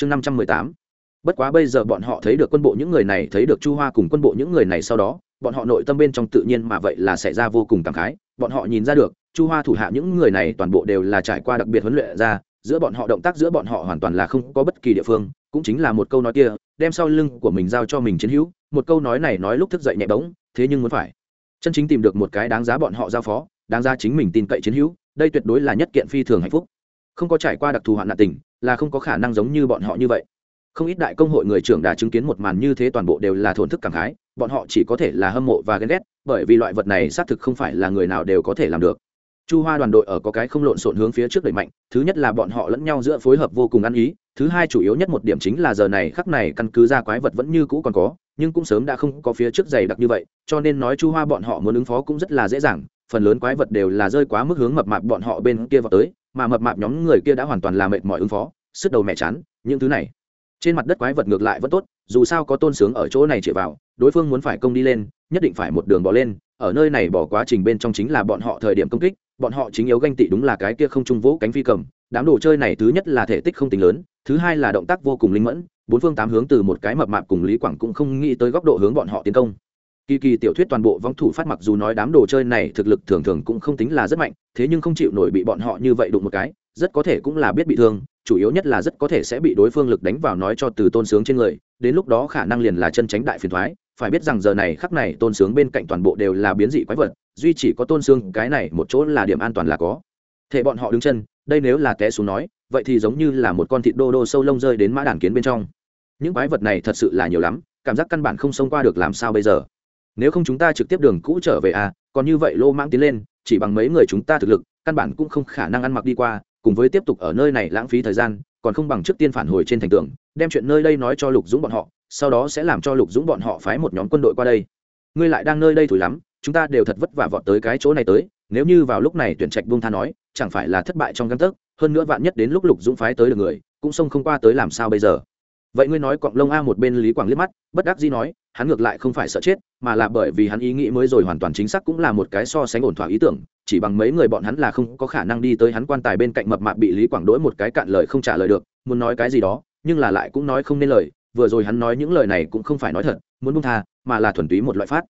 chương năm trăm mười tám. Bất quá bây giờ bọn họ thấy được quân bộ những người này, thấy được chu hoa cùng quân bộ những người này sau đó, bọn họ nội tâm bên trong tự nhiên mà vậy là xảy ra vô cùng cảm khái. Bọn họ nhìn ra được, chu hoa thủ hạ những người này toàn bộ đều là trải qua đặc biệt huấn luyện ra, giữa bọn họ động tác giữa bọn họ hoàn toàn là không có bất kỳ địa phương, cũng chính là một câu nói kia, đem sau lưng của mình giao cho mình chiến hữu, một câu nói này nói lúc thức dậy nhẹ bóng thế nhưng muốn phải. Chân chính tìm được một cái đáng giá bọn họ giao phó, đáng ra chính mình tin cậy chiến hữu, đây tuyệt đối là nhất kiện phi thường hạnh phúc. Không có trải qua đặc thù hoạn nạn tình là không có khả năng giống như bọn họ như vậy. Không ít đại công hội người trưởng đã chứng kiến một màn như thế toàn bộ đều là thổn thức cảm khái, bọn họ chỉ có thể là hâm mộ và ghen ghét, bởi vì loại vật này xác thực không phải là người nào đều có thể làm được. Chu hoa đoàn đội ở có cái không lộn xộn hướng phía trước đẩy mạnh, thứ nhất là bọn họ lẫn nhau giữa phối hợp vô cùng ăn ý, thứ hai chủ yếu nhất một điểm chính là giờ này khắc này căn cứ ra quái vật vẫn như cũ còn có, nhưng cũng sớm đã không có phía trước dày đặc như vậy, cho nên nói chu hoa bọn họ muốn ứng phó cũng rất là dễ dàng phần lớn quái vật đều là rơi quá mức hướng mập mạp bọn họ bên kia vào tới, mà mập mạp nhóm người kia đã hoàn toàn là mệt mỏi ứng phó, sức đầu mẹ chán, những thứ này. Trên mặt đất quái vật ngược lại vẫn tốt, dù sao có tôn sướng ở chỗ này chĩa vào, đối phương muốn phải công đi lên, nhất định phải một đường bỏ lên, ở nơi này bỏ quá trình bên trong chính là bọn họ thời điểm công kích, bọn họ chính yếu ganh tị đúng là cái kia không trung vỗ cánh phi cầm, đám đồ chơi này thứ nhất là thể tích không tính lớn, thứ hai là động tác vô cùng linh mẫn, bốn phương tám hướng từ một cái mập mạp cùng lý quảng cũng không nghĩ tới góc độ hướng bọn họ tiến công kỳ kỳ tiểu thuyết toàn bộ vong thủ phát mặc dù nói đám đồ chơi này thực lực thường thường cũng không tính là rất mạnh, thế nhưng không chịu nổi bị bọn họ như vậy đụng một cái, rất có thể cũng là biết bị thương, chủ yếu nhất là rất có thể sẽ bị đối phương lực đánh vào nói cho từ tôn sướng trên người, đến lúc đó khả năng liền là chân tránh đại phiền thoái, phải biết rằng giờ này khắc này tôn sướng bên cạnh toàn bộ đều là biến dị quái vật, duy chỉ có tôn sướng cái này một chỗ là điểm an toàn là có. Thể bọn họ đứng chân, đây nếu là té xuống nói, vậy thì giống như là một con thịt đô đô sâu lông rơi đến mã đàn kiến bên trong. Những quái vật này thật sự là nhiều lắm, cảm giác căn bản không xông qua được làm sao bây giờ? Nếu không chúng ta trực tiếp đường cũ trở về à còn như vậy lô mãng tiến lên, chỉ bằng mấy người chúng ta thực lực, căn bản cũng không khả năng ăn mặc đi qua, cùng với tiếp tục ở nơi này lãng phí thời gian, còn không bằng trước tiên phản hồi trên thành tường, đem chuyện nơi đây nói cho lục dũng bọn họ, sau đó sẽ làm cho lục dũng bọn họ phái một nhóm quân đội qua đây. Ngươi lại đang nơi đây thủi lắm, chúng ta đều thật vất vả vọt tới cái chỗ này tới, nếu như vào lúc này tuyển trạch buông tha nói, chẳng phải là thất bại trong găng tấc, hơn nữa vạn nhất đến lúc lục dũng phái tới được người, cũng xông không qua tới làm sao bây giờ? Vậy ngươi nói cọng lông a một bên lý quảng liếc mắt, bất đắc dĩ nói, hắn ngược lại không phải sợ chết, mà là bởi vì hắn ý nghĩ mới rồi hoàn toàn chính xác cũng là một cái so sánh ổn thỏa ý tưởng, chỉ bằng mấy người bọn hắn là không có khả năng đi tới hắn quan tài bên cạnh mập mạp bị lý quảng đỗi một cái cạn lời không trả lời được, muốn nói cái gì đó, nhưng là lại cũng nói không nên lời, vừa rồi hắn nói những lời này cũng không phải nói thật, muốn bung tha, mà là thuần túy một loại phát.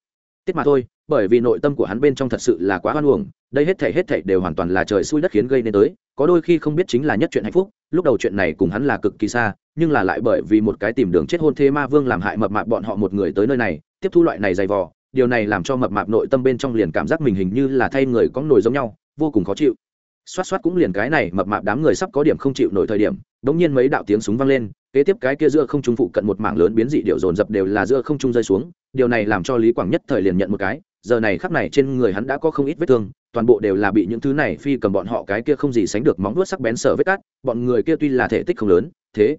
Tiết mà thôi bởi vì nội tâm của hắn bên trong thật sự là quá hoan uổng, đây hết thảy hết thảy đều hoàn toàn là trời xui đất khiến gây nên tới, có đôi khi không biết chính là nhất chuyện hạnh phúc, lúc đầu chuyện này cùng hắn là cực kỳ xa, nhưng là lại bởi vì một cái tìm đường chết hôn thế ma vương làm hại mập mạp bọn họ một người tới nơi này, tiếp thu loại này dày vò, điều này làm cho mập mạp nội tâm bên trong liền cảm giác mình hình như là thay người có nổi giống nhau, vô cùng khó chịu. Xoát xoát cũng liền cái này, mập mạp đám người sắp có điểm không chịu nổi thời điểm đống nhiên mấy đạo tiếng súng vang lên, kế tiếp cái kia giữa không trung phụ cận một mảng lớn biến dị điệu dồn dập đều là giữa không trung rơi xuống, điều này làm cho lý quảng nhất thời liền nhận một cái giờ này khắp này trên người hắn đã có không ít vết thương, toàn bộ đều là bị những thứ này phi cầm bọn họ cái kia không gì sánh được móng vuốt sắc bén sở vết cắt, bọn người kia tuy là thể tích không lớn, thế,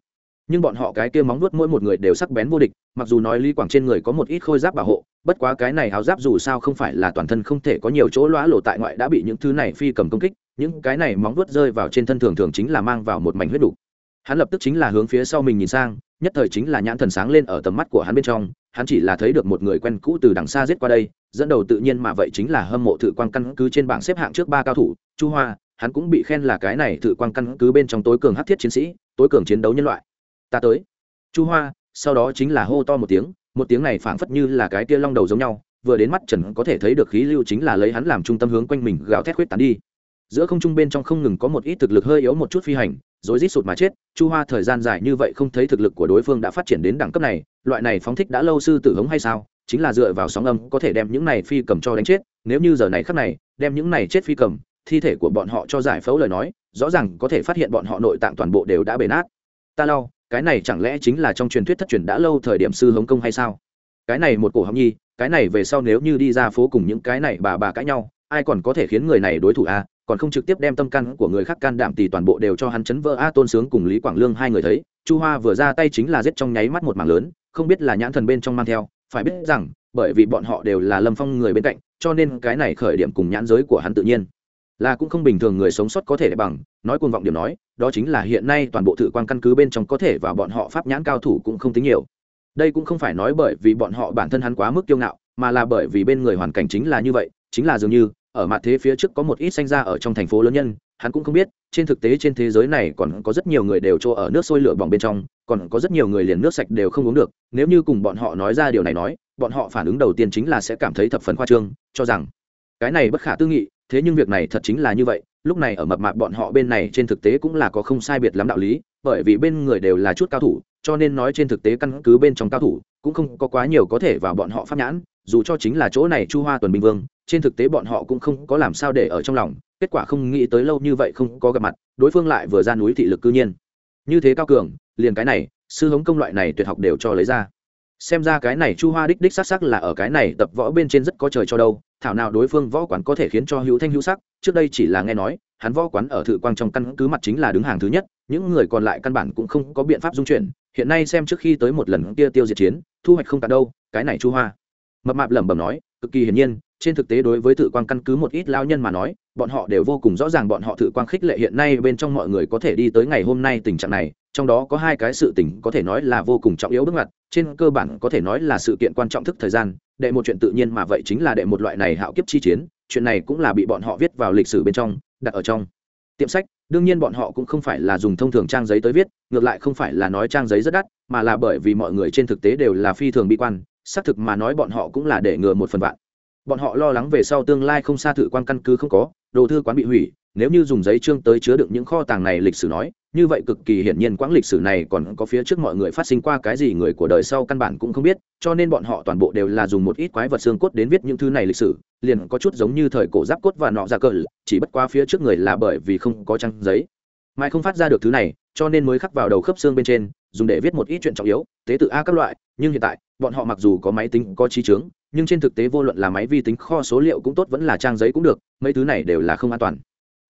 nhưng bọn họ cái kia móng vuốt mỗi một người đều sắc bén vô địch, mặc dù nói lý quảng trên người có một ít khôi giáp bảo hộ, bất quá cái này áo giáp dù sao không phải là toàn thân không thể có nhiều chỗ lõa lộ tại ngoại đã bị những thứ này phi cầm công kích, những cái này móng vuốt rơi vào trên thân thường thường chính là mang vào một mảnh huyết đủ hắn lập tức chính là hướng phía sau mình nhìn sang, nhất thời chính là nhãn thần sáng lên ở tầm mắt của hắn bên trong hắn chỉ là thấy được một người quen cũ từ đằng xa giết qua đây, dẫn đầu tự nhiên mà vậy chính là hâm mộ thự quan căn cứ trên bảng xếp hạng trước ba cao thủ, chu hoa, hắn cũng bị khen là cái này thự quan căn cứ bên trong tối cường hát thiết chiến sĩ, tối cường chiến đấu nhân loại. Ta tới. Chu hoa, sau đó chính là hô to một tiếng một tiếng này phảng phất như là cái kia long đầu giống nhau, vừa đến mắt trần có thể thấy được khí lưu chính là lấy hắn làm trung tâm hướng quanh mình gào thét khuyết tán đi. Giữa không trung bên trong không ngừng có một ít thực lực hơi yếu một chút phi hành rồi rít sụt mà chết, chu hoa thời gian dài như vậy không thấy thực lực của đối phương đã phát triển đến đẳng cấp này, loại này phóng thích đã lâu sư tử hống hay sao? Chính là dựa vào sóng âm có thể đem những này phi cầm cho đánh chết, nếu như giờ này khắc này, đem những này chết phi cầm, thi thể của bọn họ cho giải phẫu lời nói, rõ ràng có thể phát hiện bọn họ nội tạng toàn bộ đều đã bể nát. Ta lau, cái này chẳng lẽ chính là trong truyền thuyết thất truyền đã lâu thời điểm sư hống công hay sao? Cái này một cổ hóng nhi, cái này về sau nếu như đi ra phố cùng những cái này bà bà cãi nhau, ai còn có thể khiến người này đối thủ a à? Còn không trực tiếp đem tâm căn của người khác can đảm thì toàn bộ đều cho hắn chấn vỡ. A tôn sướng cùng lý quảng lương hai người thấy, chu hoa vừa ra tay chính là giết trong nháy mắt một mảng lớn, không biết là nhãn thần bên trong mang theo, phải biết rằng, bởi vì bọn họ đều là lâm phong người bên cạnh, cho nên cái này khởi điểm cùng nhãn giới của hắn tự nhiên là cũng không bình thường người sống sót có thể bằng. Nói cuồng vọng điểm nói, đó chính là hiện nay toàn bộ thự quan căn cứ bên trong có thể và bọn họ pháp nhãn cao thủ cũng không tính nhiều. Đây cũng không phải nói bởi vì bọn họ bản thân hắn quá mức kiêu ngạo, mà là bởi vì bên người hoàn cảnh chính là như vậy, chính là dường như ở mặt thế phía trước có một ít sinh ra ở trong thành phố lớn nhân, hắn cũng không biết, trên thực tế trên thế giới này còn có rất nhiều người đều trô ở nước sôi lửa bỏng bên trong, còn có rất nhiều người liền nước sạch đều không uống được, nếu như cùng bọn họ nói ra điều này nói, bọn họ phản ứng đầu tiên chính là sẽ cảm thấy thập phần khoa trương, cho rằng, cái này bất khả tư nghị, thế nhưng việc này thật chính là như vậy, lúc này ở mập mạp bọn họ bên này trên thực tế cũng là có không sai biệt lắm đạo lý, bởi vì bên người đều là chút cao thủ, cho nên nói trên thực tế căn cứ bên trong cao thủ, cũng không có quá nhiều có thể vào bọn họ pháp nhãn, dù cho chính là chỗ này chu hoa tuần bình vương trên thực tế bọn họ cũng không có làm sao để ở trong lòng, kết quả không nghĩ tới lâu như vậy không có gặp mặt, đối phương lại vừa ra núi thị lực cư nhiên. Như thế cao cường, liền cái này, sư hống công loại này tuyệt học đều cho lấy ra. Xem ra cái này chu hoa đích đích sắc sắc là ở cái này tập võ bên trên rất có trời cho đâu, thảo nào đối phương võ quán có thể khiến cho hữu thanh hữu sắc, trước đây chỉ là nghe nói, hắn võ quán ở thự quang trong căn cứ mặt chính là đứng hàng thứ nhất, những người còn lại căn bản cũng không có biện pháp dung chuyển, hiện nay xem trước khi tới một lần kia tiêu diệt chiến, thu hoạch không cả đâu, cái này chu hoa. Mập mạp lẩm bẩm nói cực kỳ hiển nhiên, trên thực tế đối với tự quang căn cứ một ít lao nhân mà nói, bọn họ đều vô cùng rõ ràng bọn họ tự quang khích lệ hiện nay bên trong mọi người có thể đi tới ngày hôm nay tình trạng này, trong đó có hai cái sự tình có thể nói là vô cùng trọng yếu bước ngoặt, trên cơ bản có thể nói là sự kiện quan trọng thức thời gian, đệ một chuyện tự nhiên mà vậy chính là đệ một loại này hạo kiếp chi chiến, chuyện này cũng là bị bọn họ viết vào lịch sử bên trong, đặt ở trong tiệm sách, đương nhiên bọn họ cũng không phải là dùng thông thường trang giấy tới viết, ngược lại không phải là nói trang giấy rất đắt, mà là bởi vì mọi người trên thực tế đều là phi thường bi quan xác thực mà nói bọn họ cũng là để ngừa một phần vạn. Bọn họ lo lắng về sau tương lai không xa thự quan căn cứ không có, đồ thư quán bị hủy, nếu như dùng giấy trương tới chứa đựng những kho tàng này lịch sử nói, như vậy cực kỳ hiển nhiên quãng lịch sử này còn có phía trước mọi người phát sinh qua cái gì người của đời sau căn bản cũng không biết, cho nên bọn họ toàn bộ đều là dùng một ít quái vật xương cốt đến viết những thứ này lịch sử, liền có chút giống như thời cổ giáp cốt và nọ ra cờ, chỉ bất qua phía trước người là bởi vì không có trang giấy. Mai không phát ra được thứ này, cho nên mới khắc vào đầu khớp xương bên trên dùng để viết một ít chuyện trọng yếu, tế tự a các loại, nhưng hiện tại, bọn họ mặc dù có máy tính, có trí chướng, nhưng trên thực tế vô luận là máy vi tính, kho số liệu cũng tốt, vẫn là trang giấy cũng được, mấy thứ này đều là không an toàn.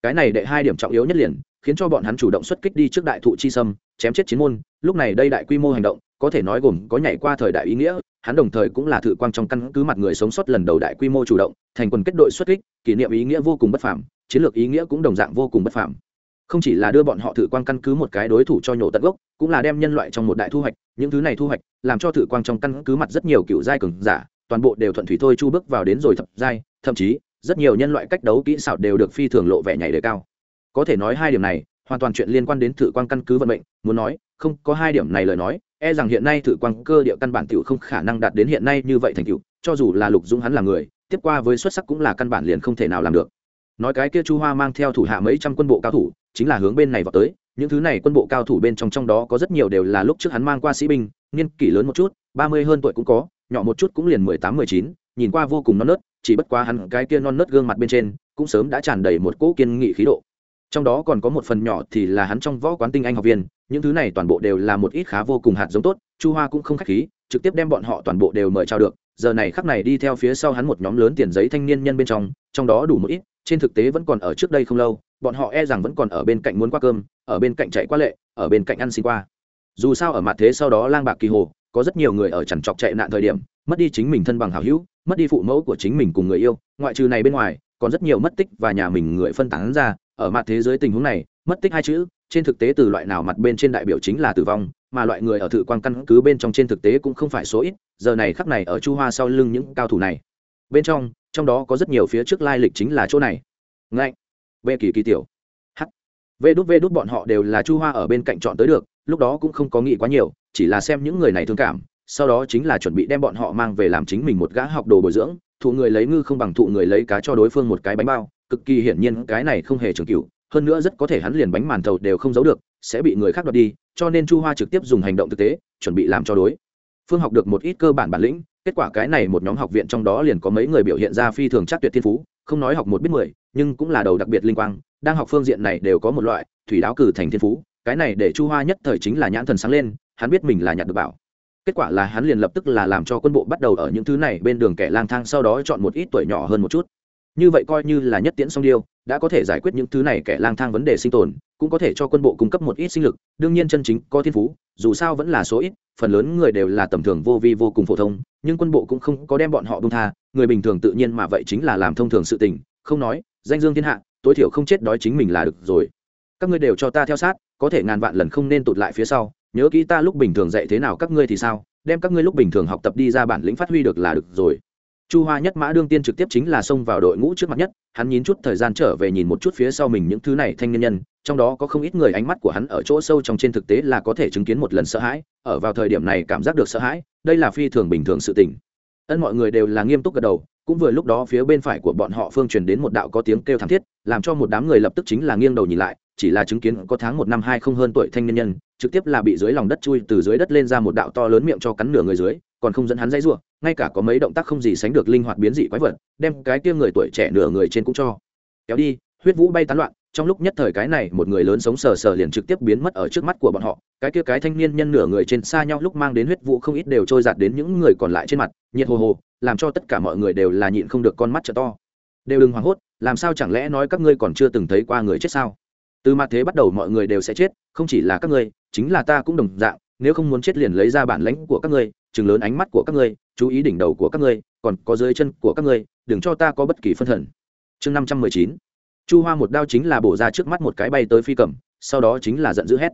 Cái này đệ hai điểm trọng yếu nhất liền, khiến cho bọn hắn chủ động xuất kích đi trước đại thụ chi sâm, chém chết chiến môn, lúc này đây đại quy mô hành động, có thể nói gồm có nhảy qua thời đại ý nghĩa, hắn đồng thời cũng là thử quang trong căn cứ mặt người sống sót lần đầu đại quy mô chủ động, thành quần kết đội xuất kích, kỷ niệm ý nghĩa vô cùng bất phàm, chiến lược ý nghĩa cũng đồng dạng vô cùng bất phàm. Không chỉ là đưa bọn họ thử quang căn cứ một cái đối thủ cho nhổ tận gốc cũng là đem nhân loại trong một đại thu hoạch, những thứ này thu hoạch, làm cho thử quang trong căn cứ mặt rất nhiều cựu giai cường giả, toàn bộ đều thuận thủy thôi chu bước vào đến rồi thập giai, thậm chí, rất nhiều nhân loại cách đấu kỹ xảo đều được phi thường lộ vẻ nhảy đề cao. Có thể nói hai điểm này, hoàn toàn chuyện liên quan đến thử quang căn cứ vận mệnh, muốn nói, không có hai điểm này lời nói e rằng hiện nay thử quang cơ địa căn bản tiểu không khả năng đạt đến hiện nay như vậy thành tựu, cho dù là lục dũng hắn là người, tiếp qua với xuất sắc cũng là căn bản liền không thể nào làm được. Nói cái kia chu hoa mang theo thủ hạ mấy trăm quân bộ cao thủ, chính là hướng bên này vào tới những thứ này quân bộ cao thủ bên trong trong đó có rất nhiều đều là lúc trước hắn mang qua sĩ binh, niên kỷ lớn một chút, ba mươi hơn tuổi cũng có, nhỏ một chút cũng liền mười tám, mười chín, nhìn qua vô cùng non nớt, chỉ bất quá hắn cái kia non nớt gương mặt bên trên cũng sớm đã tràn đầy một cỗ kiên nghị khí độ. Trong đó còn có một phần nhỏ thì là hắn trong võ quán tinh anh học viên, những thứ này toàn bộ đều là một ít khá vô cùng hạt giống tốt, chu hoa cũng không k h á c h khí, trực tiếp đem bọn họ toàn bộ đều mời trao được, giờ này khắc này đi theo phía sau hắn một nhóm lớn tiền giấy thanh niên nhân bên trong trong đó đủ một ít, trên thực tế vẫn còn ở trước đây không lâu bọn họ e rằng vẫn còn ở bên cạnh muốn qua cơm, ở bên cạnh chạy qua lệ, ở bên cạnh ăn xin qua. Dù sao ở mặt thế sau đó lang bạc kỳ hồ, có rất nhiều người ở chằn trọc chạy nạn thời điểm, mất đi chính mình thân bằng hào hữu, mất đi phụ mẫu của chính mình cùng người yêu, ngoại trừ này bên ngoài, còn rất nhiều mất tích và nhà mình người phân tán ra. Ở mặt thế giới tình huống này, mất tích hai chữ, trên thực tế từ loại nào mặt bên trên đại biểu chính là tử vong, mà loại người ở thự quan căn cứ bên trong trên thực tế cũng không phải số ít, giờ này khắc này ở chu hoa sau lưng những cao thủ này. Bên trong trong đó có rất nhiều phía trước lai lịch chính là chỗ này. Ngạnh v kỳ kỳ tiểu. H. Vê đút vê đút bọn họ đều là chu hoa ở bên cạnh chọn tới được, lúc đó cũng không có nghĩ quá nhiều, chỉ là xem những người này thương cảm, sau đó chính là chuẩn bị đem bọn họ mang về làm chính mình một gã học đồ bồi dưỡng, thụ người lấy ngư không bằng thụ người lấy cá cho đối phương một cái bánh bao, cực kỳ hiển nhiên cái này không hề trường cựu hơn nữa rất có thể hắn liền bánh màn thầu đều không giấu được, sẽ bị người khác đoạt đi, cho nên chu hoa trực tiếp dùng hành động thực tế, chuẩn bị làm cho đối. Phương học được một ít cơ bản bản lĩnh, kết quả cái này một nhóm học viện trong đó liền có mấy người biểu hiện ra phi thường chắc tuyệt thiên phú, không nói học một biết mười nhưng cũng là đầu đặc biệt linh quang, đang học phương diện này đều có một loại thủy đáo cử thành thiên phú, cái này để chu hoa nhất thời chính là nhãn thần sáng lên, hắn biết mình là nhặt được bảo. Kết quả là hắn liền lập tức là làm cho quân bộ bắt đầu ở những thứ này bên đường kẻ lang thang sau đó chọn một ít tuổi nhỏ hơn một chút. Như vậy coi như là nhất tiễn song điêu, đã có thể giải quyết những thứ này kẻ lang thang vấn đề sinh tồn, cũng có thể cho quân bộ cung cấp một ít sinh lực, đương nhiên chân chính có thiên phú, dù sao vẫn là số ít, phần lớn người đều là tầm thường vô vi vô cùng phổ thông, nhưng quân bộ cũng không có đem bọn họ bông tha, người bình thường tự nhiên mà vậy chính là làm thông thường sự tình, không nói danh dương thiên hạ, tối thiểu không chết đói chính mình là được rồi. Các ngươi đều cho ta theo sát, có thể ngàn vạn lần không nên tụt lại phía sau, nhớ kỹ ta lúc bình thường dạy thế nào các ngươi thì sao, đem các ngươi lúc bình thường học tập đi ra bản lĩnh phát huy được là được rồi. Chu hoa nhất mã đương tiên trực tiếp chính là xông vào đội ngũ trước mặt nhất, hắn nhín chút thời gian trở về nhìn một chút phía sau mình những thứ này thanh niên nhân, trong đó có không ít người ánh mắt của hắn ở chỗ sâu trong trên thực tế là có thể chứng kiến một lần sợ hãi, ở vào thời điểm này cảm giác được sợ hãi, đây là phi thường bình thường sự tình. Ân mọi người đều là nghiêm túc gật đầu cũng vừa lúc đó phía bên phải của bọn họ phương truyền đến một đạo có tiếng kêu thảm thiết, làm cho một đám người lập tức chính là nghiêng đầu nhìn lại, chỉ là chứng kiến có tháng một năm hai không hơn tuổi thanh niên nhân, trực tiếp là bị dưới lòng đất chui từ dưới đất lên ra một đạo to lớn miệng cho cắn nửa người dưới, còn không dẫn hắn dãy ruộng ngay cả có mấy động tác không gì sánh được linh hoạt biến dị quái vật, đem cái kia người tuổi trẻ nửa người trên cũng cho. Kéo đi, huyết vũ bay tán loạn trong lúc nhất thời cái này, một người lớn sống sờ sờ liền trực tiếp biến mất ở trước mắt của bọn họ. Cái kia cái thanh niên nhân nửa người trên xa nhau lúc mang đến huyết vụ không ít đều trôi giạt đến những người còn lại trên mặt, nhiệt hồ hồ, làm cho tất cả mọi người đều là nhịn không được con mắt trợ to. Đều đừng hoảng hốt, làm sao chẳng lẽ nói các ngươi còn chưa từng thấy qua người chết sao? Từ mặt thế bắt đầu mọi người đều sẽ chết, không chỉ là các ngươi, chính là ta cũng đồng dạng, nếu không muốn chết liền lấy ra bản lãnh của các ngươi chừng lớn ánh mắt của các ngươi, chú ý đỉnh đầu của các ngươi, còn có dưới chân của các ngươi, đừng cho ta có bất kỳ phân thần. Chương năm trăm mười chín chu hoa một đao chính là bổ ra trước mắt một cái bay tới phi cầm, sau đó chính là giận dữ hét.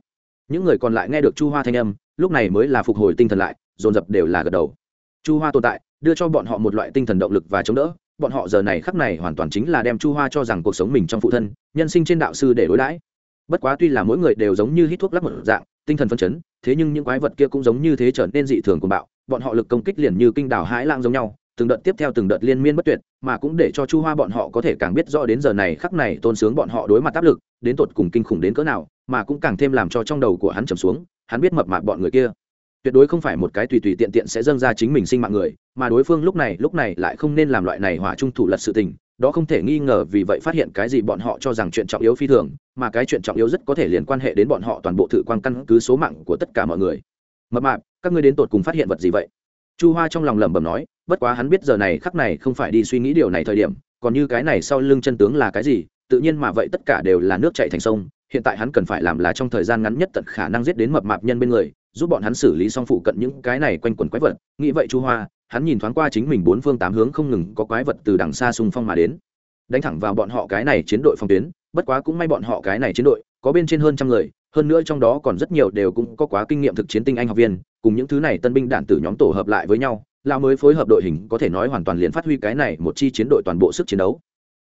Những người còn lại nghe được chu hoa thanh âm, lúc này mới là phục hồi tinh thần lại, dồn dập đều là gật đầu. Chu hoa tồn tại, đưa cho bọn họ một loại tinh thần động lực và chống đỡ. Bọn họ giờ này khắc này hoàn toàn chính là đem chu hoa cho rằng cuộc sống mình trong phụ thân, nhân sinh trên đạo sư để đối đãi. Bất quá tuy là mỗi người đều giống như hít thuốc lắc một dạng, tinh thần phân chấn, thế nhưng những quái vật kia cũng giống như thế trở nên dị thường của bạo, bọn họ lực công kích liền như kinh đảo hãi lang giống nhau từng đợt tiếp theo từng đợt liên miên bất tuyệt, mà cũng để cho chu hoa bọn họ có thể càng biết rõ đến giờ này khắc này tôn sướng bọn họ đối mặt áp lực, đến tột cùng kinh khủng đến cỡ nào, mà cũng càng thêm làm cho trong đầu của hắn trầm xuống, hắn biết mập mạp bọn người kia. Tuyệt đối không phải một cái tùy tùy tiện tiện sẽ dâng ra chính mình sinh mạng người, mà đối phương lúc này lúc này lại không nên làm loại này hỏa trung thủ lật sự tình, đó không thể nghi ngờ vì vậy phát hiện cái gì bọn họ cho rằng chuyện trọng yếu phi thường, mà cái chuyện trọng yếu rất có thể liên quan hệ đến bọn họ toàn bộ thử quan căn cứ số mạng của tất cả mọi người. Mập mạp, các ngươi đến tột cùng phát hiện vật gì vậy? Chu hoa trong lòng lẩm bẩm nói bất quá hắn biết giờ này khắc này không phải đi suy nghĩ điều này thời điểm, còn như cái này sau lưng chân tướng là cái gì, tự nhiên mà vậy tất cả đều là nước chạy thành sông, hiện tại hắn cần phải làm là trong thời gian ngắn nhất tận khả năng giết đến mập mạp nhân bên người, giúp bọn hắn xử lý xong phụ cận những cái này quanh quẩn quái vật. Nghĩ vậy chu hoa, hắn nhìn thoáng qua chính mình bốn phương tám hướng không ngừng có quái vật từ đằng xa xung phong mà đến. Đánh thẳng vào bọn họ cái này chiến đội phòng tuyến, bất quá cũng may bọn họ cái này chiến đội, có bên trên hơn trăm người, hơn nữa trong đó còn rất nhiều đều cũng có quá kinh nghiệm thực chiến tinh anh học viên, cùng những thứ này tân binh đản tử nhóm tổ hợp lại với nhau lao mới phối hợp đội hình có thể nói hoàn toàn liền phát huy cái này một chi chiến đội toàn bộ sức chiến đấu.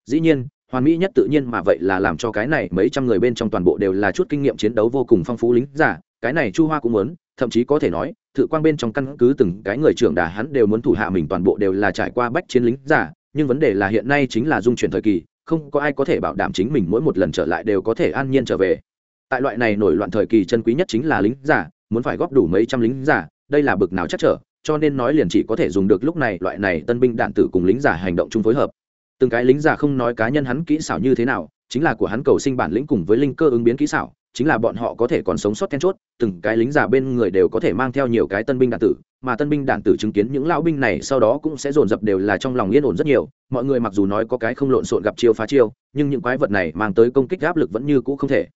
Dĩ nhiên, hoàn mỹ nhất tự nhiên mà vậy là làm cho cái này mấy trăm người bên trong toàn bộ đều là chút kinh nghiệm chiến đấu vô cùng phong phú lính giả, cái này chu hoa cũng muốn, thậm chí có thể nói, thự quang bên trong căn cứ từng cái người trưởng đà hắn đều muốn thủ hạ mình toàn bộ đều là trải qua bách chiến lính giả, nhưng vấn đề là hiện nay chính là dung chuyển thời kỳ, không có ai có thể bảo đảm chính mình mỗi một lần trở lại đều có thể an nhiên trở về. Tại loại này nổi loạn thời kỳ chân quý nhất chính là lính giả, muốn phải góp đủ mấy trăm lính giả, đây là bực nào chắc trở cho nên nói liền chỉ có thể dùng được lúc này loại này tân binh đạn tử cùng lính giả hành động chung phối hợp. Từng cái lính giả không nói cá nhân hắn kỹ xảo như thế nào, chính là của hắn cầu sinh bản lĩnh cùng với linh cơ ứng biến kỹ xảo, chính là bọn họ có thể còn sống sót then chốt, từng cái lính giả bên người đều có thể mang theo nhiều cái tân binh đạn tử, mà tân binh đạn tử chứng kiến những lão binh này sau đó cũng sẽ dồn dập đều là trong lòng yên ổn rất nhiều, mọi người mặc dù nói có cái không lộn xộn gặp chiêu phá chiêu, nhưng những quái vật này mang tới công kích áp lực vẫn như cũ không thể.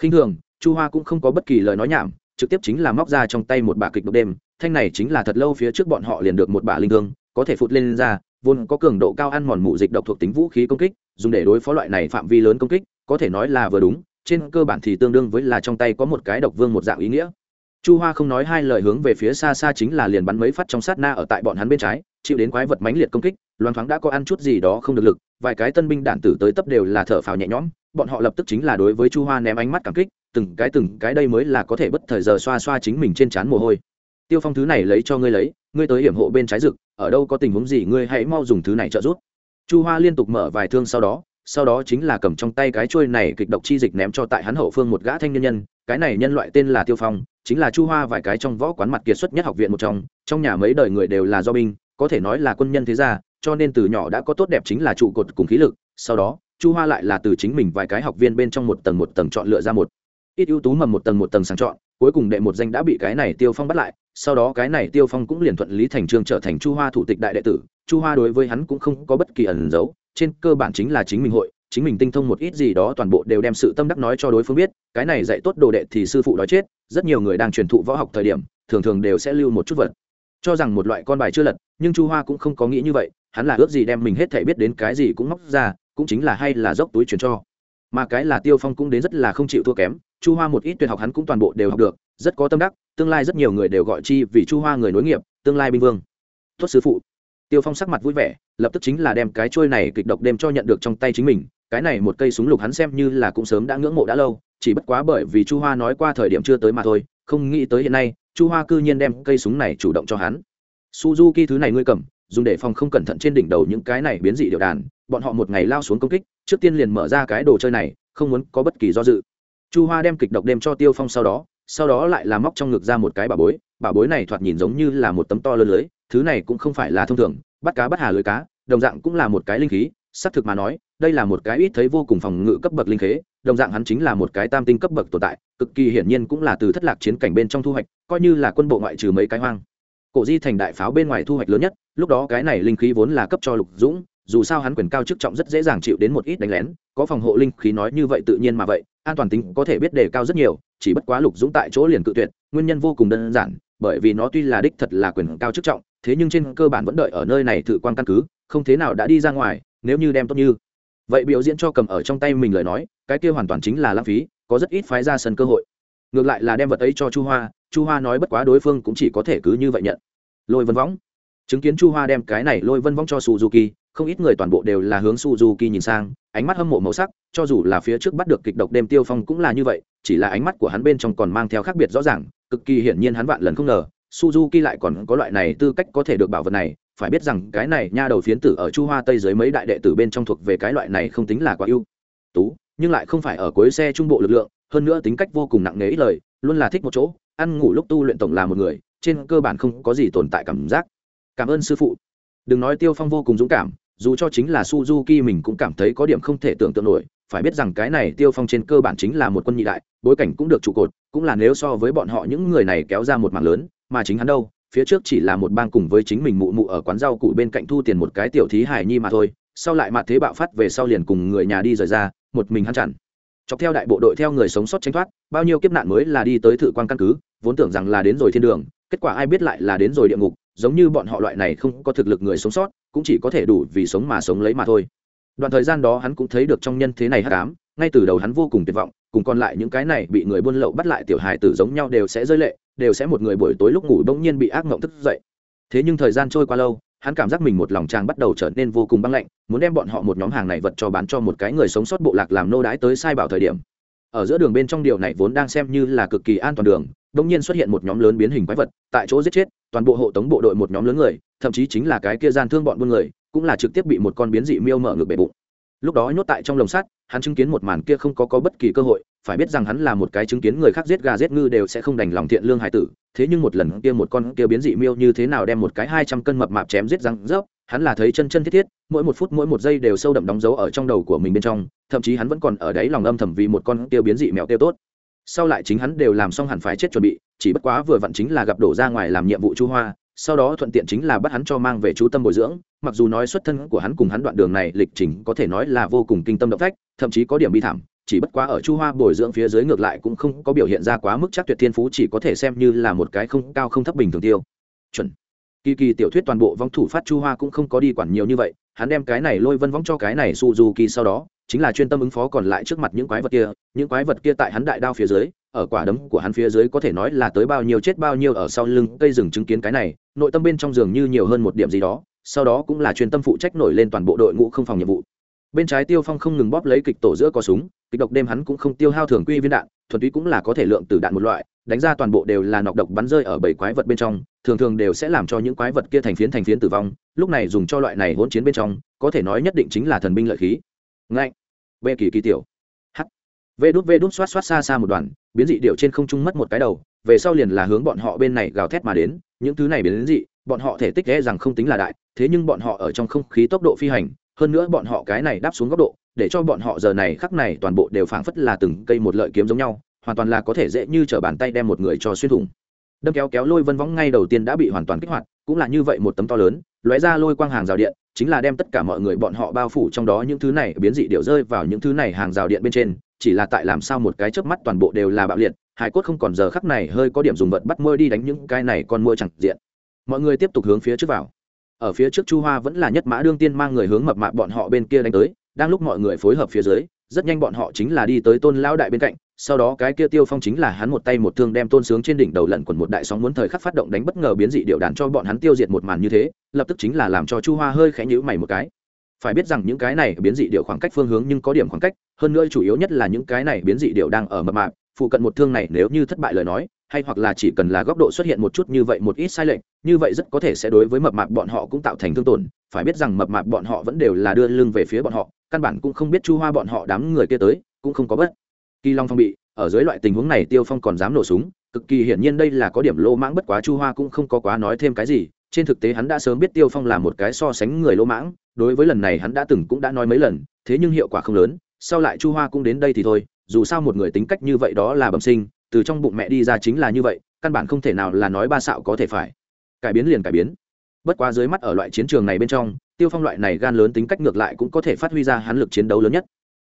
Khinh thường, chu hoa cũng không có bất kỳ lời nói nhảm, trực tiếp chính là móc ra trong tay một bả kịch độc đêm thanh này chính là thật lâu phía trước bọn họ liền được một bả linh thương, có thể phụt lên ra, vốn có cường độ cao ăn mòn mụ dịch độc thuộc tính vũ khí công kích, dùng để đối phó loại này phạm vi lớn công kích, có thể nói là vừa đúng, trên cơ bản thì tương đương với là trong tay có một cái độc vương một dạng ý nghĩa. Chu hoa không nói hai lời hướng về phía xa xa chính là liền bắn mấy phát trong sát na ở tại bọn hắn bên trái, chịu đến quái vật mãnh liệt công kích loan thoáng đã có ăn chút gì đó không được lực, vài cái tân binh đạn tử tới tấp đều là thở phào nhẹ nhõm, bọn họ lập tức chính là đối với chu hoa ném ánh mắt cảm kích, từng cái từng cái đây mới là có thể bất thời giờ xoa xoa chính mình trên trán mồ hôi tiêu phong thứ này lấy cho ngươi lấy, ngươi tới hiểm hộ bên trái rực, ở đâu có tình huống gì ngươi hãy mau dùng thứ này trợ giúp. Chu hoa liên tục mở vài thương sau đó sau đó chính là cầm trong tay cái trôi này kịch độc chi dịch ném cho tại hắn hậu phương một gã thanh niên nhân, cái này nhân loại tên là tiêu phong, chính là chu hoa vài cái trong võ quán mặt kiệt xuất nhất học viện một trong trong nhà mấy đời người đều là do binh, có thể nói là quân nhân thế gia, cho nên từ nhỏ đã có tốt đẹp chính là trụ cột cùng khí lực, sau đó, chu hoa lại là từ chính mình vài cái học viên bên trong một tầng một tầng chọn lựa ra một. Ít ưu tú mầm một tầng một tầng sàng chọn, cuối cùng đệ một danh đã bị cái này tiêu phong bắt lại sau đó cái này tiêu phong cũng liền thuận lý thành trương trở thành chu hoa thủ tịch đại đệ tử, chu hoa đối với hắn cũng không có bất kỳ ẩn giấu trên cơ bản chính là chính mình hội, chính mình tinh thông một ít gì đó toàn bộ đều đem sự tâm đắc nói cho đối phương biết, cái này dạy tốt đồ đệ thì sư phụ đói chết, rất nhiều người đang truyền thụ võ học thời điểm, thường thường đều sẽ lưu một chút vật. Cho rằng một loại con bài chưa lật, nhưng chu hoa cũng không có nghĩ như vậy, hắn là ước gì đem mình hết thể biết đến cái gì cũng móc ra, cũng chính là hay là dốc túi truyền cho mà cái là tiêu phong cũng đến rất là không chịu thua kém, chu hoa một ít tuyệt học hắn cũng toàn bộ đều học được, rất có tâm đắc, tương lai rất nhiều người đều gọi chi vì chu hoa người nối nghiệp, tương lai binh vương. Tuất sư phụ. Tiêu phong sắc mặt vui vẻ, lập tức chính là đem cái trôi này kịch độc đem cho nhận được trong tay chính mình, cái này một cây súng lục hắn xem như là cũng sớm đã ngưỡng mộ đã lâu, chỉ bất quá bởi vì chu hoa nói qua thời điểm chưa tới mà thôi, không nghĩ tới hiện nay, chu hoa cư nhiên đem cây súng này chủ động cho hắn. Suzuki thứ này ngươi cầm, dùng để phòng không cẩn thận trên đỉnh đầu những cái này biến dị điệu đàn bọn họ một ngày lao xuống công kích, trước tiên liền mở ra cái đồ chơi này, không muốn có bất kỳ do dự. Chu hoa đem kịch độc đem cho tiêu phong sau đó sau đó lại là móc trong ngực ra một cái bà bối bà bối này thoạt nhìn giống như là một tấm to lớn lưới, thứ này cũng không phải là thông thường, bắt cá bắt hà lưới cá, đồng dạng cũng là một cái linh khí, xác thực mà nói, đây là một cái ít thấy vô cùng phòng ngự cấp bậc linh khế, đồng dạng hắn chính là một cái tam tinh cấp bậc tồn tại, cực kỳ hiển nhiên cũng là từ thất lạc chiến cảnh bên trong thu hoạch, coi như là quân bộ ngoại trừ mấy cái hoang. Cổ di thành đại pháo bên ngoài thu hoạch lớn nhất, lúc đó cái này linh khí vốn là cấp cho lục dũng dù sao hắn quyền cao chức trọng rất dễ dàng chịu đến một ít đánh lén, có phòng hộ linh khí nói như vậy tự nhiên mà vậy, an toàn tính có thể biết đề cao rất nhiều, chỉ bất quá lục dũng tại chỗ liền cự tuyệt, nguyên nhân vô cùng đơn giản, bởi vì nó tuy là đích thật là quyền cao chức trọng, thế nhưng trên cơ bản vẫn đợi ở nơi này thử quan căn cứ, không thế nào đã đi ra ngoài, nếu như đem tốt như. Vậy biểu diễn cho cầm ở trong tay mình lời nói, cái kia hoàn toàn chính là lãng phí, có rất ít phái ra sân cơ hội. Ngược lại là đem vật ấy cho chu hoa chu hoa nói bất quá đối phương cũng chỉ có thể cứ như vậy nhận. Lôi vân võng. Chứng kiến chu hoa đem cái này lôi vân võng cho suzuki không ít người toàn bộ đều là hướng suzuki nhìn sang, ánh mắt hâm mộ màu sắc, cho dù là phía trước bắt được kịch độc đêm tiêu phong cũng là như vậy, chỉ là ánh mắt của hắn bên trong còn mang theo khác biệt rõ ràng, cực kỳ hiển nhiên hắn vạn lần không ngờ, suzuki lại còn có loại này tư cách có thể được bảo vật này, phải biết rằng cái này nha đầu phiến tử ở chu hoa tây dưới mấy đại đệ tử bên trong thuộc về cái loại này không tính là quá ưu tú, nhưng lại không phải ở cuối xe trung bộ lực lượng, hơn nữa tính cách vô cùng nặng nề ít lời, luôn là thích một chỗ, ăn ngủ lúc tu luyện tổng là một người, trên cơ bản không có gì tồn tại cảm giác. Cảm ơn sư phụ đừng nói tiêu phong vô cùng dũng cảm, dù cho chính là suzuki mình cũng cảm thấy có điểm không thể tưởng tượng nổi, phải biết rằng cái này tiêu phong trên cơ bản chính là một quân nhị đại, bối cảnh cũng được trụ cột, cũng là nếu so với bọn họ những người này kéo ra một mảng lớn, mà chính hắn đâu, phía trước chỉ là một bang cùng với chính mình mụ mụ ở quán rau cụ bên cạnh thu tiền một cái tiểu thí hài nhi mà thôi, sau lại mặt thế bạo phát về sau liền cùng người nhà đi rời ra, một mình hắn chặn. Chọc theo đại bộ đội theo người sống sót tranh thoát, bao nhiêu kiếp nạn mới là đi tới thự quan căn cứ, vốn tưởng rằng là đến rồi thiên đường, kết quả ai biết lại là đến rồi địa ngục giống như bọn họ loại này không có thực lực người sống sót, cũng chỉ có thể đủ vì sống mà sống lấy mà thôi. Đoạn thời gian đó hắn cũng thấy được trong nhân thế này hát cám ngay từ đầu hắn vô cùng tuyệt vọng, cùng còn lại những cái này bị người buôn lậu bắt lại tiểu hài tử giống nhau đều sẽ rơi lệ, đều sẽ một người buổi tối lúc ngủ bỗng nhiên bị ác mộng thức dậy. Thế nhưng thời gian trôi qua lâu, hắn cảm giác mình một lòng trang bắt đầu trở nên vô cùng băng lạnh, muốn đem bọn họ một nhóm hàng này vật cho bán cho một cái người sống sót bộ lạc làm nô đái tới sai bảo thời điểm. Ở giữa đường bên trong điều này vốn đang xem như là cực kỳ an toàn đường đông nhiên xuất hiện một nhóm lớn biến hình quái vật, tại chỗ giết chết, toàn bộ hộ tống bộ đội một nhóm lớn người, thậm chí chính là cái kia gian thương bọn buôn người, cũng là trực tiếp bị một con biến dị miêu mở ngược bể bụng. Lúc đó nhốt tại trong lồng sắt, hắn chứng kiến một màn kia không có có bất kỳ cơ hội, phải biết rằng hắn là một cái chứng kiến người khác giết gà giết ngư đều sẽ không đành lòng thiện lương hải tử, thế nhưng một lần kia một con kia biến dị miêu như thế nào đem một cái hai trăm cân mập mạp chém giết răng rớp, hắn là thấy chân chân thiết thiết, mỗi một phút mỗi một giây đều sâu đậm đóng dấu ở trong đầu của mình bên trong, thậm chí hắn vẫn còn ở đấy lòng âm thầm vì một con tiêu biến dị mèo tiêu tốt sau lại chính hắn đều làm xong hẳn phải chết chuẩn bị, chỉ bất quá vừa vặn chính là gặp đổ ra ngoài làm nhiệm vụ chu hoa, sau đó thuận tiện chính là bắt hắn cho mang về chú tâm bồi dưỡng, mặc dù nói xuất thân của hắn cùng hắn đoạn đường này lịch trình có thể nói là vô cùng kinh tâm động phách, thậm chí có điểm bi thảm, chỉ bất quá ở chu hoa bồi dưỡng phía dưới ngược lại cũng không có biểu hiện ra quá mức chắc tuyệt thiên phú, chỉ có thể xem như là một cái không cao không thấp bình thường tiêu. Chuẩn. Kỳ kỳ tiểu thuyết toàn bộ vong thủ phát chu hoa cũng không có đi quản nhiều như vậy, hắn đem cái này lôi vân vong cho cái này suu du kỳ sau đó chính là chuyên tâm ứng phó còn lại trước mặt những quái vật kia, những quái vật kia tại hắn đại đao phía dưới, ở quả đấm của hắn phía dưới có thể nói là tới bao nhiêu chết bao nhiêu ở sau lưng cây rừng chứng kiến cái này, nội tâm bên trong giường như nhiều hơn một điểm gì đó, sau đó cũng là chuyên tâm phụ trách nổi lên toàn bộ đội ngũ không phòng nhiệm vụ. Bên trái tiêu phong không ngừng bóp lấy kịch tổ giữa có súng, kịch độc đêm hắn cũng không tiêu hao thường quy viên đạn, thuần túy cũng là có thể lượng từ đạn một loại, đánh ra toàn bộ đều là nọc độc bắn rơi ở bảy quái vật bên trong, thường thường đều sẽ làm cho những quái vật kia thành phiến thành phiến tử vong, lúc này dùng cho loại này hỗn chiến bên trong, có thể nói nhất định chính là thần binh lợi khí ngạnh, v kỳ kỳ tiểu. H. Vê đút vê đút xoát xoát xa xa một đoàn biến dị điệu trên không trung mất một cái đầu về sau liền là hướng bọn họ bên này gào thét mà đến những thứ này biến dị bọn họ thể tích e rằng không tính là đại thế nhưng bọn họ ở trong không khí tốc độ phi hành hơn nữa bọn họ cái này đáp xuống góc độ để cho bọn họ giờ này khắc này toàn bộ đều phảng phất là từng cây một lợi kiếm giống nhau hoàn toàn là có thể dễ như t r ở bàn tay đem một người cho xuyên thủng. Đâm kéo kéo lôi vân võng ngay đầu tiên đã bị hoàn toàn kích hoạt cũng là như vậy một tấm to lớn lóe ra lôi quang hàng rào điện, chính là đem tất cả mọi người bọn họ bao phủ trong đó những thứ này biến dị điệu rơi vào những thứ này hàng rào điện bên trên, chỉ là tại làm sao một cái chớp mắt toàn bộ đều là bạo liệt, hải cốt không còn giờ khắc này hơi có điểm dùng vật bắt môi đi đánh những cái này con môi chẳng diện. Mọi người tiếp tục hướng phía trước vào. Ở phía trước chu hoa vẫn là nhất mã đương tiên mang người hướng mập mạp bọn họ bên kia đánh tới, đang lúc mọi người phối hợp phía dưới, rất nhanh bọn họ chính là đi tới tôn lão đại bên cạnh sau đó cái kia tiêu phong chính là hắn một tay một thương đem tôn sướng trên đỉnh đầu lẩn quần một đại sóng muốn thời khắc phát động đánh bất ngờ biến dị điệu đàn cho bọn hắn tiêu diệt một màn như thế, lập tức chính là làm cho chu hoa hơi khẽ nhữ mày một cái. Phải biết rằng những cái này biến dị điệu khoảng cách phương hướng nhưng có điểm khoảng cách, hơn nữa chủ yếu nhất là những cái này biến dị điệu đang ở mập mạp, phụ cận một thương này nếu như thất bại lời nói, hay hoặc là chỉ cần là góc độ xuất hiện một chút như vậy một ít sai lệch, như vậy rất có thể sẽ đối với mập mạp bọn họ cũng tạo thành thương tổn. Phải biết rằng mập mạp bọn họ vẫn đều là đưa lưng về phía bọn họ, căn bản cũng không biết chu hoa bọn họ đám người kia tới, cũng không có bất kỳ long phong bị, ở dưới loại tình huống này tiêu phong còn dám nổ súng, cực kỳ hiển nhiên đây là có điểm lô mãng bất quá chu hoa cũng không có quá nói thêm cái gì. Trên thực tế hắn đã sớm biết tiêu phong là một cái so sánh người lô mãng, đối với lần này hắn đã từng cũng đã nói mấy lần, thế nhưng hiệu quả không lớn. Sau lại chu hoa cũng đến đây thì thôi, dù sao một người tính cách như vậy đó là bẩm sinh, từ trong bụng mẹ đi ra chính là như vậy, căn bản không thể nào là nói ba xạo có thể phải. Cải biến liền cải biến. Bất quá dưới mắt ở loại chiến trường này bên trong, tiêu phong loại này gan lớn tính cách ngược lại cũng có thể phát huy ra hắn lực chiến đấu lớn nhất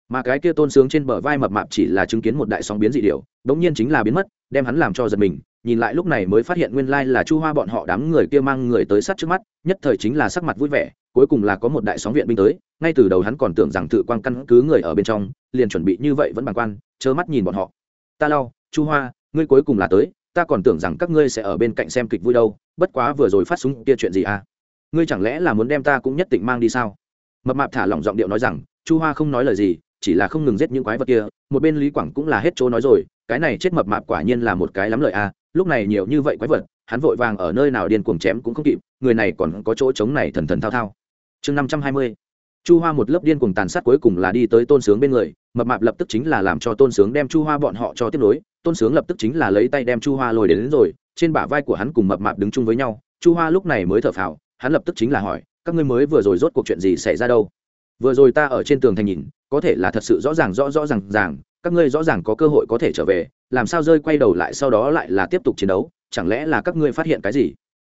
mà cái kia tôn sướng trên bờ vai mập mạp chỉ là chứng kiến một đại sóng biến dị điều bỗng nhiên chính là biến mất, đem hắn làm cho giật mình, nhìn lại lúc này mới phát hiện nguyên lai là chu hoa bọn họ đám người kia mang người tới sát trước mắt, nhất thời chính là sắc mặt vui vẻ, cuối cùng là có một đại sóng viện binh tới, ngay từ đầu hắn còn tưởng rằng tự quan căn cứ người ở bên trong, liền chuẩn bị như vậy vẫn bằng quan chớ mắt nhìn bọn họ. Ta lau, chu hoa, ngươi cuối cùng là tới, ta còn tưởng rằng các ngươi sẽ ở bên cạnh xem kịch vui đâu, bất quá vừa rồi phát súng kia chuyện gì à? Ngươi chẳng lẽ là muốn đem ta cũng nhất định mang đi sao? Mập mạp thả lỏng giọng điệu nói rằng, chu hoa không nói lời gì chỉ là không ngừng giết những quái vật kia một bên lý quảng cũng là hết chỗ nói rồi cái này chết mập mạp quả nhiên là một cái lắm lợi a lúc này nhiều như vậy quái vật hắn vội vàng ở nơi nào điên cuồng chém cũng không kịp người này còn có chỗ trống này thần thần thao thao. Chương năm trăm hai mươi chu hoa một lớp điên cuồng tàn sát cuối cùng là đi tới tôn sướng bên người mập mạp lập tức chính là làm cho tôn sướng đem chu hoa bọn họ cho tiếp nối tôn sướng lập tức chính là lấy tay đem chu hoa lôi đến, đến rồi trên bả vai của hắn cùng mập mạp đứng chung với nhau chu hoa lúc này mới thở phào hắn lập tức chính là hỏi các ngươi mới vừa rồi rốt cuộc chuyện gì xảy ra đâu? Vừa rồi ta ở trên tường thành nhìn, có thể là thật sự rõ ràng, rõ rõ ràng ràng. Các ngươi rõ ràng có cơ hội có thể trở về, làm sao rơi quay đầu lại sau đó lại là tiếp tục chiến đấu? Chẳng lẽ là các ngươi phát hiện cái gì?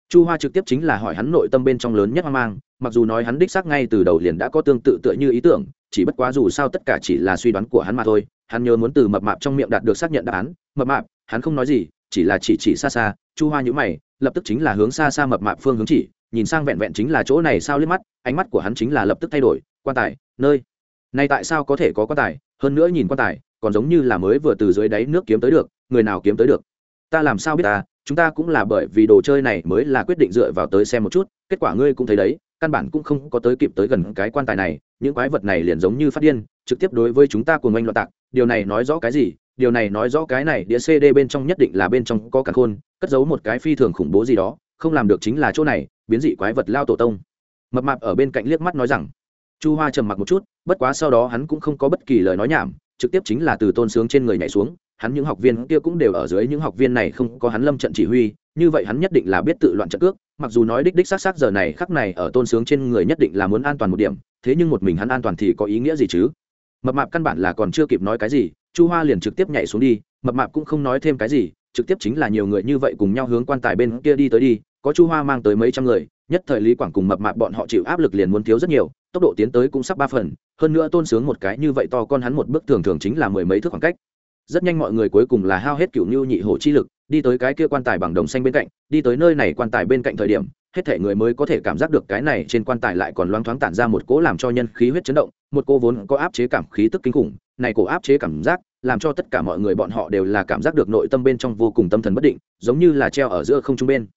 Chu hoa trực tiếp chính là hỏi hắn nội tâm bên trong lớn nhất hoang mang, mặc dù nói hắn đích xác ngay từ đầu liền đã có tương tự tựa như ý tưởng, chỉ bất quá dù sao tất cả chỉ là suy đoán của hắn mà thôi. Hắn nhớ muốn từ mập mạp trong miệng đạt được xác nhận đáp án. Mập mạp, hắn không nói gì, chỉ là chỉ chỉ xa xa. Chu hoa nhữ mày, lập tức chính là hướng xa xa mập mạp phương hướng chỉ, nhìn sang vẹn vẹn chính là chỗ này sao liếc mắt, ánh mắt của hắn chính là lập tức thay đổi quan tài, nơi. Này tại sao có thể có quan tài? Hơn nữa nhìn quan tài, còn giống như là mới vừa từ dưới đáy nước kiếm tới được, người nào kiếm tới được? Ta làm sao biết ta? Chúng ta cũng là bởi vì đồ chơi này mới là quyết định dựa vào tới xem một chút, kết quả ngươi cũng thấy đấy, căn bản cũng không có tới kịp tới gần cái quan tài này, những quái vật này liền giống như phát điên, trực tiếp đối với chúng ta cùng anh loạn tạc, điều này nói rõ cái gì? Điều này nói rõ cái này đĩa cd bên trong nhất định là bên trong có cả khôn, cất giấu một cái phi thường khủng bố gì đó, không làm được chính là chỗ này, biến dị quái vật lao tổ tông. Mập mạp ở bên cạnh liếc mắt nói rằng chu hoa trầm mặc một chút, bất quá sau đó hắn cũng không có bất kỳ lời nói nhảm, trực tiếp chính là từ tôn sướng trên người nhảy xuống, hắn những học viên kia cũng đều ở dưới những học viên này không có hắn lâm trận chỉ huy, như vậy hắn nhất định là biết tự loạn trận cước, mặc dù nói đích đích xác xác giờ này khắc này ở tôn sướng trên người nhất định là muốn an toàn một điểm, thế nhưng một mình hắn an toàn thì có ý nghĩa gì chứ? Mập mạp căn bản là còn chưa kịp nói cái gì, chu hoa liền trực tiếp nhảy xuống đi, mập mạp cũng không nói thêm cái gì, trực tiếp chính là nhiều người như vậy cùng nhau hướng quan tài bên kia đi tới đi, có chu hoa mang tới mấy trăm người, nhất thời lý quảng cùng mập mạp bọn họ chịu áp lực liền muốn thiếu rất nhiều tốc độ tiến tới cũng sắp ba phần, hơn nữa tôn sướng một cái như vậy to con hắn một bước thường thường chính là mười mấy thước khoảng cách. Rất nhanh mọi người cuối cùng là hao hết cựu như nhị hổ chi lực, đi tới cái kia quan tài bằng đồng xanh bên cạnh, đi tới nơi này quan tài bên cạnh thời điểm, hết thể người mới có thể cảm giác được cái này trên quan tài lại còn loáng thoáng tản ra một cỗ làm cho nhân khí huyết chấn động, một cô vốn có áp chế cảm khí tức kinh khủng, này cổ áp chế cảm giác, làm cho tất cả mọi người bọn họ đều là cảm giác được nội tâm bên trong vô cùng tâm thần bất định, giống như là treo ở giữa không trung bên.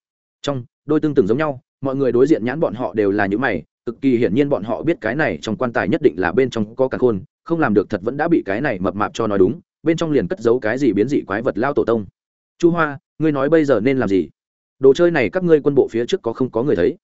Trong, đôi tương từng giống nhau, mọi người đối diện nhãn bọn họ đều là những mày cực kỳ hiển nhiên bọn họ biết cái này trong quan tài nhất định là bên trong có cả khôn, không làm được thật vẫn đã bị cái này mập mạp cho nói đúng, bên trong liền cất giấu cái gì biến dị quái vật lao tổ tông. Chu hoa, ngươi nói bây giờ nên làm gì? Đồ chơi này các ngươi quân bộ phía trước có không có người thấy?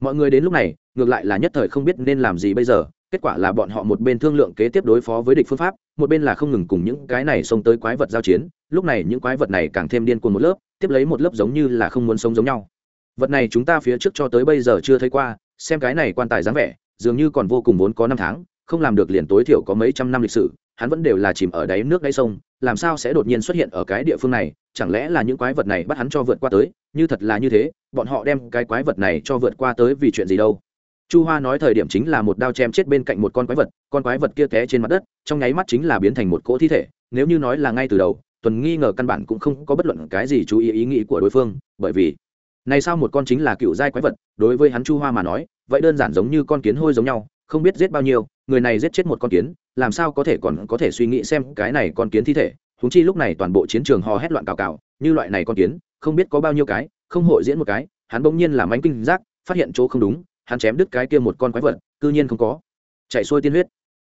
Mọi người đến lúc này, ngược lại là nhất thời không biết nên làm gì bây giờ, kết quả là bọn họ một bên thương lượng kế tiếp đối phó với địch phương pháp, một bên là không ngừng cùng những cái này xông tới quái vật giao chiến, lúc này những quái vật này càng thêm điên cuồng một lớp, tiếp lấy một lớp giống như là không muốn sống giống nhau. Vật này chúng ta phía trước cho tới bây giờ chưa thấy qua xem cái này quan tài dáng vẻ, dường như còn vô cùng vốn có năm tháng, không làm được liền tối thiểu có mấy trăm năm lịch sử, hắn vẫn đều là chìm ở đáy nước đáy sông, làm sao sẽ đột nhiên xuất hiện ở cái địa phương này, chẳng lẽ là những quái vật này bắt hắn cho vượt qua tới, như thật là như thế, bọn họ đem cái quái vật này cho vượt qua tới vì chuyện gì đâu? Chu hoa nói thời điểm chính là một đao chém chết bên cạnh một con quái vật, con quái vật kia té trên mặt đất, trong nháy mắt chính là biến thành một cỗ thi thể, nếu như nói là ngay từ đầu, tuần nghi ngờ căn bản cũng không có bất luận cái gì chú ý ý nghĩ của đối phương, bởi vì này sao một con chính là cựu giai quái vật, đối với hắn chu hoa mà nói, vậy đơn giản giống như con kiến hôi giống nhau, không biết giết bao nhiêu, người này giết chết một con kiến, làm sao có thể còn có thể suy nghĩ xem cái này con kiến thi thể. Húng chi lúc này toàn bộ chiến trường hò hét loạn cào cào, như loại này con kiến, không biết có bao nhiêu cái, không hội diễn một cái, hắn bỗng nhiên làm ánh kinh giác, phát hiện chỗ không đúng, hắn chém đứt cái kia một con quái vật, cư nhiên không có. Chạy xuôi tiên huyết.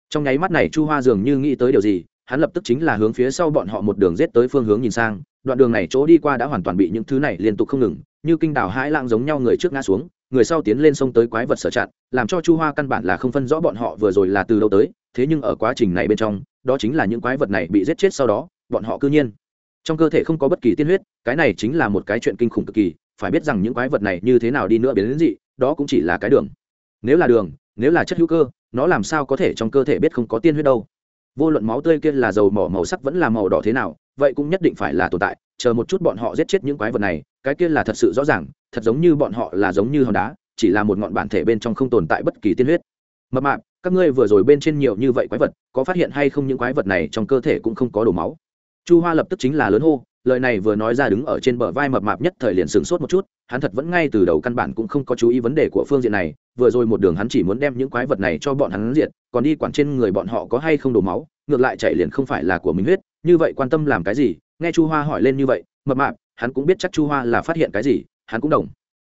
Trong nháy mắt này chu hoa dường như nghĩ tới điều gì hắn lập tức chính là hướng phía sau bọn họ một đường rết tới phương hướng nhìn sang, đoạn đường này chỗ đi qua đã hoàn toàn bị những thứ này liên tục không ngừng, như kinh đảo hãi lạng giống nhau người trước ngã xuống, người sau tiến lên sông tới quái vật sở chặn, làm cho chu hoa căn bản là không phân rõ bọn họ vừa rồi là từ đâu tới, thế nhưng ở quá trình này bên trong, đó chính là những quái vật này bị giết chết sau đó, bọn họ cư nhiên. Trong cơ thể không có bất kỳ tiên huyết, cái này chính là một cái chuyện kinh khủng cực kỳ, phải biết rằng những quái vật này như thế nào đi nữa biến đến dị, đó cũng chỉ là cái đường. Nếu là đường, nếu là chất hữu cơ, nó làm sao có thể trong cơ thể biết không có tiên huyết đâu? Vô luận máu tươi kia là dầu mỏ màu sắc vẫn là màu đỏ thế nào, vậy cũng nhất định phải là tồn tại, chờ một chút bọn họ giết chết những quái vật này, cái kia là thật sự rõ ràng, thật giống như bọn họ là giống như hòn đá, chỉ là một ngọn bản thể bên trong không tồn tại bất kỳ tiên huyết. Mập mạp, các ngươi vừa rồi bên trên nhiều như vậy quái vật, có phát hiện hay không những quái vật này trong cơ thể cũng không có đổ máu? Chu hoa lập tức chính là lớn hô lời này vừa nói ra đứng ở trên bờ vai mập mạp nhất thời liền sửng sốt một chút, hắn thật vẫn ngay từ đầu căn bản cũng không có chú ý vấn đề của phương diện này, vừa rồi một đường hắn chỉ muốn đem những quái vật này cho bọn hắn diệt, còn đi quản trên người bọn họ có hay không đổ máu, ngược lại chạy liền không phải là của mình huyết, như vậy quan tâm làm cái gì? Nghe chu hoa hỏi lên như vậy, mập mạp, hắn cũng biết chắc chu hoa là phát hiện cái gì, hắn cũng đồng.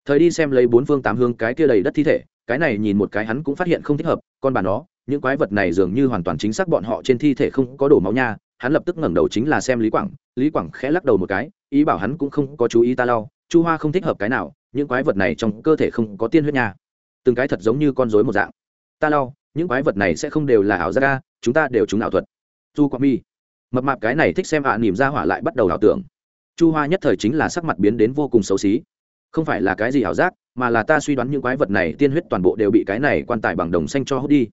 Thời đi xem lấy bốn phương tám hướng cái kia đầy đất thi thể, cái này nhìn một cái hắn cũng phát hiện không thích hợp Còn bà nó, những quái vật này dường như hoàn toàn chính xác bọn họ trên thi thể không có đổ máu nha hắn lập tức ngẩng đầu chính là xem lý quảng. Lý quảng khẽ lắc đầu một cái ý bảo hắn cũng không có chú ý ta lau chu hoa không thích hợp cái nào những quái vật này trong cơ thể không có tiên huyết nha. Từng cái thật giống như con rối một dạng. Ta lau những quái vật này sẽ không đều là ảo giác ca chúng ta đều chúng ảo thuật. Chu quang mi. Mập mạp cái này thích xem ạ à, nỉm ra hỏa lại bắt đầu ảo tưởng. Chu hoa nhất thời chính là sắc mặt biến đến vô cùng xấu xí. Không phải là cái gì ảo giác mà là ta suy đoán những quái vật này tiên huyết toàn bộ đều bị cái này quan tài bằng đồng xanh cho hút đi.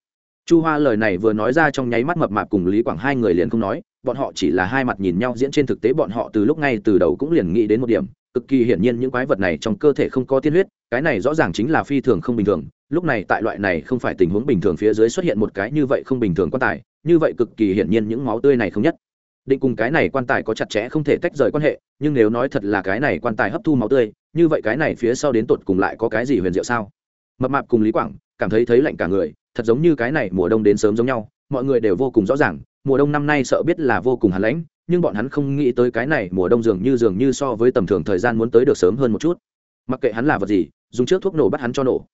Chu hoa lời này vừa nói ra trong nháy mắt mập mạp cùng lý quảng hai người liền không nói bọn họ chỉ là hai mặt nhìn nhau diễn trên thực tế bọn họ từ lúc ngay từ đầu cũng liền nghĩ đến một điểm, cực kỳ hiển nhiên những quái vật này trong cơ thể không có tiên huyết, cái này rõ ràng chính là phi thường không bình thường, lúc này tại loại này không phải tình huống bình thường phía dưới xuất hiện một cái như vậy không bình thường quan tài, như vậy cực kỳ hiển nhiên những máu tươi này không nhất. Định cùng cái này quan tài có chặt chẽ không thể tách rời quan hệ, nhưng nếu nói thật là cái này quan tài hấp thu máu tươi, như vậy cái này phía sau đến tột cùng lại có cái gì huyền diệu sao? Mập mạp cùng lý quảng cảm thấy thấy lạnh cả người, thật giống như cái này mùa đông đến sớm giống nhau, mọi người đều vô cùng rõ ràng mùa đông năm nay sợ biết là vô cùng hàn lãnh, nhưng bọn hắn không nghĩ tới cái này mùa đông dường như dường như so với tầm thường thời gian muốn tới được sớm hơn một chút. Mặc kệ hắn là vật gì, dùng trước thuốc nổ bắt hắn cho nổ.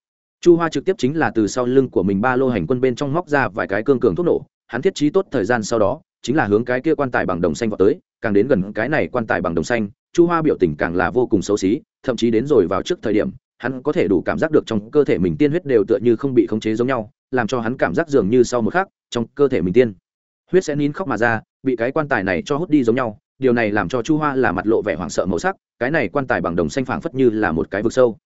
Chu hoa trực tiếp chính là từ sau lưng của mình ba lô hành quân bên trong móc ra vài cái cương cường thuốc nổ, hắn thiết trí tốt thời gian sau đó, chính là hướng cái kia quan tài bằng đồng xanh vào tới, càng đến gần cái này quan tài bằng đồng xanh, chu hoa biểu tình càng là vô cùng xấu xí, thậm chí đến rồi vào trước thời điểm, hắn có thể đủ cảm giác được trong cơ thể mình tiên huyết đều tựa như không bị khống chế giống nhau, làm cho hắn cảm giác dường như sau một khắc, trong cơ thể mình tiên huyết sẽ nín khóc mà ra, bị cái quan tài này cho hút đi giống nhau, điều này làm cho chu hoa là mặt lộ vẻ hoảng sợ màu sắc, cái này quan tài bằng đồng xanh phảng phất như là một cái vực sâu.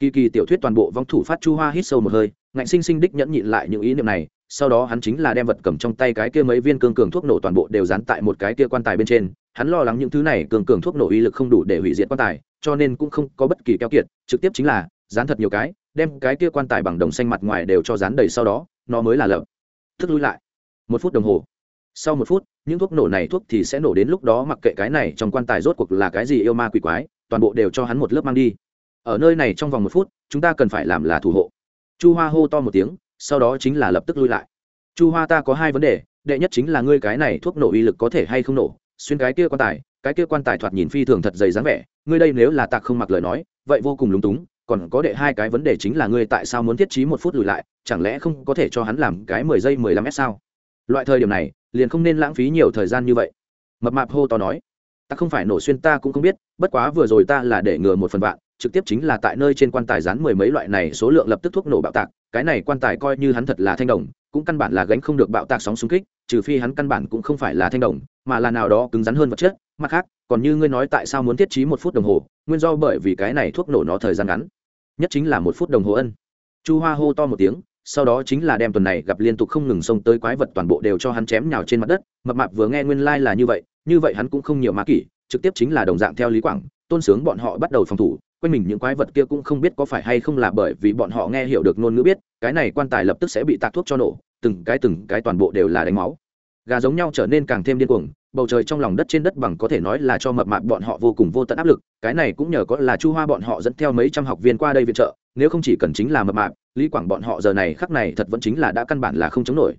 Kỳ kỳ tiểu thuyết toàn bộ vong thủ phát chu hoa hít sâu một hơi, ngạnh sinh sinh đích nhẫn nhịn lại những ý niệm này, sau đó hắn chính là đem vật cầm trong tay cái kia mấy viên cương cường thuốc nổ toàn bộ đều dán tại một cái kia quan tài bên trên. Hắn lo lắng những thứ này cường cường thuốc nổ uy lực không đủ để hủy diệt quan tài, cho nên cũng không có bất kỳ keo kiệt, trực tiếp chính là dán thật nhiều cái, đem cái kia quan tài bằng đồng xanh mặt ngoài đều cho dán đầy sau đó, nó mới là lợp thức lui lại. Một phút đồng hồ sau một phút, những thuốc nổ này thuốc thì sẽ nổ đến lúc đó mặc kệ cái này trong quan tài rốt cuộc là cái gì yêu ma quỷ quái, toàn bộ đều cho hắn một lớp mang đi. Ở nơi này trong vòng một phút, chúng ta cần phải làm là thủ hộ. Chu hoa hô to một tiếng, sau đó chính là lập tức lui lại. Chu hoa ta có hai vấn đề, đệ nhất chính là ngươi cái này thuốc nổ uy lực có thể hay không nổ, xuyên cái kia quan tài, cái kia quan tài thoạt nhìn phi thường thật dày dáng vẻ, ngươi đây nếu là tạc không mặc lời nói, vậy vô cùng lúng túng, còn có đệ hai cái vấn đề chính là ngươi tại sao muốn thiết trí một phút lùi lại, chẳng lẽ không có thể cho hắn làm cái mười giây mười lăm s sao? Loại thời điểm này liền không nên lãng phí nhiều thời gian như vậy. Mập mạp hô to nói, ta không phải nổ xuyên ta cũng không biết, bất quá vừa rồi ta là để ngừa một phần vạn, trực tiếp chính là tại nơi trên quan tài dán mười mấy loại này số lượng lập tức thuốc nổ bạo tạc, cái này quan tài coi như hắn thật là thanh đồng, cũng căn bản là gánh không được bạo tạc sóng xung kích, trừ phi hắn căn bản cũng không phải là thanh đồng, mà là nào đó cứng rắn hơn vật chất, mặt khác, còn như ngươi nói tại sao muốn thiết trí một phút đồng hồ, nguyên do bởi vì cái này thuốc nổ nó thời gian ngắn, nhất chính là một phút đồng hồ ân. Chu hoa hô to một tiếng sau đó chính là đem tuần này gặp liên tục không ngừng xông tới quái vật toàn bộ đều cho hắn chém nhào trên mặt đất. Mập mạp vừa nghe nguyên lai、like、là như vậy như vậy hắn cũng không nhiều má kỷ, trực tiếp chính là đồng dạng theo lý quảng, tôn sướng bọn họ bắt đầu phòng thủ. Quanh mình những quái vật kia cũng không biết có phải hay không là bởi vì bọn họ nghe hiểu được ngôn ngữ biết, cái này quan tài lập tức sẽ bị tạc thuốc cho nổ, từng cái từng cái toàn bộ đều là đánh máu. Gà giống nhau trở nên càng thêm điên cuồng, bầu trời trong lòng đất trên đất bằng có thể nói là cho mập mạp bọn họ vô cùng vô tận áp lực. Cái này cũng nhờ có là chu hoa bọn họ dẫn theo mấy trăm học viên qua đây viện trợ nếu không chỉ cần chính là mập mạp, lý quảng bọn họ giờ này khắc này thật vẫn chính là đã căn bản là không chống nổi.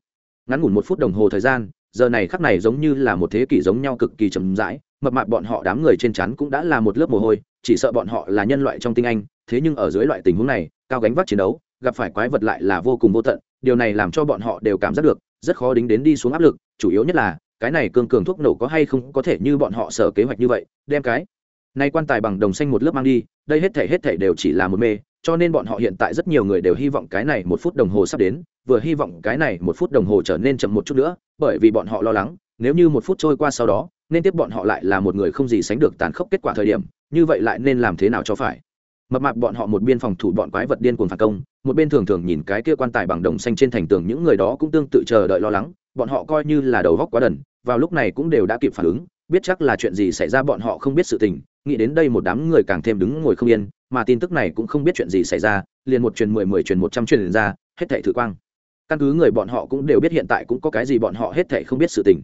Ngắn ngủn một phút đồng hồ thời gian, giờ này khắc này giống như là một thế kỷ giống nhau cực kỳ chậm rãi, mập mạp bọn họ đám người trên chắn cũng đã là một lớp mồ hôi, chỉ sợ bọn họ là nhân loại trong tinh anh, thế nhưng ở dưới loại tình huống này, cao gánh vác chiến đấu, gặp phải quái vật lại là vô cùng vô tận, điều này làm cho bọn họ đều cảm giác được, rất khó đính đến đi xuống áp lực, chủ yếu nhất là, cái này cương cường thuốc nổ có hay không có thể như bọn họ sở kế hoạch như vậy, đem cái nay quan tài bằng đồng xanh một lớp mang đi, đây hết thể hết thể đều chỉ là một mê cho nên bọn họ hiện tại rất nhiều người đều hy vọng cái này một phút đồng hồ sắp đến, vừa hy vọng cái này một phút đồng hồ trở nên chậm một chút nữa, bởi vì bọn họ lo lắng, nếu như một phút trôi qua sau đó, nên tiếp bọn họ lại là một người không gì sánh được tàn khốc kết quả thời điểm, như vậy lại nên làm thế nào cho phải? Mập mạp bọn họ một bên phòng thủ bọn quái vật điên cuồng phản công, một bên thường thường nhìn cái kia quan tài bằng đồng xanh trên thành tường những người đó cũng tương tự chờ đợi lo lắng, bọn họ coi như là đầu góc quá đần, vào lúc này cũng đều đã kịp phản ứng, biết chắc là chuyện gì xảy ra bọn họ không biết sự tình, nghĩ đến đây một đám người càng thêm đứng ngồi không yên mà tin tức này cũng không biết chuyện gì xảy ra, liền một truyền mười mười truyền một trăm truyền ra, hết thảy thử quang. Căn cứ người bọn họ cũng đều biết hiện tại cũng có cái gì bọn họ hết thảy không biết sự tình.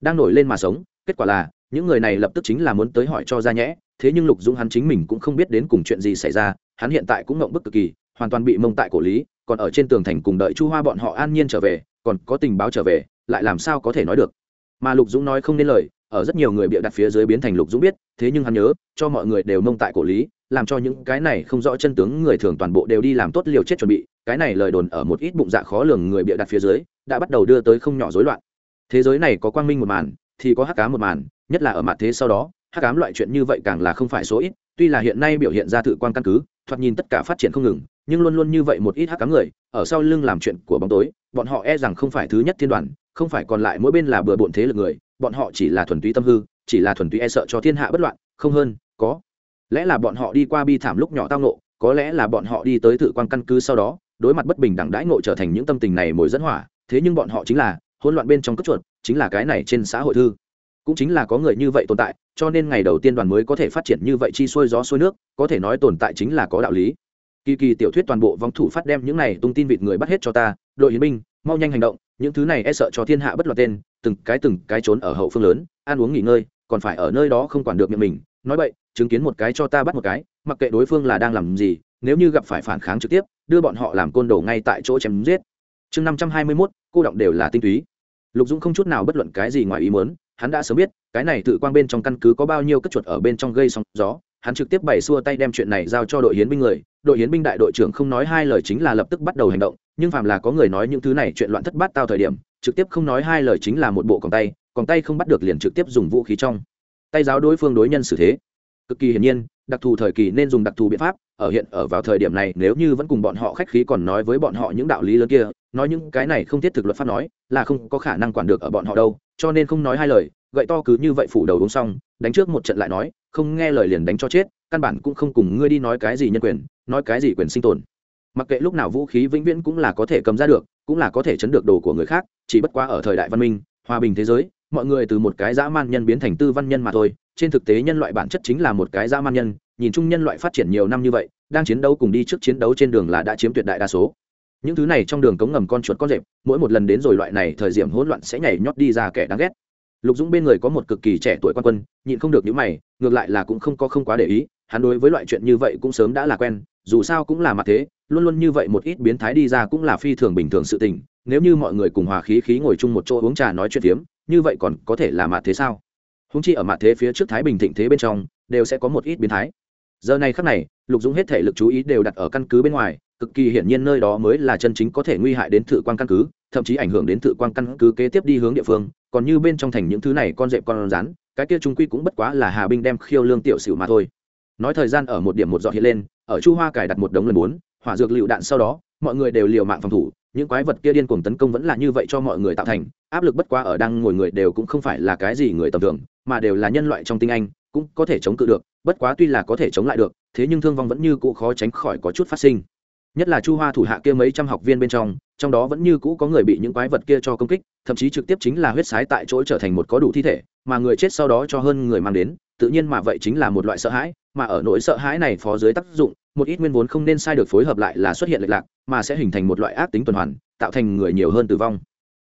Đang nổi lên mà sống, kết quả là, những người này lập tức chính là muốn tới hỏi cho ra nhẽ, thế nhưng lục dũng hắn chính mình cũng không biết đến cùng chuyện gì xảy ra, hắn hiện tại cũng ngộng bức cực kỳ, hoàn toàn bị mông tại cổ lý, còn ở trên tường thành cùng đợi chu hoa bọn họ an nhiên trở về, còn có tình báo trở về, lại làm sao có thể nói được. Mà lục dũng nói không nên lời, ở rất nhiều người bịa đặt phía dưới biến thành lục dũng biết, thế nhưng hắn nhớ, cho mọi người đều mông tại cổ lý làm cho những cái này không rõ chân tướng người thường toàn bộ đều đi làm tốt liều chết chuẩn bị, cái này lời đồn ở một ít bụng dạ khó lường người bịa đặt phía dưới, đã bắt đầu đưa tới không nhỏ rối loạn. Thế giới này có quang minh một màn, thì có hắc cá một màn, nhất là ở mặt thế sau đó, hắc ám loại chuyện như vậy càng là không phải số ít, tuy là hiện nay biểu hiện ra tự quan căn cứ, thoạt nhìn tất cả phát triển không ngừng, nhưng luôn luôn như vậy một ít hắc ám người, ở sau lưng làm chuyện của bóng tối, bọn họ e rằng không phải thứ nhất thiên đoàn, không phải còn lại mỗi bên là bừa bộn thế lực người, bọn họ chỉ là thuần túy tâm hư, chỉ là thuần túy e sợ cho thiên hạ bất loạn, không hơn, có lẽ là bọn họ đi qua bi thảm lúc nhỏ tao nộ có lẽ là bọn họ đi tới thử quan căn cứ sau đó, đối mặt bất bình đẳng đãi ngộ trở thành những tâm tình này mồi dẫn hỏa, thế nhưng bọn họ chính là, hỗn loạn bên trong cất chuột, chính là cái này trên xã hội thư. Cũng chính là có người như vậy tồn tại, cho nên ngày đầu tiên đoàn mới có thể phát triển như vậy chi xuôi gió xuôi nước, có thể nói tồn tại chính là có đạo lý. Kỳ kỳ tiểu thuyết toàn bộ vong thủ phát đem những này tung tin vịt người bắt hết cho ta, đội hiến binh, mau nhanh hành động, những thứ này e sợ cho thiên hạ bất loạt tên, từng cái từng cái trốn ở hậu phương lớn, ăn uống nghỉ ngơi, còn phải ở nơi đó không quản được miệng mình, nói vậy chứng kiến một cái cho ta bắt một cái, mặc kệ đối phương là đang làm gì, nếu như gặp phải phản kháng trực tiếp, đưa bọn họ làm côn đồ ngay tại chỗ chém giết. Chương năm trăm hai mươi mốt, cô động đều là tinh túy. Lục dũng không chút nào bất luận cái gì ngoài ý muốn, hắn đã sớm biết, cái này tự quang bên trong căn cứ có bao nhiêu cất chuột ở bên trong gây sóng gió. Hắn trực tiếp bày xua tay đem chuyện này giao cho đội hiến binh người. Đội hiến binh đại đội trưởng không nói hai lời chính là lập tức bắt đầu hành động, nhưng phàm là có người nói những thứ này chuyện loạn thất bát tao thời điểm, trực tiếp không nói hai lời chính là một bộ còng tay còng tay không bắt được liền trực tiếp dùng vũ khí trong. Tay giáo đối phương đối nhân xử thế cực kỳ hiển nhiên, đặc thù thời kỳ nên dùng đặc thù biện pháp, ở hiện, ở vào thời điểm này, nếu như vẫn cùng bọn họ khách khí còn nói với bọn họ những đạo lý lớn kia, nói những cái này không thiết thực luật pháp nói, là không có khả năng quản được ở bọn họ đâu, cho nên không nói hai lời, gậy to cứ như vậy phủ đầu đúng xong, đánh trước một trận lại nói, không nghe lời liền đánh cho chết, căn bản cũng không cùng ngươi đi nói cái gì nhân quyền, nói cái gì quyền sinh tồn. Mặc kệ lúc nào vũ khí vĩnh viễn cũng là có thể cầm ra được, cũng là có thể chấn được đồ của người khác, chỉ bất quá ở thời đại văn minh, hòa bình thế giới, mọi người từ một cái dã man nhân biến thành tư văn nhân mà thôi trên thực tế nhân loại bản chất chính là một cái dã man nhân, nhìn chung nhân loại phát triển nhiều năm như vậy, đang chiến đấu cùng đi trước chiến đấu trên đường là đã chiếm tuyệt đại đa số. Những thứ này trong đường cống ngầm con chuột con rệp, mỗi một lần đến rồi loại này thời điểm hỗn loạn sẽ nhảy nhót đi ra kẻ đáng ghét. Lục dũng bên người có một cực kỳ trẻ tuổi quan quân, nhịn không được những mày, ngược lại là cũng không có không quá để ý, hắn đối với loại chuyện như vậy cũng sớm đã là quen, dù sao cũng là mặt thế, luôn luôn như vậy một ít biến thái đi ra cũng là phi thường bình thường sự tình, nếu như mọi người cùng hòa khí khí ngồi chung một chỗ uống trà nói chuyện phiếm, như vậy còn có thể là mặt thế sao? Húng chi ở mặt thế phía trước thái bình thịnh thế bên trong, đều sẽ có một ít biến thái. Giờ này khắc này, lục dũng hết thể lực chú ý đều đặt ở căn cứ bên ngoài, cực kỳ hiển nhiên nơi đó mới là chân chính có thể nguy hại đến thự quan căn cứ, thậm chí ảnh hưởng đến thự quan căn cứ kế tiếp đi hướng địa phương. Còn như bên trong thành những thứ này con dẹp con rán cái kia trung quy cũng bất quá là hà binh đem khiêu lương tiểu xỉu mà thôi. Nói thời gian ở một điểm một dọn hiện lên, ở chu hoa cài đặt một đống lần bốn, hỏa dược lựu đạn sau đó, mọi người đều liều mạng phòng thủ những quái vật kia điên cuồng tấn công vẫn là như vậy cho mọi người tạo thành, áp lực bất quá ở đang ngồi người đều cũng không phải là cái gì người tầm thường, mà đều là nhân loại trong tinh anh, cũng có thể chống cự được, bất quá tuy là có thể chống lại được, thế nhưng thương vong vẫn như cũ khó tránh khỏi có chút phát sinh. Nhất là chu hoa thủ hạ kia mấy trăm học viên bên trong trong đó vẫn như cũ có người bị những quái vật kia cho công kích, thậm chí trực tiếp chính là huyết sái tại chỗ trở thành một có đủ thi thể, mà người chết sau đó cho hơn người mang đến, tự nhiên mà vậy chính là một loại sợ hãi mà ở nỗi sợ hãi này phó dưới tác dụng, một ít nguyên vốn không nên sai được phối hợp lại là xuất hiện lệch lạc, mà sẽ hình thành một loại ác tính tuần hoàn, tạo thành người nhiều hơn tử vong.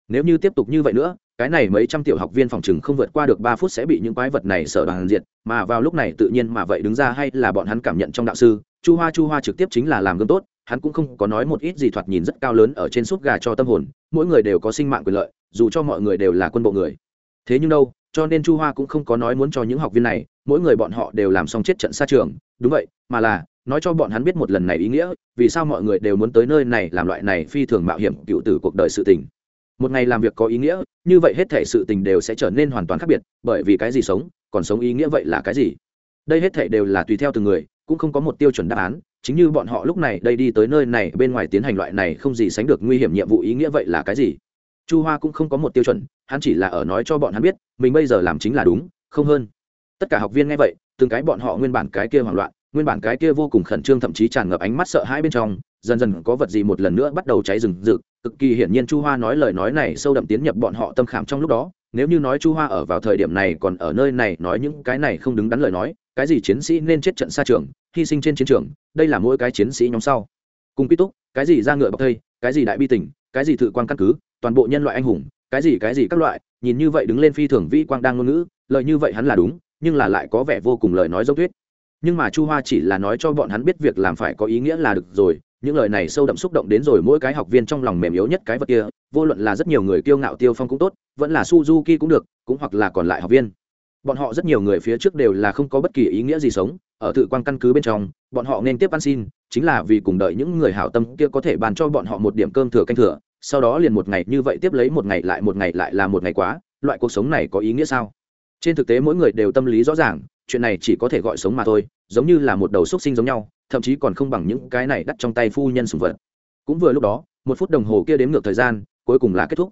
Nếu như tiếp tục như vậy nữa, cái này mấy trăm tiểu học viên phòng chừng không vượt qua được ba phút sẽ bị những quái vật này sợ bằng diệt, mà vào lúc này tự nhiên mà vậy đứng ra hay là bọn hắn cảm nhận trong đạo sư, chu hoa chu hoa trực tiếp chính là làm gương tốt, hắn cũng không có nói một ít gì thoạt nhìn rất cao lớn ở trên suốt gà cho tâm hồn, mỗi người đều có sinh mạng quyền lợi, dù cho mọi người đều là quân bộ người. Thế nhưng đâu, cho nên chu hoa cũng không có nói muốn cho những học viên này mỗi người bọn họ đều làm xong chết trận xa trường. Đúng vậy, mà là, nói cho bọn hắn biết một lần này ý nghĩa, vì sao mọi người đều muốn tới nơi này làm loại này phi thường mạo hiểm cựu tử cuộc đời sự tình. Một ngày làm việc có ý nghĩa, như vậy hết thể sự tình đều sẽ trở nên hoàn toàn khác biệt, bởi vì cái gì sống, còn sống ý nghĩa vậy là cái gì? Đây hết thể đều là tùy theo từng người, cũng không có một tiêu chuẩn đáp án, chính như bọn họ lúc này đây đi tới nơi này, bên ngoài tiến hành loại này không gì sánh được nguy hiểm nhiệm vụ ý nghĩa vậy là cái gì? Chu hoa cũng không có một tiêu chuẩn, hắn chỉ là ở nói cho bọn hắn biết, mình bây giờ làm chính là đúng, không hơn tất cả học viên nghe vậy, từng cái bọn họ nguyên bản cái kia hoảng loạn, nguyên bản cái kia vô cùng khẩn trương thậm chí tràn ngập ánh mắt sợ hãi bên trong, dần dần có vật gì một lần nữa bắt đầu cháy rừng rực. Cực kỳ hiển nhiên chu hoa nói lời nói này sâu đậm tiến nhập bọn họ tâm khảm trong lúc đó. Nếu như nói chu hoa ở vào thời điểm này còn ở nơi này, nói những cái này không đứng đắn lời nói, cái gì chiến sĩ nên chết trận xa trường, hy sinh trên chiến trường, đây là mỗi cái chiến sĩ nhóm sau. Cùng quy túc, cái gì ra ngựa bọc thây, cái gì đại bi tình, cái gì tự quan căn cứ, toàn bộ nhân loại anh hùng, cái gì cái gì các loại, nhìn như vậy đứng lên phi thường vi quang đang ngôn ngữ, lời như vậy hắn là đúng nhưng là lại có vẻ vô cùng lời nói dốc thuyết. Nhưng mà chu hoa chỉ là nói cho bọn hắn biết việc làm phải có ý nghĩa là được rồi, những lời này sâu đậm xúc động đến rồi mỗi cái học viên trong lòng mềm yếu nhất cái vật kia, vô luận là rất nhiều người kiêu ngạo tiêu phong cũng tốt, vẫn là suzuki cũng được, cũng hoặc là còn lại học viên. Bọn họ rất nhiều người phía trước đều là không có bất kỳ ý nghĩa gì sống, ở tự quan căn cứ bên trong, bọn họ nên tiếp ăn xin, chính là vì cùng đợi những người hảo tâm kia có thể bàn cho bọn họ một điểm cơm thừa canh thừa, sau đó liền một ngày như vậy tiếp lấy một ngày lại một ngày lại là một ngày quá, loại cuộc sống này có ý nghĩa sao? Trên thực tế mỗi người đều tâm lý rõ ràng, chuyện này chỉ có thể gọi sống mà thôi, giống như là một đầu xúc sinh giống nhau, thậm chí còn không bằng những cái này đắt trong tay phu nhân sùng vật. Cũng vừa lúc đó, một phút đồng hồ kia đếm ngược thời gian, cuối cùng là kết thúc.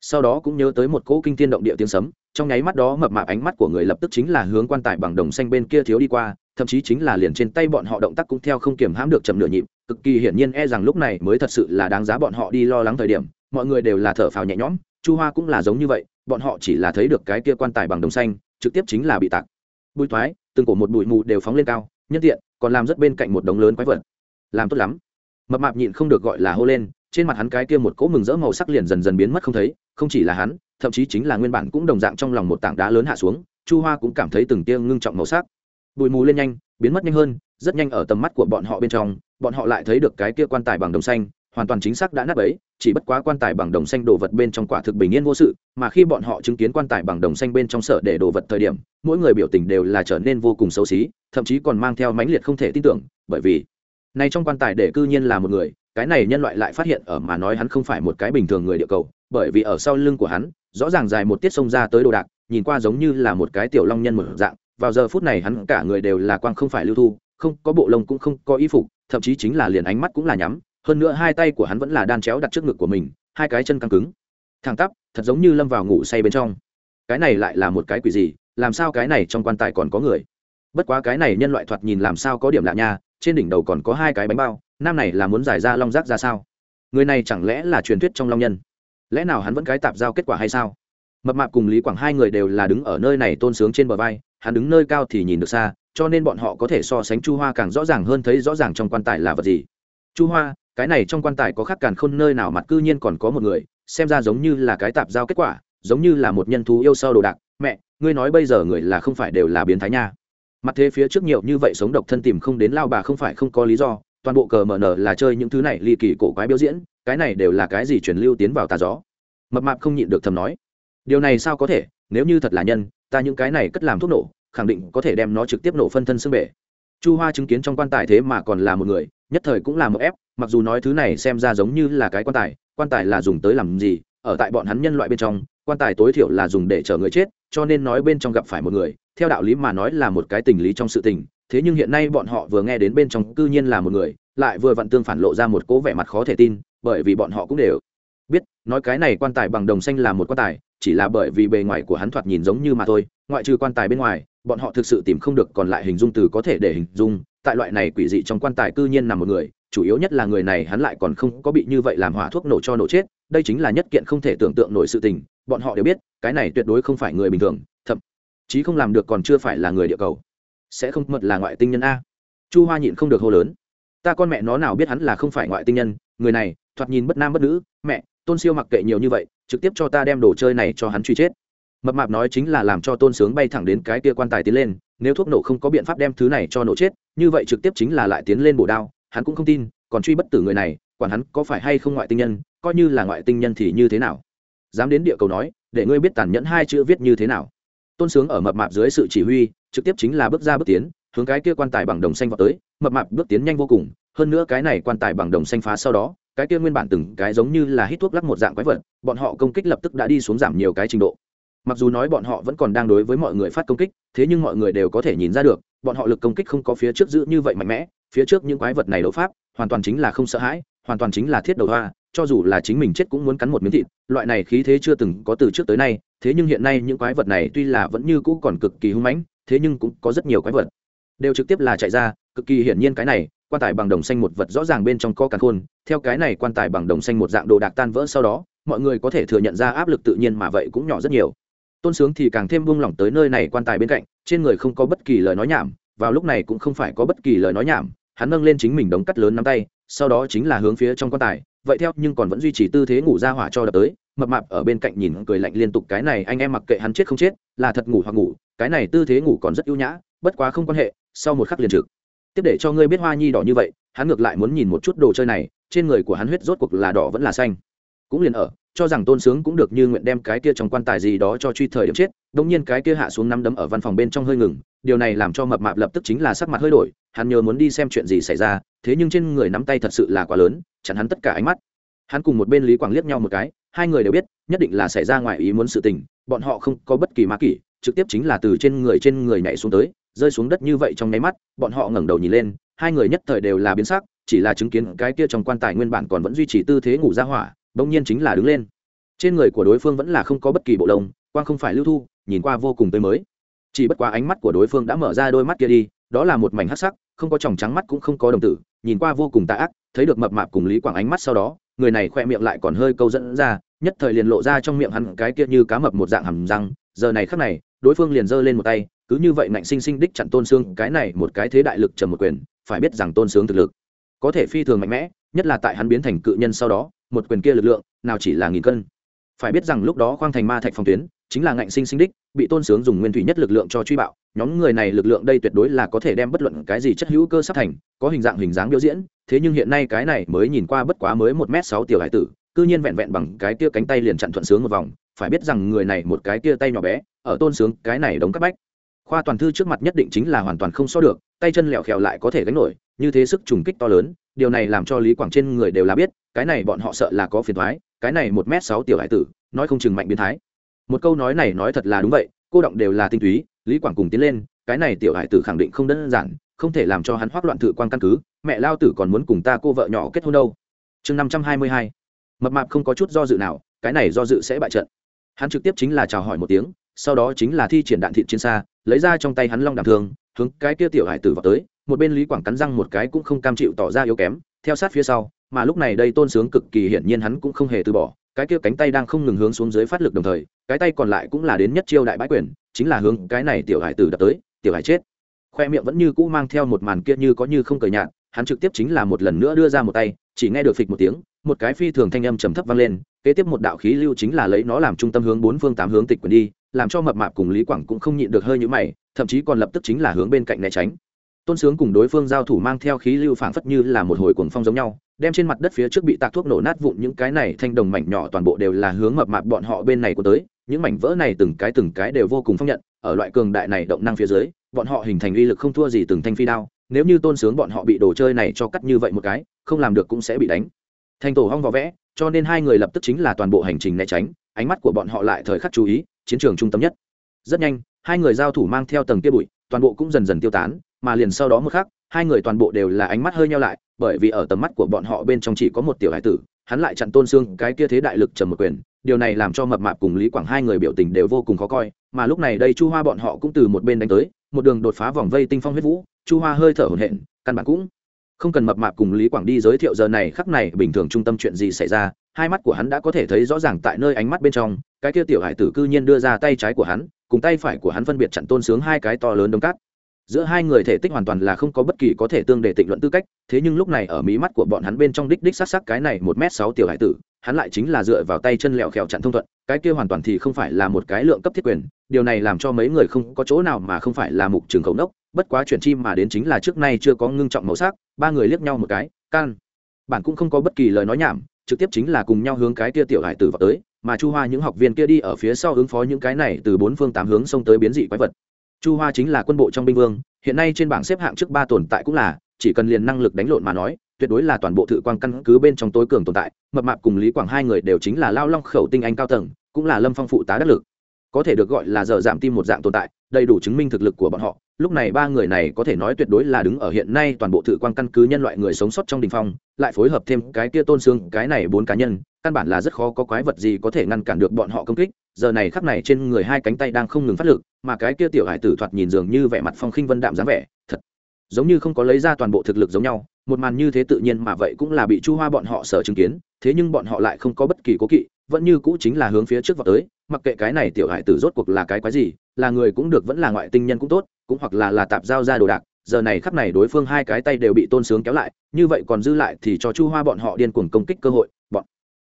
Sau đó cũng nhớ tới một cỗ kinh thiên động địa tiếng sấm, trong nháy mắt đó mập mạp ánh mắt của người lập tức chính là hướng quan tài bằng đồng xanh bên kia thiếu đi qua, thậm chí chính là liền trên tay bọn họ động tác cũng theo không kiềm hãm được chậm nửa nhịp, cực kỳ hiển nhiên e rằng lúc này mới thật sự là đáng giá bọn họ đi lo lắng thời điểm, mọi người đều là thở phào nhẹ nhõm, chu hoa cũng là giống như vậy bọn họ chỉ là thấy được cái kia quan tài bằng đồng xanh, trực tiếp chính là bị tạc. Bụi thoái, từng cổ một bụi mù đều phóng lên cao, nhân tiện, còn làm rất bên cạnh một đống lớn quái vật. Làm tốt lắm. Mập mạp nhịn không được gọi là hô lên, trên mặt hắn cái kia một cỗ mừng rỡ màu sắc liền dần dần biến mất không thấy, không chỉ là hắn, thậm chí chính là nguyên bản cũng đồng dạng trong lòng một tảng đá lớn hạ xuống, chu hoa cũng cảm thấy từng tia ngưng trọng màu sắc. Bụi mù lên nhanh, biến mất nhanh hơn, rất nhanh ở tầm mắt của bọn họ bên trong, bọn họ lại thấy được cái kia quan tài bằng đồng xanh hoàn toàn chính xác đã nát ấy chỉ bất quá quan tài bằng đồng xanh đồ vật bên trong quả thực bình yên vô sự, mà khi bọn họ chứng kiến quan tài bằng đồng xanh bên trong sở để đồ vật thời điểm, mỗi người biểu tình đều là trở nên vô cùng xấu xí, thậm chí còn mang theo mãnh liệt không thể tin tưởng, bởi vì nay trong quan tài để cư nhiên là một người, cái này nhân loại lại phát hiện ở mà nói hắn không phải một cái bình thường người địa cầu, bởi vì ở sau lưng của hắn, rõ ràng dài một tiết sông ra tới đồ đạc, nhìn qua giống như là một cái tiểu long nhân một dạng, vào giờ phút này hắn cả người đều là quang không phải lưu thu, không có bộ lông cũng không có y phục, thậm chí chính là liền ánh mắt cũng là nhắm hơn nữa hai tay của hắn vẫn là đan chéo đặt trước ngực của mình, hai cái chân căng cứng. Thẳng tắp, thật giống như lâm vào ngủ say bên trong. Cái này lại là một cái quỷ gì, làm sao cái này trong quan tài còn có người? Bất quá cái này nhân loại thoạt nhìn làm sao có điểm lạ nha, trên đỉnh đầu còn có hai cái bánh bao, nam này là muốn giải ra long rác ra sao? Người này chẳng lẽ là truyền thuyết trong long nhân? Lẽ nào hắn vẫn cái tạp giao kết quả hay sao? Mập mạp cùng lý quảng hai người đều là đứng ở nơi này tôn sướng trên bờ vai, hắn đứng nơi cao thì nhìn được xa, cho nên bọn họ có thể so sánh chu hoa càng rõ ràng hơn thấy rõ ràng trong quan tài là vật gì. Chu hoa cái này trong quan tài có khắc càn khôn nơi nào mặt cư nhiên còn có một người, xem ra giống như là cái tạp giao kết quả, giống như là một nhân thú yêu sâu đồ đạc. Mẹ, ngươi nói bây giờ người là không phải đều là biến thái nha. Mặt thế phía trước nhiều như vậy sống độc thân tìm không đến lao bà không phải không có lý do, toàn bộ cờ mở nở là chơi những thứ này ly kỳ cổ quái biểu diễn, cái này đều là cái gì truyền lưu tiến vào tà gió. Mập mạp không nhịn được thầm nói. Điều này sao có thể, nếu như thật là nhân, ta những cái này cất làm thuốc nổ, khẳng định có thể đem nó trực tiếp nổ phân thân xương bể. Chu hoa chứng kiến trong quan tài thế mà còn là một người, nhất thời cũng là một ép mặc dù nói thứ này xem ra giống như là cái quan tài quan tài là dùng tới làm gì, ở tại bọn hắn nhân loại bên trong, quan tài tối thiểu là dùng để chở người chết, cho nên nói bên trong gặp phải một người, theo đạo lý mà nói là một cái tình lý trong sự tình, thế nhưng hiện nay bọn họ vừa nghe đến bên trong cư nhiên là một người, lại vừa vặn tương phản lộ ra một cố vẻ mặt khó thể tin, bởi vì bọn họ cũng đều biết, nói cái này quan tài bằng đồng xanh là một quan tài, chỉ là bởi vì bề ngoài của hắn thoạt nhìn giống như mà thôi, ngoại trừ quan tài bên ngoài, bọn họ thực sự tìm không được còn lại hình dung từ có thể để hình dung, tại loại này quỷ dị trong quan tài cư nhiên nằm một người chủ yếu nhất là người này hắn lại còn không có bị như vậy làm hỏa thuốc nổ cho nổ chết, đây chính là nhất kiện không thể tưởng tượng nổi sự tình, bọn họ đều biết, cái này tuyệt đối không phải người bình thường, thậm chí không làm được còn chưa phải là người địa cầu. Sẽ không mật là ngoại tinh nhân a. Chu hoa nhịn không được hô lớn. Ta con mẹ nó nào biết hắn là không phải ngoại tinh nhân, người này, thoạt nhìn bất nam bất nữ, mẹ, tôn siêu mặc kệ nhiều như vậy, trực tiếp cho ta đem đồ chơi này cho hắn truy chết. Mập mạp nói chính là làm cho tôn sướng bay thẳng đến cái kia quan tài tiến lên, nếu thuốc nổ không có biện pháp đem thứ này cho nổ chết, như vậy trực tiếp chính là lại tiến lên bổ đao hắn cũng không tin, còn truy bất tử người này, quản hắn có phải hay không ngoại tinh nhân, coi như là ngoại tinh nhân thì như thế nào? Dám đến địa cầu nói, để ngươi biết tàn nhẫn hai chữ viết như thế nào. Tôn sướng ở mập mạp dưới sự chỉ huy, trực tiếp chính là bước ra bước tiến, hướng cái kia quan tài bằng đồng xanh vào tới, mập mạp bước tiến nhanh vô cùng, hơn nữa cái này quan tài bằng đồng xanh phá sau đó, cái kia nguyên bản từng cái giống như là hít thuốc lắc một dạng quái vật, bọn họ công kích lập tức đã đi xuống giảm nhiều cái trình độ mặc dù nói bọn họ vẫn còn đang đối với mọi người phát công kích, thế nhưng mọi người đều có thể nhìn ra được, bọn họ lực công kích không có phía trước giữ như vậy mạnh mẽ. Phía trước những quái vật này đấu pháp, hoàn toàn chính là không sợ hãi, hoàn toàn chính là thiết đầu hoa, cho dù là chính mình chết cũng muốn cắn một miếng thịt. Loại này khí thế chưa từng có từ trước tới nay, thế nhưng hiện nay những quái vật này tuy là vẫn như cũ còn cực kỳ hung mãnh, thế nhưng cũng có rất nhiều quái vật đều trực tiếp là chạy ra, cực kỳ hiển nhiên cái này, quan tài bằng đồng xanh một vật rõ ràng bên trong có càn khôn, theo cái này quan tài bằng đồng xanh một dạng đồ đạc tan vỡ sau đó, mọi người có thể thừa nhận ra áp lực tự nhiên mà vậy cũng nhỏ rất nhiều tôn sướng thì càng thêm buông lỏng tới nơi này quan tài bên cạnh, trên người không có bất kỳ lời nói nhảm, vào lúc này cũng không phải có bất kỳ lời nói nhảm, hắn nâng lên chính mình đống cắt lớn nắm tay, sau đó chính là hướng phía trong quan tài, vậy theo nhưng còn vẫn duy trì tư thế ngủ ra hỏa cho đập tới, mập mạp ở bên cạnh nhìn cười lạnh liên tục cái này anh em mặc kệ hắn chết không chết, là thật ngủ hoặc ngủ, cái này tư thế ngủ còn rất ưu nhã, bất quá không quan hệ, sau một khắc liền trực. Tiếp để cho ngươi biết hoa nhi đỏ như vậy, hắn ngược lại muốn nhìn một chút đồ chơi này, trên người của hắn huyết rốt cuộc là đỏ vẫn là xanh. Cũng liền ở cho rằng tôn sướng cũng được như nguyện đem cái kia trong quan tài gì đó cho truy thời điểm chết đông nhiên cái kia hạ xuống năm đấm ở văn phòng bên trong hơi ngừng, điều này làm cho mập mạp lập tức chính là sắc mặt hơi đổi, hắn nhớ muốn đi xem chuyện gì xảy ra, thế nhưng trên người nắm tay thật sự là quá lớn, chặn hắn tất cả ánh mắt. Hắn cùng một bên lý quảng liếc nhau một cái, hai người đều biết, nhất định là xảy ra ngoài ý muốn sự tình, bọn họ không có bất kỳ ma kỷ, trực tiếp chính là từ trên người trên người nhảy xuống tới, rơi xuống đất như vậy trong nháy mắt, bọn họ ngẩng đầu nhìn lên, hai người nhất thời đều là biến sắc, chỉ là chứng kiến cái kia trong quan tài nguyên bản còn vẫn duy trì tư thế ngủ ra hỏa bỗng nhiên chính là đứng lên. Trên người của đối phương vẫn là không có bất kỳ bộ lông, quang không phải lưu thu, nhìn qua vô cùng tươi mới. Chỉ bất quá ánh mắt của đối phương đã mở ra đôi mắt kia đi, đó là một mảnh hắc sắc, không có tròng trắng mắt cũng không có đồng tử, nhìn qua vô cùng tà ác, thấy được mập mạp cùng lý quảng ánh mắt sau đó, người này khoe miệng lại còn hơi câu dẫn ra, nhất thời liền lộ ra trong miệng hắn cái kia như cá mập một dạng hầm răng, giờ này khắc này, đối phương liền giơ lên một tay, cứ như vậy ngạnh sinh sinh đích chặn tôn xương cái này một cái thế đại lực trầm một quyền, phải biết rằng tôn sướng thực lực có thể phi thường mạnh mẽ, nhất là tại hắn biến thành cự nhân sau đó một quyền kia lực lượng, nào chỉ là nghìn cân. Phải biết rằng lúc đó khoang thành ma thạch phòng tuyến, chính là ngạnh sinh sinh đích, bị tôn sướng dùng nguyên thủy nhất lực lượng cho truy bạo. Nhóm người này lực lượng đây tuyệt đối là có thể đem bất luận cái gì chất hữu cơ sắp thành, có hình dạng hình dáng biểu diễn. Thế nhưng hiện nay cái này mới nhìn qua bất quá mới một m sáu tiểu hải tử, cư nhiên vẹn vẹn bằng cái kia cánh tay liền chặn thuận sướng một vòng. Phải biết rằng người này một cái kia tay nhỏ bé, ở tôn sướng cái này đống cắt bách. Khoa toàn thư trước mặt nhất định chính là hoàn toàn không so được tay chân lẹo khèo lại có thể gánh nổi, như thế sức trùng kích to lớn, điều này làm cho lý quảng trên người đều là biết, cái này bọn họ sợ là có phiền thoái cái này một m sáu tiểu hải tử, nói không chừng mạnh biến thái. Một câu nói này nói thật là đúng vậy, cô động đều là tinh túy, lý quảng cùng tiến lên, cái này tiểu hải tử khẳng định không đơn giản, không thể làm cho hắn hoác loạn thử quan căn cứ, mẹ lao tử còn muốn cùng ta cô vợ nhỏ kết hôn đâu. Chương năm trăm hai mươi hai, mập mạp không có chút do dự nào, cái này do dự sẽ bại trận. Hắn trực tiếp chính là chào hỏi một tiếng, sau đó chính là thi triển đạn thịt trên xa, lấy ra trong tay hắn long đảm thương hướng cái kia tiểu hải tử vào tới, một bên lý quảng cắn răng một cái cũng không cam chịu tỏ ra yếu kém, theo sát phía sau, mà lúc này đây tôn sướng cực kỳ hiển nhiên hắn cũng không hề từ bỏ, cái kia cánh tay đang không ngừng hướng xuống dưới phát lực đồng thời, cái tay còn lại cũng là đến nhất chiêu đại bãi quyền, chính là hướng cái này tiểu hải tử đập tới, tiểu hải chết. Khoe miệng vẫn như cũ mang theo một màn kia như có như không cởi nhạt, hắn trực tiếp chính là một lần nữa đưa ra một tay, chỉ nghe được phịch một tiếng, một cái phi thường thanh âm trầm thấp vang lên, kế tiếp một đạo khí lưu chính là lấy nó làm trung tâm hướng bốn phương tám hướng tịch quyền đi, làm cho mập mạp cùng lý quảng cũng không nhịn được hơi nhũ mày thậm chí còn lập tức chính là hướng bên cạnh né tránh. Tôn sướng cùng đối phương giao thủ mang theo khí lưu phảng phất như là một hồi cuồng phong giống nhau, đem trên mặt đất phía trước bị tạc thuốc nổ nát vụn những cái này thanh đồng mảnh nhỏ toàn bộ đều là hướng mập mạp bọn họ bên này của tới, những mảnh vỡ này từng cái từng cái đều vô cùng phong nhận, ở loại cường đại này động năng phía dưới, bọn họ hình thành uy lực không thua gì từng thanh phi đao, nếu như tôn sướng bọn họ bị đồ chơi này cho cắt như vậy một cái, không làm được cũng sẽ bị đánh. Thành tổ hong vỏ vẽ, cho nên hai người lập tức chính là toàn bộ hành trình né tránh, ánh mắt của bọn họ lại thời khắc chú ý, chiến trường trung tâm nhất. Rất nhanh hai người giao thủ mang theo tầng kia bụi, toàn bộ cũng dần dần tiêu tán, mà liền sau đó một khắc, hai người toàn bộ đều là ánh mắt hơi nhau lại, bởi vì ở tầm mắt của bọn họ bên trong chỉ có một tiểu hải tử, hắn lại chặn tôn xương cái kia thế đại lực trầm một quyền, điều này làm cho mập mạp cùng lý quảng hai người biểu tình đều vô cùng khó coi, mà lúc này đây chu hoa bọn họ cũng từ một bên đánh tới, một đường đột phá vòng vây tinh phong huyết vũ, chu hoa hơi thở hổn hển, căn bản cũng không cần mập mạp cùng lý quảng đi giới thiệu giờ này khắc này bình thường trung tâm chuyện gì xảy ra, hai mắt của hắn đã có thể thấy rõ ràng tại nơi ánh mắt bên trong, cái kia tiểu hải tử cư nhiên đưa ra tay trái của hắn cùng tay phải của hắn phân biệt chặn tôn sướng hai cái to lớn đống cát. Giữa hai người thể tích hoàn toàn là không có bất kỳ có thể tương để tịnh luận tư cách, thế nhưng lúc này ở mí mắt của bọn hắn bên trong đích đích sắc sắc cái này một m sáu tiểu hải tử, hắn lại chính là dựa vào tay chân lẹo khèo chặn thông thuận, cái kia hoàn toàn thì không phải là một cái lượng cấp thiết quyền, điều này làm cho mấy người không có chỗ nào mà không phải là mục trường khẩu nốc, bất quá chuyện chim mà đến chính là trước nay chưa có ngưng trọng màu sắc, ba người liếc nhau một cái, can. Bạn cũng không có bất kỳ lời nói nhảm, trực tiếp chính là cùng nhau hướng cái kia tiểu hải tử vào tới mà chu hoa những học viên kia đi ở phía sau ứng phó những cái này từ bốn phương tám hướng xông tới biến dị quái vật. Chu hoa chính là quân bộ trong binh vương, hiện nay trên bảng xếp hạng trước ba tồn tại cũng là, chỉ cần liền năng lực đánh lộn mà nói, tuyệt đối là toàn bộ thự quang căn cứ bên trong tối cường tồn tại, mập mạp cùng lý quảng hai người đều chính là lao long khẩu tinh anh cao tầng, cũng là lâm phong phụ tá đắc lực. Có thể được gọi là giờ giảm tim một dạng tồn tại, đầy đủ chứng minh thực lực của bọn họ. Lúc này ba người này có thể nói tuyệt đối là đứng ở hiện nay toàn bộ thự quang căn cứ nhân loại người sống sót trong đình phong, lại phối hợp thêm cái kia tôn xương cái này bốn cá nhân căn bản là rất khó có quái vật gì có thể ngăn cản được bọn họ công kích. Giờ này khắc này trên người hai cánh tay đang không ngừng phát lực, mà cái kia tiểu hải tử thoạt nhìn dường như vẻ mặt phong khinh vân đạm dáng vẻ, thật giống như không có lấy ra toàn bộ thực lực giống nhau. Một màn như thế tự nhiên mà vậy cũng là bị chu hoa bọn họ sở chứng kiến, thế nhưng bọn họ lại không có bất kỳ cố kỵ, vẫn như cũ chính là hướng phía trước vào tới. Mặc kệ cái này tiểu hải tử rốt cuộc là cái quái gì, là người cũng được, vẫn là ngoại tinh nhân cũng tốt, cũng hoặc là là tạp giao ra đồ đạc, giờ này khắp này đối phương hai cái tay đều bị tôn sướng kéo lại, như vậy còn dư lại thì cho chu hoa bọn họ điên cuồng công kích cơ hội, bọn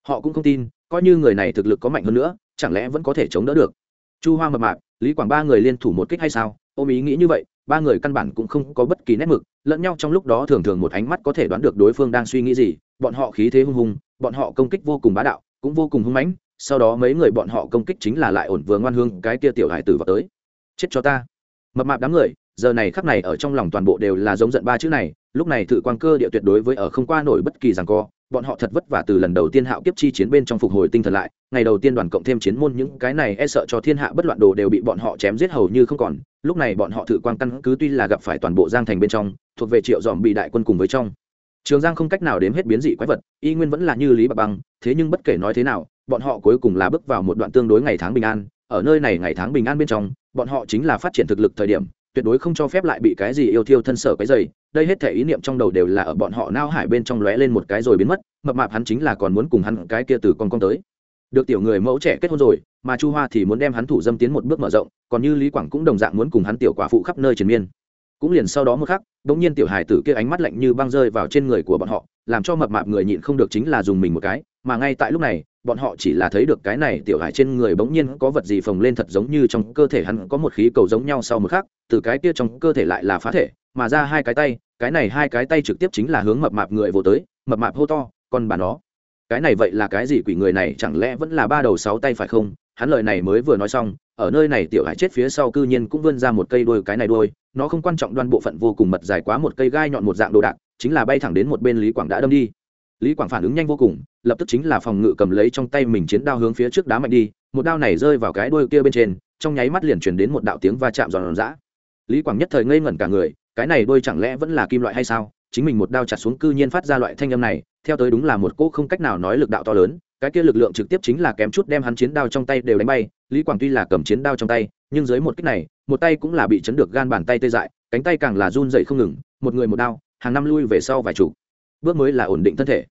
họ cũng không tin, coi như người này thực lực có mạnh hơn nữa, chẳng lẽ vẫn có thể chống đỡ được? Chu hoa mập mạp, lý quảng ba người liên thủ một kích hay sao? Ôm ý nghĩ như vậy, ba người căn bản cũng không có bất kỳ nét mực, lẫn nhau trong lúc đó thường thường một ánh mắt có thể đoán được đối phương đang suy nghĩ gì, bọn họ khí thế hung hùng, bọn họ công kích vô cùng bá đạo, cũng vô cùng hung mãnh, sau đó mấy người bọn họ công kích chính là lại ổn vừa ngoan hương, cái kia tiểu hải tử vào tới. Chết cho ta. Mập mạp đám người, giờ này khắp này ở trong lòng toàn bộ đều là giống giận ba chữ này lúc này thự quang cơ địa tuyệt đối với ở không qua nổi bất kỳ rằng co, bọn họ thật vất vả từ lần đầu tiên hạo kiếp chi chiến bên trong phục hồi tinh thần lại, ngày đầu tiên đoàn cộng thêm chiến môn những cái này e sợ cho thiên hạ bất loạn đồ đều bị bọn họ chém giết hầu như không còn, lúc này bọn họ thự quang căn cứ tuy là gặp phải toàn bộ giang thành bên trong, thuộc về triệu dòm bị đại quân cùng với trong. Trường giang không cách nào đếm hết biến dị quái vật, y nguyên vẫn là như lý bạc băng, thế nhưng bất kể nói thế nào, bọn họ cuối cùng là bước vào một đoạn tương đối ngày tháng bình an, ở nơi này ngày tháng bình an bên trong, bọn họ chính là phát triển thực lực thời điểm tuyệt đối không cho phép lại bị cái gì yêu thiêu thân sở cái dày đây hết thể ý niệm trong đầu đều là ở bọn họ nao hải bên trong lóe lên một cái rồi biến mất, mập mạp hắn chính là còn muốn cùng hắn cái kia từ con con tới. Được tiểu người mẫu trẻ kết hôn rồi, mà chu hoa thì muốn đem hắn thủ dâm tiến một bước mở rộng, còn như lý quảng cũng đồng dạng muốn cùng hắn tiểu quả phụ khắp nơi triền miên. Cũng liền sau đó một khắc đ ỗ n g nhiên tiểu hài tử kia ánh mắt lạnh như băng rơi vào trên người của bọn họ, làm cho mập mạp người nhịn không được chính là dùng mình một cái, mà ngay tại lúc này bọn họ chỉ là thấy được cái này tiểu hài trên người bỗng nhiên có vật gì phồng lên thật giống như trong cơ thể hắn có một khí cầu giống nhau sau một khắc, từ cái kia trong cơ thể lại là phá thể, mà ra hai cái tay, cái này hai cái tay trực tiếp chính là hướng mập mạp người vô tới, mập mạp hô to còn bà nó. Cái này vậy là cái gì quỷ người này, chẳng lẽ vẫn là ba đầu sáu tay phải không? Hắn lời này mới vừa nói xong, ở nơi này tiểu hải chết phía sau cư nhiên cũng vươn ra một cây đuôi, cái này đuôi, nó không quan trọng, đoan bộ phận vô cùng mật dài quá một cây gai nhọn một dạng đồ đạc, chính là bay thẳng đến một bên lý quảng đã đâm đi lý quảng phản ứng nhanh vô cùng, lập tức chính là phòng ngự cầm lấy trong tay mình chiến đao hướng phía trước đá mạnh đi, một đao này rơi vào cái đuôi kia bên trên, trong nháy mắt liền chuyển đến một đạo tiếng va chạm giòn giã. Lý quảng nhất thời ngây ngẩn cả người, cái này đuôi chẳng lẽ vẫn là kim loại hay sao? Chính mình một đao chặt xuống cư nhiên phát ra loại thanh âm này, theo tới đúng là một cỗ không cách nào nói lực đạo to lớn, cái kia lực lượng trực tiếp chính là kém chút đem hắn chiến đao trong tay đều đánh bay, lý quảng tuy là cầm chiến đao trong tay, nhưng dưới một kích này, một tay cũng là bị chấn được gan bàn tay tê dại, cánh tay càng là run dậy không ngừng, một người một đao, hàng năm lui về sau vài chục bước mới là ổn định thân thể.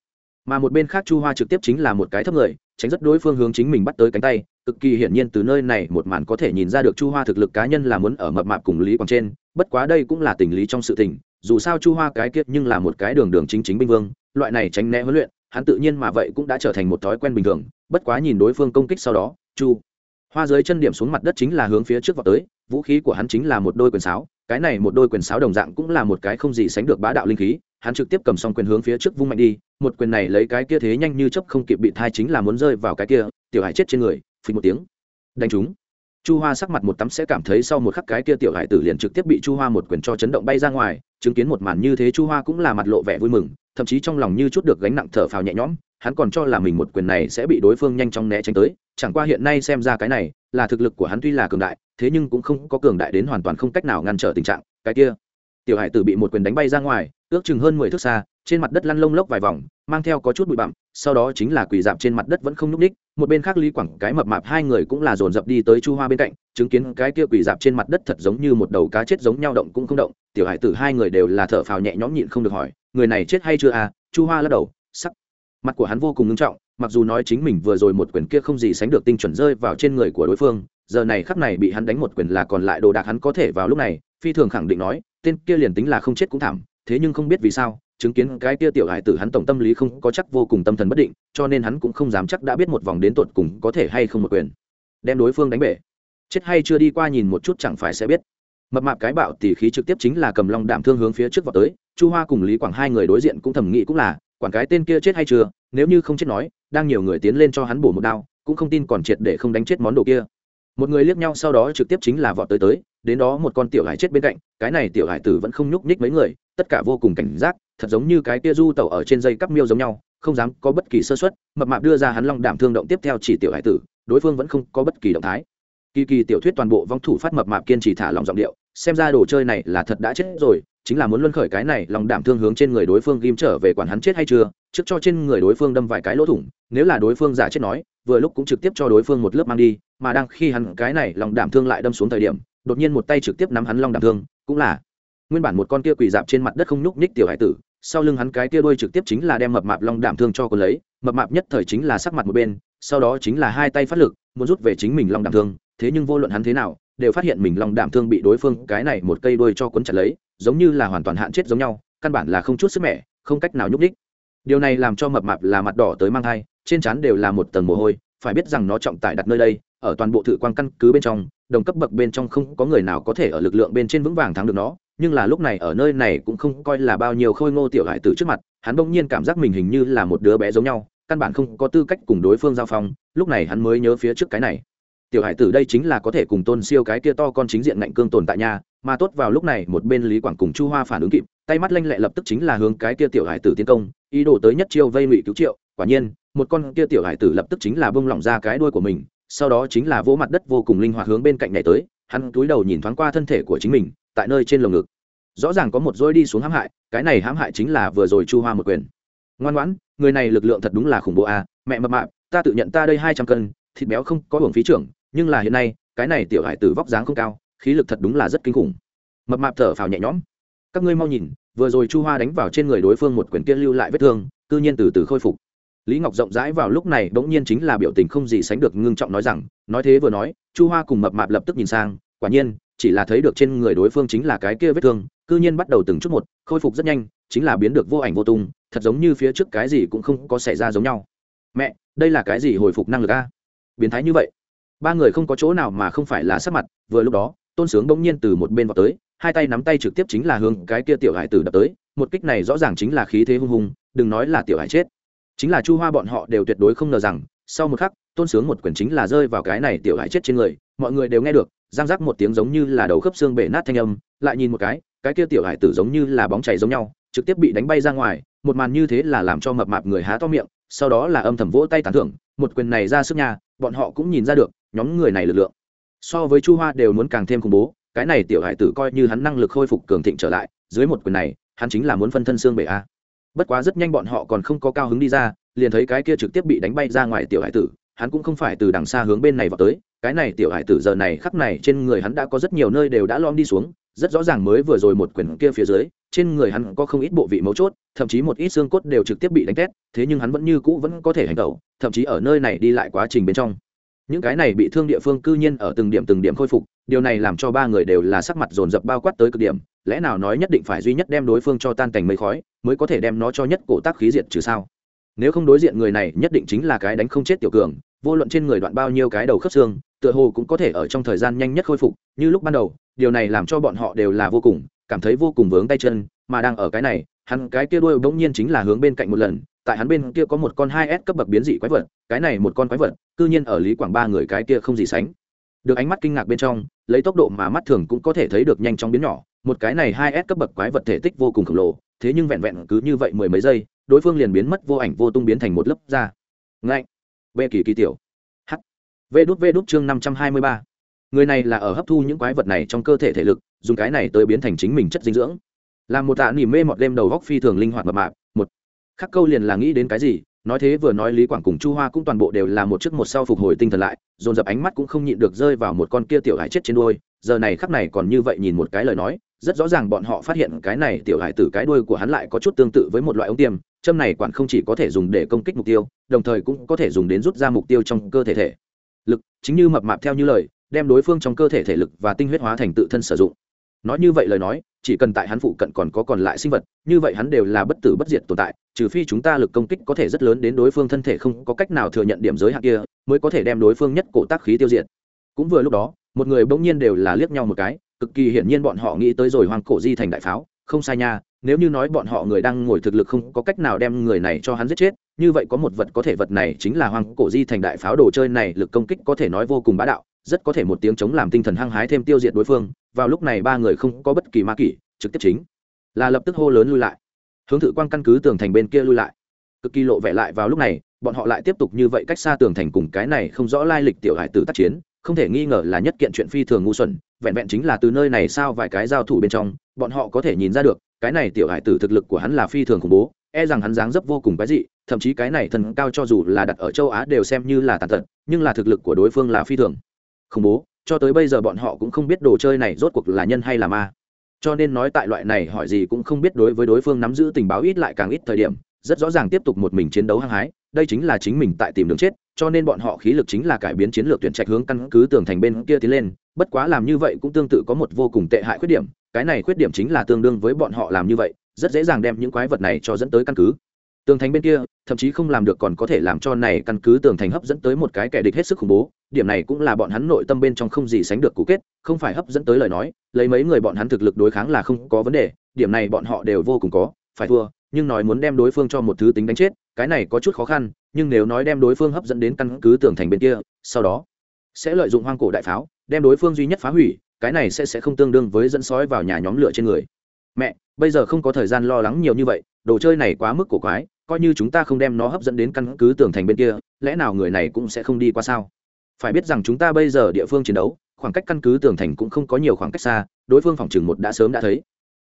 Mà một bên khác chu hoa trực tiếp chính là một cái thấp người, tránh rất đối phương hướng chính mình bắt tới cánh tay, cực kỳ hiển nhiên từ nơi này một màn có thể nhìn ra được chu hoa thực lực cá nhân là muốn ở mập mạp cùng lý còn trên, bất quá đây cũng là tình lý trong sự tình, dù sao chu hoa cái kiệt nhưng là một cái đường đường chính chính binh vương, loại này tránh né huấn luyện, hắn tự nhiên mà vậy cũng đã trở thành một thói quen bình thường, bất quá nhìn đối phương công kích sau đó, chu hoa dưới chân điểm xuống mặt đất chính là hướng phía trước vào tới, vũ khí của hắn chính là một đôi quyền sáo, cái này một đôi quyền sáo đồng dạng cũng là một cái không gì sánh được bá đạo linh khí hắn trực tiếp cầm xong quyền hướng phía trước vung mạnh đi, một quyền này lấy cái kia thế nhanh như chấp không kịp bị thai chính là muốn rơi vào cái kia, tiểu hải chết trên người phình một tiếng đánh trúng. chu hoa sắc mặt một tắm sẽ cảm thấy sau một khắc cái kia tiểu hải tử liền trực tiếp bị chu hoa một quyền cho chấn động bay ra ngoài, chứng kiến một màn như thế chu hoa cũng là mặt lộ vẻ vui mừng, thậm chí trong lòng như chút được gánh nặng thở phào nhẹ nhõm, hắn còn cho là mình một quyền này sẽ bị đối phương nhanh chóng né tránh tới, chẳng qua hiện nay xem ra cái này là thực lực của hắn tuy là cường đại, thế nhưng cũng không có cường đại đến hoàn toàn không cách nào ngăn trở tình trạng, cái kia tiểu hải tử bị một quyền đánh bay ra ngoài, ước chừng hơn mười thước xa, trên mặt đất lăn lông lốc vài vòng, mang theo có chút bụi bặm, sau đó chính là quỳ dạp trên mặt đất vẫn không nhúc ních một bên khác lý quảng cái mập mạp hai người cũng là dồn dập đi tới chu hoa bên cạnh, chứng kiến cái kia quỳ dạp trên mặt đất thật giống như một đầu cá chết giống nhau động cũng không động, tiểu hải tử hai người đều là thở phào nhẹ nhõm nhịn không được hỏi, người này chết hay chưa à? Chu hoa lắc đầu, sắc. Mặt của hắn vô cùng nghiêm trọng, mặc dù nói chính mình vừa rồi một quyền kia không gì sánh được tinh chuẩn rơi vào trên người của đối phương, giờ này khắc này bị hắn đánh một quyền là còn lại đồ đạc hắn có thể vào lúc này, phi thường khẳng định nói tên kia liền tính là không chết cũng thảm, thế nhưng không biết vì sao, chứng kiến cái kia tiểu hải tử hắn tổng tâm lý không có chắc vô cùng tâm thần bất định, cho nên hắn cũng không dám chắc đã biết một vòng đến tột cùng có thể hay không một quyền. Đem đối phương đánh bể. Chết hay chưa đi qua nhìn một chút chẳng phải sẽ biết. Mập mạp cái bạo tỉ khí trực tiếp chính là cầm long đạm thương hướng phía trước vào tới, chu hoa cùng lý quảng hai người đối diện cũng thầm nghĩ cũng là quản cái tên kia chết hay chưa, nếu như không chết nói, đang nhiều người tiến lên cho hắn bổ một đao, cũng không tin còn triệt để không đánh chết món đồ kia một người liếc nhau sau đó trực tiếp chính là vọt tới tới, đến đó một con tiểu hải chết bên cạnh, cái này tiểu hải tử vẫn không nhúc nhích mấy người, tất cả vô cùng cảnh giác, thật giống như cái kia du tẩu ở trên dây cắp miêu giống nhau, không dám có bất kỳ sơ suất, mập mạp đưa ra hắn long đảm thương động tiếp theo chỉ tiểu hải tử, đối phương vẫn không có bất kỳ động thái. Kỳ kỳ tiểu thuyết toàn bộ vong thủ phát mập mạp kiên trì thả lòng giọng điệu, xem ra đồ chơi này là thật đã chết rồi, chính là muốn luân khởi cái này lòng đảm thương hướng trên người đối phương ghim trở về quản hắn chết hay chưa, trước cho trên người đối phương đâm vài cái lỗ thủng, nếu là đối phương giả chết nói vừa lúc cũng trực tiếp cho đối phương một lớp mang đi, mà đang khi hắn cái này lòng đảm thương lại đâm xuống thời điểm, đột nhiên một tay trực tiếp nắm hắn long đảm thương, cũng là nguyên bản một con kia quỳ dạp trên mặt đất không nhúc nhích tiểu hải tử, sau lưng hắn cái kia đuôi trực tiếp chính là đem mập mạp long đảm thương cho cô lấy, mập mạp nhất thời chính là sắc mặt một bên, sau đó chính là hai tay phát lực, muốn rút về chính mình long đảm thương, thế nhưng vô luận hắn thế nào, đều phát hiện mình long đảm thương bị đối phương cái này một cây đuôi cho cuốn chặt lấy, giống như là hoàn toàn hạn chết giống nhau, căn bản là không chút sức mẻ, không cách nào nhúc nhích. Điều này làm cho mập mạp là mặt đỏ tới mang thai trên trán đều là một tầng mồ hôi, phải biết rằng nó trọng tải đặt nơi đây, ở toàn bộ thự quan căn cứ bên trong, đồng cấp bậc bên trong không có người nào có thể ở lực lượng bên trên vững vàng thắng được nó, nhưng là lúc này ở nơi này cũng không coi là bao nhiêu khôi ngô tiểu hải tử trước mặt, hắn bỗng nhiên cảm giác mình hình như là một đứa bé giống nhau, căn bản không có tư cách cùng đối phương giao phong, lúc này hắn mới nhớ phía trước cái này. Tiểu hải tử đây chính là có thể cùng tôn siêu cái kia to con chính diện ngạnh cương tồn tại nhà mà tốt vào lúc này một bên lý quảng cùng chu hoa phản ứng kịp, tay mắt lanh lẹ lập tức chính là hướng cái kia tiểu hải tử tiến công, ý đồ tới nhất chiêu vây ngụy cứu triệu, quả nhiên một con kia tiểu hải tử lập tức chính là bông lỏng ra cái đuôi của mình, sau đó chính là vỗ mặt đất vô cùng linh hoạt hướng bên cạnh này tới, hắn túi đầu nhìn thoáng qua thân thể của chính mình, tại nơi trên lồng ngực. Rõ ràng có một dối đi xuống hãm hại, cái này hãm hại chính là vừa rồi chu hoa một quyền. Ngoan ngoãn, người này lực lượng thật đúng là khủng bố à mẹ mập mạp, ta tự nhận ta đây hai trăm cân, thịt béo không có hưởng phí trưởng, nhưng là hiện nay, cái này tiểu hải tử vóc dáng không cao, khí lực thật đúng là rất kinh khủng. Mập mạp thở phào nhẹ nhõm. Các ngươi mau nhìn, vừa rồi chu hoa đánh vào trên người đối phương một quyền kia lưu lại vết thương cư nhiên từ từ khôi phục lý ngọc rộng rãi vào lúc này bỗng nhiên chính là biểu tình không gì sánh được ngưng trọng nói rằng, nói thế vừa nói, chu hoa cùng mập mạp lập tức nhìn sang, quả nhiên, chỉ là thấy được trên người đối phương chính là cái kia vết thương, cư nhiên bắt đầu từng chút một, khôi phục rất nhanh, chính là biến được vô ảnh vô tung, thật giống như phía trước cái gì cũng không có xảy ra giống nhau. Mẹ, đây là cái gì hồi phục năng lực a? Biến thái như vậy. Ba người không có chỗ nào mà không phải là sắc mặt, vừa lúc đó, tôn sướng bỗng nhiên từ một bên vào tới, hai tay nắm tay trực tiếp chính là hướng cái kia tiểu hải tử đập tới, một kích này rõ ràng chính là khí thế hung hùng, đừng nói là tiểu hải chết chính là chu hoa bọn họ đều tuyệt đối không ngờ rằng, sau một khắc, tôn sướng một quyển chính là rơi vào cái này tiểu hải chết trên người, mọi người đều nghe được giang giác một tiếng giống như là đầu khớp xương bể nát thanh âm, lại nhìn một cái cái kia tiểu hải tử giống như là bóng chảy giống nhau, trực tiếp bị đánh bay ra ngoài, một màn như thế là làm cho mập mạp người há to miệng, sau đó là âm thầm vỗ tay tán thưởng, một quyền này ra sức nhà bọn họ cũng nhìn ra được, nhóm người này lực lượng. So với chu hoa đều muốn càng thêm khủng bố, cái này tiểu hải tử coi như hắn năng lực khôi phục cường thịnh trở lại, dưới một quyền này, hắn chính là muốn phân thân xương bể a bất quá rất nhanh bọn họ còn không có cao hứng đi ra, liền thấy cái kia trực tiếp bị đánh bay ra ngoài tiểu hải tử, hắn cũng không phải từ đằng xa hướng bên này vào tới, cái này tiểu hải tử giờ này khắc này trên người hắn đã có rất nhiều nơi đều đã lom đi xuống, rất rõ ràng mới vừa rồi một quyển kia phía dưới, trên người hắn có không ít bộ vị mấu chốt, thậm chí một ít xương cốt đều trực tiếp bị đánh tét, thế nhưng hắn vẫn như cũ vẫn có thể hành tẩu thậm chí ở nơi này đi lại quá trình bên trong những cái này bị thương địa phương cư nhiên ở từng điểm từng điểm khôi phục, điều này làm cho ba người đều là sắc mặt dồn dập bao quát tới cực điểm, lẽ nào nói nhất định phải duy nhất đem đối phương cho tan cảnh mây khói, mới có thể đem nó cho nhất cổ tác khí diệt trừ sao? Nếu không đối diện người này, nhất định chính là cái đánh không chết tiểu cường, vô luận trên người đoạn bao nhiêu cái đầu khớp xương, tựa hồ cũng có thể ở trong thời gian nhanh nhất khôi phục, như lúc ban đầu, điều này làm cho bọn họ đều là vô cùng cảm thấy vô cùng vướng tay chân, mà đang ở cái này, hắn cái kia đuôi bỗng nhiên chính là hướng bên cạnh một lần tại hắn bên kia có một con hai s cấp bậc biến dị quái vật, cái này một con quái vật, cư nhiên ở lý quảng ba người cái kia không gì sánh. Được ánh mắt kinh ngạc bên trong, lấy tốc độ mà mắt thường cũng có thể thấy được nhanh chóng biến nhỏ, một cái này hai s cấp bậc quái vật thể tích vô cùng khổng lồ, thế nhưng vẹn vẹn cứ như vậy mười mấy giây, đối phương liền biến mất vô ảnh vô tung biến thành một lớp da. Ngạnh. Vệ kỳ kỳ tiểu. H. Vệ đút vệ đút chương năm trăm hai mươi ba. Người này là ở hấp thu những quái vật này trong cơ thể thể lực, dùng cái này tới biến thành chính mình chất dinh dưỡng. Làm một tạ nỉ mê mọt đêm đầu góc phi thường linh hoạt mập mạp khắc câu liền là nghĩ đến cái gì, nói thế vừa nói lý quảng cùng chu hoa cũng toàn bộ đều là một trước một sau phục hồi tinh thần lại, dồn dập ánh mắt cũng không nhịn được rơi vào một con kia tiểu hải chết trên đuôi. Giờ này khắc này còn như vậy nhìn một cái lời nói, rất rõ ràng bọn họ phát hiện cái này tiểu hải tử cái đuôi của hắn lại có chút tương tự với một loại ống tiêm, châm này quản không chỉ có thể dùng để công kích mục tiêu, đồng thời cũng có thể dùng đến rút ra mục tiêu trong cơ thể thể. Lực, chính như mập mạp theo như lời, đem đối phương trong cơ thể thể lực và tinh huyết hóa thành tự thân sử dụng. Nói như vậy lời nói chỉ cần tại hắn phụ cận còn có còn lại sinh vật, như vậy hắn đều là bất tử bất diệt tồn tại, trừ phi chúng ta lực công kích có thể rất lớn đến đối phương thân thể không có cách nào thừa nhận điểm giới hạn kia, mới có thể đem đối phương nhất cổ tác khí tiêu diệt. Cũng vừa lúc đó, một người bỗng nhiên đều là liếc nhau một cái, cực kỳ hiển nhiên bọn họ nghĩ tới rồi hoang cổ di thành đại pháo, không sai nha, nếu như nói bọn họ người đang ngồi thực lực không có cách nào đem người này cho hắn giết chết, như vậy có một vật có thể vật này chính là hoang cổ di thành đại pháo đồ chơi này, lực công kích có thể nói vô cùng bá đạo, rất có thể một tiếng chống làm tinh thần hăng hái thêm tiêu diệt đối phương vào lúc này ba người không có bất kỳ ma kỷ, trực tiếp chính là lập tức hô lớn lui lại. Hướng thự quan căn cứ tường thành bên kia lui lại. Cực kỳ lộ vẻ lại vào lúc này, bọn họ lại tiếp tục như vậy cách xa tường thành cùng cái này không rõ lai lịch tiểu hải tử tác chiến, không thể nghi ngờ là nhất kiện chuyện phi thường ngu xuẩn, vẹn vẹn chính là từ nơi này sao vài cái giao thủ bên trong, bọn họ có thể nhìn ra được, cái này tiểu hải tử thực lực của hắn là phi thường khủng bố e rằng hắn dáng dấp vô cùng cái dị, thậm chí cái này thần cao cho dù là đặt ở châu á đều xem như là tàn tật, nhưng là thực lực của đối phương là phi thường khủng bố cho tới bây giờ bọn họ cũng không biết đồ chơi này rốt cuộc là nhân hay là ma. Cho nên nói tại loại này hỏi gì cũng không biết đối với đối phương nắm giữ tình báo ít lại càng ít thời điểm, rất rõ ràng tiếp tục một mình chiến đấu hăng hái, đây chính là chính mình tại tìm đường chết, cho nên bọn họ khí lực chính là cải biến chiến lược tuyển trạch hướng căn cứ tường thành bên kia tiến lên, bất quá làm như vậy cũng tương tự có một vô cùng tệ hại khuyết điểm, cái này khuyết điểm chính là tương đương với bọn họ làm như vậy, rất dễ dàng đem những quái vật này cho dẫn tới căn cứ tường thành bên kia, thậm chí không làm được còn có thể làm cho này căn cứ tường thành hấp dẫn tới một cái kẻ địch hết sức khủng bố. Điểm này cũng là bọn hắn nội tâm bên trong không gì sánh được cú kết, không phải hấp dẫn tới lời nói, lấy mấy người bọn hắn thực lực đối kháng là không có vấn đề, điểm này bọn họ đều vô cùng có, phải thua, nhưng nói muốn đem đối phương cho một thứ tính đánh chết, cái này có chút khó khăn, nhưng nếu nói đem đối phương hấp dẫn đến căn cứ tường thành bên kia, sau đó sẽ lợi dụng hoang cổ đại pháo, đem đối phương duy nhất phá hủy, cái này sẽ sẽ không tương đương với dẫn sói vào nhà nhóm lửa trên người. Mẹ, bây giờ không có thời gian lo lắng nhiều như vậy, đồ chơi này quá mức cổ quái coi như chúng ta không đem nó hấp dẫn đến căn cứ tường thành bên kia, lẽ nào người này cũng sẽ không đi qua sao? Phải biết rằng chúng ta bây giờ địa phương chiến đấu, khoảng cách căn cứ tường thành cũng không có nhiều khoảng cách xa, đối phương phòng chừng một đã sớm đã thấy.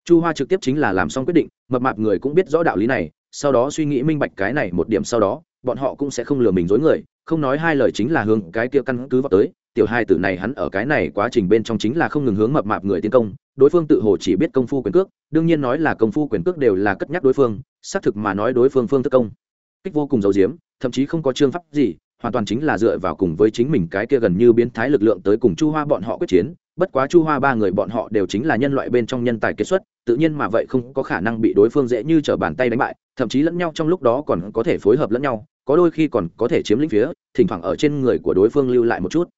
Chu hoa trực tiếp chính là làm xong quyết định, mập mạp người cũng biết rõ đạo lý này, sau đó suy nghĩ minh bạch cái này một điểm sau đó, bọn họ cũng sẽ không lừa mình dối người, không nói hai lời chính là hướng cái kia căn cứ vào tới, tiểu hai tử này hắn ở cái này quá trình bên trong chính là không ngừng hướng mập mạp người tiến công đối phương tự hồ chỉ biết công phu quyền cước, đương nhiên nói là công phu quyền cước đều là cất nhắc đối phương, xác thực mà nói đối phương phương thức công. Kích vô cùng giấu diếm, thậm chí không có chương pháp gì, hoàn toàn chính là dựa vào cùng với chính mình cái kia gần như biến thái lực lượng tới cùng chu hoa bọn họ quyết chiến, bất quá chu hoa ba người bọn họ đều chính là nhân loại bên trong nhân tài kết xuất, tự nhiên mà vậy không có khả năng bị đối phương dễ như t r ở bàn tay đánh bại, thậm chí lẫn nhau trong lúc đó còn có thể phối hợp lẫn nhau, có đôi khi còn có thể chiếm lĩnh phía, thỉnh thoảng ở trên người của đối phương lưu lại một chút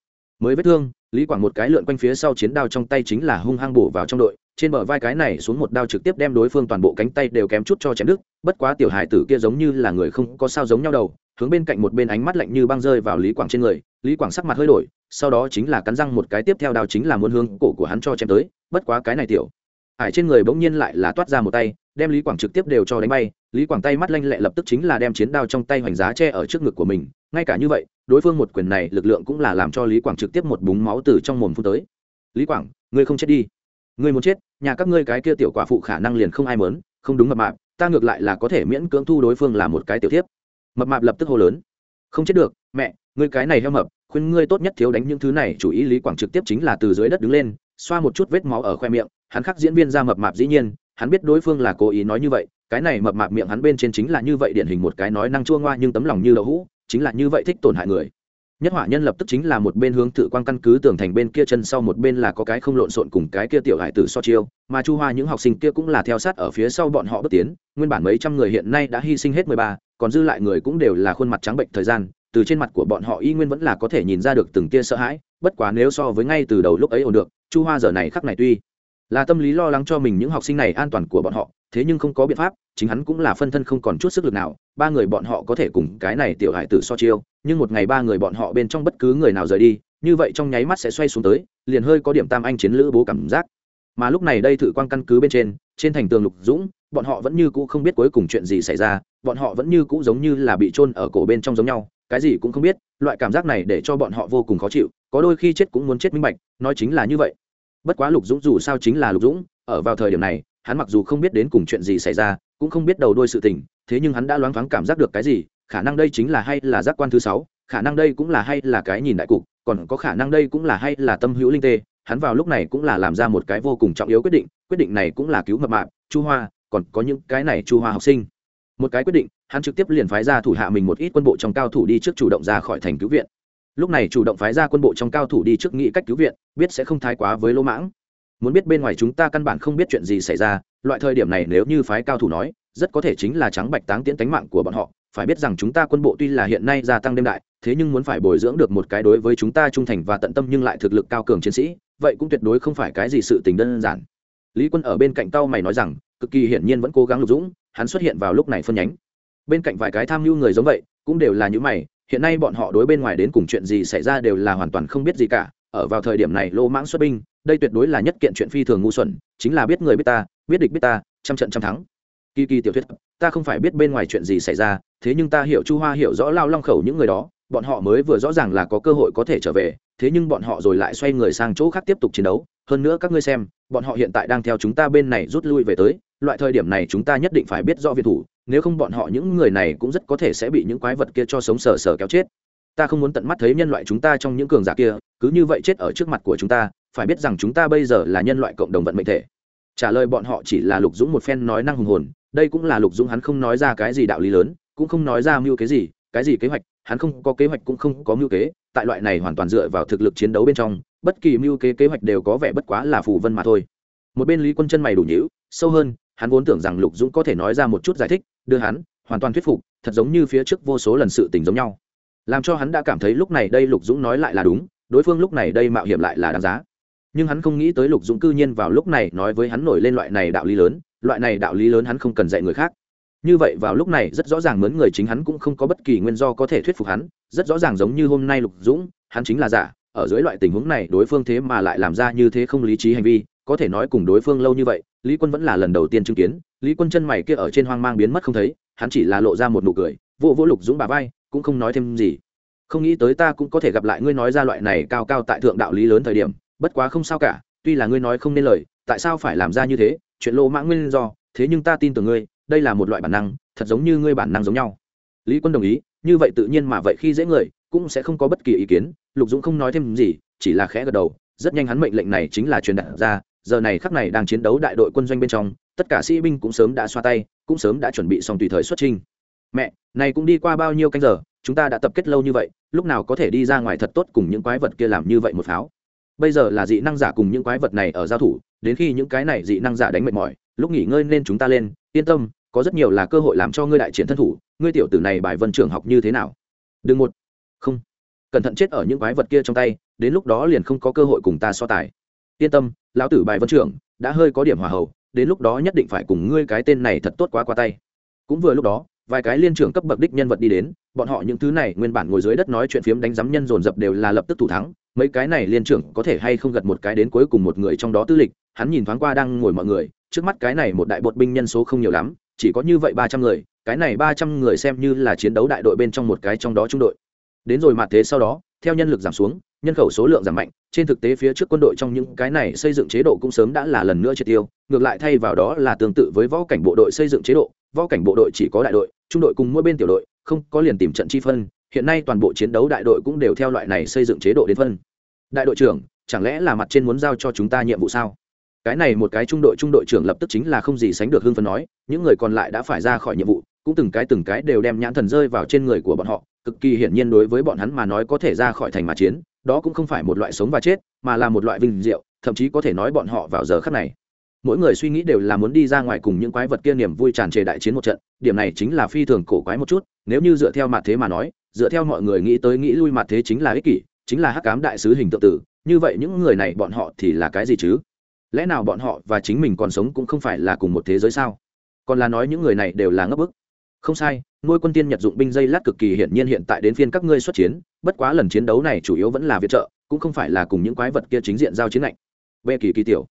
mới vết thương, lý quảng một cái lượn quanh phía sau chiến đao trong tay chính là hung hăng bổ vào trong đội, trên bờ vai cái này xuống một đao trực tiếp đem đối phương toàn bộ cánh tay đều kém chút cho chém đứt, bất quá tiểu hải tử kia giống như là người không có sao giống nhau đầu, hướng bên cạnh một bên ánh mắt lạnh như băng rơi vào lý quảng trên người, lý quảng sắc mặt hơi đổi, sau đó chính là cắn răng một cái tiếp theo đao chính là muốn hướng cổ của hắn cho chém tới, bất quá cái này tiểu hải trên người bỗng nhiên lại là toát ra một tay, đem lý quảng trực tiếp đều cho đánh bay, lý quảng tay mắt lanh lẹ lập tức chính là đem chiến đao trong tay hoành giá che ở trước ngực của mình, ngay cả như vậy đối phương một quyền này lực lượng cũng là làm cho lý quảng trực tiếp một búng máu từ trong mồm phun tới. Lý quảng, ngươi không chết đi. Ngươi muốn chết, nhà các ngươi cái kia tiểu quả phụ khả năng liền không ai mớn không đúng mập mạp, ta ngược lại là có thể miễn cưỡng thu đối phương là một cái tiểu tiếp mập mạp lập tức hô lớn. Không chết được, mẹ, ngươi cái này heo mập, khuyên ngươi tốt nhất thiếu đánh những thứ này. Chủ ý lý quảng trực tiếp chính là từ dưới đất đứng lên, xoa một chút vết máu ở khoe miệng, hắn khắc diễn viên ra mập mạp dĩ nhiên, hắn biết đối phương là cố ý nói như vậy, cái này mập mạp miệng hắn bên trên chính là như vậy điển hình một cái nói năng chua ngoa nhưng tấm lòng như đậu hũ chính là như vậy thích tổn hại người. Nhất hỏa nhân lập tức chính là một bên hướng tự quan căn cứ tường thành bên kia chân sau một bên là có cái không lộn xộn cùng cái kia tiểu hải tử so chiêu, mà chu hoa những học sinh kia cũng là theo sát ở phía sau bọn họ bước tiến, nguyên bản mấy trăm người hiện nay đã hy sinh hết mười ba, còn dư lại người cũng đều là khuôn mặt trắng bệnh thời gian, từ trên mặt của bọn họ y nguyên vẫn là có thể nhìn ra được từng tia sợ hãi, bất quá nếu so với ngay từ đầu lúc ấy ổn được, chu hoa giờ này khắc này tuy là tâm lý lo lắng cho mình những học sinh này an toàn của bọn họ thế nhưng không có biện pháp, chính hắn cũng là phân thân không còn chút sức lực nào, ba người bọn họ có thể cùng cái này tiểu hải tử so chiêu, nhưng một ngày ba người bọn họ bên trong bất cứ người nào rời đi, như vậy trong nháy mắt sẽ xoay xuống tới, liền hơi có điểm tam anh chiến lữ bố cảm giác. Mà lúc này đây thử quan căn cứ bên trên trên thành tường lục dũng, bọn họ vẫn như cũ không biết cuối cùng chuyện gì xảy ra, bọn họ vẫn như cũ giống như là bị trôn ở cổ bên trong giống nhau, cái gì cũng không biết, loại cảm giác này để cho bọn họ vô cùng khó chịu, có đôi khi chết cũng muốn chết minh bạch, nói chính là như vậy. Bất quá lục dũng dù sao chính là lục dũng, ở vào thời điểm này hắn mặc dù không biết đến cùng chuyện gì xảy ra cũng không biết đầu đôi sự tình thế nhưng hắn đã loáng thoáng cảm giác được cái gì khả năng đây chính là hay là giác quan thứ sáu khả năng đây cũng là hay là cái nhìn đại cục còn có khả năng đây cũng là hay là tâm hữu linh tê hắn vào lúc này cũng là làm ra một cái vô cùng trọng yếu quyết định quyết định này cũng là cứu mập mạng, chu hoa còn có những cái này chu hoa học sinh. Một cái quyết định hắn trực tiếp liền phái ra thủ hạ mình một ít quân bộ trong cao thủ đi trước chủ động ra khỏi thành cứu viện. Lúc này chủ động phái ra quân bộ trong cao thủ đi trước nghĩ cách cứu viện biết sẽ không thái quá với lỗ mãng muốn biết bên ngoài chúng ta căn bản không biết chuyện gì xảy ra, loại thời điểm này nếu như phái cao thủ nói, rất có thể chính là trắng bạch táng tiễn tánh mạng của bọn họ. Phải biết rằng chúng ta quân bộ tuy là hiện nay gia tăng đêm đại, thế nhưng muốn phải bồi dưỡng được một cái đối với chúng ta trung thành và tận tâm nhưng lại thực lực cao cường chiến sĩ, vậy cũng tuyệt đối không phải cái gì sự tình đơn giản. Lý quân ở bên cạnh tao mày nói rằng, cực kỳ hiển nhiên vẫn cố gắng lục dũng, hắn xuất hiện vào lúc này phân nhánh. Bên cạnh vài cái tham mưu người giống vậy, cũng đều là những mày, hiện nay bọn họ đối bên ngoài đến cùng chuyện gì xảy ra đều là hoàn toàn không biết gì cả ở vào thời điểm này lô mãng xuất binh, đây tuyệt đối là nhất kiện chuyện phi thường ngu xuẩn, chính là biết người biết ta, biết địch biết ta, trăm trận trăm thắng. Kỳ kỳ tiểu thuyết, ta không phải biết bên ngoài chuyện gì xảy ra, thế nhưng ta hiểu chu hoa hiểu rõ lao long khẩu những người đó, bọn họ mới vừa rõ ràng là có cơ hội có thể trở về, thế nhưng bọn họ rồi lại xoay người sang chỗ khác tiếp tục chiến đấu. Hơn nữa các ngươi xem, bọn họ hiện tại đang theo chúng ta bên này rút lui về tới, loại thời điểm này chúng ta nhất định phải biết rõ việt thủ, nếu không bọn họ những người này cũng rất có thể sẽ bị những quái vật kia cho sống sờ sờ kéo chết. Ta không muốn tận mắt thấy nhân loại chúng ta trong những cường giả kia cứ như vậy chết ở trước mặt của chúng ta, phải biết rằng chúng ta bây giờ là nhân loại cộng đồng vận mệnh thể. Trả lời bọn họ chỉ là lục dũng một phen nói năng hùng hồn, đây cũng là lục dũng hắn không nói ra cái gì đạo lý lớn, cũng không nói ra mưu kế gì, cái gì kế hoạch, hắn không có kế hoạch cũng không có mưu kế, tại loại này hoàn toàn dựa vào thực lực chiến đấu bên trong, bất kỳ mưu kế kế hoạch đều có vẻ bất quá là phù vân mà thôi. Một bên lý quân chân mày đủ nhữ sâu hơn, hắn vốn tưởng rằng lục dũng có thể nói ra một chút giải thích, đưa hắn, hoàn toàn thuyết phục, thật giống như phía trước vô số lần sự tình giống nhau. Làm cho hắn đã cảm thấy lúc này đây lục dũng nói lại là đúng đối phương lúc này đây mạo hiểm lại là đáng giá. Nhưng hắn không nghĩ tới lục dũng cư nhiên vào lúc này nói với hắn nổi lên loại này đạo lý lớn, loại này đạo lý lớn hắn không cần dạy người khác. Như vậy vào lúc này rất rõ ràng mướn người chính hắn cũng không có bất kỳ nguyên do có thể thuyết phục hắn, rất rõ ràng giống như hôm nay lục dũng, hắn chính là giả, ở dưới loại tình huống này đối phương thế mà lại làm ra như thế không lý trí hành vi, có thể nói cùng đối phương lâu như vậy, lý quân vẫn là lần đầu tiên chứng kiến, lý quân chân mày kia ở trên hoang mang biến mất không thấy, hắn chỉ là lộ ra một nụ cười, vỗ vỗ lục dũng bà vai, cũng không nói thêm gì không nghĩ tới ta cũng có thể gặp lại ngươi nói ra loại này cao cao tại thượng đạo lý lớn thời điểm, bất quá không sao cả, tuy là ngươi nói không nên lời, tại sao phải làm ra như thế, chuyện lô mãng nguyên do, thế nhưng ta tin tưởng ngươi, đây là một loại bản năng, thật giống như ngươi bản năng giống nhau. Lý quân đồng ý, như vậy tự nhiên mà vậy khi dễ người, cũng sẽ không có bất kỳ ý kiến, lục dũng không nói thêm gì, chỉ là khẽ gật đầu, rất nhanh hắn mệnh lệnh này chính là truyền đạt ra, giờ này khắc này đang chiến đấu đại đội quân doanh bên trong, tất cả sĩ binh cũng sớm đã xoa tay, cũng sớm đã chuẩn bị xong tùy thời xuất trình mẹ, này cũng đi qua bao nhiêu canh giờ chúng ta đã tập kết lâu như vậy, lúc nào có thể đi ra ngoài thật tốt cùng những quái vật kia làm như vậy một pháo? Bây giờ là dị năng giả cùng những quái vật này ở giao thủ, đến khi những cái này dị năng giả đánh mệt mỏi, lúc nghỉ ngơi nên chúng ta lên, yên tâm, có rất nhiều là cơ hội làm cho ngươi đại triển thân thủ, ngươi tiểu tử này bài vân trường học như thế nào? Đừng một. Không. Cẩn thận chết ở những quái vật kia trong tay, đến lúc đó liền không có cơ hội cùng ta so tài. Yên tâm, lão tử bài vân trưởng đã hơi có điểm hòa hậu, đến lúc đó nhất định phải cùng ngươi cái tên này thật tốt quá qua tay. Cũng vừa lúc đó, vài cái liên trưởng cấp bậc đích nhân vật đi đến bọn họ những thứ này nguyên bản ngồi dưới đất nói chuyện phiếm đánh giám nhân dồn dập đều là lập tức thủ thắng, mấy cái này liên trưởng có thể hay không gật một cái đến cuối cùng một người trong đó tư lịch, hắn nhìn thoáng qua đang ngồi mọi người, trước mắt cái này một đại bột binh nhân số không nhiều lắm, chỉ có như vậy ba trăm người, cái này ba trăm người xem như là chiến đấu đại đội bên trong một cái trong đó trung đội. Đến rồi mặt thế sau đó, theo nhân lực giảm xuống, nhân khẩu số lượng giảm mạnh, trên thực tế phía trước quân đội trong những cái này xây dựng chế độ cũng sớm đã là lần nữa triệt tiêu, ngược lại thay vào đó là tương tự với võ cảnh bộ đội xây dựng chế độ, võ cảnh bộ đội chỉ có đại đội, trung đội cùng mỗi bên tiểu đội không có liền tìm trận chi phân, hiện nay toàn bộ chiến đấu đại đội cũng đều theo loại này xây dựng chế độ đến phân. Đại đội trưởng, chẳng lẽ là mặt trên muốn giao cho chúng ta nhiệm vụ sao? Cái này một cái trung đội trung đội trưởng lập tức chính là không gì sánh được hưng phấn nói, những người còn lại đã phải ra khỏi nhiệm vụ, cũng từng cái từng cái đều đem nhãn thần rơi vào trên người của bọn họ, cực kỳ hiển nhiên đối với bọn hắn mà nói có thể ra khỏi thành mà chiến, đó cũng không phải một loại sống và chết, mà là một loại vinh diệu, thậm chí có thể nói bọn họ vào giờ khắc này mỗi người suy nghĩ đều là muốn đi ra ngoài cùng những quái vật kia niềm vui tràn trề đại chiến một trận, điểm này chính là phi thường cổ quái một chút, nếu như dựa theo mặt thế mà nói, dựa theo mọi người nghĩ tới nghĩ lui mặt thế chính là ích kỷ, chính là hắc cám đại sứ hình tượng tử, như vậy những người này bọn họ thì là cái gì chứ? Lẽ nào bọn họ và chính mình còn sống cũng không phải là cùng một thế giới sao? Còn là nói những người này đều là ngấp bức. Không sai nuôi quân tiên nhật dụng binh dây lát cực kỳ hiển nhiên hiện tại đến phiên các ngươi xuất chiến, bất quá lần chiến đấu này chủ yếu vẫn là viện trợ, cũng không phải là cùng những quái vật kia chính diện giao chiến lạnh. Bê kỳ kỳ tiểu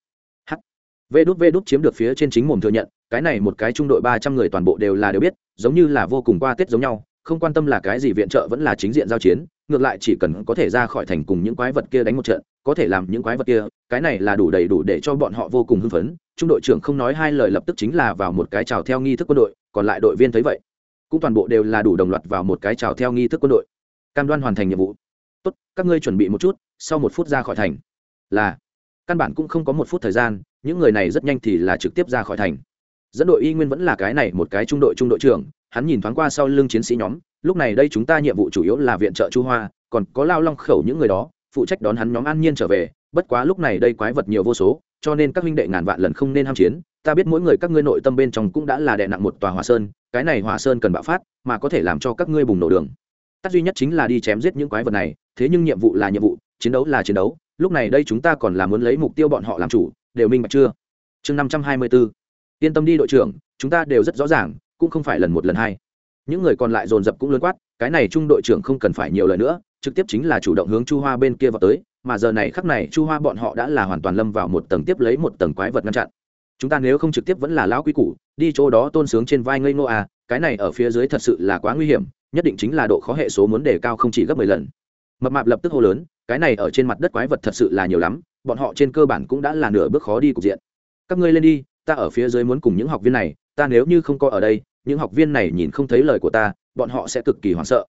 vê đút vê đút chiếm được phía trên chính mồm thừa nhận, cái này một cái trung đội ba trăm người toàn bộ đều là đều biết, giống như là vô cùng qua tết giống nhau, không quan tâm là cái gì viện trợ vẫn là chính diện giao chiến, ngược lại chỉ cần có thể ra khỏi thành cùng những quái vật kia đánh một trận, có thể làm những quái vật kia, cái này là đủ đầy đủ để cho bọn họ vô cùng hưng phấn, trung đội trưởng không nói hai lời lập tức chính là vào một cái chào theo nghi thức quân đội, còn lại đội viên thấy vậy, cũng toàn bộ đều là đủ đồng loạt vào một cái chào theo nghi thức quân đội. Cam đoan hoàn thành nhiệm vụ. Tốt, các ngươi chuẩn bị một chút, sau một phút ra khỏi thành, là, căn bản cũng không có một phút thời gian những người này rất nhanh thì là trực tiếp ra khỏi thành. Dẫn đội y nguyên vẫn là cái này một cái trung đội trung đội trưởng, hắn nhìn thoáng qua sau lưng chiến sĩ nhóm, lúc này đây chúng ta nhiệm vụ chủ yếu là viện trợ chu hoa, còn có lao long khẩu những người đó, phụ trách đón hắn nhóm an nhiên trở về, bất quá lúc này đây quái vật nhiều vô số, cho nên các huynh đệ ngàn vạn lần không nên ham chiến, ta biết mỗi người các ngươi nội tâm bên trong cũng đã là đè nặng một tòa hỏa sơn, cái này hỏa sơn cần bạo phát, mà có thể làm cho các ngươi bùng nổ đường. Tắt duy nhất chính là đi chém giết những quái vật này, thế nhưng nhiệm vụ là nhiệm vụ chiến đấu là chiến đấu, lúc này đây chúng ta còn là muốn lấy mục tiêu bọn họ làm chủ, đều minh bạch chưa? Chương năm trăm hai mươi bốn yên tâm đi đội trưởng, chúng ta đều rất rõ ràng, cũng không phải lần một lần hai. Những người còn lại dồn dập cũng lớn quát, cái này trung đội trưởng không cần phải nhiều lời nữa, trực tiếp chính là chủ động hướng chu hoa bên kia vào tới, mà giờ này khắc này chu hoa bọn họ đã là hoàn toàn lâm vào một tầng tiếp lấy một tầng quái vật ngăn chặn. Chúng ta nếu không trực tiếp vẫn là lão quý củ, đi chỗ đó tôn sướng trên vai ngây ngô à cái này ở phía dưới thật sự là quá nguy hiểm, nhất định chính là độ khó hệ số muốn đề cao không chỉ gấp mười lần. Mập mạp lập tức hô lớn cái này ở trên mặt đất quái vật thật sự là nhiều lắm, bọn họ trên cơ bản cũng đã là nửa bước khó đi cục diện. Các ngươi lên đi, ta ở phía dưới muốn cùng những học viên này, ta nếu như không có ở đây, những học viên này nhìn không thấy lời của ta, bọn họ sẽ cực kỳ hoảng sợ.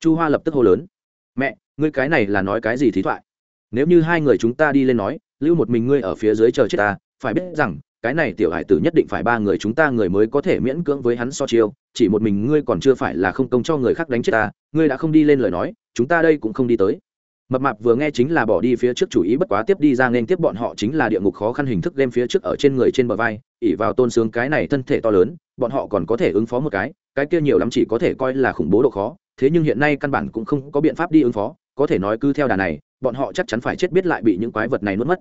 Chu hoa lập tức hô lớn. Mẹ, ngươi cái này là nói cái gì thí thoại? Nếu như hai người chúng ta đi lên nói, lưu một mình ngươi ở phía dưới chờ chết ta, phải biết rằng, cái này tiểu hải tử nhất định phải ba người chúng ta người mới có thể miễn cưỡng với hắn so chiêu, chỉ một mình ngươi còn chưa phải là không công cho người khác đánh chết ta, ngươi đã không đi lên lời nói, chúng ta đây cũng không đi tới mập mạp vừa nghe chính là bỏ đi phía trước chủ ý bất quá tiếp đi ra nên tiếp bọn họ chính là địa ngục khó khăn hình thức đem phía trước ở trên người trên bờ vai, ỉ vào tôn sướng cái này thân thể to lớn, bọn họ còn có thể ứng phó một cái cái kia nhiều lắm chỉ có thể coi là khủng bố độ khó, thế nhưng hiện nay căn bản cũng không có biện pháp đi ứng phó, có thể nói cứ theo đà này, bọn họ chắc chắn phải chết biết lại bị những quái vật này nuốt mất.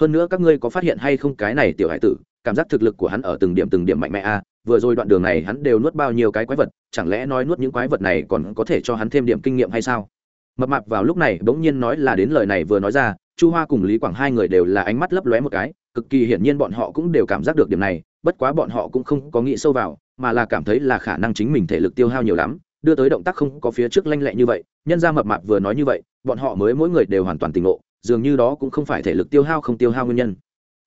Hơn nữa các ngươi có phát hiện hay không cái này tiểu hải tử, cảm giác thực lực của hắn ở từng điểm từng điểm mạnh mẽ a, vừa rồi đoạn đường này hắn đều nuốt bao nhiêu cái quái vật, chẳng lẽ nói nuốt những quái vật này còn có thể cho hắn thêm điểm kinh nghiệm hay sao? Mập mạp vào lúc này bỗng nhiên nói là đến lời này vừa nói ra, chu hoa cùng lý quảng hai người đều là ánh mắt lấp lóe một cái, cực kỳ hiển nhiên bọn họ cũng đều cảm giác được điểm này, bất quá bọn họ cũng không có nghĩ sâu vào, mà là cảm thấy là khả năng chính mình thể lực tiêu hao nhiều lắm, đưa tới động tác không có phía trước lanh lẹ như vậy, nhân ra mập mạp vừa nói như vậy, bọn họ mới mỗi người đều hoàn toàn tỉnh ngộ, dường như đó cũng không phải thể lực tiêu hao không tiêu hao nguyên nhân.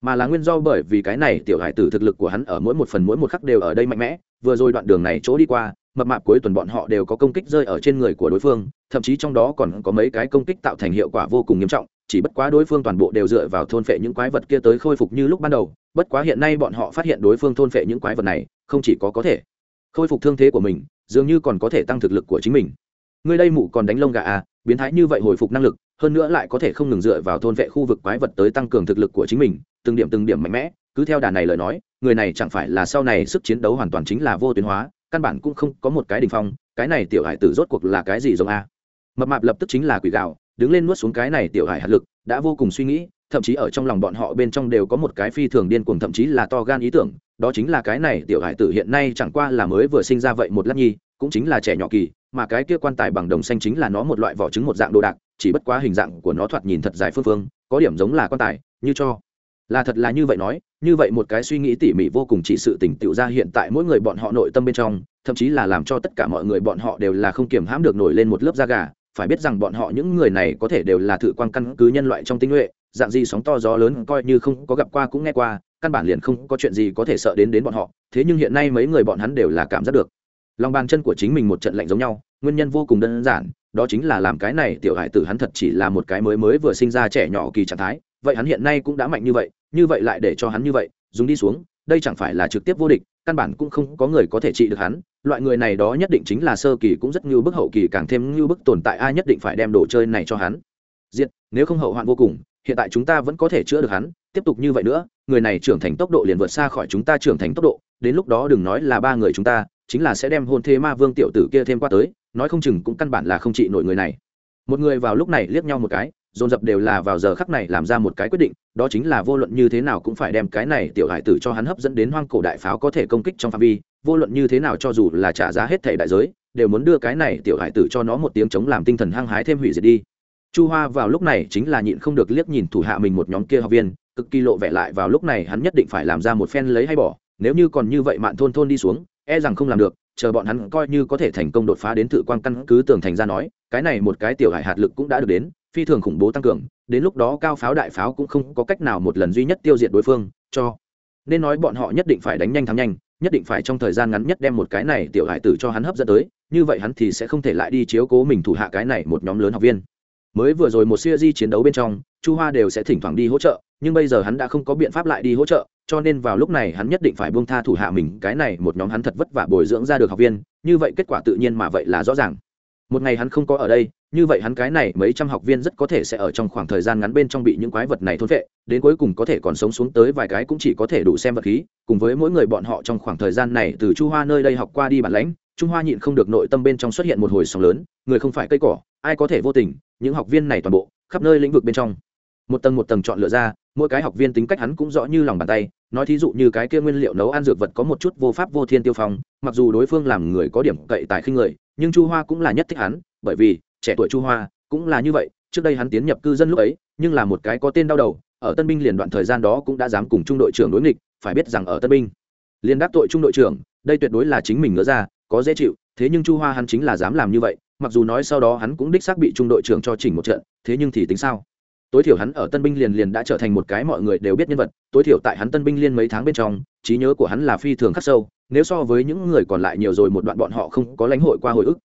Mà là nguyên do bởi vì cái này tiểu hải tử thực lực của hắn ở mỗi một phần mỗi một khắc đều ở đây mạnh mẽ, vừa rồi đoạn đường này chỗ đi qua mập mạp cuối tuần bọn họ đều có công kích rơi ở trên người của đối phương, thậm chí trong đó còn có mấy cái công kích tạo thành hiệu quả vô cùng nghiêm trọng, chỉ bất quá đối phương toàn bộ đều dựa vào thôn phệ những quái vật kia tới khôi phục như lúc ban đầu, bất quá hiện nay bọn họ phát hiện đối phương thôn phệ những quái vật này, không chỉ có có thể khôi phục thương thế của mình, dường như còn có thể tăng thực lực của chính mình. Người đây mụ còn đánh lông gà à biến thái như vậy hồi phục năng lực, hơn nữa lại có thể không ngừng dựa vào thôn vệ khu vực quái vật tới tăng cường thực lực của chính mình, từng điểm từng điểm mạnh mẽ, cứ theo đà này lời nói, người này chẳng phải là sau này sức chiến đấu hoàn toàn chính là vô tuyến hóa căn bản cũng không có một cái đình phong, cái này tiểu hải tử rốt cuộc là cái gì giống a? Mập mạp lập tức chính là quỷ gạo, đứng lên nuốt xuống cái này tiểu hải hạt lực, đã vô cùng suy nghĩ, thậm chí ở trong lòng bọn họ bên trong đều có một cái phi thường điên cuồng thậm chí là to gan ý tưởng, đó chính là cái này tiểu hải tử hiện nay chẳng qua là mới vừa sinh ra vậy một lát nhi, cũng chính là trẻ nhỏ kỳ, mà cái kia quan tài bằng đồng xanh chính là nó một loại vỏ trứng một dạng đồ đạc, chỉ bất quá hình dạng của nó thoạt nhìn thật dài phương phương, có điểm giống là quan tài, như cho là thật là như vậy nói, như vậy một cái suy nghĩ tỉ mỉ vô cùng chỉ sự tỉnh tựu ra hiện tại mỗi người bọn họ nội tâm bên trong, thậm chí là làm cho tất cả mọi người bọn họ đều là không kiềm hãm được nổi lên một lớp da gà. Phải biết rằng bọn họ những người này có thể đều là thử quan căn cứ nhân loại trong tinh nhuệ, dạng gì sóng to gió lớn coi như không có gặp qua cũng nghe qua, căn bản liền không có chuyện gì có thể sợ đến đến bọn họ, thế nhưng hiện nay mấy người bọn hắn đều là cảm giác được. Lòng bàn chân của chính mình một trận lạnh giống nhau, nguyên nhân vô cùng đơn giản, đó chính là làm cái này tiểu hải tử hắn thật chỉ là một cái mới mới vừa sinh ra trẻ nhỏ kỳ trạng thái vậy hắn hiện nay cũng đã mạnh như vậy như vậy lại để cho hắn như vậy, dùng đi xuống, đây chẳng phải là trực tiếp vô địch, căn bản cũng không có người có thể trị được hắn. Loại người này đó nhất định chính là sơ kỳ cũng rất như bức hậu kỳ càng thêm như bức tồn tại, ai nhất định phải đem đồ chơi này cho hắn. Diệt, nếu không hậu hoạn vô cùng, hiện tại chúng ta vẫn có thể chữa được hắn. Tiếp tục như vậy nữa, người này trưởng thành tốc độ liền vượt xa khỏi chúng ta trưởng thành tốc độ. Đến lúc đó đừng nói là ba người chúng ta, chính là sẽ đem hôn thế ma vương tiểu tử kia thêm qua tới, nói không chừng cũng căn bản là không trị nổi người này. Một người vào lúc này liếc nhau một cái dồn dập đều là vào giờ khắc này làm ra một cái quyết định, đó chính là vô luận như thế nào cũng phải đem cái này tiểu hải tử cho hắn hấp dẫn đến hoang cổ đại pháo có thể công kích trong phạm vi, vô luận như thế nào cho dù là trả giá hết thể đại giới, đều muốn đưa cái này tiểu hải tử cho nó một tiếng chống làm tinh thần hăng hái thêm hủy diệt đi. Chu hoa vào lúc này chính là nhịn không được liếc nhìn thủ hạ mình một nhóm kia học viên, cực kỳ lộ vẻ lại vào lúc này hắn nhất định phải làm ra một phen lấy hay bỏ, nếu như còn như vậy mạn thôn thôn đi xuống e rằng không làm được, chờ bọn hắn coi như có thể thành công đột phá đến tự quan căn cứ tường thành ra nói, cái này một cái tiểu hải hạt lực cũng đã được đến phi thường khủng bố tăng cường, đến lúc đó cao pháo đại pháo cũng không có cách nào một lần duy nhất tiêu diệt đối phương, cho nên nói bọn họ nhất định phải đánh nhanh thắng nhanh, nhất định phải trong thời gian ngắn nhất đem một cái này tiểu hải tử cho hắn hấp dẫn tới, như vậy hắn thì sẽ không thể lại đi chiếu cố mình thủ hạ cái này một nhóm lớn học viên. Mới vừa rồi một siêu di chiến đấu bên trong, chu hoa đều sẽ thỉnh thoảng đi hỗ trợ, nhưng bây giờ hắn đã không có biện pháp lại đi hỗ trợ, cho nên vào lúc này hắn nhất định phải buông tha thủ hạ mình, cái này một nhóm hắn thật vất vả bồi dưỡng ra được học viên, như vậy kết quả tự nhiên mà vậy là rõ ràng. Một ngày hắn không có ở đây như vậy hắn cái này mấy trăm học viên rất có thể sẽ ở trong khoảng thời gian ngắn bên trong bị những quái vật này thôn vệ, đến cuối cùng có thể còn sống xuống tới vài cái cũng chỉ có thể đủ xem vật khí, cùng với mỗi người bọn họ trong khoảng thời gian này từ chu hoa nơi đây học qua đi bản lãnh, trung hoa nhịn không được nội tâm bên trong xuất hiện một hồi sóng lớn, người không phải cây cỏ, ai có thể vô tình, những học viên này toàn bộ, khắp nơi lĩnh vực bên trong. Một tầng một tầng chọn lựa ra, mỗi cái học viên tính cách hắn cũng rõ như lòng bàn tay, nói thí dụ như cái kia nguyên liệu nấu ăn dược vật có một chút vô pháp vô thiên tiêu phong, mặc dù đối phương làm người có điểm cậy tài khinh người, nhưng chu hoa cũng là nhất thích hắn, bởi vì trẻ tuổi chu hoa, cũng là như vậy, trước đây hắn tiến nhập cư dân lúc ấy, nhưng là một cái có tên đau đầu, ở tân binh liền đoạn thời gian đó cũng đã dám cùng trung đội trưởng đối nghịch, phải biết rằng ở tân binh, liền đắc tội trung đội trưởng, đây tuyệt đối là chính mình ngỡ ra, có dễ chịu, thế nhưng chu hoa hắn chính là dám làm như vậy, mặc dù nói sau đó hắn cũng đích xác bị trung đội trưởng cho chỉnh một trận, thế nhưng thì tính sao? Tối thiểu hắn ở tân binh liền liền đã trở thành một cái mọi người đều biết nhân vật, tối thiểu tại hắn tân binh liên mấy tháng bên trong, trí nhớ của hắn là phi thường khắc sâu, nếu so với những người còn lại nhiều rồi một đoạn bọn họ không có lãnh hội qua hồi ức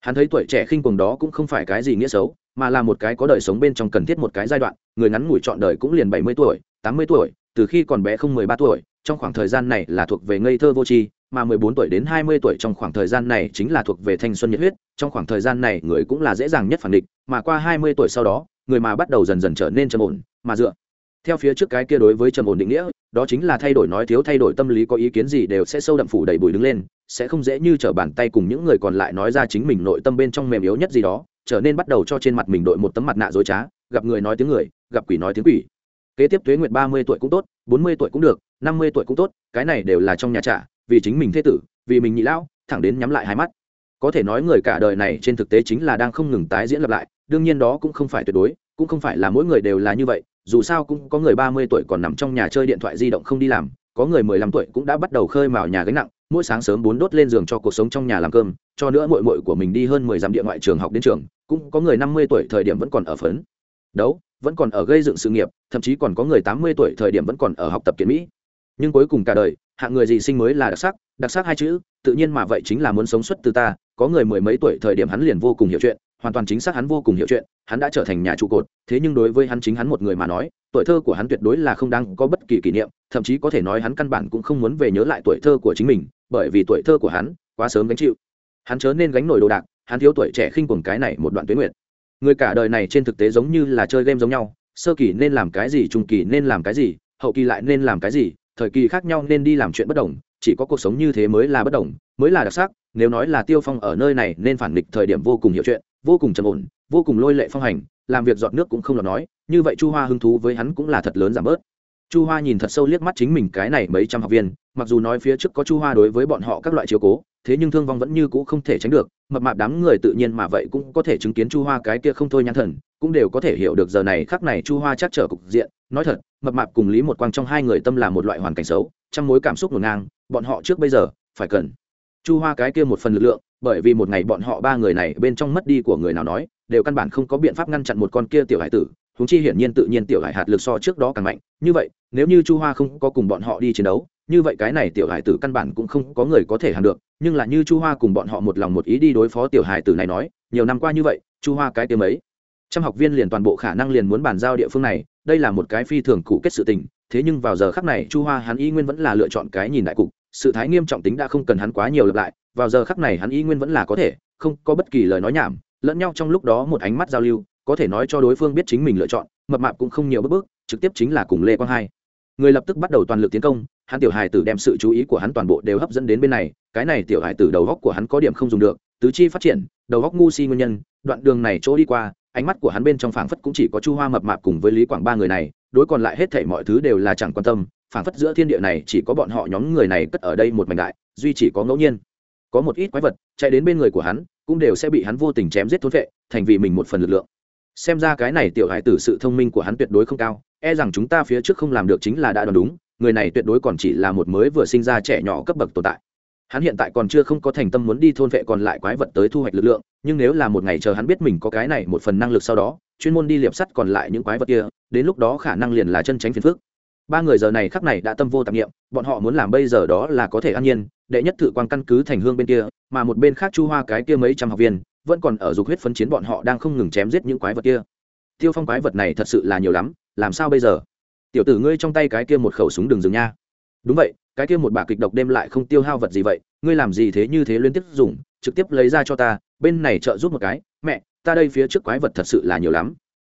hắn thấy tuổi trẻ khinh cuồng đó cũng không phải cái gì nghĩa xấu, mà là một cái có đời sống bên trong cần thiết một cái giai đoạn, người ngắn ngủi chọn đời cũng liền bảy mươi tuổi, tám mươi tuổi, từ khi còn bé không mười ba tuổi, trong khoảng thời gian này là thuộc về ngây thơ vô tri, mà mười bốn tuổi đến hai mươi tuổi trong khoảng thời gian này chính là thuộc về thanh xuân nhiệt huyết, trong khoảng thời gian này người cũng là dễ dàng nhất phản định mà qua hai mươi tuổi sau đó, người mà bắt đầu dần dần trở nên trầm ổn, mà dựa theo phía trước cái kia đối với trầm ổn định nghĩa, đó chính là thay đổi nói thiếu thay đổi tâm lý có ý kiến gì đều sẽ sâu đậm phủ đầy bùi đứng lên sẽ không dễ như trở bàn tay cùng những người còn lại nói ra chính mình nội tâm bên trong mềm yếu nhất gì đó, trở nên bắt đầu cho trên mặt mình đội một tấm mặt nạ dối trá, gặp người nói tiếng người, gặp quỷ nói tiếng quỷ. Kế tiếp tuế nguyệt ba mươi tuổi cũng tốt, bốn mươi tuổi cũng được, năm mươi tuổi cũng tốt, cái này đều là trong nhà trả vì chính mình thế tử, vì mình nhị lão, thẳng đến nhắm lại hai mắt. Có thể nói người cả đời này trên thực tế chính là đang không ngừng tái diễn lặp lại, đương nhiên đó cũng không phải tuyệt đối, cũng không phải là mỗi người đều là như vậy, dù sao cũng có người ba mươi tuổi còn nằm trong nhà chơi điện thoại di động không đi làm, có người mười lăm tuổi cũng đã bắt đầu khơi mào nhà gánh nặng mỗi sáng sớm bốn đốt lên giường cho cuộc sống trong nhà làm cơm, cho nữa mội mội của mình đi hơn mười dặm địa ngoại trường học đến trường, cũng có người năm mươi tuổi thời điểm vẫn còn ở phấn. Đấu, vẫn còn ở gây dựng sự nghiệp, thậm chí còn có người tám mươi tuổi thời điểm vẫn còn ở học tập kiến mỹ. Nhưng cuối cùng cả đời, hạng người gì sinh mới là đặc sắc đặc sắc hai chữ, tự nhiên mà vậy chính là muốn sống xuất từ ta, có người mười mấy tuổi thời điểm hắn liền vô cùng hiểu chuyện, hoàn toàn chính xác hắn vô cùng hiểu chuyện, hắn đã trở thành nhà trụ cột, thế nhưng đối với hắn chính hắn một người mà nói, tuổi thơ của hắn tuyệt đối là không đang có bất kỳ kỷ niệm, thậm chí có thể nói hắn căn bản cũng không muốn về nhớ lại tuổi thơ của chính mình bởi vì tuổi thơ của hắn quá sớm gánh chịu. Hắn chớ nên gánh nổi đồ đạc, hắn thiếu tuổi trẻ khinh cuồng cái này một đoạn tuyến nguyện người cả đời này trên thực tế giống như là chơi game giống nhau, sơ kỳ nên làm cái gì, trung kỳ nên làm cái gì, hậu kỳ lại nên làm cái gì, thời kỳ khác nhau nên đi làm chuyện bất đồng, chỉ có cuộc sống như thế mới là bất đồng, mới là đặc sắc, nếu nói là tiêu phong ở nơi này nên phản nghịch thời điểm vô cùng hiểu chuyện, vô cùng trầm ổn, vô cùng lôi lệ phong hành, làm việc dọn nước cũng không lọt nói, như vậy chu hoa hứng thú với hắn cũng là thật lớn giảm bớt chu hoa nhìn thật sâu liếc mắt chính mình cái này mấy trăm học viên, mặc dù nói phía trước có chu hoa đối với bọn họ các loại chiếu cố, thế nhưng thương vong vẫn như cũ không thể tránh được, mập mạp đám người tự nhiên mà vậy cũng có thể chứng kiến chu hoa cái kia không thôi nhãn thần, cũng đều có thể hiểu được giờ này khắc này chu hoa chắc trở cục diện. Nói thật, mập mạp cùng lý một quang trong hai người tâm là một loại hoàn cảnh xấu trong mối cảm xúc ngổn ngang, bọn họ trước bây giờ, phải cần. Chu hoa cái kia một phần lực lượng, bởi vì một ngày bọn họ ba người này bên trong mất đi của người nào nói, đều căn bản không có biện pháp ngăn chặn một con kia tiểu hải tử huống chi hiển nhiên tự nhiên tiểu hải hạt lực so trước đó càng mạnh. Như vậy, nếu như chu hoa không có cùng bọn họ đi chiến đấu, như vậy cái này tiểu hải tử căn bản cũng không có người có thể hàng được. Nhưng là như chu hoa cùng bọn họ một lòng một ý đi đối phó tiểu hải tử này nói, nhiều năm qua như vậy, chu hoa cái tiếng ấy, trăm học viên liền toàn bộ khả năng liền muốn bàn giao địa phương này, đây là một cái phi thường cụ kết sự tình. Thế nhưng vào giờ khắc này, chu hoa hắn y nguyên vẫn là lựa chọn cái nhìn đại cục, sự thái nghiêm trọng tính đã không cần hắn quá nhiều lặp lại. Vào giờ khắc này hắn y nguyên vẫn là có thể, không có bất kỳ lời nói nhảm, lẫn nhau trong lúc đó một ánh mắt giao lưu có thể nói cho đối phương biết chính mình lựa chọn, mập mạp cũng không nhiều bước bước, trực tiếp chính là cùng lê quang hai. Người lập tức bắt đầu toàn lực tiến công, hắn tiểu hài tử đem sự chú ý của hắn toàn bộ đều hấp dẫn đến bên này, cái này tiểu hài tử đầu góc của hắn có điểm không dùng được, tứ chi phát triển, đầu góc ngu si nguyên nhân, đoạn đường này chỗ đi qua, ánh mắt của hắn bên trong phảng phất cũng chỉ có chu hoa mập mạp cùng với lý quảng ba người này, đối còn lại hết thảy mọi thứ đều là chẳng quan tâm, phảng phất giữa thiên địa này chỉ có bọn họ nhóm người này cất ở đây một mảnh đại, duy chỉ có ngẫu nhiên. Có một ít quái vật chạy đến bên người của hắn, cũng đều sẽ bị hắn vô tình chém giết thốn vệ, thành vì mình một phần lực lượng xem ra cái này tiểu hải tử sự thông minh của hắn tuyệt đối không cao e rằng chúng ta phía trước không làm được chính là đã đoán đúng, người này tuyệt đối còn chỉ là một mới vừa sinh ra trẻ nhỏ cấp bậc tồn tại. Hắn hiện tại còn chưa không có thành tâm muốn đi thôn vệ còn lại quái vật tới thu hoạch lực lượng, nhưng nếu là một ngày chờ hắn biết mình có cái này một phần năng lực sau đó, chuyên môn đi liệp sắt còn lại những quái vật kia, đến lúc đó khả năng liền là chân tránh phiền phức. Ba người giờ này khắc này đã tâm vô tạp nghiệm, bọn họ muốn làm bây giờ đó là có thể an nhiên, đệ nhất thử quan căn cứ thành hương bên kia, mà một bên khác chu hoa cái kia mấy trăm học viên vẫn còn ở dục huyết phấn chiến bọn họ đang không ngừng chém giết những quái vật kia. Tiêu phong quái vật này thật sự là nhiều lắm, làm sao bây giờ? Tiểu tử ngươi trong tay cái kia một khẩu súng đường dừng nha. Đúng vậy, cái kia một bả kịch độc đêm lại không tiêu hao vật gì vậy, ngươi làm gì thế như thế liên tiếp dùng, trực tiếp lấy ra cho ta, bên này trợ giúp một cái. Mẹ, ta đây phía trước quái vật thật sự là nhiều lắm.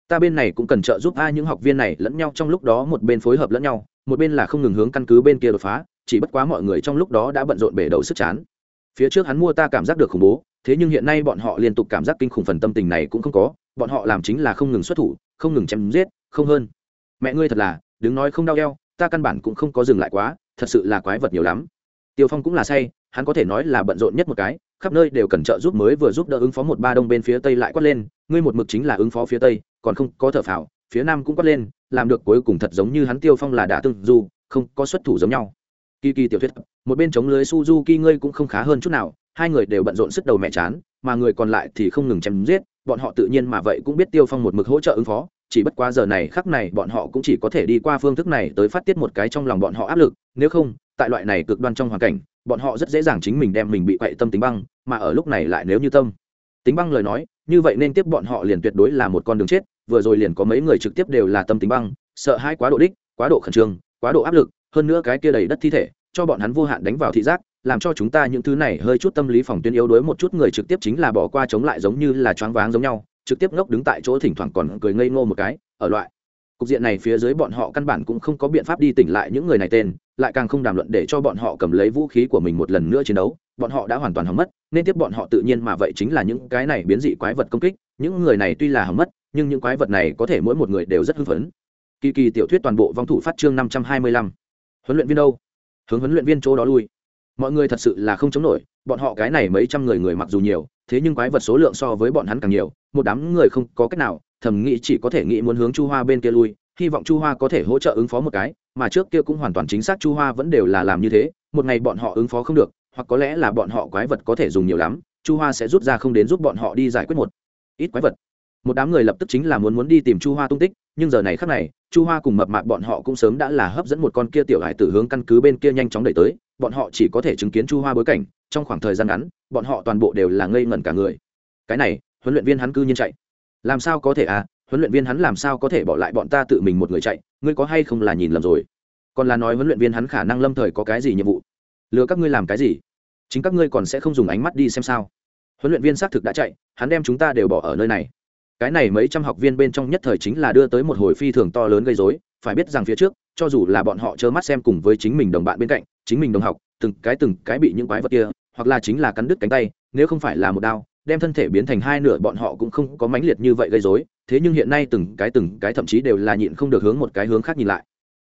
Ta bên này cũng cần trợ giúp ai, những học viên này lẫn nhau trong lúc đó một bên phối hợp lẫn nhau, một bên là không ngừng hướng căn cứ bên kia đột phá, chỉ bất quá mọi người trong lúc đó đã bận rộn bể đầu sức chán. Phía trước hắn mua ta cảm giác được khủng bố thế nhưng hiện nay bọn họ liên tục cảm giác kinh khủng phần tâm tình này cũng không có, bọn họ làm chính là không ngừng xuất thủ, không ngừng chém giết, không hơn. Mẹ ngươi thật là, đứng nói không đau eo, ta căn bản cũng không có dừng lại quá, thật sự là quái vật nhiều lắm. Tiêu phong cũng là say, hắn có thể nói là bận rộn nhất một cái, khắp nơi đều cần trợ giúp mới vừa giúp đỡ ứng phó một ba đông bên phía tây lại quát lên, ngươi một mực chính là ứng phó phía tây, còn không có thở phào, phía nam cũng quát lên, làm được cuối cùng thật giống như hắn tiêu phong là đã từng dù, không có xuất thủ giống nhau. Kỳ kỳ tiểu thuyết, một bên chống lưới suzuki ngươi cũng không khá hơn chút nào hai người đều bận rộn sức đầu mẹ chán, mà người còn lại thì không ngừng chém giết, bọn họ tự nhiên mà vậy cũng biết tiêu phong một mực hỗ trợ ứng phó, chỉ bất quá giờ này khắc này bọn họ cũng chỉ có thể đi qua phương thức này tới phát tiết một cái trong lòng bọn họ áp lực, nếu không, tại loại này cực đoan trong hoàn cảnh, bọn họ rất dễ dàng chính mình đem mình bị quậy tâm tính băng, mà ở lúc này lại nếu như tâm tính băng lời nói, như vậy nên tiếp bọn họ liền tuyệt đối là một con đường chết, vừa rồi liền có mấy người trực tiếp đều là tâm tính băng, sợ hãi quá độ đích, quá độ khẩn trương, quá độ áp lực, hơn nữa cái kia đầy đất thi thể, cho bọn hắn vô hạn đánh vào thị giác làm cho chúng ta những thứ này hơi chút tâm lý phòng tuyến yếu đuối một chút người trực tiếp chính là bỏ qua chống lại giống như là choáng váng giống nhau, trực tiếp ngốc đứng tại chỗ thỉnh thoảng còn cười ngây ngô một cái, ở loại. Cục diện này phía dưới bọn họ căn bản cũng không có biện pháp đi tỉnh lại những người này tên, lại càng không đàm luận để cho bọn họ cầm lấy vũ khí của mình một lần nữa chiến đấu, bọn họ đã hoàn toàn hỏng mất, nên tiếp bọn họ tự nhiên mà vậy chính là những cái này biến dị quái vật công kích, những người này tuy là hỏng mất, nhưng những quái vật này có thể mỗi một người đều rất hưng phấn. Kỳ kỳ tiểu thuyết toàn bộ vong thủ phát chương năm trăm hai mươi lăm. Huấn luyện viên đâu? Hướng huấn luyện viên chỗ đó lui mọi người thật sự là không chống nổi, bọn họ cái này mấy trăm người người mặc dù nhiều, thế nhưng quái vật số lượng so với bọn hắn càng nhiều, một đám người không có cách nào, thầm nghĩ chỉ có thể nghĩ muốn hướng chu hoa bên kia lui, hy vọng chu hoa có thể hỗ trợ ứng phó một cái, mà trước kia cũng hoàn toàn chính xác chu hoa vẫn đều là làm như thế, một ngày bọn họ ứng phó không được, hoặc có lẽ là bọn họ quái vật có thể dùng nhiều lắm, chu hoa sẽ rút ra không đến giúp bọn họ đi giải quyết một ít quái vật. Một đám người lập tức chính là muốn muốn đi tìm chu hoa tung tích, nhưng giờ này khác này, chu hoa cùng mập mạp bọn họ cũng sớm đã là hấp dẫn một con kia tiểu hải tử hướng căn cứ bên kia nhanh chóng đẩy tới bọn họ chỉ có thể chứng kiến chu hoa bối cảnh, trong khoảng thời gian ngắn, bọn họ toàn bộ đều là ngây ngẩn cả người. Cái này, huấn luyện viên hắn cư nhiên chạy. Làm sao có thể à? Huấn luyện viên hắn làm sao có thể bỏ lại bọn ta tự mình một người chạy? Ngươi có hay không là nhìn lầm rồi? Còn là nói huấn luyện viên hắn khả năng lâm thời có cái gì nhiệm vụ? Lừa các ngươi làm cái gì? Chính các ngươi còn sẽ không dùng ánh mắt đi xem sao? Huấn luyện viên xác thực đã chạy, hắn đem chúng ta đều bỏ ở nơi này. Cái này mấy trăm học viên bên trong nhất thời chính là đưa tới một hồi phi thường to lớn gây dối phải biết rằng phía trước cho dù là bọn họ trơ mắt xem cùng với chính mình đồng bạn bên cạnh, chính mình đồng học, từng cái từng cái bị những quái vật kia, hoặc là chính là cắn đứt cánh tay, nếu không phải là một đao, đem thân thể biến thành hai nửa bọn họ cũng không có mãnh liệt như vậy gây dối thế nhưng hiện nay từng cái từng cái thậm chí đều là nhịn không được hướng một cái hướng khác nhìn lại.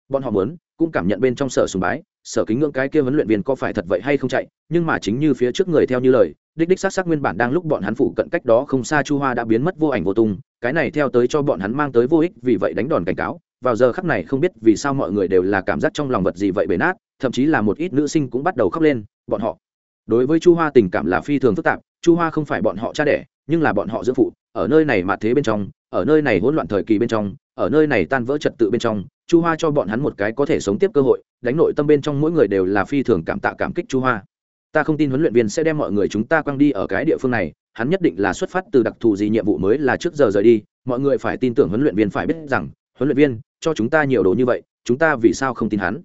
Bọn họ muốn, cũng cảm nhận bên trong sở sùng bái sở kính ngưỡng cái kia huấn luyện viên có phải thật vậy hay không chạy, nhưng mà chính như phía trước người theo như lời, đích đích sát sát nguyên bản đang lúc bọn hắn phụ cận cách đó không xa chu hoa đã biến mất vô ảnh vô tung, cái này theo tới cho bọn hắn mang tới vô ích, vì vậy đánh đòn cảnh cáo vào giờ khắc này không biết vì sao mọi người đều là cảm giác trong lòng vật gì vậy bể nát, thậm chí là một ít nữ sinh cũng bắt đầu khóc lên, bọn họ. Đối với chu hoa tình cảm là phi thường phức tạp, chu hoa không phải bọn họ cha đẻ, nhưng là bọn họ dưỡng phụ, ở nơi này mà thế bên trong, ở nơi này hỗn loạn thời kỳ bên trong, ở nơi này tan vỡ trật tự bên trong, chu hoa cho bọn hắn một cái có thể sống tiếp cơ hội, đánh nội tâm bên trong mỗi người đều là phi thường cảm tạ cảm kích chu hoa. Ta không tin huấn luyện viên sẽ đem mọi người chúng ta quăng đi ở cái địa phương này, hắn nhất định là xuất phát từ đặc thù gì nhiệm vụ mới là trước giờ rời đi, mọi người phải tin tưởng huấn luyện viên phải biết rằng, huấn luyện viên cho chúng ta nhiều đồ như vậy, chúng ta vì sao không tin hắn?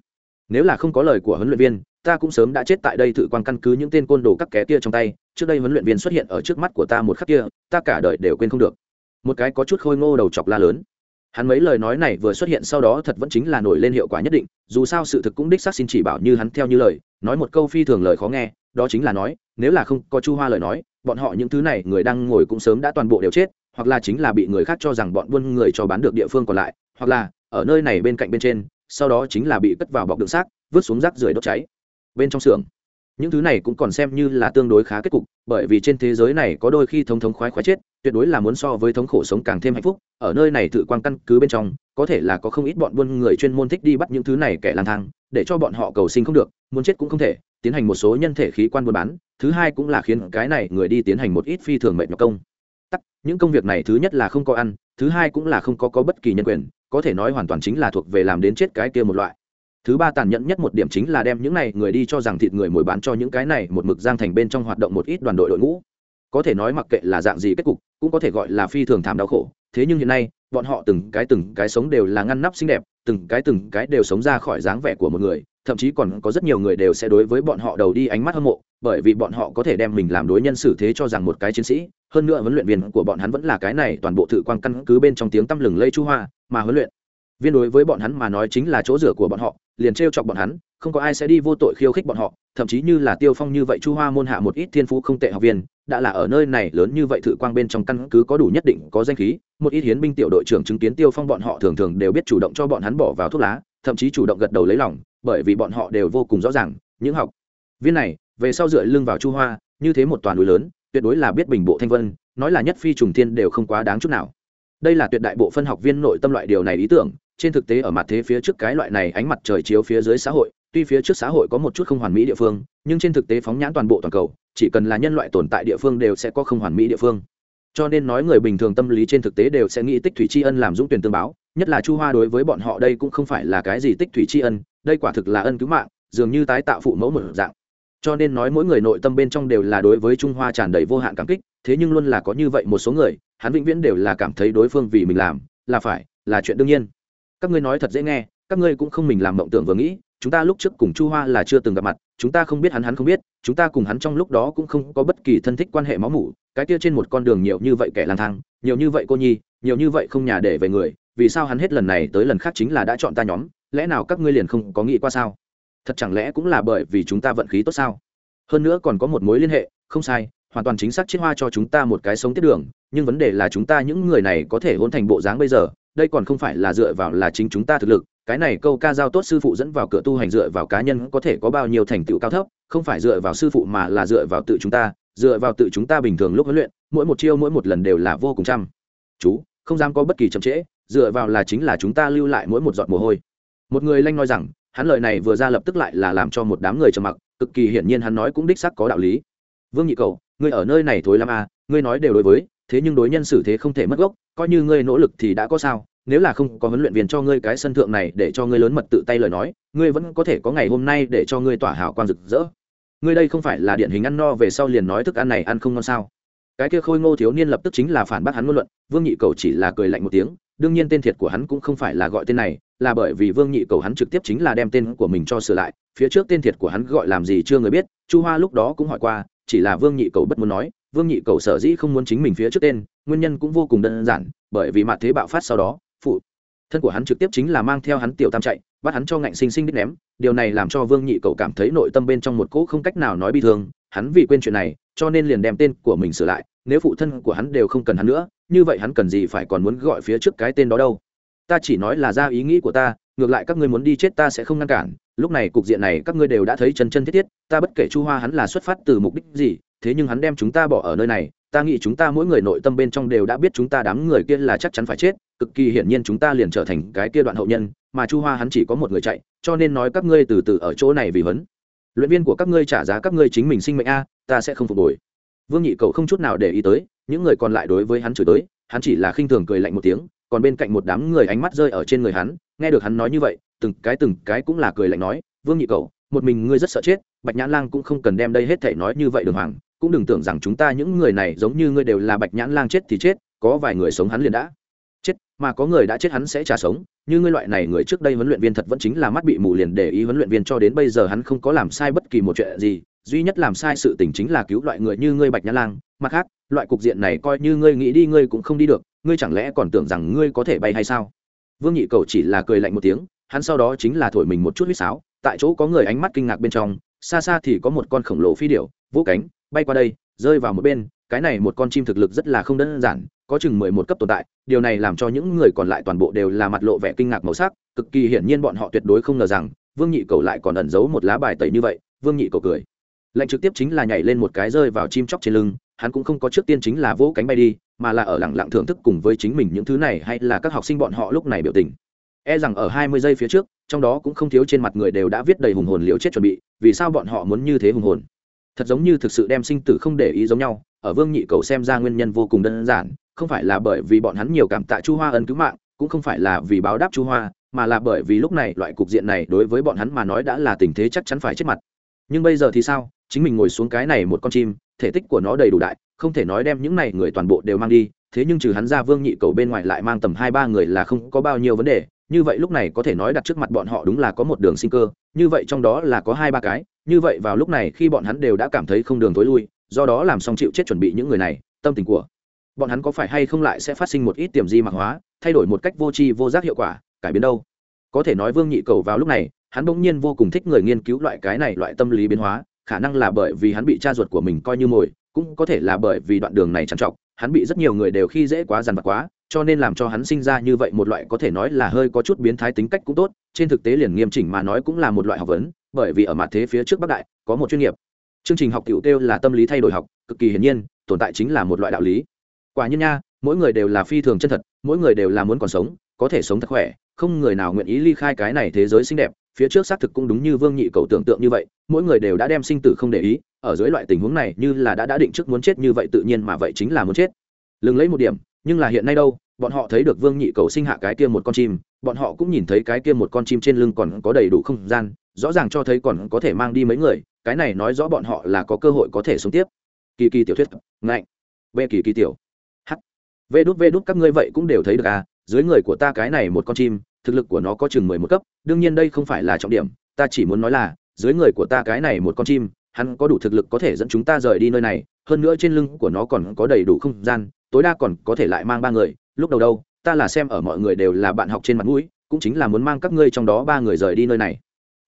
Nếu là không có lời của huấn luyện viên, ta cũng sớm đã chết tại đây thử quan căn cứ những tên côn đồ các ké kia trong tay. Trước đây huấn luyện viên xuất hiện ở trước mắt của ta một khắc kia, ta cả đời đều quên không được. Một cái có chút khôi ngô đầu chọc la lớn. Hắn mấy lời nói này vừa xuất hiện sau đó thật vẫn chính là nổi lên hiệu quả nhất định, dù sao sự thực cũng đích xác xin chỉ bảo như hắn theo như lời, nói một câu phi thường lời khó nghe, đó chính là nói, nếu là không có chu hoa lời nói, bọn họ những thứ này người đang ngồi cũng sớm đã toàn bộ đều chết, hoặc là chính là bị người khác cho rằng bọn buôn người cho bán được địa phương còn lại, hoặc là ở nơi này bên cạnh bên trên, sau đó chính là bị cất vào bọc đựng xác, vứt xuống rác rưởi đốt cháy. Bên trong xưởng, những thứ này cũng còn xem như là tương đối khá kết cục, bởi vì trên thế giới này có đôi khi thống thống khoái khoái chết, tuyệt đối là muốn so với thống khổ sống càng thêm hạnh phúc. Ở nơi này tự quan căn cứ bên trong, có thể là có không ít bọn buôn người chuyên môn thích đi bắt những thứ này kẻ lang thang, để cho bọn họ cầu sinh không được, muốn chết cũng không thể, tiến hành một số nhân thể khí quan buôn bán, thứ hai cũng là khiến cái này người đi tiến hành một ít phi thường mệnh nhọc công. Tắc, những công việc này thứ nhất là không có ăn, thứ hai cũng là không có có bất kỳ nhân quyền có thể nói hoàn toàn chính là thuộc về làm đến chết cái kia một loại. Thứ ba tàn nhẫn nhất một điểm chính là đem những này người đi cho rằng thịt người mồi bán cho những cái này một mực giang thành bên trong hoạt động một ít đoàn đội đội ngũ. Có thể nói mặc kệ là dạng gì kết cục, cũng có thể gọi là phi thường thảm đau khổ. Thế nhưng hiện nay, bọn họ từng cái từng cái sống đều là ngăn nắp xinh đẹp, từng cái từng cái đều sống ra khỏi dáng vẻ của một người, thậm chí còn có rất nhiều người đều sẽ đối với bọn họ đầu đi ánh mắt hâm mộ, bởi vì bọn họ có thể đem mình làm đối nhân xử thế cho rằng một cái chiến sĩ hơn nữa huấn luyện viên của bọn hắn vẫn là cái này, toàn bộ thự quan căn cứ bên trong tiếng tăm lừng lây chu hoa mà huấn luyện. Viên đối với bọn hắn mà nói chính là chỗ rửa của bọn họ, liền t chọc bọn hắn, không có ai sẽ đi vô tội khiêu khích bọn họ, thậm chí như là tiêu phong như vậy chu hoa môn hạ một ít thiên phú không tệ học viên, đã là ở nơi này lớn như vậy thự quang bên trong căn cứ có đủ nhất định có danh khí, một ít hiến binh tiểu đội trưởng chứng kiến tiêu phong bọn họ thường thường đều biết chủ động cho bọn hắn bỏ vào thuốc lá, thậm chí chủ động gật đầu lấy lòng, bởi vì bọn họ đều vô cùng rõ ràng, những học viên này, về sau dựa lưng vào chu hoa, như thế một toàn núi lớn tuyệt đối là biết bình bộ thanh vân, nói là nhất phi trùng thiên đều không quá đáng chút nào. Đây là tuyệt đại bộ phân học viên nội tâm loại điều này ý tưởng, trên thực tế ở mặt thế phía trước cái loại này ánh mặt trời chiếu phía dưới xã hội, tuy phía trước xã hội có một chút không hoàn mỹ địa phương, nhưng trên thực tế phóng nhãn toàn bộ toàn cầu, chỉ cần là nhân loại tồn tại địa phương đều sẽ có không hoàn mỹ địa phương. Cho nên nói người bình thường tâm lý trên thực tế đều sẽ nghĩ tích thủy tri ân làm dũng tuyển tương báo, nhất là chu hoa đối với bọn họ đây cũng không phải là cái gì tích thủy tri ân, đây quả thực là ân cứu mạng, dường như tái tạo phụ mẫu một dạng cho nên nói mỗi người nội tâm bên trong đều là đối với trung hoa tràn đầy vô hạn cảm kích, thế nhưng luôn là có như vậy một số người, hắn vĩnh viễn đều là cảm thấy đối phương vì mình làm, là phải, là chuyện đương nhiên. Các ngươi nói thật dễ nghe, các ngươi cũng không mình làm mộng tưởng vừa nghĩ, chúng ta lúc trước cùng chu hoa là chưa từng gặp mặt, chúng ta không biết hắn hắn không biết, chúng ta cùng hắn trong lúc đó cũng không có bất kỳ thân thích quan hệ máu mủ, cái kia trên một con đường nhiều như vậy kẻ lang thang, nhiều như vậy cô nhi, nhiều như vậy không nhà để về người, vì sao hắn hết lần này tới lần khác chính là đã chọn ta nhóm, lẽ nào các ngươi liền không có nghĩ qua sao? Thật chẳng lẽ cũng là bởi vì chúng ta vận khí tốt sao? Hơn nữa còn có một mối liên hệ, không sai, hoàn toàn chính xác chiết hoa cho chúng ta một cái sống tiết đường, nhưng vấn đề là chúng ta những người này có thể hôn thành bộ dáng bây giờ, đây còn không phải là dựa vào là chính chúng ta thực lực, cái này câu ca giao tốt sư phụ dẫn vào cửa tu hành dựa vào cá nhân có thể có bao nhiêu thành tựu cao thấp, không phải dựa vào sư phụ mà là dựa vào tự chúng ta, dựa vào tự chúng ta bình thường lúc huấn luyện, mỗi một chiêu mỗi một lần đều là vô cùng chăm. Chú, không dám có bất kỳ chậm trễ, dựa vào là chính là chúng ta lưu lại mỗi một giọt mồ hôi. Một người lanh nói rằng hắn lời này vừa ra lập tức lại là làm cho một đám người trầm mặc, cực kỳ hiển nhiên hắn nói cũng đích sắc có đạo lý. Vương nhị cầu, ngươi ở nơi này thối lắm à ngươi nói đều đối với, thế nhưng đối nhân xử thế không thể mất gốc, coi như ngươi nỗ lực thì đã có sao, nếu là không có huấn luyện viên cho ngươi cái sân thượng này để cho ngươi lớn mật tự tay lời nói, ngươi vẫn có thể có ngày hôm nay để cho ngươi tỏa hào quang rực rỡ. Ngươi đây không phải là điển hình ăn no về sau liền nói thức ăn này ăn không ngon sao? Cái kia khôi ngô thiếu niên lập tức chính là phản bác hắn ngôn luận, vương nhị cầu chỉ là cười lạnh một tiếng, đương nhiên tên thiệt của hắn cũng không phải là gọi tên này là bởi vì vương nhị cầu hắn trực tiếp chính là đem tên của mình cho sửa lại, phía trước tên thiệt của hắn gọi làm gì chưa người biết, chu hoa lúc đó cũng hỏi qua, chỉ là vương nhị cầu bất muốn nói, vương nhị cầu sở dĩ không muốn chính mình phía trước tên, nguyên nhân cũng vô cùng đơn giản, bởi vì mặt thế bạo phát sau đó, phụ thân của hắn trực tiếp chính là mang theo hắn tiểu tam chạy, bắt hắn cho ngạnh sinh sinh đích ném, điều này làm cho vương nhị cầu cảm thấy nội tâm bên trong một cỗ không cách nào nói bi thương, hắn vì quên chuyện này, cho nên liền đem tên của mình sửa lại, nếu phụ thân của hắn đều không cần hắn nữa, như vậy hắn cần gì phải còn muốn gọi phía trước cái tên đó đâu? Ta chỉ nói là ra ý nghĩ của ta, ngược lại các ngươi muốn đi chết ta sẽ không ngăn cản. Lúc này cục diện này các ngươi đều đã thấy chân chân thiết thiết, ta bất kể chu hoa hắn là xuất phát từ mục đích gì, thế nhưng hắn đem chúng ta bỏ ở nơi này, ta nghĩ chúng ta mỗi người nội tâm bên trong đều đã biết chúng ta đám người kia là chắc chắn phải chết, cực kỳ hiển nhiên chúng ta liền trở thành cái kia đoạn hậu nhân, mà chu hoa hắn chỉ có một người chạy, cho nên nói các ngươi từ từ ở chỗ này vì vấn luyện viên của các ngươi trả giá các ngươi chính mình sinh mệnh a, ta sẽ không phục hồi. Vương nhị cầu không chút nào để ý tới, những người còn lại đối với hắn chửi tới, hắn chỉ là khinh thường cười lạnh một tiếng còn bên cạnh một đám người ánh mắt rơi ở trên người hắn, nghe được hắn nói như vậy, từng cái từng cái cũng là cười lạnh nói, vương nhị cầu một mình ngươi rất sợ chết, bạch nhãn lang cũng không cần đem đây hết thể nói như vậy đường hoàng, cũng đừng tưởng rằng chúng ta những người này giống như ngươi đều là bạch nhãn lang chết thì chết, có vài người sống hắn liền đã chết, mà có người đã chết hắn sẽ trả sống, như ngươi loại này người trước đây huấn luyện viên thật vẫn chính là mắt bị mù liền để ý huấn luyện viên cho đến bây giờ hắn không có làm sai bất kỳ một chuyện gì, duy nhất làm sai sự tình chính là cứu loại người như ngươi bạch nhã lang, mặt khác, loại cục diện này coi như ngươi nghĩ đi ngươi cũng không đi được ngươi chẳng lẽ còn tưởng rằng ngươi có thể bay hay sao? Vương nhị cầu chỉ là cười lạnh một tiếng, hắn sau đó chính là thổi mình một chút huýt sáo. Tại chỗ có người ánh mắt kinh ngạc bên trong, xa xa thì có một con khổng lồ phi điểu, vũ cánh, bay qua đây, rơi vào một bên. Cái này một con chim thực lực rất là không đơn giản, có chừng mười một cấp tồn tại, điều này làm cho những người còn lại toàn bộ đều là mặt lộ vẻ kinh ngạc màu sắc. Cực kỳ hiển nhiên bọn họ tuyệt đối không ngờ rằng, vương nhị cầu lại còn ẩn giấu một lá bài tẩy như vậy. Vương nhị cầu cười. Lệnh trực tiếp chính là nhảy lên một cái rơi vào chim chóc trên lưng hắn cũng không có trước tiên chính là vỗ cánh bay đi, mà là ở lẳng lặng thưởng thức cùng với chính mình những thứ này hay là các học sinh bọn họ lúc này biểu tình. E rằng ở hai mươi giây phía trước, trong đó cũng không thiếu trên mặt người đều đã viết đầy hùng hồn liều chết chuẩn bị, vì sao bọn họ muốn như thế hùng hồn? Thật giống như thực sự đem sinh tử không để ý giống nhau, ở vương nhị cầu xem ra nguyên nhân vô cùng đơn giản, không phải là bởi vì bọn hắn nhiều cảm tạ chu hoa ân cứu mạng, cũng không phải là vì báo đáp chu hoa, mà là bởi vì lúc này loại cục diện này đối với bọn hắn mà nói đã là tình thế chắc chắn phải chết mặt. Nhưng bây giờ thì sao? Chính mình ngồi xuống cái này một con chim thể tích của nó đầy đủ đại, không thể nói đem những này người toàn bộ đều mang đi, thế nhưng trừ hắn ra vương nhị cầu bên ngoài lại mang tầm hai ba người là không có bao nhiêu vấn đề, như vậy lúc này có thể nói đặt trước mặt bọn họ đúng là có một đường sinh cơ, như vậy trong đó là có hai ba cái, như vậy vào lúc này khi bọn hắn đều đã cảm thấy không đường tối lui, do đó làm xong chịu chết chuẩn bị những người này, tâm tình của bọn hắn có phải hay không lại sẽ phát sinh một ít tiềm di mạc hóa, thay đổi một cách vô tri vô giác hiệu quả, cải biến đâu? Có thể nói vương nhị cầu vào lúc này, hắn bỗng nhiên vô cùng thích người nghiên cứu loại cái này, loại tâm lý biến hóa khả năng là bởi vì hắn bị cha ruột của mình coi như mồi, cũng có thể là bởi vì đoạn đường này trằn trọc, hắn bị rất nhiều người đều khi dễ quá, dằn vặt quá, cho nên làm cho hắn sinh ra như vậy một loại có thể nói là hơi có chút biến thái tính cách cũng tốt, trên thực tế liền nghiêm chỉnh mà nói cũng là một loại học vấn, bởi vì ở mặt thế phía trước bắc đại, có một chuyên nghiệp. Chương trình học tiểu tiêu là tâm lý thay đổi học, cực kỳ hiển nhiên, tồn tại chính là một loại đạo lý. Quả nhiên nha, mỗi người đều là phi thường chân thật, mỗi người đều là muốn còn sống, có thể sống thật khỏe, không người nào nguyện ý ly khai cái này thế giới xinh đẹp phía trước xác thực cũng đúng như vương nhị cầu tưởng tượng như vậy, mỗi người đều đã đem sinh tử không để ý, ở dưới loại tình huống này như là đã đã định trước muốn chết như vậy tự nhiên mà vậy chính là muốn chết. Lừng lấy một điểm, nhưng là hiện nay đâu, bọn họ thấy được vương nhị cầu sinh hạ cái kia một con chim, bọn họ cũng nhìn thấy cái kia một con chim trên lưng còn có đầy đủ không gian, rõ ràng cho thấy còn có thể mang đi mấy người, cái này nói rõ bọn họ là có cơ hội có thể sống tiếp. Kỳ kỳ tiểu thuyết, ngạnh. B kỳ kỳ tiểu. H vê đút vê đút, các ngươi vậy cũng đều thấy được à dưới người của ta cái này một con chim thực lực của nó có chừng mười một cấp, đương nhiên đây không phải là trọng điểm, ta chỉ muốn nói là, dưới người của ta cái này một con chim, hắn có đủ thực lực có thể dẫn chúng ta rời đi nơi này, hơn nữa trên lưng của nó còn có đầy đủ không gian, tối đa còn có thể lại mang ba người, lúc đầu đâu, ta là xem ở mọi người đều là bạn học trên mặt mũi, cũng chính là muốn mang các ngươi trong đó ba người rời đi nơi này.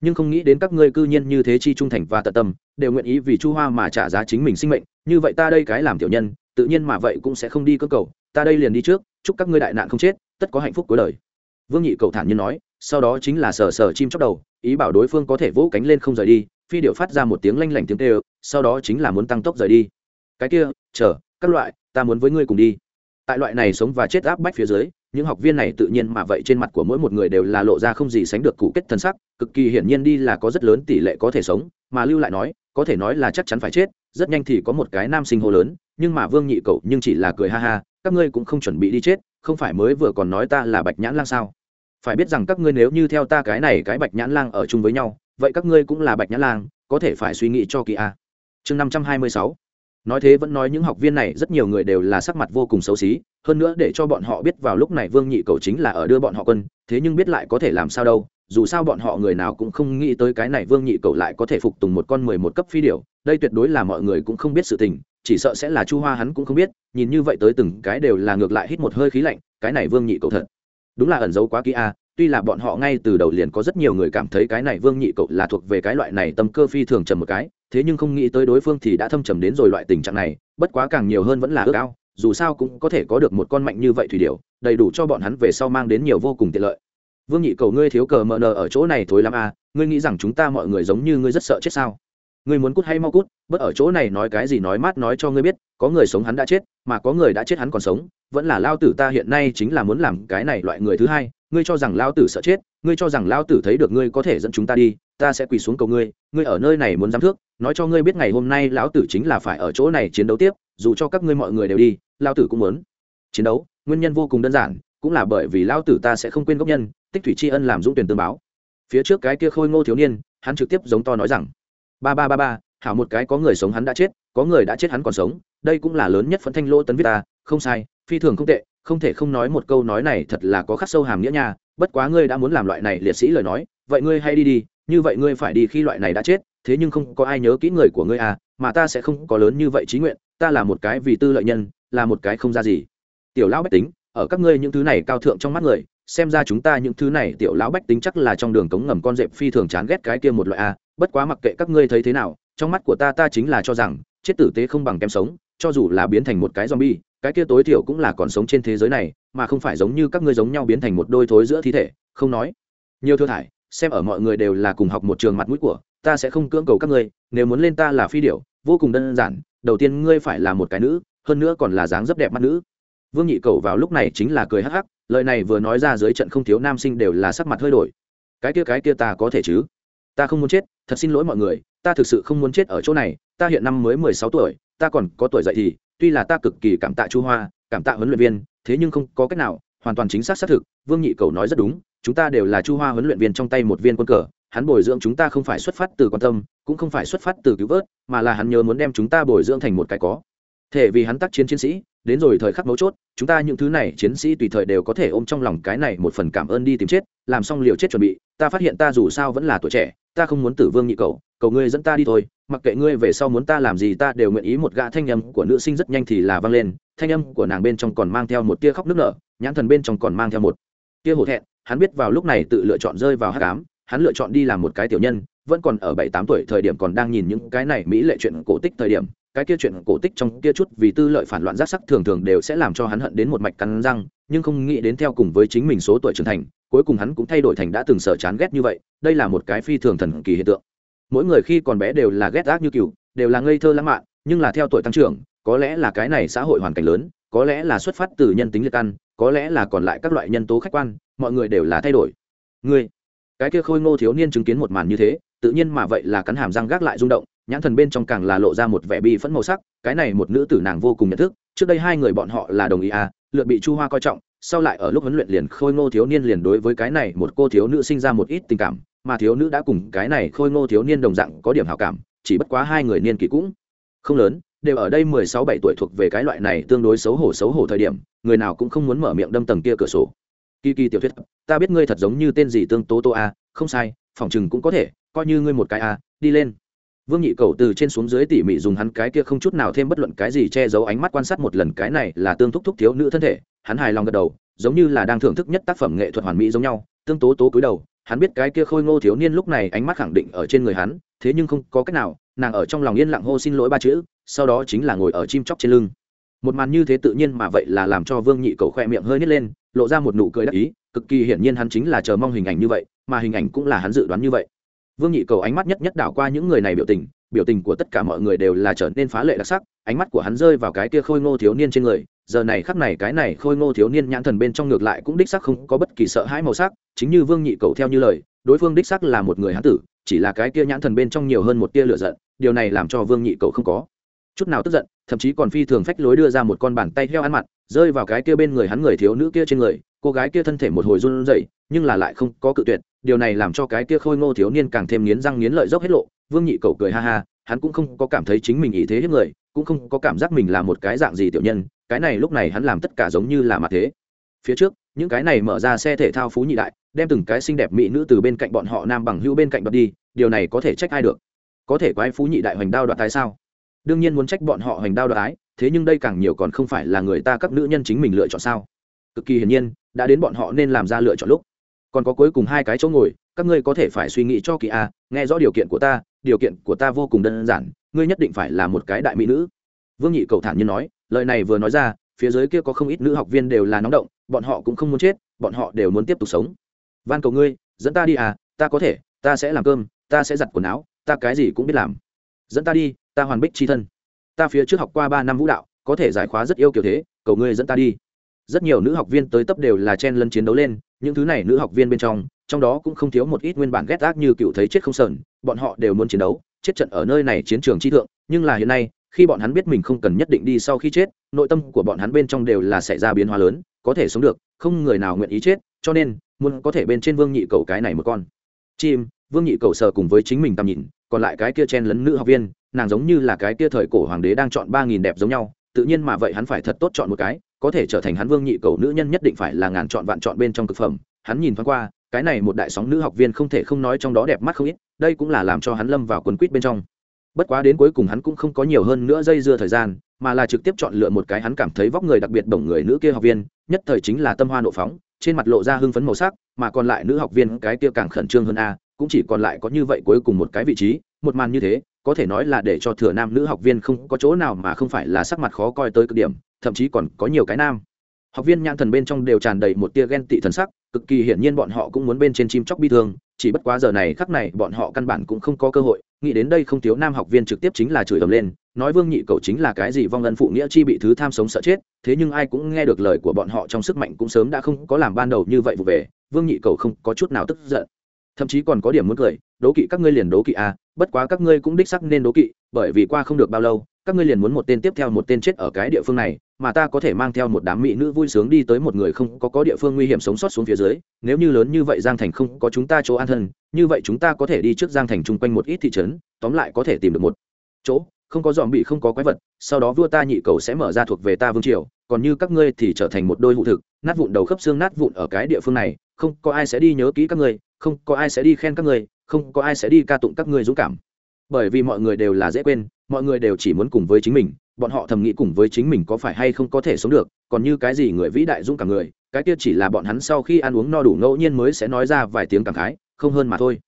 Nhưng không nghĩ đến các ngươi cư nhiên như thế chi trung thành và tận tâm, đều nguyện ý vì chu hoa mà trả giá chính mình sinh mệnh, như vậy ta đây cái làm tiểu nhân, tự nhiên mà vậy cũng sẽ không đi cơ cầu, ta đây liền đi trước, chúc các ngươi đại nạn không chết, tất có hạnh phúc cuối đời vương nhị cầu thản nhiên nói, sau đó chính là sờ sờ chim chóc đầu, ý bảo đối phương có thể vỗ cánh lên không rời đi, phi điệu phát ra một tiếng lanh lảnh tiếng tê sau đó chính là muốn tăng tốc rời đi. Cái kia, chờ, các loại, ta muốn với ngươi cùng đi. Tại loại này sống và chết áp bách phía dưới, những học viên này tự nhiên mà vậy trên mặt của mỗi một người đều là lộ ra không gì sánh được cụ kết thân sắc, cực kỳ hiển nhiên đi là có rất lớn tỷ lệ có thể sống, mà lưu lại nói, có thể nói là chắc chắn phải chết, rất nhanh thì có một cái nam sinh hô lớn, nhưng mà vương nhị cậu nhưng chỉ là cười ha ha, các ngươi cũng không chuẩn bị đi chết, không phải mới vừa còn nói ta là bạch nhãn lang sao? Phải biết rằng các ngươi nếu như theo ta cái này cái bạch nhãn lang ở chung với nhau, vậy các ngươi cũng là bạch nhãn lang, có thể phải suy nghĩ cho kỳ a. Chương năm trăm hai mươi sáu. Nói thế vẫn nói những học viên này, rất nhiều người đều là sắc mặt vô cùng xấu xí, hơn nữa để cho bọn họ biết vào lúc này vương nhị cầu chính là ở đưa bọn họ quân, thế nhưng biết lại có thể làm sao đâu, dù sao bọn họ người nào cũng không nghĩ tới cái này vương nhị cầu lại có thể phục tùng một con mười một cấp phi điểu, đây tuyệt đối là mọi người cũng không biết sự tình, chỉ sợ sẽ là chu hoa hắn cũng không biết, nhìn như vậy tới từng cái đều là ngược lại hít một hơi khí lạnh, cái này vương nhị cầu thật đúng là ẩn giấu quá kỹ a tuy là bọn họ ngay từ đầu liền có rất nhiều người cảm thấy cái này vương nhị cậu là thuộc về cái loại này tâm cơ phi thường trầm một cái thế nhưng không nghĩ tới đối phương thì đã thâm trầm đến rồi loại tình trạng này bất quá càng nhiều hơn vẫn là ước ao dù sao cũng có thể có được một con mạnh như vậy thủy điều, đầy đủ cho bọn hắn về sau mang đến nhiều vô cùng tiện lợi. Vương nhị cầu ngươi thiếu cờ mờ nờ ở chỗ này thối lắm à ngươi nghĩ rằng chúng ta mọi người giống như ngươi rất sợ chết sao? Ngươi muốn cút hay mau cút bớt ở chỗ này nói cái gì nói mát nói cho ngươi biết, có người sống hắn đã chết, mà có người đã chết hắn còn sống, vẫn là lao tử ta hiện nay chính là muốn làm cái này loại người thứ hai, ngươi cho rằng lao tử sợ chết, ngươi cho rằng lao tử thấy được ngươi có thể dẫn chúng ta đi, ta sẽ quỳ xuống cầu ngươi ngươi ở nơi này muốn giám thước, nói cho ngươi biết ngày hôm nay lão tử chính là phải ở chỗ này chiến đấu tiếp, dù cho các ngươi mọi người đều đi, lao tử cũng muốn chiến đấu, nguyên nhân vô cùng đơn giản, cũng là bởi vì lao tử ta sẽ không quên gốc nhân, tích thủy tri ân làm dũng tuyển tương báo. Phía trước cái kia khôi ngô thiếu niên, hắn trực tiếp giống to nói rằng ba ba ba ba, hảo một cái có người sống hắn đã chết, có người đã chết hắn còn sống, đây cũng là lớn nhất phấn thanh lỗ tấn viết ta, không sai, phi thường không tệ, không thể không nói một câu nói này thật là có khắc sâu hàm nghĩa nha, bất quá ngươi đã muốn làm loại này liệt sĩ lời nói, vậy ngươi hay đi đi, như vậy ngươi phải đi khi loại này đã chết, thế nhưng không có ai nhớ kỹ người của ngươi à mà ta sẽ không có lớn như vậy trí nguyện, ta là một cái vì tư lợi nhân, là một cái không ra gì. Tiểu lão bách tính, ở các ngươi những thứ này cao thượng trong mắt người, xem ra chúng ta những thứ này tiểu lão bách tính chắc là trong đường cống ngầm con dẹp phi thường chán ghét cái kia một loại a bất quá mặc kệ các ngươi thấy thế nào, trong mắt của ta ta chính là cho rằng, chết tử tế không bằng kem sống, cho dù là biến thành một cái zombie, cái kia tối thiểu cũng là còn sống trên thế giới này, mà không phải giống như các ngươi giống nhau biến thành một đôi thối giữa thi thể, không nói. Nhiều thưa thải, xem ở mọi người đều là cùng học một trường mặt mũi của, ta sẽ không cưỡng cầu các ngươi, nếu muốn lên ta là phi điểu, vô cùng đơn giản, đầu tiên ngươi phải là một cái nữ, hơn nữa còn là dáng rất đẹp mắt nữ. Vương nhị cầu vào lúc này chính là cười hắc hắc, lời này vừa nói ra dưới trận không thiếu nam sinh đều là sắc mặt hơi đổi. Cái kia cái kia ta có thể chứ? Ta không muốn chết, thật xin lỗi mọi người, ta thực sự không muốn chết ở chỗ này, ta hiện năm mới mười sáu tuổi, ta còn có tuổi dậy thì, tuy là ta cực kỳ cảm tạ chu hoa, cảm tạ huấn luyện viên, thế nhưng không có cách nào, hoàn toàn chính xác xác thực, vương nhị cầu nói rất đúng, chúng ta đều là chu hoa huấn luyện viên trong tay một viên quân cờ, hắn bồi dưỡng chúng ta không phải xuất phát từ quan tâm, cũng không phải xuất phát từ cứu vớt, mà là hắn nhớ muốn đem chúng ta bồi dưỡng thành một cái có. Thể vì hắn tác chiến chiến sĩ đến rồi thời khắc mấu chốt, chúng ta những thứ này chiến sĩ tùy thời đều có thể ôm trong lòng cái này một phần cảm ơn đi tìm chết, làm xong liều chết chuẩn bị, ta phát hiện ta dù sao vẫn là tuổi trẻ, ta không muốn tử vương nhị cầu cầu ngươi dẫn ta đi thôi, mặc kệ ngươi về sau muốn ta làm gì ta đều nguyện ý một gã thanh âm của nữ sinh rất nhanh thì là vang lên, thanh âm của nàng bên trong còn mang theo một tia khóc nức nở, nhãn thần bên trong còn mang theo một tia hổ thẹn, hắn biết vào lúc này tự lựa chọn rơi vào hát cám hắn lựa chọn đi làm một cái tiểu nhân, vẫn còn ở bảy tám tuổi thời điểm còn đang nhìn những cái này mỹ lệ chuyện cổ tích thời điểm cái kia chuyện cổ tích trong kia chút vì tư lợi phản loạn giác sắc thường thường đều sẽ làm cho hắn hận đến một mạch cắn răng, nhưng không nghĩ đến theo cùng với chính mình số tuổi trưởng thành, cuối cùng hắn cũng thay đổi thành đã từng sợ chán ghét như vậy, đây là một cái phi thường thần kỳ hiện tượng. Mỗi người khi còn bé đều là ghét ác như cừu, đều là ngây thơ lãng mạn, nhưng là theo tuổi tăng trưởng, có lẽ là cái này xã hội hoàn cảnh lớn, có lẽ là xuất phát từ nhân tính liệt căn, có lẽ là còn lại các loại nhân tố khách quan, mọi người đều là thay đổi. Người cái kia khôi ngô thiếu niên chứng kiến một màn như thế, tự nhiên mà vậy là cắn hàm răng gác lại rung động nhãn thần bên trong càng là lộ ra một vẻ bi phẫn màu sắc, cái này một nữ tử nàng vô cùng nhận thức, trước đây hai người bọn họ là đồng ý à lượt bị chu hoa coi trọng, sau lại ở lúc huấn luyện liền khôi ngô thiếu niên liền đối với cái này một cô thiếu nữ sinh ra một ít tình cảm, mà thiếu nữ đã cùng cái này khôi ngô thiếu niên đồng dạng có điểm hảo cảm, chỉ bất quá hai người niên kỷ cũng không lớn, đều ở đây mười sáu bảy tuổi thuộc về cái loại này tương đối xấu hổ xấu hổ thời điểm, người nào cũng không muốn mở miệng đâm tầng kia cửa sổ. Kỳ kỳ tiểu thuyết, ta biết ngươi thật giống như tên gì tương tố tô a à, không sai phỏng chừng cũng có thể, coi như ngươi một cái a đi lên vương nhị cầu từ trên xuống dưới tỉ mỉ dùng hắn cái kia không chút nào thêm bất luận cái gì che giấu ánh mắt quan sát một lần cái này là tương thúc thúc thiếu nữ thân thể, hắn hài lòng gật đầu, giống như là đang thưởng thức nhất tác phẩm nghệ thuật hoàn mỹ giống nhau, tương tố tố cúi đầu, hắn biết cái kia khôi ngô thiếu niên lúc này ánh mắt khẳng định ở trên người hắn, thế nhưng không có cách nào, nàng ở trong lòng yên lặng hô xin lỗi ba chữ, sau đó chính là ngồi ở chim chóc trên lưng. Một màn như thế tự nhiên mà vậy là làm cho vương nhị cầu khoe miệng hơi nhét lên, lộ ra một nụ cười đắc ý, cực kỳ hiển nhiên hắn chính là chờ mong hình ảnh như vậy, mà hình ảnh cũng là hắn dự đoán như vậy vương nhị cầu ánh mắt nhất nhất đảo qua những người này biểu tình biểu tình của tất cả mọi người đều là trở nên phá lệ đặc sắc, ánh mắt của hắn rơi vào cái kia khôi ngô thiếu niên trên người, giờ này khắc này cái này khôi ngô thiếu niên nhãn thần bên trong ngược lại cũng đích sắc không có bất kỳ sợ hãi màu sắc, chính như vương nhị cầu theo như lời, đối phương đích sắc là một người hán tử, chỉ là cái kia nhãn thần bên trong nhiều hơn một tia lửa giận, điều này làm cho vương nhị cầu không có chút nào tức giận, thậm chí còn phi thường phách lối đưa ra một con bàn tay heo ăn mặt rơi vào cái kia bên người hắn người thiếu nữ kia trên người, cô gái kia thân thể một hồi run rẩy, nhưng là lại không có cự tuyệt điều này làm cho cái kia khôi ngô thiếu niên càng thêm nghiến răng nghiến lợi dốc hết lộ. Vương nhị cầu cười ha ha, hắn cũng không có cảm thấy chính mình ý thế hết người, cũng không có cảm giác mình là một cái dạng gì tiểu nhân, cái này lúc này hắn làm tất cả giống như là mặt thế. Phía trước, những cái này mở ra xe thể thao phú nhị đại, đem từng cái xinh đẹp mỹ nữ từ bên cạnh bọn họ nam bằng hữu bên cạnh đoạt đi, điều này có thể trách ai được? Có thể quái phú nhị đại hoành đao đoạt tái sao? Đương nhiên muốn trách bọn họ hoành đao đoạt ái, thế nhưng đây càng nhiều còn không phải là người ta các nữ nhân chính mình lựa chọn sao? Cực kỳ hiển nhiên, đã đến bọn họ nên làm ra lựa chọn lúc còn có cuối cùng hai cái chỗ ngồi, các ngươi có thể phải suy nghĩ cho kỳ a, nghe rõ điều kiện của ta, điều kiện của ta vô cùng đơn giản, ngươi nhất định phải là một cái đại mỹ nữ. Vương nhị cầu thản nhiên nói, lời này vừa nói ra, phía dưới kia có không ít nữ học viên đều là nóng động, bọn họ cũng không muốn chết, bọn họ đều muốn tiếp tục sống. Van cầu ngươi, dẫn ta đi à ta có thể, ta sẽ làm cơm, ta sẽ giặt quần áo, ta cái gì cũng biết làm. Dẫn ta đi, ta hoàn bích c h i thân. Ta phía trước học qua ba năm vũ đạo, có thể giải khóa rất yêu kiểu thế, cầu ngươi dẫn ta đi rất nhiều nữ học viên tới tấp đều là chen lân chiến đấu lên, những thứ này nữ học viên bên trong trong đó cũng không thiếu một ít nguyên bản ghét ác như cựu thấy chết không sờn, bọn họ đều muốn chiến đấu, chết trận ở nơi này chiến trường chi thượng, nhưng là hiện nay, khi bọn hắn biết mình không cần nhất định đi sau khi chết, nội tâm của bọn hắn bên trong đều là xảy ra biến hóa lớn, có thể sống được, không người nào nguyện ý chết, cho nên, muốn có thể bên trên vương nhị cầu cái này một con. Chim, vương nhị cầu sờ cùng với chính mình tầm nhìn, còn lại cái kia chen lấn nữ học viên, nàng giống như là cái kia thời cổ hoàng đế đang chọn ba nghìn đẹp giống nhau, tự nhiên mà vậy hắn phải thật tốt chọn một cái có thể trở thành hắn vương nhị cầu nữ nhân nhất định phải là ngàn chọn vạn chọn bên trong thực phẩm. Hắn nhìn thoáng qua, cái này một đại sóng nữ học viên không thể không nói trong đó đẹp mắt không ít, đây cũng là làm cho hắn lâm vào quần quýt bên trong. Bất quá đến cuối cùng hắn cũng không có nhiều hơn nữa dây dưa thời gian, mà là trực tiếp chọn lựa một cái hắn cảm thấy vóc người đặc biệt bổng người nữ kia học viên, nhất thời chính là tâm hoa nộ phóng, trên mặt lộ ra hưng phấn màu sắc, mà còn lại nữ học viên cái kia càng khẩn trương hơn a, cũng chỉ còn lại có như vậy cuối cùng một cái vị trí, một màn như thế có thể nói là để cho thừa nam nữ học viên không có chỗ nào mà không phải là sắc mặt khó coi tới cực điểm, thậm chí còn có nhiều cái nam. Học viên nhãn thần bên trong đều tràn đầy một tia ghen tị thần sắc, cực kỳ hiển nhiên bọn họ cũng muốn bên trên chim chóc bi thương, chỉ bất quá giờ này khắc này bọn họ căn bản cũng không có cơ hội, nghĩ đến đây không thiếu nam học viên trực tiếp chính là chửi ầm lên, nói vương nhị cậu chính là cái gì vong ân phụ nghĩa chi bị thứ tham sống sợ chết, thế nhưng ai cũng nghe được lời của bọn họ trong sức mạnh cũng sớm đã không có làm ban đầu như vậy vụ về, vương nhị cậu không có chút nào tức giận. Thậm chí còn có điểm muốn cười đố kỵ các ngươi liền đố kỵ a à, bất quá các ngươi cũng đích sắc nên đố kỵ bởi vì qua không được bao lâu các ngươi liền muốn một tên tiếp theo một tên chết ở cái địa phương này mà ta có thể mang theo một đám mỹ nữ vui sướng đi tới một người không có có địa phương nguy hiểm sống sót xuống phía dưới nếu như lớn như vậy giang thành không có chúng ta chỗ an thân như vậy chúng ta có thể đi trước giang thành chung quanh một ít thị trấn tóm lại có thể tìm được một chỗ không có dòm bị không có quái vật sau đó vua ta nhị cầu sẽ mở ra thuộc về ta vương triều còn như các ngươi thì trở thành một đôi hụ thực nát vụn đầu khớp xương nát vụn ở cái địa phương này không có ai sẽ đi nhớ kỹ các ngươi không có ai sẽ đi khen các ngươi không có ai sẽ đi ca tụng các ngươi dũng cảm. Bởi vì mọi người đều là dễ quên, mọi người đều chỉ muốn cùng với chính mình, bọn họ thầm nghĩ cùng với chính mình có phải hay không có thể sống được, còn như cái gì người vĩ đại dũng cảm người, cái kia chỉ là bọn hắn sau khi ăn uống no đủ ngẫu nhiên mới sẽ nói ra vài tiếng cảm khái, không hơn mà thôi.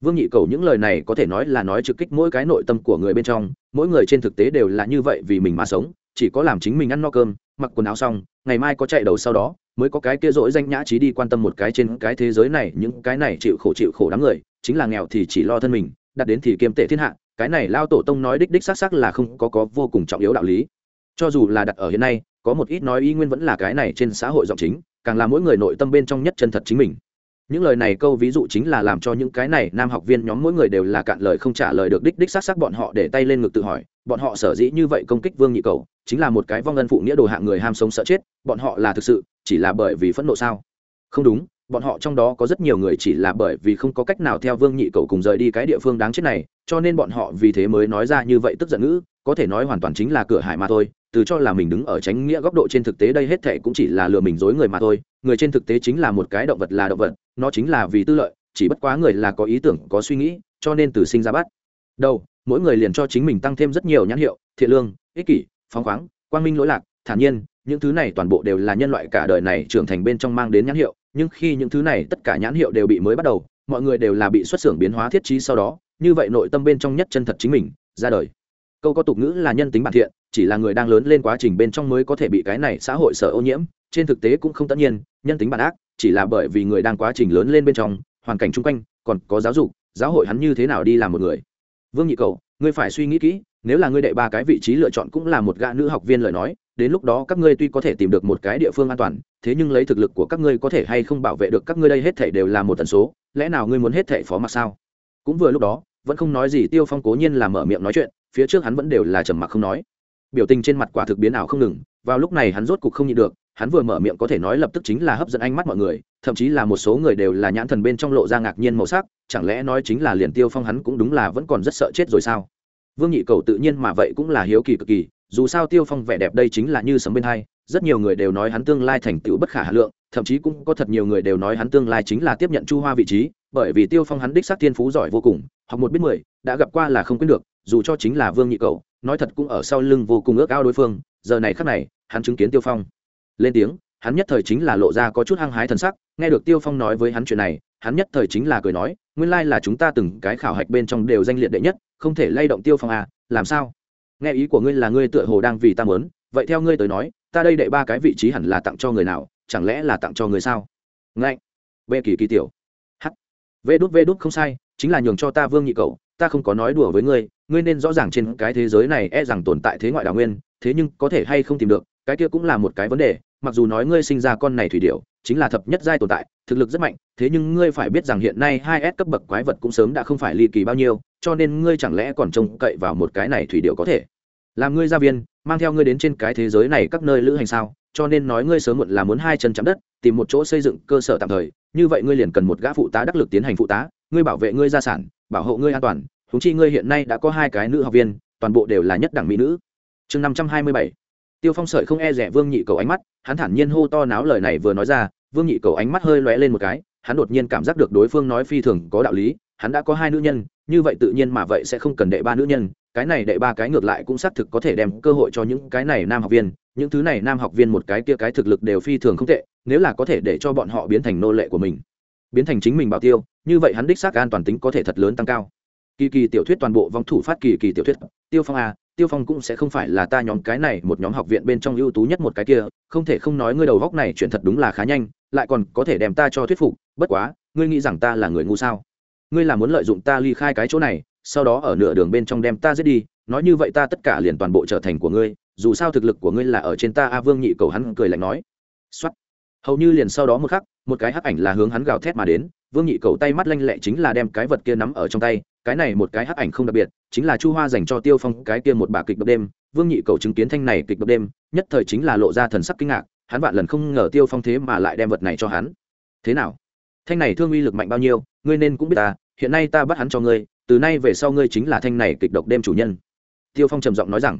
Vương nhị cầu những lời này có thể nói là nói trực kích mỗi cái nội tâm của người bên trong, mỗi người trên thực tế đều là như vậy vì mình mà sống, chỉ có làm chính mình ăn no cơm mặc quần áo xong, ngày mai có chạy đầu sau đó, mới có cái kia dỗi danh nhã trí đi quan tâm một cái trên cái thế giới này, những cái này chịu khổ chịu khổ đám người, chính là nghèo thì chỉ lo thân mình, đặt đến thì kiêm tệ thiên hạ, cái này lao tổ tông nói đích đích xác xác là không có có vô cùng trọng yếu đạo lý. Cho dù là đặt ở hiện nay, có một ít nói y nguyên vẫn là cái này trên xã hội giọng chính, càng là mỗi người nội tâm bên trong nhất chân thật chính mình những lời này câu ví dụ chính là làm cho những cái này nam học viên nhóm mỗi người đều là cạn lời không trả lời được đích đích xác xác bọn họ để tay lên ngực tự hỏi, bọn họ sở dĩ như vậy công kích vương nhị cầu, chính là một cái vong ân phụ nghĩa đồ hạng người ham sống sợ chết, bọn họ là thực sự, chỉ là bởi vì phẫn nộ sao? Không đúng, bọn họ trong đó có rất nhiều người chỉ là bởi vì không có cách nào theo vương nhị cầu cùng rời đi cái địa phương đáng chết này, cho nên bọn họ vì thế mới nói ra như vậy tức giận ngữ, có thể nói hoàn toàn chính là cửa hải mà thôi từ cho là mình đứng ở tránh nghĩa góc độ trên thực tế đây hết thệ cũng chỉ là lừa mình dối người mà thôi, người trên thực tế chính là một cái động vật là động vật, nó chính là vì tư lợi, chỉ bất quá người là có ý tưởng, có suy nghĩ, cho nên từ sinh ra bắt. Đầu, mỗi người liền cho chính mình tăng thêm rất nhiều nhãn hiệu, thiện lương, ích kỷ, phóng khoáng, quang minh lỗi lạc, thản nhiên, những thứ này toàn bộ đều là nhân loại cả đời này trưởng thành bên trong mang đến nhãn hiệu, nhưng khi những thứ này tất cả nhãn hiệu đều bị mới bắt đầu, mọi người đều là bị xuất xưởng biến hóa thiết trí sau đó, như vậy nội tâm bên trong nhất chân thật chính mình, ra đời câu có tục ngữ là nhân tính bản thiện, chỉ là người đang lớn lên quá trình bên trong mới có thể bị cái này xã hội sợ ô nhiễm, trên thực tế cũng không tất nhiên, nhân tính bản ác, chỉ là bởi vì người đang quá trình lớn lên bên trong, hoàn cảnh chung quanh, còn có giáo dục, giáo hội hắn như thế nào đi làm một người. Vương nhị cầu, ngươi phải suy nghĩ kỹ, nếu là ngươi đệ ba cái vị trí lựa chọn cũng là một gã nữ học viên lời nói, đến lúc đó các ngươi tuy có thể tìm được một cái địa phương an toàn, thế nhưng lấy thực lực của các ngươi có thể hay không bảo vệ được các ngươi đây hết thể đều là một tần số, lẽ nào ngươi muốn hết thể phó mặc sao? Cũng vừa lúc đó, vẫn không nói gì tiêu phong cố nhiên là mở miệng nói chuyện phía trước hắn vẫn đều là trầm mặc không nói. Biểu tình trên mặt quả thực biến ảo không ngừng, vào lúc này hắn rốt cục không nhịn được, hắn vừa mở miệng có thể nói lập tức chính là hấp dẫn ánh mắt mọi người, thậm chí là một số người đều là nhãn thần bên trong lộ ra ngạc nhiên màu sắc, chẳng lẽ nói chính là liền tiêu phong hắn cũng đúng là vẫn còn rất sợ chết rồi sao? Vương nhị cầu tự nhiên mà vậy cũng là hiếu kỳ cực kỳ, dù sao tiêu phong vẻ đẹp đây chính là như sấm bên hai, rất nhiều người đều nói hắn tương lai thành tựu bất khả hà lượng, thậm chí cũng có thật nhiều người đều nói hắn tương lai chính là tiếp nhận chu hoa vị trí, bởi vì tiêu phong hắn đích xác thiên phú giỏi vô cùng, học một biết mười, đã gặp qua là không quyết được dù cho chính là vương nhị cậu nói thật cũng ở sau lưng vô cùng ước ao đối phương giờ này khắc này hắn chứng kiến tiêu phong. Lên tiếng hắn nhất thời chính là lộ ra có chút hăng hái thần sắc nghe được tiêu phong nói với hắn chuyện này hắn nhất thời chính là cười nói nguyên lai là chúng ta từng cái khảo hạch bên trong đều danh liệt đệ nhất không thể lay động tiêu phong à làm sao? Nghe ý của ngươi là ngươi tựa hồ đang vì ta muốn vậy theo ngươi tới nói ta đây đệ ba cái vị trí hẳn là tặng cho người nào chẳng lẽ là tặng cho người sao? Ngạnh, b kỳ kỳ tiểu. H vê đút vê đút không sai chính là nhường cho ta vương nhị cầu ta không có nói đùa với ngươi ngươi nên rõ ràng trên cái thế giới này e rằng tồn tại thế ngoại đào nguyên, thế nhưng có thể hay không tìm được, cái kia cũng là một cái vấn đề, mặc dù nói ngươi sinh ra con này thủy điệu chính là thập nhất giai tồn tại, thực lực rất mạnh, thế nhưng ngươi phải biết rằng hiện nay hai s cấp bậc quái vật cũng sớm đã không phải ly kỳ bao nhiêu, cho nên ngươi chẳng lẽ còn trông cậy vào một cái này thủy điệu có thể? Làm ngươi gia viên, mang theo ngươi đến trên cái thế giới này các nơi lữ hành sao? Cho nên nói ngươi sớm muộn là muốn hai chân chạm đất, tìm một chỗ xây dựng cơ sở tạm thời, như vậy ngươi liền cần một gã phụ tá đắc lực tiến hành phụ tá, ngươi bảo vệ ngươi gia sản bảo hộ ngươi an toàn húng chi ngươi hiện nay đã có hai cái nữ học viên, toàn bộ đều là nhất đẳng mỹ nữ. Chương năm trăm hai mươi bảy. Tiêu phong sợi không e rẻ vương nhị cầu ánh mắt, hắn thản nhiên hô to náo lời này vừa nói ra, vương nhị cầu ánh mắt hơi lóe lên một cái, hắn đột nhiên cảm giác được đối phương nói phi thường có đạo lý, hắn đã có hai nữ nhân, như vậy tự nhiên mà vậy sẽ không cần đệ ba nữ nhân, cái này đệ ba cái ngược lại cũng xác thực có thể đem cơ hội cho những cái này nam học viên, những thứ này nam học viên một cái kia cái thực lực đều phi thường không tệ, nếu là có thể để cho bọn họ biến thành nô lệ của mình biến thành chính mình bảo tiêu, như vậy hắn đích xác an toàn tính có thể thật lớn tăng cao. Kỳ kỳ tiểu thuyết toàn bộ vong thủ phát kỳ kỳ tiểu thuyết. Tiêu phong a tiêu phong cũng sẽ không phải là ta nhóm cái này một nhóm học viện bên trong ưu tú nhất một cái kia, không thể không nói ngươi đầu góc này chuyện thật đúng là khá nhanh, lại còn có thể đem ta cho thuyết phục, bất quá, ngươi nghĩ rằng ta là người ngu sao? Ngươi là muốn lợi dụng ta ly khai cái chỗ này, sau đó ở nửa đường bên trong đem ta giết đi, nói như vậy ta tất cả liền toàn bộ trở thành của ngươi, dù sao thực lực của ngươi là ở trên ta a vương nhị cầu hắn cười lạnh nói. Xuất hầu như liền sau đó một khắc một cái hắc ảnh là hướng hắn gào thét mà đến, vương nhị cầu tay mắt lanh lẹ chính là đem cái vật kia nắm ở trong tay, cái này một cái hắc ảnh không đặc biệt, chính là chu hoa dành cho tiêu phong cái kia một bà kịch độc đêm, vương nhị cầu chứng kiến thanh này kịch độc đêm, nhất thời chính là lộ ra thần sắc kinh ngạc, hắn vạn lần không ngờ tiêu phong thế mà lại đem vật này cho hắn. Thế nào? Thanh này thương uy lực mạnh bao nhiêu, ngươi nên cũng biết ta, hiện nay ta bắt hắn cho ngươi, từ nay về sau ngươi chính là thanh này kịch độc đêm chủ nhân. Tiêu phong trầm giọng nói rằng.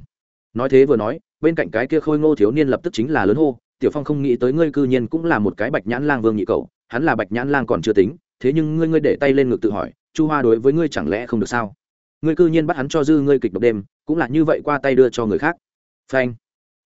Nói thế vừa nói, bên cạnh cái kia khôi ngô thiếu niên lập tức chính là lớn hô tiểu phong không nghĩ tới ngươi cư nhiên cũng là một cái bạch nhãn lang vương nhị cầu hắn là bạch nhãn lang còn chưa tính, thế nhưng ngươi ngươi để tay lên ngực tự hỏi, chu hoa đối với ngươi chẳng lẽ không được sao? Ngươi cư nhiên bắt hắn cho dư ngươi kịch độc đêm, cũng là như vậy qua tay đưa cho người khác. Phanh.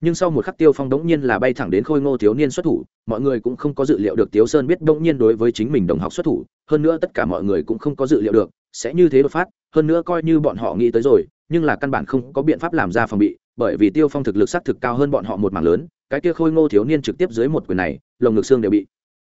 Nhưng sau một khắc tiêu phong đống nhiên là bay thẳng đến khôi ngô thiếu niên xuất thủ, mọi người cũng không có dự liệu được tiếu sơn biết đống nhiên đối với chính mình đồng học xuất thủ, hơn nữa tất cả mọi người cũng không có dự liệu được, sẽ như thế đột phát, hơn nữa coi như bọn họ nghĩ tới rồi, nhưng là căn bản không có biện pháp làm ra phòng bị, bởi vì tiêu phong thực lực xác thực cao hơn bọn họ một mảng lớn cái kia khôi ngô thiếu niên trực tiếp dưới một quyền này, lồng ngực xương đều bị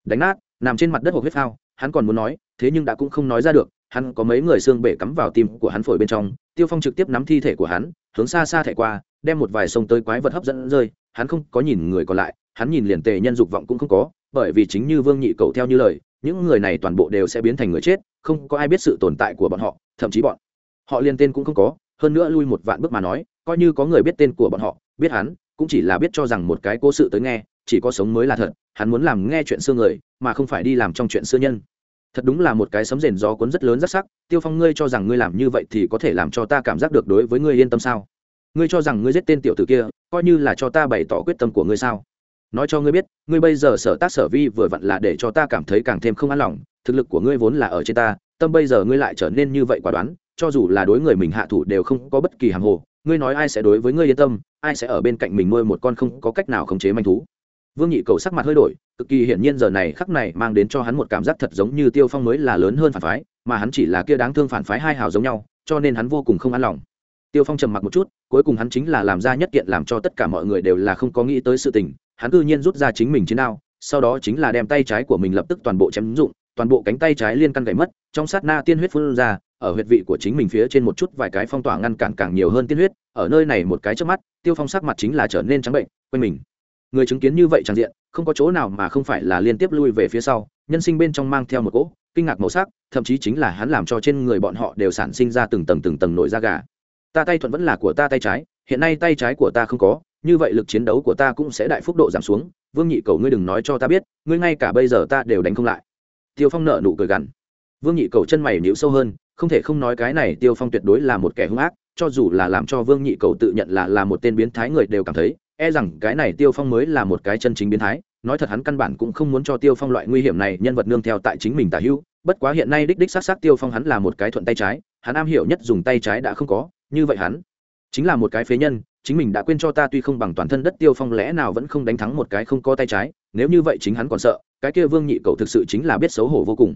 đánh nát, nằm trên mặt đất hộp huyết phao, hắn còn muốn nói, thế nhưng đã cũng không nói ra được, hắn có mấy người xương bể cắm vào tim của hắn phổi bên trong, tiêu phong trực tiếp nắm thi thể của hắn, hướng xa xa thẻ qua, đem một vài sông tới quái vật hấp dẫn rơi, hắn không có nhìn người còn lại, hắn nhìn liền tề nhân dục vọng cũng không có, bởi vì chính như vương nhị cầu theo như lời, những người này toàn bộ đều sẽ biến thành người chết, không có ai biết sự tồn tại của bọn họ, thậm chí bọn họ liền tên cũng không có, hơn nữa lui một vạn bước mà nói, coi như có người biết tên của bọn họ, biết hắn cũng chỉ là biết cho rằng một cái cố sự tới nghe, chỉ có sống mới là thật, hắn muốn làm nghe chuyện xưa người, mà không phải đi làm trong chuyện xưa nhân. Thật đúng là một cái sấm rền gió cuốn rất lớn rất sắc, tiêu phong ngươi cho rằng ngươi làm như vậy thì có thể làm cho ta cảm giác được đối với ngươi yên tâm sao? Ngươi cho rằng ngươi giết tên tiểu tử kia, coi như là cho ta bày tỏ quyết tâm của ngươi sao? Nói cho ngươi biết, ngươi bây giờ sở tác sở vi vừa vặn là để cho ta cảm thấy càng thêm không an lòng, thực lực của ngươi vốn là ở trên ta, tâm bây giờ ngươi lại trở nên như vậy quả đoán, cho dù là đối người mình hạ thủ đều không có bất kỳ hàng hồ ngươi nói ai sẽ đối với ngươi yên tâm, ai sẽ ở bên cạnh mình nuôi một con không có cách nào khống chế manh thú. Vương nhị cầu sắc mặt hơi đổi, cực kỳ hiển nhiên giờ này khắc này mang đến cho hắn một cảm giác thật giống như tiêu phong mới là lớn hơn phản phái, mà hắn chỉ là kia đáng thương phản phái hai hào giống nhau, cho nên hắn vô cùng không an lòng. Tiêu phong trầm mặc một chút, cuối cùng hắn chính là làm ra nhất kiện làm cho tất cả mọi người đều là không có nghĩ tới sự tình, hắn cư nhiên rút ra chính mình chiến đao, sau đó chính là đem tay trái của mình lập tức toàn bộ chém dụng, toàn bộ cánh tay trái liên căn gãy mất, trong sát na tiên huyết phun ra ở huyệt vị của chính mình phía trên một chút vài cái phong tỏa ngăn cản càng nhiều hơn tiên huyết, ở nơi này một cái trước mắt, tiêu phong sắc mặt chính là trở nên trắng bệnh, quanh mình. Người chứng kiến như vậy tràn diện, không có chỗ nào mà không phải là liên tiếp lui về phía sau, nhân sinh bên trong mang theo một cỗ kinh ngạc màu sắc, thậm chí chính là hắn làm cho trên người bọn họ đều sản sinh ra từng tầng từng tầng nổi da gà. Ta tay thuận vẫn là của ta tay trái, hiện nay tay trái của ta không có, như vậy lực chiến đấu của ta cũng sẽ đại phúc độ giảm xuống. Vương nhị cầu ngươi đừng nói cho ta biết, ngươi ngay cả bây giờ ta đều đánh không lại. Tiêu phong nợ nụ cười gằn vương nhị cầu chân mày nhíu sâu hơn, không thể không nói cái này tiêu phong tuyệt đối là một kẻ hung ác, cho dù là làm cho vương nhị cầu tự nhận là là một tên biến thái người đều cảm thấy e rằng cái này tiêu phong mới là một cái chân chính biến thái. Nói thật hắn căn bản cũng không muốn cho tiêu phong loại nguy hiểm này nhân vật nương theo tại chính mình tả hữu. Bất quá hiện nay đích đích s á t s á t tiêu phong hắn là một cái thuận tay trái, hắn am hiểu nhất dùng tay trái đã không có, như vậy hắn chính là một cái phế nhân, chính mình đã quên cho ta tuy không bằng toàn thân đất tiêu phong lẽ nào vẫn không đánh thắng một cái không có tay trái, nếu như vậy chính hắn còn sợ, cái kia vương nhị cầu thực sự chính là biết xấu hổ vô cùng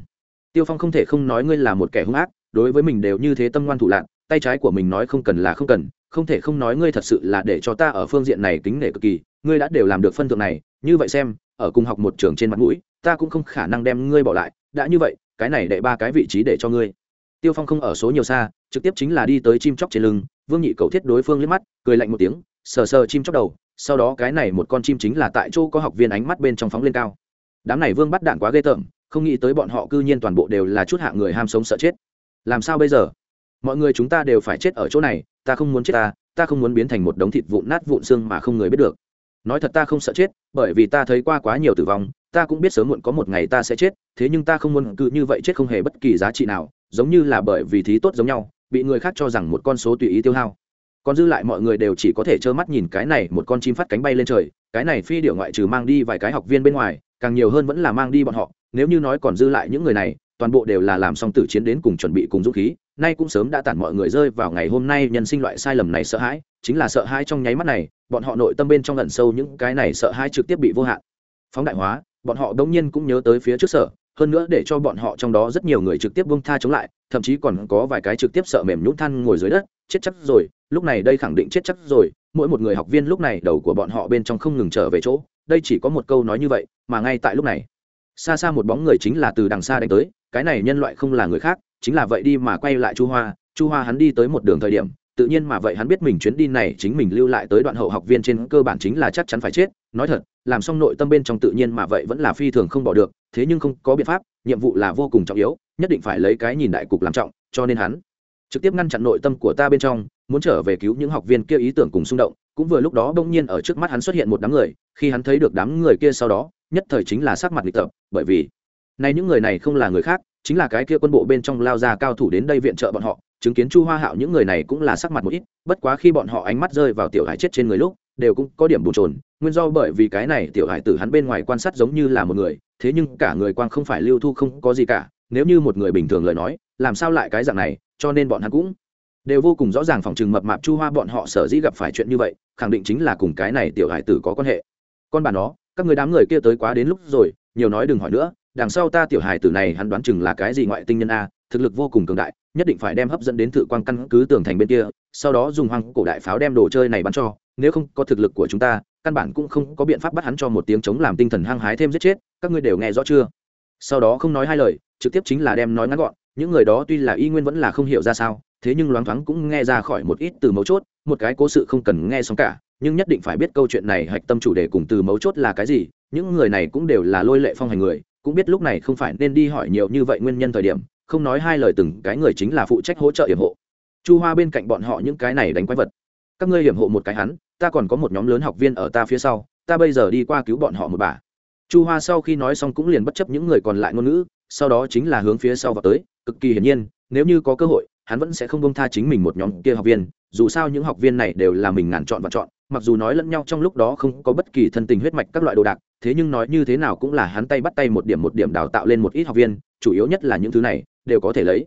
tiêu phong không thể không nói ngươi là một kẻ hung ác, đối với mình đều như thế tâm ngoan thủ lạc tay trái của mình nói không cần là không cần, không thể không nói ngươi thật sự là để cho ta ở phương diện này kính nể cực kỳ, ngươi đã đều làm được phân thượng này, như vậy xem, ở cùng học một trường trên mặt mũi, ta cũng không khả năng đem ngươi bỏ lại, đã như vậy, cái này đệ ba cái vị trí để cho ngươi. Tiêu phong không ở số nhiều xa, trực tiếp chính là đi tới chim chóc trên lưng, vương nhị cầu thiết đối phương liếc mắt, cười lạnh một tiếng, sờ sờ chim chóc đầu, sau đó cái này một con chim chính là tại chỗ có học viên ánh mắt bên trong phóng lên cao. Đám này vương bắt đạn quá ghê tởm không nghĩ tới bọn họ cư nhiên toàn bộ đều là chút hạ người ham sống sợ chết. Làm sao bây giờ? Mọi người chúng ta đều phải chết ở chỗ này, ta không muốn chết ta ta không muốn biến thành một đống thịt vụn nát vụn xương mà không người biết được. Nói thật ta không sợ chết, bởi vì ta thấy qua quá nhiều tử vong, ta cũng biết sớm muộn có một ngày ta sẽ chết, thế nhưng ta không muốn cứ như vậy chết không hề bất kỳ giá trị nào, giống như là bởi vì thí tốt giống nhau, bị người khác cho rằng một con số tùy ý tiêu hao. Còn dư lại mọi người đều chỉ có thể trơ mắt nhìn cái này một con chim phát cánh bay lên trời, cái này phi điệu ngoại trừ mang đi vài cái học viên bên ngoài càng nhiều hơn vẫn là mang đi bọn họ, nếu như nói còn dư lại những người này, toàn bộ đều là làm xong tử chiến đến cùng chuẩn bị cùng dũng khí, nay cũng sớm đã tản mọi người rơi vào ngày hôm nay nhân sinh loại sai lầm này sợ hãi, chính là sợ hãi trong nháy mắt này, bọn họ nội tâm bên trong lần sâu những cái này sợ hãi trực tiếp bị vô hạn. Phóng đại hóa, bọn họ đông nhiên cũng nhớ tới phía trước sở, hơn nữa để cho bọn họ trong đó rất nhiều người trực tiếp bông tha chống lại, thậm chí còn có vài cái trực tiếp sợ mềm nhũn than ngồi dưới đất, chết chắc rồi lúc này đây khẳng định chết chắc rồi, mỗi một người học viên lúc này đầu của bọn họ bên trong không ngừng trở về chỗ, đây chỉ có một câu nói như vậy, mà ngay tại lúc này, xa xa một bóng người chính là từ đằng xa đánh tới, cái này nhân loại không là người khác, chính là vậy đi mà quay lại chu hoa chu hoa hắn đi tới một đường thời điểm, tự nhiên mà vậy hắn biết mình chuyến đi này chính mình lưu lại tới đoạn hậu học viên trên cơ bản chính là chắc chắn phải chết, nói thật, làm xong nội tâm bên trong tự nhiên mà vậy vẫn là phi thường không bỏ được, thế nhưng không có biện pháp, nhiệm vụ là vô cùng trọng yếu, nhất định phải lấy cái nhìn đại cục làm trọng, cho nên hắn trực tiếp ngăn chặn nội tâm của ta bên trong muốn trở về cứu những học viên kia ý tưởng cùng xung động, cũng vừa lúc đó bỗng nhiên ở trước mắt hắn xuất hiện một đám người, khi hắn thấy được đám người kia sau đó, nhất thời chính là sắc mặt nghịch tập, bởi vì, này những người này không là người khác, chính là cái kia quân bộ bên trong lao ra cao thủ đến đây viện trợ bọn họ, chứng kiến chu hoa hạo những người này cũng là sắc mặt một ít, bất quá khi bọn họ ánh mắt rơi vào tiểu hải chết trên người lúc, đều cũng có điểm bồn trồn nguyên do bởi vì cái này tiểu hải tử hắn bên ngoài quan sát giống như là một người, thế nhưng cả người quang không phải lưu thu không có gì cả, nếu như một người bình thường lời nói, làm sao lại cái dạng này, cho nên bọn hắn cũng đều vô cùng rõ ràng phòng trừng mập mạp chu hoa bọn họ sở dĩ gặp phải chuyện như vậy, khẳng định chính là cùng cái này tiểu hải tử có quan hệ. Con bà nó, các người đám người kia tới quá đến lúc rồi, nhiều nói đừng hỏi nữa, đằng sau ta tiểu hải tử này hắn đoán chừng là cái gì ngoại tinh nhân a, thực lực vô cùng cường đại, nhất định phải đem hấp dẫn đến thự quan căn cứ tường thành bên kia, sau đó dùng hoang cổ đại pháo đem đồ chơi này bắn cho, nếu không có thực lực của chúng ta, căn bản cũng không có biện pháp bắt hắn cho một tiếng chống làm tinh thần hăng hái thêm giết chết, các ngươi đều nghe rõ chưa? Sau đó không nói hai lời, trực tiếp chính là đem nói ngắn gọn những người đó tuy là y nguyên vẫn là không hiểu ra sao, thế nhưng loáng thoáng cũng nghe ra khỏi một ít từ mấu chốt, một cái cố sự không cần nghe xong cả, nhưng nhất định phải biết câu chuyện này hạch tâm chủ đề cùng từ mấu chốt là cái gì, những người này cũng đều là lôi lệ phong hành người, cũng biết lúc này không phải nên đi hỏi nhiều như vậy nguyên nhân thời điểm, không nói hai lời từng cái người chính là phụ trách hỗ trợ hiểm hộ. Chu hoa bên cạnh bọn họ những cái này đánh quái vật. Các ngươi hiểm hộ một cái hắn, ta còn có một nhóm lớn học viên ở ta phía sau, ta bây giờ đi qua cứu bọn họ một bà. Chu hoa sau khi nói xong cũng liền bất chấp những người còn lại ngôn ngữ sau đó chính là hướng phía sau vào tới, cực kỳ hiển nhiên, nếu như có cơ hội, hắn vẫn sẽ không bông tha chính mình một nhóm kia học viên, dù sao những học viên này đều là mình ngàn chọn và chọn, mặc dù nói lẫn nhau trong lúc đó không có bất kỳ thân tình huyết mạch các loại đồ đạc, thế nhưng nói như thế nào cũng là hắn tay bắt tay một điểm một điểm đào tạo lên một ít học viên, chủ yếu nhất là những thứ này, đều có thể lấy.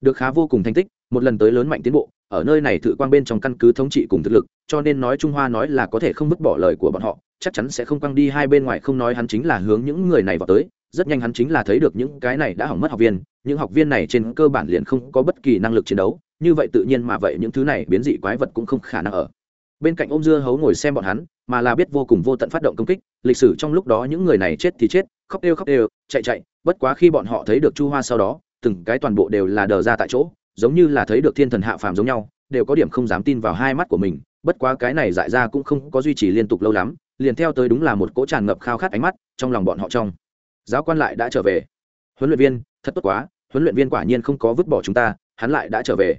Được khá vô cùng thành tích, một lần tới lớn mạnh tiến bộ, ở nơi này thử quang bên trong căn cứ thống trị cùng thực lực, cho nên nói trung hoa nói là có thể không vứt bỏ lời của bọn họ, chắc chắn sẽ không quăng đi hai bên ngoài, không nói hắn chính là hướng những người này vào tới rất nhanh hắn chính là thấy được những cái này đã hỏng mất học viên, những học viên này trên cơ bản liền không có bất kỳ năng lực chiến đấu, như vậy tự nhiên mà vậy những thứ này biến dị quái vật cũng không khả năng ở. Bên cạnh ôm dưa hấu ngồi xem bọn hắn, mà là biết vô cùng vô tận phát động công kích, lịch sử trong lúc đó những người này chết thì chết, khóc đều khóc đều, chạy chạy, bất quá khi bọn họ thấy được chu hoa sau đó, từng cái toàn bộ đều là đờ ra tại chỗ, giống như là thấy được thiên thần hạ phàm giống nhau, đều có điểm không dám tin vào hai mắt của mình, bất quá cái này dại ra cũng không có duy trì liên tục lâu lắm, liền theo tới đúng là một cỗ tràn ngập khao khát ánh mắt trong lòng bọn họ trong giáo quan lại đã trở về. Huấn luyện viên, thật tốt quá, huấn luyện viên quả nhiên không có vứt bỏ chúng ta, hắn lại đã trở về.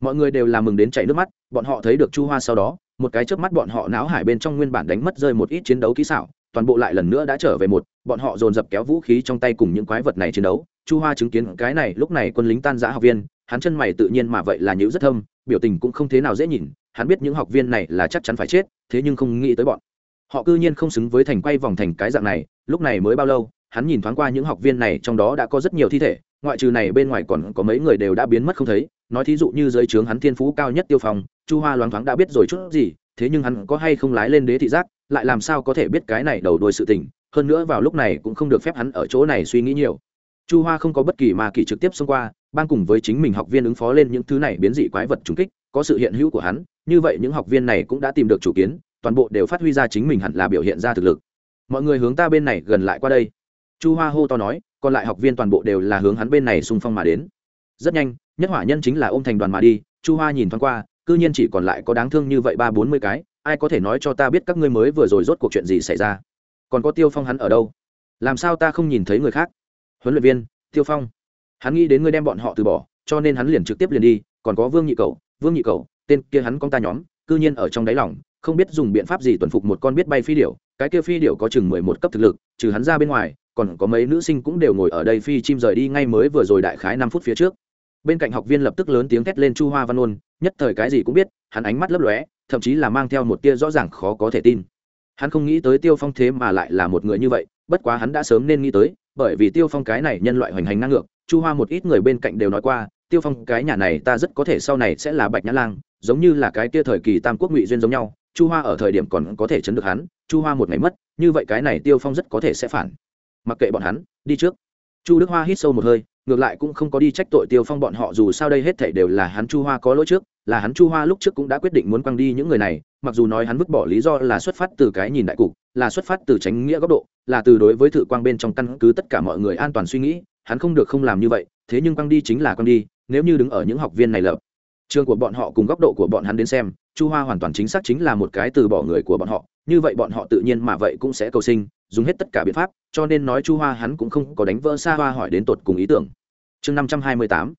Mọi người đều làm mừng đến chảy nước mắt, bọn họ thấy được chu hoa sau đó, một cái trước mắt bọn họ náo hải bên trong nguyên bản đánh mất rơi một ít chiến đấu kỹ xảo, toàn bộ lại lần nữa đã trở về một, bọn họ dồn dập kéo vũ khí trong tay cùng những quái vật này chiến đấu. Chu hoa chứng kiến cái này, lúc này quân lính tan giã học viên, hắn chân mày tự nhiên mà vậy là nhữ rất thâm, biểu tình cũng không thế nào dễ nhìn, hắn biết những học viên này là chắc chắn phải chết, thế nhưng không nghĩ tới bọn. Họ cư nhiên không xứng với thành quay vòng thành cái dạng này, lúc này mới bao lâu hắn nhìn thoáng qua những học viên này trong đó đã có rất nhiều thi thể ngoại trừ này bên ngoài còn có mấy người đều đã biến mất không thấy. Nói thí dụ như dưới trướng hắn thiên phú cao nhất tiêu Phòng, chu hoa loáng thoáng đã biết rồi chút gì thế nhưng hắn có hay không lái lên đế thị giác lại làm sao có thể biết cái này đầu đuôi sự tình hơn nữa vào lúc này cũng không được phép hắn ở chỗ này suy nghĩ nhiều. Chu hoa không có bất kỳ mà kỳ trực tiếp xông qua ban cùng với chính mình học viên ứng phó lên những thứ này biến dị quái vật trùng kích có sự hiện hữu của hắn như vậy những học viên này cũng đã tìm được chủ kiến toàn bộ đều phát huy ra chính mình hẳn là biểu hiện ra thực lực. Mọi người hướng ta bên này gần lại qua đây chu hoa hô to nói, còn lại học viên toàn bộ đều là hướng hắn bên này xung phong mà đến. Rất nhanh, nhất hỏa nhân chính là ôm thành đoàn mà đi, chu hoa nhìn thoáng qua, cư nhiên chỉ còn lại có đáng thương như vậy ba bốn mươi cái, ai có thể nói cho ta biết các ngươi mới vừa rồi rốt cuộc chuyện gì xảy ra? Còn có tiêu phong hắn ở đâu? Làm sao ta không nhìn thấy người khác? Huấn luyện viên, tiêu phong. Hắn nghĩ đến ngươi đem bọn họ từ bỏ, cho nên hắn liền trực tiếp liền đi, còn có vương nhị cầu vương nhị cầu tên kia hắn con ta nhóm, cư nhiên ở trong đáy lòng, không biết dùng biện pháp gì tuần phục một con biết bay phi điểu, cái kia phi điểu có chừng mười một cấp thực lực, trừ hắn ra bên ngoài còn có mấy nữ sinh cũng đều ngồi ở đây phi chim rời đi ngay mới vừa rồi đại khái năm phút phía trước. Bên cạnh học viên lập tức lớn tiếng thét lên chu hoa văn ôn, nhất thời cái gì cũng biết, hắn ánh mắt lấp lóe, thậm chí là mang theo một tia rõ ràng khó có thể tin. Hắn không nghĩ tới tiêu phong thế mà lại là một người như vậy, bất quá hắn đã sớm nên nghĩ tới, bởi vì tiêu phong cái này nhân loại hoành hành năng ngược, chu hoa một ít người bên cạnh đều nói qua, tiêu phong cái nhà này ta rất có thể sau này sẽ là bạch nhã lang, giống như là cái tia thời kỳ tam quốc ngụy duyên giống nhau, chu hoa ở thời điểm còn có thể chấn được hắn, chu hoa một ngày mất, như vậy cái này tiêu phong rất có thể sẽ phản mặc kệ bọn hắn, đi trước. Chu đức hoa hít sâu một hơi, ngược lại cũng không có đi trách tội tiêu phong bọn họ, dù sao đây hết thảy đều là hắn chu hoa có lỗi trước, là hắn chu hoa lúc trước cũng đã quyết định muốn quăng đi những người này, mặc dù nói hắn vứt bỏ lý do là xuất phát từ cái nhìn đại cục, là xuất phát từ tránh nghĩa góc độ, là từ đối với thử quang bên trong căn cứ tất cả mọi người an toàn suy nghĩ, hắn không được không làm như vậy, thế nhưng quăng đi chính là quăng đi, nếu như đứng ở những học viên này lập trường của bọn họ cùng góc độ của bọn hắn đến xem chu hoa hoàn toàn chính xác chính là một cái từ bỏ người của bọn họ, như vậy bọn họ tự nhiên mà vậy cũng sẽ cầu sinh, dùng hết tất cả biện pháp, cho nên nói chu hoa hắn cũng không có đánh vỡ xa hoa hỏi đến tột cùng ý tưởng. Chương năm trăm hai mươi tám.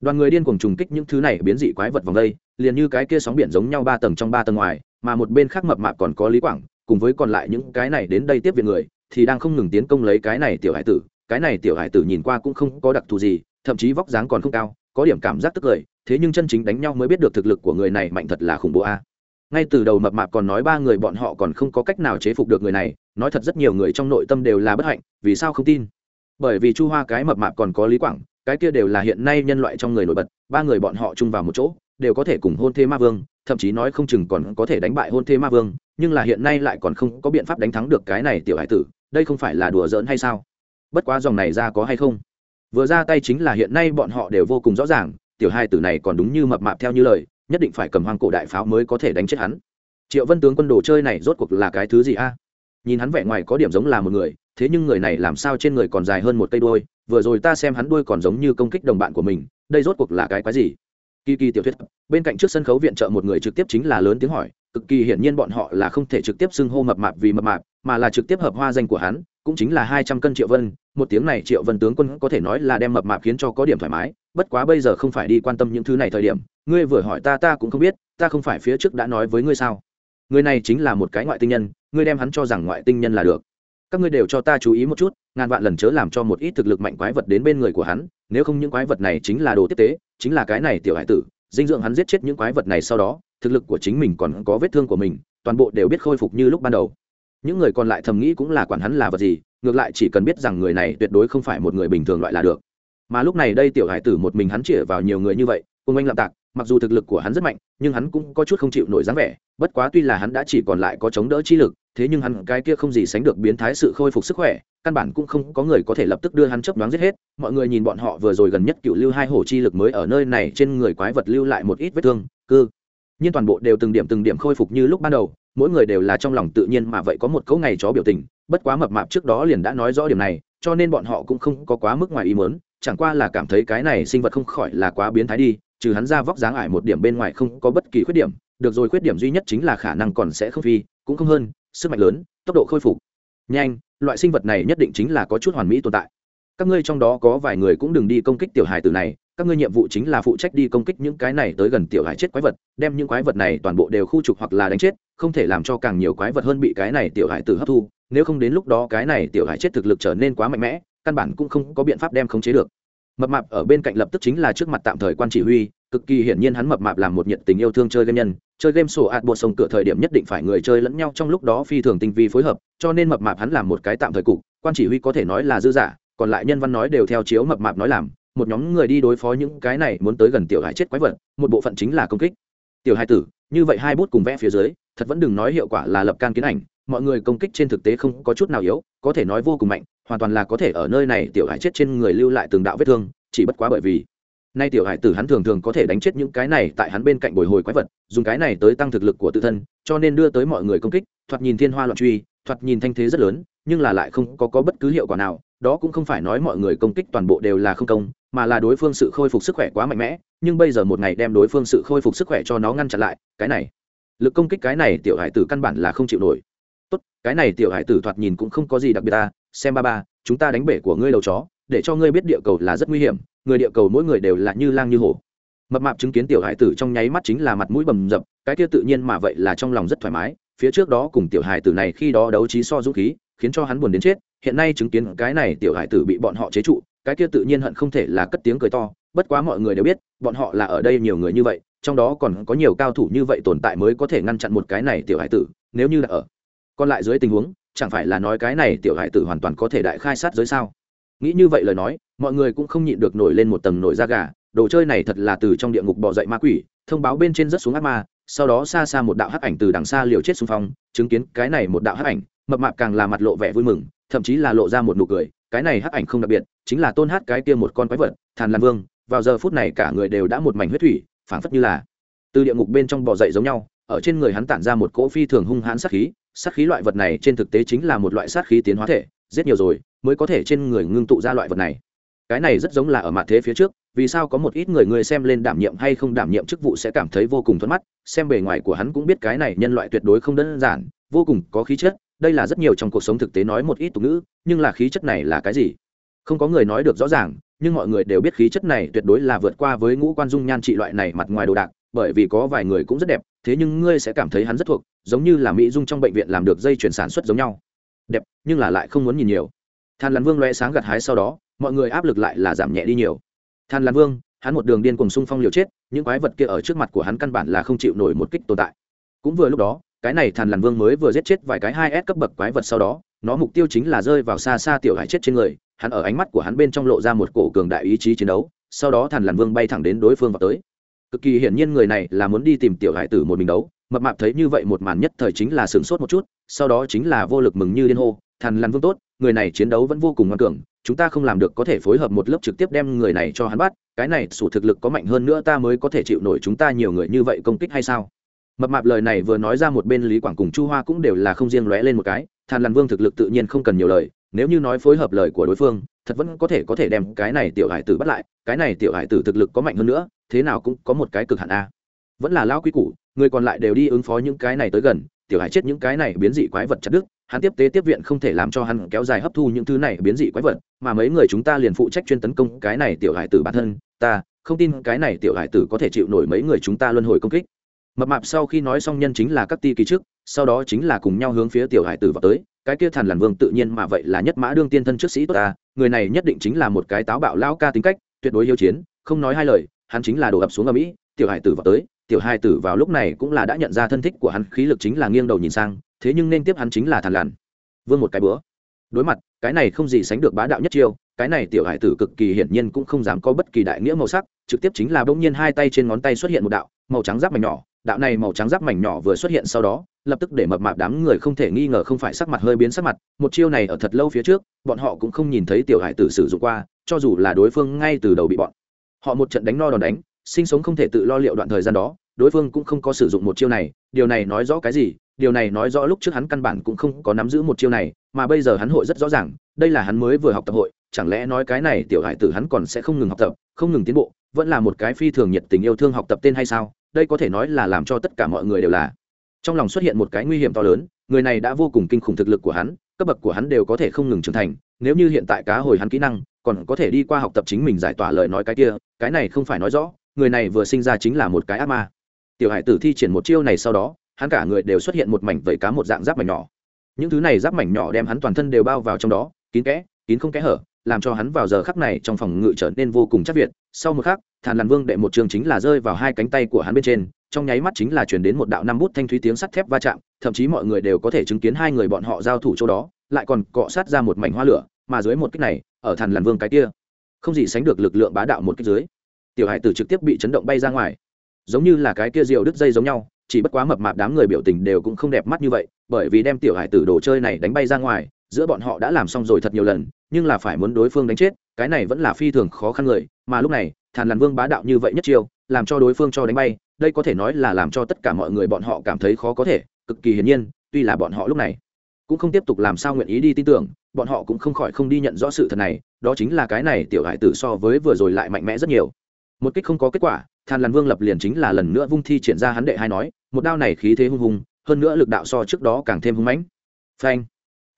Đoàn người điên cuồng trùng kích những thứ này biến dị quái vật vòng đây, liền như cái kia sóng biển giống nhau ba tầng trong ba tầng ngoài, mà một bên khác mập mạp còn có lý quảng, cùng với còn lại những cái này đến đây tiếp viện người, thì đang không ngừng tiến công lấy cái này tiểu hải tử. Cái này tiểu hải tử nhìn qua cũng không có đặc thù gì, thậm chí vóc dáng còn không cao, có điểm cảm giác tức cười thế nhưng chân chính đánh nhau mới biết được thực lực của người này mạnh thật là khủng bố a. Ngay từ đầu mập mạp còn nói ba người bọn họ còn không có cách nào chế phục được người này, nói thật rất nhiều người trong nội tâm đều là bất hạnh, vì sao không tin? Bởi vì chu hoa cái mập mạp còn có lý quảng, cái kia đều là hiện nay nhân loại trong người nổi bật, ba người bọn họ chung vào một chỗ, đều có thể cùng hôn thế ma vương, thậm chí nói không chừng còn có thể đánh bại hôn thế ma vương, nhưng là hiện nay lại còn không có biện pháp đánh thắng được cái này tiểu hải tử, đây không phải là đùa giỡn hay sao? Bất quá dòng này ra có hay không? Vừa ra tay chính là hiện nay bọn họ đều vô cùng rõ ràng tiểu hai tử này còn đúng như mập mạp theo như lời, nhất định phải cầm hoang cổ đại pháo mới có thể đánh chết hắn. Triệu vân tướng quân đồ chơi này rốt cuộc là cái thứ gì a? Nhìn hắn vẻ ngoài có điểm giống là một người, thế nhưng người này làm sao trên người còn dài hơn một cây đuôi, vừa rồi ta xem hắn đuôi còn giống như công kích đồng bạn của mình, đây rốt cuộc là cái quái gì? Kỳ kỳ tiểu thuyết, bên cạnh trước sân khấu viện trợ một người trực tiếp chính là lớn tiếng hỏi, cực kỳ hiển nhiên bọn họ là không thể trực tiếp xưng hô mập mạp vì mập mạp mà là trực tiếp hợp hoa danh của hắn, cũng chính là hai trăm cân triệu vân. Một tiếng này triệu vân tướng quân có thể nói là đem mập mạp khiến cho có điểm thoải mái, bất quá bây giờ không phải đi quan tâm những thứ này thời điểm. Ngươi vừa hỏi ta ta cũng không biết, ta không phải phía trước đã nói với ngươi sao? Người này chính là một cái ngoại tinh nhân, ngươi đem hắn cho rằng ngoại tinh nhân là được. Các ngươi đều cho ta chú ý một chút, ngàn vạn lần chớ làm cho một ít thực lực mạnh quái vật đến bên người của hắn, nếu không những quái vật này chính là đồ tiếp tế, chính là cái này tiểu hải tử, dinh dưỡng hắn giết chết những quái vật này sau đó, thực lực của chính mình còn có vết thương của mình, toàn bộ đều biết khôi phục như lúc ban đầu những người còn lại thầm nghĩ cũng là quản hắn là vật gì, ngược lại chỉ cần biết rằng người này tuyệt đối không phải một người bình thường loại là được. Mà lúc này đây tiểu hải tử một mình hắn chĩa vào nhiều người như vậy, cùng anh lạm tạc, mặc dù thực lực của hắn rất mạnh, nhưng hắn cũng có chút không chịu nổi dáng vẻ, bất quá tuy là hắn đã chỉ còn lại có chống đỡ chi lực, thế nhưng hắn cái kia không gì sánh được biến thái sự khôi phục sức khỏe, căn bản cũng không có người có thể lập tức đưa hắn chấp đoán giết hết. Mọi người nhìn bọn họ vừa rồi gần nhất cựu lưu hai hổ chi lực mới ở nơi này, trên người quái vật lưu lại một ít vết thương, cư nhưng toàn bộ đều từng điểm từng điểm khôi phục như lúc ban đầu, mỗi người đều là trong lòng tự nhiên mà vậy có một cấu ngày chó biểu tình, bất quá mập mạp trước đó liền đã nói rõ điểm này, cho nên bọn họ cũng không có quá mức ngoài ý mớn chẳng qua là cảm thấy cái này sinh vật không khỏi là quá biến thái đi, trừ hắn ra vóc dáng ải một điểm bên ngoài không có bất kỳ khuyết điểm, được rồi khuyết điểm duy nhất chính là khả năng còn sẽ không phi, cũng không hơn, sức mạnh lớn, tốc độ khôi phục. Nhanh, loại sinh vật này nhất định chính là có chút hoàn mỹ tồn tại. Các ngươi trong đó có vài người cũng đừng đi công kích tiểu hài tử này các ngươi nhiệm vụ chính là phụ trách đi công kích những cái này tới gần tiểu hải chết quái vật, đem những quái vật này toàn bộ đều khu trục hoặc là đánh chết, không thể làm cho càng nhiều quái vật hơn bị cái này tiểu hải tử hấp thu. Nếu không đến lúc đó cái này tiểu hải chết thực lực trở nên quá mạnh mẽ, căn bản cũng không có biện pháp đem khống chế được. Mập mạp ở bên cạnh lập tức chính là trước mặt tạm thời quan chỉ huy, cực kỳ hiển nhiên hắn mập mạp làm một nhiệt tình yêu thương chơi game nhân, chơi game sổ ạt bột sông cửa thời điểm nhất định phải người chơi lẫn nhau trong lúc đó phi thường tinh vi phối hợp, cho nên mập mạp hắn làm một cái tạm thời cục, quan chỉ huy có thể nói là dư giả, còn lại nhân văn nói đều theo chiếu mập mạp nói làm một nhóm người đi đối phó những cái này muốn tới gần tiểu hải chết quái vật một bộ phận chính là công kích. Tiểu hải tử như vậy hai bút cùng vẽ phía dưới thật vẫn đừng nói hiệu quả là lập can kiến ảnh mọi người công kích trên thực tế không có chút nào yếu có thể nói vô cùng mạnh hoàn toàn là có thể ở nơi này tiểu hải chết trên người lưu lại từng đạo vết thương chỉ bất quá bởi vì nay tiểu hải tử hắn thường thường có thể đánh chết những cái này tại hắn bên cạnh bồi hồi quái vật dùng cái này tới tăng thực lực của tự thân cho nên đưa tới mọi người công kích thoạt nhìn thiên hoa loạn truy thoạt nhìn thanh thế rất lớn nhưng là lại không có, có bất cứ hiệu quả nào đó cũng không phải nói mọi người công kích toàn bộ đều là không công, mà là đối phương sự khôi phục sức khỏe quá mạnh mẽ, nhưng bây giờ một ngày đem đối phương sự khôi phục sức khỏe cho nó ngăn chặn lại, cái này, lực công kích cái này tiểu hải tử căn bản là không chịu nổi. Tốt, cái này tiểu hải tử thoạt nhìn cũng không có gì đặc biệt ta, xem ba ba, chúng ta đánh bể của ngươi đầu chó, để cho ngươi biết địa cầu là rất nguy hiểm, người địa cầu mỗi người đều là như lang như hổ. Mập mạp chứng kiến tiểu hải tử trong nháy mắt chính là mặt mũi bầm dập, cái kia tự nhiên mà vậy là trong lòng rất thoải mái, phía trước đó cùng tiểu hải tử này khi đó đấu trí so dũng khí khiến cho hắn buồn đến chết, hiện nay chứng kiến cái này tiểu hải tử bị bọn họ chế trụ, cái kia tự nhiên hận không thể là cất tiếng cười to, bất quá mọi người đều biết, bọn họ là ở đây nhiều người như vậy, trong đó còn có nhiều cao thủ như vậy tồn tại mới có thể ngăn chặn một cái này tiểu hải tử, nếu như là ở. Còn lại dưới tình huống, chẳng phải là nói cái này tiểu hải tử hoàn toàn có thể đại khai sát giới sao? Nghĩ như vậy lời nói, mọi người cũng không nhịn được nổi lên một tầng nổi da gà, đồ chơi này thật là từ trong địa ngục bỏ dậy ma quỷ, thông báo bên trên rất xuống ác ma, sau đó xa xa một đạo hắc ảnh từ đằng xa liều chết xung phong, chứng kiến cái này một đạo hắc ảnh mập mạp càng là mặt lộ vẻ vui mừng, thậm chí là lộ ra một nụ cười, cái này hắc ảnh không đặc biệt, chính là tôn hát cái kia một con quái vật, thàn lan vương, vào giờ phút này cả người đều đã một mảnh huyết thủy, phảng phất như là từ địa ngục bên trong bò dậy giống nhau, ở trên người hắn tản ra một cỗ phi thường hung hãn sát khí sát khí loại vật này trên thực tế chính là một loại sát khí tiến hóa thể rất nhiều rồi, mới có thể trên người ngưng tụ ra loại vật này. Cái này rất giống là ở mặt thế phía trước, vì sao có một ít người người xem lên đảm nhiệm hay không đảm nhiệm chức vụ sẽ cảm thấy vô cùng thuận mắt, xem bề ngoài của hắn cũng biết cái này nhân loại tuyệt đối không đơn giản, vô cùng có khí chất đây là rất nhiều trong cuộc sống thực tế nói một ít tục ngữ, nhưng là khí chất này là cái gì? Không có người nói được rõ ràng, nhưng mọi người đều biết khí chất này tuyệt đối là vượt qua với ngũ quan dung nhan trị loại này mặt ngoài đồ đạc, bởi vì có vài người cũng rất đẹp, thế nhưng ngươi sẽ cảm thấy hắn rất thuộc, giống như là mỹ dung trong bệnh viện làm được dây chuyển sản xuất giống nhau. Đẹp, nhưng là lại không muốn nhìn nhiều. Than lắn vương loe sáng gặt hái sau đó, mọi người áp lực lại là giảm nhẹ đi nhiều. Than lắn vương, hắn một đường điên cùng xung phong liều chết, những quái vật kia ở trước mặt của hắn căn bản là không chịu nổi một kích tồn tại. Cũng vừa lúc đó cái này thàn làn vương mới vừa giết chết vài cái hai s cấp bậc quái vật sau đó, nó mục tiêu chính là rơi vào xa xa tiểu hải chết trên người, hắn ở ánh mắt của hắn bên trong lộ ra một cổ cường đại ý chí chiến đấu, sau đó thàn làn vương bay thẳng đến đối phương vào tới. Cực kỳ hiển nhiên người này là muốn đi tìm tiểu hải tử một mình đấu, mập mạp thấy như vậy một màn nhất thời chính là sửng sốt một chút, sau đó chính là vô lực mừng như liên hô, thàn làn vương tốt, người này chiến đấu vẫn vô cùng ngoan cường, chúng ta không làm được có thể phối hợp một lớp trực tiếp đem người này cho hắn bắt, cái này sủ thực lực có mạnh hơn nữa ta mới có thể chịu nổi chúng ta nhiều người như vậy công kích hay sao? Mập mạp lời này vừa nói ra một bên lý quảng cùng chu hoa cũng đều là không riêng lóe lên một cái thàn làn vương thực lực tự nhiên không cần nhiều lời nếu như nói phối hợp lời của đối phương thật vẫn có thể có thể đem cái này tiểu hải tử bắt lại cái này tiểu hải tử thực lực có mạnh hơn nữa thế nào cũng có một cái cực hạn a vẫn là lao quy củ người còn lại đều đi ứng phó những cái này tới gần tiểu hải chết những cái này biến dị quái vật chặt đức hắn tiếp tế tiếp viện không thể làm cho hắn kéo dài hấp thu những thứ này biến dị quái vật mà mấy người chúng ta liền phụ trách chuyên tấn công cái này tiểu hải tử bản thân ta không tin cái này tiểu hải tử có thể chịu nổi mấy người chúng ta luân hồi công kích mập mạp sau khi nói xong nhân chính là các ti kỳ trước, sau đó chính là cùng nhau hướng phía tiểu hải tử vào tới, cái kia thần làn vương tự nhiên mà vậy là nhất mã đương tiên thân trước sĩ tốt ta, người này nhất định chính là một cái táo bạo lão ca tính cách, tuyệt đối yêu chiến, không nói hai lời, hắn chính là đổ ập xuống ở mỹ tiểu hải tử vào tới, tiểu hải tử vào lúc này cũng là đã nhận ra thân thích của hắn, khí lực chính là nghiêng đầu nhìn sang, thế nhưng nên tiếp hắn chính là thần làn vương một cái bữa. Đối mặt, cái này không gì sánh được bá đạo nhất chiêu, cái này tiểu hải tử cực kỳ hiển nhiên cũng không dám có bất kỳ đại nghĩa màu sắc, trực tiếp chính là bỗng nhiên hai tay trên ngón tay xuất hiện một đạo, màu trắng giáp mảnh nhỏ đạo này màu trắng giáp mảnh nhỏ vừa xuất hiện sau đó, lập tức để mập mạp đám người không thể nghi ngờ không phải sắc mặt hơi biến sắc mặt, một chiêu này ở thật lâu phía trước, bọn họ cũng không nhìn thấy tiểu hải tử sử dụng qua, cho dù là đối phương ngay từ đầu bị bọn họ một trận đánh no đòn đánh, sinh sống không thể tự lo liệu đoạn thời gian đó, đối phương cũng không có sử dụng một chiêu này, điều này nói rõ cái gì? Điều này nói rõ lúc trước hắn căn bản cũng không có nắm giữ một chiêu này, mà bây giờ hắn hội rất rõ ràng, đây là hắn mới vừa học tập hội, chẳng lẽ nói cái này tiểu hải tử hắn còn sẽ không ngừng học tập, không ngừng tiến bộ, vẫn là một cái phi thường nhiệt tình yêu thương học tập tên hay sao? Đây có thể nói là làm cho tất cả mọi người đều là. Trong lòng xuất hiện một cái nguy hiểm to lớn, người này đã vô cùng kinh khủng thực lực của hắn, cấp bậc của hắn đều có thể không ngừng trưởng thành, nếu như hiện tại cá hồi hắn kỹ năng, còn có thể đi qua học tập chính mình giải tỏa lời nói cái kia, cái này không phải nói rõ, người này vừa sinh ra chính là một cái ác ma. Tiểu hải tử thi triển một chiêu này sau đó, hắn cả người đều xuất hiện một mảnh vẩy cá một dạng giáp mảnh nhỏ. Những thứ này giáp mảnh nhỏ đem hắn toàn thân đều bao vào trong đó, kín kẽ, kín không kẽ hở làm cho hắn vào giờ khắc này trong phòng ngự trở nên vô cùng chắc việt. Sau một khắc, thàn làn vương đệ một trường chính là rơi vào hai cánh tay của hắn bên trên, trong nháy mắt chính là chuyển đến một đạo năm bút thanh thúy tiếng sắt thép va chạm, thậm chí mọi người đều có thể chứng kiến hai người bọn họ giao thủ chỗ đó, lại còn cọ sát ra một mảnh hoa lửa, mà dưới một kích này, ở thàn làn vương cái kia, không gì sánh được lực lượng bá đạo một kích dưới. Tiểu hải tử trực tiếp bị chấn động bay ra ngoài. Giống như là cái kia rượu đứt dây giống nhau, chỉ bất quá mập mạp đám người biểu tình đều cũng không đẹp mắt như vậy, bởi vì đem tiểu hải tử đồ chơi này đánh bay ra ngoài, giữa bọn họ đã làm xong rồi thật nhiều lần nhưng là phải muốn đối phương đánh chết, cái này vẫn là phi thường khó khăn người, mà lúc này, thàn làn vương bá đạo như vậy nhất chiêu, làm cho đối phương cho đánh bay, đây có thể nói là làm cho tất cả mọi người bọn họ cảm thấy khó có thể, cực kỳ hiển nhiên, tuy là bọn họ lúc này cũng không tiếp tục làm sao nguyện ý đi tin tưởng, bọn họ cũng không khỏi không đi nhận rõ sự thật này, đó chính là cái này tiểu hải tử so với vừa rồi lại mạnh mẽ rất nhiều. Một kích không có kết quả than làn vương lập liền chính là lần nữa vung thi triển ra hắn đệ hai nói, một đao này khí thế hung hùng, hơn nữa lực đạo so trước đó càng thêm hung mãnh. Phanh.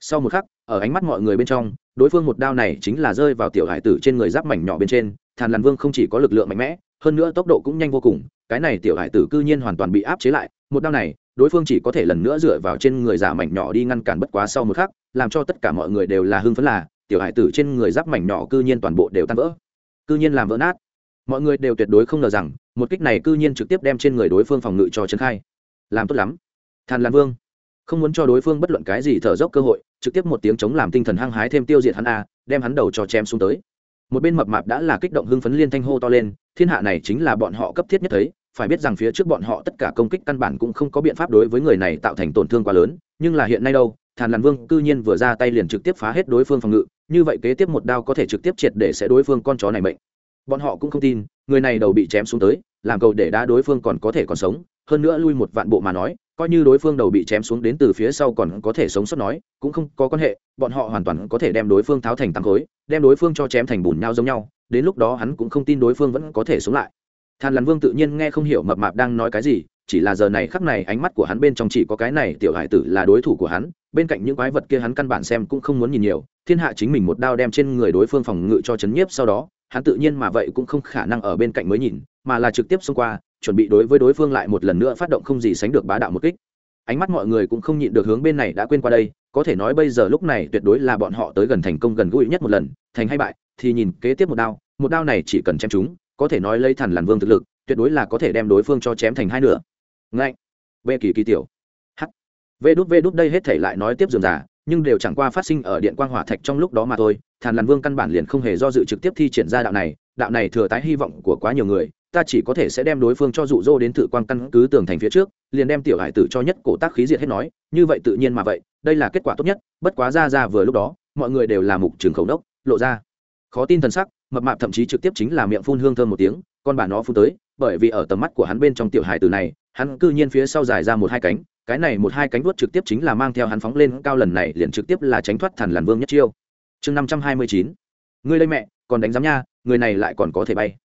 Sau một khắc, ở ánh mắt mọi người bên trong đối phương một đao này chính là rơi vào tiểu hải tử trên người giáp mảnh nhỏ bên trên, thàn làn vương không chỉ có lực lượng mạnh mẽ, hơn nữa tốc độ cũng nhanh vô cùng, cái này tiểu hải tử cư nhiên hoàn toàn bị áp chế lại, một đao này, đối phương chỉ có thể lần nữa dựa vào trên người giả mảnh nhỏ đi ngăn cản bất quá sau một khắc, làm cho tất cả mọi người đều là hưng phấn là, tiểu hải tử trên người giáp mảnh nhỏ cư nhiên toàn bộ đều tan vỡ, cư nhiên làm vỡ nát. Mọi người đều tuyệt đối không ngờ rằng, một kích này cư nhiên trực tiếp đem trên người đối phương phòng ngự cho trấn khai. Làm tốt lắm. Thàn lan vương không muốn cho đối phương bất luận cái gì thở dốc cơ hội, trực tiếp một tiếng chống làm tinh thần hăng hái thêm tiêu diệt hắn a, đem hắn đầu cho chém xuống tới. Một bên mập mạp đã là kích động hưng phấn liên thanh hô to lên, thiên hạ này chính là bọn họ cấp thiết nhất thấy, phải biết rằng phía trước bọn họ tất cả công kích căn bản cũng không có biện pháp đối với người này tạo thành tổn thương quá lớn, nhưng là hiện nay đâu, thàn làn vương cư nhiên vừa ra tay liền trực tiếp phá hết đối phương phòng ngự, như vậy kế tiếp một đao có thể trực tiếp triệt để sẽ đối phương con chó này mệnh. Bọn họ cũng không tin, người này đầu bị chém xuống tới, làm cầu để đá đối phương còn có thể còn sống hơn nữa lui một vạn bộ mà nói, coi như đối phương đầu bị chém xuống đến từ phía sau còn có thể sống sót nói, cũng không có quan hệ, bọn họ hoàn toàn có thể đem đối phương tháo thành tăng khối, đem đối phương cho chém thành bùn nhau giống nhau, đến lúc đó hắn cũng không tin đối phương vẫn có thể sống lại. Than lắn vương tự nhiên nghe không hiểu mập mạp đang nói cái gì, chỉ là giờ này khắc này ánh mắt của hắn bên trong chỉ có cái này tiểu hải tử là đối thủ của hắn, bên cạnh những quái vật kia hắn căn bản xem cũng không muốn nhìn nhiều, thiên hạ chính mình một đao đem trên người đối phương phòng ngự cho chấn nhiếp sau đó, hắn tự nhiên mà vậy cũng không khả năng ở bên cạnh mới nhìn, mà là trực tiếp xông qua chuẩn bị đối với đối phương lại một lần nữa phát động không gì sánh được bá đạo một kích. Ánh mắt mọi người cũng không nhịn được hướng bên này đã quên qua đây, có thể nói bây giờ lúc này tuyệt đối là bọn họ tới gần thành công gần gũi nhất một lần, thành hay bại thì nhìn kế tiếp một đao một đao này chỉ cần chém chúng có thể nói lấy thần làn vương thực lực, tuyệt đối là có thể đem đối phương cho chém thành hai nửa. Ngay v kỳ kỳ tiểu. H v đút v đút, đây hết thể lại nói tiếp dườm giả nhưng đều chẳng qua phát sinh ở điện quang hỏa thạch trong lúc đó mà thôi thàn làn vương căn bản liền không hề do dự trực tiếp thi triển ra đạo này đạo này thừa tái hy vọng của quá nhiều người ta chỉ có thể sẽ đem đối phương cho dụ dỗ đến thử quang căn cứ tường thành phía trước, liền đem tiểu hải tử cho nhất cổ tác khí diệt hết nói, như vậy tự nhiên mà vậy, đây là kết quả tốt nhất, bất quá ra ra vừa lúc đó, mọi người đều là mục trường khẩu đốc, lộ ra. Khó tin thần sắc, mập mạp thậm chí trực tiếp chính là miệng phun hương thơm một tiếng, con bà nó phun tới, bởi vì ở tầm mắt của hắn bên trong tiểu hải tử này, hắn cư nhiên phía sau dài ra một hai cánh, cái này một hai cánh vuốt trực tiếp chính là mang theo hắn phóng lên cao lần này liền trực tiếp là tránh thoát thần làn vương nhất chiêu. Chương năm trăm hai mươi chín. Ngươi đây mẹ, còn đánh giám nha, người này lại còn có thể bay.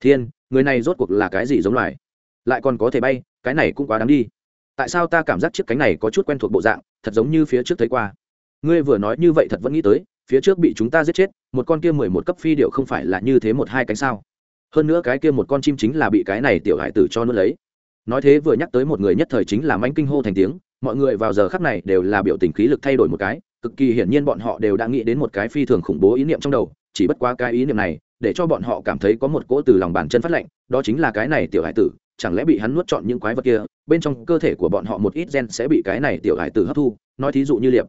Thiên người này rốt cuộc là cái gì giống loài? Lại còn có thể bay, cái này cũng quá đáng đi. Tại sao ta cảm giác chiếc cánh này có chút quen thuộc bộ dạng, thật giống như phía trước thấy qua? Ngươi vừa nói như vậy thật vẫn nghĩ tới, phía trước bị chúng ta giết chết, một con kia mười một cấp phi điệu không phải là như thế một hai cánh sao? Hơn nữa cái kia một con chim chính là bị cái này tiểu hải tử cho nuốt lấy. Nói thế vừa nhắc tới một người nhất thời chính là manh kinh hô thành tiếng, mọi người vào giờ khắc này đều là biểu tình khí lực thay đổi một cái, cực kỳ hiển nhiên bọn họ đều đã nghĩ đến một cái phi thường khủng bố ý niệm trong đầu, chỉ bất quá cái ý niệm này để cho bọn họ cảm thấy có một cỗ từ lòng bàn chân phát lạnh, đó chính là cái này tiểu hải tử, chẳng lẽ bị hắn nuốt trọn những quái vật kia, bên trong cơ thể của bọn họ một ít gen sẽ bị cái này tiểu hải tử hấp thu, nói thí dụ như liệp.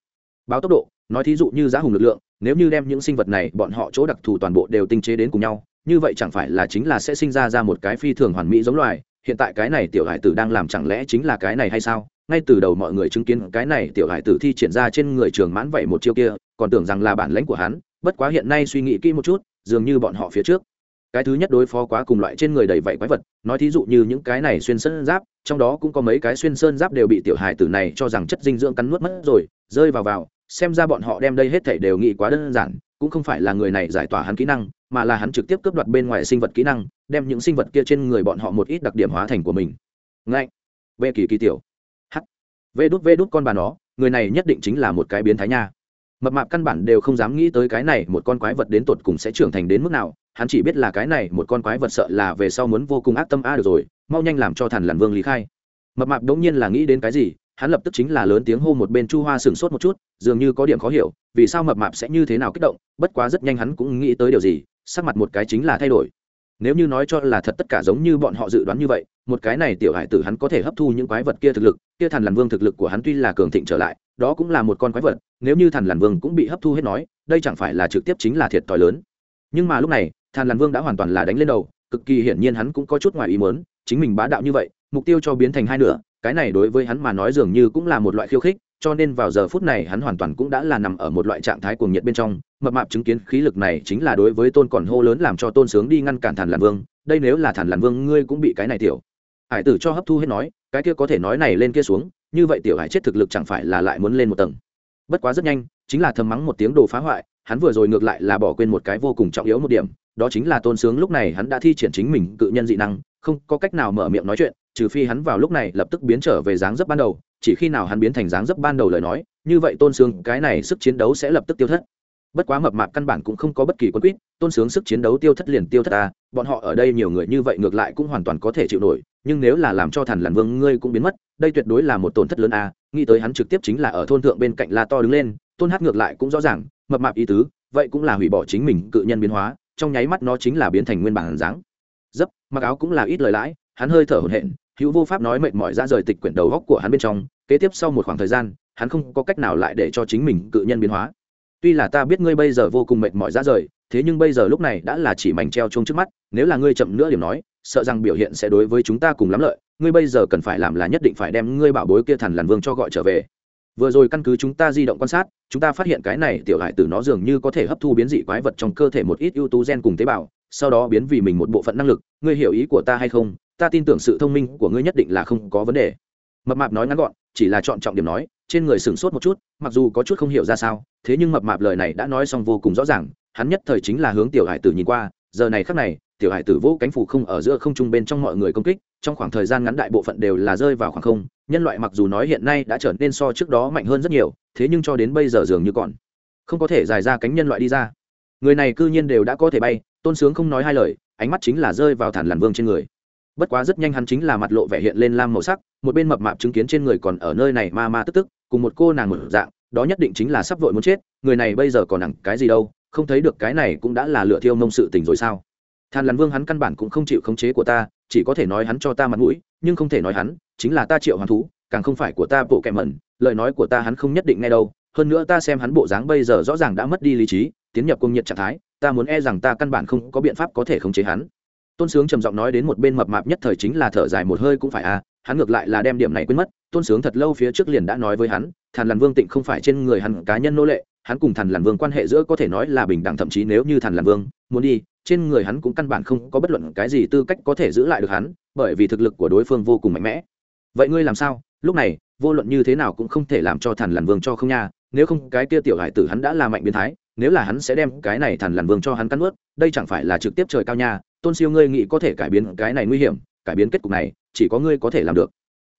Báo tốc độ, nói thí dụ như giá hùng lực lượng, nếu như đem những sinh vật này bọn họ chỗ đặc thù toàn bộ đều tinh chế đến cùng nhau, như vậy chẳng phải là chính là sẽ sinh ra ra một cái phi thường hoàn mỹ giống loài, hiện tại cái này tiểu hải tử đang làm chẳng lẽ chính là cái này hay sao? Ngay từ đầu mọi người chứng kiến cái này tiểu hải tử thi triển ra trên người trường mãn vậy một chiêu kia, còn tưởng rằng là bản lãnh của hắn, bất quá hiện nay suy nghĩ kỹ một chút dường như bọn họ phía trước. Cái thứ nhất đối phó quá cùng loại trên người đầy vảy quái vật, nói thí dụ như những cái này xuyên sơn giáp, trong đó cũng có mấy cái xuyên sơn giáp đều bị tiểu hài tử này cho rằng chất dinh dưỡng cắn nuốt mất rồi, rơi vào vào, xem ra bọn họ đem đây hết thảy đều nghĩ quá đơn giản, cũng không phải là người này giải tỏa hắn kỹ năng, mà là hắn trực tiếp cướp đoạt bên ngoài sinh vật kỹ năng, đem những sinh vật kia trên người bọn họ một ít đặc điểm hóa thành của mình. Ngay về kỳ kỳ tiểu. H vê đút vê đút con bà nó, người này nhất định chính là một cái biến thái nha mập mạp căn bản đều không dám nghĩ tới cái này, một con quái vật đến tột cùng sẽ trưởng thành đến mức nào. Hắn chỉ biết là cái này, một con quái vật sợ là về sau muốn vô cùng ác tâm a được rồi, mau nhanh làm cho thằn làn vương lý khai. Mập mạp đống nhiên là nghĩ đến cái gì, hắn lập tức chính là lớn tiếng hô một bên chu hoa sửng sốt một chút, dường như có điểm khó hiểu, vì sao mập mạp sẽ như thế nào kích động, bất quá rất nhanh hắn cũng nghĩ tới điều gì, sắc mặt một cái chính là thay đổi. Nếu như nói cho là thật tất cả giống như bọn họ dự đoán như vậy, một cái này tiểu hải tử hắn có thể hấp thu những quái vật kia thực lực, kia thằn làn vương thực lực của hắn tuy là cường thịnh trở lại đó cũng là một con quái vật, nếu như thần làn vương cũng bị hấp thu hết nói, đây chẳng phải là trực tiếp chính là thiệt t h i lớn. Nhưng mà lúc này thần làn vương đã hoàn toàn là đánh lên đầu, cực kỳ hiển nhiên hắn cũng có chút ngoài ý mớn chính mình bá đạo như vậy, mục tiêu cho biến thành hai nửa, cái này đối với hắn mà nói dường như cũng là một loại khiêu khích, cho nên vào giờ phút này hắn hoàn toàn cũng đã là nằm ở một loại trạng thái cuồng nhiệt bên trong, mập mạp chứng kiến khí lực này chính là đối với tôn còn hô lớn làm cho tôn sướng đi ngăn cản thần làn vương, đây nếu là thần làn vương ngươi cũng bị cái này tiểu hải tử cho hấp thu hết nói, cái kia có thể nói này lên kia xuống, như vậy tiểu hải chết thực lực chẳng phải là lại muốn lên một tầng. Bất quá rất nhanh, chính là thầm mắng một tiếng đồ phá hoại, hắn vừa rồi ngược lại là bỏ quên một cái vô cùng trọng yếu một điểm, đó chính là tôn sướng lúc này hắn đã thi triển chính mình cự nhân dị năng, không có cách nào mở miệng nói chuyện, trừ phi hắn vào lúc này lập tức biến trở về dáng dấp ban đầu, chỉ khi nào hắn biến thành dáng dấp ban đầu lời nói, như vậy tôn sướng cái này sức chiến đấu sẽ lập tức tiêu thất. Bất quá mập mạp căn bản cũng không có bất kỳ quân quýt tôn sướng sức chiến đấu tiêu thất liền tiêu thất ta bọn họ ở đây nhiều người như vậy ngược lại cũng hoàn toàn có thể chịu nổi nhưng nếu là làm cho thần làn vương ngươi cũng biến mất, đây tuyệt đối là một tổn thất lớn a, nghĩ tới hắn trực tiếp chính là ở thôn thượng bên cạnh la to đứng lên, tôn hát ngược lại cũng rõ ràng, mập mạp ý tứ, vậy cũng là hủy bỏ chính mình cự nhân biến hóa, trong nháy mắt nó chính là biến thành nguyên bản dáng. Dấp, mặc áo cũng là ít lời lãi, hắn hơi thở hổn hển, hữu vô pháp nói mệt mỏi ra rời tịch quyển đầu góc của hắn bên trong, kế tiếp sau một khoảng thời gian, hắn không có cách nào lại để cho chính mình cự nhân biến hóa tuy là ta biết ngươi bây giờ vô cùng mệt mỏi ra rời, thế nhưng bây giờ lúc này đã là chỉ mảnh treo chung trước mắt, nếu là ngươi chậm nữa điểm nói, sợ rằng biểu hiện sẽ đối với chúng ta cùng lắm lợi, ngươi bây giờ cần phải làm là nhất định phải đem ngươi bảo bối kia thần làn vương cho gọi trở về. Vừa rồi căn cứ chúng ta di động quan sát, chúng ta phát hiện cái này tiểu hải tử nó dường như có thể hấp thu biến dị quái vật trong cơ thể một ít ưu tú gen cùng tế bào, sau đó biến vì mình một bộ phận năng lực, ngươi hiểu ý của ta hay không? Ta tin tưởng sự thông minh của ngươi nhất định là không có vấn đề. Mập mạp nói ngắn gọn, chỉ là chọn trọng điểm nói trên người sửng sốt một chút, mặc dù có chút không hiểu ra sao, thế nhưng mập mạp lời này đã nói xong vô cùng rõ ràng, hắn nhất thời chính là hướng tiểu hải tử nhìn qua, giờ này khắc này, tiểu hải tử vỗ cánh phủ không ở giữa không trung bên trong mọi người công kích, trong khoảng thời gian ngắn đại bộ phận đều là rơi vào khoảng không, nhân loại mặc dù nói hiện nay đã trở nên so trước đó mạnh hơn rất nhiều, thế nhưng cho đến bây giờ dường như còn không có thể dài ra cánh nhân loại đi ra. Người này cư nhiên đều đã có thể bay, tôn sướng không nói hai lời, ánh mắt chính là rơi vào thản làn vương trên người. Bất quá rất nhanh hắn chính là mặt lộ vẻ hiện lên lam màu sắc, một bên mập mạp chứng kiến trên người còn ở nơi này ma ma tức tức cùng một cô nàng một dạng, đó nhất định chính là sắp vội muốn chết, người này bây giờ còn nặng cái gì đâu, không thấy được cái này cũng đã là lựa thiêu mông sự tình rồi sao? Thàn lắn vương hắn căn bản cũng không chịu khống chế của ta, chỉ có thể nói hắn cho ta mặt mũi, nhưng không thể nói hắn, chính là ta triệu hoàn thú, càng không phải của ta bộ kẹ mẩn, lời nói của ta hắn không nhất định nghe đâu, hơn nữa ta xem hắn bộ dáng bây giờ rõ ràng đã mất đi lý trí, tiến nhập công nhiệt trạng thái, ta muốn e rằng ta căn bản không có biện pháp có thể khống chế hắn tôn sướng trầm giọng nói đến một bên mập mạp nhất thời chính là thở dài một hơi cũng phải à hắn ngược lại là đem điểm này quên mất, tôn sướng thật lâu phía trước liền đã nói với hắn, thàn làn vương tịnh không phải trên người hắn cá nhân nô lệ, hắn cùng thần làn vương quan hệ giữa có thể nói là bình đẳng, thậm chí nếu như thần làn vương muốn đi, trên người hắn cũng căn bản không có bất luận cái gì tư cách có thể giữ lại được hắn, bởi vì thực lực của đối phương vô cùng mạnh mẽ. Vậy ngươi làm sao? Lúc này, vô luận như thế nào cũng không thể làm cho thần làn vương cho không nha, nếu không cái kia tiểu hải tử hắn đã là mạnh biến thái, nếu là hắn sẽ đem cái này thần làn vương cho hắn cắn ướt đây chẳng phải là trực tiếp trời cao nha tôn siêu ngươi nghĩ có thể cải biến cái này nguy hiểm cải biến kết cục này chỉ có ngươi có thể làm được.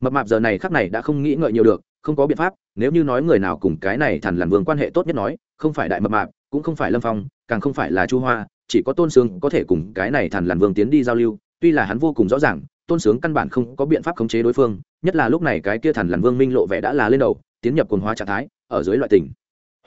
Mập mạp giờ này khắc này đã không nghĩ ngợi nhiều được không có biện pháp nếu như nói người nào cùng cái này thằn lằn vương quan hệ tốt nhất nói không phải đại mập mạp cũng không phải lâm phong càng không phải là chu hoa chỉ có tôn sướng có thể cùng cái này thằn lằn vương tiến đi giao lưu tuy là hắn vô cùng rõ ràng tôn sướng căn bản không có biện pháp khống chế đối phương nhất là lúc này cái kia thằn lằn vương minh lộ vẻ đã là lên đầu tiến nhập quần hóa trạng thái ở dưới loại tình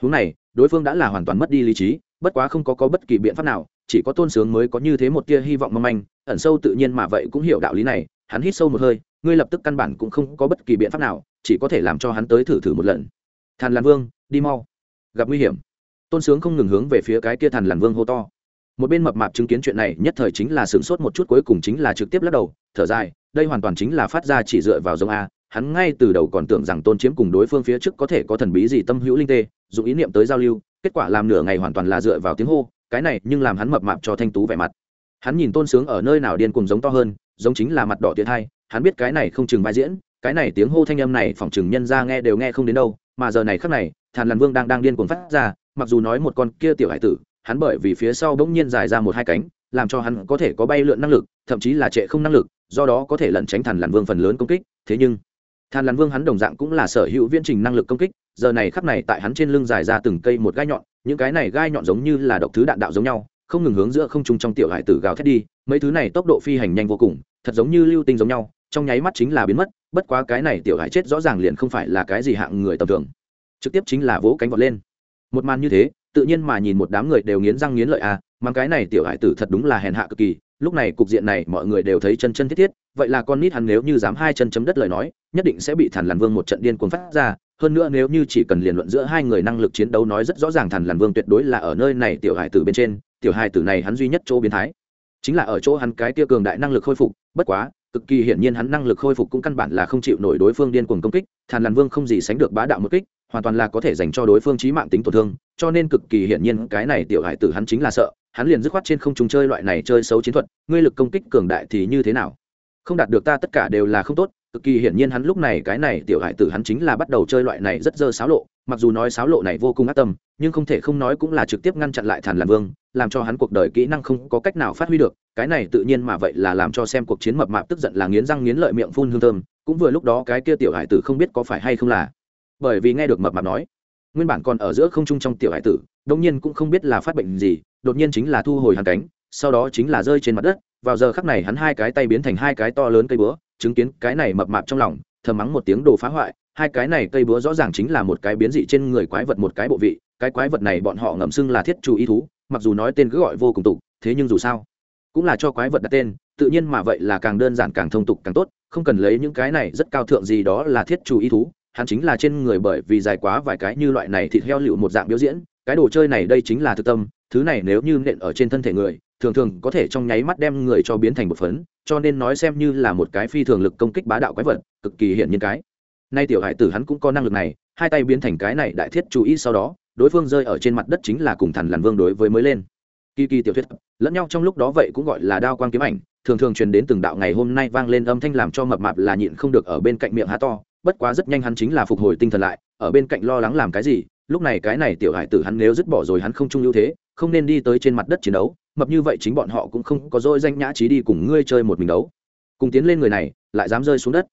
huống này đối phương đã là hoàn toàn mất đi lý trí bất quá không có, có bất kỳ biện pháp nào chỉ có tôn sướng mới có như thế một tia hy vọng mong manh, ẩn sâu tự nhiên mà vậy cũng hiểu đạo lý này, hắn hít sâu một hơi, ngươi lập tức căn bản cũng không có bất kỳ biện pháp nào, chỉ có thể làm cho hắn tới thử thử một lần. Thàn làn vương, đi mau. Gặp nguy hiểm. Tôn sướng không ngừng hướng về phía cái kia thàn làn vương hô to. Một bên mập mạp chứng kiến chuyện này, nhất thời chính là sửng sốt một chút, cuối cùng chính là trực tiếp lắc đầu, thở dài, đây hoàn toàn chính là phát ra chỉ dựa vào giống a, hắn ngay từ đầu còn tưởng rằng tôn chiếm cùng đối phương phía trước có thể có thần bí gì tâm hữu linh tê, dùng ý niệm tới giao lưu, kết quả làm nửa ngày hoàn toàn là dựa vào tiếng hô cái này nhưng làm hắn mập mạp cho thanh tú vẻ mặt. Hắn nhìn tôn sướng ở nơi nào điên cùng giống to hơn, giống chính là mặt đỏ tiệt hai, hắn biết cái này không chừng vai diễn, cái này tiếng hô thanh âm này phỏng chừng nhân ra nghe đều nghe không đến đâu, mà giờ này khắc này, thàn làn vương đang đang điên cuồng phát ra, mặc dù nói một con kia tiểu hải tử, hắn bởi vì phía sau bỗng nhiên dài ra một hai cánh, làm cho hắn có thể có bay lượn năng lực, thậm chí là trệ không năng lực, do đó có thể lẩn tránh thàn làn vương phần lớn công kích, thế nhưng thàn làn vương hắn đồng dạng cũng là sở hữu viễn trình năng lực công kích, giờ này khắp này tại hắn trên lưng dài ra từng cây một gai nhọn những cái này gai nhọn giống như là độc thứ đạn đạo giống nhau, không ngừng hướng giữa không trung trong tiểu hải tử gào thét đi, mấy thứ này tốc độ phi hành nhanh vô cùng, thật giống như lưu tinh giống nhau, trong nháy mắt chính là biến mất, bất quá cái này tiểu hải chết rõ ràng liền không phải là cái gì hạng người tầm thường. Trực tiếp chính là vỗ cánh vọt lên. Một màn như thế, tự nhiên mà nhìn một đám người đều nghiến răng nghiến lợi à mang cái này tiểu hải tử thật đúng là hèn hạ cực kỳ, lúc này cục diện này mọi người đều thấy chân chân thiết thiết, vậy là con nít hắn nếu như dám hai chân chấm đất lời nói, nhất định sẽ bị thản làn vương một trận điên cuồng phát ra hơn nữa nếu như chỉ cần liền luận giữa hai người năng lực chiến đấu nói rất rõ ràng thần lằn vương tuyệt đối là ở nơi này tiểu hải tử bên trên, tiểu hải tử này hắn duy nhất chỗ biến thái. Chính là ở chỗ hắn cái tia cường đại năng lực khôi phục, bất quá, cực kỳ hiển nhiên hắn năng lực khôi phục cũng căn bản là không chịu nổi đối phương điên cuồng công kích, thàn làn vương không gì sánh được bá đạo một kích, hoàn toàn là có thể dành cho đối phương trí mạng tính tổn thương, cho nên cực kỳ hiển nhiên cái này tiểu hải tử hắn chính là sợ, hắn liền dứt khoát trên không chúng chơi loại này chơi xấu chiến thuật, ngươi lực công kích cường đại thì như thế nào? Không đạt được ta tất cả đều là không tốt cực kỳ hiển nhiên hắn lúc này, cái này tiểu hải tử hắn chính là bắt đầu chơi loại này rất dơ xáo lộ. Mặc dù nói xáo lộ này vô cùng ác tâm, nhưng không thể không nói cũng là trực tiếp ngăn chặn lại thàn làm vương, làm cho hắn cuộc đời kỹ năng không có cách nào phát huy được. Cái này tự nhiên mà vậy là làm cho xem cuộc chiến mập mạp tức giận là nghiến răng nghiến lợi miệng phun hương thơm, cũng vừa lúc đó cái kia tiểu hải tử không biết có phải hay không là. Bởi vì nghe được mập mạp nói, nguyên bản còn ở giữa không trung trong tiểu hải tử đông nhiên cũng không biết là phát bệnh gì, đột nhiên chính là thu hồi hàng cánh, sau đó chính là rơi trên mặt đất. Vào giờ khắc này hắn hai cái tay biến thành hai cái to lớn cây búa chứng kiến cái này mập mạp trong lòng, thầm mắng một tiếng đồ phá hoại, hai cái này cây búa rõ ràng chính là một cái biến dị trên người quái vật một cái bộ vị, cái quái vật này bọn họ ngậm xưng là thiết chủ ý thú, mặc dù nói tên cứ gọi vô cùng tục, thế nhưng dù sao, cũng là cho quái vật đặt tên, tự nhiên mà vậy là càng đơn giản càng thông tục càng tốt, không cần lấy những cái này rất cao thượng gì đó là thiết chủ ý thú, hắn chính là trên người bởi vì dài quá vài cái như loại này thịt heo liệu một dạng biểu diễn, cái đồ chơi này đây chính là thực tâm, thứ này nếu như nện ở trên thân thể người thường thường có thể trong nháy mắt đem người cho biến thành một phấn, cho nên nói xem như là một cái phi thường lực công kích bá đạo quái vật, cực kỳ hiện nhiên cái. Nay tiểu hải tử hắn cũng có năng lực này, hai tay biến thành cái này đại thiết chú ý sau đó, đối phương rơi ở trên mặt đất chính là cùng thần lằn vương đối với mới lên. Kỳ kỳ tiểu thuyết, lẫn nhau trong lúc đó vậy cũng gọi là đao quang kiếm ảnh, thường thường truyền đến từng đạo ngày hôm nay vang lên âm thanh làm cho mập mạp là nhịn không được ở bên cạnh miệng há to, bất quá rất nhanh hắn chính là phục hồi tinh thần lại, ở bên cạnh lo lắng làm cái gì, lúc này cái này tiểu hải tử hắn nếu dứt bỏ rồi hắn không trung ưu thế, không nên đi tới trên mặt đất chiến đấu mập như vậy chính bọn họ cũng không có dôi danh nhã trí đi cùng ngươi chơi một mình đấu. Cùng tiến lên người này, lại dám rơi xuống đất.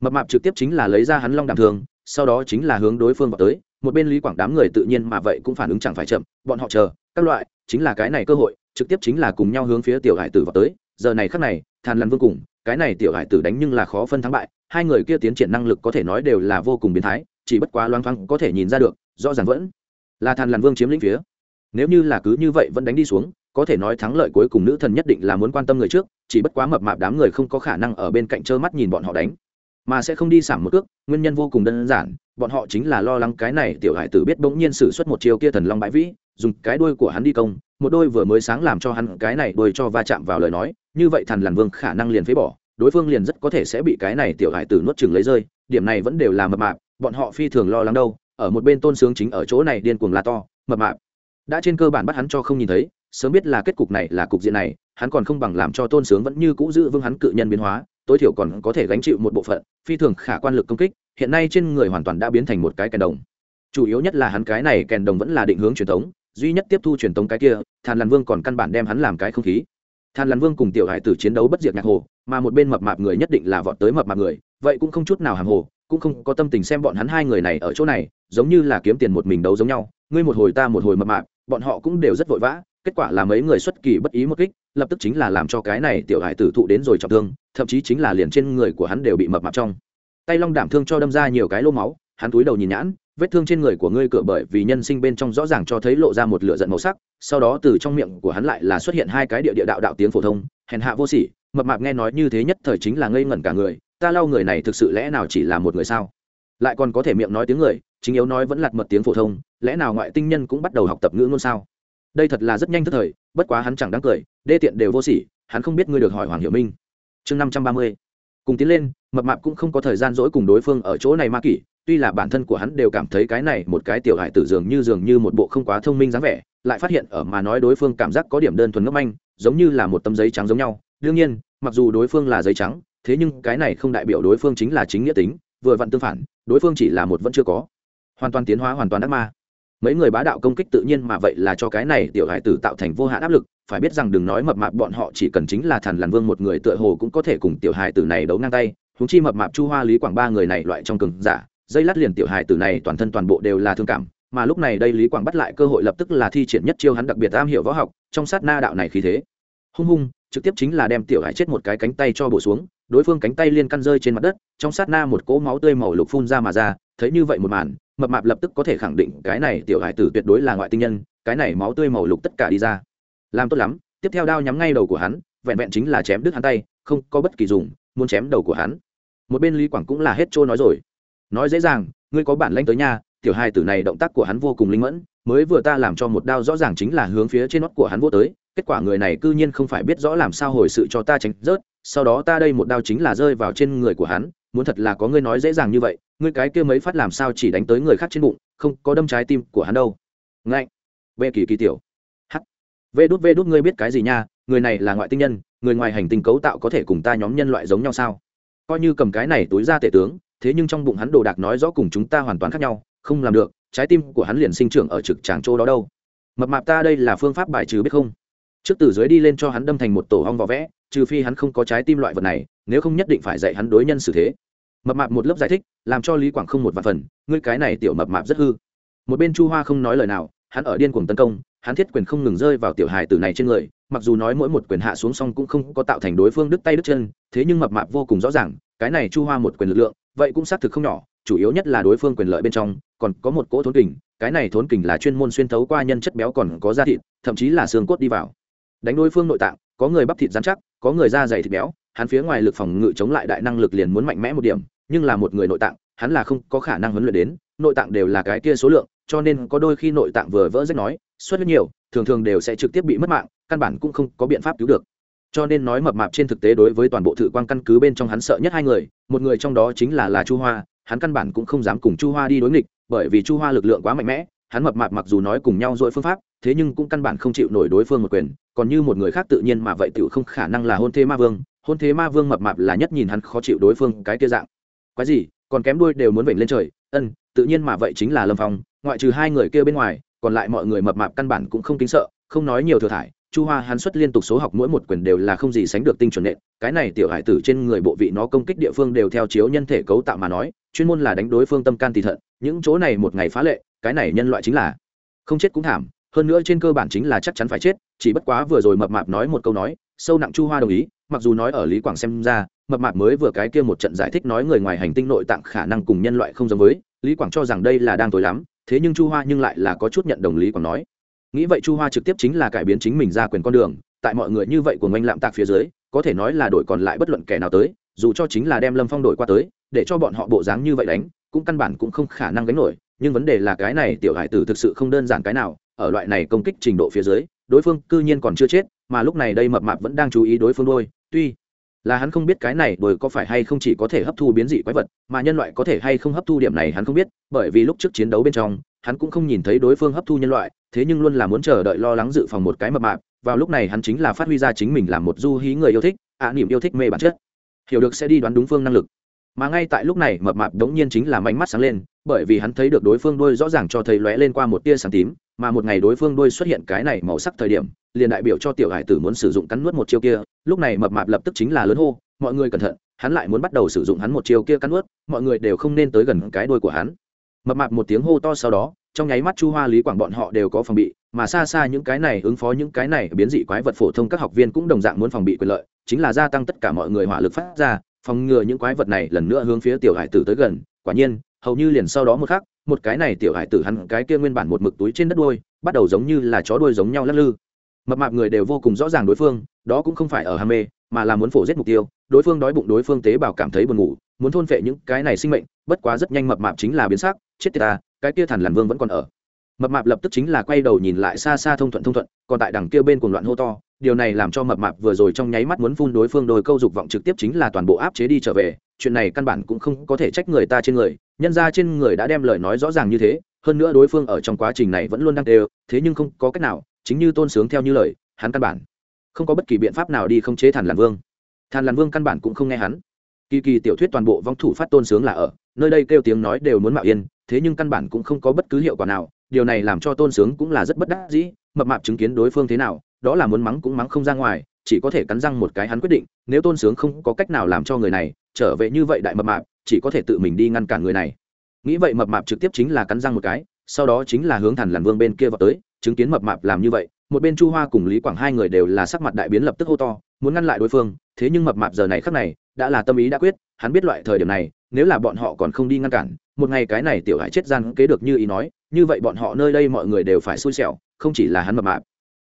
Mập mạp trực tiếp chính là lấy ra hắn long đảm thường, sau đó chính là hướng đối phương vào tới. Một bên lý quảng đám người tự nhiên mà vậy cũng phản ứng chẳng phải chậm, bọn họ chờ, các loại, chính là cái này cơ hội, trực tiếp chính là cùng nhau hướng phía tiểu hải tử vào tới. Giờ này khắc này, thàn lằn vô cùng, cái này tiểu hải tử đánh nhưng là khó phân thắng bại, hai người kia tiến triển năng lực có thể nói đều là vô cùng biến thái, chỉ bất quá loang thoáng có thể nhìn ra được, rõ ràng vẫn là thàn lằn vương chiếm lĩnh phía. Nếu như là cứ như vậy vẫn đánh đi xuống có thể nói thắng lợi cuối cùng nữ thần nhất định là muốn quan tâm người trước, chỉ bất quá mập mạp đám người không có khả năng ở bên cạnh trơ mắt nhìn bọn họ đánh. Mà sẽ không đi giảm một cước, nguyên nhân vô cùng đơn giản, bọn họ chính là lo lắng cái này tiểu hải tử biết bỗng nhiên xử suất một chiều kia thần long bãi vĩ, dùng cái đuôi của hắn đi công, một đôi vừa mới sáng làm cho hắn cái này đuôi cho va chạm vào lời nói, như vậy thần làn vương khả năng liền phế bỏ, đối phương liền rất có thể sẽ bị cái này tiểu hải tử nuốt chừng lấy rơi, điểm này vẫn đều là mập mạp, bọn họ phi thường lo lắng đâu, ở một bên tôn sướng chính ở chỗ này điên cuồng la to, mập mạp. Đã trên cơ bản bắt hắn cho không nhìn thấy sớm biết là kết cục này là cục diện này, hắn còn không bằng làm cho tôn sướng vẫn như cũ giữ vững hắn cự nhân biến hóa, tối thiểu còn có thể gánh chịu một bộ phận, phi thường khả quan lực công kích, hiện nay trên người hoàn toàn đã biến thành một cái kèn đồng. Chủ yếu nhất là hắn cái này kèn đồng vẫn là định hướng truyền thống, duy nhất tiếp thu truyền thống cái kia, thàn làn vương còn căn bản đem hắn làm cái không khí. Than làn vương cùng tiểu hải tử chiến đấu bất diệt nhạc hồ, mà một bên mập mạp người nhất định là vọt tới mập mạp người, vậy cũng không chút nào hàng hồ, cũng không có tâm tình xem bọn hắn hai người này ở chỗ này, giống như là kiếm tiền một mình đấu giống nhau. Ngươi một hồi ta một hồi mập mạp, bọn họ cũng đều rất vội vã kết quả là mấy người xuất kỳ bất ý một kích, lập tức chính là làm cho cái này tiểu hải tử thụ đến rồi trọng thương, thậm chí chính là liền trên người của hắn đều bị mập mạp trong. Tay long đảm thương cho đâm ra nhiều cái lô máu, hắn túi đầu nhìn nhãn, vết thương trên người của ngươi cửa bởi vì nhân sinh bên trong rõ ràng cho thấy lộ ra một lửa giận màu sắc, sau đó từ trong miệng của hắn lại là xuất hiện hai cái địa địa đạo đạo tiếng phổ thông, hèn hạ vô sỉ, mập mạp nghe nói như thế nhất thời chính là ngây ngẩn cả người, ta lau người này thực sự lẽ nào chỉ là một người sao? Lại còn có thể miệng nói tiếng người, chính yếu nói vẫn lặt mật tiếng phổ thông, lẽ nào ngoại tinh nhân cũng bắt đầu học tập ngữ ngôn sao? Đây thật là rất nhanh tức thời, bất quá hắn chẳng đáng cười, đê tiện đều vô sỉ, hắn không biết ngươi được hỏi hoàng hiểu minh. Chương năm trăm ba mươi. Cùng tiến lên, mập mạp cũng không có thời gian dỗi cùng đối phương ở chỗ này ma kỷ, tuy là bản thân của hắn đều cảm thấy cái này một cái tiểu hại tử dường như dường như một bộ không quá thông minh dáng vẻ, lại phát hiện ở mà nói đối phương cảm giác có điểm đơn thuần ngốc manh, giống như là một tấm giấy trắng giống nhau. Đương nhiên, mặc dù đối phương là giấy trắng, thế nhưng cái này không đại biểu đối phương chính là chính nghĩa tính, vừa vặn tương phản, đối phương chỉ là một vẫn chưa có. Hoàn toàn tiến hóa hoàn toàn ác ma mấy người bá đạo công kích tự nhiên mà vậy là cho cái này tiểu hải tử tạo thành vô hạn áp lực. Phải biết rằng đừng nói mập mạp bọn họ chỉ cần chính là thần làn vương một người tựa hồ cũng có thể cùng tiểu hải tử này đấu ngang tay. Húng chi mập mạp chu hoa lý quảng ba người này loại trong cường giả, dây lát liền tiểu hải tử này toàn thân toàn bộ đều là thương cảm. Mà lúc này đây lý quảng bắt lại cơ hội lập tức là thi triển nhất chiêu hắn đặc biệt am hiểu võ học, trong sát na đạo này khí thế. Hung hung, trực tiếp chính là đem tiểu hải chết một cái cánh tay cho bổ xuống, đối phương cánh tay liên căn rơi trên mặt đất, trong sát na một cỗ máu tươi màu lục phun ra mà ra, thấy như vậy một màn mập mạp lập tức có thể khẳng định cái này tiểu hải tử tuyệt đối là ngoại tinh nhân, cái này máu tươi màu lục tất cả đi ra. Làm tốt lắm, tiếp theo đao nhắm ngay đầu của hắn, vẹn vẹn chính là chém đứt hắn tay, không có bất kỳ dùng, muốn chém đầu của hắn. Một bên lý quảng cũng là hết trôi nói rồi. Nói dễ dàng, ngươi có bản lanh tới nhà, tiểu hai tử này động tác của hắn vô cùng linh mẫn, mới vừa ta làm cho một đao rõ ràng chính là hướng phía trên nót của hắn vô tới, kết quả người này cư nhiên không phải biết rõ làm sao hồi sự cho ta tránh rớt, sau đó ta đây một đao chính là rơi vào trên người của hắn muốn thật là có ngươi nói dễ dàng như vậy, ngươi cái kia mấy phát làm sao chỉ đánh tới người khác trên bụng, không, có đâm trái tim của hắn đâu. Ngay vệ kỳ kỳ tiểu. H vê đút vê đút, ngươi biết cái gì nha, người này là ngoại tinh nhân, người ngoài hành tinh cấu tạo có thể cùng ta nhóm nhân loại giống nhau sao? Coi như cầm cái này túi ra tể tướng, thế nhưng trong bụng hắn đồ đạc nói rõ cùng chúng ta hoàn toàn khác nhau, không làm được, trái tim của hắn liền sinh trưởng ở trực tràng chỗ đó đâu. Mập mạp ta đây là phương pháp bài trừ biết không? Trước từ dưới đi lên cho hắn đâm thành một tổ hong vỏ vẽ, trừ phi hắn không có trái tim loại vật này, nếu không nhất định phải dạy hắn đối nhân xử thế mập mạp một lớp giải thích, làm cho lý quảng không một vạn phần, ngươi cái này tiểu mập mạp rất hư. Một bên chu hoa không nói lời nào, hắn ở điên cuồng tấn công, hắn thiết quyền không ngừng rơi vào tiểu hài tử này trên người, mặc dù nói mỗi một quyền hạ xuống xong cũng không có tạo thành đối phương đứt tay đứt chân, thế nhưng mập mạp vô cùng rõ ràng, cái này chu hoa một quyền lực lượng, vậy cũng xác thực không nhỏ, chủ yếu nhất là đối phương quyền lợi bên trong, còn có một cỗ thốn kình, cái này thốn kình là chuyên môn xuyên thấu qua nhân chất béo còn có da thịt, thậm chí là xương cốt đi vào. Đánh đối phương nội tạng, có người bắp thịt dán chắc, có người da dày thịt béo, hắn phía ngoài lực phòng ngự chống lại đại năng lực liền muốn mạnh mẽ một điểm nhưng là một người nội tạng, hắn là không có khả năng huấn luyện đến, nội tạng đều là cái kia số lượng, cho nên có đôi khi nội tạng vừa vỡ rách nói xuất huyết nhiều, thường thường đều sẽ trực tiếp bị mất mạng, căn bản cũng không có biện pháp cứu được. Cho nên nói mập mạp trên thực tế đối với toàn bộ thự quan căn cứ bên trong hắn sợ nhất hai người, một người trong đó chính là là chu hoa, hắn căn bản cũng không dám cùng chu hoa đi đối nghịch, bởi vì chu hoa lực lượng quá mạnh mẽ, hắn mập mạp mặc dù nói cùng nhau dội phương pháp, thế nhưng cũng căn bản không chịu nổi đối phương một quyền, còn như một người khác tự nhiên mà vậy tự không khả năng là hôn thế ma vương, hôn thế ma vương mập mạp là nhất nhìn hắn khó chịu đối phương cái kia dạng quái gì, còn kém đuôi đều muốn vểnh lên trời. Ân, tự nhiên mà vậy chính là lâm phong, ngoại trừ hai người kia bên ngoài, còn lại mọi người mập mạp căn bản cũng không kính sợ, không nói nhiều thừa thải. Chu hoa hắn xuất liên tục số học mỗi một quyền đều là không gì sánh được tinh chuẩn nện. Cái này tiểu hải tử trên người bộ vị nó công kích địa phương đều theo chiếu nhân thể cấu tạo mà nói, chuyên môn là đánh đối phương tâm can tỳ thận. Những chỗ này một ngày phá lệ, cái này nhân loại chính là không chết cũng thảm. Hơn nữa trên cơ bản chính là chắc chắn phải chết, chỉ bất quá vừa rồi mập mạp nói một câu nói, sâu nặng chu hoa đồng ý mặc dù nói ở lý quảng xem ra, mập mạp mới vừa cái kia một trận giải thích nói người ngoài hành tinh nội tạng khả năng cùng nhân loại không giống với, lý quảng cho rằng đây là đang tối lắm, thế nhưng chu hoa nhưng lại là có chút nhận đồng lý quảng nói. Nghĩ vậy chu hoa trực tiếp chính là cải biến chính mình ra quyền con đường, tại mọi người như vậy của ngành lạm tạc phía dưới, có thể nói là đổi còn lại bất luận kẻ nào tới, dù cho chính là đem lâm phong đổi qua tới, để cho bọn họ bộ dáng như vậy đánh, cũng căn bản cũng không khả năng đánh nổi, nhưng vấn đề là cái này tiểu hải tử thực sự không đơn giản cái nào, ở loại này công kích trình độ phía dưới, đối phương cư nhiên còn chưa chết mà lúc này đây mập mạp vẫn đang chú ý đối phương đôi, tuy là hắn không biết cái này đôi có phải hay không chỉ có thể hấp thu biến dị quái vật, mà nhân loại có thể hay không hấp thu điểm này hắn không biết, bởi vì lúc trước chiến đấu bên trong, hắn cũng không nhìn thấy đối phương hấp thu nhân loại, thế nhưng luôn là muốn chờ đợi lo lắng dự phòng một cái mập mạp, vào lúc này hắn chính là phát huy ra chính mình làm một du hí người yêu thích, ạ niệm yêu thích mê bản chất. Hiểu được sẽ đi đoán đúng phương năng lực mà ngay tại lúc này, mập mạp đống nhiên chính là mánh mắt sáng lên, bởi vì hắn thấy được đối phương đôi rõ ràng cho thấy lóe lên qua một tia sáng tím, mà một ngày đối phương đôi xuất hiện cái này màu sắc thời điểm, liền đại biểu cho tiểu hải tử muốn sử dụng cắn nuốt một chiêu kia. Lúc này mập mạp lập tức chính là lớn hô, mọi người cẩn thận, hắn lại muốn bắt đầu sử dụng hắn một chiêu kia cắn nuốt, mọi người đều không nên tới gần cái đôi của hắn. Mập mạp một tiếng hô to sau đó, trong nháy mắt chu hoa, lý quảng bọn họ đều có phòng bị, mà xa xa những cái này ứng phó những cái này biến dị quái vật phổ thông các học viên cũng đồng dạng muốn phòng bị quyền lợi, chính là gia tăng tất cả mọi người hỏa lực phát ra phòng ngừa những quái vật này lần nữa hướng phía tiểu hải tử tới gần, quả nhiên, hầu như liền sau đó một khắc, một cái này tiểu hải tử hắn, cái kia nguyên bản một mực túi trên đất đuôi, bắt đầu giống như là chó đuôi giống nhau lắc lư. Mập mạp người đều vô cùng rõ ràng đối phương, đó cũng không phải ở ham mê, mà là muốn phổ giết mục tiêu, đối phương đói bụng đối phương tế bào cảm thấy buồn ngủ, muốn thôn phệ những cái này sinh mệnh, bất quá rất nhanh mập mạp chính là biến sắc, chết tiệt ta, cái kia thản làn vương vẫn còn ở. Mập mạp lập tức chính là quay đầu nhìn lại xa xa thông thuận thông thuận, còn tại đằng kia bên cuồng loạn hô to điều này làm cho mập mạp vừa rồi trong nháy mắt muốn phun đối phương đôi câu dục vọng trực tiếp chính là toàn bộ áp chế đi trở về, chuyện này căn bản cũng không có thể trách người ta trên người, nhân ra trên người đã đem lời nói rõ ràng như thế, hơn nữa đối phương ở trong quá trình này vẫn luôn đang đều, thế nhưng không có cách nào, chính như tôn sướng theo như lời, hắn căn bản không có bất kỳ biện pháp nào đi không chế thản làn vương. Thàn làn vương căn bản cũng không nghe hắn. Kỳ kỳ tiểu thuyết toàn bộ vong thủ phát tôn sướng là ở, nơi đây kêu tiếng nói đều muốn mạo yên, thế nhưng căn bản cũng không có bất cứ hiệu quả nào, điều này làm cho tôn sướng cũng là rất bất đắc dĩ, mập mạp chứng kiến đối phương thế nào đó là muốn mắng cũng mắng không ra ngoài, chỉ có thể cắn răng một cái hắn quyết định, nếu tôn sướng không có cách nào làm cho người này trở về như vậy đại mập mạp, chỉ có thể tự mình đi ngăn cản người này. Nghĩ vậy mập mạp trực tiếp chính là cắn răng một cái, sau đó chính là hướng thẳng làn vương bên kia vào tới, chứng kiến mập mạp làm như vậy, một bên chu hoa cùng lý quảng hai người đều là sắc mặt đại biến lập tức hô to, muốn ngăn lại đối phương, thế nhưng mập mạp giờ này khắc này, đã là tâm ý đã quyết, hắn biết loại thời điểm này, nếu là bọn họ còn không đi ngăn cản, một ngày cái này tiểu hải chết gian kế được như ý nói, như vậy bọn họ nơi đây mọi người đều phải xui xẻo, không chỉ là hắn mập mạp.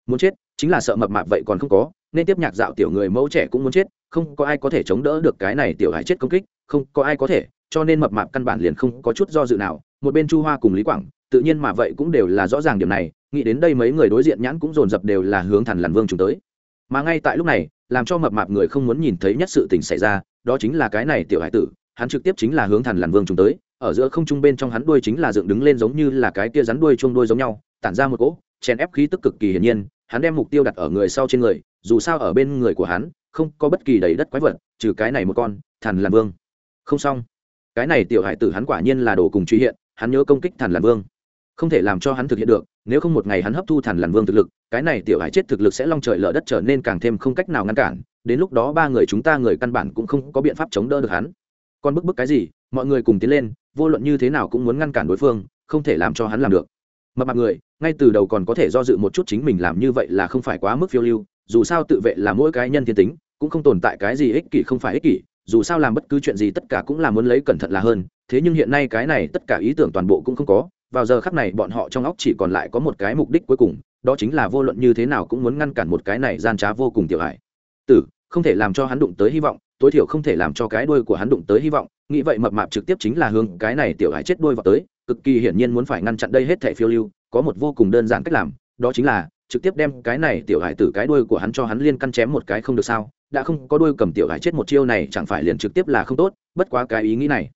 Muốn chết chính là sợ mập mạp vậy còn không có, nên tiếp nhạc dạo tiểu người mẫu trẻ cũng muốn chết, không có ai có thể chống đỡ được cái này tiểu hải chết công kích, không có ai có thể, cho nên mập mạp căn bản liền không có chút do dự nào. Một bên chu hoa cùng lý quảng, tự nhiên mà vậy cũng đều là rõ ràng điểm này, nghĩ đến đây mấy người đối diện nhãn cũng dồn dập đều là hướng thẳng làn vương chúng tới. Mà ngay tại lúc này, làm cho mập mạp người không muốn nhìn thấy nhất sự tình xảy ra, đó chính là cái này tiểu hải tử, hắn trực tiếp chính là hướng thẳng làn vương chúng tới, ở giữa không trung bên trong hắn đuôi chính là dựng đứng lên giống như là cái kia rắn đuôi chuông đuôi giống nhau, tản ra một cỗ chèn ép khí tức cực kỳ hiển nhiên hắn đem mục tiêu đặt ở người sau trên người, dù sao ở bên người của hắn, không có bất kỳ đầy đất quái vật, trừ cái này một con, thần làm vương. Không xong. Cái này tiểu hải tử hắn quả nhiên là đồ cùng truy hiện, hắn nhớ công kích thần làm vương. Không thể làm cho hắn thực hiện được, nếu không một ngày hắn hấp thu thần làm vương thực lực, cái này tiểu hải chết thực lực sẽ long trời lở đất trở nên càng thêm không cách nào ngăn cản, đến lúc đó ba người chúng ta người căn bản cũng không có biện pháp chống đỡ được hắn. Còn bức bức cái gì, mọi người cùng tiến lên, vô luận như thế nào cũng muốn ngăn cản đối phương, không thể làm cho hắn làm được mập mặt người, ngay từ đầu còn có thể do dự một chút chính mình làm như vậy là không phải quá mức phiêu lưu, dù sao tự vệ là mỗi cái nhân thiên tính, cũng không tồn tại cái gì ích kỷ không phải ích kỷ, dù sao làm bất cứ chuyện gì tất cả cũng là muốn lấy cẩn thận là hơn, thế nhưng hiện nay cái này tất cả ý tưởng toàn bộ cũng không có, vào giờ khắc này bọn họ trong óc chỉ còn lại có một cái mục đích cuối cùng, đó chính là vô luận như thế nào cũng muốn ngăn cản một cái này gian trá vô cùng tiểu hại. Tử, không thể làm cho hắn đụng tới hy vọng, tối thiểu không thể làm cho cái đuôi của hắn đụng tới hy vọng, nghĩ vậy mập mạp trực tiếp chính là hướng cái này tiểu hại chết đuôi vào tới cực kỳ hiển nhiên muốn phải ngăn chặn đây hết thẻ phiêu lưu, có một vô cùng đơn giản cách làm, đó chính là trực tiếp đem cái này tiểu hải tử, cái đuôi của hắn cho hắn liên căn chém một cái không được sao, đã không có đuôi cầm tiểu hải chết một chiêu này chẳng phải liền trực tiếp là không tốt, bất quá cái ý nghĩ này.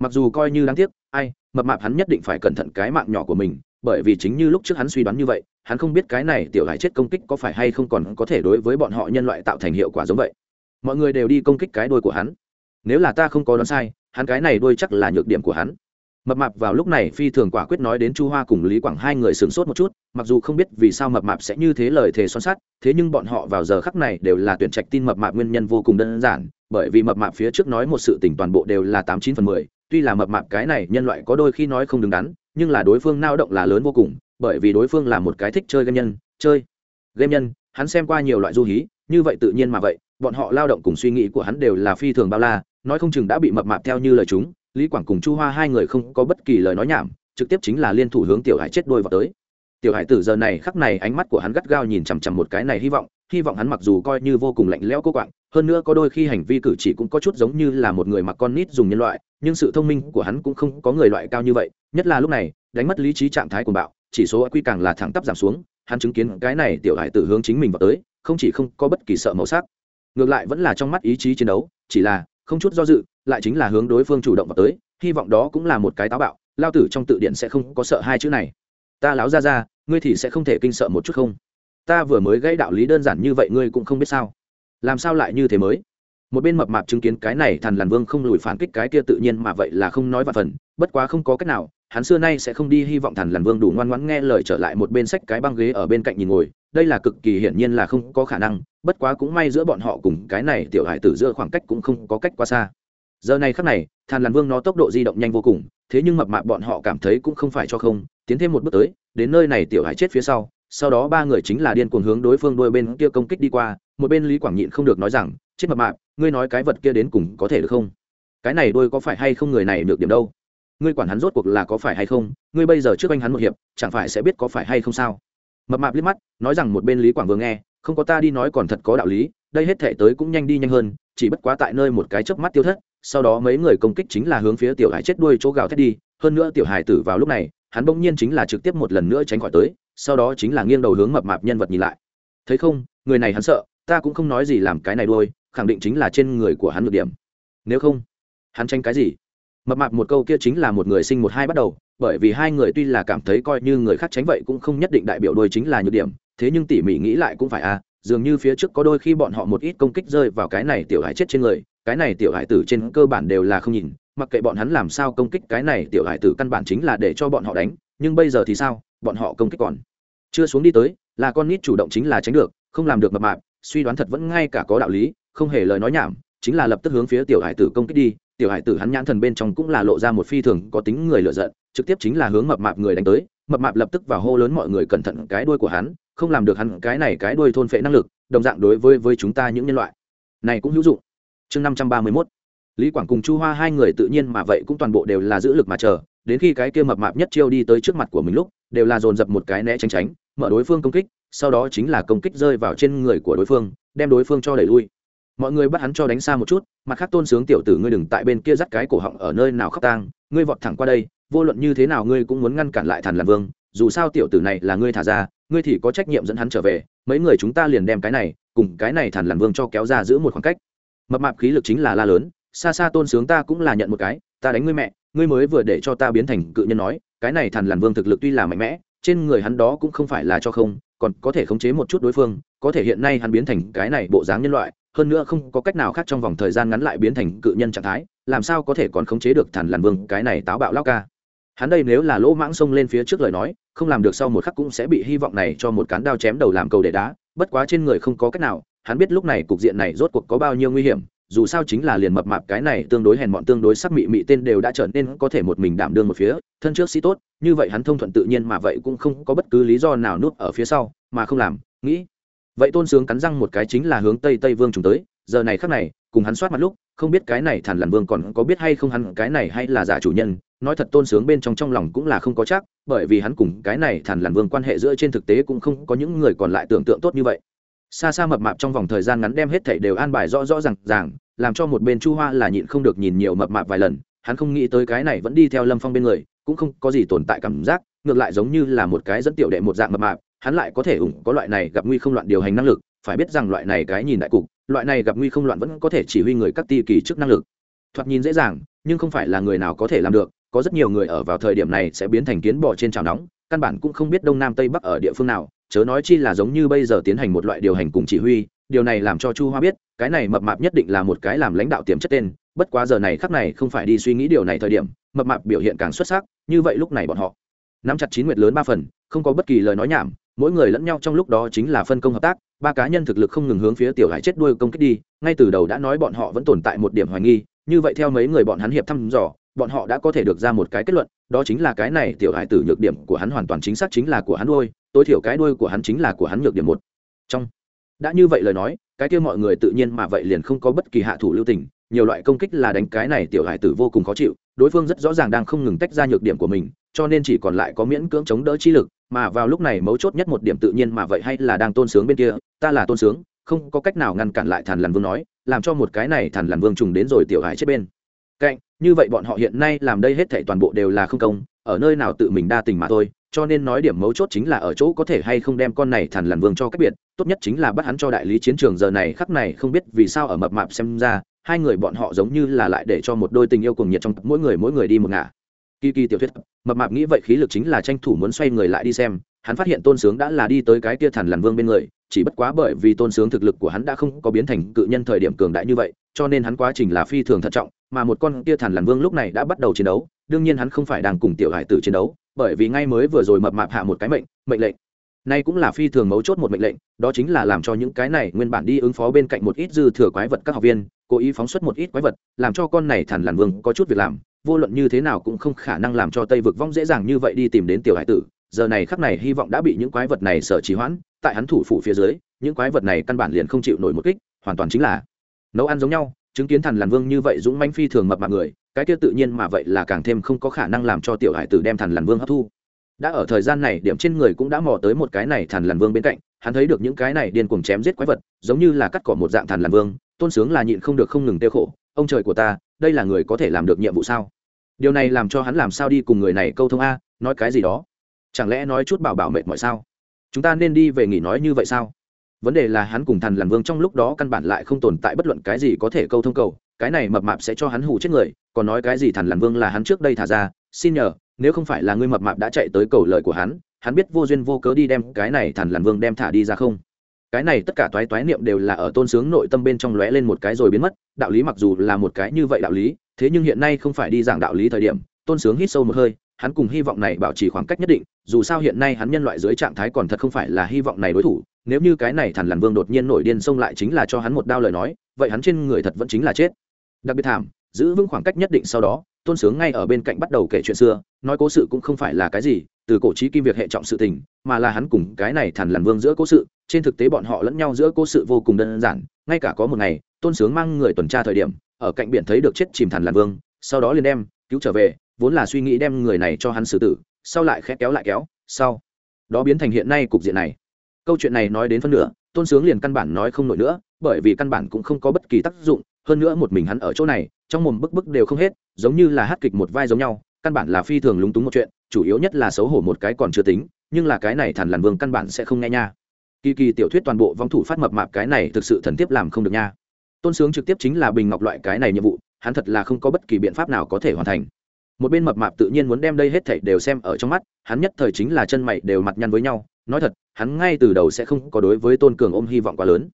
Mặc dù coi như đáng tiếc, ai, mập mạp hắn nhất định phải cẩn thận cái mạng nhỏ của mình, bởi vì chính như lúc trước hắn suy đoán như vậy, hắn không biết cái này tiểu hải chết công kích có phải hay không còn có thể đối với bọn họ nhân loại tạo thành hiệu quả giống vậy. Mọi người đều đi công kích cái đuôi của hắn. Nếu là ta không có đoán sai, hắn cái này đuôi chắc là nhược điểm của hắn mập mạp vào lúc này phi thường quả quyết nói đến chu hoa cùng lý quảng hai người sửng sốt một chút, mặc dù không biết vì sao mập mạp sẽ như thế lời thề son sắt, thế nhưng bọn họ vào giờ khắc này đều là tuyển trạch tin mập mạp nguyên nhân vô cùng đơn giản, bởi vì mập mạp phía trước nói một sự tình toàn bộ đều là tám chín phần mười, tuy là mập mạp cái này nhân loại có đôi khi nói không đứng đắn, nhưng là đối phương nao động là lớn vô cùng, bởi vì đối phương là một cái thích chơi game nhân, chơi game nhân, hắn xem qua nhiều loại du hí, như vậy tự nhiên mà vậy, bọn họ lao động cùng suy nghĩ của hắn đều là phi thường bao la, nói không chừng đã bị mập mạp theo như lời chúng lý quảng cùng chu hoa hai người không có bất kỳ lời nói nhảm, trực tiếp chính là liên thủ hướng tiểu hải chết đôi vào tới. Tiểu hải tử giờ này khắc này ánh mắt của hắn gắt gao nhìn chằm chằm một cái này hy vọng hy vọng hắn mặc dù coi như vô cùng lạnh lẽo cô quạng, hơn nữa có đôi khi hành vi cử chỉ cũng có chút giống như là một người mặc con nít dùng nhân loại, nhưng sự thông minh của hắn cũng không có người loại cao như vậy, nhất là lúc này, đánh mất lý trí trạng thái của bạo, chỉ số quy càng là thẳng tắp giảm xuống, hắn chứng kiến cái này tiểu hải tử hướng chính mình vào tới, không chỉ không có bất kỳ sợ màu sắc, ngược lại vẫn là trong mắt ý chí chiến đấu, chỉ là không chút do dự, lại chính là hướng đối phương chủ động vào tới, hy vọng đó cũng là một cái táo bạo, lao tử trong tự điện sẽ không có sợ hai chữ này. Ta láo ra ra ngươi thì sẽ không thể kinh sợ một chút không? Ta vừa mới gây đạo lý đơn giản như vậy ngươi cũng không biết sao. Làm sao lại như thế mới? Một bên mập mạp chứng kiến cái này thằn làn vương không lùi phản kích cái kia tự nhiên mà vậy là không nói và phần, bất quá không có cách nào, hắn xưa nay sẽ không đi hy vọng thằn lằn vương đủ ngoan ngoãn nghe lời trở lại một bên sách cái băng ghế ở bên cạnh nhìn ngồi đây là cực kỳ hiển nhiên là không có khả năng, bất quá cũng may giữa bọn họ cùng cái này tiểu hải tử giữa khoảng cách cũng không có cách quá xa. Giờ này khắc này, thàn làn vương nó tốc độ di động nhanh vô cùng, thế nhưng mập mạp bọn họ cảm thấy cũng không phải cho không, tiến thêm một bước tới, đến nơi này tiểu hải chết phía sau sau đó ba người chính là điên cuồng hướng đối phương đôi bên kia công kích đi qua, một bên lý quảng nhịn không được nói rằng, chết mập mạp, ngươi nói cái vật kia đến cùng có thể được không? Cái này đôi có phải hay không người này được điểm đâu? Ngươi quản hắn rốt cuộc là có phải hay không? Ngươi bây giờ trước anh hắn một hiệp, chẳng phải sẽ biết có phải hay không sao? Mập mạp liếc mắt, nói rằng một bên lý quảng vừa nghe, không có ta đi nói còn thật có đạo lý, đây hết thể tới cũng nhanh đi nhanh hơn, chỉ bất quá tại nơi một cái chớp mắt tiêu thất, sau đó mấy người công kích chính là hướng phía tiểu hải chết đuôi chỗ gào thét đi, hơn nữa tiểu hải tử vào lúc này, hắn bỗng nhiên chính là trực tiếp một lần nữa tránh khỏi tới, sau đó chính là nghiêng đầu hướng mập mạp nhân vật nhìn lại. Thấy không, người này hắn sợ, ta cũng không nói gì làm cái này đuôi, khẳng định chính là trên người của hắn được điểm. Nếu không, hắn tranh cái gì? Mập mạp một câu kia chính là một người sinh một hai bắt đầu, bởi vì hai người tuy là cảm thấy coi như người khác tránh vậy cũng không nhất định đại biểu đôi chính là nhược điểm, thế nhưng tỉ mỉ nghĩ lại cũng phải à dường như phía trước có đôi khi bọn họ một ít công kích rơi vào cái này tiểu hải chết trên người, cái này tiểu hải tử trên cơ bản đều là không nhìn, mặc kệ bọn hắn làm sao công kích cái này tiểu hải tử căn bản chính là để cho bọn họ đánh, nhưng bây giờ thì sao, bọn họ công kích còn chưa xuống đi tới, là con nít chủ động chính là tránh được, không làm được mập mạp, suy đoán thật vẫn ngay cả có đạo lý, không hề lời nói nhảm, chính là lập tức hướng phía tiểu hải tử công kích đi tiểu hải tử hắn nhãn thần bên trong cũng là lộ ra một phi thường có tính người lựa giận, trực tiếp chính là hướng mập mạp người đánh tới, mập mạp lập tức vào hô lớn mọi người cẩn thận cái đuôi của hắn, không làm được hắn cái này cái đuôi thôn phệ năng lực, đồng dạng đối với với chúng ta những nhân loại này cũng hữu dụng. Chương năm trăm ba mươi mốt, lý quảng cùng chu hoa hai người tự nhiên mà vậy cũng toàn bộ đều là giữ lực mà chờ, đến khi cái kia mập mạp nhất chiêu đi tới trước mặt của mình lúc, đều là dồn dập một cái né tránh tránh, mở đối phương công kích, sau đó chính là công kích rơi vào trên người của đối phương, đem đối phương cho đẩy lui mọi người bắt hắn cho đánh xa một chút, mặt khác tôn sướng tiểu tử ngươi đừng tại bên kia dắt cái cổ họng ở nơi nào khóc tang, ngươi vọt thẳng qua đây, vô luận như thế nào ngươi cũng muốn ngăn cản lại thản làm vương, dù sao tiểu tử này là ngươi thả ra, ngươi thì có trách nhiệm dẫn hắn trở về, mấy người chúng ta liền đem cái này, cùng cái này thản làm vương cho kéo ra giữ một khoảng cách. Mập mạp khí lực chính là la lớn, xa xa tôn sướng ta cũng là nhận một cái, ta đánh ngươi mẹ, ngươi mới vừa để cho ta biến thành cự nhân nói, cái này thản làm vương thực lực tuy là mạnh mẽ, trên người hắn đó cũng không phải là cho không, còn có thể khống chế một chút đối phương, có thể hiện nay hắn biến thành cái này bộ dáng nhân loại hơn nữa không có cách nào khác trong vòng thời gian ngắn lại biến thành cự nhân trạng thái, làm sao có thể còn khống chế được thản làn vương, cái này táo bạo lao ca. Hắn đây nếu là lỗ mãng xông lên phía trước lời nói, không làm được sau một khắc cũng sẽ bị hy vọng này cho một cán đao chém đầu làm cầu để đá, bất quá trên người không có cách nào, hắn biết lúc này cục diện này rốt cuộc có bao nhiêu nguy hiểm, dù sao chính là liền mập mạp cái này tương đối hèn mọn tương đối sắc mị mị tên đều đã trở nên có thể một mình đảm đương một phía, thân trước sĩ tốt, như vậy hắn thông thuận tự nhiên mà vậy cũng không có bất cứ lý do nào nuốt ở phía sau, mà không làm, nghĩ vậy tôn sướng cắn răng một cái chính là hướng tây tây vương trùng tới, giờ này khắc này, cùng hắn soát mặt lúc, không biết cái này thản làn vương còn có biết hay không hắn, cái này hay là giả chủ nhân, nói thật tôn sướng bên trong trong lòng cũng là không có chắc, bởi vì hắn cùng cái này thản làn vương quan hệ giữa trên thực tế cũng không có những người còn lại tưởng tượng tốt như vậy. Xa xa mập mạp trong vòng thời gian ngắn đem hết thảy đều an bài rõ rõ r à n g ràng, làm cho một bên chu hoa là nhịn không được nhìn nhiều mập mạp vài lần, hắn không nghĩ tới cái này vẫn đi theo lâm phong bên người, cũng không có gì tồn tại cảm giác, ngược lại giống như là một cái dẫn tiểu đệ một dạng mập mạp hắn lại có thể ủng có loại này gặp nguy không loạn điều hành năng lực, phải biết rằng loại này cái nhìn đại cục, loại này gặp nguy không loạn vẫn có thể chỉ huy người các ti kỳ chức năng lực. Thoạt nhìn dễ dàng, nhưng không phải là người nào có thể làm được, có rất nhiều người ở vào thời điểm này sẽ biến thành kiến bỏ trên trào nóng, căn bản cũng không biết đông nam tây bắc ở địa phương nào, chớ nói chi là giống như bây giờ tiến hành một loại điều hành cùng chỉ huy, điều này làm cho chu hoa biết, cái này mập mạp nhất định là một cái làm lãnh đạo tiềm chất tên, bất quá giờ này khắc này không phải đi suy nghĩ điều này thời điểm, mập mạp biểu hiện càng xuất sắc, như vậy lúc này bọn họ nắm chặt chín nguyệt lớn ba phần, không có bất kỳ lời nói nhảm mỗi người lẫn nhau trong lúc đó chính là phân công hợp tác, ba cá nhân thực lực không ngừng hướng phía tiểu hải chết đuôi công kích đi, ngay từ đầu đã nói bọn họ vẫn tồn tại một điểm hoài nghi, như vậy theo mấy người bọn hắn hiệp thăm dò, bọn họ đã có thể được ra một cái kết luận, đó chính là cái này tiểu hải tử nhược điểm của hắn hoàn toàn chính xác chính là của hắn đuôi, tối thiểu cái đuôi của hắn chính là của hắn nhược điểm một. Trong, đã như vậy lời nói, cái kia mọi người tự nhiên mà vậy liền không có bất kỳ hạ thủ lưu tình, nhiều loại công kích là đánh cái này tiểu hải tử vô cùng khó chịu, đối phương rất rõ ràng đang không ngừng tách ra nhược điểm của mình cho nên chỉ còn lại có miễn cưỡng chống đỡ chi lực, mà vào lúc này mấu chốt nhất một điểm tự nhiên mà vậy hay là đang tôn sướng bên kia, ta là tôn sướng, không có cách nào ngăn cản lại thần lằn vương nói, làm cho một cái này thần lằn vương trùng đến rồi tiểu hải chết bên. Cạnh, như vậy bọn họ hiện nay làm đây hết thảy toàn bộ đều là không công, ở nơi nào tự mình đa tình mà thôi, cho nên nói điểm mấu chốt chính là ở chỗ có thể hay không đem con này thần lằn vương cho cách biệt, tốt nhất chính là bắt hắn cho đại lý chiến trường giờ này khắc này không biết vì sao ở mập mạp xem ra, hai người bọn họ giống như là lại để cho một đôi tình yêu cùng nhiệt trong, mỗi người mỗi người đi một ngả kỳ kỳ tiểu thuyết, mập mạp nghĩ vậy khí lực chính là tranh thủ muốn xoay người lại đi xem, hắn phát hiện tôn sướng đã là đi tới cái kia thằn lằn vương bên người, chỉ bất quá bởi vì tôn sướng thực lực của hắn đã không có biến thành cự nhân thời điểm cường đại như vậy, cho nên hắn quá trình là phi thường thận trọng, mà một con kia thần làn vương lúc này đã bắt đầu chiến đấu, đương nhiên hắn không phải đang cùng tiểu hải tử chiến đấu, bởi vì ngay mới vừa rồi mập mạp hạ một cái mệnh mệnh lệnh. Nay cũng là phi thường mấu chốt một mệnh lệnh, đó chính là làm cho những cái này nguyên bản đi ứng phó bên cạnh một ít dư thừa quái vật các học viên, cố ý phóng xuất một ít quái vật, làm cho con này thần làn vương có chút việc làm vô luận như thế nào cũng không khả năng làm cho tây vực vong dễ dàng như vậy đi tìm đến tiểu hải tử. Giờ này khắc này hy vọng đã bị những quái vật này sợ trì hoãn, tại hắn thủ phủ phía dưới, những quái vật này căn bản liền không chịu nổi một kích, hoàn toàn chính là nấu ăn giống nhau, chứng kiến thần làn vương như vậy dũng manh phi thường mập mạng người, cái kia tự nhiên mà vậy là càng thêm không có khả năng làm cho tiểu hải tử đem thần làn vương hấp thu. Đã ở thời gian này, điểm trên người cũng đã mò tới một cái này thần làn vương bên cạnh, hắn thấy được những cái này điên cuồng chém giết quái vật, giống như là cắt cỏ một dạng thần làn vương, tôn sướng là nhịn không được không ngừng tiêu khổ, ông trời của ta, đây là người có thể làm được nhiệm vụ sao? Điều này làm cho hắn làm sao đi cùng người này câu thông a, nói cái gì đó? Chẳng lẽ nói chút bảo bảo mệt mọi sao? Chúng ta nên đi về nghỉ nói như vậy sao? Vấn đề là hắn cùng thần làm vương trong lúc đó căn bản lại không tồn tại bất luận cái gì có thể câu thông cầu, cái này mập mạp sẽ cho hắn hù chết người, còn nói cái gì thần làm vương là hắn trước đây thả ra, xin nhờ, nếu không phải là ngươi mập mạp đã chạy tới cầu lời của hắn hắn biết vô duyên vô cớ đi đem cái này thần làm vương đem thả đi ra không? Cái này tất cả toái toái niệm đều là ở tôn sướng nội tâm bên trong lóe lên một cái rồi biến mất, đạo lý mặc dù là một cái như vậy đạo lý thế nhưng hiện nay không phải đi giảng đạo lý thời điểm, tôn sướng hít sâu một hơi, hắn cùng hy vọng này bảo trì khoảng cách nhất định, dù sao hiện nay hắn nhân loại dưới trạng thái còn thật không phải là hy vọng này đối thủ, nếu như cái này thằn lằn vương đột nhiên nổi điên xông lại chính là cho hắn một đao lời nói, vậy hắn trên người thật vẫn chính là chết. Đặc biệt thảm, giữ vững khoảng cách nhất định sau đó, tôn sướng ngay ở bên cạnh bắt đầu kể chuyện xưa, nói cố sự cũng không phải là cái gì, từ cổ trí kim việc hệ trọng sự tình, mà là hắn cùng cái này thằn lằn vương giữa cố sự, trên thực tế bọn họ lẫn nhau giữa cố sự vô cùng đơn giản, ngay cả có một ngày, tôn sướng mang người tuần tra thời điểm ở cạnh biển thấy được chết chìm thằn lạn vương, sau đó liền đem cứu trở về, vốn là suy nghĩ đem người này cho hắn xử tử, sau lại khẽ kéo lại kéo, sau đó biến thành hiện nay cục diện này. Câu chuyện này nói đến phân nửa, tôn sướng liền căn bản nói không nổi nữa, bởi vì căn bản cũng không có bất kỳ tác dụng, hơn nữa một mình hắn ở chỗ này, trong mồm bức bức đều không hết, giống như là hát kịch một vai giống nhau, căn bản là phi thường lúng túng một chuyện, chủ yếu nhất là xấu hổ một cái còn chưa tính, nhưng là cái này thản làn vương căn bản sẽ không nghe nha. Kỳ kỳ tiểu thuyết toàn bộ vong thủ phát mập mạp cái này thực sự thần tiếp làm không được nha tôn sướng trực tiếp chính là bình ngọc loại cái này nhiệm vụ, hắn thật là không có bất kỳ biện pháp nào có thể hoàn thành. Một bên mập mạp tự nhiên muốn đem đây hết thảy đều xem ở trong mắt, hắn nhất thời chính là chân mày đều mặt nhăn với nhau, nói thật, hắn ngay từ đầu sẽ không có đối với tôn cường ôm hy vọng quá lớn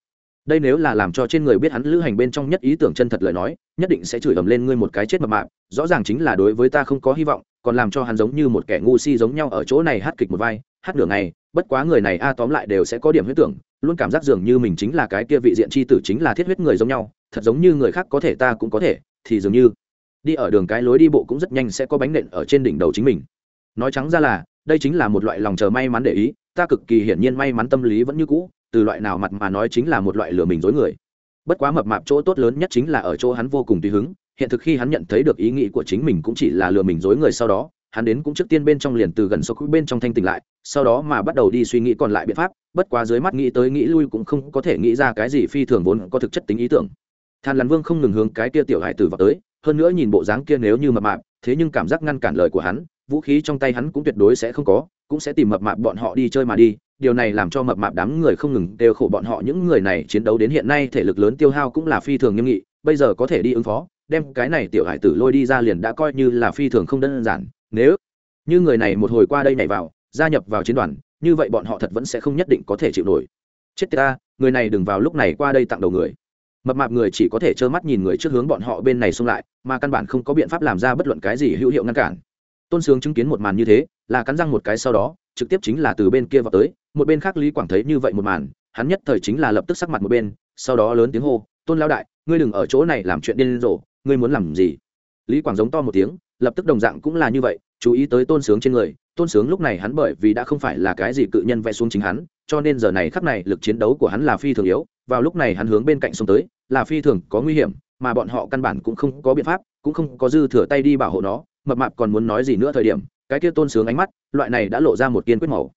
đây nếu là làm cho trên người biết hắn lữ hành bên trong nhất ý tưởng chân thật lời nói, nhất định sẽ chửi ầm lên ngươi một cái chết mập mạp, rõ ràng chính là đối với ta không có hy vọng, còn làm cho hắn giống như một kẻ ngu si giống nhau ở chỗ này hát kịch một vai, hát nửa ngày, bất quá người này a tóm lại đều sẽ có điểm huyết tưởng, luôn cảm giác dường như mình chính là cái kia vị diện c h i tử chính là thiết huyết người giống nhau, thật giống như người khác có thể ta cũng có thể, thì dường như đi ở đường cái lối đi bộ cũng rất nhanh sẽ có bánh nện ở trên đỉnh đầu chính mình. Nói trắng ra là, đây chính là một loại lòng chờ may mắn để ý, ta cực kỳ hiển nhiên may mắn tâm lý vẫn như cũ từ loại nào mặt mà nói chính là một loại lừa mình dối người. Bất quá mập mạp chỗ tốt lớn nhất chính là ở chỗ hắn vô cùng tùy hứng, hiện thực khi hắn nhận thấy được ý nghĩ của chính mình cũng chỉ là lừa mình dối người sau đó, hắn đến cũng trước tiên bên trong liền từ gần sâu bên trong thanh tỉnh lại, sau đó mà bắt đầu đi suy nghĩ còn lại biện pháp, bất quá dưới mắt nghĩ tới nghĩ lui cũng không có thể nghĩ ra cái gì phi thường vốn có thực chất tính ý tưởng. Than làn vương không ngừng hướng cái kia tiểu hải tử vào tới, hơn nữa nhìn bộ dáng kia nếu như mập mạp, thế nhưng cảm giác ngăn cản lời của hắn, vũ khí trong tay hắn cũng tuyệt đối sẽ không có, cũng sẽ tìm mập mạp bọn họ đi chơi mà đi điều này làm cho mập mạp đám người không ngừng đều khổ bọn họ. Những người này chiến đấu đến hiện nay, thể lực lớn tiêu hao cũng là phi thường nghiêm nghị. Bây giờ có thể đi ứng phó, đem cái này tiểu hải tử lôi đi ra liền đã coi như là phi thường không đơn giản. Nếu như người này một hồi qua đây nhảy vào, gia nhập vào chiến đoàn, như vậy bọn họ thật vẫn sẽ không nhất định có thể chịu nổi. Chết ta, người này đừng vào lúc này qua đây tặng đầu người. Mập mạp người chỉ có thể trơ mắt nhìn người trước hướng bọn họ bên này xông lại, mà căn bản không có biện pháp làm ra bất luận cái gì hữu hiệu ngăn cản. Tôn sướng chứng kiến một màn như thế, là cắn răng một cái sau đó trực tiếp chính là từ bên kia vào tới, một bên khác lý quảng thấy như vậy một màn, hắn nhất thời chính là lập tức sắc mặt một bên, sau đó lớn tiếng hô, tôn lao đại, ngươi đừng ở chỗ này làm chuyện điên rồ, ngươi muốn làm gì? Lý quảng giống to một tiếng, lập tức đồng dạng cũng là như vậy, chú ý tới tôn sướng trên người, tôn sướng lúc này hắn bởi vì đã không phải là cái gì cự nhân vẽ xuống chính hắn, cho nên giờ này khắc này lực chiến đấu của hắn là phi thường yếu, vào lúc này hắn hướng bên cạnh sông tới, là phi thường có nguy hiểm, mà bọn họ căn bản cũng không có biện pháp, cũng không có dư thừa tay đi bảo hộ nó, mập mạp còn muốn nói gì nữa thời điểm cái kia tôn sướng ánh mắt, loại này đã lộ ra một kiên quyết màu.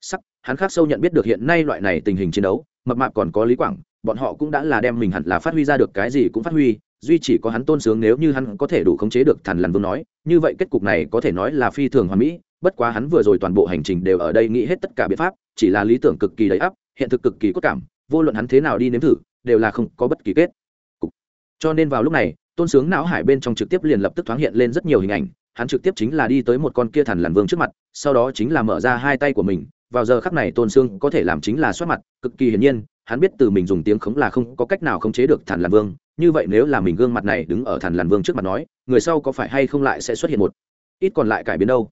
Sắc, hắn khác sâu nhận biết được hiện nay loại này tình hình chiến đấu, mập mạp còn có lý quảng, bọn họ cũng đã là đem mình hẳn là phát huy ra được cái gì cũng phát huy, duy chỉ có hắn tôn sướng nếu như hắn có thể đủ khống chế được thần lần vương nói, như vậy kết cục này có thể nói là phi thường hoàn mỹ, bất quá hắn vừa rồi toàn bộ hành trình đều ở đây nghĩ hết tất cả biện pháp, chỉ là lý tưởng cực kỳ đầy ắp, hiện thực cực kỳ cốt cảm, vô luận hắn thế nào đi nếm thử, đều là không có bất kỳ kết cục. Cho nên vào lúc này, tôn sướng não hải bên trong trực tiếp liền lập tức thoáng hiện lên rất nhiều hình ảnh hắn trực tiếp chính là đi tới một con kia thần lằn vương trước mặt, sau đó chính là mở ra hai tay của mình, vào giờ khắc này tôn sương có thể làm chính là soát mặt, cực kỳ hiển nhiên, hắn biết từ mình dùng tiếng khống là không có cách nào khống chế được thần lằn vương, như vậy nếu là mình gương mặt này đứng ở thần lằn vương trước mặt nói, người sau có phải hay không lại sẽ xuất hiện một ít còn lại cải biến đâu?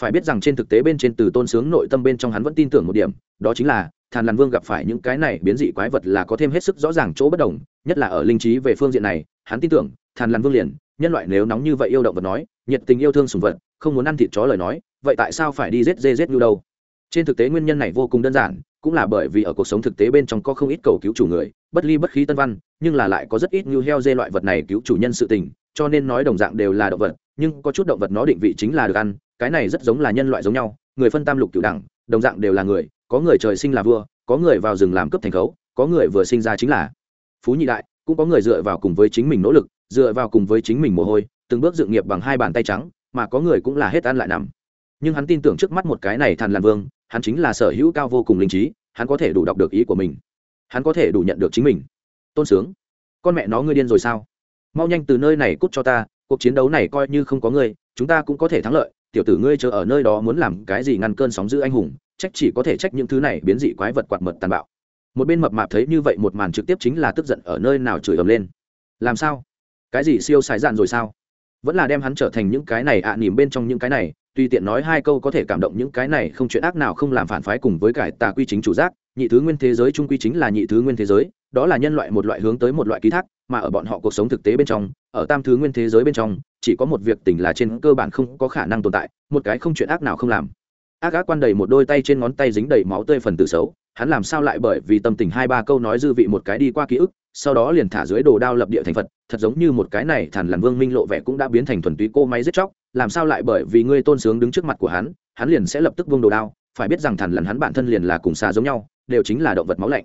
Phải biết rằng trên thực tế bên trên từ tôn sướng nội tâm bên trong hắn vẫn tin tưởng một điểm, đó chính là thàn lằn vương gặp phải những cái này biến dị quái vật là có thêm hết sức rõ ràng chỗ bất đồng, nhất là ở linh trí về phương diện này, hắn tin tưởng thàn lằn vương liền nhân loại nếu nóng như vậy yêu động vật nói, nhiệt tình yêu thương sùng vật, không muốn ăn thịt chó lời nói, vậy tại sao phải đi giết dê giết như đâu? Trên thực tế nguyên nhân này vô cùng đơn giản, cũng là bởi vì ở cuộc sống thực tế bên trong có không ít cầu cứu chủ người, bất ly bất khí tân văn, nhưng là lại có rất ít như heo dê loại vật này cứu chủ nhân sự tình, cho nên nói đồng dạng đều là động vật, nhưng có chút động vật nó định vị chính là được ăn, cái này rất giống là nhân loại giống nhau, người phân tam lục cựu đẳng, đồng dạng đều là người, có người trời sinh là vua, có người vào rừng làm cướp thành khấu, có người vừa sinh ra chính là phú nhị đại cũng có người dựa vào cùng với chính mình nỗ lực, dựa vào cùng với chính mình mồ hôi, từng bước dựng nghiệp bằng hai bàn tay trắng, mà có người cũng là hết ăn lại nằm. Nhưng hắn tin tưởng trước mắt một cái này thàn làn vương, hắn chính là sở hữu cao vô cùng linh trí, hắn có thể đủ đọc được ý của mình. Hắn có thể đủ nhận được chính mình. Tôn sướng. Con mẹ nó ngươi điên rồi sao? Mau nhanh từ nơi này cút cho ta, cuộc chiến đấu này coi như không có ngươi, chúng ta cũng có thể thắng lợi. Tiểu tử ngươi chờ ở nơi đó muốn làm cái gì ngăn cơn sóng giữ anh hùng trách chỉ có thể trách những thứ này biến dị quái vật quạt mật tàn bạo một bên mập mạp thấy như vậy một màn trực tiếp chính là tức giận ở nơi nào chửi ầm lên. Làm sao? Cái gì siêu sai dạn rồi sao? Vẫn là đem hắn trở thành những cái này ạ à, nỉm bên trong những cái này tuy tiện nói hai câu có thể cảm động những cái này không chuyện ác nào không làm phản phái cùng với cải tà quy chính chủ giác. Nhị thứ nguyên thế giới trung quy chính là nhị thứ nguyên thế giới đó là nhân loại một loại hướng tới một loại ký thác mà ở bọn họ cuộc sống thực tế bên trong ở tam thứ nguyên thế giới bên trong chỉ có một việc tình là trên cơ bản không có khả năng tồn tại một cái không chuyện ác nào không làm. Ác ác quan đầy một đôi tay trên ngón tay dính đầy máu tươi phần tử xấu hắn làm sao lại bởi vì tâm tình hai ba câu nói dư vị một cái đi qua ký ức, sau đó liền thả dưới đồ đao lập địa thành phật, thật giống như một cái này thản làn vương minh lộ vẻ cũng đã biến thành thuần túy cô máy giết chóc, làm sao lại bởi vì ngươi tôn sướng đứng trước mặt của hắn hắn liền sẽ lập tức vương đồ đao, phải biết rằng thản làn hắn bản thân liền là cùng xà giống nhau, đều chính là động vật máu lạnh.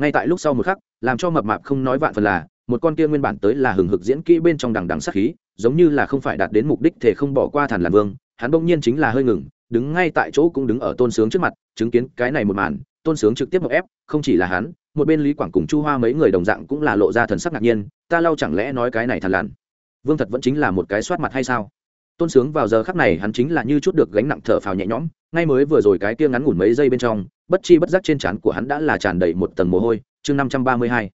Ngay tại lúc sau một khắc, làm cho mập mạp không nói vạn phần là, một con kia nguyên bản tới là hừng hực diễn kỹ bên trong đằng đằng sát khí, giống như là không phải đạt đến mục đích thể không bỏ qua thản làn vương, hắn bỗng nhiên chính là hơi ngừng, đứng ngay tại chỗ cũng đứng ở tôn sướng trước mặt, chứng kiến cái này một màn tôn sướng trực tiếp một ép, không chỉ là hắn, một bên lý quảng cùng chu hoa mấy người đồng dạng cũng là lộ ra thần sắc ngạc nhiên, ta lau chẳng lẽ nói cái này thằn lằn vương thật vẫn chính là một cái soát mặt hay sao? Tôn sướng vào giờ khắc này hắn chính là như chút được gánh nặng thở phào nhẹ nhõm, ngay mới vừa rồi cái kia ngắn ngủn mấy giây bên trong, bất chi bất giác trên trán của hắn đã là tràn đầy một tầng mồ hôi, chương năm trăm ba mươi hai.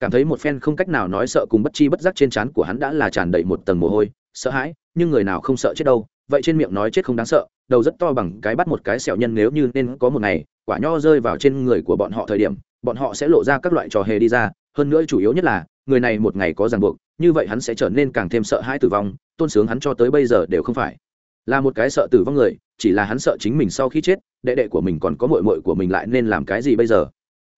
Cảm thấy một phen không cách nào nói sợ cùng bất chi bất giác trên trán của hắn đã là tràn đầy một tầng mồ hôi, sợ hãi, nhưng người nào không sợ chết đâu vậy trên miệng nói chết không đáng sợ, đầu rất to bằng cái bắt một cái sẹo nhân nếu như nên có một ngày, quả nho rơi vào trên người của bọn họ thời điểm, bọn họ sẽ lộ ra các loại trò hề đi ra, hơn nữa chủ yếu nhất là, người này một ngày có ràng buộc, như vậy hắn sẽ trở nên càng thêm sợ hãi tử vong, tôn sướng hắn cho tới bây giờ đều không phải là một cái sợ tử vong người, chỉ là hắn sợ chính mình sau khi chết, đệ đệ của mình còn có mội mội của mình lại nên làm cái gì bây giờ?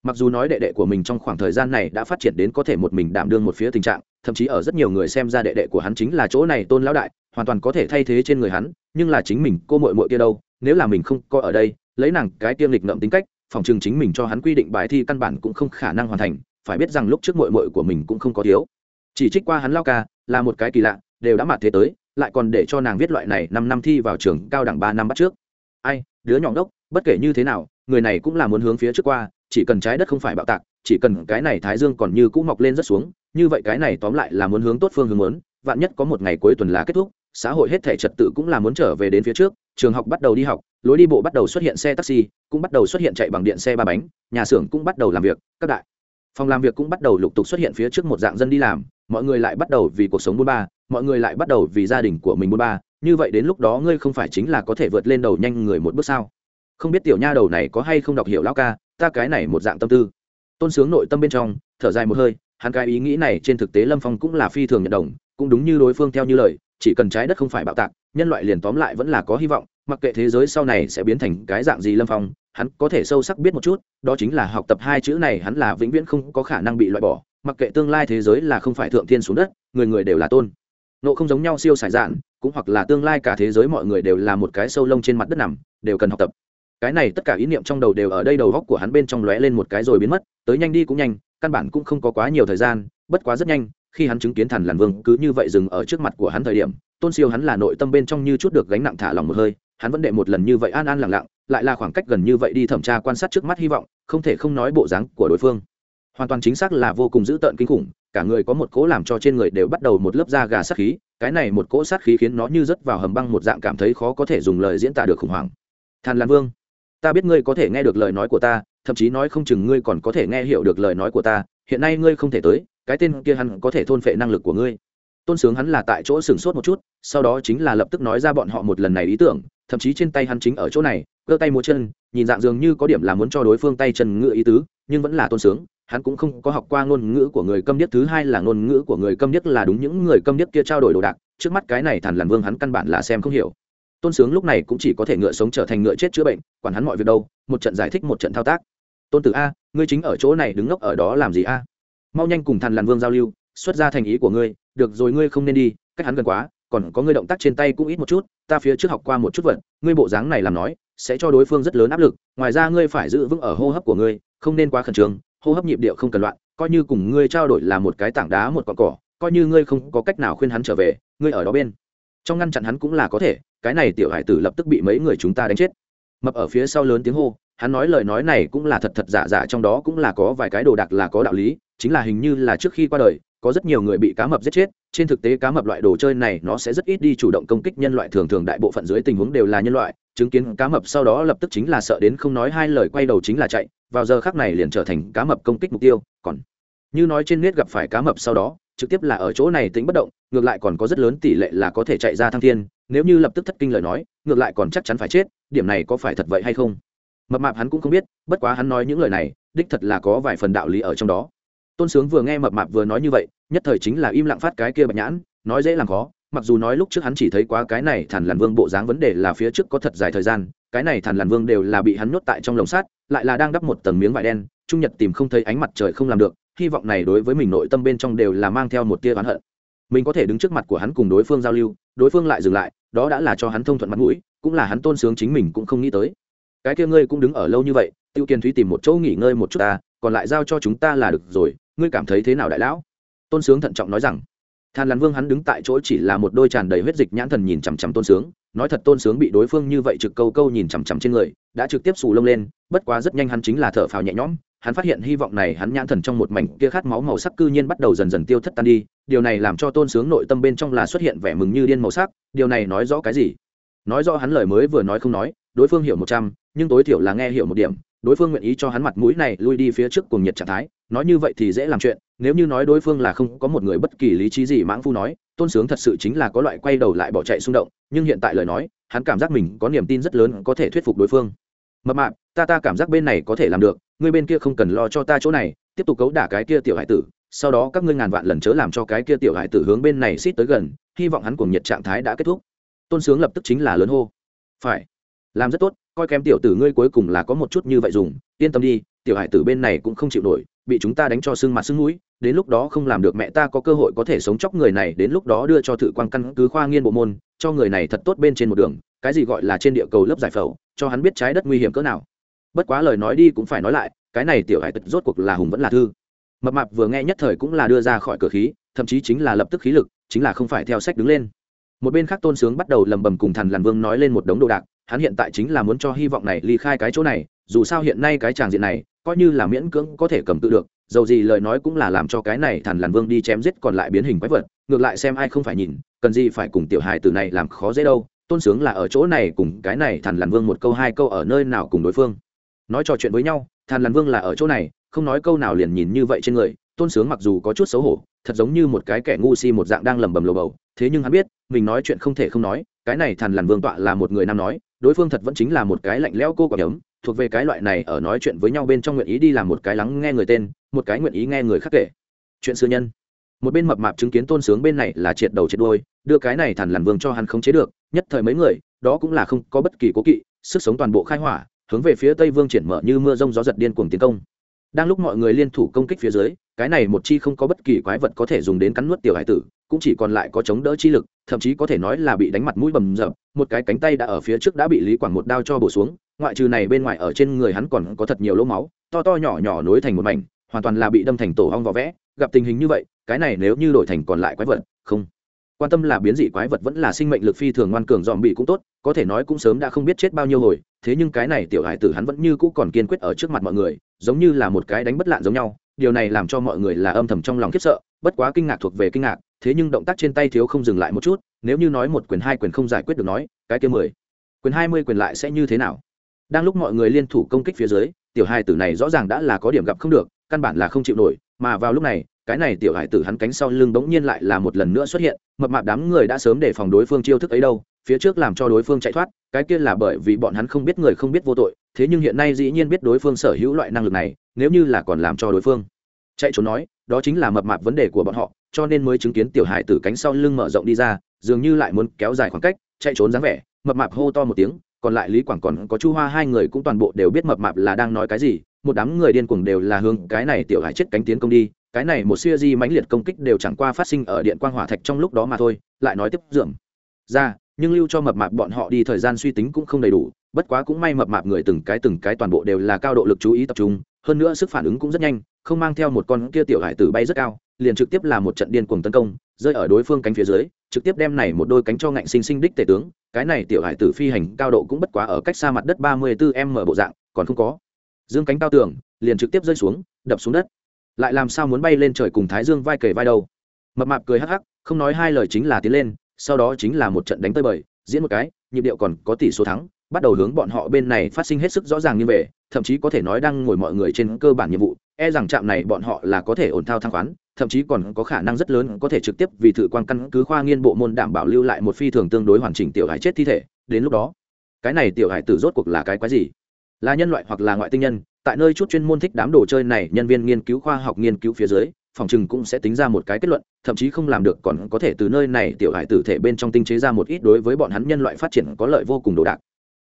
Mặc dù nói đệ đệ của mình trong khoảng thời gian này đã phát triển đến có thể một mình đảm đương một phía tình trạng, thậm chí ở rất nhiều người xem ra đệ đệ của hắn chính là chỗ này tôn lão đại hoàn toàn có thể thay thế trên người hắn, nhưng là chính mình, cô mội mội kia đâu, nếu là mình không có ở đây, lấy nàng cái tiêm lịch ngậm tính cách, phòng trường chính mình cho hắn quy định bài thi căn bản cũng không khả năng hoàn thành, phải biết rằng lúc trước mội mội của mình cũng không có thiếu. Chỉ trích qua hắn lao ca, là một cái kỳ lạ, đều đã mặt thế tới, lại còn để cho nàng viết loại này năm năm thi vào trường cao đẳng ba năm bắt trước. Ai, đứa nhỏ đốc bất kể như thế nào, người này cũng là muốn hướng phía trước qua, chỉ cần trái đất không phải bạo tạc, chỉ cần cái này thái dương còn như cũ mọc lên rất xuống, như vậy cái này tóm lại là muốn hướng tốt phương hướng muốn, vạn nhất có một ngày cuối tuần là kết thúc xã hội hết thể trật tự cũng là muốn trở về đến phía trước, trường học bắt đầu đi học, lối đi bộ bắt đầu xuất hiện xe taxi, cũng bắt đầu xuất hiện chạy bằng điện xe ba bánh, nhà xưởng cũng bắt đầu làm việc, các đại phòng làm việc cũng bắt đầu lục tục xuất hiện phía trước một dạng dân đi làm, mọi người lại bắt đầu vì cuộc sống buôn ba, mọi người lại bắt đầu vì gia đình của mình buôn ba, như vậy đến lúc đó ngươi không phải chính là có thể vượt lên đầu nhanh người một bước sao? Không biết tiểu nha đầu này có hay không đọc hiểu lão ca, ta cái này một dạng tâm tư. Tôn sướng nội tâm bên trong, thở dài một hơi, hắn cái ý nghĩ này trên thực tế lâm phong cũng là phi thường nhận đồng, cũng đúng như đối phương theo như lời chỉ cần trái đất không phải bạo tạc, nhân loại liền tóm lại vẫn là có hy vọng, mặc kệ thế giới sau này sẽ biến thành cái dạng gì lâm phong, hắn có thể sâu sắc biết một chút, đó chính là học tập hai chữ này hắn là vĩnh viễn không có khả năng bị loại bỏ, mặc kệ tương lai thế giới là không phải thượng thiên xuống đất, người người đều là tôn. Nộ không giống nhau siêu sải dạn, cũng hoặc là tương lai cả thế giới mọi người đều là một cái sâu lông trên mặt đất nằm, đều cần học tập. Cái này tất cả ý niệm trong đầu đều ở đây đầu góc của hắn bên trong lóe lên một cái rồi biến mất, tới nhanh đi cũng nhanh, căn bản cũng không có quá nhiều thời gian, bất quá rất nhanh khi hắn chứng kiến thần làn vương cứ như vậy dừng ở trước mặt của hắn thời điểm, tôn siêu hắn là nội tâm bên trong như chút được gánh nặng thả lòng một hơi, hắn vẫn đệ một lần như vậy an an lặng lặng, lại là khoảng cách gần như vậy đi thẩm tra quan sát trước mắt hy vọng, không thể không nói bộ dáng của đối phương. Hoàn toàn chính xác là vô cùng dữ tợn kinh khủng, cả người có một cỗ làm cho trên người đều bắt đầu một lớp da gà sát khí, cái này một cỗ sát khí khiến nó như rớt vào hầm băng một dạng cảm thấy khó có thể dùng lời diễn tả được khủng hoảng. Thần lan vương, ta biết ngươi có thể nghe được lời nói của ta, thậm chí nói không chừng ngươi còn có thể nghe hiểu được lời nói của ta, hiện nay ngươi không thể tới cái tên kia hắn có thể thôn phệ năng lực của ngươi. Tôn sướng hắn là tại chỗ sửng sốt một chút, sau đó chính là lập tức nói ra bọn họ một lần này ý tưởng, thậm chí trên tay hắn chính ở chỗ này, cơ tay múa chân, nhìn dạng dường như có điểm là muốn cho đối phương tay chân ngựa ý tứ, nhưng vẫn là tôn sướng, hắn cũng không có học qua ngôn ngữ của người câm điếc, thứ hai là ngôn ngữ của người câm điếc là đúng những người câm điếc kia trao đổi đồ đạc, trước mắt cái này thản làn vương hắn căn bản là xem không hiểu. Tôn sướng lúc này cũng chỉ có thể ngựa sống trở thành ngựa chết chữa bệnh, quản hắn mọi việc đâu, một trận giải thích, một trận thao tác. Tôn tử a, ngươi chính ở chỗ này đứng ngốc ở đó làm gì a? Mau nhanh cùng thằn làn vương giao lưu, xuất ra thành ý của ngươi, được rồi ngươi không nên đi, cách hắn gần quá, còn có ngươi động tác trên tay cũng ít một chút, ta phía trước học qua một chút vật, ngươi bộ dáng này làm nói, sẽ cho đối phương rất lớn áp lực, ngoài ra ngươi phải giữ vững ở hô hấp của ngươi, không nên quá khẩn trương, hô hấp nhịp điệu không cần loạn, coi như cùng ngươi trao đổi là một cái tảng đá một con cỏ, coi như ngươi không có cách nào khuyên hắn trở về, ngươi ở đó bên, trong ngăn chặn hắn cũng là có thể, cái này tiểu hải tử lập tức bị mấy người chúng ta đánh chết. Mập ở phía sau lớn tiếng hô hắn nói lời nói này cũng là thật thật giả giả, trong đó cũng là có vài cái đồ đạc là có đạo lý, chính là hình như là trước khi qua đời, có rất nhiều người bị cá mập giết chết, trên thực tế cá mập loại đồ chơi này nó sẽ rất ít đi chủ động công kích nhân loại, thường thường đại bộ phận dưới tình huống đều là nhân loại, chứng kiến cá mập sau đó lập tức chính là sợ đến không nói hai lời, quay đầu chính là chạy, vào giờ khác này liền trở thành cá mập công kích mục tiêu, còn như nói trên nét gặp phải cá mập sau đó, trực tiếp là ở chỗ này tính bất động, ngược lại còn có rất lớn tỷ lệ là có thể chạy ra thăng thiên, nếu như lập tức thất kinh lời nói, ngược lại còn chắc chắn phải chết, điểm này có phải thật vậy hay không? Mập mạp hắn cũng không biết, bất quá hắn nói những lời này, đích thật là có vài phần đạo lý ở trong đó. Tôn sướng vừa nghe mập mạp vừa nói như vậy, nhất thời chính là im lặng phát cái kia bạch nhãn, nói dễ làm khó, mặc dù nói lúc trước hắn chỉ thấy quá cái này thản làn vương bộ dáng vấn đề là phía trước có thật dài thời gian, cái này thản làn vương đều là bị hắn nhốt tại trong lồng sắt, lại là đang đắp một tầng miếng vải đen, trung nhật tìm không thấy ánh mặt trời không làm được, hy vọng này đối với mình nội tâm bên trong đều là mang theo một tia oán hận. Mình có thể đứng trước mặt của hắn cùng đối phương giao lưu, đối phương lại dừng lại, đó đã là cho hắn thông thuận mặt mũi, cũng là hắn tôn sướng chính mình cũng không nghĩ tới cái kia ngươi cũng đứng ở lâu như vậy, tiêu kiên thúy tìm một chỗ nghỉ ngơi một chút ta, còn lại giao cho chúng ta là được rồi, ngươi cảm thấy thế nào đại lão? Tôn sướng thận trọng nói rằng. Than lắn vương hắn đứng tại chỗ chỉ là một đôi tràn đầy huyết dịch nhãn thần nhìn chằm chằm tôn sướng, nói thật tôn sướng bị đối phương như vậy trực câu câu nhìn chằm chằm trên người, đã trực tiếp xù lông lên, bất quá rất nhanh hắn chính là thở phào nhẹ nhõm, hắn phát hiện hy vọng này hắn nhãn thần trong một mảnh kia khát máu màu sắc cư nhiên bắt đầu dần dần tiêu thất tan đi, điều này làm cho tôn sướng nội tâm bên trong là xuất hiện vẻ mừng như điên màu sắc, điều này nói rõ cái gì? Nói rõ hắn lời mới vừa nói không nói đối phương hiểu một trăm, nhưng tối thiểu là nghe hiểu một điểm, đối phương nguyện ý cho hắn mặt mũi này lui đi phía trước cùng nhiệt trạng thái, nói như vậy thì dễ làm chuyện, nếu như nói đối phương là không có một người bất kỳ lý trí gì mãng phu nói, tôn sướng thật sự chính là có loại quay đầu lại bỏ chạy xung động, nhưng hiện tại lời nói, hắn cảm giác mình có niềm tin rất lớn có thể thuyết phục đối phương. Mập mạp, ta ta cảm giác bên này có thể làm được ngươi bên kia không cần lo cho ta chỗ này, tiếp tục cấu đả cái kia tiểu hải tử, sau đó các ngươi ngàn vạn lần chớ làm cho cái kia tiểu hải tử hướng bên này xít tới gần, hy vọng hắn cùng nhiệt trạng thái đã kết thúc. Tôn sướng lập tức chính là lớn hô. Phải làm rất tốt, coi kém tiểu tử ngươi cuối cùng là có một chút như vậy dùng, yên tâm đi, tiểu hải tử bên này cũng không chịu nổi, bị chúng ta đánh cho sưng mặt sưng mũi, đến lúc đó không làm được mẹ ta có cơ hội có thể sống chóc người này, đến lúc đó đưa cho thử quan căn cứ khoa nghiên bộ môn, cho người này thật tốt bên trên một đường, cái gì gọi là trên địa cầu lớp giải phẫu, cho hắn biết trái đất nguy hiểm cỡ nào. Bất quá lời nói đi cũng phải nói lại, cái này tiểu hải tật rốt cuộc là hùng vẫn là thư. Mập mạp vừa nghe nhất thời cũng là đưa ra khỏi cửa khí, thậm chí chính là lập tức khí lực, chính là không phải theo sách đứng lên. Một bên khác tôn sướng bắt đầu lầm bầm cùng thần làn vương nói lên một đống đồ đạc hắn hiện tại chính là muốn cho hy vọng này ly khai cái chỗ này, dù sao hiện nay cái tràng diện này, coi như là miễn cưỡng có thể cầm tự được, dầu gì lời nói cũng là làm cho cái này Thản làn vương đi chém giết còn lại biến hình quái vật, ngược lại xem ai không phải nhìn, cần gì phải cùng tiểu hài từ này làm khó dễ đâu, tôn sướng là ở chỗ này cùng cái này Thản làn vương một câu hai câu ở nơi nào cùng đối phương. Nói trò chuyện với nhau, Thản làn vương là ở chỗ này, không nói câu nào liền nhìn như vậy trên người, tôn sướng mặc dù có chút xấu hổ, thật giống như một cái kẻ ngu si một dạng đang lẩm bẩm lồ bầu, thế nhưng hắn biết mình nói chuyện không thể không nói, cái này thần làn vương tọa là một người nam nói, đối phương thật vẫn chính là một cái lạnh lẽo cô quả nhấm thuộc về cái loại này ở nói chuyện với nhau bên trong nguyện ý đi làm một cái lắng nghe người tên, một cái nguyện ý nghe người khác kể. Chuyện xưa nhân. Một bên mập mạp chứng kiến tôn sướng bên này là triệt đầu triệt đôi đưa cái này thằn lằn vương cho hắn không chế được, nhất thời mấy người, đó cũng là không có bất kỳ cố kỵ, sức sống toàn bộ khai hỏa, hướng về phía tây vương triển mở như mưa rông gió giật điên cuồng tiến công. Đang lúc mọi người liên thủ công kích phía dưới, cái này một chi không có bất kỳ quái vật có thể dùng đến cắn nuốt tiểu hải tử cũng chỉ còn lại có chống đỡ chi lực, thậm chí có thể nói là bị đánh mặt mũi bầm dập. một cái cánh tay đã ở phía trước đã bị lý quảng một đao cho bổ xuống, ngoại trừ này bên ngoài ở trên người hắn còn có thật nhiều lỗ máu, to to nhỏ nhỏ nối thành một mảnh, hoàn toàn là bị đâm thành tổ hong vỏ vẽ, gặp tình hình như vậy, cái này nếu như đổi thành còn lại quái vật, không quan tâm là biến dị quái vật vẫn là sinh mệnh lực phi thường ngoan cường dòm bị cũng tốt, có thể nói cũng sớm đã không biết chết bao nhiêu hồi, thế nhưng cái này tiểu hải tử hắn vẫn như cũ còn kiên quyết ở trước mặt mọi người, giống như là một cái đánh bất lạn giống nhau, điều này làm cho mọi người là âm thầm trong lòng khiếp sợ, bất quá kinh ngạc thuộc về kinh ngạc thế nhưng động tác trên tay thiếu không dừng lại một chút, nếu như nói một quyền hai quyền không giải quyết được nói, cái kia mười, quyền hai mươi quyền lại sẽ như thế nào? Đang lúc mọi người liên thủ công kích phía dưới, tiểu hai tử này rõ ràng đã là có điểm gặp không được, căn bản là không chịu nổi, mà vào lúc này, cái này tiểu hải tử hắn cánh sau lưng bỗng nhiên lại là một lần nữa xuất hiện, mập mạp đám người đã sớm để phòng đối phương chiêu thức ấy đâu, phía trước làm cho đối phương chạy thoát, cái kia là bởi vì bọn hắn không biết người không biết vô tội, thế nhưng hiện nay dĩ nhiên biết đối phương sở hữu loại năng lực này, nếu như là còn làm cho đối phương chạy trốn nói đó chính là mập mạp vấn đề của bọn họ, cho nên mới chứng kiến tiểu hải tử cánh sau lưng mở rộng đi ra, dường như lại muốn kéo dài khoảng cách, chạy trốn dáng vẻ. Mập mạp hô to một tiếng, còn lại lý quảng còn có chu hoa hai người cũng toàn bộ đều biết mập mạp là đang nói cái gì, một đám người điên cuồng đều là hướng cái này tiểu hải chết cánh tiến công đi, cái này một siêu di mãnh liệt công kích đều chẳng qua phát sinh ở điện quang hỏa thạch trong lúc đó mà thôi, lại nói tiếp dưỡng ra, nhưng lưu cho mập mạp bọn họ đi thời gian suy tính cũng không đầy đủ, bất quá cũng may mập mạp người từng cái từng cái toàn bộ đều là cao độ lực chú ý tập trung, hơn nữa sức phản ứng cũng rất nhanh không mang theo một con kia tiểu hải tử bay rất cao, liền trực tiếp là một trận điên cuồng tấn công, rơi ở đối phương cánh phía dưới, trực tiếp đem này một đôi cánh cho ngạnh sinh sinh đích tể tướng, cái này tiểu hải tử phi hành cao độ cũng bất quá ở cách xa mặt đất ba mươi 34 m bộ dạng, còn không có. Dương cánh cao tường, liền trực tiếp rơi xuống, đập xuống đất. Lại làm sao muốn bay lên trời cùng thái dương vai kề vai đâu? Mập mạp cười hắc hắc, không nói hai lời chính là tiến lên, sau đó chính là một trận đánh tơi bời, diễn một cái, nhịp điệu còn có tỷ số thắng, bắt đầu hướng bọn họ bên này phát sinh hết sức rõ ràng như vậy, thậm chí có thể nói đang ngồi mọi người trên cơ bản nhiệm vụ e rằng trạm này bọn họ là có thể ổn thao thăng khoán, thậm chí còn có khả năng rất lớn có thể trực tiếp vì thử quan căn cứ khoa nghiên bộ môn đảm bảo lưu lại một phi thường tương đối hoàn chỉnh tiểu hải chết thi thể. Đến lúc đó, cái này tiểu hải tử rốt cuộc là cái quái gì? Là nhân loại hoặc là ngoại tinh nhân? Tại nơi chút chuyên môn thích đám đồ chơi này, nhân viên nghiên cứu khoa học nghiên cứu phía dưới, phòng chừng cũng sẽ tính ra một cái kết luận, thậm chí không làm được còn có thể từ nơi này tiểu hải tử thể bên trong tinh chế ra một ít đối với bọn hắn nhân loại phát triển có lợi vô cùng đồ đạc.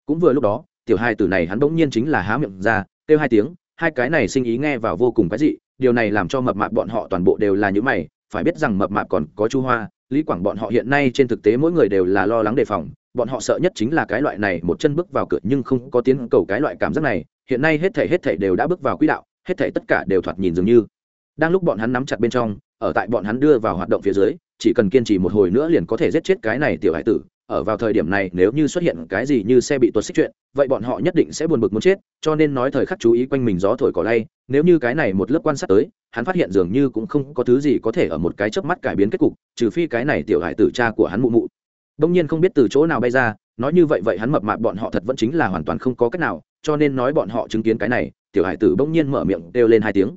Cũng vừa lúc đó, tiểu hải tử này hắn bỗng nhiên chính là há miệng ra, kêu hai tiếng hai cái này sinh ý nghe vào vô cùng cái gì điều này làm cho mập mạp bọn họ toàn bộ đều là những mày, phải biết rằng mập mạp còn có chu hoa, lý quảng bọn họ hiện nay trên thực tế mỗi người đều là lo lắng đề phòng, bọn họ sợ nhất chính là cái loại này một chân bước vào cửa nhưng không có tiến cầu cái loại cảm giác này, hiện nay hết thể hết thể đều đã bước vào quỹ đạo, hết thể tất cả đều thoạt nhìn dường như đang lúc bọn hắn nắm chặt bên trong, ở tại bọn hắn đưa vào hoạt động phía dưới, chỉ cần kiên trì một hồi nữa liền có thể giết chết cái này tiểu hải tử ở vào thời điểm này nếu như xuất hiện cái gì như xe bị tuột xích chuyện, vậy bọn họ nhất định sẽ buồn bực muốn chết, cho nên nói thời khắc chú ý quanh mình gió thổi cỏ lay, nếu như cái này một lớp quan sát tới, hắn phát hiện dường như cũng không có thứ gì có thể ở một cái chớp mắt cải biến kết cục, trừ phi cái này tiểu hải tử cha của hắn mụ mụ. Đông nhiên không biết từ chỗ nào bay ra, nói như vậy vậy hắn mập mạp bọn họ thật vẫn chính là hoàn toàn không có cách nào, cho nên nói bọn họ chứng kiến cái này, tiểu hải tử bỗng nhiên mở miệng đều lên hai tiếng.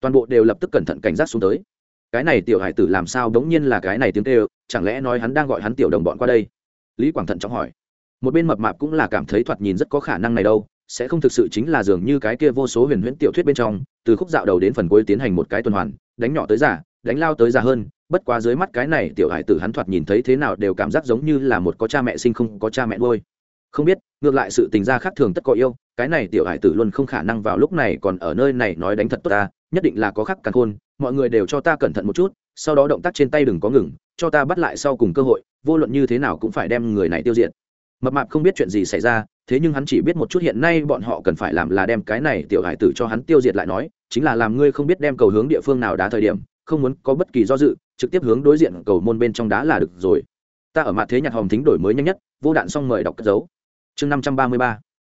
Toàn bộ đều lập tức cẩn thận cảnh giác xuống tới. Cái này tiểu hải tử làm sao bỗng nhiên là cái này tiếng kêu, chẳng lẽ nói hắn đang gọi hắn tiểu đồng bọn qua đây? Lý quảng thận trọng hỏi. Một bên mập mạp cũng là cảm thấy thoạt nhìn rất có khả năng này đâu sẽ không thực sự chính là dường như cái kia vô số huyền huyễn tiểu thuyết bên trong từ khúc dạo đầu đến phần cuối tiến hành một cái tuần hoàn đánh nhỏ tới giả, đánh lao tới già hơn bất quá dưới mắt cái này tiểu hải tử hắn thoạt nhìn thấy thế nào đều cảm giác giống như là một có cha mẹ sinh không có cha mẹ nuôi. Không biết ngược lại sự tình gia khác thường tất có yêu cái này tiểu hải tử luôn không khả năng vào lúc này còn ở nơi này nói đánh thật tốt ta nhất định là có khắc càng khôn mọi người đều cho ta cẩn thận một chút sau đó động tác trên tay đừng có ngừng cho ta bắt lại sau cùng cơ hội vô luận như thế nào cũng phải đem người này tiêu diệt. Mập mạp không biết chuyện gì xảy ra, thế nhưng hắn chỉ biết một chút hiện nay bọn họ cần phải làm là đem cái này tiểu hải tử cho hắn tiêu diệt lại nói, chính là làm ngươi không biết đem cầu hướng địa phương nào đá thời điểm, không muốn có bất kỳ do dự, trực tiếp hướng đối diện cầu môn bên trong đá là được rồi. Ta ở mặt thế nhạc hòm thính đổi mới nhanh nhất, vô đạn xong mời đọc cất dấu. Chương năm trăm ba mươi ba.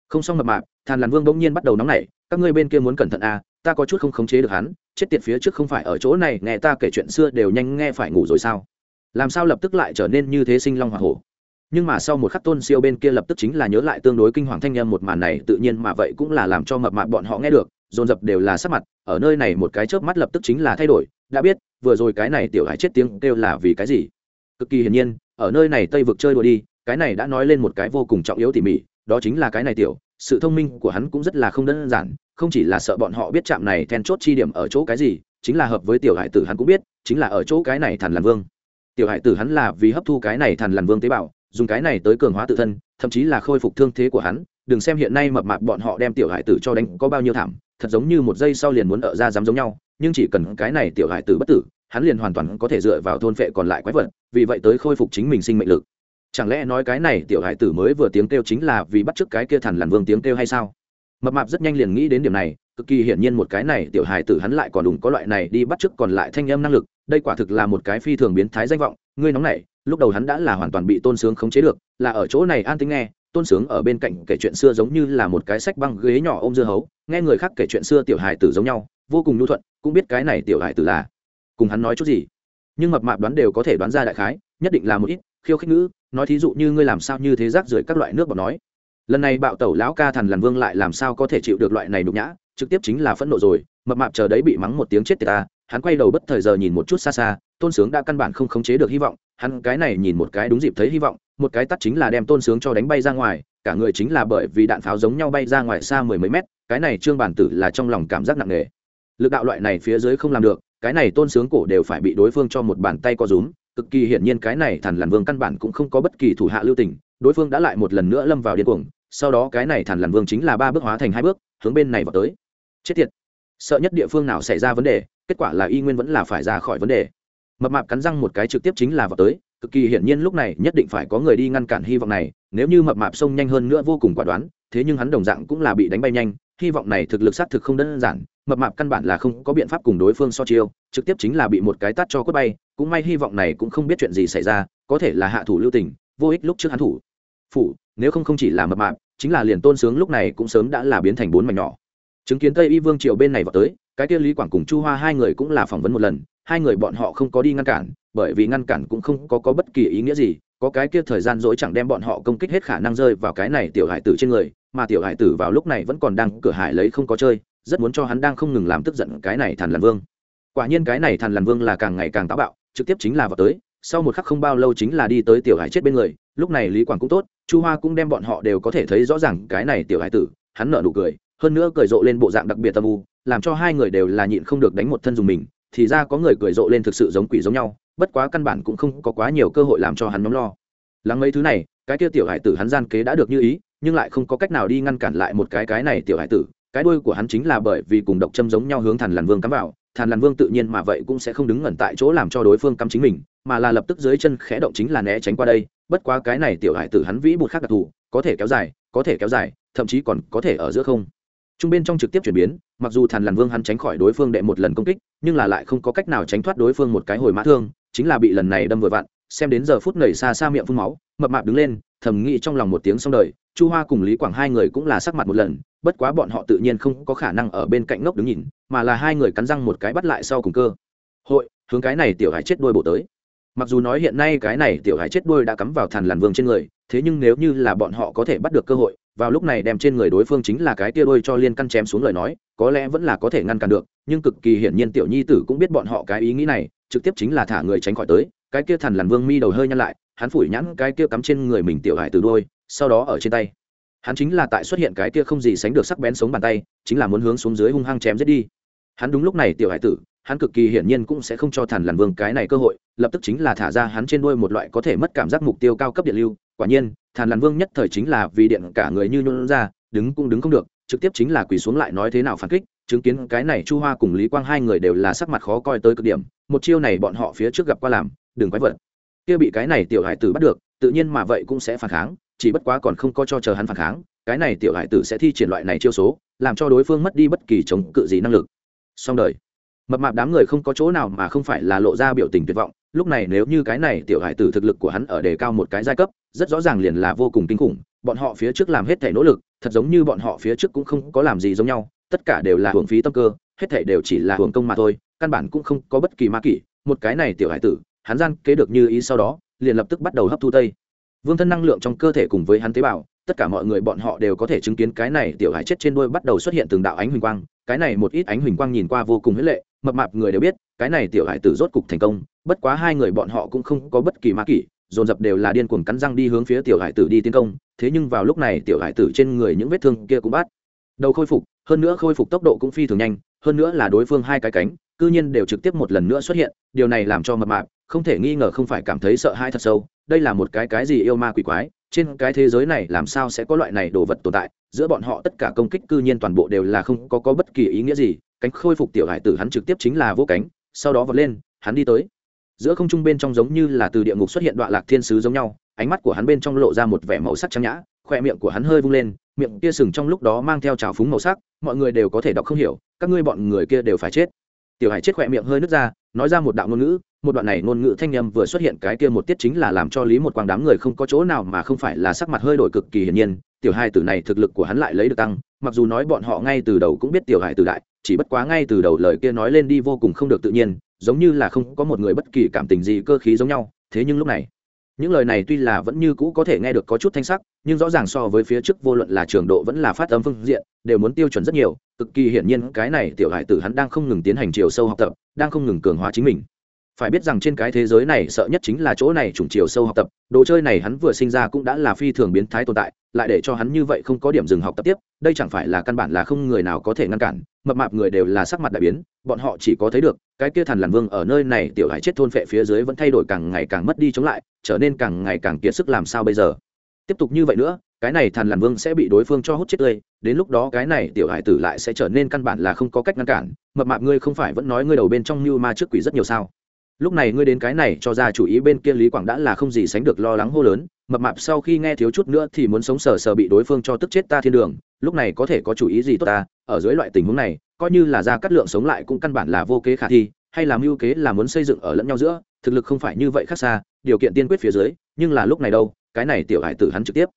Không xong mập mạp thàn làn vương bỗng nhiên bắt đầu nóng nảy, các ngươi bên kia muốn cẩn thận à ta có chút không khống chế được hắn, chết tiệt phía trước không phải ở chỗ này, nghe ta kể chuyện xưa đều nhanh nghe phải ngủ rồi sao? Làm sao lập tức lại trở nên như thế sinh long hoa hổ? Nhưng mà sau một khắc tôn siêu bên kia lập tức chính là nhớ lại tương đối kinh hoàng thanh â một màn này, tự nhiên mà vậy cũng là làm cho mập mạp bọn họ nghe được, dồn dập đều là sắc mặt, ở nơi này một cái chớp mắt lập tức chính là thay đổi, đã biết, vừa rồi cái này tiểu hải chết tiếng kêu là vì cái gì? Cực kỳ hiển nhiên, ở nơi này tây vực chơi đùa đi, cái này đã nói lên một cái vô cùng trọng yếu tỉ mỉ, đó chính là cái này tiểu, sự thông minh của hắn cũng rất là không đơn giản, không chỉ là sợ bọn họ biết chạm này then chốt chi điểm ở chỗ cái gì, chính là hợp với tiểu hải tử hắn cũng biết, chính là ở chỗ cái này thần làn vương tiểu hải tử hắn là vì hấp thu cái này thần lằn vương tế bào, dùng cái này tới cường hóa tự thân, thậm chí là khôi phục thương thế của hắn. Đừng xem hiện nay mập mạp bọn họ đem tiểu hải tử cho đánh có bao nhiêu thảm, thật giống như một giây sau liền muốn ở ra dám giống nhau, nhưng chỉ cần cái này tiểu hải tử bất tử, hắn liền hoàn toàn có thể dựa vào thôn phệ còn lại quái vật, vì vậy tới khôi phục chính mình sinh mệnh lực. Chẳng lẽ nói cái này tiểu hải tử mới vừa tiếng kêu chính là vì bắt chước cái kia thần lằn vương tiếng kêu hay sao? Mập mạp rất nhanh liền nghĩ đến điểm này cực kỳ hiển nhiên một cái này tiểu hải tử hắn lại còn đủ có loại này đi bắt chước còn lại thanh âm năng lực, đây quả thực là một cái phi thường biến thái danh vọng, ngươi nóng này lúc đầu hắn đã là hoàn toàn bị tôn sướng khống chế được, là ở chỗ này an tính nghe, tôn sướng ở bên cạnh kể chuyện xưa giống như là một cái sách băng ghế nhỏ ôm dưa hấu, nghe người khác kể chuyện xưa tiểu hải tử giống nhau, vô cùng nhu thuận, cũng biết cái này tiểu hải tử là cùng hắn nói chút gì. Nhưng mập mạp đoán đều có thể đoán ra đại khái, nhất định là một ít khiêu khích ngữ, nói thí dụ như ngươi làm sao như thế rác rưởi các loại nước bọt nói. Lần này bạo tẩu lão ca thần lần vương lại làm sao có thể chịu được loại này nhục nhã trực tiếp chính là phẫn nộ rồi, mập mạp chờ đấy bị mắng một tiếng chết tiệt ta, hắn quay đầu bất thời giờ nhìn một chút xa xa, tôn sướng đã căn bản không khống chế được hy vọng, hắn cái này nhìn một cái đúng dịp thấy hy vọng, một cái tắt chính là đem tôn sướng cho đánh bay ra ngoài, cả người chính là bởi vì đạn pháo giống nhau bay ra ngoài xa mười mấy mét, cái này trương bản tử là trong lòng cảm giác nặng nề. Lực đạo loại này phía dưới không làm được, cái này tôn sướng cổ đều phải bị đối phương cho một bàn tay co rúm, cực kỳ hiển nhiên cái này thằn làn vương căn bản cũng không có bất kỳ thủ hạ lưu tình, đối phương đã lại một lần nữa lâm vào điên cuồng sau đó cái này thản lằn vương chính là ba bước hóa thành hai bước, hướng bên này vào tới. Chết tiệt! Sợ nhất địa phương nào xảy ra vấn đề, kết quả là y nguyên vẫn là phải ra khỏi vấn đề. Mập mạp cắn răng một cái trực tiếp chính là vào tới, cực kỳ hiển nhiên lúc này nhất định phải có người đi ngăn cản hy vọng này, nếu như mập mạp xông nhanh hơn nữa vô cùng quả đoán, thế nhưng hắn đồng dạng cũng là bị đánh bay nhanh, hy vọng này thực lực xác thực không đơn giản, mập mạp căn bản là không có biện pháp cùng đối phương so chiêu, trực tiếp chính là bị một cái tát cho quất bay, cũng may hy vọng này cũng không biết chuyện gì xảy ra, có thể là hạ thủ lưu tình, vô ích lúc trước hắn thủ phủ nếu không không chỉ là mập mạp chính là liền tôn sướng lúc này cũng sớm đã là biến thành bốn mảnh nhỏ. Chứng kiến tây y vương triều bên này vào tới cái kia lý quảng cùng chu hoa hai người cũng là phỏng vấn một lần hai người bọn họ không có đi ngăn cản bởi vì ngăn cản cũng không có, có bất kỳ ý nghĩa gì có cái kia thời gian dỗi chẳng đem bọn họ công kích hết khả năng rơi vào cái này tiểu hải tử trên người mà tiểu hải tử vào lúc này vẫn còn đang cửa hải lấy không có chơi rất muốn cho hắn đang không ngừng làm tức giận cái này thàn làn vương. Quả nhiên cái này thàn làn vương là càng ngày càng táo bạo trực tiếp chính là vào tới sau một khắc không bao lâu chính là đi tới tiểu hải chết bên người, lúc này lý quảng cũng tốt, chu hoa cũng đem bọn họ đều có thể thấy rõ ràng cái này tiểu hải tử, hắn nợ nụ cười, hơn nữa cười rộ lên bộ dạng đặc biệt tâm u, làm cho hai người đều là nhịn không được đánh một thân dùng mình, thì ra có người cười rộ lên thực sự giống quỷ giống nhau, bất quá căn bản cũng không có quá nhiều cơ hội làm cho hắn nhóm lo. Lắng mấy thứ này, cái kia tiểu hải tử hắn gian kế đã được như ý, nhưng lại không có cách nào đi ngăn cản lại một cái cái này tiểu hải tử, cái đuôi của hắn chính là bởi vì cùng độc châm giống nhau hướng thần làn vương cắm vào thàn làn vương tự nhiên mà vậy cũng sẽ không đứng ngẩn tại chỗ làm cho đối phương cắm chính mình, mà là lập tức dưới chân khẽ động chính là né tránh qua đây. Bất quá cái này tiểu hải tử hắn vĩ bụt khác đặc thù, có thể kéo dài, có thể kéo dài, thậm chí còn có thể ở giữa không. Trung bên trong trực tiếp chuyển biến, mặc dù thàn làn vương hắn tránh khỏi đối phương đệ một lần công kích, nhưng là lại không có cách nào tránh thoát đối phương một cái hồi mã thương, chính là bị lần này đâm vừa vặn, xem đến giờ phút nảy xa xa miệng phun máu, mập mạp đứng lên thầm nghĩ trong lòng một tiếng xong đời, chu hoa cùng lý quảng hai người cũng là sắc mặt một lần, bất quá bọn họ tự nhiên không có khả năng ở bên cạnh ngốc đứng nhìn, mà là hai người cắn răng một cái bắt lại sau cùng cơ. Hội, hướng cái này tiểu hải chết đuôi bộ tới. Mặc dù nói hiện nay cái này tiểu hải chết đuôi đã cắm vào thằn làn vương trên người, thế nhưng nếu như là bọn họ có thể bắt được cơ hội, vào lúc này đem trên người đối phương chính là cái tia đôi cho liên căn chém xuống lời nói, có lẽ vẫn là có thể ngăn cản được, nhưng cực kỳ hiển nhiên tiểu nhi tử cũng biết bọn họ cái ý nghĩ này, trực tiếp chính là thả người tránh khỏi tới cái kia thần lằn vương mi đầu hơi nhăn lại, hắn phủi nhãn cái kia cắm trên người mình tiểu hải từ đôi sau đó ở trên tay. Hắn chính là tại xuất hiện cái kia không gì sánh được sắc bén sống bàn tay, chính là muốn hướng xuống dưới hung hăng chém giết đi. Hắn đúng lúc này, tiểu hải tử, hắn cực kỳ hiển nhiên cũng sẽ không cho thản lằn vương cái này cơ hội, lập tức chính là thả ra hắn trên đuôi một loại có thể mất cảm giác mục tiêu cao cấp điện lưu. Quả nhiên thản lằn vương nhất thời chính là vì điện cả người như nhún ra, đứng cũng đứng không được, trực tiếp chính là quỳ xuống lại nói thế nào phản kích, chứng kiến cái này chu hoa cùng lý quang hai người đều là sắc mặt khó coi tới cực điểm, một chiêu này bọn họ phía trước gặp qua làm đừng quái vật. Kia bị cái này tiểu hải tử bắt được, tự nhiên mà vậy cũng sẽ phản kháng, chỉ bất quá còn không có cho chờ hắn phản kháng, cái này tiểu hải tử sẽ thi triển loại này chiêu số, làm cho đối phương mất đi bất kỳ chống cự gì năng lực. Xong đời. Mập mạp đám người không có chỗ nào mà không phải là lộ ra biểu tình tuyệt vọng, lúc này nếu như cái này tiểu hải tử thực lực của hắn ở đề cao một cái giai cấp, rất rõ ràng liền là vô cùng kinh khủng, bọn họ phía trước làm hết thể nỗ lực, thật giống như bọn họ phía trước cũng không có làm gì giống nhau, tất cả đều là hưởng phí tâm cơ, hết thể đều chỉ là hưởng công mà thôi, căn bản cũng không có bất kỳ ma kỷ, một cái này tiểu hải tử hắn gian kế được như ý sau đó, liền lập tức bắt đầu hấp thu tây. Vương thân năng lượng trong cơ thể cùng với hắn tế bào, tất cả mọi người bọn họ đều có thể chứng kiến cái này tiểu hải chết trên đôi bắt đầu xuất hiện từng đạo ánh huỳnh quang, cái này một ít ánh huỳnh quang nhìn qua vô cùng huyết lệ, mập mạp người đều biết, cái này tiểu hải tử rốt cục thành công, bất quá hai người bọn họ cũng không có bất kỳ ma kỷ, dồn dập đều là điên cuồng cắn răng đi hướng phía tiểu hải tử đi tiến công, thế nhưng vào lúc này tiểu hải tử trên người những vết thương kia cũng bắt đầu khôi phục, hơn nữa khôi phục tốc độ cũng phi thường nhanh, hơn nữa là đối phương hai cái cánh, cư nhiên đều trực tiếp một lần nữa xuất hiện, điều này làm cho mập mạp không thể nghi ngờ không phải cảm thấy sợ hãi thật sâu đây là một cái cái gì yêu ma quỷ quái trên cái thế giới này làm sao sẽ có loại này đồ vật tồn tại giữa bọn họ tất cả công kích cư nhiên toàn bộ đều là không có, có bất kỳ ý nghĩa gì cánh khôi phục tiểu hải tử hắn trực tiếp chính là vô cánh sau đó vọt lên hắn đi tới. Giữa không trung bên trong giống như là từ địa ngục xuất hiện đoạn lạc thiên sứ giống nhau ánh mắt của hắn bên trong lộ ra một vẻ màu sắc trắng nhã khoe miệng của hắn hơi vung lên miệng kia sừng trong lúc đó mang theo trào phúng màu sắc mọi người đều có thể đọc không hiểu các ngươi bọn người kia đều phải chết. Tiểu hải chết khoe miệng hơi nứt ra nói ra một đạo ngôn ngữ một đoạn này ngôn ngữ thanh âm vừa xuất hiện cái kia một tiết chính là làm cho lý một quang đám người không có chỗ nào mà không phải là sắc mặt hơi đổi cực kỳ hiển nhiên, tiểu hai tử này thực lực của hắn lại lấy được tăng, mặc dù nói bọn họ ngay từ đầu cũng biết tiểu hải tử đại, chỉ bất quá ngay từ đầu lời kia nói lên đi vô cùng không được tự nhiên, giống như là không có một người bất kỳ cảm tình gì cơ khí giống nhau, thế nhưng lúc này, những lời này tuy là vẫn như cũ có thể nghe được có chút thanh sắc, nhưng rõ ràng so với phía trước vô luận là trường độ vẫn là phát âm phương diện, đều muốn tiêu chuẩn rất nhiều, cực kỳ hiển nhiên cái này tiểu hải tử hắn đang không ngừng tiến hành chiều sâu học tập, đang không ngừng cường hóa chính mình phải biết rằng trên cái thế giới này sợ nhất chính là chỗ này trùng chiều sâu học tập, đồ chơi này hắn vừa sinh ra cũng đã là phi thường biến thái tồn tại, lại để cho hắn như vậy không có điểm dừng học tập tiếp, đây chẳng phải là căn bản là không người nào có thể ngăn cản, mập mạp người đều là sắc mặt đại biến, bọn họ chỉ có thấy được, cái kia thần làn vương ở nơi này tiểu hải chết thôn phệ phía dưới vẫn thay đổi càng ngày càng mất đi chống lại, trở nên càng ngày càng kiệt sức làm sao bây giờ. Tiếp tục như vậy nữa, cái này thần làn vương sẽ bị đối phương cho hút chết tươi, đến lúc đó cái này tiểu hải tử lại sẽ trở nên căn bản là không có cách ngăn cản, mập mạp ngươi không phải vẫn nói ngươi đầu bên trong như ma trước quỷ rất nhiều sao? Lúc này ngươi đến cái này cho ra chủ ý bên kia lý quảng đã là không gì sánh được lo lắng hô lớn, mập mạp sau khi nghe thiếu chút nữa thì muốn sống sờ sờ bị đối phương cho tức chết ta thiên đường, lúc này có thể có chủ ý gì tốt ta, ở dưới loại tình huống này, coi như là ra cắt lượng sống lại cũng căn bản là vô kế khả thi, hay là mưu kế là muốn xây dựng ở lẫn nhau giữa, thực lực không phải như vậy khác xa, điều kiện tiên quyết phía dưới, nhưng là lúc này đâu, cái này tiểu hải tử hắn trực tiếp.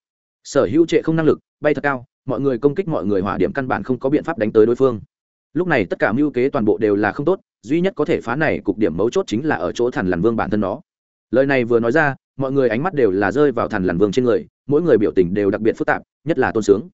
Sở hữu trệ không năng lực, bay thật cao, mọi người công kích mọi người hỏa điểm căn bản không có biện pháp đánh tới đối phương. Lúc này tất cả mưu kế toàn bộ đều là không tốt duy nhất có thể phá này cục điểm mấu chốt chính là ở chỗ thần lằn vương bản thân nó. Lời này vừa nói ra, mọi người ánh mắt đều là rơi vào thần lằn vương trên người, mỗi người biểu tình đều đặc biệt phức tạp, nhất là tôn sướng.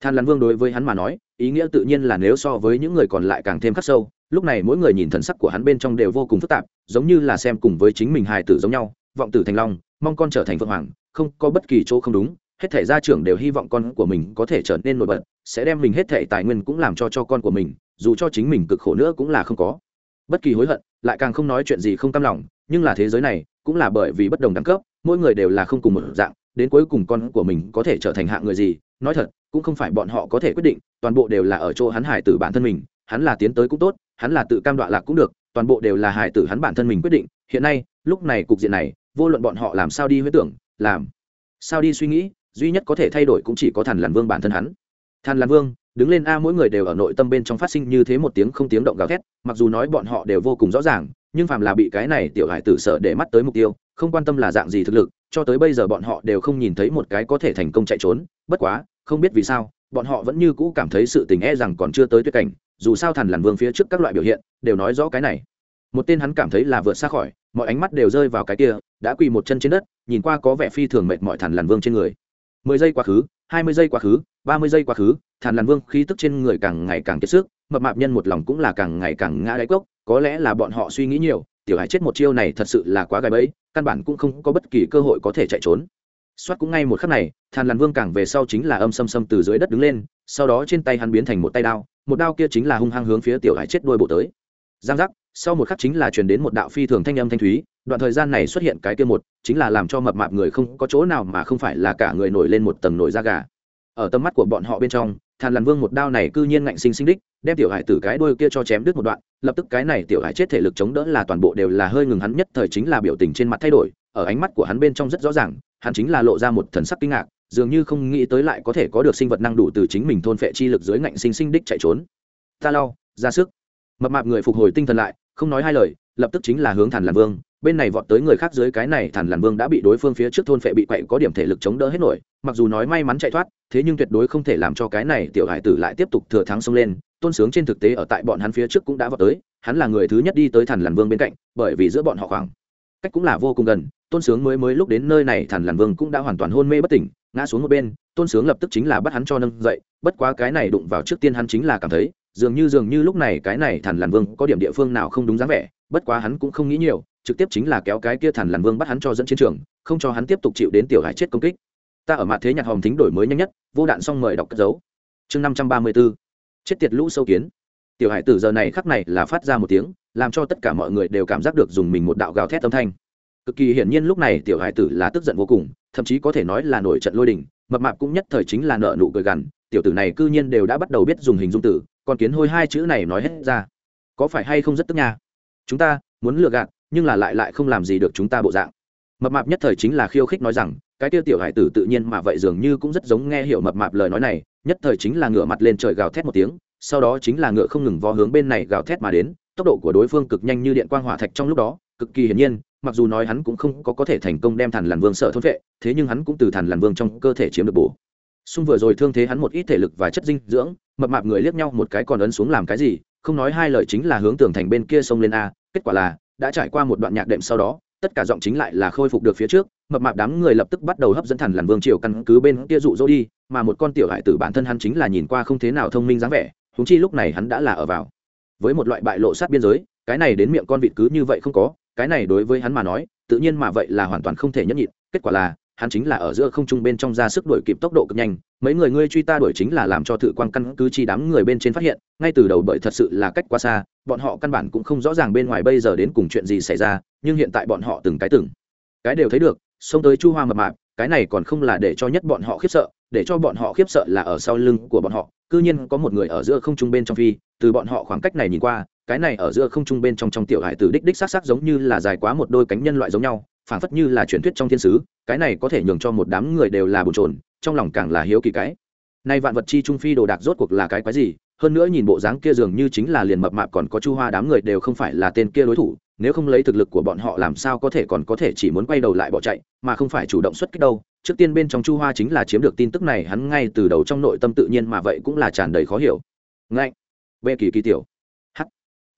Thần lằn vương đối với hắn mà nói, ý nghĩa tự nhiên là nếu so với những người còn lại càng thêm khắc sâu, lúc này mỗi người nhìn thần sắc của hắn bên trong đều vô cùng phức tạp, giống như là xem cùng với chính mình hài tử giống nhau, vọng tử thành long, mong con trở thành vượng hoàng, không có bất kỳ chỗ không đúng, hết thể gia trưởng đều hy vọng con của mình có thể trở nên nổi bật, sẽ đem mình hết thể tài nguyên cũng làm cho cho con của mình, dù cho chính mình cực khổ nữa cũng là không có bất kỳ hối hận, lại càng không nói chuyện gì không cam lòng, nhưng là thế giới này cũng là bởi vì bất đồng đẳng cấp, mỗi người đều là không cùng một dạng, đến cuối cùng con của mình có thể trở thành hạng người gì, nói thật, cũng không phải bọn họ có thể quyết định, toàn bộ đều là ở chỗ hắn hải tử bản thân mình, hắn là tiến tới cũng tốt, hắn là tự cam đoạ lạc cũng được, toàn bộ đều là hải tử hắn bản thân mình quyết định, hiện nay, lúc này cục diện này, vô luận bọn họ làm sao đi huyết tưởng, làm sao đi suy nghĩ, duy nhất có thể thay đổi cũng chỉ có thần làn vương bản thân hắn. Thần làn vương đứng lên a, mỗi người đều ở nội tâm bên trong phát sinh như thế một tiếng không tiếng động gào thét, mặc dù nói bọn họ đều vô cùng rõ ràng, nhưng phàm là bị cái này tiểu hải tử sợ để mắt tới mục tiêu, không quan tâm là dạng gì thực lực, cho tới bây giờ bọn họ đều không nhìn thấy một cái có thể thành công chạy trốn, bất quá, không biết vì sao, bọn họ vẫn như cũ cảm thấy sự tình e rằng còn chưa tới tuyệt cảnh, dù sao thần làn vương phía trước các loại biểu hiện, đều nói rõ cái này. Một tên hắn cảm thấy là vượt xa khỏi, mọi ánh mắt đều rơi vào cái kia, đã quỳ một chân trên đất, nhìn qua có vẻ phi thường mệt mỏi thần làn vương trên người. Mười giây quá khứ hai mươi giây quá khứ, ba mươi giây quá khứ thàn làn vương khí tức trên người càng ngày càng kiệt sức, mập mạp nhân một lòng cũng là càng ngày càng ngã đáy cốc, có lẽ là bọn họ suy nghĩ nhiều, tiểu hải chết một chiêu này thật sự là quá gai bẫy, căn bản cũng không có bất kỳ cơ hội có thể chạy trốn. Soát cũng ngay một khắc này thàn làn vương càng về sau chính là âm xâm xâm từ dưới đất đứng lên, sau đó trên tay hắn biến thành một tay đao, một đao kia chính là hung hăng hướng phía tiểu hải chết đuôi bộ tới. Giang giác, sau một khắc chính là truyền đến một đạo phi thường thanh âm thanh thúy đoạn thời gian này xuất hiện cái kia một, chính là làm cho mập mạp người không có chỗ nào mà không phải là cả người nổi lên một tầng nổi da gà. Ở tầm mắt của bọn họ bên trong, thàn làn vương một đao này cư nhiên ngạnh sinh sinh đích, đem tiểu hải tử cái đôi kia cho chém đứt một đoạn, lập tức cái này tiểu hải chết thể lực chống đỡ là toàn bộ đều là hơi ngừng hắn nhất thời chính là biểu tình trên mặt thay đổi, ở ánh mắt của hắn bên trong rất rõ ràng, hắn chính là lộ ra một thần sắc kinh ngạc, dường như không nghĩ tới lại có thể có được sinh vật năng đủ từ chính mình thôn phệ chi lực dưới ngạnh sinh sinh đích chạy trốn. Ta lau, ra sức. Mập mạp người phục hồi tinh thần lại, không nói hai lời, lập tức chính là hướng thàn làn vương bên này vọt tới người khác dưới cái này thản làn vương đã bị đối phương phía trước thôn phệ bị quậy có điểm thể lực chống đỡ hết nổi, mặc dù nói may mắn chạy thoát, thế nhưng tuyệt đối không thể làm cho cái này tiểu hải tử lại tiếp tục thừa thắng xông lên. Tôn sướng trên thực tế ở tại bọn hắn phía trước cũng đã vọt tới, hắn là người thứ nhất đi tới thản làn vương bên cạnh, bởi vì giữa bọn họ khoảng cách cũng là vô cùng gần, tôn sướng mới mới lúc đến nơi này thản làn vương cũng đã hoàn toàn hôn mê bất tỉnh, ngã xuống một bên, tôn sướng lập tức chính là bắt hắn cho nâng dậy, bất quá cái này đụng vào trước tiên hắn chính là cảm thấy, dường như dường như lúc này cái này thản làn vương có điểm địa phương nào không đúng dáng vẻ, bất quá hắn cũng không nghĩ nhiều trực tiếp chính là kéo cái kia thần lằn vương bắt hắn cho dẫn chiến trường, không cho hắn tiếp tục chịu đến tiểu hải chết công kích. Ta ở mặt thế nhạc hòm thính đổi mới nhanh nhất, vô đạn xong mời đọc cất dấu. Chương năm trăm ba mươi b ố chết tiệt lũ sâu kiến. Tiểu hải tử giờ này khắc này là phát ra một tiếng, làm cho tất cả mọi người đều cảm giác được dùng mình một đạo gào thét âm thanh. Cực kỳ hiển nhiên lúc này tiểu hải tử là tức giận vô cùng, thậm chí có thể nói là nổi trận lôi đình, mập mạp cũng nhất thời chính là nợ nụ cười gằn, tiểu tử này cư nhiên đều đã bắt đầu biết dùng hình dung tử, còn kiến hôi hai chữ này nói hết ra. Có phải hay không rất tức nha? Chúng ta, muốn lừa gạt nhưng là lại lại không làm gì được chúng ta bộ dạng. Mập mạp nhất thời chính là khiêu khích nói rằng, cái tiêu tiểu hải tử tự nhiên mà vậy dường như cũng rất giống nghe hiểu mập mạp lời nói này, nhất thời chính là ngựa mặt lên trời gào thét một tiếng, sau đó chính là ngựa không ngừng vó hướng bên này gào thét mà đến, tốc độ của đối phương cực nhanh như điện quang hỏa thạch trong lúc đó, cực kỳ hiển nhiên, mặc dù nói hắn cũng không có có thể thành công đem thần làn vương sợ thôn vệ, thế nhưng hắn cũng từ thần làn vương trong cơ thể chiếm được bổ. Xung vừa rồi thương thế hắn một ít thể lực và chất dinh dưỡng, mập mạp người liếc nhau một cái còn ấn xuống làm cái gì, không nói hai lời chính là hướng tường thành bên kia sông lên a, kết quả là đã trải qua một đoạn nhạc đệm sau đó, tất cả giọng chính lại là khôi phục được phía trước, mập mạp đám người lập tức bắt đầu hấp dẫn thẳng làm vương triều căn cứ bên kia dụ dỗ đi, mà một con tiểu hải tử bản thân hắn chính là nhìn qua không thế nào thông minh dáng vẻ húng chi lúc này hắn đã là ở vào. Với một loại bại lộ sát biên giới, cái này đến miệng con vịt cứ như vậy không có, cái này đối với hắn mà nói, tự nhiên mà vậy là hoàn toàn không thể nhẫn nhịn, kết quả là hắn chính là ở giữa không trung bên trong ra sức đuổi kịp tốc độ cực nhanh, mấy người ngươi truy ta đuổi chính là làm cho thử quang căn cứ chi đám người bên trên phát hiện, ngay từ đầu bởi thật sự là cách quá xa, bọn họ căn bản cũng không rõ ràng bên ngoài bây giờ đến cùng chuyện gì xảy ra, nhưng hiện tại bọn họ từng cái từng cái đều thấy được, xông tới chu hoa mập mạp, cái này còn không là để cho nhất bọn họ khiếp sợ, để cho bọn họ khiếp sợ là ở sau lưng của bọn họ, cư nhiên có một người ở giữa không trung bên trong phi, từ bọn họ khoảng cách này nhìn qua, cái này ở giữa không trung bên trong trong tiểu hải tử đích đích sắc sắc giống như là dài quá một đôi cánh nhân loại giống nhau phảng phất như là truyền thuyết trong thiên sứ cái này có thể nhường cho một đám người đều là bồn trồn trong lòng càng là hiếu kỳ cái. Nay vạn vật chi trung phi đồ đạc rốt cuộc là cái quái gì? Hơn nữa nhìn bộ dáng kia dường như chính là liền mập mạp còn có chu hoa đám người đều không phải là tên kia đối thủ nếu không lấy thực lực của bọn họ làm sao có thể còn có thể chỉ muốn quay đầu lại bỏ chạy mà không phải chủ động xuất kích đâu. Trước tiên bên trong chu hoa chính là chiếm được tin tức này hắn ngay từ đầu trong nội tâm tự nhiên mà vậy cũng là tràn đầy khó hiểu. Ngạnh, vê kỳ kỳ tiểu. H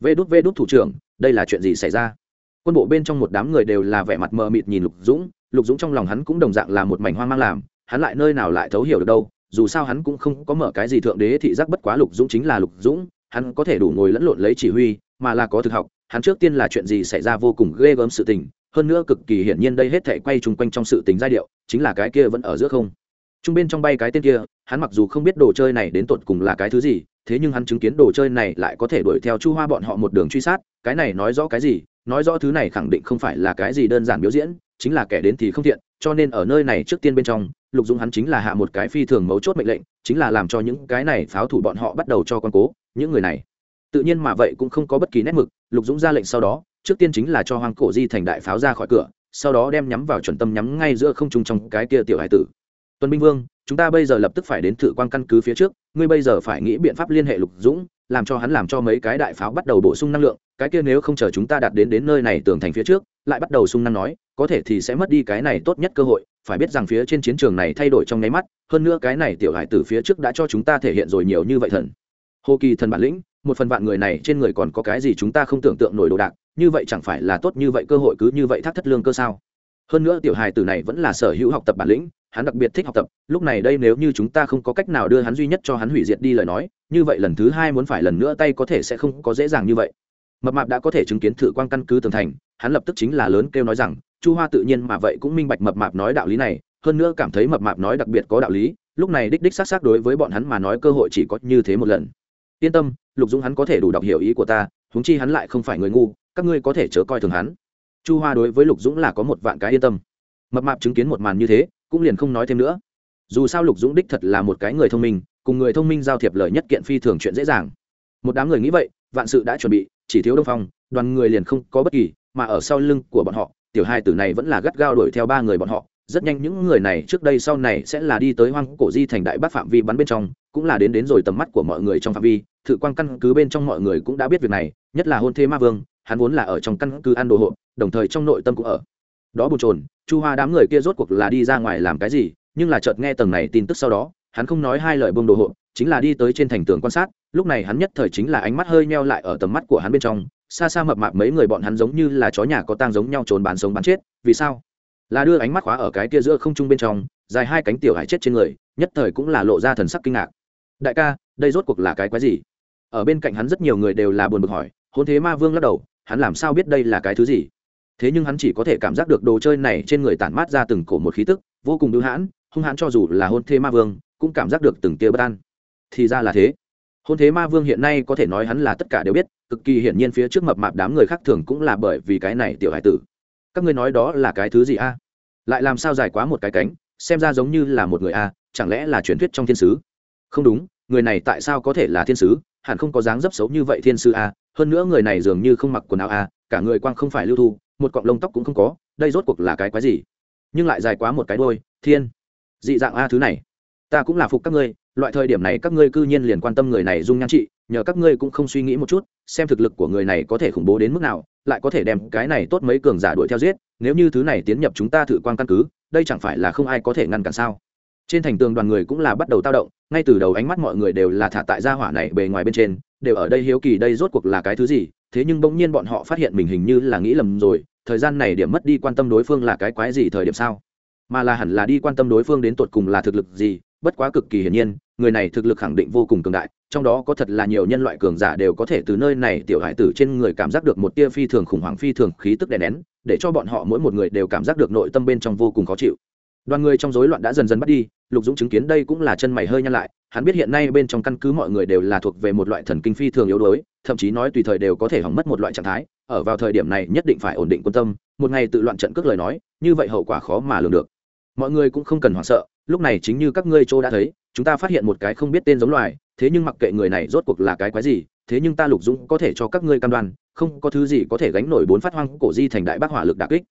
vê đút vê đút thủ trưởng đây là chuyện gì xảy ra? Quân bộ bên trong một đám người đều là vẻ mặt mờ mịt nhìn lục dũng lục dũng trong lòng hắn cũng đồng dạng là một mảnh hoang mang làm, hắn lại nơi nào lại thấu hiểu được đâu, dù sao hắn cũng không có mở cái gì thượng đế thị giác bất quá lục dũng chính là lục dũng, hắn có thể đủ ngồi lẫn lộn lấy chỉ huy, mà là có thực học, hắn trước tiên là chuyện gì xảy ra vô cùng ghê gớm sự tình, hơn nữa cực kỳ hiển nhiên đây hết thể quay chung quanh trong sự tình giai điệu, chính là cái kia vẫn ở giữa không. Trung bên trong bay cái tên kia, hắn mặc dù không biết đồ chơi này đến tột cùng là cái thứ gì, thế nhưng hắn chứng kiến đồ chơi này lại có thể đuổi theo chu hoa bọn họ một đường truy sát, cái này nói rõ cái gì nói rõ thứ này khẳng định không phải là cái gì đơn giản biểu diễn, chính là kẻ đến thì không thiện, cho nên ở nơi này trước tiên bên trong, lục dũng hắn chính là hạ một cái phi thường mấu chốt mệnh lệnh, chính là làm cho những cái này pháo thủ bọn họ bắt đầu cho con cố, những người này. Tự nhiên mà vậy cũng không có bất kỳ nét mực, lục dũng ra lệnh sau đó, trước tiên chính là cho hoàng cổ di thành đại pháo ra khỏi cửa, sau đó đem nhắm vào chuẩn tâm nhắm ngay giữa không trung trong cái kia tiểu hải tử. Tuân binh vương, chúng ta bây giờ lập tức phải đến thử quan căn cứ phía trước, ngươi bây giờ phải nghĩ biện pháp liên hệ lục dũng làm cho hắn làm cho mấy cái đại pháo bắt đầu bổ sung năng lượng cái kia nếu không chờ chúng ta đạt đến đến nơi này tường thành phía trước, lại bắt đầu sung năng nói, có thể thì sẽ mất đi cái này tốt nhất cơ hội, phải biết rằng phía trên chiến trường này thay đổi trong nháy mắt, hơn nữa cái này tiểu hải tử phía trước đã cho chúng ta thể hiện rồi nhiều như vậy thần. Hồ kỳ thần bản lĩnh, một phần vạn người này trên người còn có cái gì chúng ta không tưởng tượng nổi đồ đạc, như vậy chẳng phải là tốt như vậy cơ hội cứ như vậy thác thất lương cơ sao? Hơn nữa tiểu hài tử này vẫn là sở hữu học tập bản lĩnh, hắn đặc biệt thích học tập, lúc này đây nếu như chúng ta không có cách nào đưa hắn duy nhất cho hắn hủy diệt đi lời nói, như vậy lần thứ hai muốn phải lần nữa tay có thể sẽ không có dễ dàng như vậy mập mạp đã có thể chứng kiến thử quan căn cứ tường thành, hắn lập tức chính là lớn kêu nói rằng, chu hoa tự nhiên mà vậy cũng minh bạch mập mạp nói đạo lý này, hơn nữa cảm thấy mập mạp nói đặc biệt có đạo lý, lúc này đích đích xác xác đối với bọn hắn mà nói cơ hội chỉ có như thế một lần. Yên tâm, lục dũng hắn có thể đủ đọc hiểu ý của ta, huống chi hắn lại không phải người ngu, các ngươi có thể chớ coi thường hắn. Chu hoa đối với lục dũng là có một vạn cái yên tâm. Mập mạp chứng kiến một màn như thế, cũng liền không nói thêm nữa. Dù sao lục dũng đích thật là một cái người thông minh, cùng người thông minh giao thiệp lời nhất kiện phi thường chuyện dễ dàng. Một đám người nghĩ vậy, vạn sự đã chuẩn bị chỉ thiếu đông phong đoàn người liền không có bất kỳ mà ở sau lưng của bọn họ tiểu hai tử này vẫn là gắt gao đuổi theo ba người bọn họ. Rất nhanh những người này trước đây sau này sẽ là đi tới hoang cổ di thành đại bác phạm vi bắn bên trong cũng là đến đến rồi tầm mắt của mọi người trong phạm vi. Thự quan căn cứ bên trong mọi người cũng đã biết việc này nhất là hôn thê ma vương hắn vốn là ở trong căn cứ ăn đồ hộ, đồng thời trong nội tâm cũng ở. Đó bồn trồn chu hoa đám người kia rốt cuộc là đi ra ngoài làm cái gì? Nhưng là chợt nghe tầng này tin tức sau đó hắn không nói hai lời bông đồ hộ, chính là đi tới trên thành tường quan sát lúc này hắn nhất thời chính là ánh mắt hơi meo lại ở tầm mắt của hắn bên trong, xa xa mập mạp mấy người bọn hắn giống như là chó nhà có tang giống nhau trốn bán sống bán chết, vì sao? Là đưa ánh mắt khóa ở cái kia giữa không trung bên trong, dài hai cánh tiểu hải chết trên người, nhất thời cũng là lộ ra thần sắc kinh ngạc. Đại ca, đây rốt cuộc là cái quái gì? Ở bên cạnh hắn rất nhiều người đều là buồn bực hỏi, hôn thế ma vương lắc đầu, hắn làm sao biết đây là cái thứ gì? Thế nhưng hắn chỉ có thể cảm giác được đồ chơi này trên người tản mát ra từng cổ một khí tức, vô cùng đưu hãn, hung hãn cho dù là hôn thế ma vương, cũng cảm giác được từng tia bất an. Thì ra là thế hôn thế ma vương hiện nay có thể nói hắn là tất cả đều biết, cực kỳ hiển nhiên phía trước mập mạp đám người khác thường cũng là bởi vì cái này tiểu hải tử. Các ngươi nói đó là cái thứ gì a? Lại làm sao dài quá một cái cánh, xem ra giống như là một người a, chẳng lẽ là truyền thuyết trong thiên sứ? Không đúng, người này tại sao có thể là thiên sứ? Hẳn không có dáng dấp xấu như vậy thiên sứ a, hơn nữa người này dường như không mặc quần áo a, cả người quang không phải lưu thu, một cọng lông tóc cũng không có, đây rốt cuộc là cái quái gì? Nhưng lại dài quá một cái đôi thiên, dị dạng a thứ này. Ta cũng là phục các ngươi loại thời điểm này các ngươi cư nhiên liền quan tâm người này dung nhan trị, nhờ các ngươi cũng không suy nghĩ một chút, xem thực lực của người này có thể khủng bố đến mức nào, lại có thể đem cái này tốt mấy cường giả đuổi theo giết, nếu như thứ này tiến nhập chúng ta thử quan căn cứ, đây chẳng phải là không ai có thể ngăn cản sao? Trên thành tường đoàn người cũng là bắt đầu tao động, ngay từ đầu ánh mắt mọi người đều là thả tại gia hỏa này bề ngoài bên trên, đều ở đây hiếu kỳ đây rốt cuộc là cái thứ gì, thế nhưng bỗng nhiên bọn họ phát hiện mình hình như là nghĩ lầm rồi, thời gian này điểm mất đi quan tâm đối phương là cái quái gì thời điểm sao? Mà là hẳn là đi quan tâm đối phương đến tột cùng là thực lực gì, bất quá cực kỳ hiển nhiên người này thực lực khẳng định vô cùng cường đại, trong đó có thật là nhiều nhân loại cường giả đều có thể từ nơi này tiểu hải tử trên người cảm giác được một tia phi thường khủng hoảng phi thường khí tức đè nén, để cho bọn họ mỗi một người đều cảm giác được nội tâm bên trong vô cùng khó chịu. Đoàn người trong rối loạn đã dần dần bắt đi, lục dũng chứng kiến đây cũng là chân mày hơi nhăn lại, hắn biết hiện nay bên trong căn cứ mọi người đều là thuộc về một loại thần kinh phi thường yếu đuối, thậm chí nói tùy thời đều có thể hỏng mất một loại trạng thái, ở vào thời điểm này nhất định phải ổn định quân tâm, một ngày tự loạn trận cước lời nói, như vậy hậu quả khó mà lường được. Mọi người cũng không cần hoảng sợ lúc này chính như các ngươi châu đã thấy, chúng ta phát hiện một cái không biết tên giống loài, thế nhưng mặc kệ người này rốt cuộc là cái quái gì, thế nhưng ta lục dũng có thể cho các ngươi cam đoan, không có thứ gì có thể gánh nổi bốn phát hoang cổ di thành đại bác hỏa lực đặc kích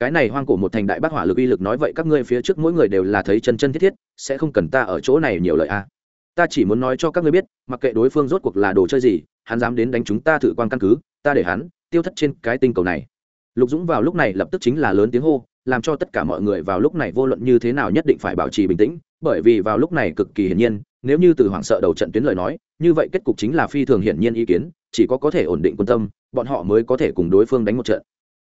cái này hoang cổ một thành đại bác hỏa lực uy lực nói vậy các ngươi phía trước mỗi người đều là thấy chân chân thiết thiết, sẽ không cần ta ở chỗ này nhiều lời a à. ta chỉ muốn nói cho các ngươi biết, mặc kệ đối phương rốt cuộc là đồ chơi gì, hắn dám đến đánh chúng ta thử quan căn cứ, ta để hắn tiêu thất trên cái tinh cầu này lục dũng vào lúc này lập tức chính là lớn tiếng hô làm cho tất cả mọi người vào lúc này vô luận như thế nào nhất định phải bảo trì bình tĩnh, bởi vì vào lúc này cực kỳ hiển nhiên, nếu như từ hoảng sợ đầu trận tuyến lời nói, như vậy kết cục chính là phi thường hiển nhiên ý kiến, chỉ có có thể ổn định quân tâm, bọn họ mới có thể cùng đối phương đánh một trận.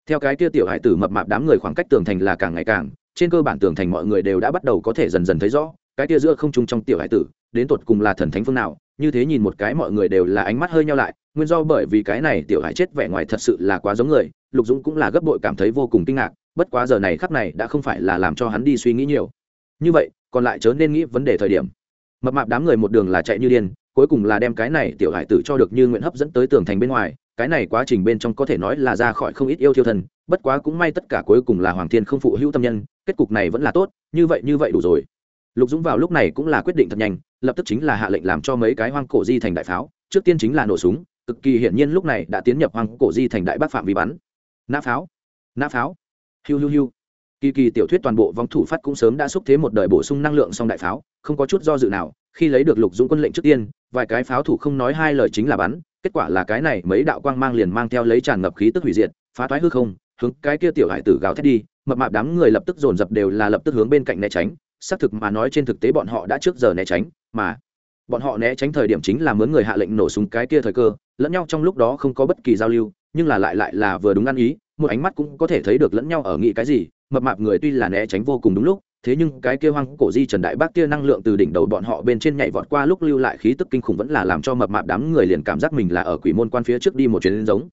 Theo cái kia tiểu hải tử mập mạp đám người khoảng cách tường thành là càng ngày càng, trên cơ bản tường thành mọi người đều đã bắt đầu có thể dần dần thấy rõ, cái kia giữa không trung trong tiểu hải tử, đến tột cùng là thần thánh phương nào, như thế nhìn một cái mọi người đều là ánh mắt hơi nhau lại, nguyên do bởi vì cái này tiểu hải chết vẻ ngoài thật sự là quá giống người, lục dũng cũng là gấp bội cảm thấy vô cùng kinh ngạc bất quá giờ này khắc này đã không phải là làm cho hắn đi suy nghĩ nhiều. Như vậy, còn lại chớ nên nghĩ vấn đề thời điểm. Mập mạp đám người một đường là chạy như điên, cuối cùng là đem cái này tiểu hải tử cho được như nguyện hấp dẫn tới tường thành bên ngoài, cái này quá trình bên trong có thể nói là ra khỏi không ít yêu thiêu thần, bất quá cũng may tất cả cuối cùng là hoàng thiên không phụ hữu tâm nhân, kết cục này vẫn là tốt, như vậy như vậy đủ rồi. Lục dũng vào lúc này cũng là quyết định thật nhanh, lập tức chính là hạ lệnh làm cho mấy cái hoang cổ di thành đại pháo, trước tiên chính là nổ súng, cực kỳ hiển nhiên lúc này đã tiến nhập hoang cổ di thành đại bác phạm vi bắn. Nã pháo nã pháo hiu hiu hiu. Kỳ kỳ tiểu thuyết toàn bộ vong thủ phát cũng sớm đã xúc thế một đời bổ sung năng lượng song đại pháo, không có chút do dự nào, khi lấy được lục dũng quân lệnh trước tiên, vài cái pháo thủ không nói hai lời chính là bắn, kết quả là cái này mấy đạo quang mang liền mang theo lấy tràn ngập khí tức hủy diệt, phá toái hư không, hướng cái kia tiểu hải tử gào thét đi, mập mạp đám người lập tức dồn dập đều là lập tức hướng bên cạnh né tránh, xác thực mà nói trên thực tế bọn họ đã trước giờ né tránh, mà bọn họ né tránh thời điểm chính là mướn người hạ lệnh nổ súng cái kia thời cơ, lẫn nhau trong lúc đó không có bất kỳ giao lưu, nhưng là lại lại là vừa đúng ăn ý một ánh mắt cũng có thể thấy được lẫn nhau ở nghĩ cái gì, mập mạp người tuy là né tránh vô cùng đúng lúc, thế nhưng cái kia hoang cổ di trần đại bác kia năng lượng từ đỉnh đầu bọn họ bên trên nhảy vọt qua lúc lưu lại khí tức kinh khủng vẫn là làm cho mập mạp đám người liền cảm giác mình là ở quỷ môn quan phía trước đi một chuyến giống.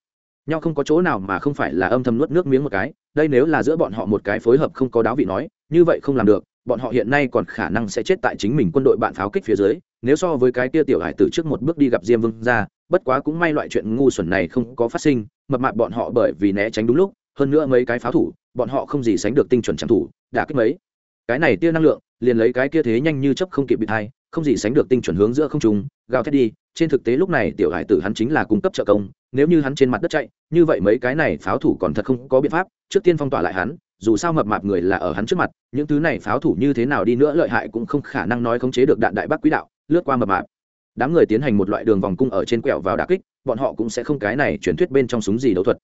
Nhau không có chỗ nào mà không phải là âm thầm nuốt nước miếng một cái, đây nếu là giữa bọn họ một cái phối hợp không có đáo vị nói, như vậy không làm được, bọn họ hiện nay còn khả năng sẽ chết tại chính mình quân đội bạn pháo kích phía dưới, nếu so với cái kia tiểu hải từ trước một bước đi gặp diêm vương ra bất quá cũng may loại chuyện ngu xuẩn này không có phát sinh, mập mạp bọn họ bởi vì né tránh đúng lúc, hơn nữa mấy cái pháo thủ, bọn họ không gì sánh được tinh chuẩn trang thủ, đã kích mấy. Cái này tia năng lượng, liền lấy cái kia thế nhanh như chấp không kịp bị thai không gì sánh được tinh chuẩn hướng giữa không trung, gào thét đi. Trên thực tế lúc này tiểu hải tử hắn chính là cung cấp trợ công, nếu như hắn trên mặt đất chạy, như vậy mấy cái này pháo thủ còn thật không có biện pháp, trước tiên phong tỏa lại hắn, dù sao mập mạp người là ở hắn trước mặt, những thứ này pháo thủ như thế nào đi nữa lợi hại cũng không khả năng nói khống chế được đạn đại bác quỹ đạo, lướt qua mập mạp đám người tiến hành một loại đường vòng cung ở trên quẹo vào đà kích bọn họ cũng sẽ không cái này truyền thuyết bên trong súng gì đấu thuật.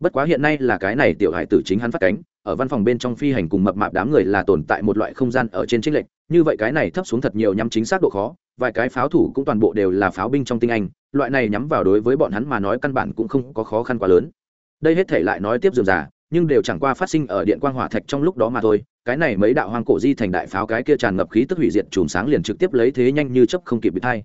Bất quá hiện nay là cái này tiểu hải tử chính hắn phát cánh ở văn phòng bên trong phi hành cùng mập mạp đám người là tồn tại một loại không gian ở trên trích lệch, như vậy cái này thấp xuống thật nhiều nhắm chính xác độ khó vài cái pháo thủ cũng toàn bộ đều là pháo binh trong tinh anh loại này nhắm vào đối với bọn hắn mà nói căn bản cũng không có khó khăn quá lớn. Đây hết thể lại nói tiếp dườm giả nhưng đều chẳng qua phát sinh ở điện quang hỏa thạch trong lúc đó mà thôi cái này mấy đạo hoang cổ di thành đại pháo cái kia tràn ngập khí tức hủy diệt chùm sáng liền trực tiếp lấy thế nhanh như chấp không kịp bị thay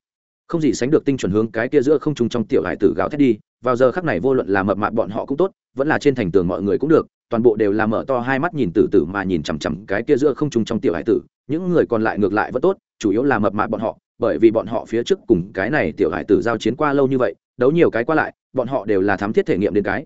không gì sánh được tinh chuẩn hướng cái kia giữa không trung trong tiểu hải tử gào thét đi, vào giờ khắc này vô luận là mập mạp bọn họ cũng tốt, vẫn là trên thành tường mọi người cũng được, toàn bộ đều là mở to hai mắt nhìn tử tử mà nhìn chằm chằm cái kia giữa không trung trong tiểu hải tử, những người còn lại ngược lại vẫn tốt, chủ yếu là mập mạp bọn họ, bởi vì bọn họ phía trước cùng cái này tiểu hải tử giao chiến qua lâu như vậy, đấu nhiều cái qua lại, bọn họ đều là thám thiết thể nghiệm đến cái.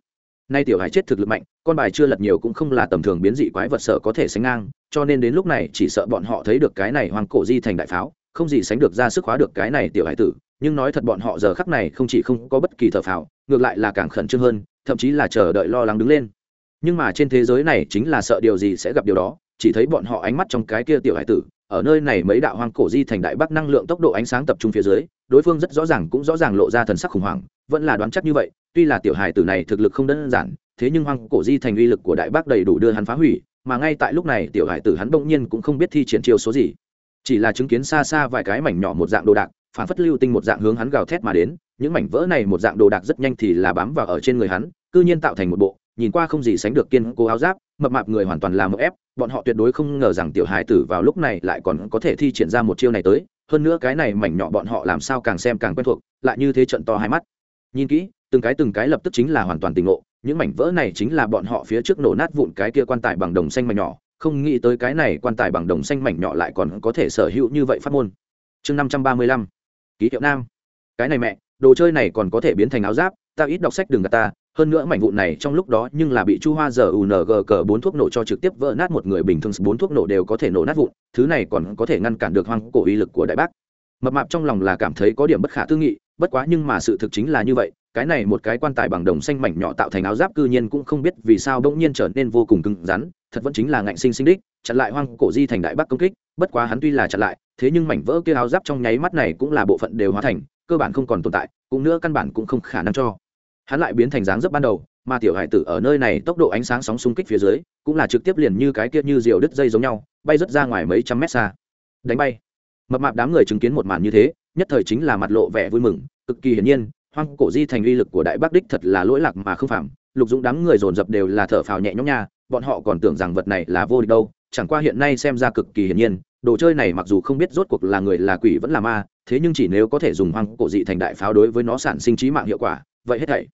Nay tiểu hải chết thực lực mạnh, con bài chưa lật nhiều cũng không là tầm thường biến dị quái vật sở có thể sánh ngang, cho nên đến lúc này chỉ sợ bọn họ thấy được cái này hoàng cổ di thành đại pháo không gì sánh được ra sức hóa được cái này tiểu hải tử, nhưng nói thật bọn họ giờ khắc này không chỉ không có bất kỳ thở phào, ngược lại là càng khẩn trương hơn, thậm chí là chờ đợi lo lắng đứng lên. Nhưng mà trên thế giới này chính là sợ điều gì sẽ gặp điều đó, chỉ thấy bọn họ ánh mắt trong cái kia tiểu hải tử, ở nơi này mấy đạo hoang cổ di thành đại bắc năng lượng tốc độ ánh sáng tập trung phía dưới, đối phương rất rõ ràng cũng rõ ràng lộ ra thần sắc khủng hoảng, vẫn là đoán chắc như vậy, tuy là tiểu hải tử này thực lực không đơn giản, thế nhưng hoang cổ di thành uy lực của đại bắc đầy đủ đưa hắn phá hủy, mà ngay tại lúc này tiểu hải tử hắn bỗng nhiên cũng không biết thi triển chiêu số gì chỉ là chứng kiến xa xa vài cái mảnh nhỏ một dạng đồ đạc, phản phất lưu tinh một dạng hướng hắn gào thét mà đến, những mảnh vỡ này một dạng đồ đạc rất nhanh thì là bám vào ở trên người hắn, cư nhiên tạo thành một bộ, nhìn qua không gì sánh được kiên cố áo giáp, mập mạp người hoàn toàn là một ép, bọn họ tuyệt đối không ngờ rằng tiểu hài tử vào lúc này lại còn có thể thi triển ra một chiêu này tới, hơn nữa cái này mảnh nhỏ bọn họ làm sao càng xem càng quen thuộc, lại như thế trận to hai mắt. Nhìn kỹ, từng cái từng cái lập tức chính là hoàn toàn tình ngộ, những mảnh vỡ này chính là bọn họ phía trước nổ nát vụn cái kia quan tài bằng đồng xanh mảnh nhỏ không nghĩ tới cái này quan tài bằng đồng xanh mảnh nhỏ lại còn có thể sở hữu như vậy phát môn. Chương năm trăm ba mươi lăm, ký hiệu nam. Cái này mẹ, đồ chơi này còn có thể biến thành áo giáp, ta ít đọc sách đừng gạt ta, hơn nữa mảnh vụn này trong lúc đó nhưng là bị chu hoa giờ ung cờ bốn thuốc nổ cho trực tiếp vỡ nát một người bình thường, bốn thuốc nổ đều có thể nổ nát vụn, thứ này còn có thể ngăn cản được hoang cổ uy lực của đại bác. Mập mạp trong lòng là cảm thấy có điểm bất khả tư nghị, bất quá nhưng mà sự thực chính là như vậy, cái này một cái quan tài bằng đồng xanh mảnh nhỏ tạo thành áo giáp cư nhiên cũng không biết vì sao bỗng nhiên trở nên vô cùng cứng rắn thật vẫn chính là ngạnh sinh sinh đích, chặn lại hoang cổ di thành đại bắc công kích, bất quá hắn tuy là chặn lại, thế nhưng mảnh vỡ kia áo giáp trong nháy mắt này cũng là bộ phận đều hóa thành, cơ bản không còn tồn tại, cũng nữa căn bản cũng không khả năng cho. Hắn lại biến thành dáng dấp ban đầu, mà tiểu hải tử ở nơi này tốc độ ánh sáng sóng xung kích phía dưới, cũng là trực tiếp liền như cái kia như diều đứt dây giống nhau, bay rớt ra ngoài mấy trăm mét xa. Đánh bay. Mập mạp đám người chứng kiến một màn như thế, nhất thời chính là mặt lộ vẻ vui mừng, cực kỳ hiển nhiên, hoang cổ di thành uy lực của đại bắc đích thật là lỗi lạc mà không phạm, lục dũng đám người dồn dập đều là thở phào nhẹ nhõm nha bọn họ còn tưởng rằng vật này là vô địch đâu, chẳng qua hiện nay xem ra cực kỳ hiển nhiên, đồ chơi này mặc dù không biết rốt cuộc là người là quỷ vẫn là ma, thế nhưng chỉ nếu có thể dùng hoang cổ dị thành đại pháo đối với nó sản sinh trí mạng hiệu quả, vậy hết thảy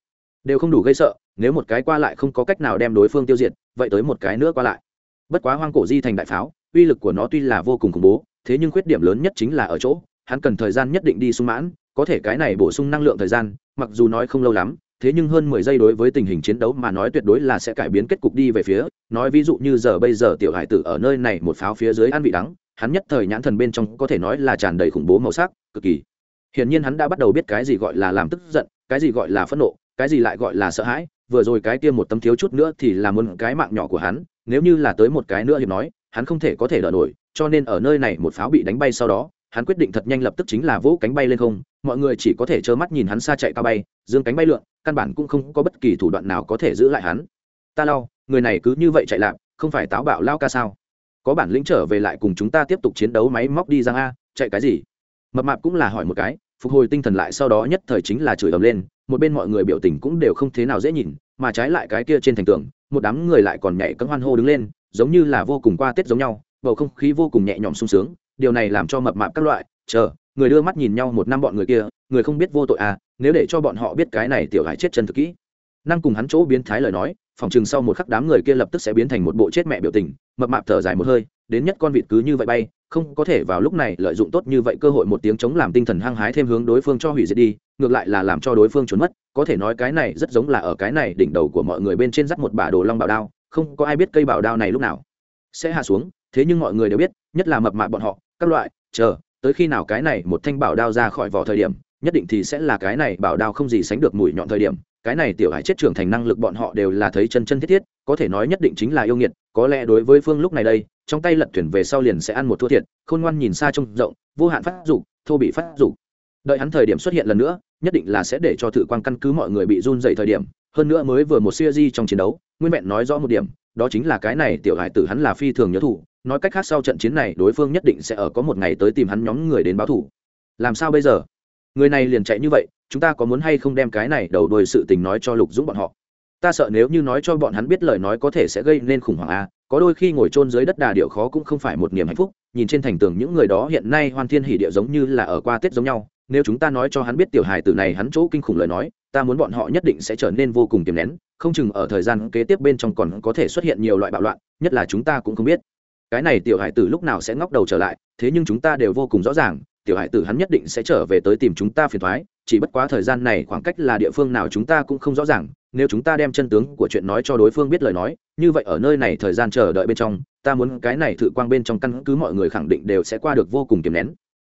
đều không đủ gây sợ, nếu một cái qua lại không có cách nào đem đối phương tiêu diệt, vậy tới một cái nữa qua lại. Bất quá hoang cổ di thành đại pháo, uy lực của nó tuy là vô cùng khủng bố, thế nhưng khuyết điểm lớn nhất chính là ở chỗ, hắn cần thời gian nhất định đi sung mãn, có thể cái này bổ sung năng lượng thời gian, mặc dù nói không lâu lắm thế nhưng hơn mười giây đối với tình hình chiến đấu mà nói tuyệt đối là sẽ cải biến kết cục đi về phía. Nói ví dụ như giờ bây giờ tiểu hải tử ở nơi này một pháo phía dưới ăn vị đắng, hắn nhất thời nhãn thần bên trong có thể nói là tràn đầy khủng bố màu sắc, cực kỳ. Hiển nhiên hắn đã bắt đầu biết cái gì gọi là làm tức giận, cái gì gọi là phẫn nộ, cái gì lại gọi là sợ hãi. Vừa rồi cái kia một tấm thiếu chút nữa thì là muốn cái mạng nhỏ của hắn, nếu như là tới một cái nữa hiệp nói, hắn không thể có thể đỡ nổi, cho nên ở nơi này một pháo bị đánh bay sau đó hắn quyết định thật nhanh lập tức chính là vỗ cánh bay lên không, mọi người chỉ có thể trơ mắt nhìn hắn xa chạy cao bay, dương cánh bay lượn, căn bản cũng không có bất kỳ thủ đoạn nào có thể giữ lại hắn. Ta lau người này cứ như vậy chạy lạc, không phải táo bạo lao ca sao? Có bản lĩnh trở về lại cùng chúng ta tiếp tục chiến đấu máy móc đi giang a, chạy cái gì? Mập mạp cũng là hỏi một cái, phục hồi tinh thần lại sau đó nhất thời chính là chửi ầm lên, một bên mọi người biểu tình cũng đều không thế nào dễ nhìn, mà trái lại cái kia trên thành tường, một đám người lại còn nhảy cấm hoan hô đứng lên, giống như là vô cùng qua tết giống nhau, bầu không khí vô cùng nhẹ nhõm sung sướng điều này làm cho mập mạp các loại, chờ, người đưa mắt nhìn nhau một năm bọn người kia, người không biết vô tội à nếu để cho bọn họ biết cái này tiểu hải chết chân thực kỹ. Năng cùng hắn chỗ biến thái lời nói, phòng chừng sau một khắc đám người kia lập tức sẽ biến thành một bộ chết mẹ biểu tình, mập mạp thở dài một hơi, đến nhất con vịt cứ như vậy bay, không có thể vào lúc này lợi dụng tốt như vậy cơ hội một tiếng chống làm tinh thần hăng hái thêm hướng đối phương cho hủy diệt đi, ngược lại là làm cho đối phương trốn mất, có thể nói cái này rất giống là ở cái này đỉnh đầu của mọi người bên trên dắt một bả đồ long bảo đao, không có ai biết cây bảo đao này lúc nào sẽ hạ xuống, thế nhưng mọi người đều biết, nhất là mập mạp bọn họ các loại, chờ, tới khi nào cái này một thanh bảo đao ra khỏi vỏ thời điểm, nhất định thì sẽ là cái này bảo đao không gì sánh được mùi nhọn thời điểm. Cái này tiểu hải chết trưởng thành năng lực bọn họ đều là thấy chân chân thiết thiết, có thể nói nhất định chính là yêu nghiệt, có lẽ đối với phương lúc này đây, trong tay lật thuyền về sau liền sẽ ăn một thua thiệt, khôn ngoan nhìn xa trông rộng, vô hạn phát dục, thô bị phát dục. Đợi hắn thời điểm xuất hiện lần nữa, nhất định là sẽ để cho thử quan căn cứ mọi người bị run dậy thời điểm. Hơn nữa mới vừa một siêu di trong chiến đấu, nguyên vẹn nói rõ một điểm, đó chính là cái này tiểu hải tử hắn là phi thường nhớ thủ nói cách khác sau trận chiến này đối phương nhất định sẽ ở có một ngày tới tìm hắn nhóm người đến báo thủ. Làm sao bây giờ? Người này liền chạy như vậy, chúng ta có muốn hay không đem cái này đầu đuôi sự tình nói cho lục dũng bọn họ? Ta sợ nếu như nói cho bọn hắn biết lời nói có thể sẽ gây nên khủng hoảng a, có đôi khi ngồi trôn dưới đất đà điệu khó cũng không phải một niềm hạnh phúc, nhìn trên thành tường những người đó hiện nay hoan thiên hỉ điệu giống như là ở qua tết giống nhau, nếu chúng ta nói cho hắn biết tiểu hài tử này hắn chỗ kinh khủng lời nói, ta muốn bọn họ nhất định sẽ trở nên vô cùng kiềm nén, không chừng ở thời gian kế tiếp bên trong còn có thể xuất hiện nhiều loại bạo loạn, nhất là chúng ta cũng không biết cái này tiểu hải tử lúc nào sẽ ngóc đầu trở lại, thế nhưng chúng ta đều vô cùng rõ ràng, tiểu hải tử hắn nhất định sẽ trở về tới tìm chúng ta phiền thoái, chỉ bất quá thời gian này khoảng cách là địa phương nào chúng ta cũng không rõ ràng, nếu chúng ta đem chân tướng của chuyện nói cho đối phương biết lời nói, như vậy ở nơi này thời gian chờ đợi bên trong, ta muốn cái này thử quang bên trong căn cứ mọi người khẳng định đều sẽ qua được vô cùng kiềm nén.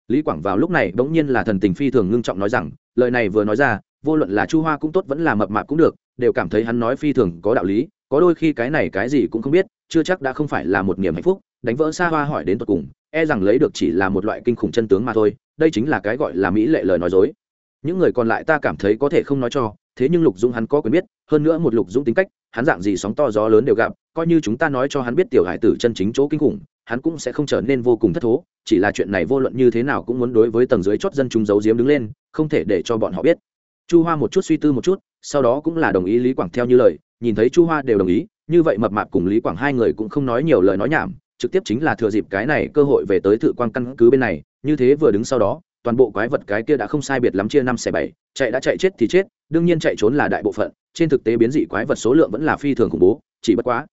Lý quảng vào lúc này bỗng nhiên là thần tình phi thường ngưng trọng nói rằng, lời này vừa nói ra, vô luận là chu hoa cũng tốt vẫn là mập mạp cũng được, đều cảm thấy hắn nói phi thường có đạo lý có đôi khi cái này cái gì cũng không biết, chưa chắc đã không phải là một niềm hạnh phúc, đánh vỡ xa hoa hỏi đến tột cùng e rằng lấy được chỉ là một loại kinh khủng chân tướng mà thôi, đây chính là cái gọi là mỹ lệ lời nói dối. Những người còn lại ta cảm thấy có thể không nói cho, thế nhưng lục dũng hắn có quyền biết, hơn nữa một lục dũng tính cách, hắn dạng gì sóng to gió lớn đều gặp, coi như chúng ta nói cho hắn biết tiểu hải tử chân chính chỗ kinh khủng, hắn cũng sẽ không trở nên vô cùng thất thố, chỉ là chuyện này vô luận như thế nào cũng muốn đối với tầng dưới chót dân chúng giấu giếm đứng lên, không thể để cho bọn họ biết. Chu hoa một chút suy tư một chút sau đó cũng là đồng ý lý quảng theo như lời, nhìn thấy chu hoa đều đồng ý, như vậy mập mạp cùng lý quảng hai người cũng không nói nhiều lời nói nhảm, trực tiếp chính là thừa dịp cái này cơ hội về tới thự quan căn cứ bên này, như thế vừa đứng sau đó, toàn bộ quái vật cái kia đã không sai biệt lắm chia năm xẻ bảy, chạy đã chạy chết thì chết, đương nhiên chạy trốn là đại bộ phận, trên thực tế biến dị quái vật số lượng vẫn là phi thường khủng bố, chỉ bất quá,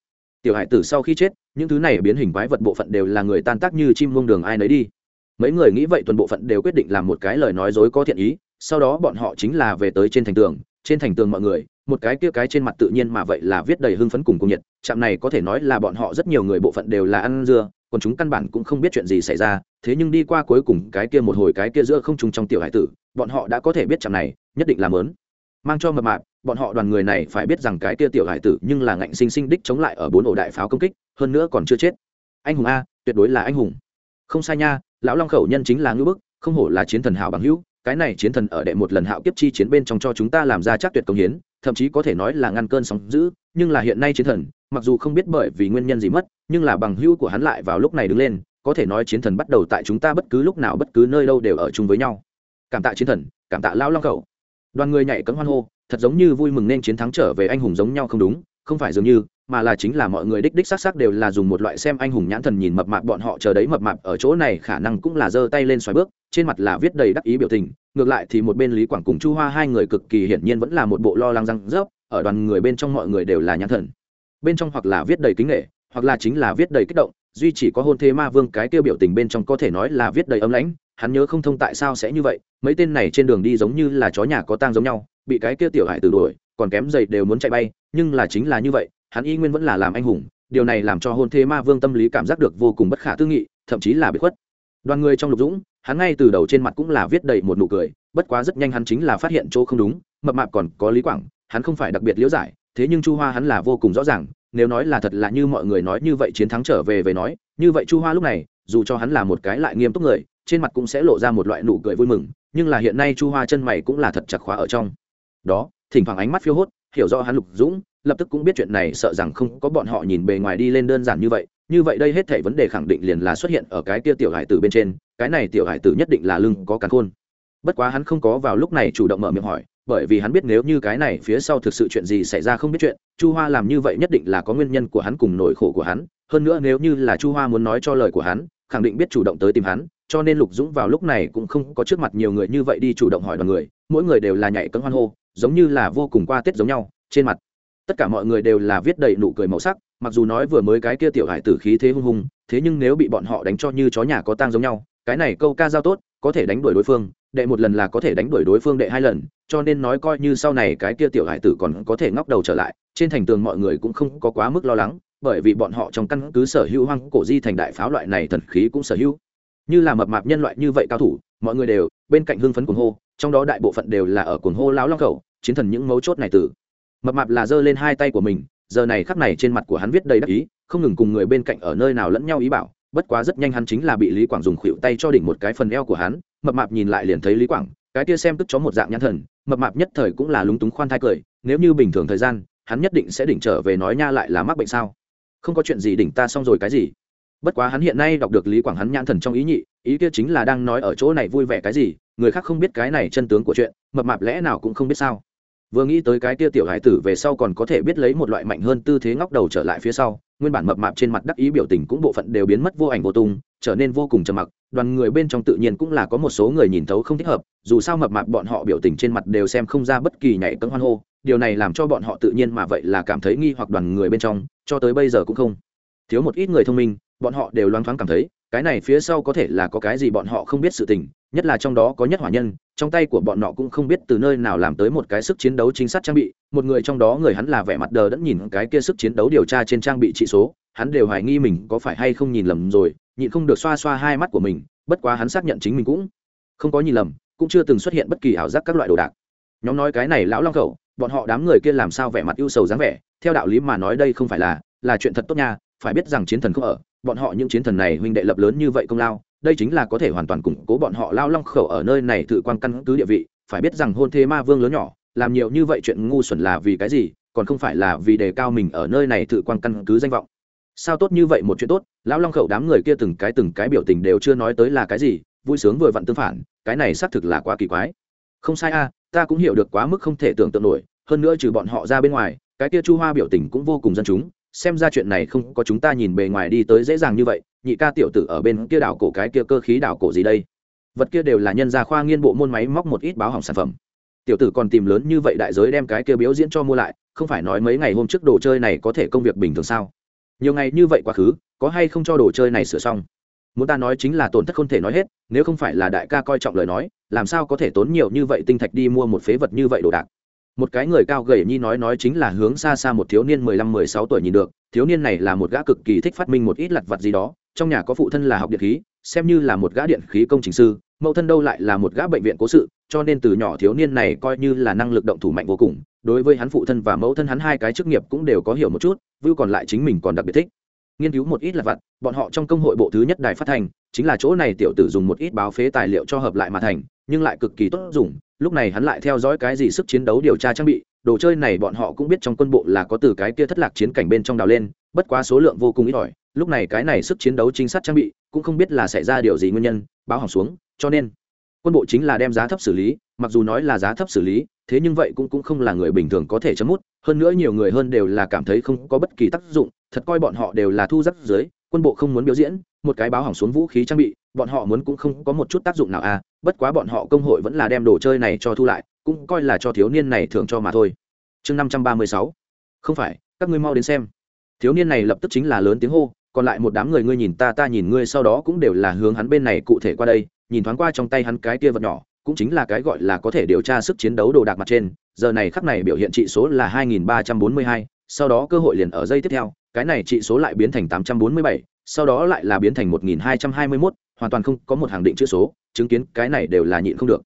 tiểu hải tử sau khi chết, những thứ này biến hình quái vật bộ phận đều là người tan tác như chim mông đường ai nấy đi. Mấy người nghĩ vậy toàn bộ phận đều quyết định làm một cái lời nói dối có thiện ý, sau đó bọn họ chính là về tới trên thành tường trên thành tường mọi người, một cái kia cái trên mặt tự nhiên mà vậy là viết đầy hưng phấn cùng cung nhiệt trạm này có thể nói là bọn họ rất nhiều người bộ phận đều là ăn dưa, còn chúng căn bản cũng không biết chuyện gì xảy ra, thế nhưng đi qua cuối cùng cái kia một hồi cái kia giữa không trùng trong tiểu hải tử, bọn họ đã có thể biết trạm này, nhất định là lớn mang cho mập mạp, bọn họ đoàn người này phải biết rằng cái kia tiểu hải tử nhưng là ngạnh sinh sinh đích chống lại ở bốn ổ đại pháo công kích, hơn nữa còn chưa chết. Anh hùng a, tuyệt đối là anh hùng. Không sai nha, lão long khẩu nhân chính là ngữ bức, không hổ là chiến thần hảo bằng hữu cái này chiến thần ở đệ một lần hạo kiếp chi chiến bên trong cho chúng ta làm ra chắc tuyệt công hiến, thậm chí có thể nói là ngăn cơn sóng dữ, nhưng là hiện nay chiến thần, mặc dù không biết bởi vì nguyên nhân gì mất, nhưng là bằng hữu của hắn lại vào lúc này đứng lên, có thể nói chiến thần bắt đầu tại chúng ta bất cứ lúc nào bất cứ nơi đâu đều ở chung với nhau. Cảm tạ chiến thần, cảm tạ lao long khẩu đoàn người nhảy cấm hoan hô, thật giống như vui mừng nên chiến thắng trở về anh hùng giống nhau không đúng, không phải dường như, mà là chính là mọi người đích đích xác xác đều là dùng một loại xem anh hùng nhãn thần nhìn mập mạp bọn họ chờ đấy mập mạp ở chỗ này khả năng cũng là giơ tay lên xoài bước trên mặt là viết đầy đắc ý biểu tình, ngược lại thì một bên lý quảng cùng chu hoa hai người cực kỳ hiển nhiên vẫn là một bộ lo lắng răng rớp, ở đoàn người bên trong mọi người đều là nhãn thần. Bên trong hoặc là viết đầy kính nghệ hoặc là chính là viết đầy kích động, duy chỉ có hôn thế ma vương cái tiêu biểu tình bên trong có thể nói là viết đầy ấm lãnh, hắn nhớ không thông tại sao sẽ như vậy, mấy tên này trên đường đi giống như là chó nhà có tang giống nhau, bị cái kia tiểu hải từ đuổi, còn kém dậy đều muốn chạy bay, nhưng là chính là như vậy, hắn y nguyên vẫn là làm anh hùng, điều này làm cho hôn thế ma vương tâm lý cảm giác được vô cùng bất khả tư nghị, thậm chí là bị khuất đoàn người trong lục dũng, hắn ngay từ đầu trên mặt cũng là viết đầy một nụ cười, bất quá rất nhanh hắn chính là phát hiện chỗ không đúng, mập mạp còn có lý quảng, hắn không phải đặc biệt liễu giải, thế nhưng chu hoa hắn là vô cùng rõ ràng, nếu nói là thật là như mọi người nói như vậy chiến thắng trở về về nói, như vậy chu hoa lúc này, dù cho hắn là một cái lại nghiêm túc người, trên mặt cũng sẽ lộ ra một loại nụ cười vui mừng, nhưng là hiện nay chu hoa chân mày cũng là thật chặt khóa ở trong. Đó, thỉnh thoảng ánh mắt phiêu hốt, hiểu rõ hắn lục dũng, lập tức cũng biết chuyện này sợ rằng không có bọn họ nhìn bề ngoài đi lên đơn giản như vậy như vậy đây hết thể vấn đề khẳng định liền là xuất hiện ở cái kia tiểu hải tử bên trên, cái này tiểu hải tử nhất định là lưng có cắn khôn. Bất quá hắn không có vào lúc này chủ động mở miệng hỏi, bởi vì hắn biết nếu như cái này phía sau thực sự chuyện gì xảy ra không biết chuyện, chu hoa làm như vậy nhất định là có nguyên nhân của hắn cùng nỗi khổ của hắn, hơn nữa nếu như là chu hoa muốn nói cho lời của hắn, khẳng định biết chủ động tới tìm hắn, cho nên lục dũng vào lúc này cũng không có trước mặt nhiều người như vậy đi chủ động hỏi đoàn người, mỗi người đều là nhảy cấm hoan hô, giống như là vô cùng qua tết giống nhau, trên mặt, tất cả mọi người đều là viết đầy nụ cười màu sắc mặc dù nói vừa mới cái kia tiểu hải tử khí thế hung hùng thế nhưng nếu bị bọn họ đánh cho như chó nhà có tang giống nhau, cái này câu ca giao tốt, có thể đánh đuổi đối phương, đệ một lần là có thể đánh đuổi đối phương đệ hai lần, cho nên nói coi như sau này cái kia tiểu hải tử còn có thể ngóc đầu trở lại, trên thành tường mọi người cũng không có quá mức lo lắng, bởi vì bọn họ trong căn cứ sở hữu hoang cổ di thành đại pháo loại này thần khí cũng sở hữu. Như là mập mạp nhân loại như vậy cao thủ, mọi người đều, bên cạnh hưng phấn cuồng hô, trong đó đại bộ phận đều là ở cuồng hô lão long khẩu, chiến thần những mấu chốt này từ mập mạp là giơ lên hai tay của mình giờ này khắc này trên mặt của hắn viết đầy đắc ý, không ngừng cùng người bên cạnh ở nơi nào lẫn nhau ý bảo, bất quá rất nhanh hắn chính là bị lý quảng dùng khuỵu tay cho đỉnh một cái phần eo của hắn, mập mạp nhìn lại liền thấy lý quảng, cái kia xem tức chó một dạng nhãn thần, mập mạp nhất thời cũng là lúng túng khoan thai cười, nếu như bình thường thời gian, hắn nhất định sẽ đỉnh trở về nói nha lại là mắc bệnh sao? Không có chuyện gì đỉnh ta xong rồi cái gì? Bất quá hắn hiện nay đọc được lý quảng hắn nhãn thần trong ý nhị, ý kia chính là đang nói ở chỗ này vui vẻ cái gì, người khác không biết cái này chân tướng của chuyện, mập mạp lẽ nào cũng không biết sao? Vừa nghĩ tới cái tia tiểu hải tử về sau còn có thể biết lấy một loại mạnh hơn tư thế ngóc đầu trở lại phía sau, nguyên bản mập mạp trên mặt đắc ý biểu tình cũng bộ phận đều biến mất vô ảnh vô tung, trở nên vô cùng trầm mặc, đoàn người bên trong tự nhiên cũng là có một số người nhìn thấu không thích hợp, dù sao mập mạp bọn họ biểu tình trên mặt đều xem không ra bất kỳ nhảy cấm hoan hô, điều này làm cho bọn họ tự nhiên mà vậy là cảm thấy nghi hoặc đoàn người bên trong, cho tới bây giờ cũng không. Thiếu một ít người thông minh, bọn họ đều loáng thoáng cảm thấy, cái này phía sau có thể là có cái gì bọn họ không biết sự tình nhất là trong đó có nhất hỏa nhân, trong tay của bọn nọ cũng không biết từ nơi nào làm tới một cái sức chiến đấu chính xác trang bị, một người trong đó người hắn là vẻ mặt đờ đẫn nhìn cái kia sức chiến đấu điều tra trên trang bị trị số, hắn đều hoài nghi mình có phải hay không nhìn lầm rồi, nhịn không được xoa xoa hai mắt của mình, bất quá hắn xác nhận chính mình cũng không có nhìn lầm, cũng chưa từng xuất hiện bất kỳ ảo giác các loại đồ đạc. Nhóm nói cái này lão long khẩu, bọn họ đám người kia làm sao vẻ mặt ưu sầu dáng vẻ, theo đạo lý mà nói đây không phải là là chuyện thật tốt nha, phải biết rằng chiến thần không ở, bọn họ những chiến thần này huynh đệ lập lớn như vậy công lao đây chính là có thể hoàn toàn củng cố bọn họ lao long khẩu ở nơi này tự quan căn cứ địa vị, phải biết rằng hôn thế ma vương lớn nhỏ, làm nhiều như vậy chuyện ngu xuẩn là vì cái gì, còn không phải là vì đề cao mình ở nơi này tự quan căn cứ danh vọng. Sao tốt như vậy một chuyện tốt lão long khẩu đám người kia từng cái từng cái biểu tình đều chưa nói tới là cái gì, vui sướng vừa vặn tương phản, cái này xác thực là quá kỳ quái. Không sai a, ta cũng hiểu được quá mức không thể tưởng tượng nổi, hơn nữa trừ bọn họ ra bên ngoài, cái kia chu hoa biểu tình cũng vô cùng dân chúng, xem ra chuyện này không có chúng ta nhìn bề ngoài đi tới dễ dàng như vậy nhị ca tiểu tử ở bên kia đảo cổ cái kia cơ khí đảo cổ gì đây? Vật kia đều là nhân gia khoa nghiên bộ môn máy móc một ít báo hỏng sản phẩm. Tiểu tử còn tìm lớn như vậy đại giới đem cái kia biểu diễn cho mua lại, không phải nói mấy ngày hôm trước đồ chơi này có thể công việc bình thường sao? Nhiều ngày như vậy quá khứ, có hay không cho đồ chơi này sửa xong? Muốn ta nói chính là tổn thất không thể nói hết, nếu không phải là đại ca coi trọng lời nói, làm sao có thể tốn nhiều như vậy tinh thạch đi mua một phế vật như vậy đồ đạc? Một cái người cao gầy nhi nói nói chính là hướng xa xa một thiếu niên mười lăm, mười sáu tuổi nhìn được, thiếu niên này là một gã cực kỳ thích phát minh một ít lặt vặt gì đó trong nhà có phụ thân là học điện khí, xem như là một gã điện khí công trình sư, mẫu thân đâu lại là một gã bệnh viện cố sự, cho nên từ nhỏ thiếu niên này coi như là năng lực động thủ mạnh vô cùng, đối với hắn phụ thân và mẫu thân hắn hai cái chức nghiệp cũng đều có hiểu một chút, vưu còn lại chính mình còn đặc biệt thích. Nghiên cứu một ít là vặt, bọn họ trong công hội bộ thứ nhất đài phát hành, chính là chỗ này tiểu tử dùng một ít báo phế tài liệu cho hợp lại mà thành, nhưng lại cực kỳ tốt dùng, lúc này hắn lại theo dõi cái gì sức chiến đấu điều tra trang bị đồ chơi này bọn họ cũng biết trong quân bộ là có từ cái kia thất lạc chiến cảnh bên trong đào lên, bất quá số lượng vô cùng ít ỏi, lúc này cái này sức chiến đấu chính xác trang bị cũng không biết là xảy ra điều gì nguyên nhân, báo hỏng xuống, cho nên quân bộ chính là đem giá thấp xử lý, mặc dù nói là giá thấp xử lý, thế nhưng vậy cũng cũng không là người bình thường có thể chấm mút, hơn nữa nhiều người hơn đều là cảm thấy không có bất kỳ tác dụng, thật coi bọn họ đều là thu rắc dưới quân bộ không muốn biểu diễn, một cái báo hỏng xuống vũ khí trang bị, bọn họ muốn cũng không có một chút tác dụng nào à bất quá bọn họ công hội vẫn là đem đồ chơi này cho thu lại cũng coi là cho thiếu niên này thưởng cho mà thôi. Chương năm trăm ba mươi sáu. Không phải các ngươi mau đến xem. Thiếu niên này lập tức chính là lớn tiếng hô còn lại một đám người ngươi nhìn ta ta nhìn ngươi sau đó cũng đều là hướng hắn bên này cụ thể qua đây nhìn thoáng qua trong tay hắn cái kia vật nhỏ cũng chính là cái gọi là có thể điều tra sức chiến đấu đồ đạc mặt trên. Giờ này khắc này biểu hiện trị số là 2342, sau đó cơ hội liền ở giây tiếp theo cái này trị số lại biến thành 847, sau đó lại là biến thành 1221, hoàn toàn không có một hàng định chữ số chứng kiến cái này đều là nhịn không được.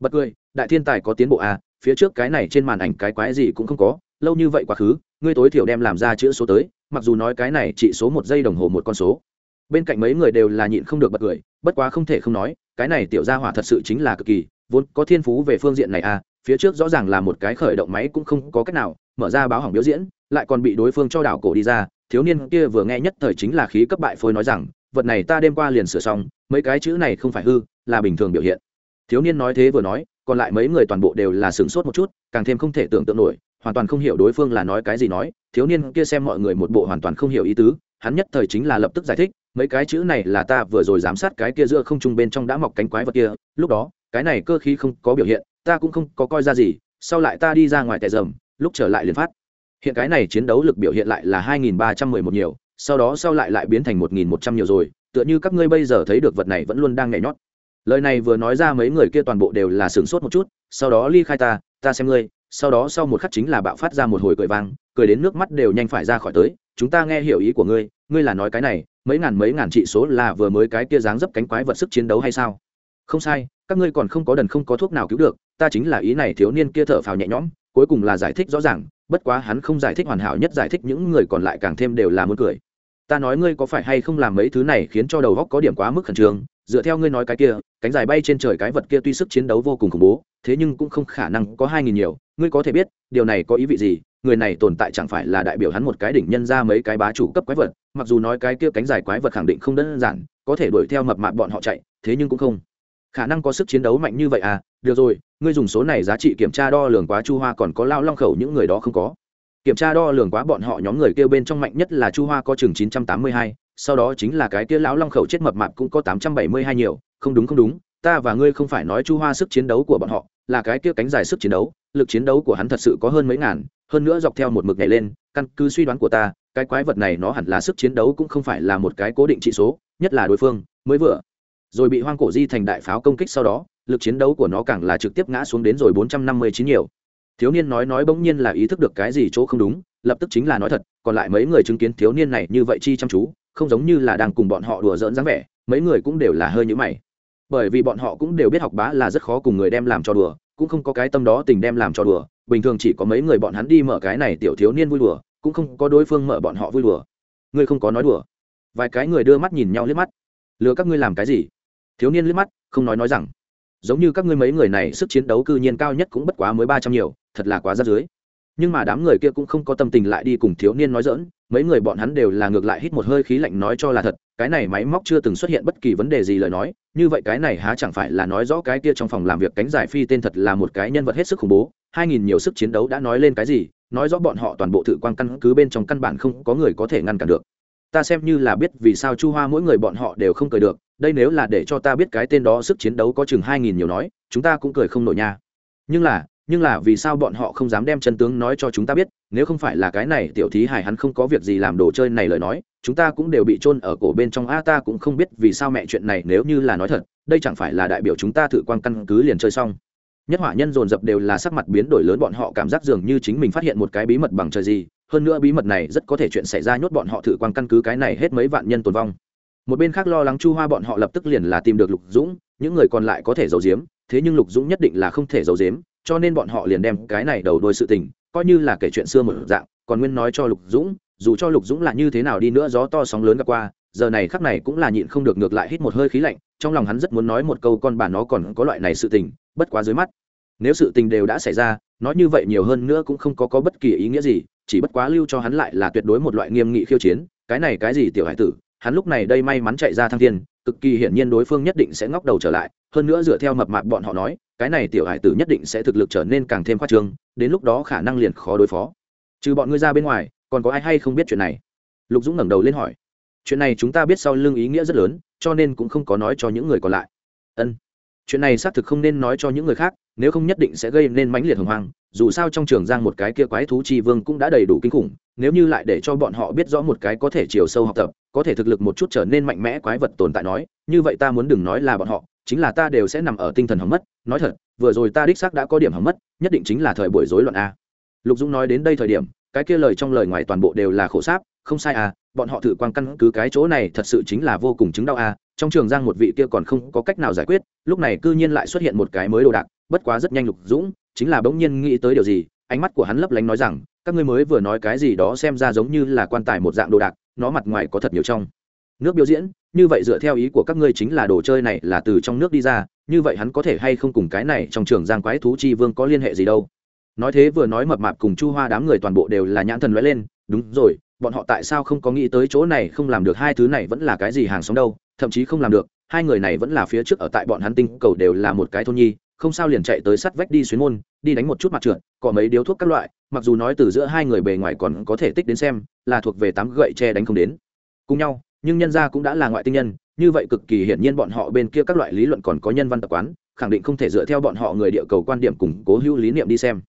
Bật cười đại thiên tài có tiến bộ à phía trước cái này trên màn ảnh cái quái gì cũng không có, lâu như vậy quá khứ, ngươi tối thiểu đem làm ra chữ số tới, mặc dù nói cái này chỉ số một giây đồng hồ một con số. Bên cạnh mấy người đều là nhịn không được bật cười, bất quá không thể không nói, cái này tiểu gia hỏa thật sự chính là cực kỳ, vốn có thiên phú về phương diện này à phía trước rõ ràng là một cái khởi động máy cũng không có cách nào, mở ra báo hỏng biểu diễn, lại còn bị đối phương cho đảo cổ đi ra, thiếu niên kia vừa nghe nhất thời chính là khí cấp bại phôi nói rằng, vật này ta đêm qua liền sửa xong, mấy cái chữ này không phải hư, là bình thường biểu hiện. Thiếu niên nói thế vừa nói còn lại mấy người toàn bộ đều là sửng sốt một chút, càng thêm không thể tưởng tượng nổi, hoàn toàn không hiểu đối phương là nói cái gì nói, thiếu niên kia xem mọi người một bộ hoàn toàn không hiểu ý tứ, hắn nhất thời chính là lập tức giải thích, mấy cái chữ này là ta vừa rồi giám sát cái kia giữa không trung bên trong đã mọc cánh quái vật kia, lúc đó, cái này cơ khí không có biểu hiện, ta cũng không có coi ra gì, sau lại ta đi ra ngoài tệ rầm lúc trở lại liền phát. Hiện cái này chiến đấu lực biểu hiện lại là hai nghìn ba trăm mười một nhiều, sau đó sau lại lại biến thành một nghìn một trăm nhiều rồi, tựa như các ngươi bây giờ thấy được vật này vẫn luôn đang nhảy nhót lời này vừa nói ra mấy người kia toàn bộ đều là sửng sốt một chút, sau đó ly khai ta ta xem ngươi, sau đó sau một khắc chính là bạo phát ra một hồi cười vang, cười đến nước mắt đều nhanh phải ra khỏi tới, chúng ta nghe hiểu ý của ngươi ngươi là nói cái này, mấy ngàn mấy ngàn trị số là vừa mới cái kia dáng dấp cánh quái vật sức chiến đấu hay sao? Không sai, các ngươi còn không có đần không có thuốc nào cứu được, ta chính là ý này thiếu niên kia thở phào nhẹ nhõm, cuối cùng là giải thích rõ ràng, bất quá hắn không giải thích hoàn hảo nhất, giải thích những người còn lại càng thêm đều là muốn cười ta nói ngươi có phải hay không làm mấy thứ này khiến cho đầu góc có điểm quá mức khẩn trương, dựa theo ngươi nói cái kia, cánh dài bay trên trời cái vật kia tuy sức chiến đấu vô cùng khủng bố, thế nhưng cũng không khả năng có hai nghìn nhiều, ngươi có thể biết, điều này có ý vị gì, người này tồn tại chẳng phải là đại biểu hắn một cái đỉnh nhân ra mấy cái bá chủ cấp quái vật, mặc dù nói cái kia cánh dài quái vật khẳng định không đơn giản, có thể đuổi theo mập mạp bọn họ chạy, thế nhưng cũng không khả năng có sức chiến đấu mạnh như vậy à được rồi, ngươi dùng số này giá trị kiểm tra đo lường quá chu hoa còn có lao long khẩu những người đó không có kiểm tra đo lường quá bọn họ nhóm người kêu bên trong mạnh nhất là chu hoa có chừng chín trăm tám mươi hai, sau đó chính là cái kia lão long khẩu chết mập mạp cũng có tám trăm bảy mươi hai nhiều. Không đúng không đúng, ta và ngươi không phải nói chu hoa sức chiến đấu của bọn họ, là cái kia cánh dài sức chiến đấu, lực chiến đấu của hắn thật sự có hơn mấy ngàn, hơn nữa dọc theo một mực nhảy lên, căn cứ suy đoán của ta, cái quái vật này nó hẳn là sức chiến đấu cũng không phải là một cái cố định trị số, nhất là đối phương, mới vừa. Rồi bị hoang cổ di thành đại pháo công kích sau đó, lực chiến đấu của nó càng là trực tiếp ngã xuống đến rồi bốn trăm năm mươi chín nhiều thiếu niên nói nói bỗng nhiên là ý thức được cái gì chỗ không đúng, lập tức chính là nói thật, còn lại mấy người chứng kiến thiếu niên này như vậy chi chăm chú, không giống như là đang cùng bọn họ đùa giỡn dáng vẻ, mấy người cũng đều là hơi nhữ mày. Bởi vì bọn họ cũng đều biết học bá là rất khó cùng người đem làm cho đùa, cũng không có cái tâm đó tình đem làm cho đùa, bình thường chỉ có mấy người bọn hắn đi mở cái này tiểu thiếu niên vui đùa, cũng không có đối phương mở bọn họ vui đùa. Ngươi không có nói đùa. Vài cái người đưa mắt nhìn nhau liếc mắt. Lừa các ngươi làm cái gì? Thiếu niên liếc mắt, không nói nói rằng giống như các ngươi mấy người này sức chiến đấu cư nhiên cao nhất cũng bất quá mới ba trăm nhiều, thật là quá ra dưới. Nhưng mà đám người kia cũng không có tâm tình lại đi cùng thiếu niên nói dỡn mấy người bọn hắn đều là ngược lại hít một hơi khí lạnh nói cho là thật, cái này máy móc chưa từng xuất hiện bất kỳ vấn đề gì lời nói, như vậy cái này há chẳng phải là nói rõ cái kia trong phòng làm việc cánh giải phi tên thật là một cái nhân vật hết sức khủng bố, hai nghìn nhiều sức chiến đấu đã nói lên cái gì, nói rõ bọn họ toàn bộ thử quan căn cứ bên trong căn bản không có người có thể ngăn cản được ta xem như là biết vì sao chu hoa mỗi người bọn họ đều không cười được, đây nếu là để cho ta biết cái tên đó sức chiến đấu có chừng hai nghìn nhiều nói, chúng ta cũng cười không nổi nha. Nhưng là nhưng là vì sao bọn họ không dám đem chân tướng nói cho chúng ta biết, nếu không phải là cái này tiểu thí hải hắn không có việc gì làm đồ chơi này lời nói, chúng ta cũng đều bị chôn ở cổ bên trong, a, ta cũng không biết vì sao mẹ chuyện này nếu như là nói thật, đây chẳng phải là đại biểu chúng ta thử quan căn cứ liền chơi xong. Nhất hỏa nhân dồn dập đều là sắc mặt biến đổi lớn, bọn họ cảm giác dường như chính mình phát hiện một cái bí mật bằng trời gì hơn nữa bí mật này rất có thể chuyện xảy ra nhốt bọn họ thử quan căn cứ cái này hết mấy vạn nhân tồn vong. Một bên khác lo lắng chu hoa bọn họ lập tức liền là tìm được lục dũng, những người còn lại có thể giấu giếm, thế nhưng lục dũng nhất định là không thể giấu giếm, cho nên bọn họ liền đem cái này đầu đôi sự tình, coi như là kể chuyện xưa một dạng, còn nguyên nói cho lục dũng, dù cho lục dũng là như thế nào đi nữa gió to sóng lớn gặp qua, giờ này khắc này cũng là nhịn không được ngược lại hít một hơi khí lạnh, trong lòng hắn rất muốn nói một câu con bà nó còn có loại này sự tình, bất quá dưới mắt, nếu sự tình đều đã xảy ra, nói như vậy nhiều hơn nữa cũng không có có bất kỳ ý nghĩa gì chỉ bất quá lưu cho hắn lại là tuyệt đối một loại nghiêm nghị khiêu chiến, cái này cái gì tiểu hải tử, hắn lúc này đây may mắn chạy ra thăng thiên, cực kỳ hiển nhiên đối phương nhất định sẽ ngóc đầu trở lại, hơn nữa dựa theo mập mạp bọn họ nói, cái này tiểu hải tử nhất định sẽ thực lực trở nên càng thêm khoa trương, đến lúc đó khả năng liền khó đối phó. Trừ bọn ngươi ra bên ngoài, còn có ai hay không biết chuyện này? Lục dũng ngẩng đầu lên hỏi. Chuyện này chúng ta biết sau lưng ý nghĩa rất lớn, cho nên cũng không có nói cho những người còn lại. Ân. Chuyện này xác thực không nên nói cho những người khác, nếu không nhất định sẽ gây nên mãnh liệt hồng hoang dù sao trong trường giang một cái kia quái thú chi vương cũng đã đầy đủ kinh khủng, nếu như lại để cho bọn họ biết rõ một cái có thể chiều sâu học tập, có thể thực lực một chút trở nên mạnh mẽ quái vật tồn tại nói, như vậy ta muốn đừng nói là bọn họ, chính là ta đều sẽ nằm ở tinh thần hỏng mất, nói thật, vừa rồi ta đích xác đã có điểm hỏng mất, nhất định chính là thời buổi rối loạn a. Lục dũng nói đến đây thời điểm, cái kia lời trong lời ngoài toàn bộ đều là khổ sáp, không sai à bọn họ thử quan căn cứ cái chỗ này thật sự chính là vô cùng chứng đau à trong trường giang một vị kia còn không có cách nào giải quyết, lúc này cư nhiên lại xuất hiện một cái mới đồ đạc, bất quá rất nhanh lục dũng chính là bỗng nhiên nghĩ tới điều gì, ánh mắt của hắn lấp lánh nói rằng, các ngươi mới vừa nói cái gì đó xem ra giống như là quan tài một dạng đồ đạc, nó mặt ngoài có thật nhiều trong. Nước biểu diễn, như vậy dựa theo ý của các ngươi chính là đồ chơi này là từ trong nước đi ra, như vậy hắn có thể hay không cùng cái này trong trường giang quái thú chi vương có liên hệ gì đâu. Nói thế vừa nói mập mạp cùng chu hoa đám người toàn bộ đều là nhãn thần lóe lên, đúng rồi, bọn họ tại sao không có nghĩ tới chỗ này không làm được, hai thứ này vẫn là cái gì hàng sống đâu, thậm chí không làm được, hai người này vẫn là phía trước ở tại bọn hắn tinh cầu đều là một cái thôn nhi không sao liền chạy tới sắt vách đi xuyến môn, đi đánh một chút mặt trượt, có mấy điếu thuốc các loại, mặc dù nói từ giữa hai người bề ngoài còn có thể tích đến xem, là thuộc về tám gậy tre đánh không đến. Cùng nhau, nhưng nhân gia cũng đã là ngoại tinh nhân, như vậy cực kỳ hiển nhiên bọn họ bên kia các loại lý luận còn có nhân văn tập quán, khẳng định không thể dựa theo bọn họ người địa cầu quan điểm củng cố hữu lý niệm đi xem.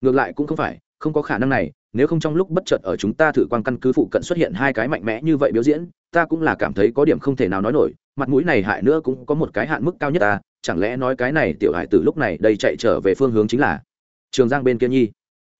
Ngược lại cũng không phải, không có khả năng này, nếu không trong lúc bất chợt ở chúng ta thử quan căn cứ phụ cận xuất hiện hai cái mạnh mẽ như vậy biểu diễn, ta cũng là cảm thấy có điểm không thể nào nói nổi, mặt mũi này hại nữa cũng có một cái hạn mức cao nhất ta chẳng lẽ nói cái này tiểu hải từ lúc này đây chạy trở về phương hướng chính là trường giang bên kia nhi?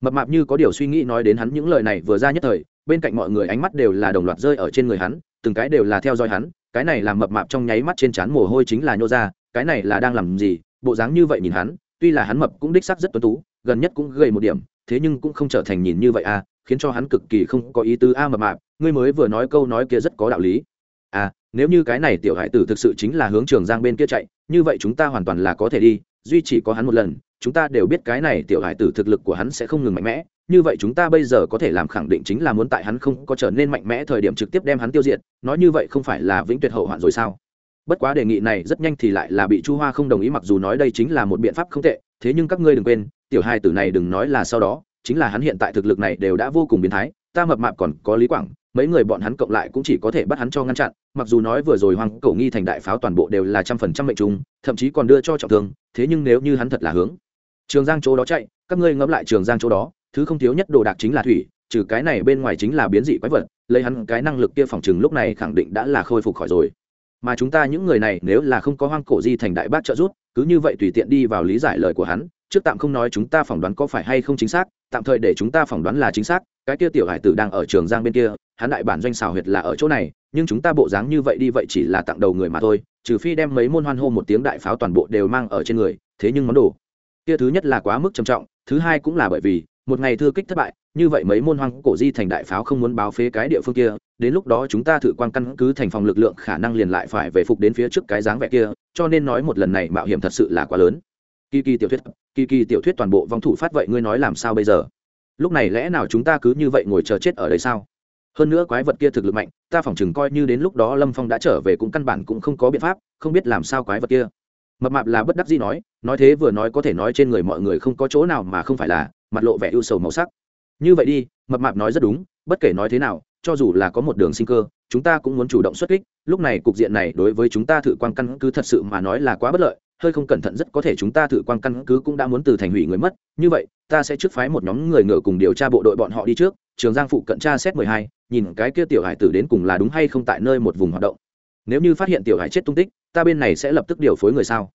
Mập mạp như có điều suy nghĩ nói đến hắn những lời này vừa ra nhất thời, bên cạnh mọi người ánh mắt đều là đồng loạt rơi ở trên người hắn, từng cái đều là theo dõi hắn, cái này làm mập mạp trong nháy mắt trên trán mồ hôi chính là nhô ra, cái này là đang làm gì, bộ dáng như vậy nhìn hắn, tuy là hắn mập cũng đích sắc rất tuấn tú, gần nhất cũng gầy một điểm, thế nhưng cũng không trở thành nhìn như vậy a khiến cho hắn cực kỳ không có ý tứ. A à, mập mạp, ngươi mới vừa nói câu nói kia rất có đạo lý. À nếu như cái này tiểu hải tử thực sự chính là hướng trường giang bên kia chạy, như vậy chúng ta hoàn toàn là có thể đi, duy chỉ có hắn một lần, chúng ta đều biết cái này tiểu hải tử thực lực của hắn sẽ không ngừng mạnh mẽ, như vậy chúng ta bây giờ có thể làm khẳng định chính là muốn tại hắn không có trở nên mạnh mẽ thời điểm trực tiếp đem hắn tiêu diệt, nói như vậy không phải là vĩnh tuyệt hậu hoạn rồi sao? Bất quá đề nghị này rất nhanh thì lại là bị chu hoa không đồng ý mặc dù nói đây chính là một biện pháp không tệ, thế nhưng các ngươi đừng quên, tiểu hai tử này đừng nói là sau đó, chính là hắn hiện tại thực lực này đều đã vô cùng biến thái, ta mập mạp còn có lý quảng mấy người bọn hắn cộng lại cũng chỉ có thể bắt hắn cho ngăn chặn, mặc dù nói vừa rồi hoàng cầu nghi thành đại pháo toàn bộ đều là trăm phần trăm mệnh trùng thậm chí còn đưa cho trọng thương, thế nhưng nếu như hắn thật là hướng trường giang chỗ đó chạy, các ngươi ngẫm lại trường giang chỗ đó, thứ không thiếu nhất đồ đạc chính là thủy, trừ cái này bên ngoài chính là biến dị quái vật, lấy hắn cái năng lực kia phòng chừng lúc này khẳng định đã là khôi phục khỏi rồi. Mà chúng ta những người này nếu là không có hoang cổ di thành đại bác trợ giúp, cứ như vậy tùy tiện đi vào lý giải lời của hắn, trước tạm không nói chúng ta phỏng đoán có phải hay không chính xác, tạm thời để chúng ta phỏng đoán là chính xác, cái kia tiểu hải tử đang ở trường giang bên kia hắn đại bản doanh xào huyệt là ở chỗ này, nhưng chúng ta bộ dáng như vậy đi vậy chỉ là tặng đầu người mà thôi, trừ phi đem mấy môn hoan hô một tiếng đại pháo toàn bộ đều mang ở trên người, thế nhưng món đồ kia thứ nhất là quá mức trầm trọng, thứ hai cũng là bởi vì, một ngày thư kích thất bại, như vậy mấy môn hoang cổ di thành đại pháo không muốn báo phế cái địa phương kia, đến lúc đó chúng ta thử quan căn cứ thành phòng lực lượng khả năng liền lại phải về phục đến phía trước cái dáng vẻ kia, cho nên nói một lần này mạo hiểm thật sự là quá lớn. Kỳ kỳ tiểu thuyết, kỳ kỳ tiểu thuyết toàn bộ vong thủ phát vậy ngươi nói làm sao bây giờ? Lúc này lẽ nào chúng ta cứ như vậy ngồi chờ chết ở đây sao? Hơn nữa quái vật kia thực lực mạnh, ta phỏng chừng coi như đến lúc đó lâm phong đã trở về cũng căn bản cũng không có biện pháp, không biết làm sao quái vật kia. Mập mạp là bất đắc gì nói nói thế vừa nói có thể nói trên người mọi người không có chỗ nào mà không phải là, mặt lộ vẻ ưu sầu màu sắc. Như vậy đi, mập mạp nói rất đúng, bất kể nói thế nào, cho dù là có một đường sinh cơ, chúng ta cũng muốn chủ động xuất kích, lúc này cục diện này đối với chúng ta thử quan căn cứ thật sự mà nói là quá bất lợi, hơi không cẩn thận rất có thể chúng ta thử quan căn cứ cũng đã muốn từ thành hủy người mất, như vậy, ta sẽ trước phái một nhóm người ngựa cùng điều tra bộ đội bọn họ đi trước trường giang phụ cận tra xét mười hai, nhìn cái kia tiểu hải tử đến cùng là đúng hay không tại nơi một vùng hoạt động. Nếu như phát hiện tiểu hải chết tung tích, ta bên này sẽ lập tức điều phối người sao?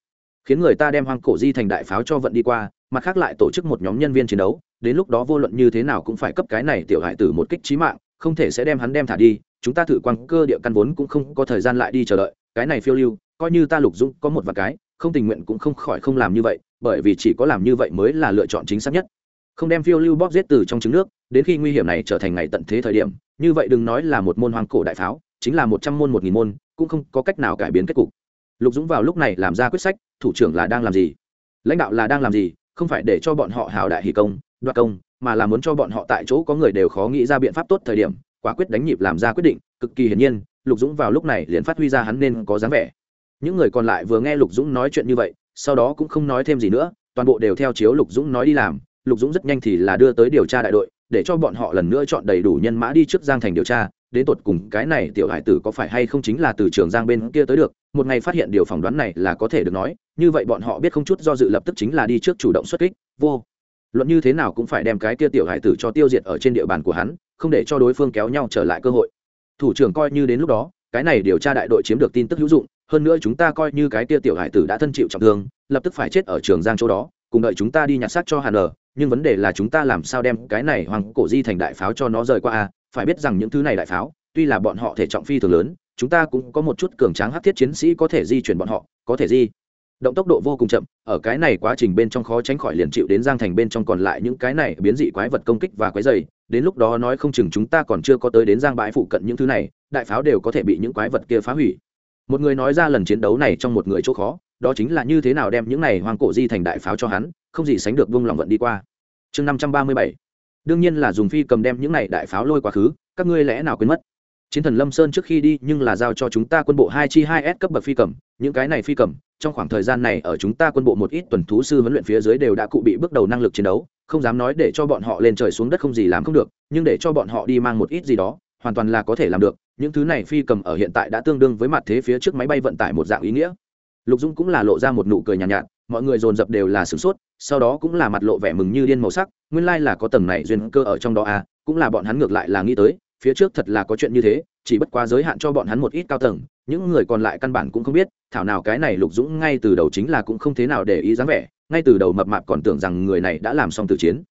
Khiến người ta đem hoang cổ di thành đại pháo cho vận đi qua, mặt khác lại tổ chức một nhóm nhân viên chiến đấu, đến lúc đó vô luận như thế nào cũng phải cấp cái này tiểu hải tử một kích trí mạng, không thể sẽ đem hắn đem thả đi, chúng ta thử quăng cơ địa căn vốn cũng không có thời gian lại đi chờ đợi, cái này phiêu lưu, coi như ta lục dũng có một vài cái, không tình nguyện cũng không khỏi không làm như vậy, bởi vì chỉ có làm như vậy mới là lựa chọn chính xác nhất không đem phiêu lưu bóp giết từ trong trứng nước, đến khi nguy hiểm này trở thành ngày tận thế thời điểm, như vậy đừng nói là một môn hoang cổ đại pháo, chính là một trăm môn một nghìn môn, cũng không có cách nào cải biến kết cục. Lục dũng vào lúc này làm ra quyết sách, thủ trưởng là đang làm gì? Lãnh đạo là đang làm gì? Không phải để cho bọn họ hào đại hỷ công, đoạt công, mà là muốn cho bọn họ tại chỗ có người đều khó nghĩ ra biện pháp tốt thời điểm, quả quyết đánh nhịp làm ra quyết định, cực kỳ hiển nhiên, lục dũng vào lúc này liền phát huy ra hắn nên có dáng vẻ. Những người còn lại vừa nghe lục dũng nói chuyện như vậy, sau đó cũng không nói thêm gì nữa, toàn bộ đều theo chiếu lục dũng nói đi làm lục dũng rất nhanh thì là đưa tới điều tra đại đội, để cho bọn họ lần nữa chọn đầy đủ nhân mã đi trước giang thành điều tra, đến tột cùng cái này tiểu hải tử có phải hay không chính là từ trường giang bên kia tới được, một ngày phát hiện điều phỏng đoán này là có thể được nói, như vậy bọn họ biết không chút do dự lập tức chính là đi trước chủ động xuất kích, vô. Luận như thế nào cũng phải đem cái kia tiểu hải tử cho tiêu diệt ở trên địa bàn của hắn, không để cho đối phương kéo nhau trở lại cơ hội. Thủ trưởng coi như đến lúc đó, cái này điều tra đại đội chiếm được tin tức hữu dụng, hơn nữa chúng ta coi như cái kia tiểu hải tử đã thân chịu trọng thương, lập tức phải chết ở trường giang chỗ đó, cùng đợi chúng ta đi nhặt xác cho hàn ở nhưng vấn đề là chúng ta làm sao đem cái này hoàng cổ di thành đại pháo cho nó rời qua a phải biết rằng những thứ này đại pháo, tuy là bọn họ thể trọng phi thường lớn, chúng ta cũng có một chút cường tráng hắc thiết chiến sĩ có thể di chuyển bọn họ, có thể di. Động tốc độ vô cùng chậm, ở cái này quá trình bên trong khó tránh khỏi liền chịu đến giang thành bên trong còn lại những cái này biến dị quái vật công kích và quái dày. Đến lúc đó nói không chừng chúng ta còn chưa có tới đến giang bãi phụ cận những thứ này, đại pháo đều có thể bị những quái vật kia phá hủy. Một người nói ra lần chiến đấu này trong một người chỗ khó đó chính là như thế nào đem những này hoang cổ di thành đại pháo cho hắn, không gì sánh được vung lòng vận đi qua. Chương năm trăm ba mươi bảy. Đương nhiên là dùng phi cầm đem những này đại pháo lôi quá khứ, các ngươi lẽ nào quên mất? Chiến thần lâm sơn trước khi đi nhưng là giao cho chúng ta quân bộ hai chi hai s cấp bậc phi cầm, những cái này phi cầm, trong khoảng thời gian này ở chúng ta quân bộ một ít tuần thú sư huấn luyện phía dưới đều đã cụ bị bước đầu năng lực chiến đấu, không dám nói để cho bọn họ lên trời xuống đất không gì làm không được, nhưng để cho bọn họ đi mang một ít gì đó, hoàn toàn là có thể làm được, những thứ này phi cầm ở hiện tại đã tương đương với mặt thế phía trước máy bay vận tải một dạng ý nghĩa lục dũng cũng là lộ ra một nụ cười nhàn nhạt, nhạt mọi người dồn dập đều là sửng sốt sau đó cũng là mặt lộ vẻ mừng như điên màu sắc nguyên lai là có tầng này duyên cơ ở trong đó à cũng là bọn hắn ngược lại là nghĩ tới phía trước thật là có chuyện như thế chỉ bất quá giới hạn cho bọn hắn một ít cao tầng những người còn lại căn bản cũng không biết thảo nào cái này lục dũng ngay từ đầu chính là cũng không thế nào để ý dáng vẻ ngay từ đầu mập mạp còn tưởng rằng người này đã làm xong từ chiến.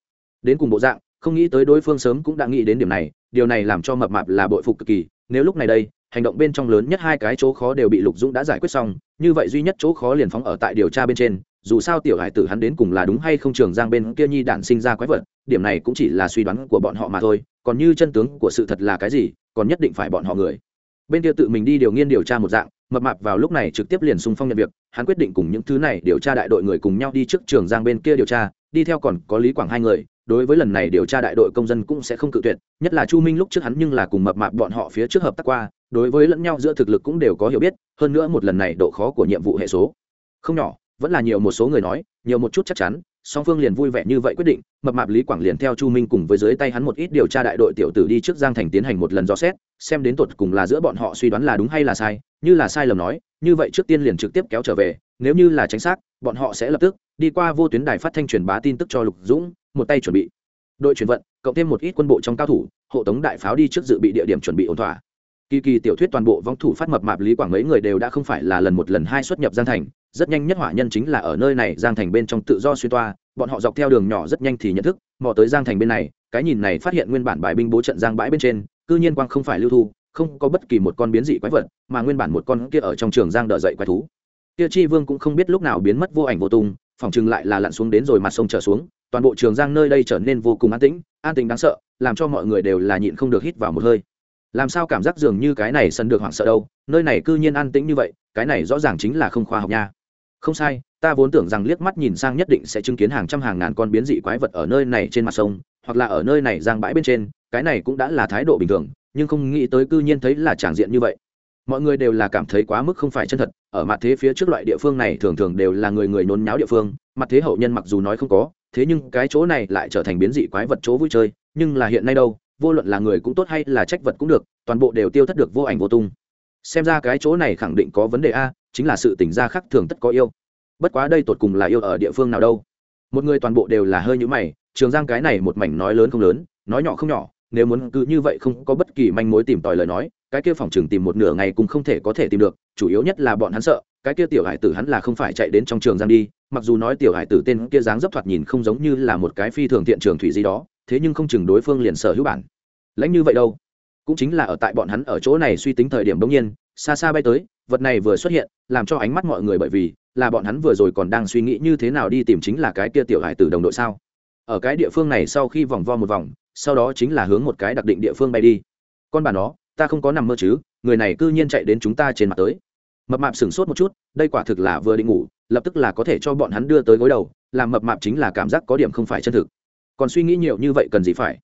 Đến cùng bộ dạng không nghĩ tới đối phương sớm cũng đã nghĩ đến điểm này điều này làm cho mập mạp là bội phục cực kỳ nếu lúc này đây hành động bên trong lớn nhất hai cái chỗ khó đều bị lục dũng đã giải quyết xong, như vậy duy nhất chỗ khó liền phóng ở tại điều tra bên trên, dù sao tiểu hải tử hắn đến cùng là đúng hay không trường giang bên kia nhi đản sinh ra quái vật, điểm này cũng chỉ là suy đoán của bọn họ mà thôi, còn như chân tướng của sự thật là cái gì, còn nhất định phải bọn họ người. Bên kia tự mình đi điều nghiên điều tra một dạng, mập mạp vào lúc này trực tiếp liền xung phong nhận việc, hắn quyết định cùng những thứ này điều tra đại đội người cùng nhau đi trước trường giang bên kia điều tra, đi theo còn có lý quảng hai người, đối với lần này điều tra đại đội công dân cũng sẽ không cự tuyệt, nhất là chu minh lúc trước hắn nhưng là cùng mập mạp bọn họ phía trước hợp tác qua đối với lẫn nhau giữa thực lực cũng đều có hiểu biết, hơn nữa một lần này độ khó của nhiệm vụ hệ số. Không nhỏ, vẫn là nhiều một số người nói, nhiều một chút chắc chắn, song phương liền vui vẻ như vậy quyết định, mập mạp lý quảng liền theo chu minh cùng với dưới tay hắn một ít điều tra đại đội tiểu tử đi trước giang thành tiến hành một lần dò xét, xem đến tột cùng là giữa bọn họ suy đoán là đúng hay là sai, như là sai lầm nói, như vậy trước tiên liền trực tiếp kéo trở về, nếu như là tránh xác, bọn họ sẽ lập tức đi qua vô tuyến đài phát thanh truyền bá tin tức cho lục dũng, một tay chuẩn bị. Đội chuyển vận, cộng thêm một ít quân bộ trong cao thủ, hộ tống đại pháo đi trước dự bị địa điểm chuẩn bị ổn thỏa kỳ kỳ tiểu thuyết toàn bộ vong thủ phát mập mạp lý quảng mấy người đều đã không phải là lần một lần hai xuất nhập giang thành. Rất nhanh nhất hỏa nhân chính là ở nơi này, giang thành bên trong tự do xuyên toa. Bọn họ dọc theo đường nhỏ rất nhanh thì nhận thức, mò tới giang thành bên này, cái nhìn này phát hiện nguyên bản bài binh bố trận giang bãi bên trên, cư nhiên quang không phải lưu thu, không có bất kỳ một con biến dị quái vật, mà nguyên bản một con kia ở trong trường giang đợi dậy quái thú. Kia chi vương cũng không biết lúc nào biến mất vô ảnh vô tung, phòng chừng lại là lặn xuống đến rồi mặt sông trở xuống, toàn bộ trường giang nơi đây trở nên vô cùng an tĩnh an tĩnh đáng sợ, làm cho mọi người đều là nhịn không được hít vào một hơi làm sao cảm giác dường như cái này sân được hoảng sợ đâu, nơi này cư nhiên an tĩnh như vậy, cái này rõ ràng chính là không khoa học nha. Không sai, ta vốn tưởng rằng liếc mắt nhìn sang nhất định sẽ chứng kiến hàng trăm hàng ngàn con biến dị quái vật ở nơi này trên mặt sông, hoặc là ở nơi này giang bãi bên trên, cái này cũng đã là thái độ bình thường, nhưng không nghĩ tới cư nhiên thấy là tràng diện như vậy. Mọi người đều là cảm thấy quá mức không phải chân thật, ở mặt thế phía trước loại địa phương này thường thường đều là người người nôn nháo địa phương, mặt thế hậu nhân mặc dù nói không có, thế nhưng cái chỗ này lại trở thành biến dị quái vật chỗ vui chơi, nhưng là hiện nay đâu vô luận là người cũng tốt hay là trách vật cũng được, toàn bộ đều tiêu thất được vô ảnh vô tung. Xem ra cái chỗ này khẳng định có vấn đề a, chính là sự tỉnh ra khác thường tất có yêu. Bất quá đây tột cùng là yêu ở địa phương nào đâu. Một người toàn bộ đều là hơi nhũ mày, trường giang cái này một mảnh nói lớn không lớn, nói nhỏ không nhỏ, nếu muốn cứ như vậy không có bất kỳ manh mối tìm tòi lời nói, cái kia phòng trường tìm một nửa ngày cũng không thể có thể tìm được, chủ yếu nhất là bọn hắn sợ, cái kia tiểu hải tử hắn là không phải chạy đến trong trường giang đi, mặc dù nói tiểu hải tử tên kia dáng dấp thoạt nhìn không giống như là một cái phi thường thiện trường thủy gì đó thế nhưng không chừng đối phương liền sở hữu bản. Lãnh như vậy đâu? Cũng chính là ở tại bọn hắn ở chỗ này suy tính thời điểm đông nhiên, xa xa bay tới, vật này vừa xuất hiện, làm cho ánh mắt mọi người bởi vì là bọn hắn vừa rồi còn đang suy nghĩ như thế nào đi tìm chính là cái kia tiểu hải tử đồng đội sao? Ở cái địa phương này sau khi vòng vo một vòng, sau đó chính là hướng một cái đặc định địa phương bay đi. Con bà nó, ta không có nằm mơ chứ, người này cư nhiên chạy đến chúng ta trên mặt tới. Mập mạp sửng sốt một chút, đây quả thực là vừa định ngủ, lập tức là có thể cho bọn hắn đưa tới gối đầu, làm mập mạp chính là cảm giác có điểm không phải chân thực còn suy nghĩ nhiều như vậy cần gì phải?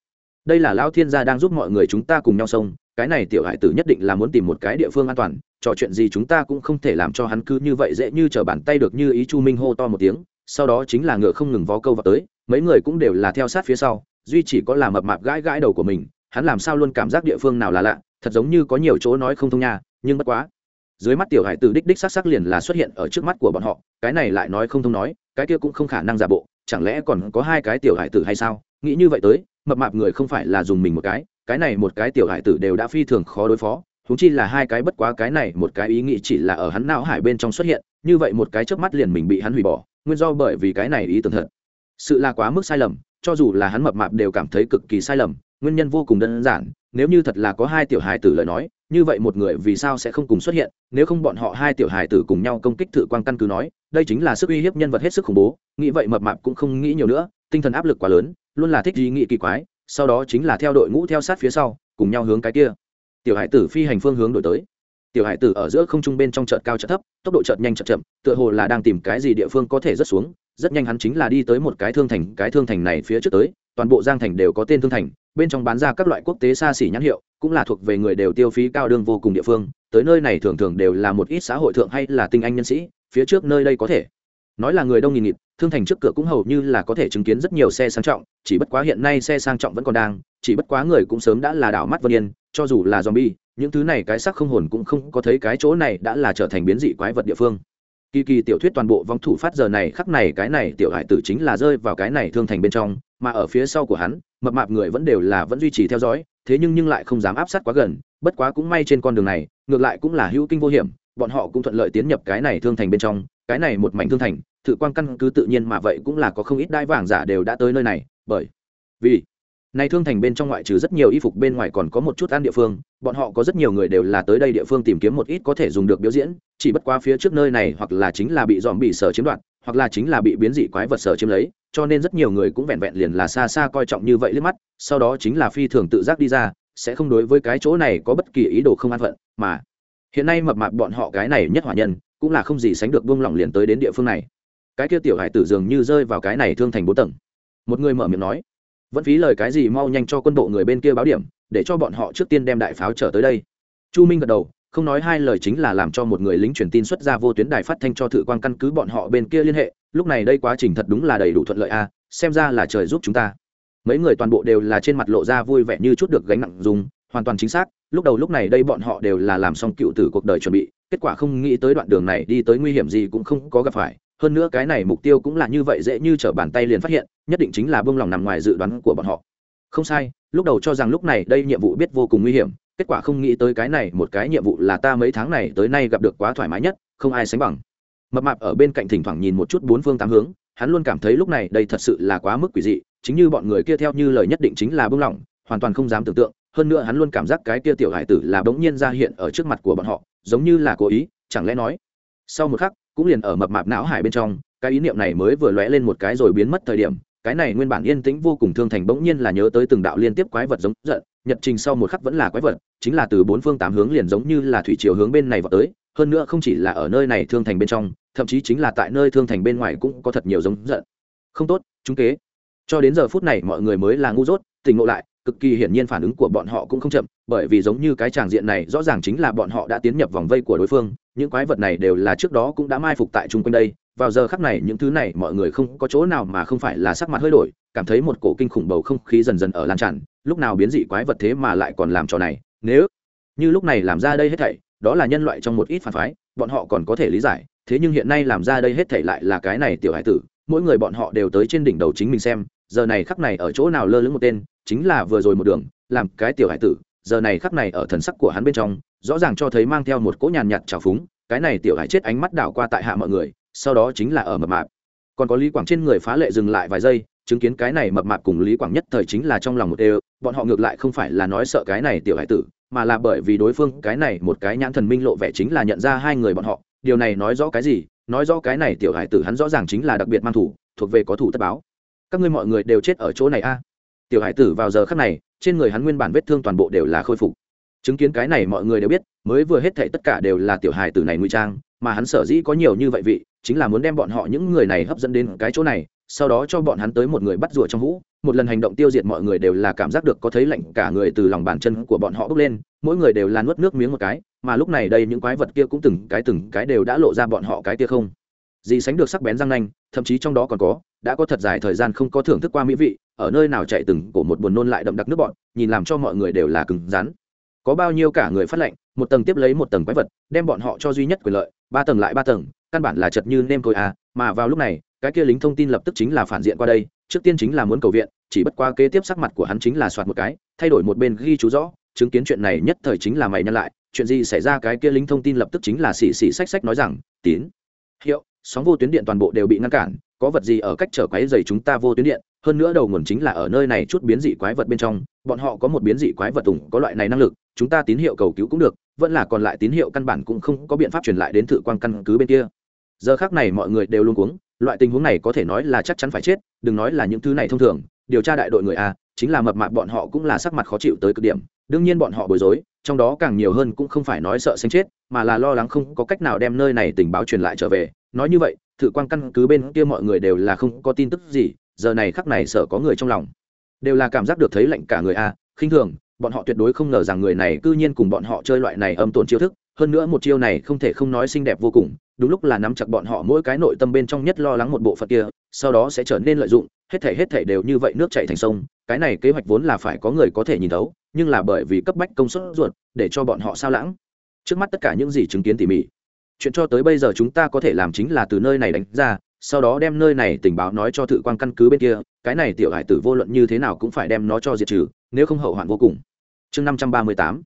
Đây là lão thiên gia đang giúp mọi người chúng ta cùng nhau sông cái này tiểu hải tử nhất định là muốn tìm một cái địa phương an toàn, trò chuyện gì chúng ta cũng không thể làm cho hắn cứ như vậy dễ như t bàn tay được như ý chu minh hô to một tiếng, sau đó chính là ngựa không ngừng vó câu vào tới, mấy người cũng đều là theo sát phía sau, duy chỉ có là mập mạp gãi gãi đầu của mình, hắn làm sao luôn cảm giác địa phương nào là lạ, thật giống như có nhiều chỗ nói không thông nha, nhưng bất quá. Dưới mắt tiểu hải tử đích đích sắc sắc liền là xuất hiện ở trước mắt của bọn họ, cái này lại nói không thông nói, cái kia cũng không khả năng giả bộ chẳng lẽ còn có hai cái tiểu hải tử hay sao? Nghĩ như vậy tới, mập mạp người không phải là dùng mình một cái cái này một cái tiểu hải tử đều đã phi thường khó đối phó húng chi là hai cái bất quá cái này một cái ý nghĩ chỉ là ở hắn não hải bên trong xuất hiện, như vậy một cái trước mắt liền mình bị hắn hủy bỏ, nguyên do bởi vì cái này ý tưởng thật. Sự là quá mức sai lầm, cho dù là hắn mập mạp đều cảm thấy cực kỳ sai lầm, nguyên nhân vô cùng đơn giản, nếu như thật là có hai tiểu hài tử lời nói như vậy một người vì sao sẽ không cùng xuất hiện, nếu không bọn họ hai tiểu hài tử cùng nhau công kích thử quang căn cứ nói, đây chính là sức uy hiếp nhân vật hết sức khủng bố, nghĩ vậy mập mạp cũng không nghĩ nhiều nữa, tinh thần áp lực quá lớn, luôn là thích ý nghĩ kỳ quái, sau đó chính là theo đội ngũ theo sát phía sau, cùng nhau hướng cái kia. Tiểu hải tử phi hành phương hướng đổi tới. Tiểu hải tử ở giữa không trung bên trong chợt cao chợt thấp, tốc độ chợt nhanh chợt chậm, tựa hồ là đang tìm cái gì địa phương có thể rớt xuống, rất nhanh hắn chính là đi tới một cái thương thành, cái thương thành này phía trước tới, toàn bộ giang thành đều có tên thương thành, bên trong bán ra các loại quốc tế xa xỉ nhãn hiệu cũng là thuộc về người đều tiêu phí cao đương vô cùng địa phương, tới nơi này thường thường đều là một ít xã hội thượng hay là tinh anh nhân sĩ, phía trước nơi đây có thể. Nói là người đông nghìn nghịt, thương thành trước cửa cũng hầu như là có thể chứng kiến rất nhiều xe sang trọng, chỉ bất quá hiện nay xe sang trọng vẫn còn đang, chỉ bất quá người cũng sớm đã là đảo mắt vân yên, cho dù là zombie, những thứ này cái sắc không hồn cũng không có thấy cái chỗ này đã là trở thành biến dị quái vật địa phương. Kỳ kỳ tiểu thuyết toàn bộ vong thủ phát giờ này, khắc này cái này tiểu hải tử chính là rơi vào cái này thương thành bên trong, mà ở phía sau của hắn, mập mạp người vẫn đều là vẫn duy trì theo dõi thế nhưng nhưng lại không dám áp sát quá gần, bất quá cũng may trên con đường này, ngược lại cũng là hữu kinh vô hiểm, bọn họ cũng thuận lợi tiến nhập cái này thương thành bên trong, cái này một mảnh thương thành thử quan căn cứ tự nhiên mà vậy cũng là có không ít đai vàng giả đều đã tới nơi này, bởi vì này thương thành bên trong ngoại trừ rất nhiều y phục bên ngoài còn có một chút ăn địa phương, bọn họ có rất nhiều người đều là tới đây địa phương tìm kiếm một ít có thể dùng được biểu diễn, chỉ bất quá phía trước nơi này hoặc là chính là bị dòm bị sở chiếm đoạt hoặc là chính là bị biến dị quái vật sở chiếm lấy, cho nên rất nhiều người cũng vẹn vẹn liền là xa xa coi trọng như vậy liếc mắt, sau đó chính là phi thường tự giác đi ra, sẽ không đối với cái chỗ này có bất kỳ ý đồ không an phận, mà hiện nay mập mạp bọn họ cái này nhất hỏa nhân, cũng là không gì sánh được buông lỏng liền tới đến địa phương này. Cái kia tiểu hải tử dường như rơi vào cái này thương thành bốn tầng. Một người mở miệng nói, vẫn phí lời cái gì mau nhanh cho quân bộ người bên kia báo điểm, để cho bọn họ trước tiên đem đại pháo trở tới đây. Chu minh gật đầu không nói hai lời chính là làm cho một người lính truyền tin xuất ra vô tuyến đài phát thanh cho thự quan căn cứ bọn họ bên kia liên hệ, lúc này đây quá trình thật đúng là đầy đủ thuận lợi a, xem ra là trời giúp chúng ta. Mấy người toàn bộ đều là trên mặt lộ ra vui vẻ như chút được gánh nặng dùng, hoàn toàn chính xác, lúc đầu lúc này đây bọn họ đều là làm xong cựu tử cuộc đời chuẩn bị, kết quả không nghĩ tới đoạn đường này đi tới nguy hiểm gì cũng không có gặp phải, hơn nữa cái này mục tiêu cũng là như vậy dễ như trở bàn tay liền phát hiện, nhất định chính là bông lòng nằm ngoài dự đoán của bọn họ không sai, lúc đầu cho rằng lúc này đây nhiệm vụ biết vô cùng nguy hiểm, kết quả không nghĩ tới cái này một cái nhiệm vụ là ta mấy tháng này tới nay gặp được quá thoải mái nhất, không ai sánh bằng. Mập mạp ở bên cạnh thỉnh thoảng nhìn một chút bốn phương tám hướng, hắn luôn cảm thấy lúc này đây thật sự là quá mức quỷ dị, chính như bọn người kia theo như lời nhất định chính là bưng lỏng, hoàn toàn không dám tưởng tượng, hơn nữa hắn luôn cảm giác cái kia tiểu hải tử là bỗng nhiên ra hiện ở trước mặt của bọn họ, giống như là cố ý, chẳng lẽ nói. Sau một khắc, cũng liền ở mập mạp não hải bên trong, cái ý niệm này mới vừa lóe lên một cái rồi biến mất thời điểm cái này nguyên bản yên tĩnh vô cùng thương thành bỗng nhiên là nhớ tới từng đạo liên tiếp quái vật giống giận, nhật trình sau một khắc vẫn là quái vật, chính là từ bốn phương tám hướng liền giống như là thủy chiều hướng bên này vào tới, hơn nữa không chỉ là ở nơi này thương thành bên trong, thậm chí chính là tại nơi thương thành bên ngoài cũng có thật nhiều giống giận. Không tốt, chúng kế. Cho đến giờ phút này mọi người mới là ngu dốt, tỉnh ngộ lại, cực kỳ hiển nhiên phản ứng của bọn họ cũng không chậm, bởi vì giống như cái tràng diện này rõ ràng chính là bọn họ đã tiến nhập vòng vây của đối phương, những quái vật này đều là trước đó cũng đã mai phục tại chung quanh đây vào giờ khắc này những thứ này mọi người không có chỗ nào mà không phải là sắc mặt hơi đổi, cảm thấy một cổ kinh khủng bầu không khí dần dần ở lan tràn, lúc nào biến dị quái vật thế mà lại còn làm trò này, nếu như lúc này làm ra đây hết thảy, đó là nhân loại trong một ít phản phái, bọn họ còn có thể lý giải, thế nhưng hiện nay làm ra đây hết thảy lại là cái này tiểu hải tử, mỗi người bọn họ đều tới trên đỉnh đầu chính mình xem, giờ này khắc này ở chỗ nào lơ lửng một tên, chính là vừa rồi một đường, làm cái tiểu hải tử, giờ này khắc này ở thần sắc của hắn bên trong, rõ ràng cho thấy mang theo một cỗ nhàn nhạt trào phúng, cái này tiểu hải chết ánh mắt đảo qua tại hạ mọi người sau đó chính là ở mập mạp. Còn có lý quảng trên người phá lệ dừng lại vài giây, chứng kiến cái này mập mạp cùng lý quảng nhất thời chính là trong lòng một đều, bọn họ ngược lại không phải là nói sợ cái này tiểu hải tử, mà là bởi vì đối phương cái này một cái nhãn thần minh lộ vẻ chính là nhận ra hai người bọn họ, điều này nói rõ cái gì? Nói rõ cái này tiểu hải tử hắn rõ ràng chính là đặc biệt mang thủ, thuộc về có thủ tất báo. Các ngươi mọi người đều chết ở chỗ này a. Tiểu hải tử vào giờ khắc này, trên người hắn nguyên bản vết thương toàn bộ đều là khôi phục. Chứng kiến cái này mọi người đều biết, mới vừa hết thệ tất cả đều là tiểu hải tử này ngụy trang mà hắn sở dĩ có nhiều như vậy vị, chính là muốn đem bọn họ những người này hấp dẫn đến cái chỗ này, sau đó cho bọn hắn tới một người bắt rùa trong hũ. Một lần hành động tiêu diệt mọi người đều là cảm giác được có thấy lạnh cả người từ lòng bàn chân của bọn họ bốc lên, mỗi người đều là nuốt nước miếng một cái, mà lúc này đây những quái vật kia cũng từng cái từng cái đều đã lộ ra bọn họ cái kia không. Gì sánh được sắc bén răng nanh, thậm chí trong đó còn có, đã có thật dài thời gian không có thưởng thức qua mỹ vị, ở nơi nào chạy từng cổ một buồn nôn lại đậm đặc nước bọn nhìn làm cho mọi người đều là cứng rắn. Có bao nhiêu cả người phát lệnh một tầng tiếp lấy một tầng quái vật, đem bọn họ cho duy nhất quyền lợi ba tầng lại ba tầng, căn bản là chật như nêm côi à mà vào lúc này, cái kia lính thông tin lập tức chính là phản diện qua đây, trước tiên chính là muốn cầu viện, chỉ bất qua kế tiếp sắc mặt của hắn chính là soạt một cái, thay đổi một bên ghi chú rõ, chứng kiến chuyện này nhất thời chính là mày nhăn lại, chuyện gì xảy ra cái kia lính thông tin lập tức chính là xì xì xách xách nói rằng, tín, hiệu, sóng vô tuyến điện toàn bộ đều bị ngăn cản, có vật gì ở cách trở quái dày chúng ta vô tuyến điện? Hơn nữa đầu nguồn chính là ở nơi này chút biến dị quái vật bên trong, bọn họ có một biến dị quái vật tùng, có loại này năng lực, chúng ta tín hiệu cầu cứu cũng được vẫn là còn lại tín hiệu căn bản cũng không có biện pháp truyền lại đến thự quan căn cứ bên kia. Giờ khác này mọi người đều luôn cuống, loại tình huống này có thể nói là chắc chắn phải chết, đừng nói là những thứ này thông thường, điều tra đại đội người a, chính là mập mạp bọn họ cũng là sắc mặt khó chịu tới cực điểm, đương nhiên bọn họ bối rối, trong đó càng nhiều hơn cũng không phải nói sợ sinh chết, mà là lo lắng không có cách nào đem nơi này tình báo truyền lại trở về. Nói như vậy thử quan căn cứ bên kia mọi người đều là không có tin tức gì, giờ này khắc này sợ có người trong lòng. Đều là cảm giác được thấy lạnh cả người a, khinh thường bọn họ tuyệt đối không ngờ rằng người này cư nhiên cùng bọn họ chơi loại này âm tổn chiêu thức, hơn nữa một chiêu này không thể không nói xinh đẹp vô cùng, đúng lúc là nắm chặt bọn họ mỗi cái nội tâm bên trong nhất lo lắng một bộ phận kia, sau đó sẽ trở nên lợi dụng, hết thể hết thể đều như vậy nước chảy thành sông, cái này kế hoạch vốn là phải có người có thể nhìn thấu, nhưng là bởi vì cấp bách công suất ruột, để cho bọn họ sao lãng. Trước mắt tất cả những gì chứng kiến tỉ mỉ, chuyện cho tới bây giờ chúng ta có thể làm chính là từ nơi này đánh ra, sau đó đem nơi này tình báo nói cho thự quan căn cứ bên kia, cái này tiểu hải tử vô luận như thế nào cũng phải đem nó cho diệt trừ, nếu không hậu hoạn vô cùng chương năm trăm ba mươi tám.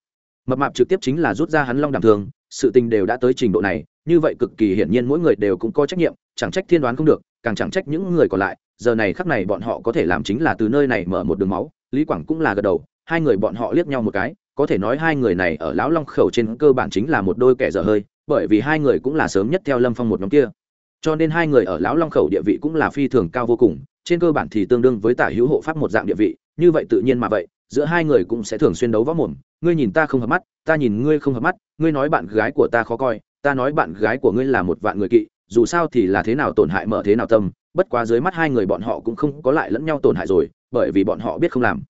Mập mạp trực tiếp chính là rút ra hắn long đảm thường, sự tình đều đã tới trình độ này, như vậy cực kỳ hiển nhiên mỗi người đều cũng có trách nhiệm, chẳng trách thiên đoán không được, càng chẳng trách những người còn lại, giờ này khắc này bọn họ có thể làm chính là từ nơi này mở một đường máu, lý quảng cũng là gật đầu, hai người bọn họ liếc nhau một cái, có thể nói hai người này ở lão long khẩu trên cơ bản chính là một đôi kẻ dở hơi, bởi vì hai người cũng là sớm nhất theo lâm phong một nhóm kia. Cho nên hai người ở lão long khẩu địa vị cũng là phi thường cao vô cùng, trên cơ bản thì tương đương với tả hữu hộ pháp một dạng địa vị, như vậy tự nhiên mà vậy giữa hai người cũng sẽ thường xuyên đấu võ mồm. Ngươi nhìn ta không hợp mắt, ta nhìn ngươi không hợp mắt, ngươi nói bạn gái của ta khó coi, ta nói bạn gái của ngươi là một vạn người kỵ, dù sao thì là thế nào tổn hại mở thế nào tâm, bất quá dưới mắt hai người bọn họ cũng không có lại lẫn nhau tổn hại rồi, bởi vì bọn họ biết không làm.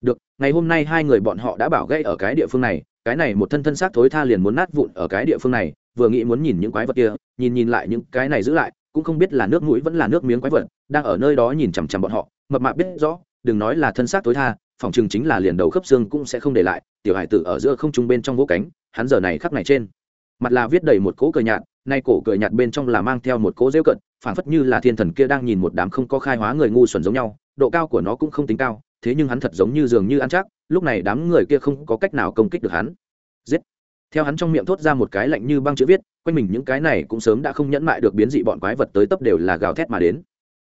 Được, ngày hôm nay hai người bọn họ đã bảo gây ở cái địa phương này, cái này một thân thân xác thối tha liền muốn nát vụn ở cái địa phương này, vừa nghĩ muốn nhìn những quái vật kia, nhìn nhìn lại những cái này giữ lại, cũng không biết là nước mũi vẫn là nước miếng quái vật, đang ở nơi đó nhìn chằm chằm bọn họ, mập mạp biết rõ, đừng nói là thân xác tối tha phòng chừng chính là liền đầu khớp xương cũng sẽ không để lại, tiểu hải tử ở giữa không trung bên trong vỗ cánh, hắn giờ này khắc này trên. Mặt là viết đầy một cỗ cười nhạt, nay cổ cười nhạt bên trong là mang theo một cỗ rêu cận phảng phất như là thiên thần kia đang nhìn một đám không có khai hóa người ngu xuẩn giống nhau, độ cao của nó cũng không tính cao, thế nhưng hắn thật giống như dường như ăn chắc, lúc này đám người kia không có cách nào công kích được hắn. Giết! Theo hắn trong miệng thốt ra một cái lạnh như băng chữ viết, quanh mình những cái này cũng sớm đã không nhẫn mại được biến dị bọn quái vật tới tấp đều là gào thét mà đến.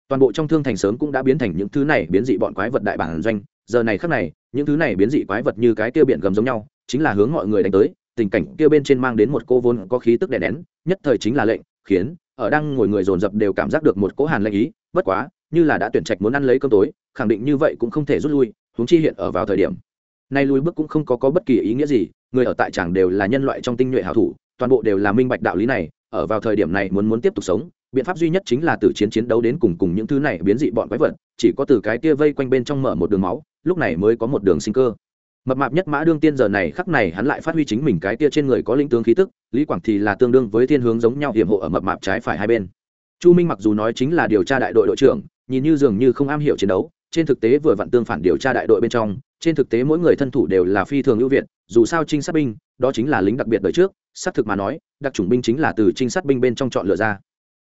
Toàn bộ trong thương thành sớm cũng đã biến thành những thứ này biến dị bọn quái vật đại bản doanh giờ này khắc này những thứ này biến dị quái vật như cái kia biển gầm giống nhau chính là hướng mọi người đánh tới tình cảnh kia bên trên mang đến một cô vốn có khí tức đè nén nhất thời chính là lệnh khiến ở đang ngồi người dồn dập đều cảm giác được một cỗ hàn lệnh ý bất quá như là đã tuyển trạch muốn ăn lấy cơm tối khẳng định như vậy cũng không thể rút lui huống chi hiện ở vào thời điểm. Nay lùi bước cũng không có, có bất kỳ ý nghĩa gì người ở tại tràng đều là nhân loại trong tinh nhuệ hảo thủ toàn bộ đều là minh bạch đạo lý này ở vào thời điểm này muốn muốn tiếp tục sống biện pháp duy nhất chính là từ chiến chiến đấu đến cùng cùng những thứ này biến dị bọn quái vật chỉ có từ cái kia vây quanh bên trong mở một đường máu lúc này mới có một đường sinh cơ. Mập mạp nhất mã đương tiên giờ này khắc này hắn lại phát huy chính mình cái kia trên người có linh tướng khí tức, lý quảng thì là tương đương với thiên hướng giống nhau hiểm hộ ở mập mạp trái phải hai bên. Chu minh mặc dù nói chính là điều tra đại đội đội trưởng, nhìn như dường như không am hiểu chiến đấu, trên thực tế vừa vặn tương phản điều tra đại đội bên trong, trên thực tế mỗi người thân thủ đều là phi thường ưu việt, dù sao trinh sát binh, đó chính là lính đặc biệt đời trước, xác thực mà nói, đặc chủng binh chính là từ trinh sát binh bên trong chọn lựa ra.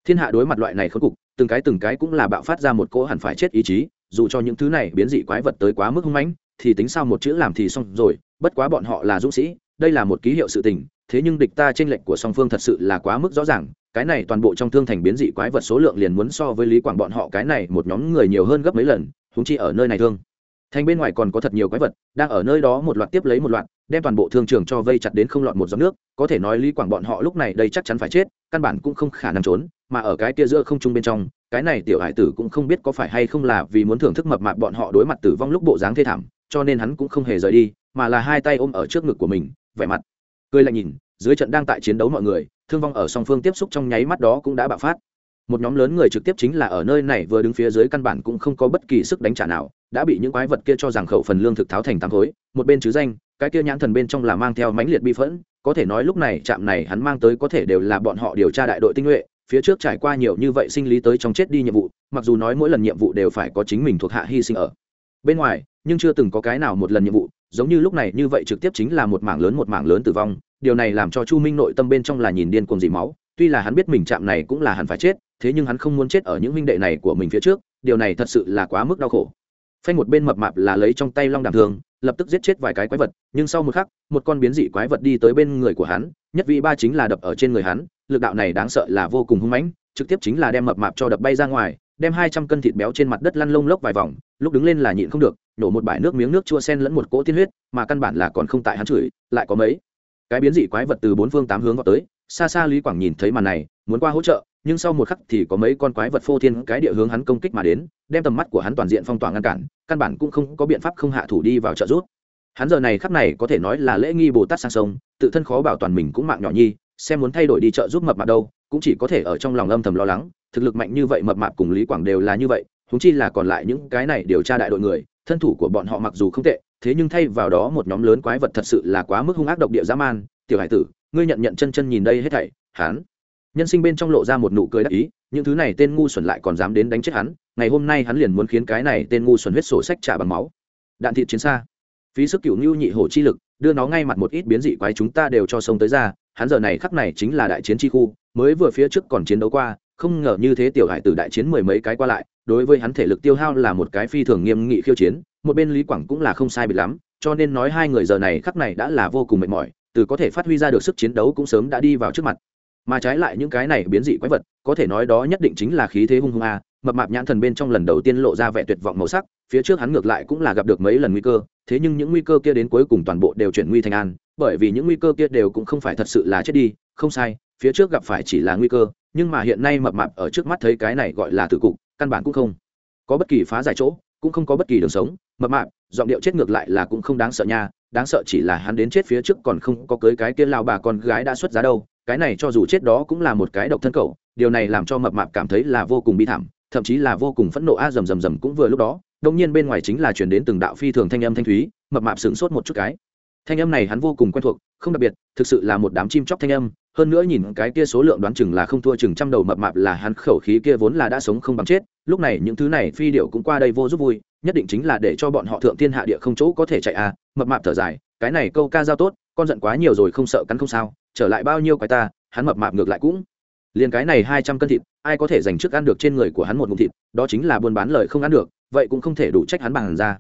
Thiên hạ đối mặt loại này khốn cục, từng cái từng cái cũng là bạo phát ra một cỗ hẳn phải chết ý chí dù cho những thứ này biến dị quái vật tới quá mức hung mãnh, thì tính sao một chữ làm thì xong rồi, bất quá bọn họ là dũng sĩ, đây là một ký hiệu sự tình, thế nhưng địch ta trên lệnh của song phương thật sự là quá mức rõ ràng, cái này toàn bộ trong thương thành biến dị quái vật số lượng liền muốn so với lý quảng bọn họ cái này một nhóm người nhiều hơn gấp mấy lần húng chi ở nơi này thương. Thành bên ngoài còn có thật nhiều quái vật, đang ở nơi đó một loạt tiếp lấy một loạt, đem toàn bộ thương trường cho vây chặt đến không lọt một giọt nước, có thể nói lý quảng bọn họ lúc này đây chắc chắn phải chết, căn bản cũng không khả năng trốn, mà ở cái kia giữa không trung bên trong cái này tiểu hải tử cũng không biết có phải hay không là vì muốn thưởng thức mập mạp bọn họ đối mặt tử vong lúc bộ dáng thê thảm, cho nên hắn cũng không hề rời đi, mà là hai tay ôm ở trước ngực của mình, vẻ mặt cười lạnh nhìn, dưới trận đang tại chiến đấu mọi người, thương vong ở song phương tiếp xúc trong nháy mắt đó cũng đã bạo phát. Một nhóm lớn người trực tiếp chính là ở nơi này vừa đứng phía dưới căn bản cũng không có bất kỳ sức đánh trả nào, đã bị những quái vật kia cho rằng khẩu phần lương thực tháo thành tám khối, một bên chứ danh, cái kia nhãn thần bên trong là mang theo mãnh liệt bi phẫn, có thể nói lúc này trạm này hắn mang tới có thể đều là bọn họ điều tra đại đội tinh nhuệ phía trước trải qua nhiều như vậy sinh lý tới trong chết đi nhiệm vụ, mặc dù nói mỗi lần nhiệm vụ đều phải có chính mình thuộc hạ hy sinh ở bên ngoài, nhưng chưa từng có cái nào một lần nhiệm vụ, giống như lúc này như vậy trực tiếp chính là một mảng lớn một mảng lớn tử vong, điều này làm cho chu minh nội tâm bên trong là nhìn điên cuồng dì máu, tuy là hắn biết mình chạm này cũng là hắn phải chết, thế nhưng hắn không muốn chết ở những huynh đệ này của mình phía trước, điều này thật sự là quá mức đau khổ. Phanh một bên mập mạp là lấy trong tay long đàm thường lập tức giết chết vài cái quái vật, nhưng sau một khắc, một con biến dị quái vật đi tới bên người của hắn, nhất vị ba chính là đập ở trên người hắn lực đạo này đáng sợ là vô cùng hung mãnh, trực tiếp chính là đem mập mạp cho đập bay ra ngoài, đem hai trăm cân thịt béo trên mặt đất lăn lông lốc vài vòng, lúc đứng lên là nhịn không được, nổ một bãi nước miếng nước chua sen lẫn một cỗ tiên huyết, mà căn bản là còn không tại hắn chửi, lại có mấy cái biến dị quái vật từ bốn phương tám hướng vào tới, xa xa lý quảng nhìn thấy màn này, muốn qua hỗ trợ, nhưng sau một khắc thì có mấy con quái vật phô thiên cái địa hướng hắn công kích mà đến, đem tầm mắt của hắn toàn diện phong tỏa ngăn cản, căn bản cũng không có biện pháp không hạ thủ đi vào trợ giúp. Hắn giờ này khắc này có thể nói là lễ nghi bồ tát sang sông, tự thân khó bảo toàn mình cũng mạng nhỏ nhi xem muốn thay đổi đi chợ giúp mập mạp đâu, cũng chỉ có thể ở trong lòng âm thầm lo lắng, thực lực mạnh như vậy mập mạp cùng lý quảng đều là như vậy húng chi là còn lại những cái này điều tra đại đội người, thân thủ của bọn họ mặc dù không tệ, thế nhưng thay vào đó một nhóm lớn quái vật thật sự là quá mức hung ác độc địa dã man. Tiểu hải tử, ngươi nhận nhận chân chân nhìn đây hết thảy, hắn. Nhân sinh bên trong lộ ra một nụ cười đắc ý, những thứ này tên ngu xuẩn lại còn dám đến đánh chết hắn, ngày hôm nay hắn liền muốn khiến cái này tên ngu xuẩn huyết sổ sách trả bằng máu. Đạn thịt chiến xa. Phí sức cựu nhu nhị hổ chi lực, đưa nó ngay mặt một ít biến dị quái chúng ta đều cho sông tới ra hắn giờ này khắc này chính là đại chiến chi khu, mới vừa phía trước còn chiến đấu qua, không ngờ như thế tiểu hải tử đại chiến mười mấy cái qua lại, đối với hắn thể lực tiêu hao là một cái phi thường nghiêm nghị khiêu chiến, một bên lý quảng cũng là không sai biệt lắm, cho nên nói hai người giờ này khắc này đã là vô cùng mệt mỏi, từ có thể phát huy ra được sức chiến đấu cũng sớm đã đi vào trước mặt. Mà trái lại những cái này biến dị quái vật, có thể nói đó nhất định chính là khí thế hung hung a, mập mạp nhãn thần bên trong lần đầu tiên lộ ra vẻ tuyệt vọng màu sắc phía trước hắn ngược lại cũng là gặp được mấy lần nguy cơ, thế nhưng những nguy cơ kia đến cuối cùng toàn bộ đều chuyển nguy thành an, bởi vì những nguy cơ kia đều cũng không phải thật sự là chết đi, không sai, phía trước gặp phải chỉ là nguy cơ, nhưng mà hiện nay mập mạp ở trước mắt thấy cái này gọi là tử cục, căn bản cũng không có bất kỳ phá giải chỗ, cũng không có bất kỳ đường sống, mập mạp, giọng điệu chết ngược lại là cũng không đáng sợ nha, đáng sợ chỉ là hắn đến chết phía trước còn không có cưới cái kia lao bà con gái đã xuất giá đâu, cái này cho dù chết đó cũng là một cái độc thân cậu, điều này làm cho mập mạp cảm thấy là vô cùng bi thảm, thậm chí là vô cùng phẫn nộ a, rầm rầm rầm cũng vừa lúc đó đông nhiên bên ngoài chính là chuyển đến từng đạo phi thường thanh âm thanh thúy, mập mạp sửng sốt một chút cái. Thanh âm này hắn vô cùng quen thuộc, không đặc biệt, thực sự là một đám chim chóc thanh âm, hơn nữa nhìn cái kia số lượng đoán chừng là không thua chừng trăm đầu mập mạp là hắn khẩu khí kia vốn là đã sống không bằng chết, lúc này những thứ này phi điệu cũng qua đây vô giúp vui, nhất định chính là để cho bọn họ thượng thiên hạ địa không chỗ có thể chạy à mập mạp thở dài, cái này câu ca giao tốt, con giận quá nhiều rồi không sợ cắn không sao, trở lại bao nhiêu cái ta, hắn mập mạp ngược lại cũng liền cái này hai trăm cân thịt, ai có thể dành trước ăn được trên người của hắn một ngụm thịt, đó chính là buôn bán lời không ăn được vậy cũng không thể đủ trách hắn bằng ra.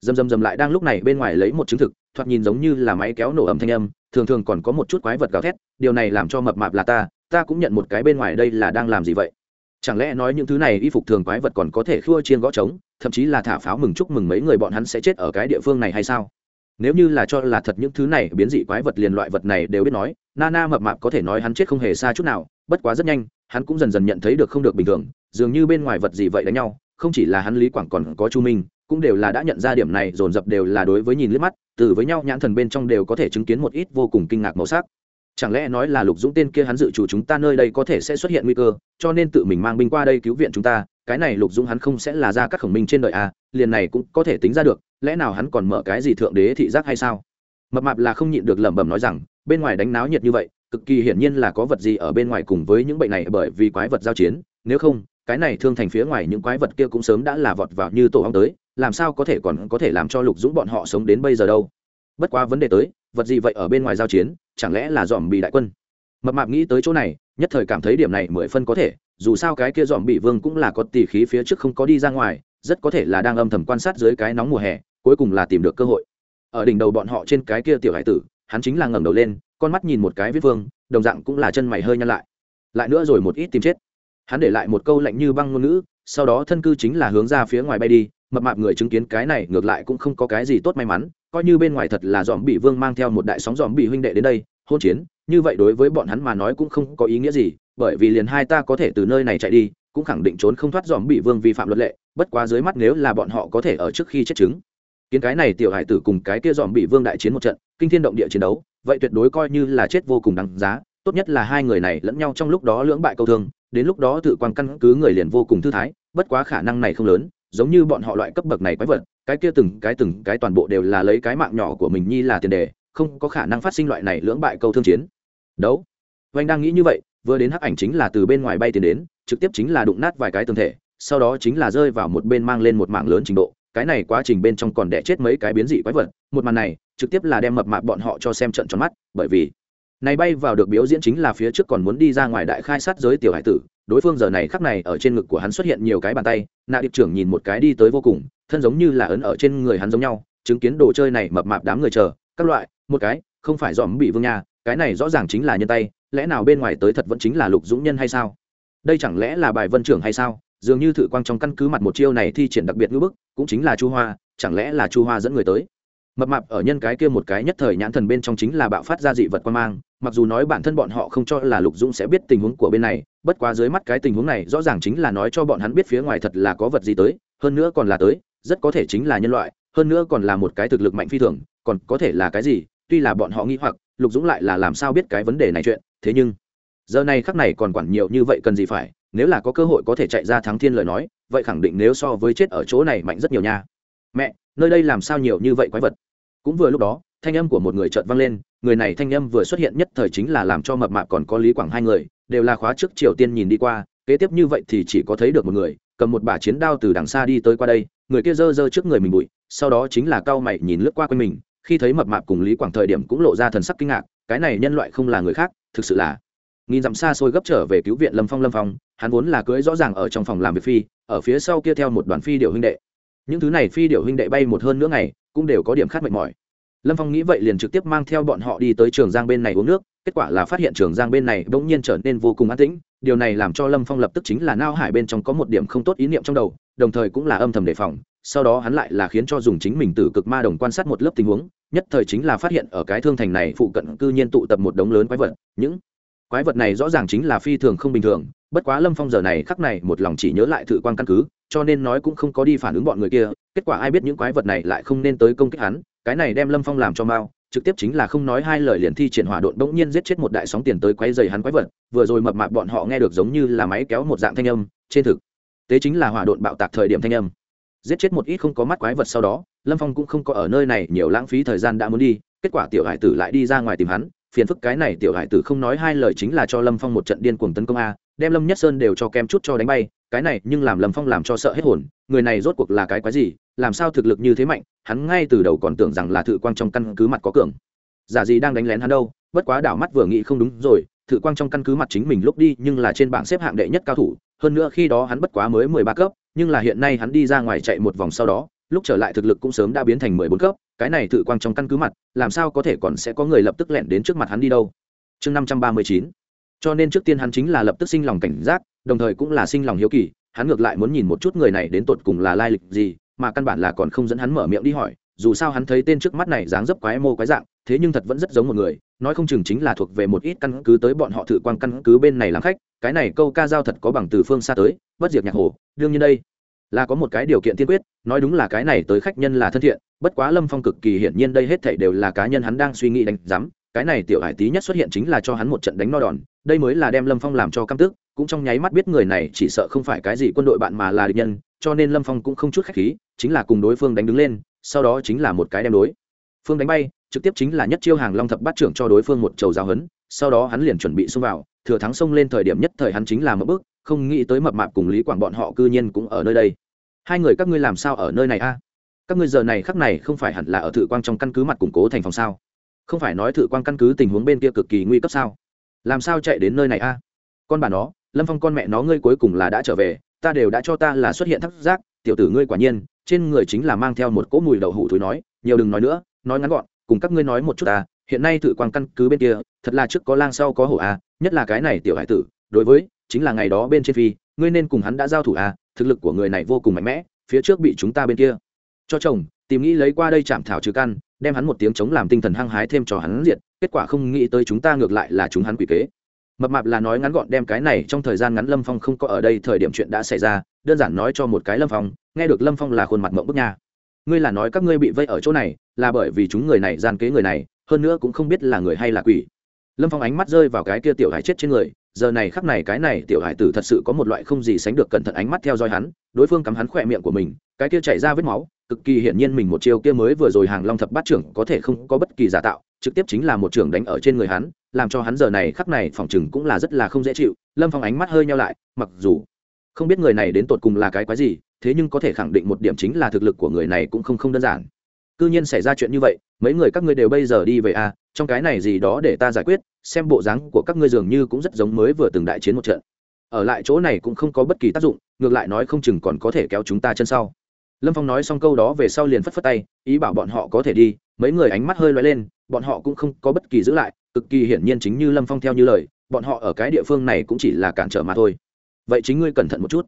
Dầm dầm dầm lại đang lúc này bên ngoài lấy một chứng thực, thoạt nhìn giống như là máy kéo nổ ầm thanh âm, thường thường còn có một chút quái vật gào thét, điều này làm cho mập mạp là ta ta cũng nhận một cái bên ngoài đây là đang làm gì vậy? Chẳng lẽ nói những thứ này y phục thường quái vật còn có thể khua chiên gõ trống, thậm chí là thả pháo mừng chúc mừng mấy người bọn hắn sẽ chết ở cái địa phương này hay sao? Nếu như là cho là thật những thứ này biến dị quái vật liền loại vật này đều biết nói nana mập mạp có thể nói hắn chết không hề xa chút nào, bất quá rất nhanh, hắn cũng dần dần nhận thấy được không được bình thường, dường như bên ngoài vật gì vậy đánh nhau không chỉ là hắn lý quảng còn có chu minh, cũng đều là đã nhận ra điểm này, dồn dập đều là đối với nhìn liếc mắt, từ với nhau nhãn thần bên trong đều có thể chứng kiến một ít vô cùng kinh ngạc màu sắc. Chẳng lẽ nói là lục dũng tên kia hắn dự chủ chúng ta nơi đây có thể sẽ xuất hiện nguy cơ, cho nên tự mình mang binh qua đây cứu viện chúng ta, cái này lục dũng hắn không sẽ là ra các khổng minh trên đời à liền này cũng có thể tính ra được, lẽ nào hắn còn mở cái gì thượng đế thị giác hay sao? Mập mạp là không nhịn được lẩm bẩm nói rằng, bên ngoài đánh náo nhiệt như vậy, cực kỳ hiển nhiên là có vật gì ở bên ngoài cùng với những bệnh này bởi vì quái vật giao chiến, nếu không cái này thương thành phía ngoài những quái vật kia cũng sớm đã là vọt vào như tổ hong tới, làm sao có thể còn có thể làm cho lục dũng bọn họ sống đến bây giờ đâu? Bất quá vấn đề tới, vật gì vậy ở bên ngoài giao chiến, chẳng lẽ là dòm bị đại quân? Mập mạp nghĩ tới chỗ này, nhất thời cảm thấy điểm này mười phân có thể, dù sao cái kia dòm bị vương cũng là có tỷ khí phía trước không có đi ra ngoài, rất có thể là đang âm thầm quan sát dưới cái nóng mùa hè, cuối cùng là tìm được cơ hội. Ở đỉnh đầu bọn họ trên cái kia tiểu hải tử, hắn chính là ngẩng đầu lên, con mắt nhìn một cái viết vương, đồng dạng cũng là chân mày hơi nhăn lại. Lại nữa rồi một ít tìm chết hắn để lại một câu lạnh như băng ngôn ngữ, sau đó thân cư chính là hướng ra phía ngoài bay đi, mập mạp người chứng kiến cái này ngược lại cũng không có cái gì tốt may mắn, coi như bên ngoài thật là dòm bị vương mang theo một đại sóng dòm bị huynh đệ đến đây, hôn chiến, như vậy đối với bọn hắn mà nói cũng không có ý nghĩa gì, bởi vì liền hai ta có thể từ nơi này chạy đi, cũng khẳng định trốn không thoát dòm bị vương vi phạm luật lệ, bất quá dưới mắt nếu là bọn họ có thể ở trước khi chết chứng, kiến cái này tiểu hải tử cùng cái kia dòm bị vương đại chiến một trận, kinh thiên động địa chiến đấu, vậy tuyệt đối coi như là chết vô cùng đáng giá, tốt nhất là hai người này lẫn nhau trong lúc đó lưỡng bại câu thương đến lúc đó tự quan căn cứ người liền vô cùng thư thái, bất quá khả năng này không lớn, giống như bọn họ loại cấp bậc này quái vật, cái kia từng cái từng cái toàn bộ đều là lấy cái mạng nhỏ của mình nhi là tiền đề, không có khả năng phát sinh loại này lưỡng bại câu thương chiến. Đấu. Vanh đang nghĩ như vậy, vừa đến hắc ảnh chính là từ bên ngoài bay tiền đến, trực tiếp chính là đụng nát vài cái tương thể, sau đó chính là rơi vào một bên mang lên một mạng lớn trình độ, cái này quá trình bên trong còn đẻ chết mấy cái biến dị quái vật, một màn này trực tiếp là đem mập mạp bọn họ cho xem trận tròn mắt, bởi vì này bay vào được biểu diễn chính là phía trước còn muốn đi ra ngoài đại khai sát giới tiểu hải tử, đối phương giờ này khắc này ở trên ngực của hắn xuất hiện nhiều cái bàn tay, nạ điệp trưởng nhìn một cái đi tới vô cùng, thân giống như là ấn ở trên người hắn giống nhau, chứng kiến đồ chơi này mập mạp đám người chờ, các loại, một cái, không phải dòm bị vương nha, cái này rõ ràng chính là nhân tay, lẽ nào bên ngoài tới thật vẫn chính là lục dũng nhân hay sao? Đây chẳng lẽ là bài vân trưởng hay sao? Dường như thử quang trong căn cứ mặt một chiêu này thi triển đặc biệt ngữ bức, cũng chính là chu hoa, chẳng lẽ là chu hoa dẫn người tới? Mập mạp ở nhân cái kia một cái nhất thời nhãn thần bên trong chính là bạo phát ra dị vật quan mang mặc dù nói bản thân bọn họ không cho là lục dũng sẽ biết tình huống của bên này, bất quá dưới mắt cái tình huống này rõ ràng chính là nói cho bọn hắn biết phía ngoài thật là có vật gì tới, hơn nữa còn là tới, rất có thể chính là nhân loại, hơn nữa còn là một cái thực lực mạnh phi thường, còn có thể là cái gì, tuy là bọn họ nghĩ hoặc, lục dũng lại là làm sao biết cái vấn đề này chuyện, thế nhưng, giờ này khắc này còn quản nhiều như vậy cần gì phải, nếu là có cơ hội có thể chạy ra thắng thiên lời nói, vậy khẳng định nếu so với chết ở chỗ này mạnh rất nhiều nha. Mẹ, nơi đây làm sao nhiều như vậy quái vật? Cũng vừa lúc đó thanh âm của một người chợt vang lên, người này thanh âm vừa xuất hiện nhất thời chính là làm cho mập mạp còn có lý quảng hai người, đều là khóa trước triều tiên nhìn đi qua, kế tiếp như vậy thì chỉ có thấy được một người, cầm một bả chiến đao từ đằng xa đi tới qua đây, người kia giơ giơ trước người mình bụi, sau đó chính là cao mày nhìn lướt qua quanh mình, khi thấy mập mạp cùng lý quảng thời điểm cũng lộ ra thần sắc kinh ngạc, cái này nhân loại không là người khác, thực sự là nghìn dặm xa xôi gấp trở về cứu viện lâm phong lâm phong, hắn vốn là cưới rõ ràng ở trong phòng làm việc phi, ở phía sau kia theo một đoàn phi điệu huynh đệ. Những thứ này phi điệu huynh đệ bay một hơn nữa ngày, cũng đều có điểm khát mệt mỏi lâm phong nghĩ vậy liền trực tiếp mang theo bọn họ đi tới trường giang bên này uống nước, kết quả là phát hiện trường giang bên này bỗng nhiên trở nên vô cùng an tĩnh, điều này làm cho lâm phong lập tức chính là nao hải bên trong có một điểm không tốt ý niệm trong đầu, đồng thời cũng là âm thầm đề phòng, sau đó hắn lại là khiến cho dùng chính mình từ cực ma đồng quan sát một lớp tình huống, nhất thời chính là phát hiện ở cái thương thành này phụ cận cư nhiên tụ tập một đống lớn quái vật, những quái vật này rõ ràng chính là phi thường không bình thường, bất quá lâm phong giờ này khắc này một lòng chỉ nhớ lại thử quan căn cứ, cho nên nói cũng không có đi phản ứng bọn người kia, kết quả ai biết những quái vật này lại không nên tới công kích hắn cái này đem lâm phong làm cho mau, trực tiếp chính là không nói hai lời liền thi triển hỏa độn bỗng nhiên giết chết một đại sóng tiền tới quay dày hắn quái vật, vừa rồi mập mạp bọn họ nghe được giống như là máy kéo một dạng thanh âm, trên thực, tế chính là hỏa độn bạo tạc thời điểm thanh âm. Giết chết một ít không có mắt quái vật sau đó, lâm phong cũng không có ở nơi này nhiều lãng phí thời gian đã muốn đi, kết quả tiểu hải tử lại đi ra ngoài tìm hắn, phiền phức cái này tiểu hải tử không nói hai lời chính là cho lâm phong một trận điên cuồng tấn công a đem lâm nhất sơn đều cho kem chút cho đánh bay cái này nhưng làm lâm phong làm cho sợ hết hồn người này rốt cuộc là cái quái gì làm sao thực lực như thế mạnh hắn ngay từ đầu còn tưởng rằng là thự quang trong căn cứ mặt có cường giả gì đang đánh lén hắn đâu bất quá đảo mắt vừa nghĩ không đúng rồi thự quang trong căn cứ mặt chính mình lúc đi nhưng là trên bảng xếp hạng đệ nhất cao thủ hơn nữa khi đó hắn bất quá mới mười ba cấp nhưng là hiện nay hắn đi ra ngoài chạy một vòng sau đó lúc trở lại thực lực cũng sớm đã biến thành mười bốn cấp cái này thự quang trong căn cứ mặt làm sao có thể còn sẽ có người lập tức lẻn đến trước mặt hắn đi đâu chương năm trăm ba mươi chín cho nên trước tiên hắn chính là lập tức sinh lòng cảnh giác, đồng thời cũng là sinh lòng hiếu kỳ, hắn ngược lại muốn nhìn một chút người này đến tột cùng là lai lịch gì, mà căn bản là còn không dẫn hắn mở miệng đi hỏi, dù sao hắn thấy tên trước mắt này dáng dấp quái mô quái dạng, thế nhưng thật vẫn rất giống một người, nói không chừng chính là thuộc về một ít căn cứ tới bọn họ thử quan căn cứ bên này làm khách, cái này câu ca giao thật có bằng từ phương xa tới, bất diệt nhạc hồ, đương nhiên đây là có một cái điều kiện tiên quyết, nói đúng là cái này tới khách nhân là thân thiện, bất quá lâm phong cực kỳ hiển nhiên đây hết thảy đều là cá nhân hắn đang suy nghĩ đánh giám, cái này tiểu hải tý nhất xuất hiện chính là cho hắn một trận đánh no đòn đây mới là đem lâm phong làm cho căm tức, cũng trong nháy mắt biết người này chỉ sợ không phải cái gì quân đội bạn mà là địch nhân, cho nên lâm phong cũng không chút khách khí, chính là cùng đối phương đánh đứng lên, sau đó chính là một cái đem đối. Phương đánh bay, trực tiếp chính là nhất chiêu hàng long thập bát trưởng cho đối phương một trầu giáo hấn sau đó hắn liền chuẩn bị xông vào, thừa thắng xông lên thời điểm nhất thời hắn chính là một bước, không nghĩ tới mập mạp cùng lý quảng bọn họ cư nhiên cũng ở nơi đây. Hai người các ngươi làm sao ở nơi này a? Các ngươi giờ này khắc này không phải hẳn là ở thự quang trong căn cứ mặt củng cố thành phòng sao? Không phải nói thự quang căn cứ tình huống bên kia cực kỳ nguy cấp sao? Làm sao chạy đến nơi này a? Con bà nó, lâm phong con mẹ nó ngươi cuối cùng là đã trở về, ta đều đã cho ta là xuất hiện thắc giác, tiểu tử ngươi quả nhiên, trên người chính là mang theo một cỗ mùi đậu hủ thối nói, nhiều đừng nói nữa, nói ngắn gọn, cùng các ngươi nói một chút ta, hiện nay thử quang căn cứ bên kia, thật là trước có lang sau có hổ a, nhất là cái này tiểu hải tử, đối với, chính là ngày đó bên trên phi, ngươi nên cùng hắn đã giao thủ a, thực lực của người này vô cùng mạnh mẽ, phía trước bị chúng ta bên kia. Cho chồng, tìm nghĩ lấy qua đây chạm thảo trừ căn đem hắn một tiếng chống làm tinh thần hăng hái thêm cho hắn diệt, kết quả không nghĩ tới chúng ta ngược lại là chúng hắn quỷ kế. Mập mạp là nói ngắn gọn đem cái này trong thời gian ngắn lâm phong không có ở đây, thời điểm chuyện đã xảy ra, đơn giản nói cho một cái lâm phong, nghe được lâm phong là khuôn mặt mộng bức nha. Ngươi là nói các ngươi bị vây ở chỗ này, là bởi vì chúng người này, gian kế người này, hơn nữa cũng không biết là người hay là quỷ. Lâm phong ánh mắt rơi vào cái kia tiểu hải chết trên người, giờ này khắc này cái này tiểu hải tử thật sự có một loại không gì sánh được cẩn thận ánh mắt theo dõi hắn, đối phương cắm hắn khỏe miệng của mình, cái kia chảy ra vết máu cực kỳ hiển nhiên mình một chiêu kia mới vừa rồi hàng long thập bát trưởng có thể không có bất kỳ giả tạo, trực tiếp chính là một trưởng đánh ở trên người hắn, làm cho hắn giờ này khắc này phòng chừng cũng là rất là không dễ chịu, lâm phong ánh mắt hơi nhau lại, mặc dù không biết người này đến tột cùng là cái quái gì, thế nhưng có thể khẳng định một điểm chính là thực lực của người này cũng không không đơn giản. Cư nhiên xảy ra chuyện như vậy, mấy người các ngươi đều bây giờ đi về à trong cái này gì đó để ta giải quyết, xem bộ dáng của các ngươi dường như cũng rất giống mới vừa từng đại chiến một trận. Ở lại chỗ này cũng không có bất kỳ tác dụng, ngược lại nói không chừng còn có thể kéo chúng ta chân sau lâm phong nói xong câu đó về sau liền phất phất tay, ý bảo bọn họ có thể đi, mấy người ánh mắt hơi loay lên, bọn họ cũng không có bất kỳ giữ lại, cực kỳ hiển nhiên chính như lâm phong theo như lời, bọn họ ở cái địa phương này cũng chỉ là cản trở mà thôi. Vậy chính ngươi cẩn thận một chút.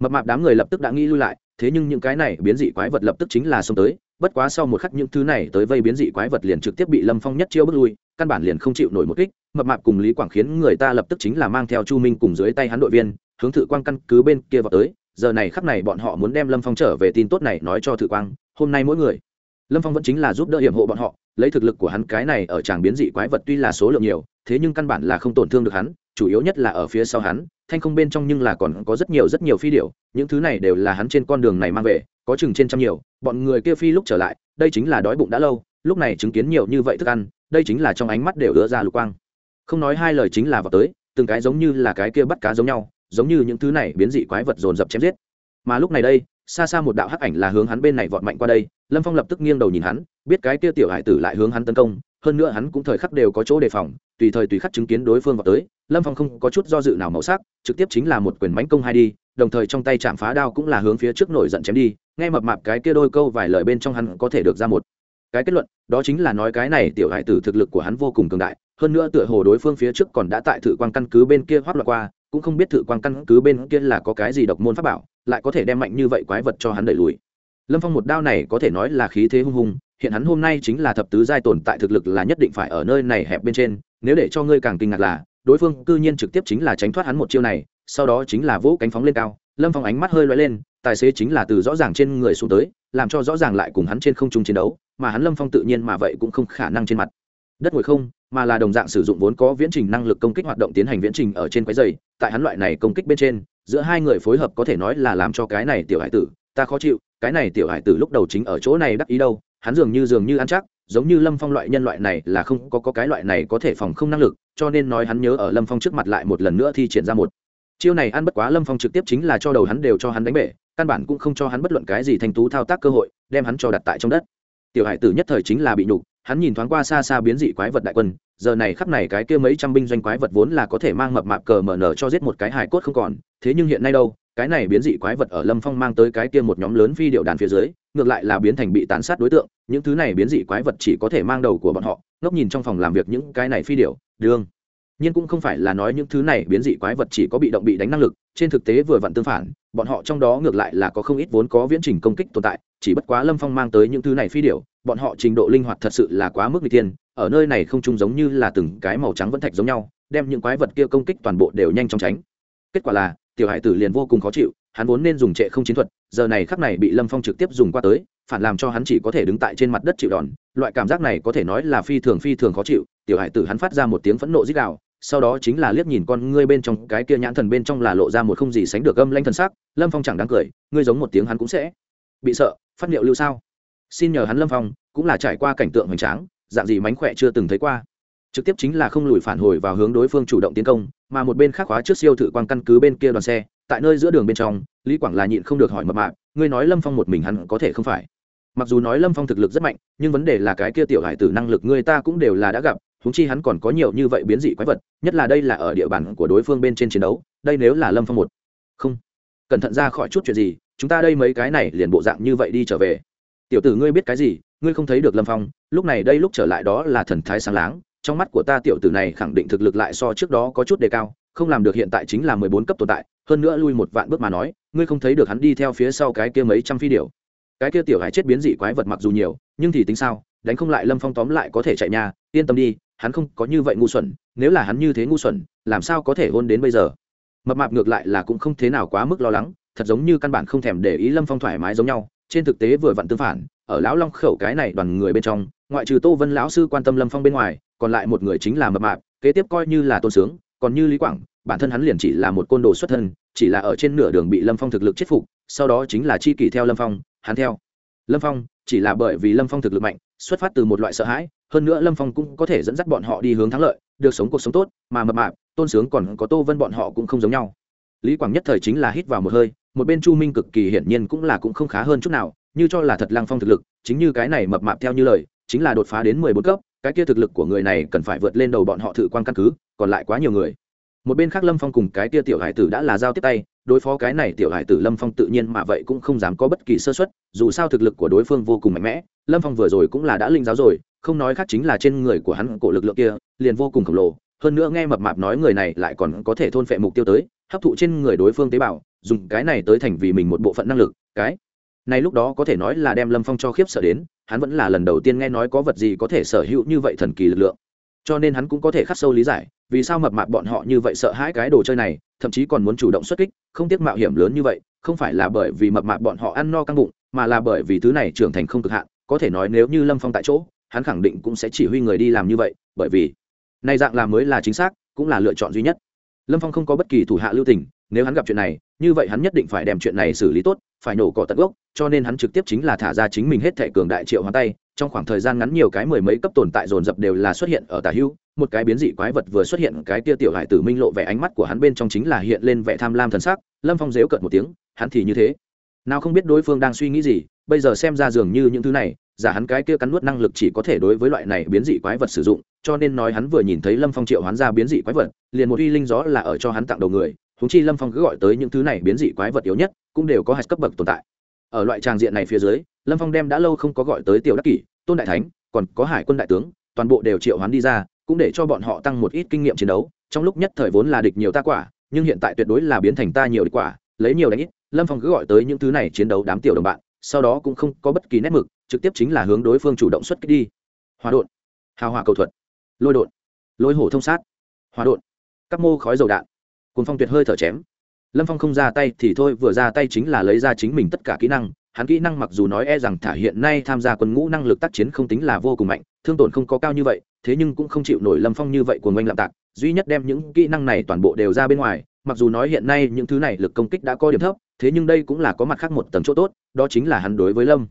Mập mạp đám người lập tức đã nghĩ lui lại, thế nhưng những cái này biến dị quái vật lập tức chính là xông tới, bất quá sau một khắc những thứ này tới vây biến dị quái vật liền trực tiếp bị lâm phong nhất chiêu bước lui, căn bản liền không chịu nổi một kích, mập mạp cùng lý quảng khiến người ta lập tức chính là mang theo chu minh cùng dưới tay hắn đội viên, hướng thự quang căn cứ bên kia vào tới giờ này khắc này bọn họ muốn đem lâm phong trở về tin tốt này nói cho thử quang, hôm nay mỗi người. Lâm phong vẫn chính là giúp đỡ hiểm hộ bọn họ, lấy thực lực của hắn cái này ở tràng biến dị quái vật tuy là số lượng nhiều, thế nhưng căn bản là không tổn thương được hắn, chủ yếu nhất là ở phía sau hắn, thanh không bên trong nhưng là còn có rất nhiều rất nhiều phi điệu những thứ này đều là hắn trên con đường này mang về, có chừng trên trăm nhiều, bọn người kia phi lúc trở lại, đây chính là đói bụng đã lâu, lúc này chứng kiến nhiều như vậy thức ăn, đây chính là trong ánh mắt đều ứa ra lục quang. Không nói hai lời chính là vào tới, từng cái giống như là cái kia bắt cá giống nhau giống như những thứ này biến dị quái vật dồn dập chém giết. Mà lúc này đây, xa xa một đạo hắc ảnh là hướng hắn bên này vọt mạnh qua đây, lâm phong lập tức nghiêng đầu nhìn hắn, biết cái kia tiểu hải tử lại hướng hắn tấn công, hơn nữa hắn cũng thời khắc đều có chỗ đề phòng, tùy thời tùy khắc chứng kiến đối phương vào tới, lâm phong không có chút do dự nào màu sắc, trực tiếp chính là một quyền mánh công hai đi, đồng thời trong tay chạm phá đao cũng là hướng phía trước nổi giận chém đi, nghe mập mạp cái kia đôi câu vài lời bên trong hắn có thể được ra một. Cái kết luận, đó chính là nói cái này tiểu hải tử thực lực của hắn vô cùng cường đại, hơn nữa tựa hồ đối phương phía trước còn đã tại thử quan căn cứ bên kia hoác loạn qua cũng không biết thự quang căn cứ bên kia là có cái gì độc môn pháp bảo, lại có thể đem mạnh như vậy quái vật cho hắn đẩy lùi. Lâm phong một đao này có thể nói là khí thế hung hùng, hiện hắn hôm nay chính là thập tứ giai tồn tại thực lực là nhất định phải ở nơi này hẹp bên trên, nếu để cho ngươi càng kinh ngạc là, đối phương cư nhiên trực tiếp chính là tránh thoát hắn một chiêu này, sau đó chính là vỗ cánh phóng lên cao, lâm phong ánh mắt hơi loay lên, tài xế chính là từ rõ ràng trên người xuống tới, làm cho rõ ràng lại cùng hắn trên không trung chiến đấu, mà hắn lâm phong tự nhiên mà vậy cũng không khả năng trên mặt. Đất ngồi không, mà là đồng dạng sử dụng vốn có viễn trình năng lực công kích hoạt động tiến hành viễn trình ở trên quái dày tại hắn loại này công kích bên trên giữa hai người phối hợp có thể nói là làm cho cái này tiểu hải tử ta khó chịu cái này tiểu hải tử lúc đầu chính ở chỗ này đắc ý đâu hắn dường như dường như ăn chắc giống như lâm phong loại nhân loại này là không có, có cái loại này có thể phòng không năng lực cho nên nói hắn nhớ ở lâm phong trước mặt lại một lần nữa thi triển ra một. Chiêu này ăn bất quá lâm phong trực tiếp chính là cho đầu hắn đều cho hắn đánh bể căn bản cũng không cho hắn bất luận cái gì thành tú thao tác cơ hội đem hắn cho đặt tại trong đất. Tiểu hải tử nhất thời chính là bị nhục hắn nhìn thoáng qua xa xa biến dị quái vật đại quân, giờ này khắp này cái kia mấy trăm binh doanh quái vật vốn là có thể mang mập mạp cờ mở nở cho giết một cái hải cốt không còn, thế nhưng hiện nay đâu, cái này biến dị quái vật ở lâm phong mang tới cái kia một nhóm lớn phi điệu đàn phía dưới, ngược lại là biến thành bị tàn sát đối tượng, những thứ này biến dị quái vật chỉ có thể mang đầu của bọn họ, ngốc nhìn trong phòng làm việc những cái này phi điệu, đương nhưng cũng không phải là nói những thứ này biến dị quái vật chỉ có bị động bị đánh năng lực, trên thực tế vừa vặn tương phản, bọn họ trong đó ngược lại là có không ít vốn có viễn trình công kích tồn tại chỉ bất quá lâm phong mang tới những thứ này phi điệu bọn họ trình độ linh hoạt thật sự là quá mức n g tiên ở nơi này không chung giống như là từng cái màu trắng vẫn thạch giống nhau, đem những quái vật kia công kích toàn bộ đều nhanh chóng tránh. Kết quả là, tiểu hải tử liền vô cùng khó chịu, hắn vốn nên dùng trệ không chiến thuật, giờ này khắc này bị lâm phong trực tiếp dùng qua tới, phản làm cho hắn chỉ có thể đứng tại trên mặt đất chịu đòn, loại cảm giác này có thể nói là phi thường phi thường khó chịu, tiểu hải tử hắn phát ra một tiếng phẫn nộ dích đạo sau đó chính là liếc nhìn con ngươi bên trong, cái kia nhãn thần bên trong là lộ ra một không gì sánh được âm lanh thần sắc, lâm phong chẳng đáng cười, ngươi giống một tiếng hắn cũng sẽ bị sợ phát liệu lưu sao? Xin nhờ hắn lâm phong, cũng là trải qua cảnh tượng hoành tráng, dạng gì mánh khỏe chưa từng thấy qua. Trực tiếp chính là không lùi phản hồi vào hướng đối phương chủ động tiến công, mà một bên khác khóa trước siêu thự quan căn cứ bên kia đoàn xe, tại nơi giữa đường bên trong, lý quảng là nhịn không được hỏi mập mạp, ngươi nói lâm phong một mình hắn có thể không phải? Mặc dù nói lâm phong thực lực rất mạnh, nhưng vấn đề là cái kia tiểu hải tử năng lực người ta cũng đều là đã gặp húng chi hắn còn có nhiều như vậy biến dị quái vật, nhất là đây là ở địa bàn của đối phương bên trên chiến đấu, đây nếu là lâm phong một. Không. Cẩn thận ra khỏi chút chuyện gì chúng ta đây mấy cái này liền bộ dạng như vậy đi trở về. Tiểu tử ngươi biết cái gì? Ngươi không thấy được lâm phong. Lúc này đây lúc trở lại đó là thần thái sáng láng. Trong mắt của ta tiểu tử này khẳng định thực lực lại so trước đó có chút đề cao, không làm được hiện tại chính là mười bốn cấp tồn tại. Hơn nữa lui một vạn bước mà nói, ngươi không thấy được hắn đi theo phía sau cái kia mấy trăm phi điều cái kia tiểu hải chết biến dị quái vật mặc dù nhiều, nhưng thì tính sao? Đánh không lại lâm phong tóm lại có thể chạy nhà yên tâm đi, hắn không có như vậy ngu xuẩn. Nếu là hắn như thế ngu xuẩn, làm sao có thể hôn đến bây giờ? Mập mạp ngược lại là cũng không thế nào quá mức lo lắng thật giống như căn bản không thèm để ý lâm phong thoải mái giống nhau, trên thực tế vừa vặn tương phản, ở lão long khẩu cái này đoàn người bên trong, ngoại trừ tô vân lão sư quan tâm lâm phong bên ngoài, còn lại một người chính là mập mạp, kế tiếp coi như là tôn sướng, còn như lý quảng, bản thân hắn liền chỉ là một côn đồ xuất thân, chỉ là ở trên nửa đường bị lâm phong thực lực chết phục, sau đó chính là chi kỷ theo lâm phong, hắn theo. Lâm phong chỉ là bởi vì lâm phong thực lực mạnh, xuất phát từ một loại sợ hãi, hơn nữa lâm phong cũng có thể dẫn dắt bọn họ đi hướng thắng lợi, được sống cuộc sống tốt, mà mập mạp, tôn sướng còn có tô vân bọn họ cũng không giống nhau. Lý quảng nhất thời chính là hít vào một hơi một bên chu minh cực kỳ hiển nhiên cũng là cũng không khá hơn chút nào, như cho là thật lăng phong thực lực, chính như cái này mập mạp theo như lời, chính là đột phá đến mười bốn cấp, cái kia thực lực của người này cần phải vượt lên đầu bọn họ thử quan căn cứ, còn lại quá nhiều người. Một bên khác lâm phong cùng cái kia tiểu hải tử đã là giao tiếp tay, đối phó cái này tiểu hải tử lâm phong tự nhiên mà vậy cũng không dám có bất kỳ sơ xuất dù sao thực lực của đối phương vô cùng mạnh mẽ, lâm phong vừa rồi cũng là đã linh giáo rồi, không nói khác chính là trên người của hắn cổ lực lượng kia, liền vô cùng khổng lồ, hơn nữa nghe mập mạp nói người này lại còn có thể thôn phệ mục tiêu tới, hấp thụ trên người đối phương tế bào dùng cái này tới thành vì mình một bộ phận năng lực, cái này lúc đó có thể nói là đem lâm phong cho khiếp sợ đến, hắn vẫn là lần đầu tiên nghe nói có vật gì có thể sở hữu như vậy thần kỳ lực lượng. Cho nên hắn cũng có thể khắc sâu lý giải, vì sao mập mạp bọn họ như vậy sợ hãi cái đồ chơi này, thậm chí còn muốn chủ động xuất kích, không tiếc mạo hiểm lớn như vậy, không phải là bởi vì mập mạp bọn họ ăn no căng bụng, mà là bởi vì thứ này trưởng thành không cực hạn, có thể nói nếu như lâm phong tại chỗ, hắn khẳng định cũng sẽ chỉ huy người đi làm như vậy, bởi vì này dạng làm mới là chính xác, cũng là lựa chọn duy nhất. Lâm phong không có bất kỳ thủ hạ lưu tình nếu hắn gặp chuyện này, như vậy hắn nhất định phải đem chuyện này xử lý tốt, phải nổ cỏ tận gốc, cho nên hắn trực tiếp chính là thả ra chính mình hết thẻ cường đại triệu hóa tay. Trong khoảng thời gian ngắn nhiều cái mười mấy cấp tồn tại dồn dập đều là xuất hiện ở tà hưu, một cái biến dị quái vật vừa xuất hiện, cái tia tiểu hải tử minh lộ vẻ ánh mắt của hắn bên trong chính là hiện lên vẻ tham lam thần sắc, lâm phong dếu cợt một tiếng, hắn thì như thế. Nào không biết đối phương đang suy nghĩ gì, bây giờ xem ra dường như những thứ này, giả hắn cái kia cắn nuốt năng lực chỉ có thể đối với loại này biến dị quái vật sử dụng, cho nên nói hắn vừa nhìn thấy lâm phong triệu hoán ra biến dị quái vật, liền một uy linh gió là ở cho hắn tặng đầu người huống chi lâm phong cứ gọi tới những thứ này biến dị quái vật yếu nhất, cũng đều có hạch cấp bậc tồn tại. Ở loại tràng diện này phía dưới, lâm phong đem đã lâu không có gọi tới tiểu đắc kỷ, tôn đại thánh, còn có hải quân đại tướng, toàn bộ đều triệu hoán đi ra, cũng để cho bọn họ tăng một ít kinh nghiệm chiến đấu. Trong lúc nhất thời vốn là địch nhiều ta quả, nhưng hiện tại tuyệt đối là biến thành ta nhiều địch quả, lấy nhiều đánh ít, lâm phong cứ gọi tới những thứ này chiến đấu đám tiểu đồng bạn, sau đó cũng không có bất kỳ nét mực, trực tiếp chính là hướng đối phương chủ động xuất kích đi. Hòa đột hào hòa cầu thuật. Lôi đột lôi hổ thông sát. Hòa đột các mô khói dầu đạn cuốn phong tuyệt hơi thở chém. Lâm phong không ra tay thì thôi, vừa ra tay chính là lấy ra chính mình tất cả kỹ năng. Hắn kỹ năng mặc dù nói e rằng thả hiện nay tham gia quân ngũ năng lực tác chiến không tính là vô cùng mạnh, thương tổn không có cao như vậy, thế nhưng cũng không chịu nổi lâm phong như vậy của ngoanh lạm tạc. Duy nhất đem những kỹ năng này toàn bộ đều ra bên ngoài, mặc dù nói hiện nay những thứ này lực công kích đã có điểm thấp, thế nhưng đây cũng là có mặt khác một tầng chỗ tốt, đó chính là hắn đối với lâm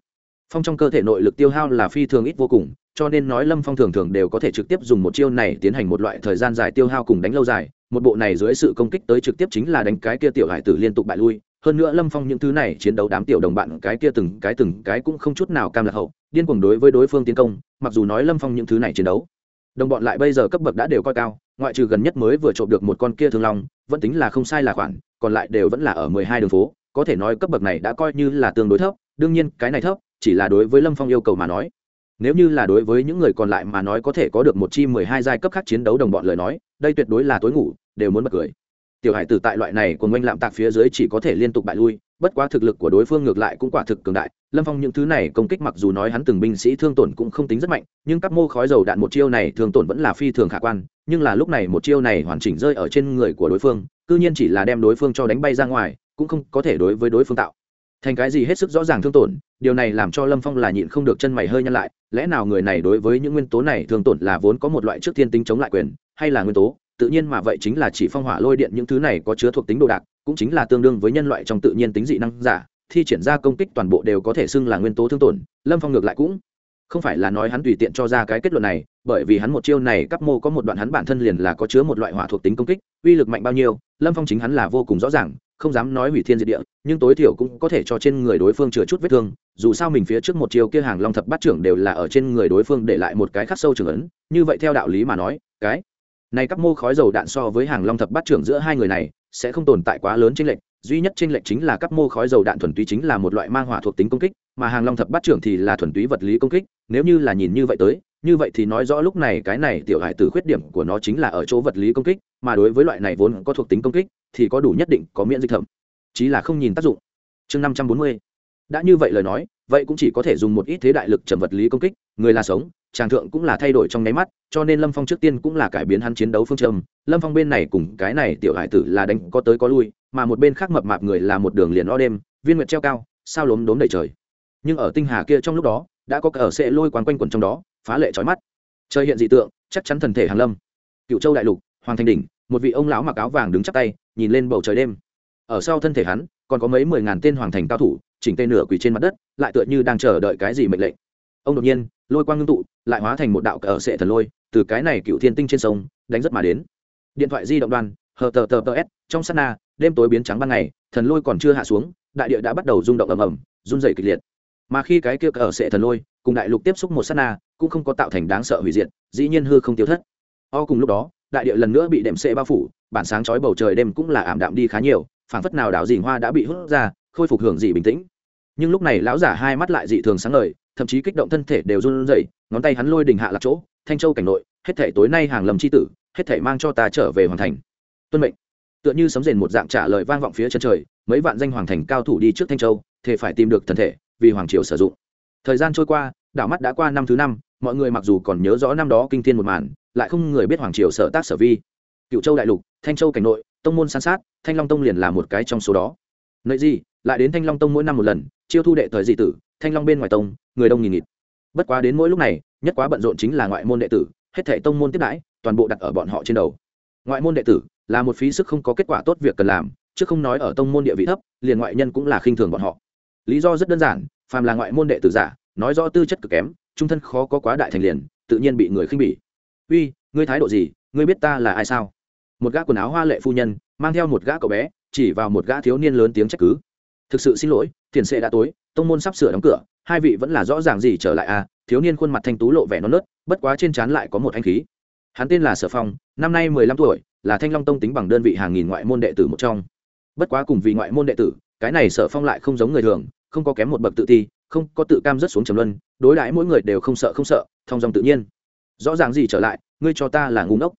phong trong cơ thể nội lực tiêu hao là phi thường ít vô cùng cho nên nói lâm phong thường thường đều có thể trực tiếp dùng một chiêu này tiến hành một loại thời gian dài tiêu hao cùng đánh lâu dài. Một bộ này dưới sự công kích tới trực tiếp chính là đánh cái kia tiểu hải tử liên tục bại lui. Hơn nữa lâm phong những thứ này chiến đấu đám tiểu đồng bạn cái kia từng cái từng cái cũng không chút nào cam lạc hậu, điên cuồng đối với đối phương tiến công, mặc dù nói lâm phong những thứ này chiến đấu, đồng bọn lại bây giờ cấp bậc đã đều coi cao, ngoại trừ gần nhất mới vừa trộm được một con kia thương long, vẫn tính là không sai là khoản, còn lại đều vẫn là ở mười hai đường phố, có thể nói cấp bậc này đã coi như là tương đối thấp, đương nhiên cái này thấp, chỉ là đối với lâm phong yêu cầu mà nói nếu như là đối với những người còn lại mà nói có thể có được một chi mười hai giai cấp khác chiến đấu đồng bọn lời nói, đây tuyệt đối là tối ngủ, đều muốn bật cười. Tiểu hải tử tại loại này của ngoanh lạm tạc phía dưới chỉ có thể liên tục bại lui, bất quá thực lực của đối phương ngược lại cũng quả thực cường đại. Lâm phong những thứ này công kích mặc dù nói hắn từng binh sĩ thương tổn cũng không tính rất mạnh, nhưng các mô khói dầu đạn một chiêu này thương tổn vẫn là phi thường khả quan, nhưng là lúc này một chiêu này hoàn chỉnh rơi ở trên người của đối phương c ư nhiên chỉ là đem đối phương cho đánh bay ra ngoài, cũng không có thể đối với đối phương tạo thành cái gì hết sức rõ ràng thương tổn, điều này làm cho lâm phong là nhịn không được chân mày hơi nhăn lại, lẽ nào người này đối với những nguyên tố này thương tổn là vốn có một loại trước thiên tính chống lại quyền, hay là nguyên tố? Tự nhiên mà vậy chính là chỉ phong hỏa lôi điện những thứ này có chứa thuộc tính đồ đạc, cũng chính là tương đương với nhân loại trong tự nhiên tính dị năng giả, thi triển ra công kích toàn bộ đều có thể xưng là nguyên tố thương tổn, lâm phong ngược lại cũng không phải là nói hắn tùy tiện cho ra cái kết luận này, bởi vì hắn một chiêu này cấp mô có một đoạn hắn bản thân liền là có chứa một loại hỏa thuộc tính công kích, uy lực mạnh bao nhiêu, lâm phong chính hắn là vô cùng rõ ràng không dám nói hủy thiên diệt địa, nhưng tối thiểu cũng có thể cho trên người đối phương chừa chút vết thương, dù sao mình phía trước một chiều kia hàng long thập bát trưởng đều là ở trên người đối phương để lại một cái khắc sâu trưởng ấn, như vậy theo đạo lý mà nói, cái này các mô khói dầu đạn so với hàng long thập bát trưởng giữa hai người này sẽ không tồn tại quá lớn trên lệch, duy nhất trên lệch chính là các mô khói dầu đạn thuần túy chính là một loại mang hỏa thuộc tính công kích, mà hàng long thập bát trưởng thì là thuần túy vật lý công kích, nếu như là nhìn như vậy tới, như vậy thì nói rõ lúc này cái này tiểu hại từ khuyết điểm của nó chính là ở chỗ vật lý công kích, mà đối với loại này vốn có thuộc tính công kích thì có đủ nhất định có miễn dịch thẩm, chí là không nhìn tác dụng. Chương năm trăm bốn mươi. Đã như vậy lời nói, vậy cũng chỉ có thể dùng một ít thế đại lực trầm vật lý công kích, người là sống tràng thượng cũng là thay đổi trong nháy mắt, cho nên lâm phong trước tiên cũng là cải biến hắn chiến đấu phương châm. Lâm phong bên này cùng cái này tiểu hải tử là đánh có tới có lui, mà một bên khác mập mạp người là một đường liền o đêm, viên nguyệt treo cao, sao lốm đốm đầy trời. Nhưng ở tinh hà kia trong lúc đó, đã có cờ sẽ lôi quán quanh quẩn trong đó, phá lệ trói mắt. Trời hiện dị tượng, chắc chắn thần thể hàn lâm. Cựu châu đại lục, hoàng thành đỉnh một vị ông lão mặc áo vàng đứng chắp tay, nhìn lên bầu trời đêm. Ở sau thân thể hắn, còn có mấy mười ngàn tên hoàng thành cao thủ, chỉnh tên nửa quỳ trên mặt đất, lại tựa như đang chờ đợi cái gì mệnh lệnh. Ông đột nhiên, lôi quang ngưng tụ, lại hóa thành một đạo cờ sệ thần lôi, từ cái này cựu thiên tinh trên sông, đánh rất mà đến. Điện thoại di động đoan hờ tờ tờ tờ s, trong sát na, đêm tối biến trắng ban ngày, thần lôi còn chưa hạ xuống, đại địa đã bắt đầu rung động ầm ầm, run dày kịch liệt. Mà khi cái kia cờ sệ thần lôi, cùng đại lục tiếp xúc một sát na, cũng không có tạo thành đáng sợ hủy diệt, dĩ nhiên hư không tiêu thất. O cùng lúc đó đại địa lần nữa bị đệm sệ bao phủ, bản sáng chói bầu trời đêm cũng là ảm đạm đi khá nhiều, phảng phất nào đảo dìn hoa đã bị hút ra, khôi phục hưởng dị bình tĩnh. Nhưng lúc này lão giả hai mắt lại dị thường sáng ngời, thậm chí kích động thân thể đều run rẩy, ngón tay hắn lôi đình hạ lạc chỗ, thanh châu cảnh nội, hết thể tối nay hàng lầm chi tử, hết thể mang cho ta trở về hoàn thành. Tuân mệnh. Tựa như sấm rền một dạng trả lời vang vọng phía chân trời, mấy vạn danh hoàng thành cao thủ đi trước thanh châu thể phải tìm được thân thể, vì hoàng triều sử dụng. Thời gian trôi qua, đảo mắt đã qua năm thứ năm, mọi người mặc dù còn nhớ rõ năm đó kinh thiên một màn lại không người biết hoàng triều sở tác sở vi. Cựu châu đại lục, thanh châu cảnh nội, tông môn san sát, thanh long tông liền là một cái trong số đó. Nợ gì, lại đến thanh long tông mỗi năm một lần, chiêu thu đệ thời dị tử, thanh long bên ngoài tông, người đông nghìn nghịt. Bất quá đến mỗi lúc này, nhất quá bận rộn chính là ngoại môn đệ tử, hết thể tông môn tiếp đãi, toàn bộ đặt ở bọn họ trên đầu. Ngoại môn đệ tử là một phí sức không có kết quả tốt việc cần làm, chứ không nói ở tông môn địa vị thấp, liền ngoại nhân cũng là khinh thường bọn họ. Lý do rất đơn giản, phàm là ngoại môn đệ tử giả, nói rõ tư chất cực kém, trung thân khó có quá đại thành liền, tự nhiên bị người khinh bỉ uy, ngươi thái độ gì? Ngươi biết ta là ai sao? Một gã quần áo hoa lệ phu nhân mang theo một gã cậu bé, chỉ vào một gã thiếu niên lớn tiếng trách cứ. Thực sự xin lỗi thiền sệ đã tối, tông môn sắp sửa đóng cửa, hai vị vẫn là rõ ràng gì trở lại à? Thiếu niên khuôn mặt thanh tú lộ vẻ non nớt, bất quá trên trán lại có một anh khí. Hắn tên là sở phong, năm nay mười lăm tuổi, là thanh long tông tính bằng đơn vị hàng nghìn ngoại môn đệ tử một trong. Bất quá cùng vì ngoại môn đệ tử, cái này sở phong lại không giống người thường, không có kém một bậc tự ti, không có tự cam rất xuống trầm luân, đối đãi mỗi người đều không sợ không sợ thong dòng tự nhiên rõ ràng gì trở lại, ngươi cho ta là ngu ngốc.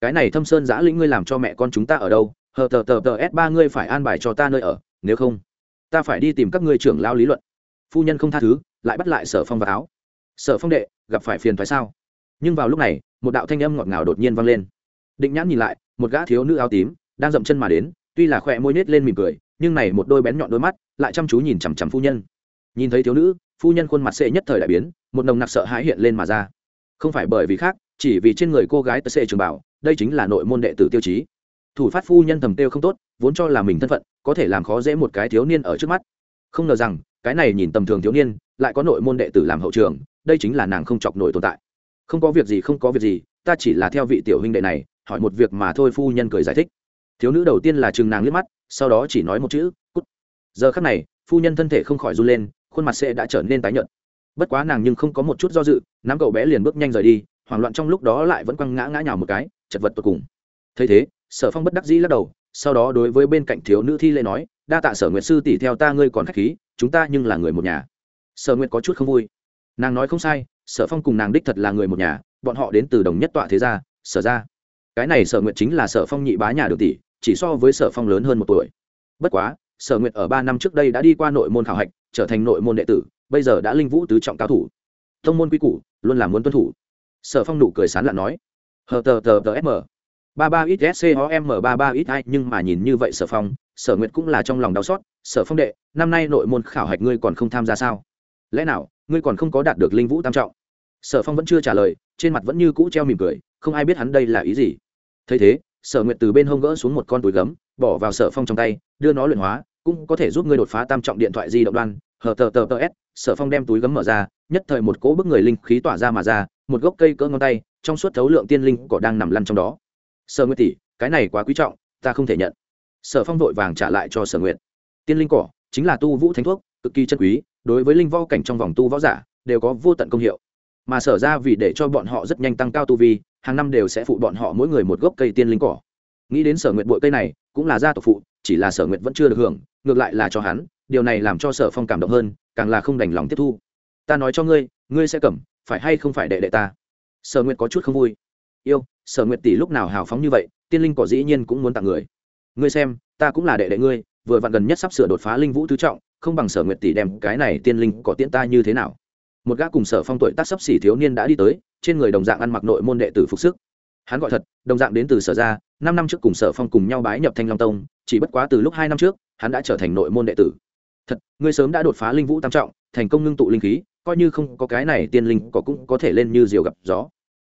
Cái này thâm sơn giã lĩnh ngươi làm cho mẹ con chúng ta ở đâu? Hờ tờ tờ tờ s ba ngươi phải an bài cho ta nơi ở, nếu không, ta phải đi tìm các ngươi trưởng lao lý luận. Phu nhân không tha thứ, lại bắt lại sở phong và áo. Sở phong đệ, gặp phải phiền thoái sao? Nhưng vào lúc này, một đạo thanh âm ngọt ngào đột nhiên vang lên. Định nhãn nhìn lại, một gã thiếu nữ áo tím, đang dậm chân mà đến, tuy là khỏe môi nết lên mỉm cười, nhưng này một đôi bén nhọn đôi mắt, lại chăm chú nhìn chằm chằm phu nhân. Nhìn thấy thiếu nữ, phu nhân khuôn mặt sệ nhất thời đại biến, một nồng nặc sợ hãi hiện lên mà ra không phải bởi vì khác, chỉ vì trên người cô gái tơ xê trường bảo, đây chính là nội môn đệ tử tiêu chí. Thủ phát phu nhân thầm tiêu không tốt, vốn cho là mình thân phận, có thể làm khó dễ một cái thiếu niên ở trước mắt. Không ngờ rằng, cái này nhìn tầm thường thiếu niên, lại có nội môn đệ tử làm hậu trường, đây chính là nàng không chọc nổi tồn tại. Không có việc gì, không có việc gì, ta chỉ là theo vị tiểu huynh đệ này, hỏi một việc mà thôi phu nhân cười giải thích. Thiếu nữ đầu tiên là chừng nàng liếc mắt, sau đó chỉ nói một chữ, cút. Giờ khắc này, phu nhân thân thể không khỏi run lên, khuôn mặt sẽ đã trở nên tái nhợt bất quá nàng nhưng không có một chút do dự, nắm cậu bé liền bước nhanh rời đi, hoảng loạn trong lúc đó lại vẫn quăng ngã ngã nhào một cái, chật vật tột cùng. Thấy thế, sở phong bất đắc dĩ lắc đầu, sau đó đối với bên cạnh thiếu nữ thi lễ nói, đa tạ sở nguyệt sư tỷ theo ta ngươi còn khách khí, chúng ta nhưng là người một nhà. Sở nguyệt có chút không vui. Nàng nói không sai, sở phong cùng nàng đích thật là người một nhà, bọn họ đến từ đồng nhất tọa thế gia, sở ra cái này sở nguyệt chính là sở phong nhị bá nhà được tỷ, chỉ so với sở phong lớn hơn một tuổi. Bất quá, sở nguyệt ở ba năm trước đây đã đi qua nội môn khảo hạch, trở thành nội môn đệ tử bây giờ đã linh vũ tứ trọng cao thủ. Thông môn quy củ, luôn là muốn tuân thủ. Sở phong nụ cười sán lạ nói. Hờ tờ tờ tờ sm ba ba ít scom ba ba ít ai nhưng mà nhìn như vậy sở phong, sở nguyệt cũng là trong lòng đau xót. Sở phong đệ, năm nay nội môn khảo hạch ngươi còn không tham gia sao? Lẽ nào, ngươi còn không có đạt được linh vũ tam trọng? Sở phong vẫn chưa trả lời, trên mặt vẫn như cũ treo mỉm cười, không ai biết hắn đây là ý gì. Thấy thế, sở nguyệt từ bên hông gỡ xuống một con túi gấm, bỏ vào sở phong trong tay, đưa nó luyện hóa, cũng có thể giúp ngươi đột phá tam trọng điện thoại di động đoan. Hờ tờ tờ tờ s sở phong đem túi gấm mở ra, nhất thời một cỗ bức người linh khí tỏa ra mà ra, một gốc cây cỡ ngón tay, trong suốt thấu lượng tiên linh cỏ đang nằm lăn trong đó. Sở nguyệt tỷ, cái này quá quý trọng, ta không thể nhận. Sở phong vội vàng trả lại cho sở nguyệt. Tiên linh cỏ chính là tu vũ thánh thuốc, cực kỳ chân quý, đối với linh võ cảnh trong vòng tu võ giả, đều có vô tận công hiệu. Mà sở ra vì để cho bọn họ rất nhanh tăng cao tu vi, hàng năm đều sẽ phụ bọn họ mỗi người một gốc cây tiên linh cỏ. Nghĩ đến sở nguyệt bội cây này, cũng là gia tộc phụ, chỉ là sở nguyệt vẫn chưa được hưởng, ngược lại là cho hắn, điều này làm cho sở phong cảm động hơn càng là không đành lòng tiếp thu. Ta nói cho ngươi ngươi sẽ cầm, phải hay không phải đệ đệ ta? Sở nguyệt có chút không vui. Yêu, sở nguyệt tỷ lúc nào hào phóng như vậy, tiên linh cỏ dĩ nhiên cũng muốn tặng người. Ngươi xem, ta cũng là đệ đệ ngươi, vừa vặn gần nhất sắp sửa đột phá linh vũ tứ trọng, không bằng sở nguyệt tỷ đem cái này tiên linh cỏ tiễn ta như thế nào? Một gã cùng sở phong tuổi tác sắp xỉ thiếu niên đã đi tới, trên người đồng dạng ăn mặc nội môn đệ tử phục sức. Hắn gọi thật, đồng dạng đến từ sở ra năm năm trước cùng sở phong cùng nhau bái nhập thanh long tông, chỉ bất quá từ lúc hai năm trước, hắn đã trở thành nội môn đệ tử thật, ngươi sớm đã đột phá linh vũ tam trọng, thành công ngưng tụ linh khí, coi như không có cái này tiên linh cỏ cũng có thể lên như diều gặp gió.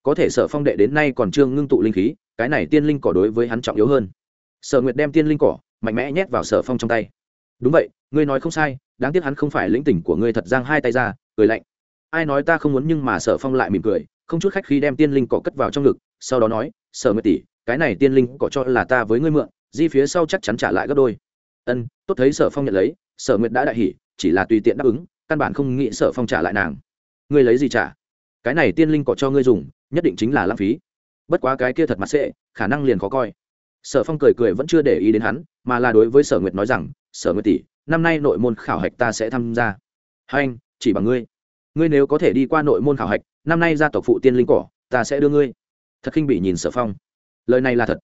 Có thể sở phong đệ đến nay còn chưa ngưng tụ linh khí, cái này tiên linh cỏ đối với hắn trọng yếu hơn. Sở nguyệt đem tiên linh cỏ, mạnh mẽ nhét vào sở phong trong tay. Đúng vậy, ngươi nói không sai, đáng tiếc hắn không phải lĩnh tỉnh của ngươi thật giang hai tay ra, cười lạnh. Ai nói ta không muốn nhưng mà sở phong lại mỉm cười, không chút khách khi đem tiên linh cỏ cất vào trong ngực, sau đó nói, sở nguyệt tỷ, cái này tiên linh cỏ cho là ta với ngươi mượn, di phía sau chắc chắn trả lại gấp đôi. Ân, tốt thấy sở phong nhận lấy sở nguyệt đã đại hỉ, chỉ là tùy tiện đáp ứng, căn bản không nghĩ sở phong trả lại nàng. Ngươi lấy gì trả? Cái này tiên linh cỏ cho ngươi dùng, nhất định chính là lãng phí. Bất quá cái kia thật mặt sệ, khả năng liền khó coi. Sở phong cười cười vẫn chưa để ý đến hắn, mà là đối với sở nguyệt nói rằng, sở nguyệt tỷ, năm nay nội môn khảo hạch ta sẽ tham gia. Hai anh chỉ bằng ngươi. Ngươi nếu có thể đi qua nội môn khảo hạch, năm nay gia tộc phụ tiên linh cỏ, ta sẽ đưa ngươi. Thật khinh bị nhìn sở phong. Lời này là thật.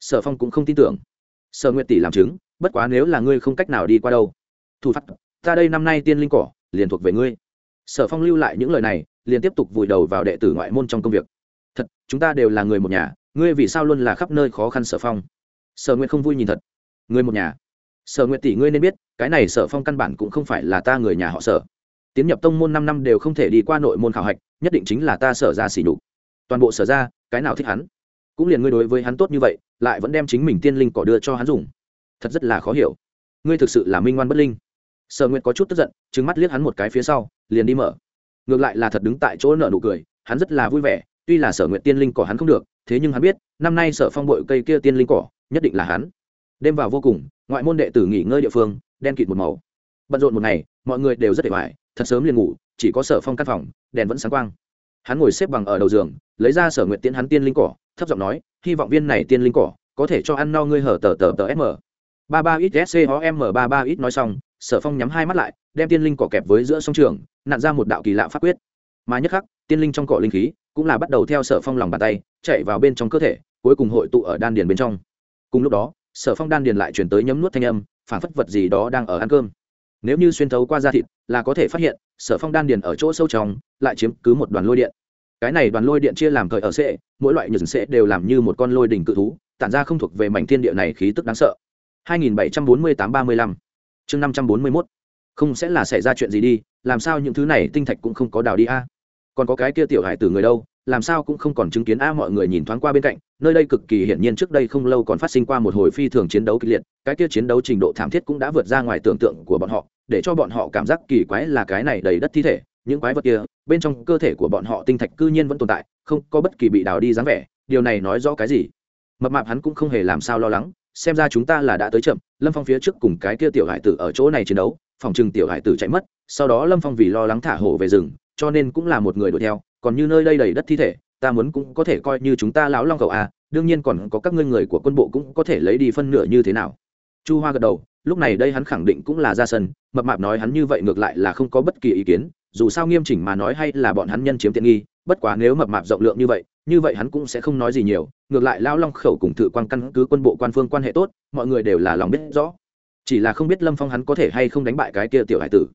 Sở phong cũng không tin tưởng. Sở nguyệt tỷ làm chứng, bất quá nếu là ngươi không cách nào đi qua đâu thủ phát, ta đây năm nay tiên linh cỏ, liền thuộc về ngươi. Sở phong lưu lại những lời này, liền tiếp tục vùi đầu vào đệ tử ngoại môn trong công việc. Thật, chúng ta đều là người một nhà, ngươi vì sao luôn là khắp nơi khó khăn sở phong? Sở nguyện không vui nhìn thật. Người một nhà. Sở nguyện tỷ ngươi nên biết, cái này sở phong căn bản cũng không phải là ta người nhà họ sở. Tiến nhập tông môn năm năm đều không thể đi qua nội môn khảo hạch, nhất định chính là ta sở ra xỉ nhục. Toàn bộ sở ra cái nào thích hắn? Cũng liền ngươi đối với hắn tốt như vậy, lại vẫn đem chính mình tiên linh cỏ đưa cho hắn dùng. Thật rất là khó hiểu. Ngươi thực sự là minh ngoan bất linh sở nguyệt có chút tức giận trứng mắt liếc hắn một cái phía sau, liền đi mở. Ngược lại là thật đứng tại chỗ nợ nụ cười, hắn rất là vui vẻ, tuy là sở nguyệt tiên linh cỏ hắn không được, thế nhưng hắn biết, năm nay sở phong bội cây kia tiên linh cỏ, nhất định là hắn. Đêm vào vô cùng, ngoại môn đệ tử nghỉ ngơi địa phương, đen kịt một màu. Bận rộn một ngày, mọi người đều rất để hoài thật sớm liền ngủ, chỉ có sở phong căn phòng, đèn vẫn sáng quang. Hắn ngồi xếp bằng ở đầu giường, lấy ra sở nguyện tiễn hắn tiên linh cỏ, thấp giọng nói, hy vọng viên này tiên linh cỏ có thể cho ăn no ngươi hở tờ tờ tờ sm ba ba ít sc c m ba ba ít nói xong sở phong nhắm hai mắt lại, đem tiên linh cỏ kẹp với giữa sông trường, nặn ra một đạo kỳ lạ pháp quyết. Mà nhất khắc, tiên linh trong cỏ linh khí cũng là bắt đầu theo sở phong lòng bàn tay, chạy vào bên trong cơ thể, cuối cùng hội tụ ở đan điền bên trong. Cùng lúc đó, sở phong đan điền lại chuyển tới nhấm nuốt thanh âm, phản phất vật gì đó đang ở ăn cơm. Nếu như xuyên thấu qua da thịt, là có thể phát hiện, sở phong đan điền ở chỗ sâu trong, lại chiếm cứ một đoàn lôi điện. Cái này đoàn lôi điện chia làm thời ở sệ, mỗi loại nhường sệ đều làm như một con lôi đỉnh cự thú, tản ra không thuộc về mảnh thiên địa này khí tức đáng sợ. 2748-35 chương 541 không sẽ là xảy ra chuyện gì đi, làm sao những thứ này tinh thạch cũng không có đào đi a? Còn có cái kia tiểu hải tử người đâu, làm sao cũng không còn chứng kiến a, mọi người nhìn thoáng qua bên cạnh, nơi đây cực kỳ hiển nhiên trước đây không lâu còn phát sinh qua một hồi phi thường chiến đấu kịch liệt, cái kia chiến đấu trình độ thảm thiết cũng đã vượt ra ngoài tưởng tượng của bọn họ, để cho bọn họ cảm giác kỳ quái là cái này đầy đất thi thể, những quái vật kia, bên trong cơ thể của bọn họ tinh thạch cư nhiên vẫn tồn tại, không có bất kỳ bị đào đi dáng vẻ, điều này nói rõ cái gì? Mập mạp hắn cũng không hề làm sao lo lắng xem ra chúng ta là đã tới chậm lâm phong phía trước cùng cái kia tiểu hải tử ở chỗ này chiến đấu phòng trừng tiểu hải tử chạy mất sau đó lâm phong vì lo lắng thả hổ về rừng cho nên cũng là một người đuổi theo còn như nơi đây đầy đất thi thể ta muốn cũng có thể coi như chúng ta lão long cầu a à, đương nhiên còn có các ngươi người của quân bộ cũng có thể lấy đi phân nửa như thế nào chu hoa gật đầu, lúc này đây hắn khẳng định cũng là ra sân, mập mạp nói hắn như vậy ngược lại là không có bất kỳ ý kiến, dù sao nghiêm chỉnh mà nói hay là bọn hắn nhân chiếm tiện nghi, bất quá nếu mập mạp rộng lượng như vậy như vậy hắn cũng sẽ không nói gì nhiều, ngược lại lao long khẩu cùng thự quan căn cứ quân bộ quan phương quan hệ tốt, mọi người đều là lòng biết rõ. Chỉ là không biết lâm phong hắn có thể hay không đánh bại cái kia tiểu hải tử.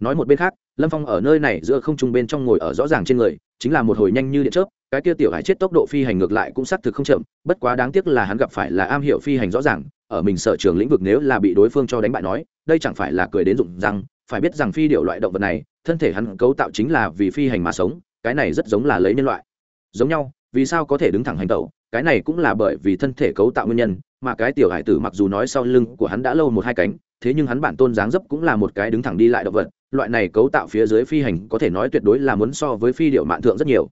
Nói một bên khác, lâm phong ở nơi này giữa không trung bên trong ngồi ở rõ ràng trên người, chính là một hồi nhanh như điện chớp, cái kia tiểu hải chết tốc độ phi hành ngược lại cũng xác thực không chậm, bất quá đáng tiếc là hắn gặp phải là am hiểu phi hành rõ ràng ở mình sở trường lĩnh vực nếu là bị đối phương cho đánh bại nói, đây chẳng phải là cười đến rụng răng, phải biết rằng phi điệu loại động vật này, thân thể hắn cấu tạo chính là vì phi hành mà sống, cái này rất giống là lấy nhân loại. Giống nhau, vì sao có thể đứng thẳng hành tẩu, cái này cũng là bởi vì thân thể cấu tạo nguyên nhân, mà cái tiểu hải tử mặc dù nói sau lưng của hắn đã lâu một hai cánh, thế nhưng hắn bản tôn dáng dấp cũng là một cái đứng thẳng đi lại động vật, loại này cấu tạo phía dưới phi hành có thể nói tuyệt đối là muốn so với phi điệu mạn thượng rất nhiều.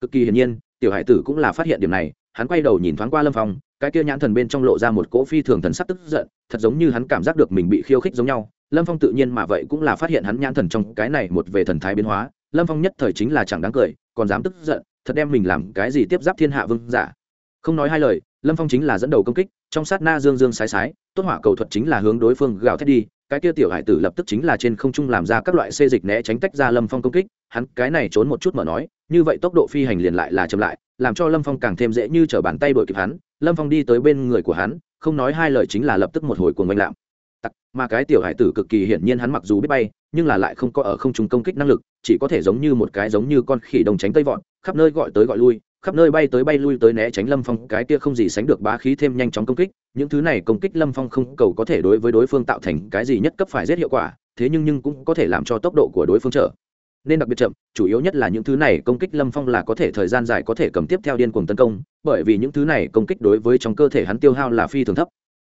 Cực kỳ hiển nhiên, tiểu hải tử cũng là phát hiện điểm này, hắn quay đầu nhìn thoáng qua lâm phong cái kia nhãn thần bên trong lộ ra một cỗ phi thường thần sắc tức giận, thật giống như hắn cảm giác được mình bị khiêu khích giống nhau. Lâm phong tự nhiên mà vậy cũng là phát hiện hắn nhãn thần trong cái này một về thần thái biến hóa. Lâm phong nhất thời chính là chẳng đáng cười, còn dám tức giận, thật đem mình làm cái gì tiếp giáp thiên hạ vương giả. Không nói hai lời, lâm phong chính là dẫn đầu công kích, trong sát na dương dương sái sái, tốt hỏa cầu thuật chính là hướng đối phương gào thét đi cái kia tiểu hải tử lập tức chính là trên không trung làm ra các loại xê dịch né tránh tách ra lâm phong công kích, hắn cái này trốn một chút mở nói, như vậy tốc độ phi hành liền lại là chậm lại, làm cho lâm phong càng thêm dễ như t r ở bàn tay đội kịp hắn, lâm phong đi tới bên người của hắn, không nói hai lời chính là lập tức một hồi cuồng oanh lạm. Tặc, mà cái tiểu hải tử cực kỳ hiển nhiên hắn mặc dù biết bay, nhưng là lại không có ở không trung công kích năng lực, chỉ có thể giống như một cái giống như con khỉ đồng tránh tây vọn khắp nơi gọi tới gọi lui khắp nơi bay tới bay lui tới né tránh lâm phong, cái kia không gì sánh được bá khí thêm nhanh chóng công kích, những thứ này công kích lâm phong không cầu có thể đối với đối phương tạo thành cái gì nhất cấp phải rất hiệu quả, thế nhưng nhưng cũng có thể làm cho tốc độ của đối phương trở nên đặc biệt chậm, chủ yếu nhất là những thứ này công kích lâm phong là có thể thời gian dài có thể cầm tiếp theo điên cuồng tấn công, bởi vì những thứ này công kích đối với trong cơ thể hắn tiêu hao là phi thường thấp.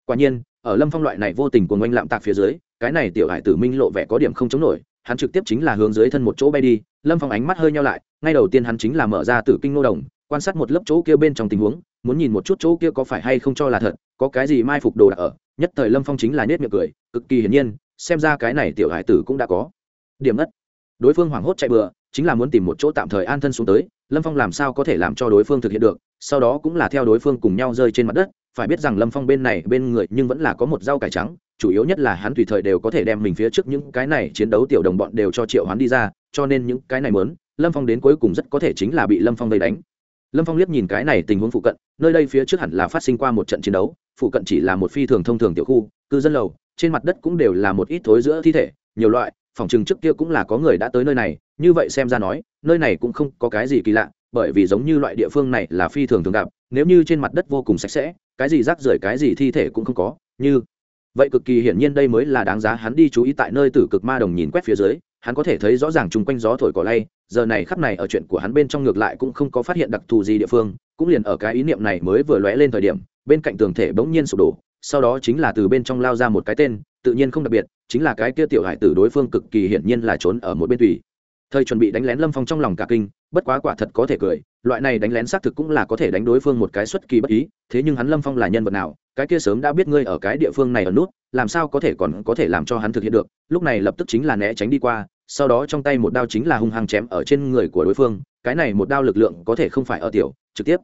Quả nhiên, ở lâm phong loại này vô tình cuồng oanh lạm tạc phía dưới, cái này tiểu hải tử minh lộ vẻ có điểm không chống nổi, hắn trực tiếp chính là hướng dưới thân một chỗ bay đi, lâm phong ánh mắt hơi nhau lại, ngay đầu tiên hắn chính là mở ra tử kinh nô đồng quan sát một lớp chỗ kia bên trong tình huống, muốn nhìn một chút chỗ kia có phải hay không cho là thật, có cái gì mai phục đồ đạc ở, nhất thời lâm phong chính là nết miệng cười, cực kỳ hiển nhiên, xem ra cái này tiểu hải tử cũng đã có. Điểm mất đối phương hoảng hốt chạy bừa, chính là muốn tìm một chỗ tạm thời an thân xuống tới, lâm phong làm sao có thể làm cho đối phương thực hiện được, sau đó cũng là theo đối phương cùng nhau rơi trên mặt đất, phải biết rằng lâm phong bên này bên người nhưng vẫn là có một rau cải trắng, chủ yếu nhất là hắn tùy thời đều có thể đem mình phía trước những cái này chiến đấu tiểu đồng bọn đều cho triệu hắn đi ra, cho nên những cái này mớn lâm phong đến cuối cùng rất có thể chính là bị lâm phong vây đánh lâm phong liếc nhìn cái này tình huống phụ cận, nơi đây phía trước hẳn là phát sinh qua một trận chiến đấu, phụ cận chỉ là một phi thường thông thường tiểu khu, cư dân lầu, trên mặt đất cũng đều là một ít thối giữa thi thể, nhiều loại, phòng chừng trước kia cũng là có người đã tới nơi này, như vậy xem ra nói, nơi này cũng không có cái gì kỳ lạ, bởi vì giống như loại địa phương này là phi thường thường gặp, nếu như trên mặt đất vô cùng sạch sẽ, cái gì rác rưởi cái gì thi thể cũng không có, như vậy cực kỳ hiển nhiên đây mới là đáng giá hắn đi chú ý tại nơi tử cực ma đồng nhìn quét phía dưới, hắn có thể thấy rõ ràng chung quanh gió thổi cỏ lay giờ này khắp này ở chuyện của hắn bên trong ngược lại cũng không có phát hiện đặc thù gì địa phương, cũng liền ở cái ý niệm này mới vừa lóe lên thời điểm, bên cạnh tường thể bỗng nhiên sụp đổ, sau đó chính là từ bên trong lao ra một cái tên, tự nhiên không đặc biệt, chính là cái kia tiểu hải tử đối phương cực kỳ hiển nhiên là trốn ở một bên tùy. Thời chuẩn bị đánh lén lâm phong trong lòng cả kinh, bất quá quả thật có thể cười, loại này đánh lén xác thực cũng là có thể đánh đối phương một cái xuất kỳ bất ý, thế nhưng hắn lâm phong là nhân vật nào, cái kia sớm đã biết ngươi ở cái địa phương này ở nút, làm sao có thể còn có thể làm cho hắn thực hiện được, lúc này lập tức chính là né tránh đi qua sau đó trong tay một đao chính là hung hăng chém ở trên người của đối phương, cái này một đao lực lượng có thể không phải ở tiểu, trực tiếp.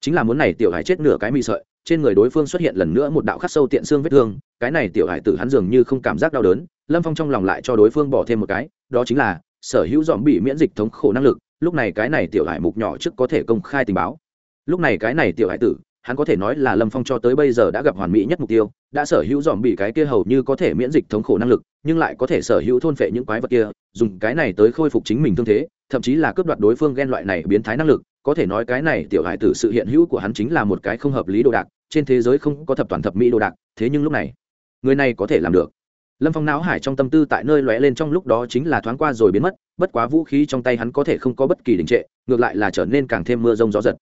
Chính là muốn này tiểu hải chết nửa cái mì sợi, trên người đối phương xuất hiện lần nữa một đạo khắc sâu tiện xương vết thương, cái này tiểu hải tử hắn dường như không cảm giác đau đớn, lâm phong trong lòng lại cho đối phương bỏ thêm một cái, đó chính là sở hữu dòm bị miễn dịch thống khổ năng lực, lúc này cái này tiểu hải mục nhỏ trước có thể công khai tình báo. Lúc này cái này tiểu hải tử hắn có thể nói là lâm phong cho tới bây giờ đã gặp hoàn mỹ nhất mục tiêu, đã sở hữu dòm bị cái kia hầu như có thể miễn dịch thống khổ năng lực, nhưng lại có thể sở hữu thôn phệ những quái vật kia, dùng cái này tới khôi phục chính mình thương thế, thậm chí là cướp đoạt đối phương ghen loại này biến thái năng lực. Có thể nói cái này tiểu hải tử sự hiện hữu của hắn chính là một cái không hợp lý đồ đạc, trên thế giới không có thập toàn thập mỹ đồ đạc, thế nhưng lúc này, người này có thể làm được. Lâm phong não hải trong tâm tư tại nơi lóe lên trong lúc đó chính là thoáng qua rồi biến mất, bất quá vũ khí trong tay hắn có thể không có bất kỳ đình trệ, ngược lại là trở nên càng thêm mưa rông gió giật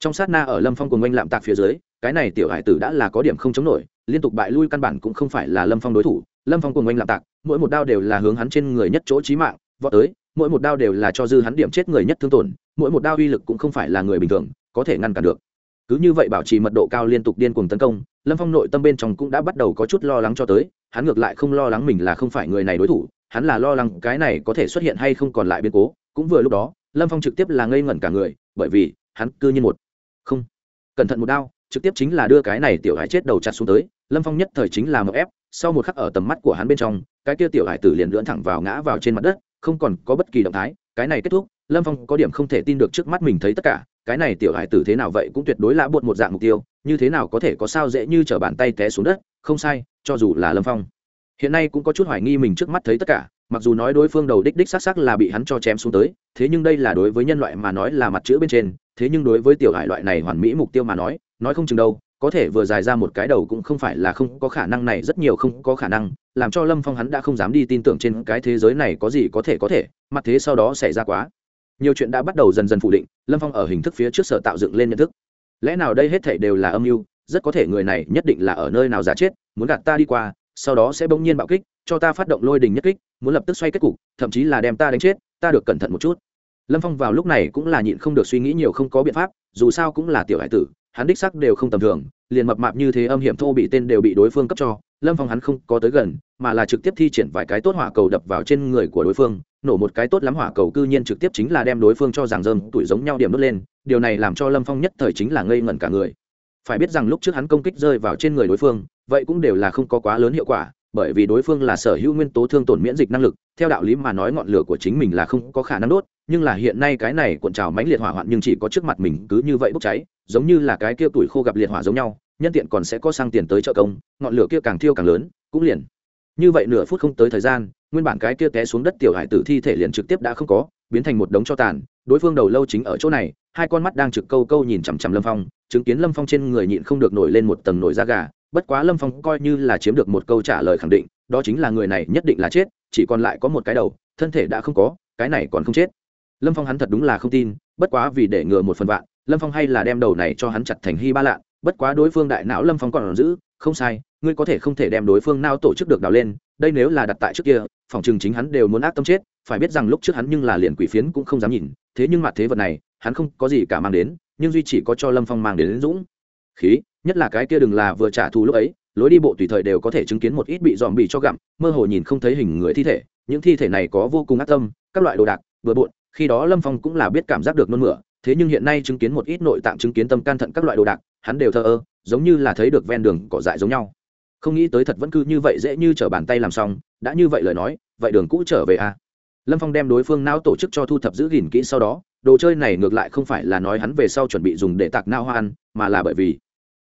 trong sát na ở lâm phong cùng oanh lạm tạc phía dưới, cái này tiểu hải tử đã là có điểm không chống nổi, liên tục bại lui căn bản cũng không phải là lâm phong đối thủ. Lâm phong cùng oanh lạm tạc, mỗi một đao đều là hướng hắn trên người nhất chỗ trí mạng, vọt tới, mỗi một đao đều là cho dư hắn điểm chết người nhất thương tổn, mỗi một đao uy lực cũng không phải là người bình thường, có thể ngăn cản được. Cứ như vậy bảo trì mật độ cao liên tục điên cuồng tấn công, lâm phong nội tâm bên trong cũng đã bắt đầu có chút lo lắng cho tới, hắn ngược lại không lo lắng mình là không phải người này đối thủ, hắn là lo lắng cái này có thể xuất hiện hay không còn lại biến cố. Cũng vừa lúc đó, lâm phong trực tiếp là ngây ngẩn cả người, bởi vì hắn cư nhiên một không. Cẩn thận một đao, trực tiếp chính là đưa cái này tiểu hải chết đầu chặt xuống tới, lâm phong nhất thời chính là một ép, sau một khắc ở tầm mắt của hắn bên trong, cái kia tiểu hải tử liền lưỡn thẳng vào ngã vào trên mặt đất, không còn có bất kỳ động thái, cái này kết thúc, lâm phong có điểm không thể tin được trước mắt mình thấy tất cả, cái này tiểu hải tử thế nào vậy cũng tuyệt đối lã buột một dạng mục tiêu, như thế nào có thể có sao dễ như t r ở bàn tay té xuống đất, không sai, cho dù là lâm phong. Hiện nay cũng có chút hoài nghi mình trước mắt thấy tất cả, mặc dù nói đối phương đầu đích đích xác xác là bị hắn cho chém xuống tới, thế nhưng đây là đối với nhân loại mà nói là mặt chữ bên trên thế nhưng đối với tiểu hải loại này hoàn mỹ mục tiêu mà nói nói không chừng đâu, có thể vừa dài ra một cái đầu cũng không phải là không có khả năng này, rất nhiều không có khả năng, làm cho lâm phong hắn đã không dám đi tin tưởng trên cái thế giới này có gì có thể có thể, mặt thế sau đó xảy ra quá. Nhiều chuyện đã bắt đầu dần dần phủ định, lâm phong ở hình thức phía trước sở tạo dựng lên nhận thức. Lẽ nào đây hết thể đều là âm mưu, rất có thể người này nhất định là ở nơi nào giả chết, muốn gạt ta đi qua, sau đó sẽ bỗng nhiên bạo kích, cho ta phát động lôi đình nhất kích, muốn lập tức xoay kết cục, thậm chí là đem ta đánh chết, ta được cẩn thận một chút lâm phong vào lúc này cũng là nhịn không được suy nghĩ nhiều không có biện pháp, dù sao cũng là tiểu hải tử, hắn đích sắc đều không tầm thường, liền mập mạp như thế âm hiểm thô bị tên đều bị đối phương cấp cho, lâm phong hắn không có tới gần, mà là trực tiếp thi triển vài cái tốt hỏa cầu đập vào trên người của đối phương, nổ một cái tốt lắm hỏa cầu cư nhiên trực tiếp chính là đem đối phương cho rằng dơm tuổi giống nhau điểm đốt lên, điều này làm cho lâm phong nhất thời chính là ngây ngẩn cả người. Phải biết rằng lúc trước hắn công kích rơi vào trên người đối phương, vậy cũng đều là không có quá lớn hiệu quả bởi vì đối phương là sở hữu nguyên tố thương tổn miễn dịch năng lực, theo đạo lý mà nói ngọn lửa của chính mình là không có khả năng đốt, nhưng là hiện nay cái này cuộn trào mãnh liệt hỏa hoạn nhưng chỉ có trước mặt mình cứ như vậy bốc cháy, giống như là cái kia tuổi khô gặp liệt hỏa giống nhau, nhân tiện còn sẽ có sang tiền tới trợ công, ngọn lửa kia càng thiêu càng lớn, cũng liền. Như vậy nửa phút không tới thời gian, nguyên bản cái kia té xuống đất tiểu hải tử thi thể liền trực tiếp đã không có, biến thành một đống cho tàn, đối phương đầu lâu chính ở chỗ này, hai con mắt đang trực câu câu nhìn chằm chằm lâm phong, chứng kiến lâm phong trên người nhịn không được nổi lên một tầng nổi da gà bất quá lâm phong coi như là chiếm được một câu trả lời khẳng định đó chính là người này nhất định là chết chỉ còn lại có một cái đầu thân thể đã không có cái này còn không chết. Lâm phong hắn thật đúng là không tin bất quá vì để ngừa một phần vạn lâm phong hay là đem đầu này cho hắn chặt thành hy ba lạ bất quá đối phương đại não lâm phong còn giữ không sai ngươi có thể không thể đem đối phương nào tổ chức được đào lên đây nếu là đặt tại trước kia phòng chừng chính hắn đều muốn ác tâm chết phải biết rằng lúc trước hắn nhưng là liền quỷ phiến cũng không dám nhìn thế nhưng mặt thế vật này hắn không có gì cả mang đến nhưng duy chỉ có cho lâm phong mang đến, đến dũng khí, nhất là cái kia đừng là vừa trả thù lúc ấy, lối đi bộ tùy thời đều có thể chứng kiến một ít bị dòm bị cho gặm, mơ hồ nhìn không thấy hình người thi thể, những thi thể này có vô cùng ác tâm, các loại đồ đạc vừa bộn, khi đó lâm phong cũng là biết cảm giác được nôn mửa, thế nhưng hiện nay chứng kiến một ít nội tạng chứng kiến tâm can thận các loại đồ đạc, hắn đều thờ ơ, giống như là thấy được ven đường cỏ dại giống nhau không nghĩ tới thật vẫn cứ như vậy dễ như t r ở bàn tay làm xong, đã như vậy lời nói, vậy đường cũ trở về à. lâm phong đem đối phương não tổ chức cho thu thập giữ gìn kỹ sau đó, đồ chơi này ngược lại không phải là nói hắn về sau chuẩn bị dùng để tạc não hoa ăn, mà là bởi vì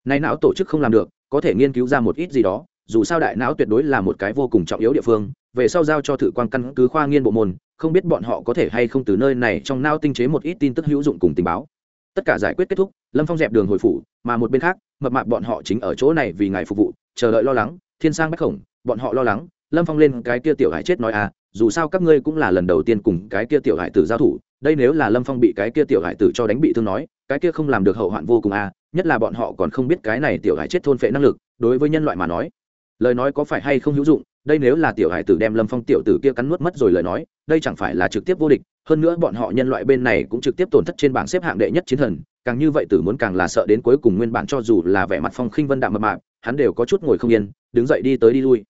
nay não tổ chức không làm được, có thể nghiên cứu ra một ít gì đó, dù sao đại não tuyệt đối là một cái vô cùng trọng yếu địa phương, về sau giao cho thử quan căn cứ khoa nghiên bộ môn, không biết bọn họ có thể hay không từ nơi này trong nao tinh chế một ít tin tức hữu dụng cùng tình báo. Tất cả giải quyết kết thúc, lâm phong dẹp đường hồi phủ, mà một bên khác, mập mạp bọn họ chính ở chỗ này vì ngài phục vụ, chờ đợi lo lắng, thiên sang bách khổng, bọn họ lo lắng, lâm phong lên cái kia tiểu hải chết nói à dù sao các ngươi cũng là lần đầu tiên cùng cái kia tiểu hải tử giao thủ, đây nếu là lâm phong bị cái kia tiểu hải tử cho đánh bị thương nói, cái kia không làm được hậu hoạn vô cùng à nhất là bọn họ còn không biết cái này tiểu hải chết thôn phệ năng lực, đối với nhân loại mà nói, lời nói có phải hay không hữu dụng, đây nếu là tiểu hải tử đem lâm phong tiểu tử kia cắn nuốt mất rồi lời nói, đây chẳng phải là trực tiếp vô địch, hơn nữa bọn họ nhân loại bên này cũng trực tiếp tổn thất trên bảng xếp hạng đệ nhất chiến thần, càng như vậy tử muốn càng là sợ đến cuối cùng nguyên bản cho dù là vẻ mặt phong khinh vân đạm mập mạp, hắn đều có chút ngồi không yên, đứng dậy đi tới đi lui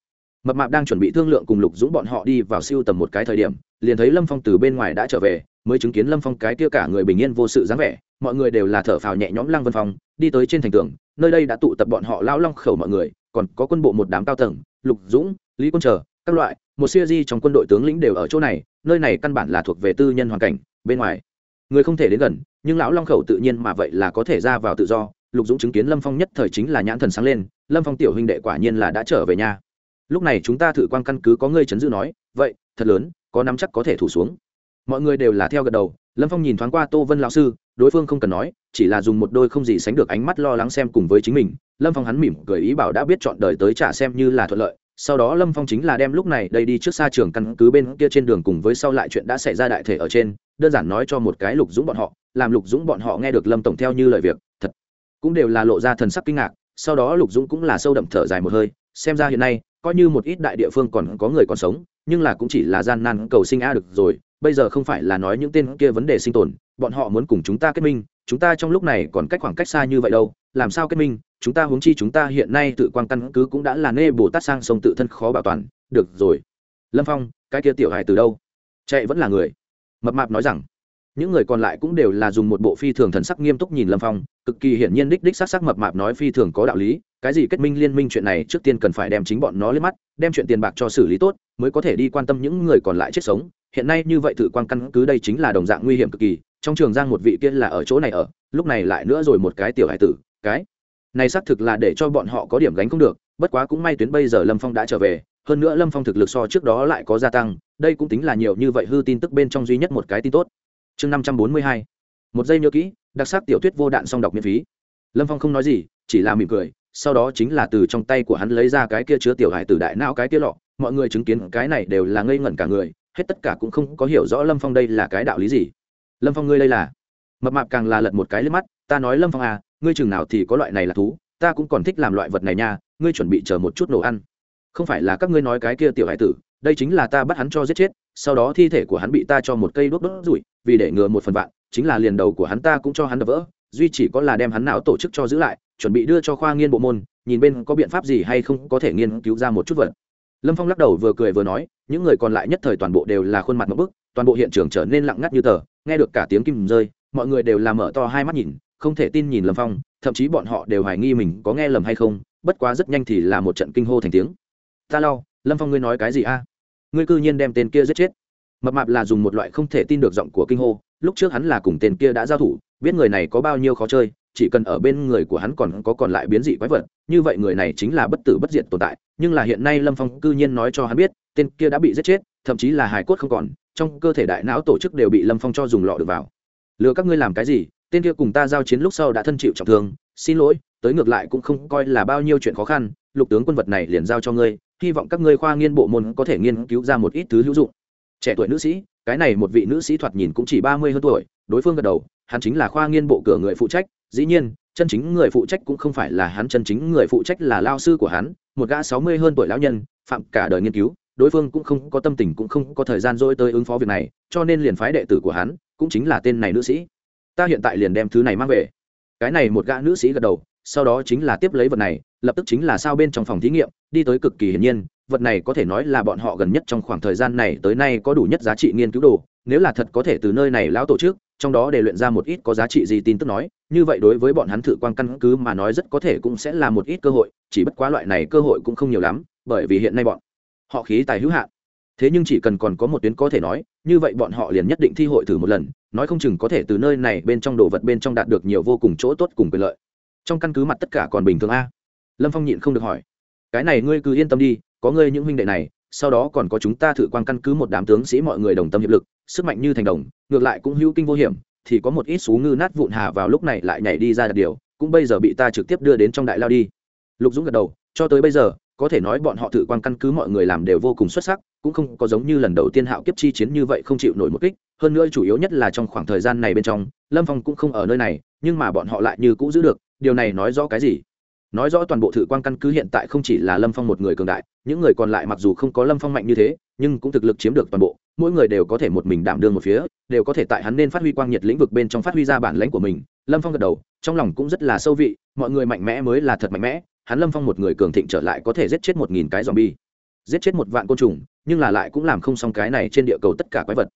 mập mạp đang chuẩn bị thương lượng cùng lục dũng bọn họ đi vào siêu tầm một cái thời điểm, liền thấy lâm phong từ bên ngoài đã trở về, mới chứng kiến lâm phong cái kia cả người bình yên vô sự dáng vẻ, mọi người đều là thở phào nhẹ nhõm lăng vân phong, đi tới trên thành tường, nơi đây đã tụ tập bọn họ lao long khẩu mọi người, còn có quân bộ một đám cao tầng, lục dũng, lý quân chờ, các loại, một siêu di trong quân đội tướng lĩnh đều ở chỗ này, nơi này căn bản là thuộc về tư nhân hoàn cảnh, bên ngoài, người không thể đến gần, nhưng lão long khẩu tự nhiên mà vậy là có thể ra vào tự do, lục dũng chứng kiến lâm phong nhất thời chính là nhãn thần sáng lên, lâm phong tiểu huynh đệ quả nhiên là đã trở về nhà lúc này chúng ta thử quan căn cứ có ngươi chấn dư nói, vậy, thật lớn, có nắm chắc có thể thủ xuống. Mọi người đều là theo gật đầu, lâm phong nhìn thoáng qua tô vân lão sư, đối phương không cần nói, chỉ là dùng một đôi không gì sánh được ánh mắt lo lắng xem cùng với chính mình. Lâm phong hắn mỉm cười ý bảo đã biết chọn đời tới trả xem như là thuận lợi, sau đó lâm phong chính là đem lúc này đây đi trước xa trường căn cứ bên kia trên đường cùng với sau lại chuyện đã xảy ra đại thể ở trên, đơn giản nói cho một cái lục dũng bọn họ, làm lục dũng bọn họ nghe được lâm tổng theo như lời việc, thật cũng đều là lộ ra thần sắc kinh ngạc, sau đó lục dũng cũng là sâu đậm thở dài một hơi, xem ra hiện nay coi như một ít đại địa phương còn có người còn sống, nhưng là cũng chỉ là gian nan cầu sinh a được rồi, bây giờ không phải là nói những tên kia vấn đề sinh tồn, bọn họ muốn cùng chúng ta kết minh, chúng ta trong lúc này còn cách khoảng cách xa như vậy đâu, làm sao kết minh, chúng ta huống chi chúng ta hiện nay tự quan căn cứ cũng đã là nê bồ tát sang sông tự thân khó bảo toàn, được rồi. Lâm phong, cái kia tiểu hài từ đâu? Chạy vẫn là người. Mập mạp nói rằng, những người còn lại cũng đều là dùng một bộ phi thường thần sắc nghiêm túc nhìn lâm phong, cực kỳ hiển nhiên đích đích sắc sắc mập mạp nói phi thường có đạo lý cái gì kết minh liên minh chuyện này trước tiên cần phải đem chính bọn nó lên mắt, đem chuyện tiền bạc cho xử lý tốt, mới có thể đi quan tâm những người còn lại chết sống. Hiện nay như vậy thử quan căn cứ đây chính là đồng dạng nguy hiểm cực kỳ, trong trường giang một vị kia là ở chỗ này ở, lúc này lại nữa rồi một cái tiểu hải tử, cái này xác thực là để cho bọn họ có điểm gánh không được, bất quá cũng may tuyến bây giờ lâm phong đã trở về, hơn nữa lâm phong thực lực so trước đó lại có gia tăng, đây cũng tính là nhiều như vậy hư tin tức bên trong duy nhất một cái tin tốt. Chương năm trăm bốn mươi hai, một giây nhớ kỹ, đặc sắc tiểu thuyết vô đạn song đọc miễn phí. Lâm phong không nói gì, chỉ là mỉm cười sau đó chính là từ trong tay của hắn lấy ra cái kia chứa tiểu hải tử đại não cái kia lọ. Mọi người chứng kiến cái này đều là ngây ngẩn cả người, hết tất cả cũng không có hiểu rõ lâm phong đây là cái đạo lý gì. Lâm phong ngươi đây là? Mập mạp càng là lật một cái lên mắt, ta nói lâm phong à ngươi chừng nào thì có loại này là thú, ta cũng còn thích làm loại vật này nha, ngươi chuẩn bị chờ một chút đồ ăn. Không phải là các ngươi nói cái kia tiểu hải tử, đây chính là ta bắt hắn cho giết chết, sau đó thi thể của hắn bị ta cho một cây đốt đốt rủi, vì để ngừa một phần vạn, chính là liền đầu của hắn ta cũng cho hắn đập vỡ, duy chỉ có là đem hắn não tổ chức cho giữ lại chuẩn bị đưa cho khoa nghiên bộ môn, nhìn bên có biện pháp gì hay không có thể nghiên cứu ra một chút vật. Lâm phong lắc đầu vừa cười vừa nói, những người còn lại nhất thời toàn bộ đều là khuôn mặt một bức, toàn bộ hiện trường trở nên lặng ngắt như tờ, nghe được cả tiếng kim rơi, mọi người đều làm mở to hai mắt nhìn, không thể tin nhìn lâm phong, thậm chí bọn họ đều hoài nghi mình có nghe lầm hay không, bất quá rất nhanh thì là một trận kinh hô thành tiếng. Ta lau lâm phong ngươi nói cái gì a? Ngươi cư nhiên đem tên kia giết chết. Mập mạp là dùng một loại không thể tin được giọng của kinh hô, lúc trước hắn là cùng tên kia đã giao thủ, biết người này có bao nhiêu khó chơi chỉ cần ở bên người của hắn còn có còn lại biến dị quái vật, như vậy người này chính là bất tử bất diệt tồn tại. Nhưng là hiện nay lâm phong cư nhiên nói cho hắn biết, tên kia đã bị giết chết, thậm chí là hài cốt không còn, trong cơ thể đại não tổ chức đều bị lâm phong cho dùng lọ được vào. Lừa các ngươi làm cái gì? Tên kia cùng ta giao chiến lúc sau đã thân chịu trọng thương, xin lỗi, tới ngược lại cũng không coi là bao nhiêu chuyện khó khăn, lục tướng quân vật này liền giao cho ngươi, hy vọng các ngươi khoa nghiên bộ môn có thể nghiên cứu ra một ít thứ hữu dụng. Trẻ tuổi nữ sĩ, cái này một vị nữ sĩ thoạt nhìn cũng chỉ ba mươi hơn tuổi, đối phương gật đầu, hắn chính là khoa nghiên bộ cửa người phụ trách dĩ nhiên, chân chính người phụ trách cũng không phải là hắn, chân chính người phụ trách là lao sư của hắn, một gã sáu mươi hơn tuổi lão nhân, phạm cả đời nghiên cứu, đối phương cũng không có tâm tình, cũng không có thời gian dỗi tới ứng phó việc này, cho nên liền phái đệ tử của hắn, cũng chính là tên này nữ sĩ. Ta hiện tại liền đem thứ này mang về. Cái này một gã nữ sĩ gật đầu, sau đó chính là tiếp lấy vật này, lập tức chính là sao bên trong phòng thí nghiệm, đi tới cực kỳ hiển nhiên, vật này có thể nói là bọn họ gần nhất trong khoảng thời gian này tới nay có đủ nhất giá trị nghiên cứu đồ, nếu là thật có thể từ nơi này lão tổ chức trong đó để luyện ra một ít có giá trị gì tin tức nói, như vậy đối với bọn hắn thử quan căn cứ mà nói rất có thể cũng sẽ là một ít cơ hội, chỉ bất quá loại này cơ hội cũng không nhiều lắm, bởi vì hiện nay bọn họ khí tài hữu hạn. Thế nhưng chỉ cần còn có một tuyến có thể nói, như vậy bọn họ liền nhất định thi hội thử một lần, nói không chừng có thể từ nơi này bên trong đồ vật bên trong đạt được nhiều vô cùng chỗ tốt cùng quyền lợi. Trong căn cứ mặt tất cả còn bình thường a? Lâm phong nhịn không được hỏi. Cái này ngươi cứ yên tâm đi, có ngươi những huynh đệ này sau đó còn có chúng ta thử quan căn cứ một đám tướng sĩ mọi người đồng tâm hiệp lực, sức mạnh như thành đồng, ngược lại cũng hữu kinh vô hiểm, thì có một ít xú ngư nát vụn hà vào lúc này lại nhảy đi ra đặc điều, cũng bây giờ bị ta trực tiếp đưa đến trong đại lao đi. Lục dũng gật đầu, cho tới bây giờ, có thể nói bọn họ thử quan căn cứ mọi người làm đều vô cùng xuất sắc, cũng không có giống như lần đầu tiên hạo kiếp chi chiến như vậy không chịu nổi một kích, hơn nữa chủ yếu nhất là trong khoảng thời gian này bên trong, lâm phong cũng không ở nơi này, nhưng mà bọn họ lại như cũ giữ được, điều này nói rõ cái gì? Nói rõ toàn bộ thự quan căn cứ hiện tại không chỉ là lâm phong một người cường đại, những người còn lại mặc dù không có lâm phong mạnh như thế, nhưng cũng thực lực chiếm được toàn bộ. Mỗi người đều có thể một mình đảm đương một phía, đều có thể tại hắn nên phát huy quang nhiệt lĩnh vực bên trong phát huy ra bản lãnh của mình. Lâm phong gật đầu, trong lòng cũng rất là sâu vị, mọi người mạnh mẽ mới là thật mạnh mẽ, hắn lâm phong một người cường thịnh trở lại có thể giết chết một nghìn cái z o m bi e giết chết một vạn côn trùng, nhưng là lại cũng làm không xong cái này trên địa cầu tất cả quái vật.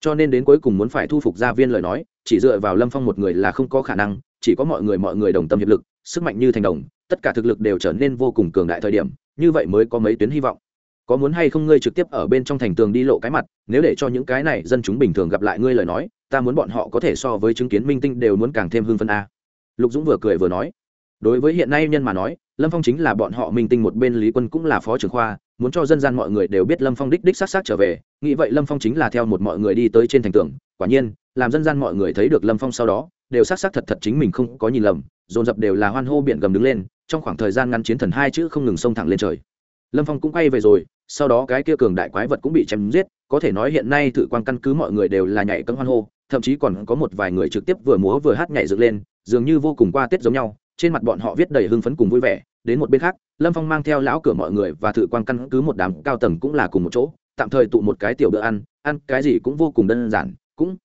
Cho nên đến cuối cùng muốn phải thu phục gia viên lời nói, chỉ dựa vào lâm phong một người là không có khả năng, chỉ có mọi người mọi người đồng tâm hiệp lực, sức mạnh như thành đồng tất cả thực lực đều trở nên vô cùng cường đại thời điểm, như vậy mới có mấy tuyến hy vọng. Có muốn hay không ngươi trực tiếp ở bên trong thành tường đi lộ cái mặt, nếu để cho những cái này dân chúng bình thường gặp lại ngươi lời nói, ta muốn bọn họ có thể so với chứng kiến minh tinh đều muốn càng thêm hưng phân a. Lục dũng vừa cười vừa nói. Đối với hiện nay nhân mà nói, lâm phong chính là bọn họ minh tinh một bên lý quân cũng là phó trưởng khoa, muốn cho dân gian mọi người đều biết lâm phong đích đích s á t s á t trở về, nghĩ vậy lâm phong chính là theo một mọi người đi tới trên thành tường. Quả nhiên, làm dân gian mọi người thấy được lâm phong sau đó đều xác xác thật thật chính mình không có nhìn lầm, dồn dập đều là hoan hô biển gầm đứng lên, trong khoảng thời gian ngắn chiến thần hai chữ không ngừng xông thẳng lên trời. Lâm phong cũng quay về rồi, sau đó cái kia cường đại quái vật cũng bị chém giết, có thể nói hiện nay thử quan căn cứ mọi người đều là nhảy cấm hoan hô, thậm chí còn có một vài người trực tiếp vừa múa vừa hát nhảy dựng lên, dường như vô cùng qua tết giống nhau, trên mặt bọn họ viết đầy hưng phấn cùng vui vẻ, đến một bên khác, lâm phong mang theo lão cửa mọi người và thử quan căn cứ một đám cao tầng cũng là cùng một chỗ, tạm thời tụ một cái tiểu bữa ăn ăn cái gì cũng vô cùng đơn giản, cũng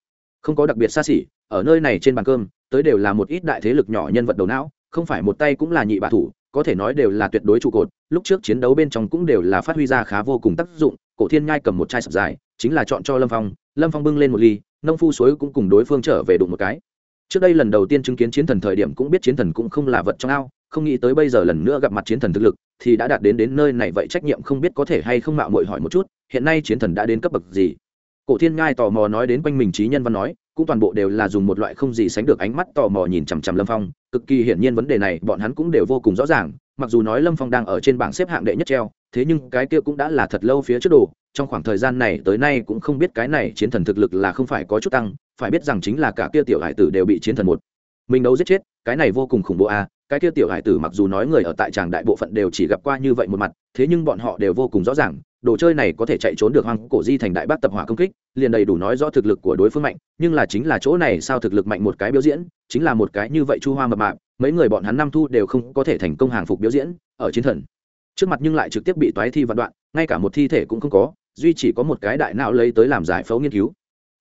không có đặc biệt xa xỉ ở nơi này trên bàn cơm, tới đều là một ít đại thế lực nhỏ nhân vật đầu não, không phải một tay cũng là nhị bạ thủ, có thể nói đều là tuyệt đối trụ cột, lúc trước chiến đấu bên trong cũng đều là phát huy ra khá vô cùng tác dụng, cổ thiên nhai cầm một chai sập dài, chính là chọn cho lâm phong lâm phong bưng lên một ly, nông phu suối cũng cùng đối phương trở về đụng một cái. Trước đây lần đầu tiên chứng kiến chiến thần thời điểm cũng biết chiến thần cũng không là vật trong ao, không nghĩ tới bây giờ lần nữa gặp mặt chiến thần thực lực, thì đã đạt đến đến nơi này vậy trách nhiệm không biết có thể hay không mạo muội hỏi một chút, hiện nay chiến thần đã đến cấp bậc gì? Cổ thiên ngai tò mò nói đến quanh mình trí nhân văn nói cũng toàn bộ đều là dùng một loại không gì sánh được ánh mắt tò mò nhìn chằm chằm lâm phong. Cực kỳ hiển nhiên vấn đề này bọn hắn cũng đều vô cùng rõ ràng mặc dù nói lâm phong đang ở trên bảng xếp hạng đệ nhất treo thế nhưng cái kia cũng đã là thật lâu phía trước đồ trong khoảng thời gian này tới nay cũng không biết cái này chiến thần thực lực là không phải có chút tăng phải biết rằng chính là cả kia tiểu hải tử đều bị chiến thần một mình đấu giết chết cái này vô cùng khủng bố a à, cái kia tiểu hải tử mặc dù nói người ở tại tràng đại bộ phận đều chỉ gặp qua như vậy một mặt thế nhưng bọn họ đều vô cùng rõ ràng đồ chơi này có thể chạy trốn được hoang cổ di thành đại bác tập hỏa công kích, liền đầy đủ nói rõ thực lực của đối phương mạnh, nhưng là chính là chỗ này sao thực lực mạnh một cái biểu diễn, chính là một cái như vậy chu hoa mập mạp, mấy người bọn hắn năm thu đều không có thể thành công hàng phục biểu diễn ở chiến thần. Trước mặt nhưng lại trực tiếp bị toái thi vạn đoạn, ngay cả một thi thể cũng không có, duy chỉ có một cái đại não lấy tới làm giải phẫu nghiên cứu.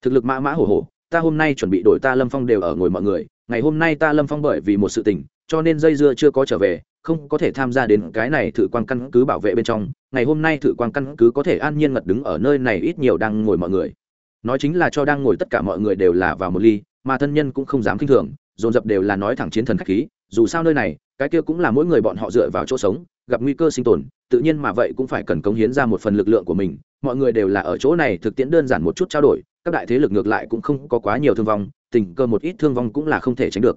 Thực lực mã mã hổ hổ ta hôm nay chuẩn bị đổi ta lâm phong đều ở ngồi mọi người, ngày hôm nay ta lâm phong bởi vì một sự tình cho nên dây dưa chưa có trở về, không có thể tham gia đến cái này thử quan căn cứ bảo vệ bên trong. Ngày hôm nay thử quan căn cứ có thể an nhiên ngật đứng ở nơi này ít nhiều đang ngồi mọi người. Nói chính là cho đang ngồi tất cả mọi người đều là vào một ly, mà thân nhân cũng không dám k i n h thường, dồn dập đều là nói thẳng chiến thần k h á c h khí, dù sao nơi này, cái kia cũng là mỗi người bọn họ dựa vào chỗ sống, gặp nguy cơ sinh tồn, tự nhiên mà vậy cũng phải cần cống hiến ra một phần lực lượng của mình, mọi người đều là ở chỗ này thực tiễn đơn giản một chút trao đổi, các đại thế lực ngược lại cũng không có quá nhiều thương vong, tình cơ một ít thương vong cũng là không thể tránh được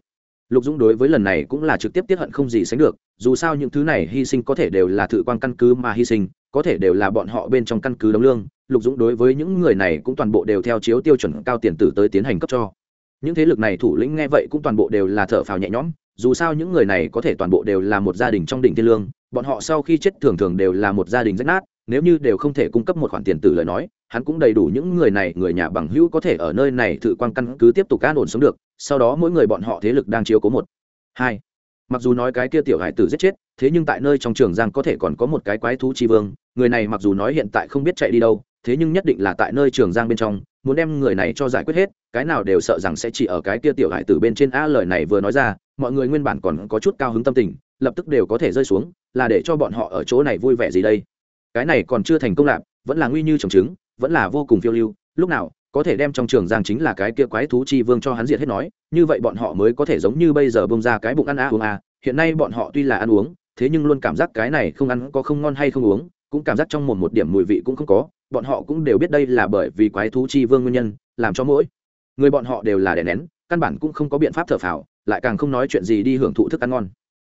lục dũng đối với lần này cũng là trực tiếp tiếp hận không gì sánh được, dù sao những thứ này hy sinh có thể đều là thự quan căn cứ mà hy sinh, có thể đều là bọn họ bên trong căn cứ đóng lương, lục dũng đối với những người này cũng toàn bộ đều theo chiếu tiêu chuẩn cao tiền tử tới tiến hành cấp cho. Những thế lực này thủ lĩnh nghe vậy cũng toàn bộ đều là thở phào nhẹ nhõm, dù sao những người này có thể toàn bộ đều là một gia đình trong đỉnh thiên lương, bọn họ sau khi chết thường thường đều là một gia đình rách nát nếu như đều không thể cung cấp một khoản tiền từ lời nói, hắn cũng đầy đủ những người này, người nhà bằng hữu có thể ở nơi này thử quan căn cứ tiếp tục an ổn sống được, sau đó mỗi người bọn họ thế lực đang chiếu cố một. Hai, mặc dù nói cái kia tiểu hải tử giết chết, thế nhưng tại nơi trong trường giang có thể còn có một cái quái thú chi vương, người này mặc dù nói hiện tại không biết chạy đi đâu, thế nhưng nhất định là tại nơi trường giang bên trong, muốn đem người này cho giải quyết hết, cái nào đều sợ rằng sẽ chỉ ở cái kia tiểu hải tử bên trên. A, lời này vừa nói ra, mọi người nguyên bản còn có chút cao hứng tâm tình, lập tức đều có thể rơi xuống, là để cho bọn họ ở chỗ này vui vẻ gì đây? Cái này còn chưa thành công lạc vẫn là nguy như trồng trứng, vẫn là vô cùng phiêu lưu. Lúc nào, có thể đem trong trường giang chính là cái kia quái thú chi vương cho hắn diệt hết nói, như vậy bọn họ mới có thể giống như bây giờ bông ra cái bụng ăn a uống a hiện nay bọn họ tuy là ăn uống, thế nhưng luôn cảm giác cái này không ăn có không ngon hay không uống, cũng cảm giác trong một một điểm mùi vị cũng không có, bọn họ cũng đều biết đây là bởi vì quái thú chi vương nguyên nhân, làm cho mỗi người bọn họ đều là đè nén, căn bản cũng không có biện pháp thở phào, lại càng không nói chuyện gì đi hưởng thụ thức ăn ngon.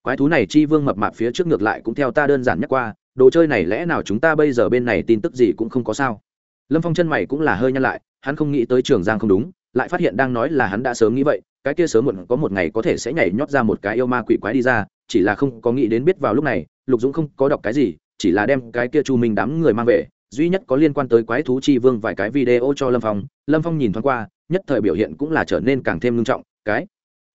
Quái thú này chi vương mập mạp phía trước ngược lại cũng theo ta đơn giản nhắc qua đồ chơi này lẽ nào chúng ta bây giờ bên này tin tức gì cũng không có sao? Lâm phong chân mày cũng là hơi nhăn lại, hắn không nghĩ tới trường giang không đúng, lại phát hiện đang nói là hắn đã sớm nghĩ vậy, cái kia sớm muộn có một ngày có thể sẽ nhảy nhót ra một cái yêu ma quỷ quái đi ra, chỉ là không có nghĩ đến biết vào lúc này, lục dũng không có đọc cái gì, chỉ là đem cái kia chu minh đám người mang về, duy nhất có liên quan tới quái thú chi vương vài cái video cho lâm phong lâm phong nhìn thoáng qua, nhất thời biểu hiện cũng là trở nên càng thêm nghiêm trọng, cái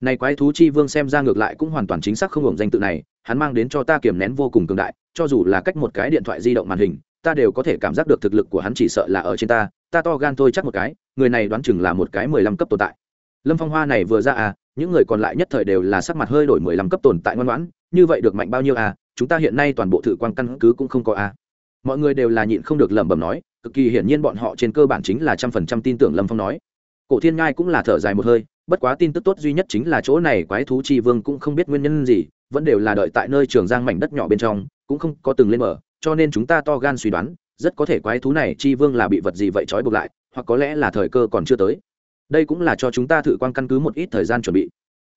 này quái thú chi vương xem ra ngược lại cũng hoàn toàn chính xác không hưởng danh tự này, hắn mang đến cho ta kiềm nén vô cùng cường đại cho dù là cách một cái điện thoại di động màn hình, ta đều có thể cảm giác được thực lực của hắn chỉ sợ là ở trên ta ta to gan thôi chắc một cái, người này đoán chừng là một cái mười lăm cấp tồn tại. Lâm phong hoa này vừa ra à những người còn lại nhất thời đều là sắc mặt hơi đổi mười lăm cấp tồn tại ngoan ngoãn, như vậy được mạnh bao nhiêu à chúng ta hiện nay toàn bộ thử quan căn cứ cũng không có à. Mọi người đều là nhịn không được lẩm bẩm nói, cực kỳ hiển nhiên bọn họ trên cơ bản chính là trăm phần trăm tin tưởng lâm phong nói. Cổ thiên ngai cũng là thở dài một hơi, bất quá tin tức tốt duy nhất chính là chỗ này quái thú chi vương cũng không biết nguyên nhân gì, vẫn đều là đợi tại nơi trường giang mảnh đất nhỏ bên trong cũng không có từng lên mở cho nên chúng ta to gan suy đoán, rất có thể quái thú này chi vương là bị vật gì vậy trói buộc lại, hoặc có lẽ là thời cơ còn chưa tới. Đây cũng là cho chúng ta thử quan căn cứ một ít thời gian chuẩn bị.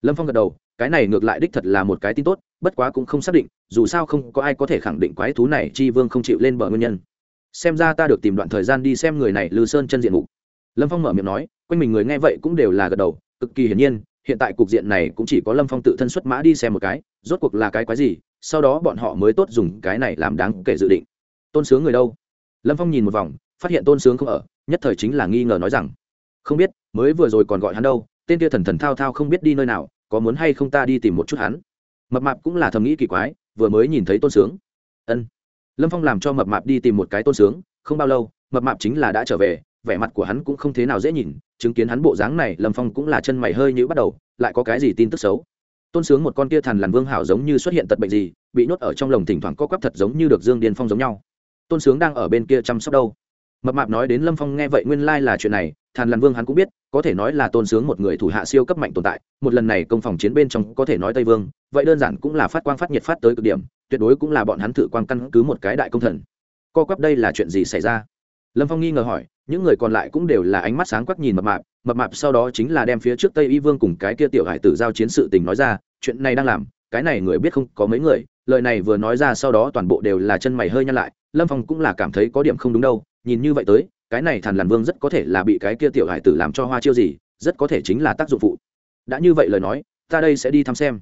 Lâm phong gật đầu, cái này ngược lại đích thật là một cái tin tốt, bất quá cũng không xác định, dù sao không có ai có thể khẳng định quái thú này chi vương không chịu lên bờ nguyên nhân. Xem ra ta được tìm đoạn thời gian đi xem người này lư sơn chân diện mục. Lâm phong mở miệng nói, quanh mình người nghe vậy cũng đều là gật đầu, cực kỳ hiển nhiên, hiện tại cục diện này cũng chỉ có lâm phong tự thân xuất mã đi xem một cái, rốt cuộc là cái quái gì sau đó bọn họ mới tốt dùng cái này làm đáng kể dự định. Tôn sướng người đâu? Lâm phong nhìn một vòng, phát hiện tôn sướng không ở, nhất thời chính là nghi ngờ nói rằng, không biết, mới vừa rồi còn gọi hắn đâu, tên kia thần thần thao thao không biết đi nơi nào, có muốn hay không ta đi tìm một chút hắn? Mập mạp cũng là thầm nghĩ kỳ quái, vừa mới nhìn thấy tôn sướng. Ân. Lâm phong làm cho mập mạp đi tìm một cái tôn sướng, không bao lâu, mập mạp chính là đã trở về, vẻ mặt của hắn cũng không thế nào dễ nhìn, chứng kiến hắn bộ dáng này, lâm phong cũng là chân mày hơi như bắt đầu, lại có cái gì tin tức xấu? Tôn sướng một con kia thần làn vương hảo giống như xuất hiện tật bệnh gì, bị nhốt ở trong lồng thỉnh thoảng co quắp thật giống như được dương điên phong giống nhau. Tôn sướng đang ở bên kia chăm sóc đâu? Mập mạp nói đến lâm phong nghe vậy nguyên lai、like、là chuyện này thàn làn vương hắn cũng biết, có thể nói là tôn sướng một người thủ hạ siêu cấp mạnh tồn tại, một lần này công phòng chiến bên trong có thể nói tây vương, vậy đơn giản cũng là phát quang phát nhiệt phát tới cực điểm, tuyệt đối cũng là bọn hắn thử quang căn cứ một cái đại công thần. Co quắp đây là chuyện gì xảy ra? Lâm phong nghi ngờ hỏi, những người còn lại cũng đều là ánh mắt sáng quắc nhìn mập mạp mập mạp sau đó chính là đem phía trước tây y vương cùng cái kia tiểu hải tử giao chiến sự tình nói ra, chuyện này đang làm, cái này người biết không, có mấy người, lời này vừa nói ra sau đó toàn bộ đều là chân mày hơi nhăn lại, lâm phong cũng là cảm thấy có điểm không đúng đâu, nhìn như vậy tới, cái này thằn làn vương rất có thể là bị cái kia tiểu hải tử làm cho hoa chiêu gì, rất có thể chính là tác dụng phụ. Đã như vậy lời nói, ta đây sẽ đi thăm xem.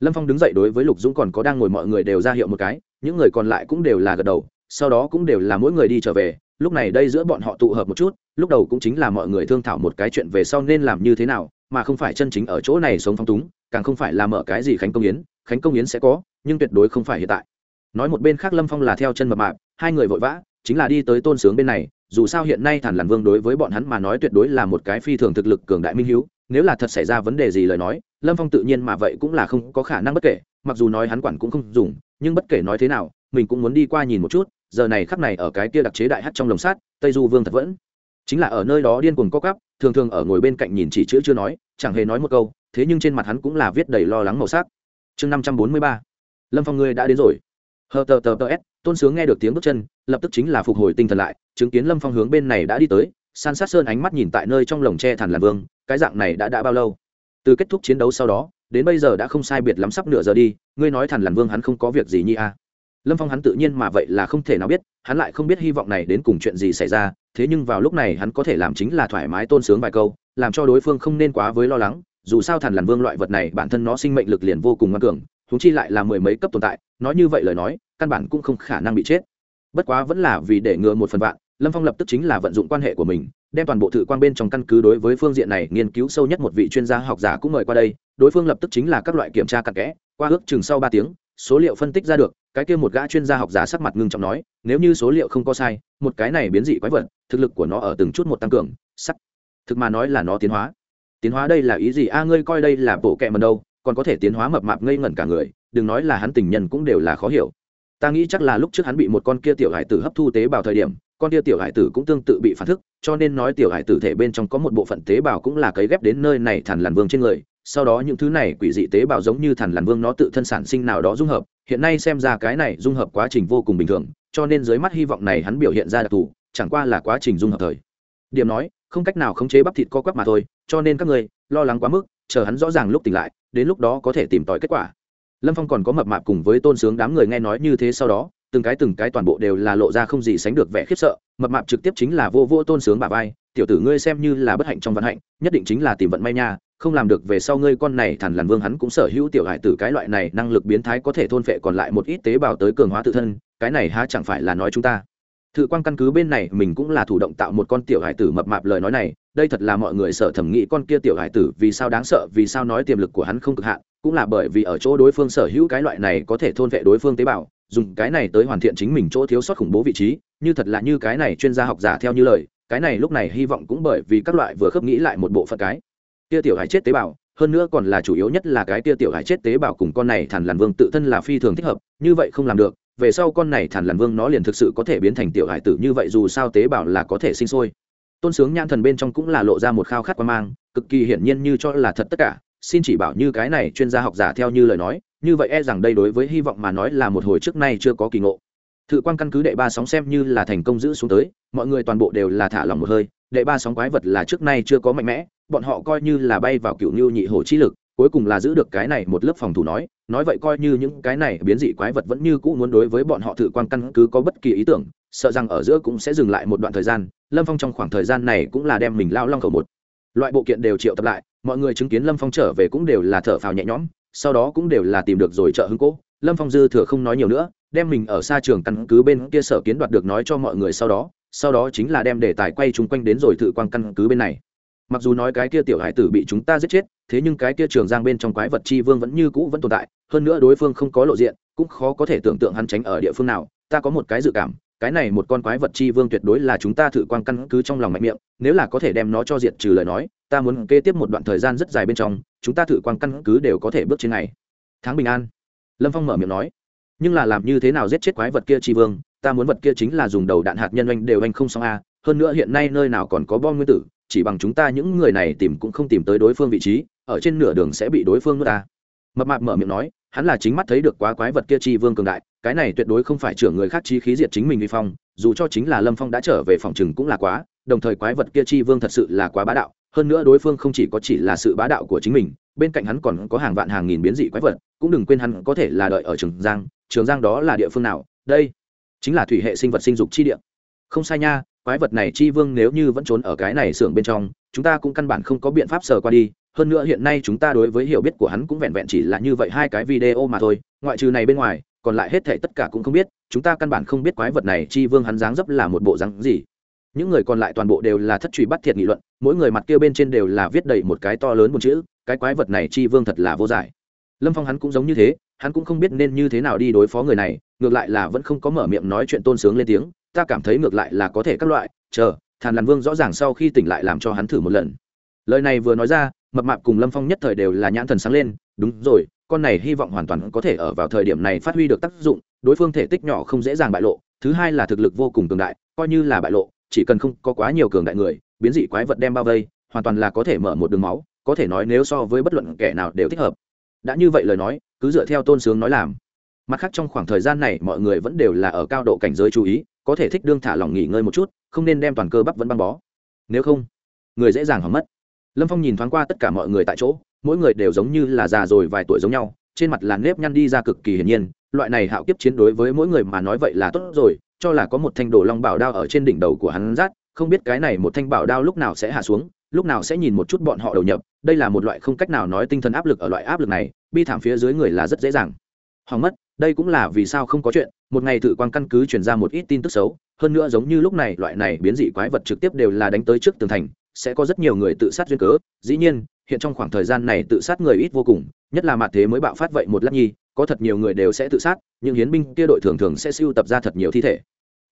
Lâm phong đứng dậy đối với lục dũng còn có đang ngồi mọi người đều ra hiệu một cái, những người còn lại cũng đều là gật đầu, sau đó cũng đều là mỗi người đi trở về lúc này đây giữa bọn họ tụ hợp một chút, lúc đầu cũng chính là mọi người thương thảo một cái chuyện về sau nên làm như thế nào, mà không phải chân chính ở chỗ này sống phong túng, càng không phải là mở cái gì khánh công yến, khánh công yến sẽ có, nhưng tuyệt đối không phải hiện tại. Nói một bên khác lâm phong là theo chân mập mạp, hai người vội vã, chính là đi tới tôn sướng bên này, dù sao hiện nay thản làn vương đối với bọn hắn mà nói tuyệt đối là một cái phi thường thực lực cường đại minh hữu nếu là thật xảy ra vấn đề gì lời nói, lâm phong tự nhiên mà vậy cũng là không có khả năng bất kể, mặc dù nói hắn quản cũng không dùng, nhưng bất kể nói thế nào, mình cũng muốn đi qua nhìn một chút giờ này khắc này ở cái kia đặc chế đại hát trong lồng sát, tây du vương thật vẫn. Chính là ở nơi đó điên cuồng co cắp thường thường ở ngồi bên cạnh nhìn chỉ chữ chưa nói, chẳng hề nói một câu, thế nhưng trên mặt hắn cũng là viết đầy lo lắng màu sắc. Chương năm trăm bốn mươi ba. Lâm phong ngươi đã đến rồi. Hờ tờ tờ tờ s, tôn sướng nghe được tiếng bước chân, lập tức chính là phục hồi tinh thần lại, chứng kiến lâm phong hướng bên này đã đi tới, san sát sơn ánh mắt nhìn tại nơi trong lồng tre thản là vương, cái dạng này đã đã bao lâu? Từ kết thúc chiến đấu sau đó, đến bây giờ đã không sai biệt lắm sắp nửa giờ đi, ngươi nói thản làn vương hắn không có việc gì nhi à lâm phong hắn tự nhiên mà vậy là không thể nào biết, hắn lại không biết hy vọng này đến cùng chuyện gì xảy ra, thế nhưng vào lúc này hắn có thể làm chính là thoải mái tôn sướng vài câu, làm cho đối phương không nên quá với lo lắng, dù sao thằn làn vương loại vật này bản thân nó sinh mệnh lực liền vô cùng ngoan cường thúng chi lại là mười mấy cấp tồn tại, nói như vậy lời nói, căn bản cũng không khả năng bị chết. Bất quá vẫn là vì để ngừa một phần vạn, lâm phong lập tức chính là vận dụng quan hệ của mình, đem toàn bộ thự quan bên trong căn cứ đối với phương diện này nghiên cứu sâu nhất một vị chuyên gia học giả cũng mời qua đây, đối phương lập tức chính là các loại kiểm tra cặn kẽ, qua ước chừng sau ba tiếng số liệu phân tích ra được, cái kia một gã chuyên gia học giả sắc mặt ngưng trọng nói, nếu như số liệu không có sai, một cái này biến dị quái vật, thực lực của nó ở từng chút một tăng cường, sắc. Thực mà nói là nó tiến hóa. Tiến hóa đây là ý gì? A, ngươi coi đây là bộ kẹ mần đâu, còn có thể tiến hóa mập mạp ngây ngẩn cả người, đừng nói là hắn tình nhân cũng đều là khó hiểu. Ta nghĩ chắc là lúc trước hắn bị một con kia tiểu hải tử hấp thu tế bào thời điểm, con kia tiểu hải tử cũng tương tự bị phản thức, cho nên nói tiểu hải tử thể bên trong có một bộ phận tế bào cũng là cấy ghép đến nơi này thản làn vương trên người sau đó những thứ này quỷ dị tế bào giống như thần lằn vương nó tự thân sản sinh nào đó dung hợp, hiện nay xem ra cái này dung hợp quá trình vô cùng bình thường, cho nên dưới mắt hy vọng này hắn biểu hiện ra đặc thù, chẳng qua là quá trình dung hợp thời. Điểm nói, không cách nào khống chế bắp thịt co quắp mà thôi, cho nên các người, lo lắng quá mức, chờ hắn rõ ràng lúc tỉnh lại, đến lúc đó có thể tìm tòi kết quả. Lâm phong còn có mập mạp cùng với tôn sướng đám người nghe nói như thế sau đó, từng cái từng cái toàn bộ đều là lộ ra không gì sánh được vẻ khiếp sợ, mập mạp trực tiếp chính là vô vô tôn sướng bà vai, tiểu tử ngươi xem như là bất hạnh trong vận hạnh, nhất định chính là tìm vận may nha không làm được về sau ngươi con này thằn lằn vương hắn cũng sở hữu tiểu hải tử, cái loại này năng lực biến thái có thể thôn phệ còn lại một ít tế bào tới cường hóa tự thân, cái này há chẳng phải là nói chúng ta. Thự quan căn cứ bên này mình cũng là thủ động tạo một con tiểu hải tử mập mạp lời nói này, đây thật là mọi người sợ thẩm nghĩ con kia tiểu hải tử vì sao đáng sợ, vì sao nói tiềm lực của hắn không cực hạn, cũng là bởi vì ở chỗ đối phương sở hữu cái loại này có thể thôn vệ đối phương tế bào, dùng cái này tới hoàn thiện chính mình chỗ thiếu sót khủng bố vị trí, như thật là như cái này chuyên gia học giả theo như lời, cái này lúc này hy vọng cũng bởi vì các loại vừa khớp nghĩ lại một bộ phận cái tia tiểu hải chết tế bào, hơn nữa còn là chủ yếu nhất là cái tia tiểu hải chết tế bào cùng con này thản làn vương tự thân là phi thường thích hợp, như vậy không làm được, về sau con này thản làn vương nó liền thực sự có thể biến thành tiểu hải tử như vậy dù sao tế bào là có thể sinh sôi. Tôn sướng nhãn thần bên trong cũng là lộ ra một khao khát quan mang, cực kỳ hiển nhiên như cho là thật tất cả, xin chỉ bảo như cái này chuyên gia học giả theo như lời nói, như vậy e rằng đây đối với hy vọng mà nói là một hồi trước nay chưa có kỳ ngộ thự quan căn cứ đệ ba sóng xem như là thành công giữ xuống tới, mọi người toàn bộ đều là thả lòng một hơi, đệ ba sóng quái vật là trước nay chưa có mạnh mẽ, bọn họ coi như là bay vào cựu như nhị hồ chi lực, cuối cùng là giữ được cái này một lớp phòng thủ nói nói vậy coi như những cái này biến dị quái vật vẫn như cũ muốn đối với bọn họ thử quan căn cứ có bất kỳ ý tưởng, sợ rằng ở giữa cũng sẽ dừng lại một đoạn thời gian, lâm phong trong khoảng thời gian này cũng là đem mình lao long khẩu một. Loại bộ kiện đều triệu tập lại, mọi người chứng kiến lâm phong trở về cũng đều là thở phào nhẹ nhõm, sau đó cũng đều là tìm được rồi trợ hứng cố lâm phong dư thừa không nói nhiều nữa, đem mình ở xa trường căn cứ bên kia sở kiến đoạt được nói cho mọi người sau đó sau đó chính là đem đề tài quay chung quanh đến rồi thử quan căn cứ bên này mặc dù nói cái kia tiểu hải tử bị chúng ta giết chết, thế nhưng cái kia trường giang bên trong quái vật chi vương vẫn như cũ vẫn tồn tại, hơn nữa đối phương không có lộ diện, cũng khó có thể tưởng tượng hắn tránh ở địa phương nào, ta có một cái dự cảm, cái này một con quái vật chi vương tuyệt đối là chúng ta thử quan căn cứ trong lòng mạnh miệng, nếu là có thể đem nó cho diệt trừ lời nói, ta muốn kế tiếp một đoạn thời gian rất dài bên trong, chúng ta thử quan căn cứ đều có thể bước trên này. tháng bình an lâm phong mở miệng nói, nhưng là làm như thế nào giết chết quái vật kia Tri vương? Ta muốn vật kia chính là dùng đầu đạn hạt nhân oanh đều anh không xong a, hơn nữa hiện nay nơi nào còn có bom nguyên tử, chỉ bằng chúng ta những người này tìm cũng không tìm tới đối phương vị trí, ở trên nửa đường sẽ bị đối phương nuốt ta. Mập mạp mở miệng nói, hắn là chính mắt thấy được quá quái vật kia Tri vương cường đại, cái này tuyệt đối không phải trưởng người khác chi khí diệt chính mình vi phong, dù cho chính là lâm phong đã trở về phòng chừng cũng là quá, đồng thời quái vật kia chi vương thật sự là quá bá đạo hơn nữa đối phương không chỉ có chỉ là sự bá đạo của chính mình, bên cạnh hắn còn có hàng vạn hàng nghìn biến dị quái vật, cũng đừng quên hắn có thể là đợi ở trường giang. Trường giang đó là địa phương nào? Đây chính là thủy hệ sinh vật sinh dục chi địa. Không sai nha, quái vật này chi vương nếu như vẫn trốn ở cái này xưởng bên trong, chúng ta cũng căn bản không có biện pháp sờ qua đi. Hơn nữa hiện nay chúng ta đối với hiểu biết của hắn cũng vẹn vẹn chỉ là như vậy hai cái video mà thôi. Ngoại trừ này bên ngoài, còn lại hết thể tất cả cũng không biết. Chúng ta căn bản không biết quái vật này chi vương hắn dáng dấp là một bộ dáng gì những người còn lại toàn bộ đều là thất truy bắt thiệt nghị luận, mỗi người mặt kia bên trên đều là viết đầy một cái to lớn một chữ, cái quái vật này chi vương thật là vô giải. Lâm phong hắn cũng giống như thế, hắn cũng không biết nên như thế nào đi đối phó người này, ngược lại là vẫn không có mở miệng nói chuyện tôn sướng lên tiếng, ta cảm thấy ngược lại là có thể các loại, chờ, thàn làn vương rõ ràng sau khi tỉnh lại làm cho hắn thử một lần. Lời này vừa nói ra, mập mạp cùng lâm phong nhất thời đều là nhãn thần sáng lên, đúng rồi, con này hy vọng hoàn toàn có thể ở vào thời điểm này phát huy được tác dụng, đối phương thể tích nhỏ không dễ dàng bại lộ, thứ hai là thực lực vô cùng cường đại, coi như là bại lộ chỉ cần không có quá nhiều cường đại người, biến dị quái vật đem bao vây, hoàn toàn là có thể mở một đường máu, có thể nói nếu so với bất luận kẻ nào đều thích hợp. Đã như vậy lời nói, cứ dựa theo tôn sướng nói làm. Mặt khác trong khoảng thời gian này, mọi người vẫn đều là ở cao độ cảnh giới chú ý, có thể thích đương thả lỏng nghỉ ngơi một chút, không nên đem toàn cơ bắp vẫn băng bó. Nếu không, người dễ dàng hỏng mất. Lâm phong nhìn thoáng qua tất cả mọi người tại chỗ, mỗi người đều giống như là già rồi vài tuổi giống nhau, trên mặt là nếp nhăn đi ra cực kỳ hiển nhiên, loại này hạo kiếp chiến đối với mỗi người mà nói vậy là tốt rồi cho là có một thanh đồ long bảo đao ở trên đỉnh đầu của hắn rát, không biết cái này một thanh bảo đao lúc nào sẽ hạ xuống, lúc nào sẽ nhìn một chút bọn họ đầu nhập, đây là một loại không cách nào nói tinh thần áp lực ở loại áp lực này, bi thảm phía dưới người là rất dễ dàng. Hỏng mất, đây cũng là vì sao không có chuyện, một ngày tự quan căn cứ chuyển ra một ít tin tức xấu, hơn nữa giống như lúc này loại này biến dị quái vật trực tiếp đều là đánh tới trước tường thành, sẽ có rất nhiều người tự sát duyên cớ, dĩ nhiên, hiện trong khoảng thời gian này tự sát người ít vô cùng, nhất là mặt thế mới bạo phát vậy một lát nhi có thật nhiều người đều sẽ tự sát nhưng hiến binh kia đội thường thường sẽ siêu tập ra thật nhiều thi thể.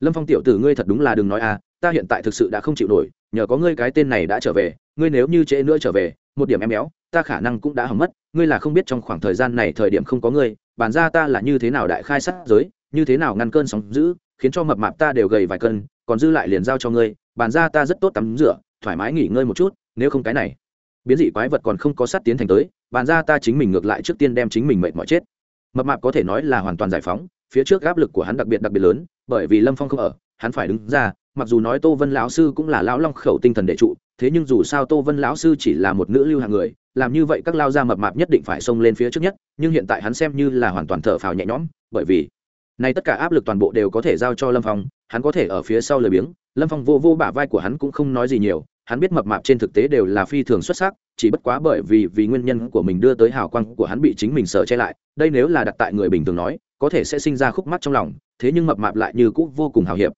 Lâm phong tiểu tử ngươi thật đúng là đừng nói à ta hiện tại thực sự đã không chịu nổi, nhờ có ngươi cái tên này đã trở về, ngươi nếu như trễ nữa trở về, một điểm em éo ta khả năng cũng đã hỏng mất, ngươi là không biết trong khoảng thời gian này thời điểm không có ngươi, bàn ra ta là như thế nào đại khai sát giới, như thế nào ngăn cơn sóng giữ khiến cho mập mạp ta đều gầy vài cân, còn dư lại liền giao cho ngươi, bàn ra ta rất tốt tắm rửa, thoải mái nghỉ ngơi một chút, nếu không cái này, biến dị quái vật còn không có sát tiến thành tới, bàn ra ta chính mình ngược lại trước tiên đem chính mình mệt mỏi chết mập mạp có thể nói là hoàn toàn giải phóng, phía trước áp lực của hắn đặc biệt đặc biệt lớn, bởi vì lâm phong không ở, hắn phải đứng ra, mặc dù nói tô vân lão sư cũng là lão long khẩu tinh thần đệ trụ, thế nhưng dù sao tô vân lão sư chỉ là một nữ lưu hàng người, làm như vậy các lao gia mập mạp nhất định phải xông lên phía trước nhất, nhưng hiện tại hắn xem như là hoàn toàn thở phào nhẹ nhõm, bởi vì nay tất cả áp lực toàn bộ đều có thể giao cho lâm phong, hắn có thể ở phía sau lười biếng, lâm phong vô vô bả vai của hắn cũng không nói gì nhiều hắn biết mập mạp trên thực tế đều là phi thường xuất sắc, chỉ bất quá bởi vì vì nguyên nhân của mình đưa tới hào quang của hắn bị chính mình sợ che lại, đây nếu là đặt tại người bình thường nói, có thể sẽ sinh ra khúc mắt trong lòng, thế nhưng mập mạp lại như cũ vô cùng hào hiệp.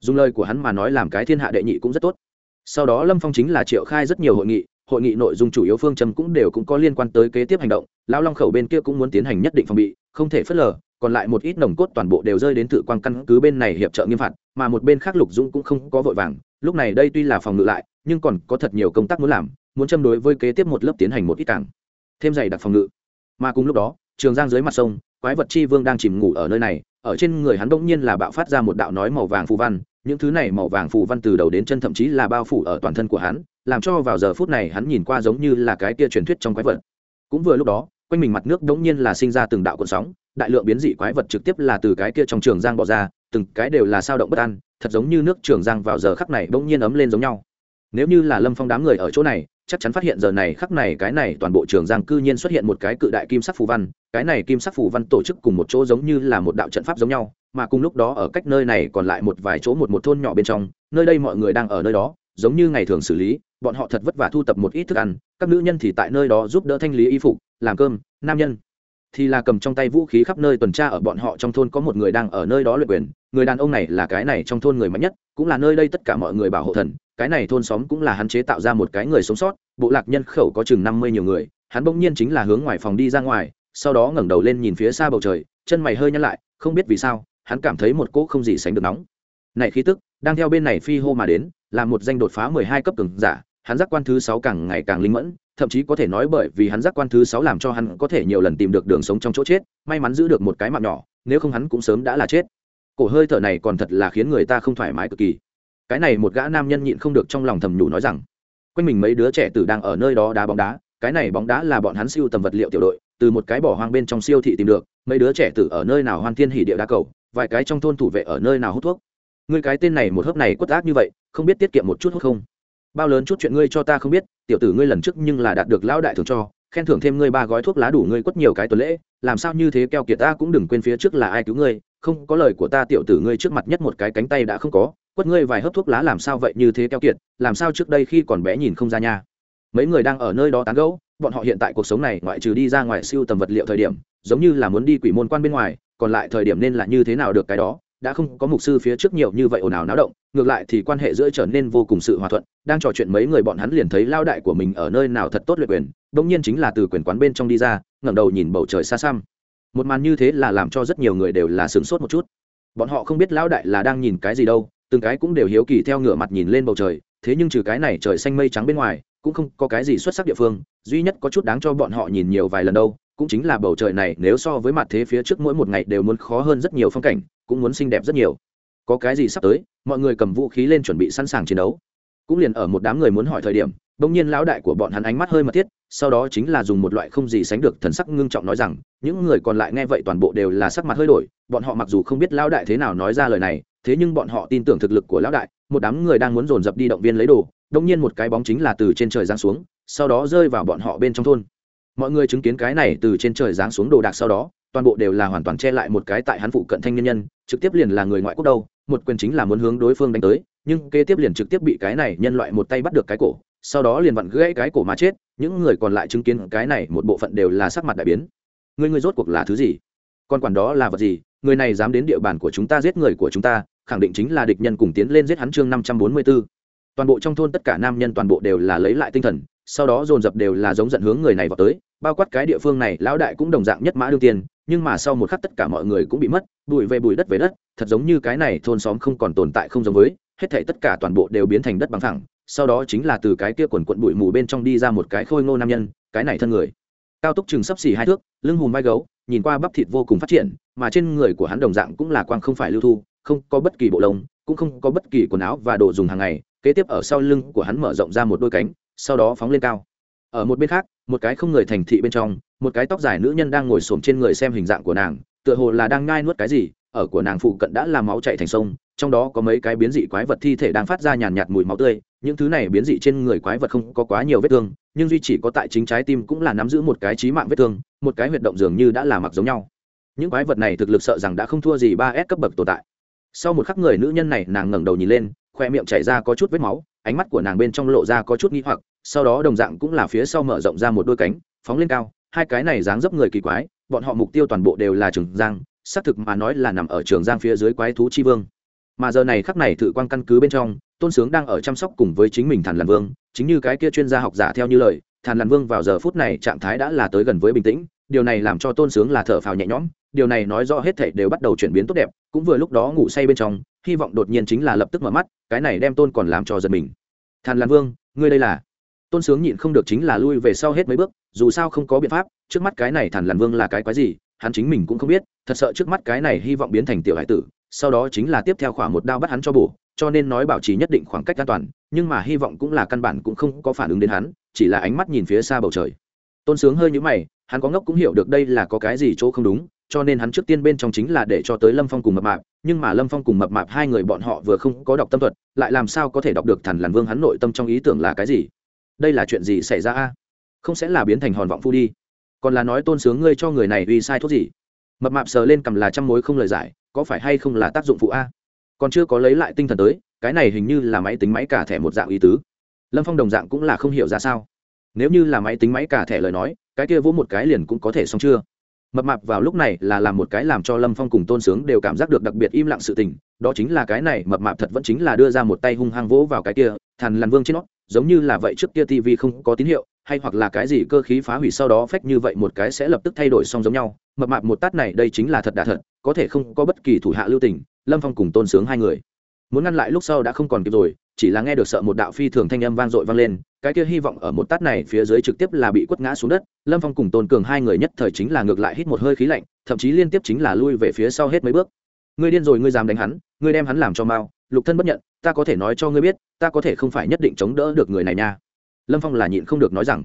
Dùng lời của hắn mà nói làm cái thiên hạ đệ nhị cũng rất tốt. Sau đó lâm phong chính là triệu khai rất nhiều hội nghị hội nghị nội dung chủ yếu phương châm cũng đều cũng có liên quan tới kế tiếp hành động, lão long khẩu bên kia cũng muốn tiến hành nhất định phòng bị, không thể phớt lờ, còn lại một ít nồng cốt toàn bộ đều rơi đến tự quan căn cứ bên này hiệp trợ nghiêm phạt, mà một bên khác lục dũng cũng không có vội vàng lúc này đây tuy là phòng ngự lại, nhưng còn có thật nhiều công tác muốn làm, muốn châm đối với kế tiếp một lớp tiến hành một ít càng. Thêm dày đặc phòng ngự. Mà cùng lúc đó, trường giang dưới mặt sông, quái vật chi vương đang chìm ngủ ở nơi này, ở trên người hắn bỗng nhiên là bạo phát ra một đạo nói màu vàng phù văn, những thứ này màu vàng phù văn từ đầu đến chân thậm chí là bao phủ ở toàn thân của hắn, làm cho vào giờ phút này hắn nhìn qua giống như là cái kia truyền thuyết trong quái vật. Cũng vừa lúc đó, quanh mình mặt nước đống nhiên là sinh ra từng đạo cuộn sóng, đại lượng biến dị quái vật trực tiếp là từ cái kia trong trường giang bỏ ra, từng cái đều là sao động bất an thật giống như nước trường giang vào giờ khắc này bỗng nhiên ấm lên giống nhau. Nếu như là lâm phong đám người ở chỗ này, chắc chắn phát hiện giờ này khắc này cái này toàn bộ trường giang cư nhiên xuất hiện một cái cự đại kim sắc phù văn, cái này kim sắc phù văn tổ chức cùng một chỗ giống như là một đạo trận pháp giống nhau, mà cùng lúc đó ở cách nơi này còn lại một vài chỗ một một thôn nhỏ bên trong, nơi đây mọi người đang ở nơi đó, giống như ngày thường xử lý, bọn họ thật vất vả thu tập một ít thức ăn, các nữ nhân thì tại nơi đó giúp đỡ thanh lý y phục, làm cơm, nam nhân thì là cầm trong tay vũ khí khắp nơi tuần tra ở bọn họ trong thôn có một người đang ở nơi đó luyện quyền người đàn ông này là cái này trong thôn người mạnh nhất, cũng là nơi đây tất cả mọi người bảo hộ thần, cái này thôn xóm cũng là hắn chế tạo ra một cái người sống sót, bộ lạc nhân khẩu có chừng năm mươi nhiều người, hắn bỗng nhiên chính là hướng ngoài phòng đi ra ngoài, sau đó ngẩng đầu lên nhìn phía xa bầu trời, chân mày hơi nhăn lại, không biết vì sao, hắn cảm thấy một cỗ không gì sánh được nóng. Này khí tức, đang theo bên này phi hô mà đến, là một danh đột phá mười hai cấp cường giả, hắn giác quan thứ sáu càng ngày càng linh mẫn, thậm chí có thể nói bởi vì hắn giác quan thứ sáu làm cho hắn có thể nhiều lần tìm được đường sống trong chỗ chết, may mắn giữ được một cái mạng nhỏ, nếu không hắn cũng sớm đã là chết cổ hơi thở này còn thật là khiến người ta không thoải mái cực kỳ. Cái này một gã nam nhân nhịn không được trong lòng thầm nhủ nói rằng, quanh mình mấy đứa trẻ tử đang ở nơi đó đá bóng đá, cái này bóng đá là bọn hắn siêu tầm vật liệu tiểu đội, từ một cái bỏ hoang bên trong siêu thị tìm được, mấy đứa trẻ tử ở nơi nào hoan thiên hỉ địa đá cầu, vài cái trong thôn thủ vệ ở nơi nào hút thuốc. Ngươi cái tên này một hớp này quất ác như vậy, không biết tiết kiệm một chút hút không? Bao lớn chút chuyện ngươi cho ta không biết, tiểu tử ngươi lần trước nhưng là đạt được lão đại thưởng cho, khen thưởng thêm ngươi ba gói thuốc lá đủ ngươi quất nhiều cái tuần lễ, làm sao như thế keo kiệt ta cũng đừng quên phía trước là ai cứu ngươi không có lời của ta tiểu tử ngươi trước mặt nhất một cái cánh tay đã không có, quất ngươi vài hớp thuốc lá làm sao vậy như thế keo kiệt, làm sao trước đây khi còn bé nhìn không ra nha. Mấy người đang ở nơi đó tán gẫu, bọn họ hiện tại cuộc sống này ngoại trừ đi ra ngoài siêu tầm vật liệu thời điểm, giống như là muốn đi quỷ môn quan bên ngoài, còn lại thời điểm nên là như thế nào được cái đó, đã không có mục sư phía trước nhiều như vậy ồn ào náo động, ngược lại thì quan hệ giữa trở nên vô cùng sự hòa thuận, đang trò chuyện mấy người bọn hắn liền thấy lao đại của mình ở nơi nào thật tốt luyện quyền đông nhiên chính là từ quyền quán bên trong đi ra, ngẩng đầu nhìn bầu trời xa xăm một màn như thế là làm cho rất nhiều người đều là sửng sốt một chút. Bọn họ không biết lão đại là đang nhìn cái gì đâu, từng cái cũng đều hiếu kỳ theo ngửa mặt nhìn lên bầu trời, thế nhưng trừ cái này trời xanh mây trắng bên ngoài, cũng không có cái gì xuất sắc địa phương, duy nhất có chút đáng cho bọn họ nhìn nhiều vài lần đâu, cũng chính là bầu trời này, nếu so với mặt thế phía trước mỗi một ngày đều muốn khó hơn rất nhiều phong cảnh, cũng muốn xinh đẹp rất nhiều. Có cái gì sắp tới, mọi người cầm vũ khí lên chuẩn bị sẵn sàng chiến đấu. Cũng liền ở một đám người muốn hỏi thời điểm bỗng nhiên lão đại của bọn hắn ánh mắt hơi mật thiết, sau đó chính là dùng một loại không gì sánh được thần sắc ngưng trọng nói rằng, những người còn lại nghe vậy toàn bộ đều là sắc mặt hơi đổi, bọn họ mặc dù không biết lão đại thế nào nói ra lời này, thế nhưng bọn họ tin tưởng thực lực của lão đại, một đám người đang muốn dồn dập đi động viên lấy đồ đông nhiên một cái bóng chính là từ trên trời giáng xuống, sau đó rơi vào bọn họ bên trong thôn. Mọi người chứng kiến cái này từ trên trời giáng xuống đồ đạc sau đó, toàn bộ đều là hoàn toàn che lại một cái tại hắn phụ cận thanh nhân nhân, trực tiếp liền là người ngoại quốc đâu một quyền chính là muốn hướng đối phương đánh tới, nhưng kế tiếp liền trực tiếp bị cái này nhân loại một tay bắt được cái cổ, sau đó liền vặn gãy cái cổ mà chết, những người còn lại chứng kiến cái này một bộ phận đều là sắc mặt đại biến. Người người rốt cuộc là thứ gì? Còn quản đó là vật gì? Người này dám đến địa bàn của chúng ta giết người của chúng ta, khẳng định chính là địch nhân cùng tiến lên giết hắn chương năm trăm bốn mươi 544. toàn bộ trong thôn tất cả nam nhân toàn bộ đều là lấy lại tinh thần, sau đó dồn dập đều là giống giận hướng người này vào tới, bao quát cái địa phương này, lão đại cũng đồng dạng nhất mã đương tiền nhưng mà sau một khắc tất cả mọi người cũng bị mất bụi về bụi đất về đất thật giống như cái này thôn xóm không còn tồn tại không giống với hết thảy tất cả toàn bộ đều biến thành đất bằng thẳng, sau đó chính là từ cái kia quần quận bụi mù bên trong đi ra một cái khôi ngô nam nhân cái này thân người. Cao túc chừng sắp xỉ hai thước lưng hùm vai gấu nhìn qua bắp thịt vô cùng phát triển mà trên người của hắn đồng dạng cũng là quang không phải lưu thu không có bất kỳ bộ lông cũng không có bất kỳ quần áo và đồ dùng hàng ngày kế tiếp ở sau lưng của hắn mở rộng ra một đôi cánh sau đó phóng lên cao. Ở một bên khác một cái không người thành thị bên trong, một cái tóc dài nữ nhân đang ngồi xổm trên người xem hình dạng của nàng, tựa hồ là đang ngai nuốt cái gì, ở của nàng phụ cận đã làm máu chạy thành sông, trong đó có mấy cái biến dị quái vật thi thể đang phát ra nhàn nhạt mùi máu tươi, những thứ này biến dị trên người quái vật không có quá nhiều vết thương, nhưng duy chỉ có tại chính trái tim cũng là nắm giữ một cái trí mạng vết thương, một cái huyệt động dường như đã là mặc giống nhau. Những quái vật này thực lực sợ rằng đã không thua gì ba s cấp bậc tồn tại. Sau một khắc người nữ nhân này nàng ngẩng đầu nhìn lên, khoe miệng chảy ra có chút vết máu ánh mắt của nàng bên trong lộ ra có chút nghi hoặc, sau đó đồng dạng cũng là phía sau mở rộng ra một đôi cánh, phóng lên cao, hai cái này dáng dấp người kỳ quái, bọn họ mục tiêu toàn bộ đều là trường giang, xác thực mà nói là nằm ở trường giang phía dưới quái thú chi vương. Mà giờ này khắc này thử quan căn cứ bên trong, tôn sướng đang ở chăm sóc cùng với chính mình thàn làn vương, chính như cái kia chuyên gia học giả theo như lời, thàn làn vương vào giờ phút này trạng thái đã là tới gần với bình tĩnh, điều này làm cho tôn sướng là thở phào nhẹ nhõm, điều này nói rõ hết thảy đều bắt đầu chuyển biến tốt đẹp, cũng vừa lúc đó ngủ say bên trong, hy vọng đột nhiên chính là lập tức mở mắt, cái này đem tôn còn làm cho giật mình thàn làn vương, ngươi đây là? Tôn sướng nhịn không được chính là lui về sau hết mấy bước, dù sao không có biện pháp, trước mắt cái này thàn làn vương là cái quái gì, hắn chính mình cũng không biết, thật sợ trước mắt cái này hy vọng biến thành tiểu hải tử, sau đó chính là tiếp theo khoảng một đao bắt hắn cho bổ, cho nên nói bảo trì nhất định khoảng cách an toàn, nhưng mà hy vọng cũng là căn bản cũng không có phản ứng đến hắn, chỉ là ánh mắt nhìn phía xa bầu trời. Tôn sướng hơi nhũ mày, hắn có ngốc cũng hiểu được đây là có cái gì chỗ không đúng cho nên hắn trước tiên bên trong chính là để cho tới lâm phong cùng mập mạp, nhưng mà lâm phong cùng mập mạp hai người bọn họ vừa không có đọc tâm thuật, lại làm sao có thể đọc được thần lằn vương hắn nội tâm trong ý tưởng là cái gì? Đây là chuyện gì xảy ra a? Không sẽ là biến thành hòn vọng phu đi. Còn là nói tôn sướng ngươi cho người này uy sai thuốc gì? Mập mạp sờ lên cầm là trăm mối không lời giải, có phải hay không là tác dụng phụ a? Còn chưa có lấy lại tinh thần tới, cái này hình như là máy tính máy cả thẻ một dạng ý tứ. Lâm phong đồng dạng cũng là không hiểu ra sao. Nếu như là máy tính máy cả thẻ lời nói, cái kia vỗ một cái liền cũng có thể xong chưa? Mập mạp vào lúc này là làm một cái làm cho lâm phong cùng tôn sướng đều cảm giác được đặc biệt im lặng sự tình, đó chính là cái này mập mạp thật vẫn chính là đưa ra một tay hung hăng vỗ vào cái kia, thằn lằn vương trên nó, giống như là vậy trước kia tv không có tín hiệu, hay hoặc là cái gì cơ khí phá hủy sau đó phách như vậy một cái sẽ lập tức thay đổi xong giống nhau. Mập mạp một tát này đây chính là thật đà thật, có thể không có bất kỳ thủ hạ lưu tình, lâm phong cùng tôn sướng hai người muốn ngăn lại lúc sau đã không còn kịp rồi, chỉ là nghe được sợ một đạo phi thường thanh âm vang dội vang lên, cái kia hy vọng ở một tát này phía dưới trực tiếp là bị quất ngã xuống đất, lâm phong cùng tôn cường hai người nhất thời chính là ngược lại hít một hơi khí lạnh, thậm chí liên tiếp chính là lui về phía sau hết mấy bước. Ngươi điên rồi, ngươi dám đánh hắn, ngươi đem hắn làm cho mau, lục thân bất nhận, ta có thể nói cho ngươi biết, ta có thể không phải nhất định chống đỡ được người này nha. Lâm phong là nhịn không được nói rằng.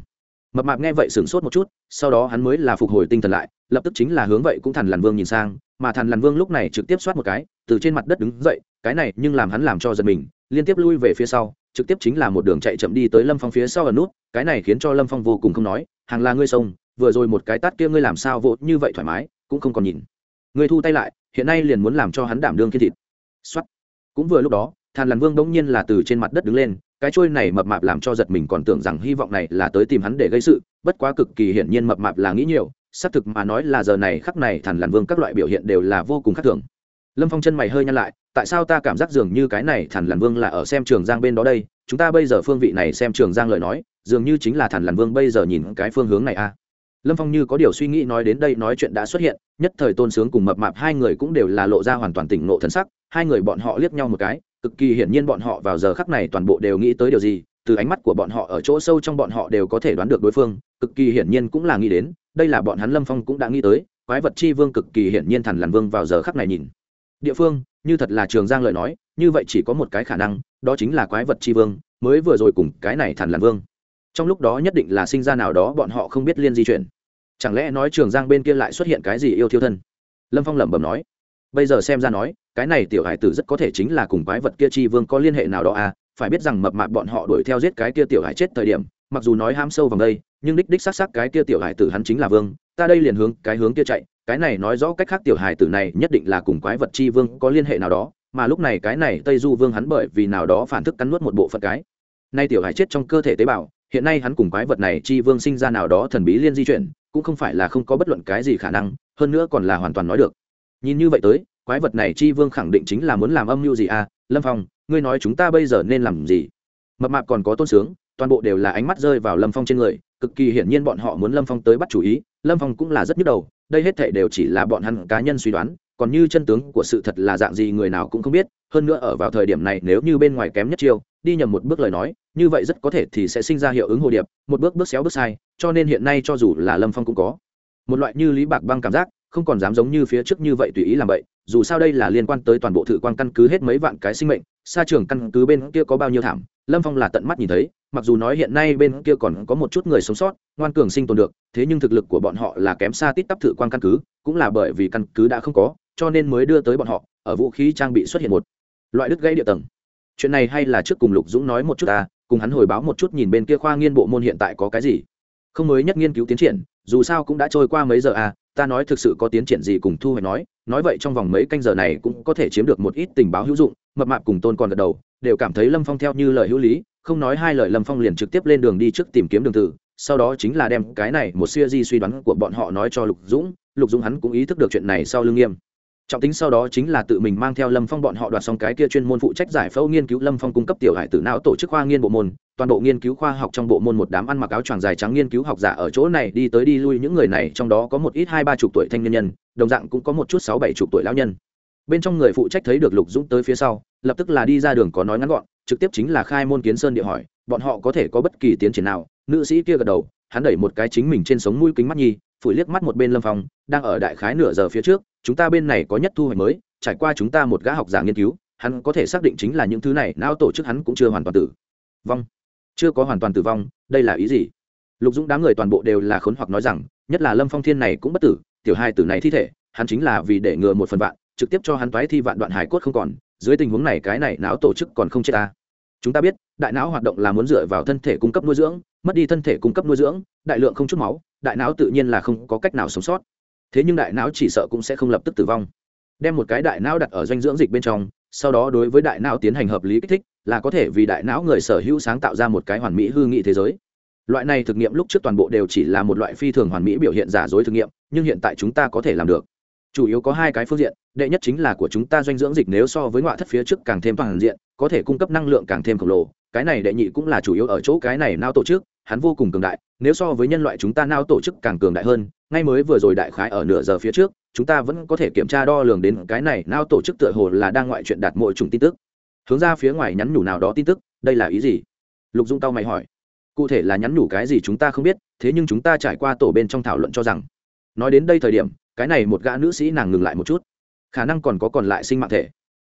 Mập mạp nghe vậy sửng sốt một chút, sau đó hắn mới là phục hồi tinh thần lại, lập tức chính là hướng vậy cũng thằn lằn vương nhìn sang mà thằn lằn vương lúc này trực tiếp xoát một cái, từ trên mặt đất đứng dậy, cái này nhưng làm hắn làm cho giật mình, liên tiếp lui về phía sau, trực tiếp chính là một đường chạy chậm đi tới lâm phong phía sau ở nút, cái này khiến cho lâm phong vô cùng không nói, hàng là ngươi sông, vừa rồi một cái tát kia ngươi làm sao vỗ như vậy thoải mái, cũng không còn nhìn. Ngươi thu tay lại, hiện nay liền muốn làm cho hắn đảm đương kiên thịt. Xoát. Cũng vừa lúc đó, thàn lằn vương bỗng nhiên là từ trên mặt đất đứng lên, cái trôi này mập mạp làm cho giật mình còn tưởng rằng hy vọng này là tới tìm hắn để gây sự, bất quá cực kỳ hiển nhiên mập mạp là nghĩ nhiều xác thực mà nói là giờ này khắc này thằn lằn vương các loại biểu hiện đều là vô cùng khác thường lâm phong chân mày hơi nhăn lại, tại sao ta cảm giác dường như cái này thằn lằn vương là ở xem trường giang bên đó đây chúng ta bây giờ phương vị này xem trường giang lời nói, dường như chính là thằn lằn vương bây giờ nhìn cái phương hướng này a à. lâm phong như có điều suy nghĩ nói đến đây nói chuyện đã xuất hiện, nhất thời tôn sướng cùng mập mạp hai người cũng đều là lộ ra hoàn toàn tỉnh nộ thân sắc, hai người bọn họ liếc nhau một cái, cực kỳ hiển nhiên bọn họ vào giờ khắc này toàn bộ đều nghĩ tới điều gì, từ ánh mắt của bọn họ ở chỗ sâu trong bọn họ đều có thể đoán được đối phương, cực kỳ hiển nhiên cũng là nghĩ đến đây là bọn hắn lâm phong cũng đã nghĩ tới, quái vật chi vương cực kỳ hiển nhiên thằn lằn vương vào giờ khắc này nhìn. Địa phương, như thật là trường giang lời nói, như vậy chỉ có một cái khả năng, đó chính là quái vật chi vương, mới vừa rồi cùng cái này thằn lằn vương. Trong lúc đó nhất định là sinh ra nào đó bọn họ không biết liên di chuyển. Chẳng lẽ nói trường giang bên kia lại xuất hiện cái gì yêu thiêu thân? Lâm phong lẩm bẩm nói. Bây giờ xem ra nói, cái này tiểu hải tử rất có thể chính là cùng quái vật kia chi vương có liên hệ nào đó à? Phải biết rằng mập mạp bọn họ đuổi theo giết cái kia tiểu hải chết thời điểm, mặc dù nói ham sâu vào đây nhưng đích đích xác xác cái kia tiểu hải tử hắn chính là vương, ta đây liền hướng cái hướng kia chạy, cái này nói rõ cách khác tiểu hải tử này nhất định là cùng quái vật chi vương có liên hệ nào đó, mà lúc này cái này tây du vương hắn bởi vì nào đó phản thức cắn nuốt một bộ phận cái. Nay tiểu hải chết trong cơ thể tế bào, hiện nay hắn cùng quái vật này chi vương sinh ra nào đó thần bí liên di chuyển, cũng không phải là không có bất luận cái gì khả năng, hơn nữa còn là hoàn toàn nói được. Nhìn như vậy tới, quái vật này chi vương khẳng định chính là muốn làm âm mưu gì à? Lâm phong, ngươi nói chúng ta bây giờ nên làm gì? Mập mạp còn có tôn sướng, toàn bộ đều là ánh mắt rơi vào lâm phong trên người cực kỳ hiển nhiên bọn họ muốn lâm phong tới bắt chủ ý, lâm phong cũng là rất nhức đầu, đây hết thệ đều chỉ là bọn hắn cá nhân suy đoán, còn như chân tướng của sự thật là dạng gì người nào cũng không biết, hơn nữa ở vào thời điểm này nếu như bên ngoài kém nhất chiêu, đi nhầm một bước lời nói, như vậy rất có thể thì sẽ sinh ra hiệu ứng hồ điệp, một bước bước xéo bước sai, cho nên hiện nay cho dù là lâm phong cũng có. Một loại như lý bạc băng cảm giác, không còn dám giống như phía trước như vậy tùy ý làm vậy dù sao đây là liên quan tới toàn bộ thử quan căn cứ hết mấy vạn cái sinh mệnh, xa trường căn cứ bên kia có bao nhiêu thảm lâm phong là tận mắt nhìn thấy, mặc dù nói hiện nay bên kia còn có một chút người sống sót, ngoan cường sinh tồn được, thế nhưng thực lực của bọn họ là kém xa tít tắp thử quan căn cứ, cũng là bởi vì căn cứ đã không có, cho nên mới đưa tới bọn họ, ở vũ khí trang bị xuất hiện một loại đứt gãy địa tầng. Chuyện này hay là trước cùng lục dũng nói một chút ta, cùng hắn hồi báo một chút nhìn bên kia khoa nghiên bộ môn hiện tại có cái gì. Không mới nhất nghiên cứu tiến triển, dù sao cũng đã trôi qua mấy giờ à ta nói thực sự có tiến triển gì cùng thu hoạch nói nói vậy trong vòng mấy canh giờ này cũng có thể chiếm được một ít tình báo hữu dụng, mập mạp cùng tôn còn gật đầu đều cảm thấy lâm phong theo như lời hữu lý, không nói hai lời lâm phong liền trực tiếp lên đường đi trước tìm kiếm đường tử, sau đó chính là đem cái này một siêu di suy đoán của bọn họ nói cho lục dũng lục dũng hắn cũng ý thức được chuyện này sau lương nghiêm. Trọng tính sau đó chính là tự mình mang theo lâm phong bọn họ đoạt xong cái kia chuyên môn phụ trách giải phẫu nghiên cứu lâm phong cung cấp tiểu hải tử não tổ chức khoa nghiên bộ môn, toàn bộ nghiên cứu khoa học trong bộ môn một đám ăn mặc áo choàng dài trắng nghiên cứu học giả ở chỗ này đi tới đi lui những người này, trong đó có một ít hai ba chục tuổi thanh niên nhân, đồng dạng cũng có một chút sáu bảy chục tuổi lão nhân bên trong người phụ trách thấy được lục dũng tới phía sau, lập tức là đi ra đường có nói ngắn gọn, trực tiếp chính là khai môn kiến sơn địa hỏi, bọn họ có thể có bất kỳ tiến triển nào? Nữ sĩ kia gật đầu, hắn đẩy một cái chính mình trên sống mũi kính mắt nhi, phủi liếc mắt một bên lâm phong, đang ở đại khái nửa giờ phía trước, chúng ta bên này có nhất thu hoạch mới, trải qua chúng ta một gã học giả nghiên cứu, hắn có thể xác định chính là những thứ này, não tổ chức hắn cũng chưa hoàn toàn tử vong. Chưa có hoàn toàn tử vong, đây là ý gì? Lục dũng đám người toàn bộ đều là khốn hoặc nói rằng, nhất là lâm phong thiên này cũng bất tử, tiểu hai tử này thi thể, hắn chính là vì để ngừa một phần vạn trực tiếp cho hắn toái thi vạn đoạn hải cốt không còn, dưới tình huống này cái này não tổ chức còn không chết ta. Chúng ta biết, đại não hoạt động là muốn dựa vào thân thể cung cấp nuôi dưỡng, mất đi thân thể cung cấp nuôi dưỡng, đại lượng không chút máu, đại não tự nhiên là không có cách nào sống sót. Thế nhưng đại não chỉ sợ cũng sẽ không lập tức tử vong. Đem một cái đại não đặt ở doanh dưỡng dịch bên trong, sau đó đối với đại não tiến hành hợp lý kích thích, là có thể vì đại não người sở hữu sáng tạo ra một cái hoàn mỹ hư nghị thế giới. Loại này thực nghiệm lúc trước toàn bộ đều chỉ là một loại phi thường hoàn mỹ biểu hiện giả dối thực nghiệm, nhưng hiện tại chúng ta có thể làm được chủ yếu có hai cái phương diện, đệ nhất chính là của chúng ta doanh dưỡng dịch nếu so với ngoại thất phía trước càng thêm toàn diện, có thể cung cấp năng lượng càng thêm khổng lồ. Cái này đệ nhị cũng là chủ yếu ở chỗ cái này nao tổ chức, hắn vô cùng cường đại, nếu so với nhân loại chúng ta nao tổ chức càng cường đại hơn, ngay mới vừa rồi đại khái ở nửa giờ phía trước, chúng ta vẫn có thể kiểm tra đo lường đến cái này nao tổ chức tựa hồ là đang ngoại chuyện đạt mỗi chủng tin tức. Hướng ra phía ngoài nhắn nhủ nào đó tin tức, đây là ý gì? Lục dung tao mày hỏi. Cụ thể là nhắn nhủ cái gì chúng ta không biết, thế nhưng chúng ta trải qua tổ bên trong thảo luận cho rằng, nói đến đây thời điểm cái này một gã nữ sĩ nàng ngừng lại một chút. Khả năng còn có còn lại sinh mạng thể.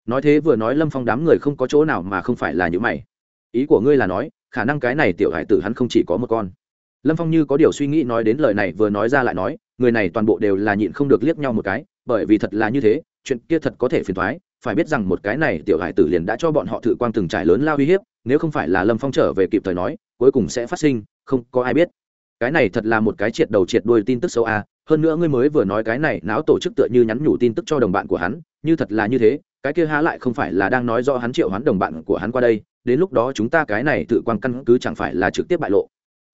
Nói thế vừa nói lâm phong đám người không có chỗ nào mà không phải là những mày. Ý của ngươi là nói, khả năng cái này tiểu hải tử hắn không chỉ có một con. Lâm phong như có điều suy nghĩ nói đến lời này vừa nói ra lại nói, người này toàn bộ đều là nhịn không được liếc nhau một cái, bởi vì thật là như thế, chuyện kia thật có thể phiền thoái phải biết rằng một cái này tiểu hải tử liền đã cho bọn họ thử quang từng trải lớn lao uy hiếp, nếu không phải là lâm phong trở về kịp thời nói, cuối cùng sẽ phát sinh, không có ai biết. Cái này thật là một cái triệt đầu triệt đuôi tin tức xấu a hơn nữa ngươi mới vừa nói cái này, não tổ chức tựa như nhắn nhủ tin tức cho đồng bạn của hắn, như thật là như thế, cái kia há lại không phải là đang nói do hắn triệu hắn đồng bạn của hắn qua đây, đến lúc đó chúng ta cái này tự quan căn cứ chẳng phải là trực tiếp bại lộ.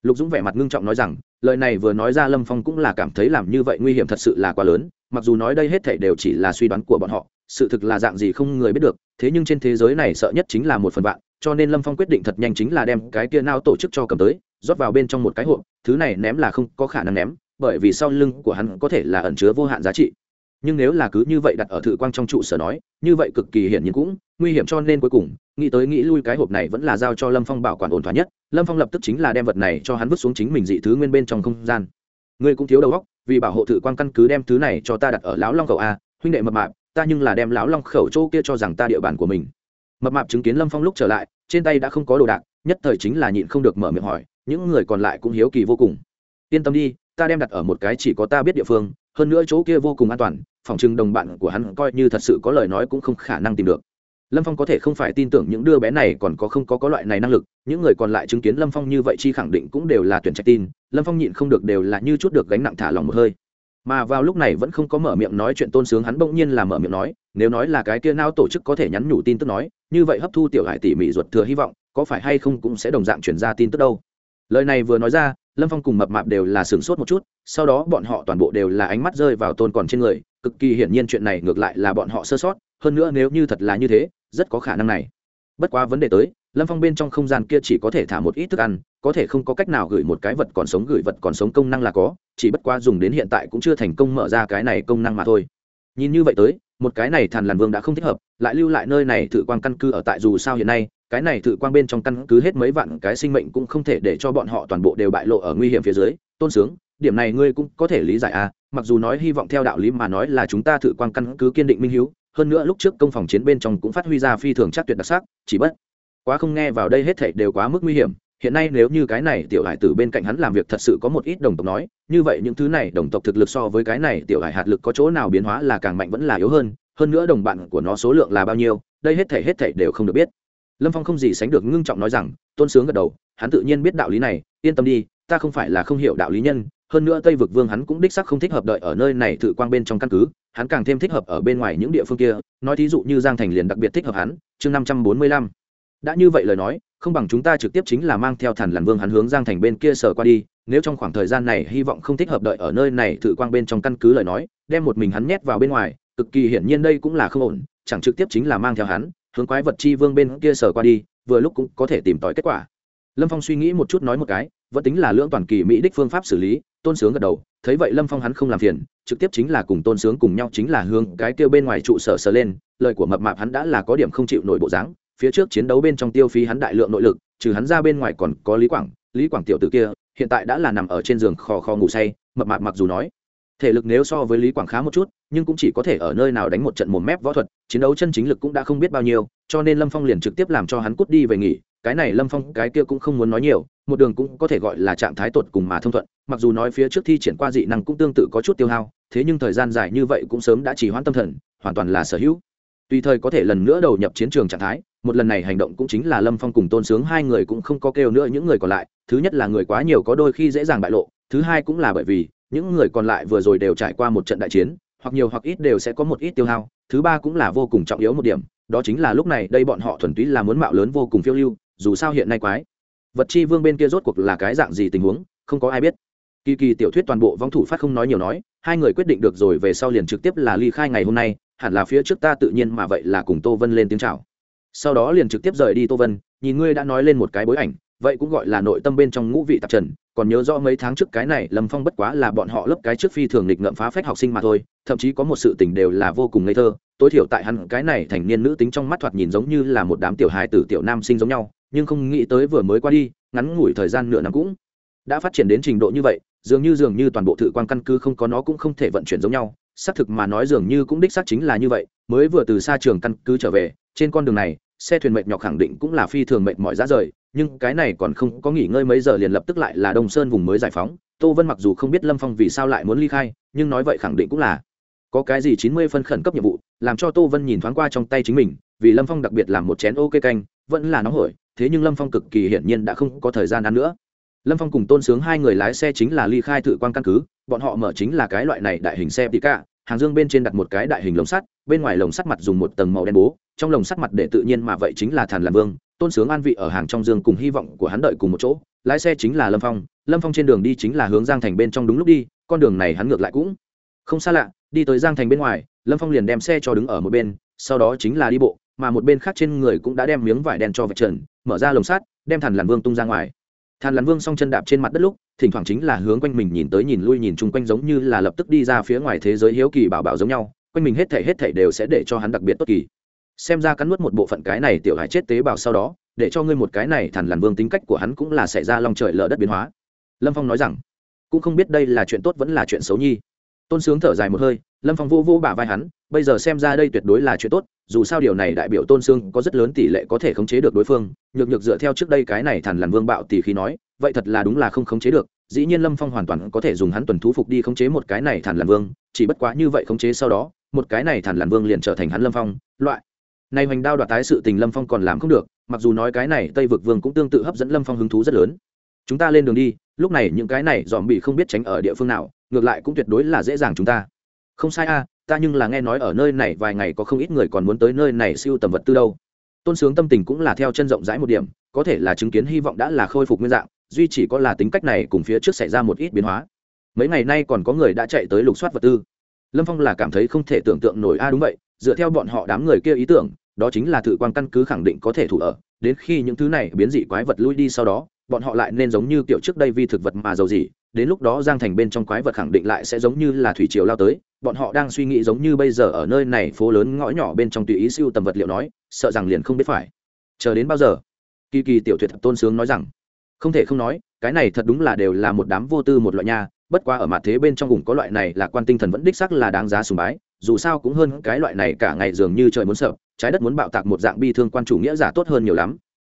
Lục dũng vẻ mặt ngưng trọng nói rằng, lời này vừa nói ra lâm phong cũng là cảm thấy làm như vậy nguy hiểm thật sự là quá lớn, mặc dù nói đây hết thể đều chỉ là suy đoán của bọn họ, sự thực là dạng gì không người biết được, thế nhưng trên thế giới này sợ nhất chính là một phần vạn, cho nên lâm phong quyết định thật nhanh chính là đem cái kia nao tổ chức cho cầm tới, rót vào bên trong một cái hộp, thứ này ném là không có khả năng ném bởi vì sau lưng của hắn có thể là ẩn chứa vô hạn giá trị. Nhưng nếu là cứ như vậy đặt ở thự quang trong trụ sở nói, như vậy cực kỳ hiển nhiên cũng nguy hiểm cho nên cuối cùng, nghĩ tới nghĩ lui cái hộp này vẫn là giao cho lâm phong bảo quản ổn thỏa nhất. Lâm phong lập tức chính là đem vật này cho hắn vứt xuống chính mình dị thứ nguyên bên trong không gian. Ngươi cũng thiếu đầu óc, vì bảo hộ thự quang căn cứ đem thứ này cho ta đặt ở lão long khẩu a, huynh đệ mập mạp, ta nhưng là đem lão long khẩu chỗ kia cho rằng ta địa bàn của mình. Mập mạp chứng kiến lâm phong lúc trở lại, trên tay đã không có đồ đạc, nhất thời chính là nhịn không được mở miệng hỏi, những người còn lại cũng hiếu kỳ vô cùng. Yên tâm đi ta đem đặt ở một cái chỉ có ta biết địa phương, hơn nữa chỗ kia vô cùng an toàn, phòng chừng đồng bạn của hắn coi như thật sự có lời nói cũng không khả năng tìm được. Lâm phong có thể không phải tin tưởng những đứa bé này còn có không có có loại này năng lực, những người còn lại chứng kiến lâm phong như vậy chi khẳng định cũng đều là tuyển trạch tin, lâm phong nhịn không được đều là như chút được gánh nặng thả lòng một hơi. Mà vào lúc này vẫn không có mở miệng nói chuyện tôn sướng, hắn bỗng nhiên là mở miệng nói, nếu nói là cái kia nao tổ chức có thể nhắn nhủ tin tức nói, như vậy hấp thu tiểu hải tỉ mỉ ruột thừa hy vọng, có phải hay không cũng sẽ đồng dạng chuyển ra tin tức đâu. Lời này vừa nói ra lâm phong cùng mập mạp đều là sửng sốt một chút, sau đó bọn họ toàn bộ đều là ánh mắt rơi vào tôn còn trên người, cực kỳ hiển nhiên chuyện này ngược lại là bọn họ sơ sót, hơn nữa nếu như thật là như thế, rất có khả năng này. Bất quá vấn đề tới, lâm phong bên trong không gian kia chỉ có thể thả một ít thức ăn, có thể không có cách nào gửi một cái vật còn sống gửi vật còn sống công năng là có, chỉ bất quá dùng đến hiện tại cũng chưa thành công mở ra cái này công năng mà thôi. Nhìn như vậy tới, một cái này thàn làn vương đã không thích hợp, lại lưu lại nơi này thử quan căn cứ ở tại dù sao hiện nay cái này thử quang bên trong căn cứ hết mấy vạn cái sinh mệnh cũng không thể để cho bọn họ toàn bộ đều bại lộ ở nguy hiểm phía dưới. Tôn sướng, điểm này ngươi cũng có thể lý giải à mặc dù nói hy vọng theo đạo lý mà nói là chúng ta thử quang căn cứ kiên định minh hiếu, hơn nữa lúc trước công phòng chiến bên trong cũng phát huy ra phi thường chắc tuyệt đặc sắc, chỉ bất quá không nghe vào đây hết thảy đều quá mức nguy hiểm. Hiện nay nếu như cái này tiểu hải tử bên cạnh hắn làm việc thật sự có một ít đồng tộc nói, như vậy những thứ này đồng tộc thực lực so với cái này tiểu hải hạt lực có chỗ nào biến hóa là càng mạnh vẫn là yếu hơn hơn nữa đồng bạn của nó số lượng là bao nhiêu, đây hết thảy hết thảy đều không được biết lâm phong không gì sánh được ngưng trọng nói rằng, tôn sướng gật đầu, hắn tự nhiên biết đạo lý này, yên tâm đi, ta không phải là không hiểu đạo lý nhân, hơn nữa tây vực vương hắn cũng đích sắc không thích hợp đợi ở nơi này thử quang bên trong căn cứ, hắn càng thêm thích hợp ở bên ngoài những địa phương kia, nói thí dụ như giang thành liền đặc biệt thích hợp hắn, chương năm trăm bốn mươi lăm. Đã như vậy lời nói, không bằng chúng ta trực tiếp chính là mang theo thần làn vương hắn hướng giang thành bên kia sở qua đi, nếu trong khoảng thời gian này hy vọng không thích hợp đợi ở nơi này thử quang bên trong căn cứ lời nói, đem một mình hắn nhét vào bên ngoài, cực kỳ hiển nhiên đây cũng là không ổn, chẳng trực tiếp chính là mang theo hắn hướng quái vật chi vương bên kia sở qua đi, vừa lúc cũng có thể tìm tòi kết quả. Lâm phong suy nghĩ một chút nói một cái, vẫn tính là lưỡng toàn kỳ mỹ đích phương pháp xử lý, tôn sướng gật đầu, thấy vậy lâm phong hắn không làm phiền, trực tiếp chính là cùng tôn sướng cùng nhau chính là hướng cái kêu bên ngoài trụ sở sờ lên, lời của mập mạp hắn đã là có điểm không chịu nổi bộ dáng, phía trước chiến đấu bên trong tiêu phí hắn đại lượng nội lực, trừ hắn ra bên ngoài còn có lý quảng lý quảng tiểu t ử kia, hiện tại đã là nằm ở trên giường khò khò ngủ say, mập mạp mặc dù nói thể lực nếu so với lý quảng khá một chút, nhưng cũng chỉ có thể ở nơi nào đánh một trận một mép võ thuật, chiến đấu chân chính lực cũng đã không biết bao nhiêu, cho nên lâm phong liền trực tiếp làm cho hắn cút đi về nghỉ, cái này lâm phong, cái kia cũng không muốn nói nhiều, một đường cũng có thể gọi là trạng thái tột cùng mà thông thuận, mặc dù nói phía trước thi triển qua dị năng cũng tương tự có chút tiêu hao, thế nhưng thời gian dài như vậy cũng sớm đã chỉ hoãn tâm thần, hoàn toàn là sở hữu. Tùy thời có thể lần nữa đầu nhập chiến trường trạng thái, một lần này hành động cũng chính là lâm phong cùng tôn sướng hai người cũng không có kêu nữa những người còn lại, thứ nhất là người quá nhiều có đôi khi dễ dàng bại lộ, thứ hai cũng là bởi vì những người còn lại vừa rồi đều trải qua một trận đại chiến, hoặc nhiều hoặc ít đều sẽ có một ít tiêu hao, thứ ba cũng là vô cùng trọng yếu một điểm, đó chính là lúc này đây bọn họ thuần túy là muốn mạo lớn vô cùng phiêu lưu, dù sao hiện nay quái vật chi vương bên kia rốt cuộc là cái dạng gì tình huống, không có ai biết. Kỳ kỳ tiểu thuyết toàn bộ vong thủ phát không nói nhiều nói, hai người quyết định được rồi về sau liền trực tiếp là ly khai ngày hôm nay, hẳn là phía trước ta tự nhiên mà vậy là cùng tô vân lên tiếng chào. Sau đó liền trực tiếp rời đi tô vân, nhìn ngươi đã nói lên một cái bối ảnh, vậy cũng gọi là nội tâm bên trong ngũ vị tạp trần còn nhớ rõ mấy tháng trước cái này, lâm phong bất quá là bọn họ lớp cái trước phi thường nghịch ngợm phá phách học sinh mà thôi, thậm chí có một sự tình đều là vô cùng ngây thơ. Tối thiểu tại hắn, cái này thành niên nữ tính trong mắt thoạt nhìn giống như là một đám tiểu hài tử, tiểu nam sinh giống nhau, nhưng không nghĩ tới vừa mới qua đi, ngắn ngủi thời gian nửa năm cũng đã phát triển đến trình độ như vậy, dường như dường như toàn bộ thự quan căn cứ không có nó cũng không thể vận chuyển giống nhau. Xác thực mà nói dường như cũng đích xác chính là như vậy, mới vừa từ xa trường căn cứ trở về, trên con đường này, xe thuyền mệt nhọc khẳng định cũng là phi thường mệt mỏi ra rời nhưng cái này còn không có nghỉ ngơi mấy giờ liền lập tức lại là đông sơn vùng mới giải phóng. Tô vân mặc dù không biết lâm phong vì sao lại muốn ly khai, nhưng nói vậy khẳng định cũng là có cái gì chín mươi phân khẩn cấp nhiệm vụ, làm cho tô vân nhìn thoáng qua trong tay chính mình, vì lâm phong đặc biệt làm một chén ok canh, vẫn là nóng hổi, thế nhưng lâm phong cực kỳ hiển nhiên đã không có thời gian ăn nữa. Lâm phong cùng tôn sướng hai người lái xe chính là ly khai thự quan căn cứ, bọn họ mở chính là cái loại này đại hình xe tị cả hàng dương bên trên đặt một cái đại hình lồng sắt, bên ngoài lồng sắt mặt dùng một tầng màu đen bố, trong lồng sắt mặt để tự nhiên mà vậy chính là thàn làm vương, tôn sướng an vị ở hàng trong dương cùng hy vọng của hắn đợi cùng một chỗ, lái xe chính là lâm phong lâm phong trên đường đi chính là hướng giang thành bên trong đúng lúc đi, con đường này hắn ngược lại cũng không xa lạ, đi tới giang thành bên ngoài, lâm phong liền đem xe cho đứng ở một bên, sau đó chính là đi bộ, mà một bên khác trên người cũng đã đem miếng vải đen cho vạch trần, mở ra lồng sắt, đem thàn làm vương tung ra ngoài thàn làn vương s o n g chân đạp trên mặt đất lúc, thỉnh thoảng chính là hướng quanh mình nhìn tới nhìn lui nhìn chung quanh giống như là lập tức đi ra phía ngoài thế giới hiếu kỳ bảo bảo giống nhau, quanh mình hết thể hết thể đều sẽ để cho hắn đặc biệt tốt kỳ. Xem ra cắn nuốt một bộ phận cái này tiểu hài chết tế bào sau đó, để cho ngươi một cái này thàn làn vương tính cách của hắn cũng là xảy ra lòng trời lỡ đất biến hóa. Lâm phong nói rằng, cũng không biết đây là chuyện tốt vẫn là chuyện xấu nhi tôn sướng thở dài một hơi, lâm phong vô vô bả vai hắn, bây giờ xem ra đây tuyệt đối là chuyện tốt, dù sao điều này đại biểu tôn sương có rất lớn tỷ lệ có thể khống chế được đối phương, nhược nhược dựa theo trước đây cái này thằn lằn vương bạo tỷ khí nói, vậy thật là đúng là không khống chế được, dĩ nhiên lâm phong hoàn toàn có thể dùng hắn tuần thú phục đi khống chế một cái này thằn lằn vương, chỉ bất quá như vậy khống chế sau đó, một cái này thằn lằn vương liền trở thành hắn lâm phong, loại. Này hoành đao đoạt tái sự tình lâm phong còn làm không được, mặc dù nói cái này tây vực vương cũng tương tự hấp dẫn lâm phong hứng thú rất lớn. Chúng ta lên đường đi, lúc này những cái này dòm bị không biết tránh ở địa phương nào ngược lại cũng tuyệt đối là dễ dàng chúng ta. Không sai a, ta nhưng là nghe nói ở nơi này vài ngày có không ít người còn muốn tới nơi này siêu tầm vật tư đâu. Tôn sướng tâm tình cũng là theo chân rộng rãi một điểm, có thể là chứng kiến hy vọng đã là khôi phục nguyên dạng, duy chỉ có là tính cách này cùng phía trước xảy ra một ít biến hóa. Mấy ngày nay còn có người đã chạy tới lục soát vật tư. Lâm phong là cảm thấy không thể tưởng tượng nổi a, đúng vậy, dựa theo bọn họ đám người kia ý tưởng, đó chính là thự quan căn cứ khẳng định có thể thủ ở, đến khi những thứ này biến dị quái vật lui đi sau đó, bọn họ lại nên giống như kiểu trước đây vi thực vật mà giàu gì đến lúc đó giang thành bên trong quái vật khẳng định lại sẽ giống như là thủy triều lao tới. Bọn họ đang suy nghĩ giống như bây giờ ở nơi này phố lớn ngõ nhỏ bên trong tùy ý siêu tầm vật liệu nói, sợ rằng liền không biết phải. Chờ đến bao giờ? Kỳ kỳ tiểu tuyệt tôn sướng nói rằng, không thể không nói, cái này thật đúng là đều là một đám vô tư một loại nha. Bất qua ở mặt thế bên trong cùng có loại này là quan tinh thần vẫn đích sắc là đáng giá sùng bái. Dù sao cũng hơn cái loại này cả ngày dường như trời muốn sợ, trái đất muốn bạo tạc một dạng bi thương quan chủ nghĩa giả tốt hơn nhiều lắm.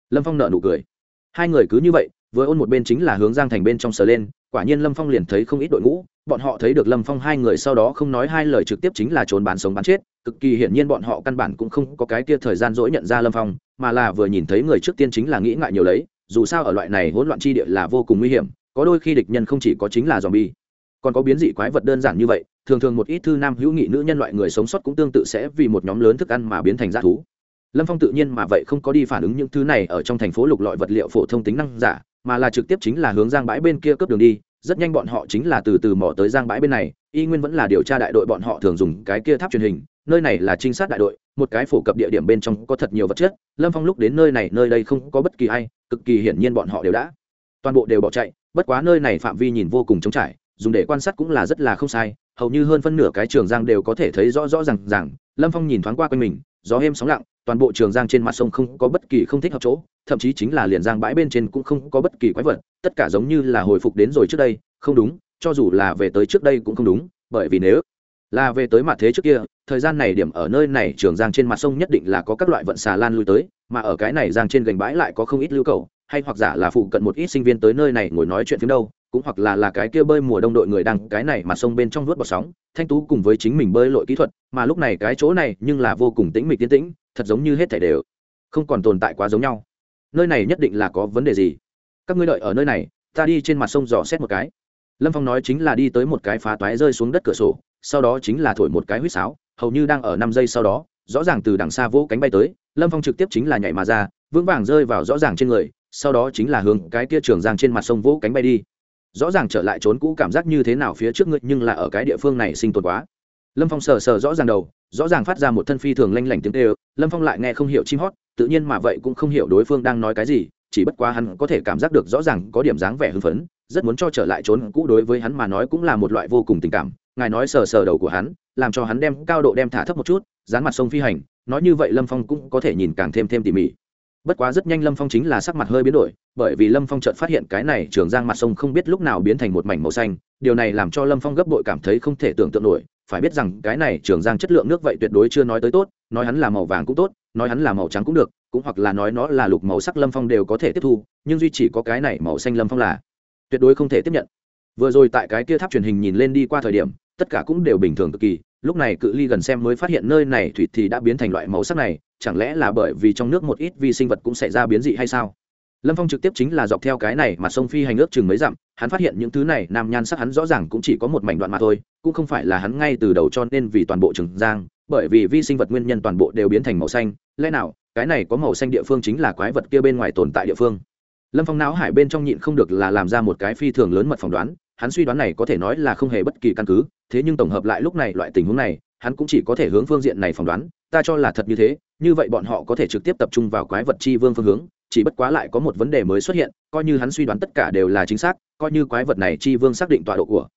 Lâm phong nợ nụ cười. Hai người cứ như vậy, vừa ôn một bên chính là hướng giang thành bên trong sờ lên quả nhiên lâm phong liền thấy không ít đội ngũ, bọn họ thấy được lâm phong hai người sau đó không nói hai lời trực tiếp chính là trốn bán sống bán chết, cực kỳ hiển nhiên bọn họ căn bản cũng không có cái kia thời gian dỗi nhận ra lâm phong, mà là vừa nhìn thấy người trước tiên chính là nghĩ ngại nhiều lấy, dù sao ở loại này hỗn loạn chi địa là vô cùng nguy hiểm, có đôi khi địch nhân không chỉ có chính là dòm bi còn có biến dị quái vật đơn giản như vậy, thường thường một ít thư nam hữu nghị nữ nhân loại người sống sót cũng tương tự sẽ vì một nhóm lớn thức ăn mà biến thành g thú. Lâm phong tự nhiên mà vậy không có đi phản ứng những thứ này ở trong thành phố lục lọi vật liệu phổ thông tính năng giả, mà là trực tiếp chính là hướng giang bãi bên kia cướp đường đi rất nhanh bọn họ chính là từ từ mỏ tới giang bãi bên này, y nguyên vẫn là điều tra đại đội bọn họ thường dùng cái kia tháp truyền hình, nơi này là trinh sát đại đội, một cái phổ cập địa điểm bên trong có thật nhiều vật chất, lâm phong lúc đến nơi này, nơi đây không có bất kỳ ai, cực kỳ hiển nhiên bọn họ đều đã toàn bộ đều bỏ chạy, bất quá nơi này phạm vi nhìn vô cùng trống trải, dùng để quan sát cũng là rất là không sai, hầu như hơn phân nửa cái trường giang đều có thể thấy rõ rõ r à n g rằng lâm phong nhìn thoáng qua quanh mình, gió êm sóng lặng toàn bộ trường giang trên mặt sông không có bất kỳ không thích hợp chỗ, thậm chí chính là liền giang bãi bên trên cũng không có bất kỳ quái vật, tất cả giống như là hồi phục đến rồi trước đây, không đúng, cho dù là về tới trước đây cũng không đúng, bởi vì nếu là về tới mặt thế trước kia, thời gian này điểm ở nơi này trường giang trên mặt sông nhất định là có các loại vận xà lan lui tới, mà ở cái này giang trên gành bãi lại có không ít lưu cầu, hay hoặc giả là phụ cận một ít sinh viên tới nơi này ngồi nói chuyện phiếm đâu, cũng hoặc là là cái kia bơi mùa đông đội người đang cái này mà sông bên trong vuốt bọt sóng, thanh tú cùng với chính mình bơi lội kỹ thuật, mà lúc này cái chỗ này nhưng là vô cùng tĩnh mịch tiến tĩnh thật giống như hết thảy đều không còn tồn tại quá giống nhau. Nơi này nhất định là có vấn đề gì? Các ngươi đợi ở nơi này, ta đi trên mặt sông dò xét một cái. Lâm phong nói chính là đi tới một cái phá toái rơi xuống đất cửa sổ, sau đó chính là thổi một cái huýt sáo, hầu như đang ở năm giây sau đó, rõ ràng từ đằng xa vỗ cánh bay tới, lâm phong trực tiếp chính là nhảy mà ra, vững vàng rơi vào rõ ràng trên người, sau đó chính là hướng cái kia trường giang trên mặt sông vỗ cánh bay đi. Rõ ràng trở lại trốn cũ cảm giác như thế nào phía trước ngươi, nhưng là ở cái địa phương này sinh tồn quá lâm phong sờ sờ rõ ràng đầu, rõ ràng phát ra một thân phi thường lanh lảnh tiếng tê ơ lâm phong lại nghe không hiểu chim hót, tự nhiên mà vậy cũng không hiểu đối phương đang nói cái gì, chỉ bất quá hắn có thể cảm giác được rõ ràng có điểm dáng vẻ hưng phấn, rất muốn cho trở lại trốn cũ đối với hắn mà nói cũng là một loại vô cùng tình cảm, ngài nói sờ sờ đầu của hắn, làm cho hắn đem cao độ đem thả thấp một chút, dán mặt sông phi hành, nói như vậy lâm phong cũng có thể nhìn càng thêm thêm tỉ mỉ bất quá rất nhanh lâm phong chính là sắc mặt hơi biến đổi, bởi vì lâm phong chợt phát hiện cái này trường giang mặt sông không biết lúc nào biến thành một mảnh màu xanh, điều này làm cho lâm phong gấp bội cảm thấy không thể tưởng tượng nổi, phải biết rằng cái này trường giang chất lượng nước vậy tuyệt đối chưa nói tới tốt, nói hắn là màu vàng cũng tốt, nói hắn là màu trắng cũng được, cũng hoặc là nói nó là lục màu sắc lâm phong đều có thể tiếp thu, nhưng duy chỉ có cái này màu xanh lâm phong là tuyệt đối không thể tiếp nhận. Vừa rồi tại cái kia tháp truyền hình nhìn lên đi qua thời điểm, tất cả cũng đều bình thường cực kỳ lúc này cự ly gần xem mới phát hiện nơi này thủy thì đã biến thành loại màu sắc này, chẳng lẽ là bởi vì trong nước một ít vi sinh vật cũng xảy ra biến dị hay sao? Lâm phong trực tiếp chính là dọc theo cái này mà sông phi hành ước chừng mấy dặm, hắn phát hiện những thứ này, nam nhan sắc hắn rõ ràng cũng chỉ có một mảnh đoạn mà thôi, cũng không phải là hắn ngay từ đầu cho nên vì toàn bộ trường giang, bởi vì vi sinh vật nguyên nhân toàn bộ đều biến thành màu xanh, lẽ nào, cái này có màu xanh địa phương chính là quái vật kia bên ngoài tồn tại địa phương? Lâm phong não hải bên trong nhịn không được là làm ra một cái phi thường lớn mật phỏng đoán, hắn suy đoán này có thể nói là không hề bất kỳ căn cứ thế nhưng tổng hợp lại lúc này loại tình huống này, hắn cũng chỉ có thể hướng phương diện này phỏng đoán, ta cho là thật như thế, như vậy bọn họ có thể trực tiếp tập trung vào quái vật chi vương phương hướng, chỉ bất quá lại có một vấn đề mới xuất hiện, coi như hắn suy đoán tất cả đều là chính xác, coi như quái vật này chi vương xác định tọa độ của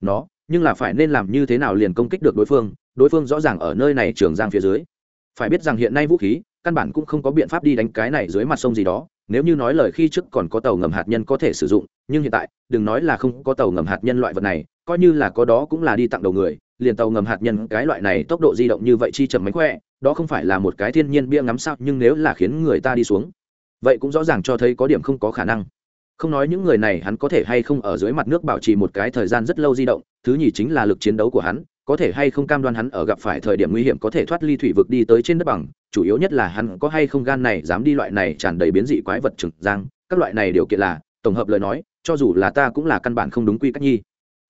nó, nhưng là phải nên làm như thế nào liền công kích được đối phương đối phương rõ ràng ở nơi này trường giang phía dưới. Phải biết rằng hiện nay vũ khí, căn bản cũng không có biện pháp đi đánh cái này dưới mặt sông gì đó, nếu như nói lời khi trước còn có tàu ngầm hạt nhân có thể sử dụng, nhưng hiện tại, đừng nói là không có tàu ngầm hạt nhân loại vật này coi như là có đó cũng là đi tặng đầu người, liền tàu ngầm hạt nhân cái loại này tốc độ di động như vậy chi chậm mánh khỏe, đó không phải là một cái thiên nhiên bia ngắm sao, nhưng nếu là khiến người ta đi xuống, vậy cũng rõ ràng cho thấy có điểm không có khả năng. Không nói những người này hắn có thể hay không ở dưới mặt nước bảo trì một cái thời gian rất lâu di động, thứ nhì chính là lực chiến đấu của hắn, có thể hay không cam đoan hắn ở gặp phải thời điểm nguy hiểm có thể thoát ly thủy vực đi tới trên đất bằng, chủ yếu nhất là hắn có hay không gan này dám đi loại này tràn đầy biến dị quái vật trừng giang, các loại này điều kiện là, tổng hợp lời nói, cho dù là ta cũng là căn bản không đúng quy cách nhi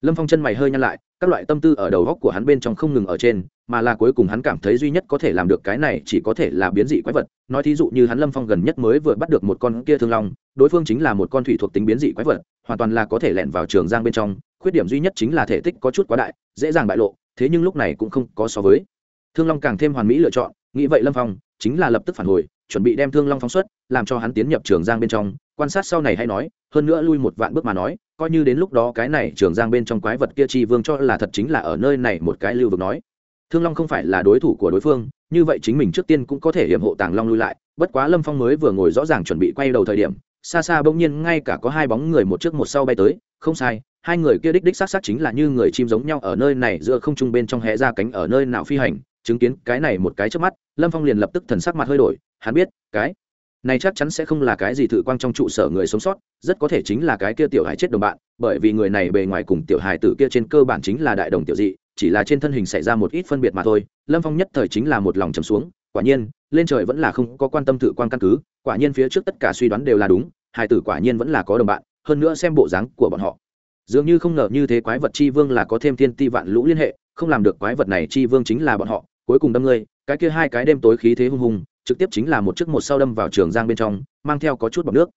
lâm phong chân mày hơi nhăn lại, các loại tâm tư ở đầu góc của hắn bên trong không ngừng ở trên, mà là cuối cùng hắn cảm thấy duy nhất có thể làm được cái này chỉ có thể là biến dị quái vật. Nói thí dụ như hắn lâm phong gần nhất mới vừa bắt được một con kia thương long, đối phương chính là một con thủy thuộc tính biến dị quái vật, hoàn toàn là có thể lẻn vào trường giang bên trong. Khuyết điểm duy nhất chính là thể tích có chút quá đại, dễ dàng bại lộ, thế nhưng lúc này cũng không có so với. Thương long càng thêm hoàn mỹ lựa chọn, nghĩ vậy lâm phong chính là lập tức phản hồi, chuẩn bị đem thương long phóng xuất, làm cho hắn tiến nhập trường giang bên trong. Quan sát sau này hay nói, hơn nữa lui một vạn bước mà nói coi như đến lúc đó cái này trường giang bên trong quái vật kia chi vương cho là thật chính là ở nơi này một cái lưu vực nói. Thương long không phải là đối thủ của đối phương, như vậy chính mình trước tiên cũng có thể hiểm hộ tàng long lui lại, bất quá lâm phong mới vừa ngồi rõ ràng chuẩn bị quay đầu thời điểm, xa xa bỗng nhiên ngay cả có hai bóng người một trước một sau bay tới, không sai, hai người kia đích đích s á t s á t chính là như người chim giống nhau ở nơi này giữa không trung bên trong hẽ ra cánh ở nơi nào phi hành, chứng kiến cái này một cái trước mắt, lâm phong liền lập tức thần sắc mặt hơi đổi, hắn biết, cái này chắc chắn sẽ không là cái gì thử quang trong trụ sở người sống sót, rất có thể chính là cái kia tiểu hài chết đồng bạn, bởi vì người này bề ngoài cùng tiểu hài tử kia trên cơ bản chính là đại đồng tiểu dị, chỉ là trên thân hình xảy ra một ít phân biệt mà thôi, lâm phong nhất thời chính là một lòng trầm xuống, quả nhiên, lên trời vẫn là không có quan tâm thử quang căn cứ, quả nhiên phía trước tất cả suy đoán đều là đúng, hài tử quả nhiên vẫn là có đồng bạn, hơn nữa xem bộ dáng của bọn họ. Dường như không ngờ như thế quái vật chi vương là có thêm thiên ti vạn lũ liên hệ, không làm được quái vật này chi vương chính là bọn họ, cuối cùng đâm ngươi, cái kia hai cái đêm tối khí thế hung hùng trực tiếp chính là một chiếc một sau đâm vào trường giang bên trong, mang theo có chút bọc nước.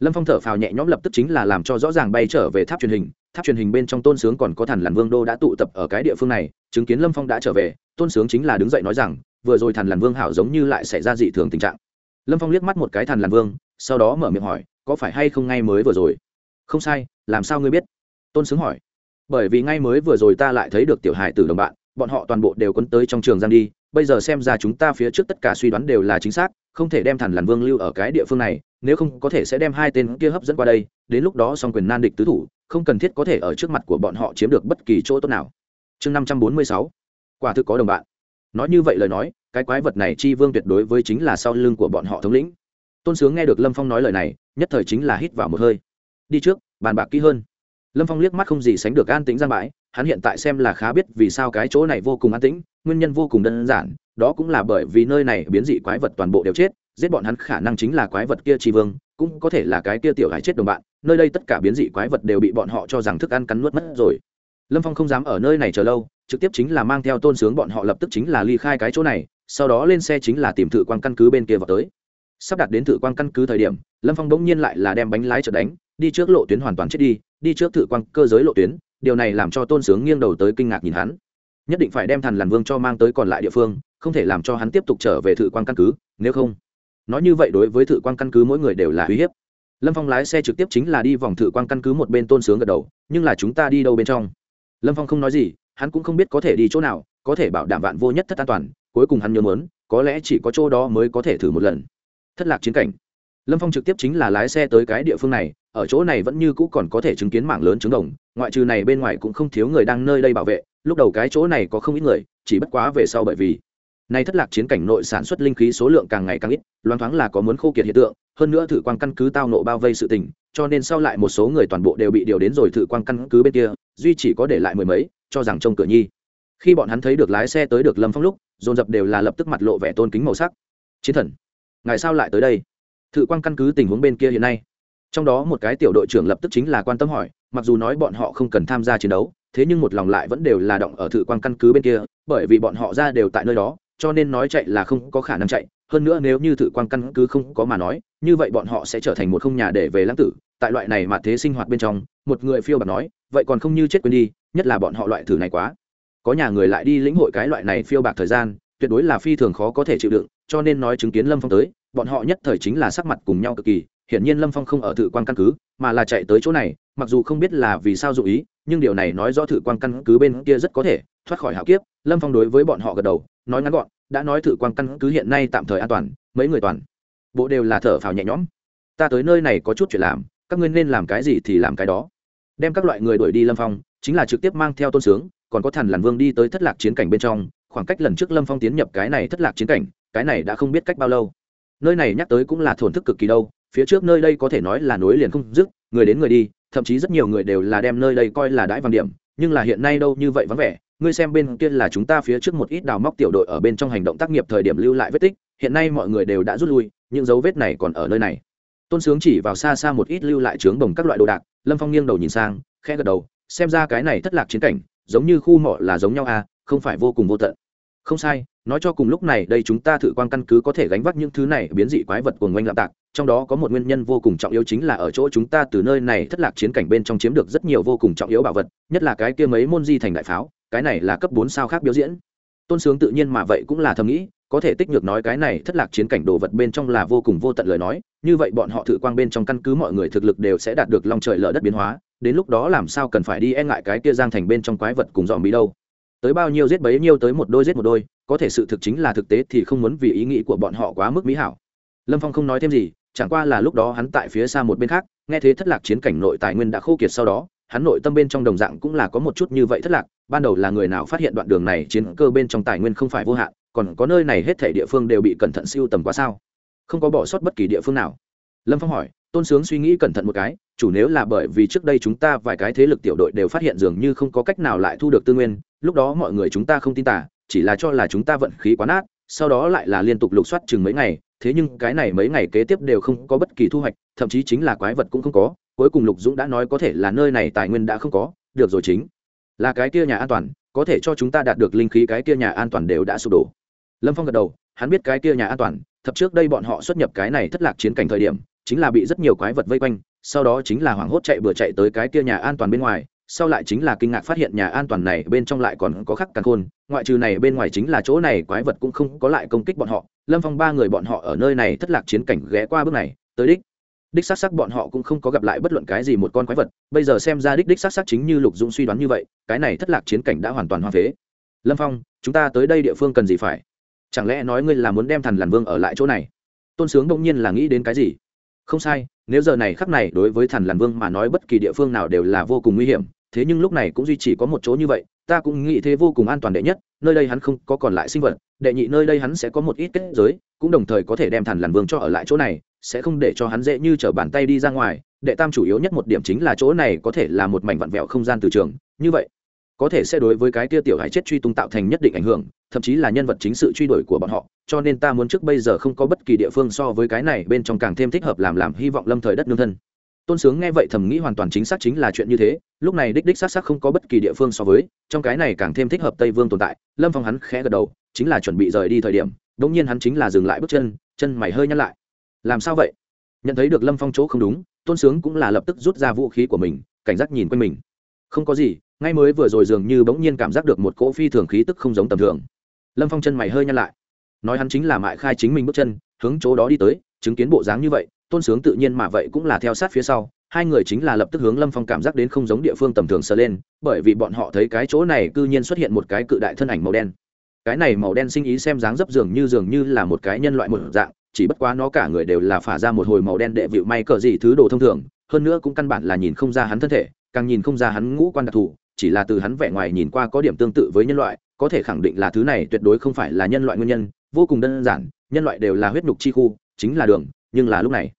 Lâm phong thở phào nhẹ nhõm lập tức chính là làm cho rõ ràng bay trở về tháp truyền hình. Tháp truyền hình bên trong tôn sướng còn có thần lằn vương đô đã tụ tập ở cái địa phương này, chứng kiến lâm phong đã trở về, tôn sướng chính là đứng dậy nói rằng, vừa rồi thần lằn vương hảo giống như lại xảy ra dị thường tình trạng. Lâm phong liếc mắt một cái thần lằn vương, sau đó mở miệng hỏi, có phải hay không ngay mới vừa rồi? Không sai, làm sao ngươi biết? Tôn sướng hỏi. Bởi vì ngay mới vừa rồi ta lại thấy được tiểu hài từ đồng bạn, bọn họ toàn bộ đều quấn tới trong trường giang đi bây giờ xem ra chúng ta phía trước tất cả suy đoán đều là chính xác, không thể đem thần làn vương lưu ở cái địa phương này, nếu không có thể sẽ đem hai tên kia hấp dẫn qua đây, đến lúc đó song quyền nan địch tứ thủ, không cần thiết có thể ở trước mặt của bọn họ chiếm được bất kỳ chỗ tốt nào. Chương năm trăm bốn mươi sáu. Quả thực có đồng bạn. Nói như vậy lời nói, cái quái vật này chi vương tuyệt đối với chính là sau lưng của bọn họ thống lĩnh. Tôn sướng nghe được lâm phong nói lời này, nhất thời chính là hít vào một hơi. Đi trước, bàn bạc kỹ hơn. Lâm phong liếc mắt không gì sánh được an tĩnh giang bãi, hắn hiện tại xem là khá biết vì sao cái chỗ này vô cùng an tĩnh nguyên nhân vô cùng đơn giản, đó cũng là bởi vì nơi này biến dị quái vật toàn bộ đều chết, giết bọn hắn khả năng chính là quái vật kia tri vương, cũng có thể là cái kia tiểu hải chết đồng bạn, nơi đây tất cả biến dị quái vật đều bị bọn họ cho rằng thức ăn cắn nuốt mất rồi. Lâm phong không dám ở nơi này chờ lâu, trực tiếp chính là mang theo tôn sướng bọn họ lập tức chính là ly khai cái chỗ này, sau đó lên xe chính là tìm thử quan căn cứ bên kia vào tới. Sắp đặt đến thử quan căn cứ thời điểm, lâm phong bỗng nhiên lại là đem bánh lái chợt đánh, đi trước lộ tuyến hoàn toàn chết đi đi trước thử quan cơ giới lộ tuyến, điều này làm cho tôn sướng nghiêng đầu tới kinh ngạc nhìn hắn nhất định phải đem thần làn vương cho mang tới còn lại địa phương, không thể làm cho hắn tiếp tục trở về thự quan căn cứ, nếu không. Nói như vậy đối với thự quan căn cứ mỗi người đều là uy hiếp. Lâm phong lái xe trực tiếp chính là đi vòng thự quan căn cứ một bên tôn sướng gật đầu, nhưng là chúng ta đi đâu bên trong? Lâm phong không nói gì, hắn cũng không biết có thể đi chỗ nào, có thể bảo đảm vạn vô nhất thất an toàn, cuối cùng hắn nhớ mớn, có lẽ chỉ có chỗ đó mới có thể thử một lần. Thất lạc chiến cảnh. Lâm phong trực tiếp chính là lái xe tới cái địa phương này, ở chỗ này vẫn như cũ còn có thể chứng kiến mảng lớn trứng đồng, ngoại trừ này bên ngoài cũng không thiếu người đang nơi đây bảo vệ lúc đầu cái chỗ này có không ít người, chỉ bất quá về sau bởi vì nay thất lạc chiến cảnh nội sản xuất linh khí số lượng càng ngày càng ít loan thoáng là có muốn khô kiệt hiện tượng, hơn nữa thử quang căn cứ tao nộ bao vây sự tình, cho nên sau lại một số người toàn bộ đều bị điều đến rồi thử quang căn cứ bên kia, duy chỉ có để lại mười mấy, cho rằng trông cửa nhi. Khi bọn hắn thấy được lái xe tới được lâm phong lúc, dồn dập đều là lập tức mặt lộ vẻ tôn kính màu sắc. Chiến thần, ngài sao lại tới đây? Thự quan căn cứ tình huống bên kia hiện nay. Trong đó một cái tiểu đội trưởng lập tức chính là quan tâm hỏi, mặc dù nói bọn họ không cần tham gia chiến đấu thế nhưng một lòng lại vẫn đều là động ở thự quan căn cứ bên kia, bởi vì bọn họ ra đều tại nơi đó, cho nên nói chạy là không có khả năng chạy. Hơn nữa nếu như thự quan căn cứ không có mà nói, như vậy bọn họ sẽ trở thành một không nhà để về lãng tử. Tại loại này mà thế sinh hoạt bên trong, một người phiêu bạc nói, vậy còn không như chết quên đi, nhất là bọn họ loại thử này quá. Có nhà người lại đi lĩnh hội cái loại này phiêu bạc thời gian, tuyệt đối là phi thường khó có thể chịu đựng, cho nên nói chứng kiến lâm phong tới, bọn họ nhất thời chính là sắc mặt cùng nhau cực kỳ. Hiển nhiên lâm phong không ở thự quan căn cứ, mà là chạy tới chỗ này, mặc dù không biết là vì sao dụ ý nhưng điều này nói do thử quang căn cứ bên kia rất có thể, thoát khỏi hạo kiếp, lâm phong đối với bọn họ gật đầu, nói ngắn gọn, đã nói thử quang căn cứ hiện nay tạm thời an toàn, mấy người toàn bộ đều là thở phào nhẹ nhõm. Ta tới nơi này có chút chuyện làm, các ngươi nên làm cái gì thì làm cái đó. Đem các loại người đuổi đi lâm phong, chính là trực tiếp mang theo tôn sướng, còn có thần làn vương đi tới thất lạc chiến cảnh bên trong, khoảng cách lần trước lâm phong tiến nhập cái này thất lạc chiến cảnh, cái này đã không biết cách bao lâu. Nơi này nhắc tới cũng là thổn thức cực kỳ đâu, phía trước nơi đây có thể nói là nối liền không dứt, người đến người đi thậm chí rất nhiều người đều là đem nơi đây coi là đãi vàng điểm, nhưng là hiện nay đâu như vậy vắng vẻ, ngươi xem bên kia là chúng ta phía trước một ít đào móc tiểu đội ở bên trong hành động tác nghiệp thời điểm lưu lại vết tích, hiện nay mọi người đều đã rút lui, những dấu vết này còn ở nơi này. Tôn sướng chỉ vào xa xa một ít lưu lại trướng bồng các loại đồ đạc, lâm phong nghiêng đầu nhìn sang khe gật đầu, xem ra cái này thất lạc chiến cảnh, giống như khu mỏ là giống nhau à không phải vô cùng vô tận. Không sai, nói cho cùng lúc này đây chúng ta thử quan căn cứ có thể gánh vác những thứ này biến dị quái vật của ngoanh lạm tạc trong đó có một nguyên nhân vô cùng trọng yếu chính là ở chỗ chúng ta từ nơi này thất lạc chiến cảnh bên trong chiếm được rất nhiều vô cùng trọng yếu bảo vật, nhất là cái kia mấy môn di thành đại pháo, cái này là cấp bốn sao khác biểu diễn. Tôn sướng tự nhiên mà vậy cũng là thầm nghĩ, có thể tích nhược nói cái này thất lạc chiến cảnh đồ vật bên trong là vô cùng vô tận lời nói, như vậy bọn họ thử quang bên trong căn cứ mọi người thực lực đều sẽ đạt được lòng trời lở đất biến hóa, đến lúc đó làm sao cần phải đi e ngại cái kia giang thành bên trong quái vật cùng dòm bí đâu. Tới bao nhiêu giết bấy nhiêu tới một đôi giết một đôi, có thể sự thực chính là thực tế thì không muốn vì ý nghĩ của bọn họ quá mức mỹ hảo. Lâm phong không nói thêm gì chẳng qua là lúc đó hắn tại phía xa một bên khác, nghe thế thất lạc chiến cảnh nội tài nguyên đã khô kiệt sau đó, hắn nội tâm bên trong đồng dạng cũng là có một chút như vậy thất lạc, ban đầu là người nào phát hiện đoạn đường này chiến cơ bên trong tài nguyên không phải vô hạn, còn có nơi này hết thể địa phương đều bị cẩn thận siêu tầm quá sao? Không có bỏ sót bất kỳ địa phương nào. Lâm phong hỏi, tôn sướng suy nghĩ cẩn thận một cái, chủ nếu là bởi vì trước đây chúng ta vài cái thế lực tiểu đội đều phát hiện dường như không có cách nào lại thu được tư nguyên, lúc đó mọi người chúng ta không tin tả chỉ là cho là chúng ta vận khí quá nát, sau đó lại là liên tục lục soát chừng mấy ngày thế nhưng cái này mấy ngày kế tiếp đều không có bất kỳ thu hoạch, thậm chí chính là quái vật cũng không có, cuối cùng lục dũng đã nói có thể là nơi này tài nguyên đã không có, được rồi chính. Là cái kia nhà an toàn, có thể cho chúng ta đạt được linh khí cái kia nhà an toàn đều đã sụp đổ. Lâm phong gật đầu, hắn biết cái kia nhà an toàn, thập trước đây bọn họ xuất nhập cái này thất lạc chiến cảnh thời điểm, chính là bị rất nhiều quái vật vây quanh, sau đó chính là hoảng hốt chạy bừa chạy tới cái kia nhà an toàn bên ngoài sau lại chính là kinh ngạc phát hiện nhà an toàn này bên trong lại còn có khắc càng khôn, ngoại trừ này bên ngoài chính là chỗ này quái vật cũng không có lại công kích bọn họ. Lâm phong ba người bọn họ ở nơi này thất lạc chiến cảnh ghé qua bước này, tới đích. Đích xác xác bọn họ cũng không có gặp lại bất luận cái gì một con quái vật, bây giờ xem ra đích đích xác xác chính như lục dũng suy đoán như vậy, cái này thất lạc chiến cảnh đã hoàn toàn hoa phế. Lâm phong, chúng ta tới đây địa phương cần gì phải? Chẳng lẽ nói ngươi là muốn đem thần làn vương ở lại chỗ này? Tôn sướng đông nhiên là nghĩ đến cái gì? Không sai nếu giờ này khắc này đối với thần làn vương mà nói bất kỳ địa phương nào đều là vô cùng nguy hiểm, thế nhưng lúc này cũng duy chỉ có một chỗ như vậy, ta cũng nghĩ thế vô cùng an toàn đệ nhất, nơi đây hắn không có còn lại sinh vật, đệ nhị nơi đây hắn sẽ có một ít kết giới, cũng đồng thời có thể đem thần làn vương cho ở lại chỗ này, sẽ không để cho hắn dễ như t r ở bàn tay đi ra ngoài, đệ tam chủ yếu nhất một điểm chính là chỗ này có thể là một mảnh vặn vẹo không gian từ trường, như vậy có thể sẽ đối với cái kia tiểu hải chết truy tung tạo thành nhất định ảnh hưởng, thậm chí là nhân vật chính sự truy đuổi của bọn họ, cho nên ta muốn trước bây giờ không có bất kỳ địa phương so với cái này bên trong càng thêm thích hợp làm làm hy vọng lâm thời đất nương thân. Tôn sướng nghe vậy thầm nghĩ hoàn toàn chính xác chính là chuyện như thế, lúc này đích đích xác xác không có bất kỳ địa phương so với, trong cái này càng thêm thích hợp tây vương tồn tại, lâm phong hắn khẽ gật đầu, chính là chuẩn bị rời đi thời điểm đ ỗ n g nhiên hắn chính là dừng lại bước chân chân mày hơi nhăn lại. Làm sao vậy? Nhận thấy được lâm phong chỗ không đúng, tôn sướng cũng là lập tức rút ra vũ khí của mình, cảnh giác nhìn quanh mình. Không có gì ngay mới vừa rồi dường như bỗng nhiên cảm giác được một cỗ phi thường khí tức không giống tầm thường. Lâm phong chân mày hơi nhăn lại. Nói hắn chính là mại khai chính mình bước chân, hướng chỗ đó đi tới, chứng kiến bộ dáng như vậy, tôn sướng tự nhiên mà vậy cũng là theo sát phía sau. Hai người chính là lập tức hướng lâm phong cảm giác đến không giống địa phương tầm thường sờ lên, bởi vì bọn họ thấy cái chỗ này c ư nhiên xuất hiện một cái cự đại thân ảnh màu đen. Cái này màu đen sinh ý xem dáng dấp dường như dường như là một cái nhân loại một dạng, chỉ bất quá nó cả người đều là phả ra một hồi màu đen đệ vịu may cờ gì thứ đồ thông thường, hơn nữa cũng căn bản là nhìn không ra hắn thân thể, càng nhìn không ra hắn ngũ quan đặc thù chỉ là từ hắn vẻ ngoài nhìn qua có điểm tương tự với nhân loại, có thể khẳng định là thứ này tuyệt đối không phải là nhân loại nguyên nhân, vô cùng đơn giản, nhân loại đều là huyết nhục chi khu, chính là đường, nhưng là lúc này.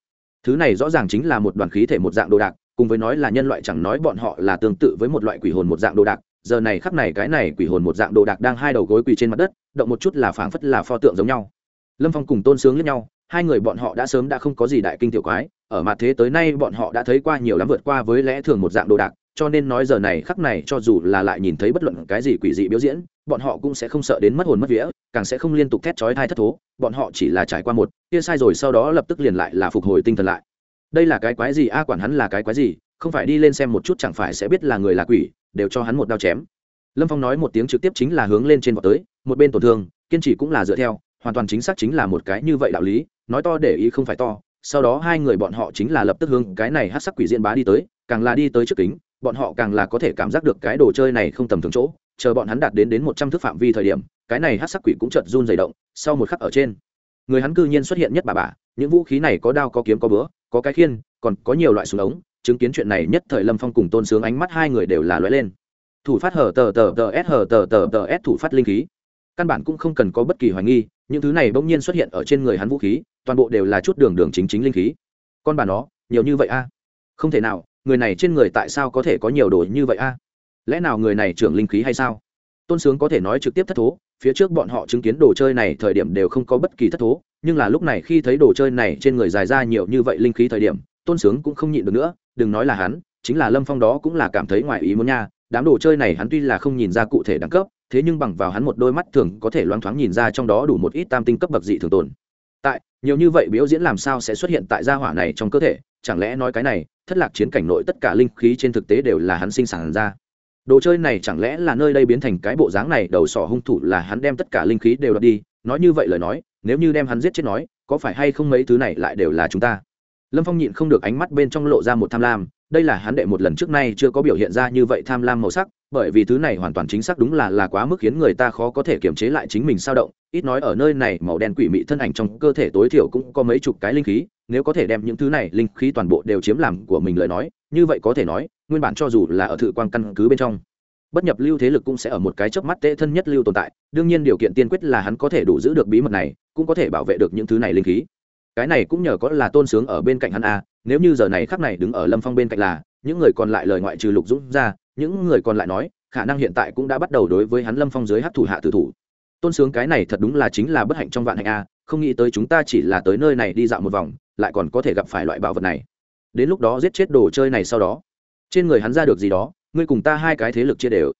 Thứ này rõ ràng chính là một đoàn khí thể một dạng đồ đạc, cùng với nói là nhân loại chẳng nói bọn họ là tương tự với một loại quỷ hồn một dạng đồ đạc. Giờ này khắp này cái này quỷ hồn một dạng đồ đạc đang hai đầu gối quỳ trên mặt đất, động một chút là phảng phất là pho tượng giống nhau. Lâm phong cùng tôn sướng lẫn nhau, hai người bọn họ đã sớm đã không có gì đại kinh tiểu quái, ở mặt thế tới nay bọn họ đã thấy qua nhiều lắm vượt qua với lẽ thường một dạng đồ đạc cho nên nói giờ này khắc này cho dù là lại nhìn thấy bất luận cái gì quỷ dị biểu diễn, bọn họ cũng sẽ không sợ đến mất hồn mất vía, càng sẽ không liên tục thét chói thai thất thố, bọn họ chỉ là trải qua một, kia sai rồi sau đó lập tức liền lại là phục hồi tinh thần lại. Đây là cái quái gì? A, quản hắn là cái quái gì? Không phải đi lên xem một chút chẳng phải sẽ biết là người là quỷ, đều cho hắn một đao chém. Lâm phong nói một tiếng trực tiếp chính là hướng lên trên vọt tới, một bên tổn thương, kiên trì cũng là dựa theo, hoàn toàn chính xác chính là một cái như vậy đạo lý, nói to để ý không phải to, sau đó hai người bọn họ chính là lập tức hướng cái này hát sắc quỷ diễn bá đi tới, càng là đi tới trước kính bọn họ càng là có thể cảm giác được cái đồ chơi này không tầm thường chỗ, chờ bọn hắn đạt đến đến một trăm thước phạm vi thời điểm, cái này hát sắc quỷ cũng chợt run dày động, sau một khắc ở trên, người hắn cư nhiên xuất hiện nhất bà bà, những vũ khí này có đao, có kiếm, có búa, có cái khiên, còn có nhiều loại súng ống, chứng kiến chuyện này nhất thời lâm phong cùng tôn sướng ánh mắt hai người đều là lóe lên. Thủ phát hở tờ tờ tờ s hở tờ tờ tờ s thủ phát linh khí. Căn bản cũng không cần có bất kỳ hoài nghi, những thứ này bỗng nhiên xuất hiện ở trên người hắn vũ khí, toàn bộ đều là chút đường đường chính chính linh khí. Con bà nó, nhiều như vậy a? Không thể nào người này trên người tại sao có thể có nhiều đồ như vậy a? Lẽ nào người này trưởng linh khí hay sao? Tôn sướng có thể nói trực tiếp thất thố, phía trước bọn họ chứng kiến đồ chơi này thời điểm đều không có bất kỳ thất thố, nhưng là lúc này khi thấy đồ chơi này trên người dài ra nhiều như vậy linh khí thời điểm, tôn sướng cũng không nhịn được nữa, đừng nói là hắn, chính là lâm phong đó cũng là cảm thấy ngoài ý muốn nha, đám đồ chơi này hắn tuy là không nhìn ra cụ thể đẳng cấp, thế nhưng bằng vào hắn một đôi mắt thường có thể loáng thoáng nhìn ra trong đó đủ một ít tam tinh cấp bậc dị thường tồn. Tại, nhiều như vậy biểu diễn làm sao sẽ xuất hiện tại gia hỏa này trong cơ thể? Chẳng lẽ nói cái này, thất lạc chiến cảnh nội tất cả linh khí trên thực tế đều là hắn sinh sản ra? Đồ chơi này chẳng lẽ là nơi đây biến thành cái bộ dáng này, đầu sỏ hung thủ là hắn đem tất cả linh khí đều đập đi? Nói như vậy lời nói, nếu như đem hắn giết chết nói, có phải hay không mấy thứ này lại đều là chúng ta? Lâm phong nhịn không được ánh mắt bên trong lộ ra một tham lam đây là hắn đệ một lần trước nay chưa có biểu hiện ra như vậy tham lam màu sắc, bởi vì thứ này hoàn toàn chính xác đúng là là quá mức khiến người ta khó có thể kiềm chế lại chính mình sao động. Ít nói ở nơi này, màu đen quỷ mị thân ảnh trong cơ thể tối thiểu cũng có mấy chục cái linh khí, nếu có thể đem những thứ này linh khí toàn bộ đều chiếm làm của mình lời nói, như vậy có thể nói, nguyên bản cho dù là ở thự quan căn cứ bên trong, bất nhập lưu thế lực cũng sẽ ở một cái chớp mắt tệ thân nhất lưu tồn tại, đương nhiên điều kiện tiên quyết là hắn có thể đủ giữ được bí mật này, cũng có thể bảo vệ được những thứ này linh khí cái này cũng nhờ có là tôn sướng ở bên cạnh hắn a nếu như giờ này khắc này đứng ở lâm phong bên cạnh là, những người còn lại lời ngoại trừ lục dũng ra, những người còn lại nói, khả năng hiện tại cũng đã bắt đầu đối với hắn lâm phong dưới hát thủ hạ tử thủ. Tôn sướng cái này thật đúng là chính là bất hạnh trong vạn hạnh a không nghĩ tới chúng ta chỉ là tới nơi này đi dạo một vòng, lại còn có thể gặp phải loại bảo vật này. Đến lúc đó giết chết đồ chơi này sau đó, trên người hắn ra được gì đó, ngươi cùng ta hai cái thế lực chia đều.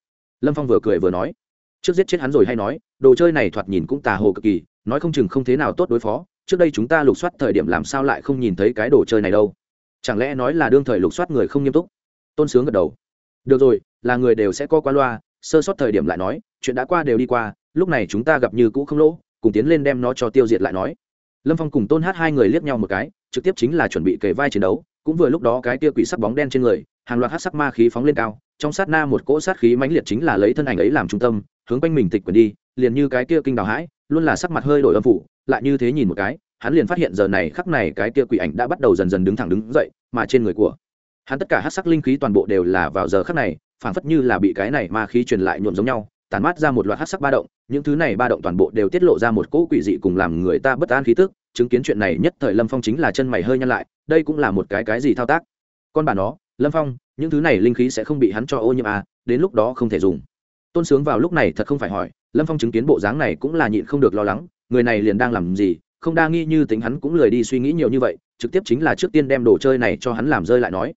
Lâm phong vừa cười vừa nói. Trước giết chết hắn rồi hay nói, đồ chơi này thoạt nhìn cũng tà hồ cực kỳ, nói không chừng không thế nào tốt đối phó trước đây chúng ta lục soát thời điểm làm sao lại không nhìn thấy cái đồ chơi này đâu? Chẳng lẽ nói là đương thời lục soát người không nghiêm túc? Tôn sướng gật đầu. Được rồi, là người đều sẽ co qua loa, sơ sót thời điểm lại nói, chuyện đã qua đều đi qua, lúc này chúng ta gặp như cũ không lỗ, cùng tiến lên đem nó cho tiêu diệt lại nói. Lâm phong cùng tôn hát hai người liếc nhau một cái, trực tiếp chính là chuẩn bị kề vai chiến đấu, cũng vừa lúc đó cái tia quỷ sắc bóng đen trên người, hàng loạt hát sắc ma khí phóng lên cao, trong sát na một cỗ sát khí mãnh liệt chính là lấy thân ảnh ấy làm trung tâm, hướng quanh mình tịch quyền đi, liền như cái kia kinh đào hãi, luôn là sắc mặt hơi đổi âm phủ lại như thế nhìn một cái, hắn liền phát hiện giờ này khắc này cái kia quỷ ảnh đã bắt đầu dần dần đứng thẳng đứng dậy, mà trên người của hắn tất cả hát sắc linh khí toàn bộ đều là vào giờ khắc này, phảng phất như là bị cái này ma khí truyền lại nhuộm giống nhau tàn mát ra một loạt hát sắc ba động, những thứ này ba động toàn bộ đều tiết lộ ra một cỗ quỷ dị cùng làm người ta bất an khí tức, chứng kiến chuyện này nhất thời lâm phong chính là chân mày hơi nhăn lại, đây cũng là một cái cái gì thao tác? Con bà nó, lâm phong, những thứ này linh khí sẽ không bị hắn cho ô nhiễm à đến lúc đó không thể dùng. Tôn sướng vào lúc này thật không phải hỏi, lâm phong chứng kiến bộ dáng này cũng là nhịn không được lo lắng người này liền đang làm gì, không đa nghi như tính hắn cũng lười đi suy nghĩ nhiều như vậy, trực tiếp chính là trước tiên đem đồ chơi này cho hắn làm rơi lại nói.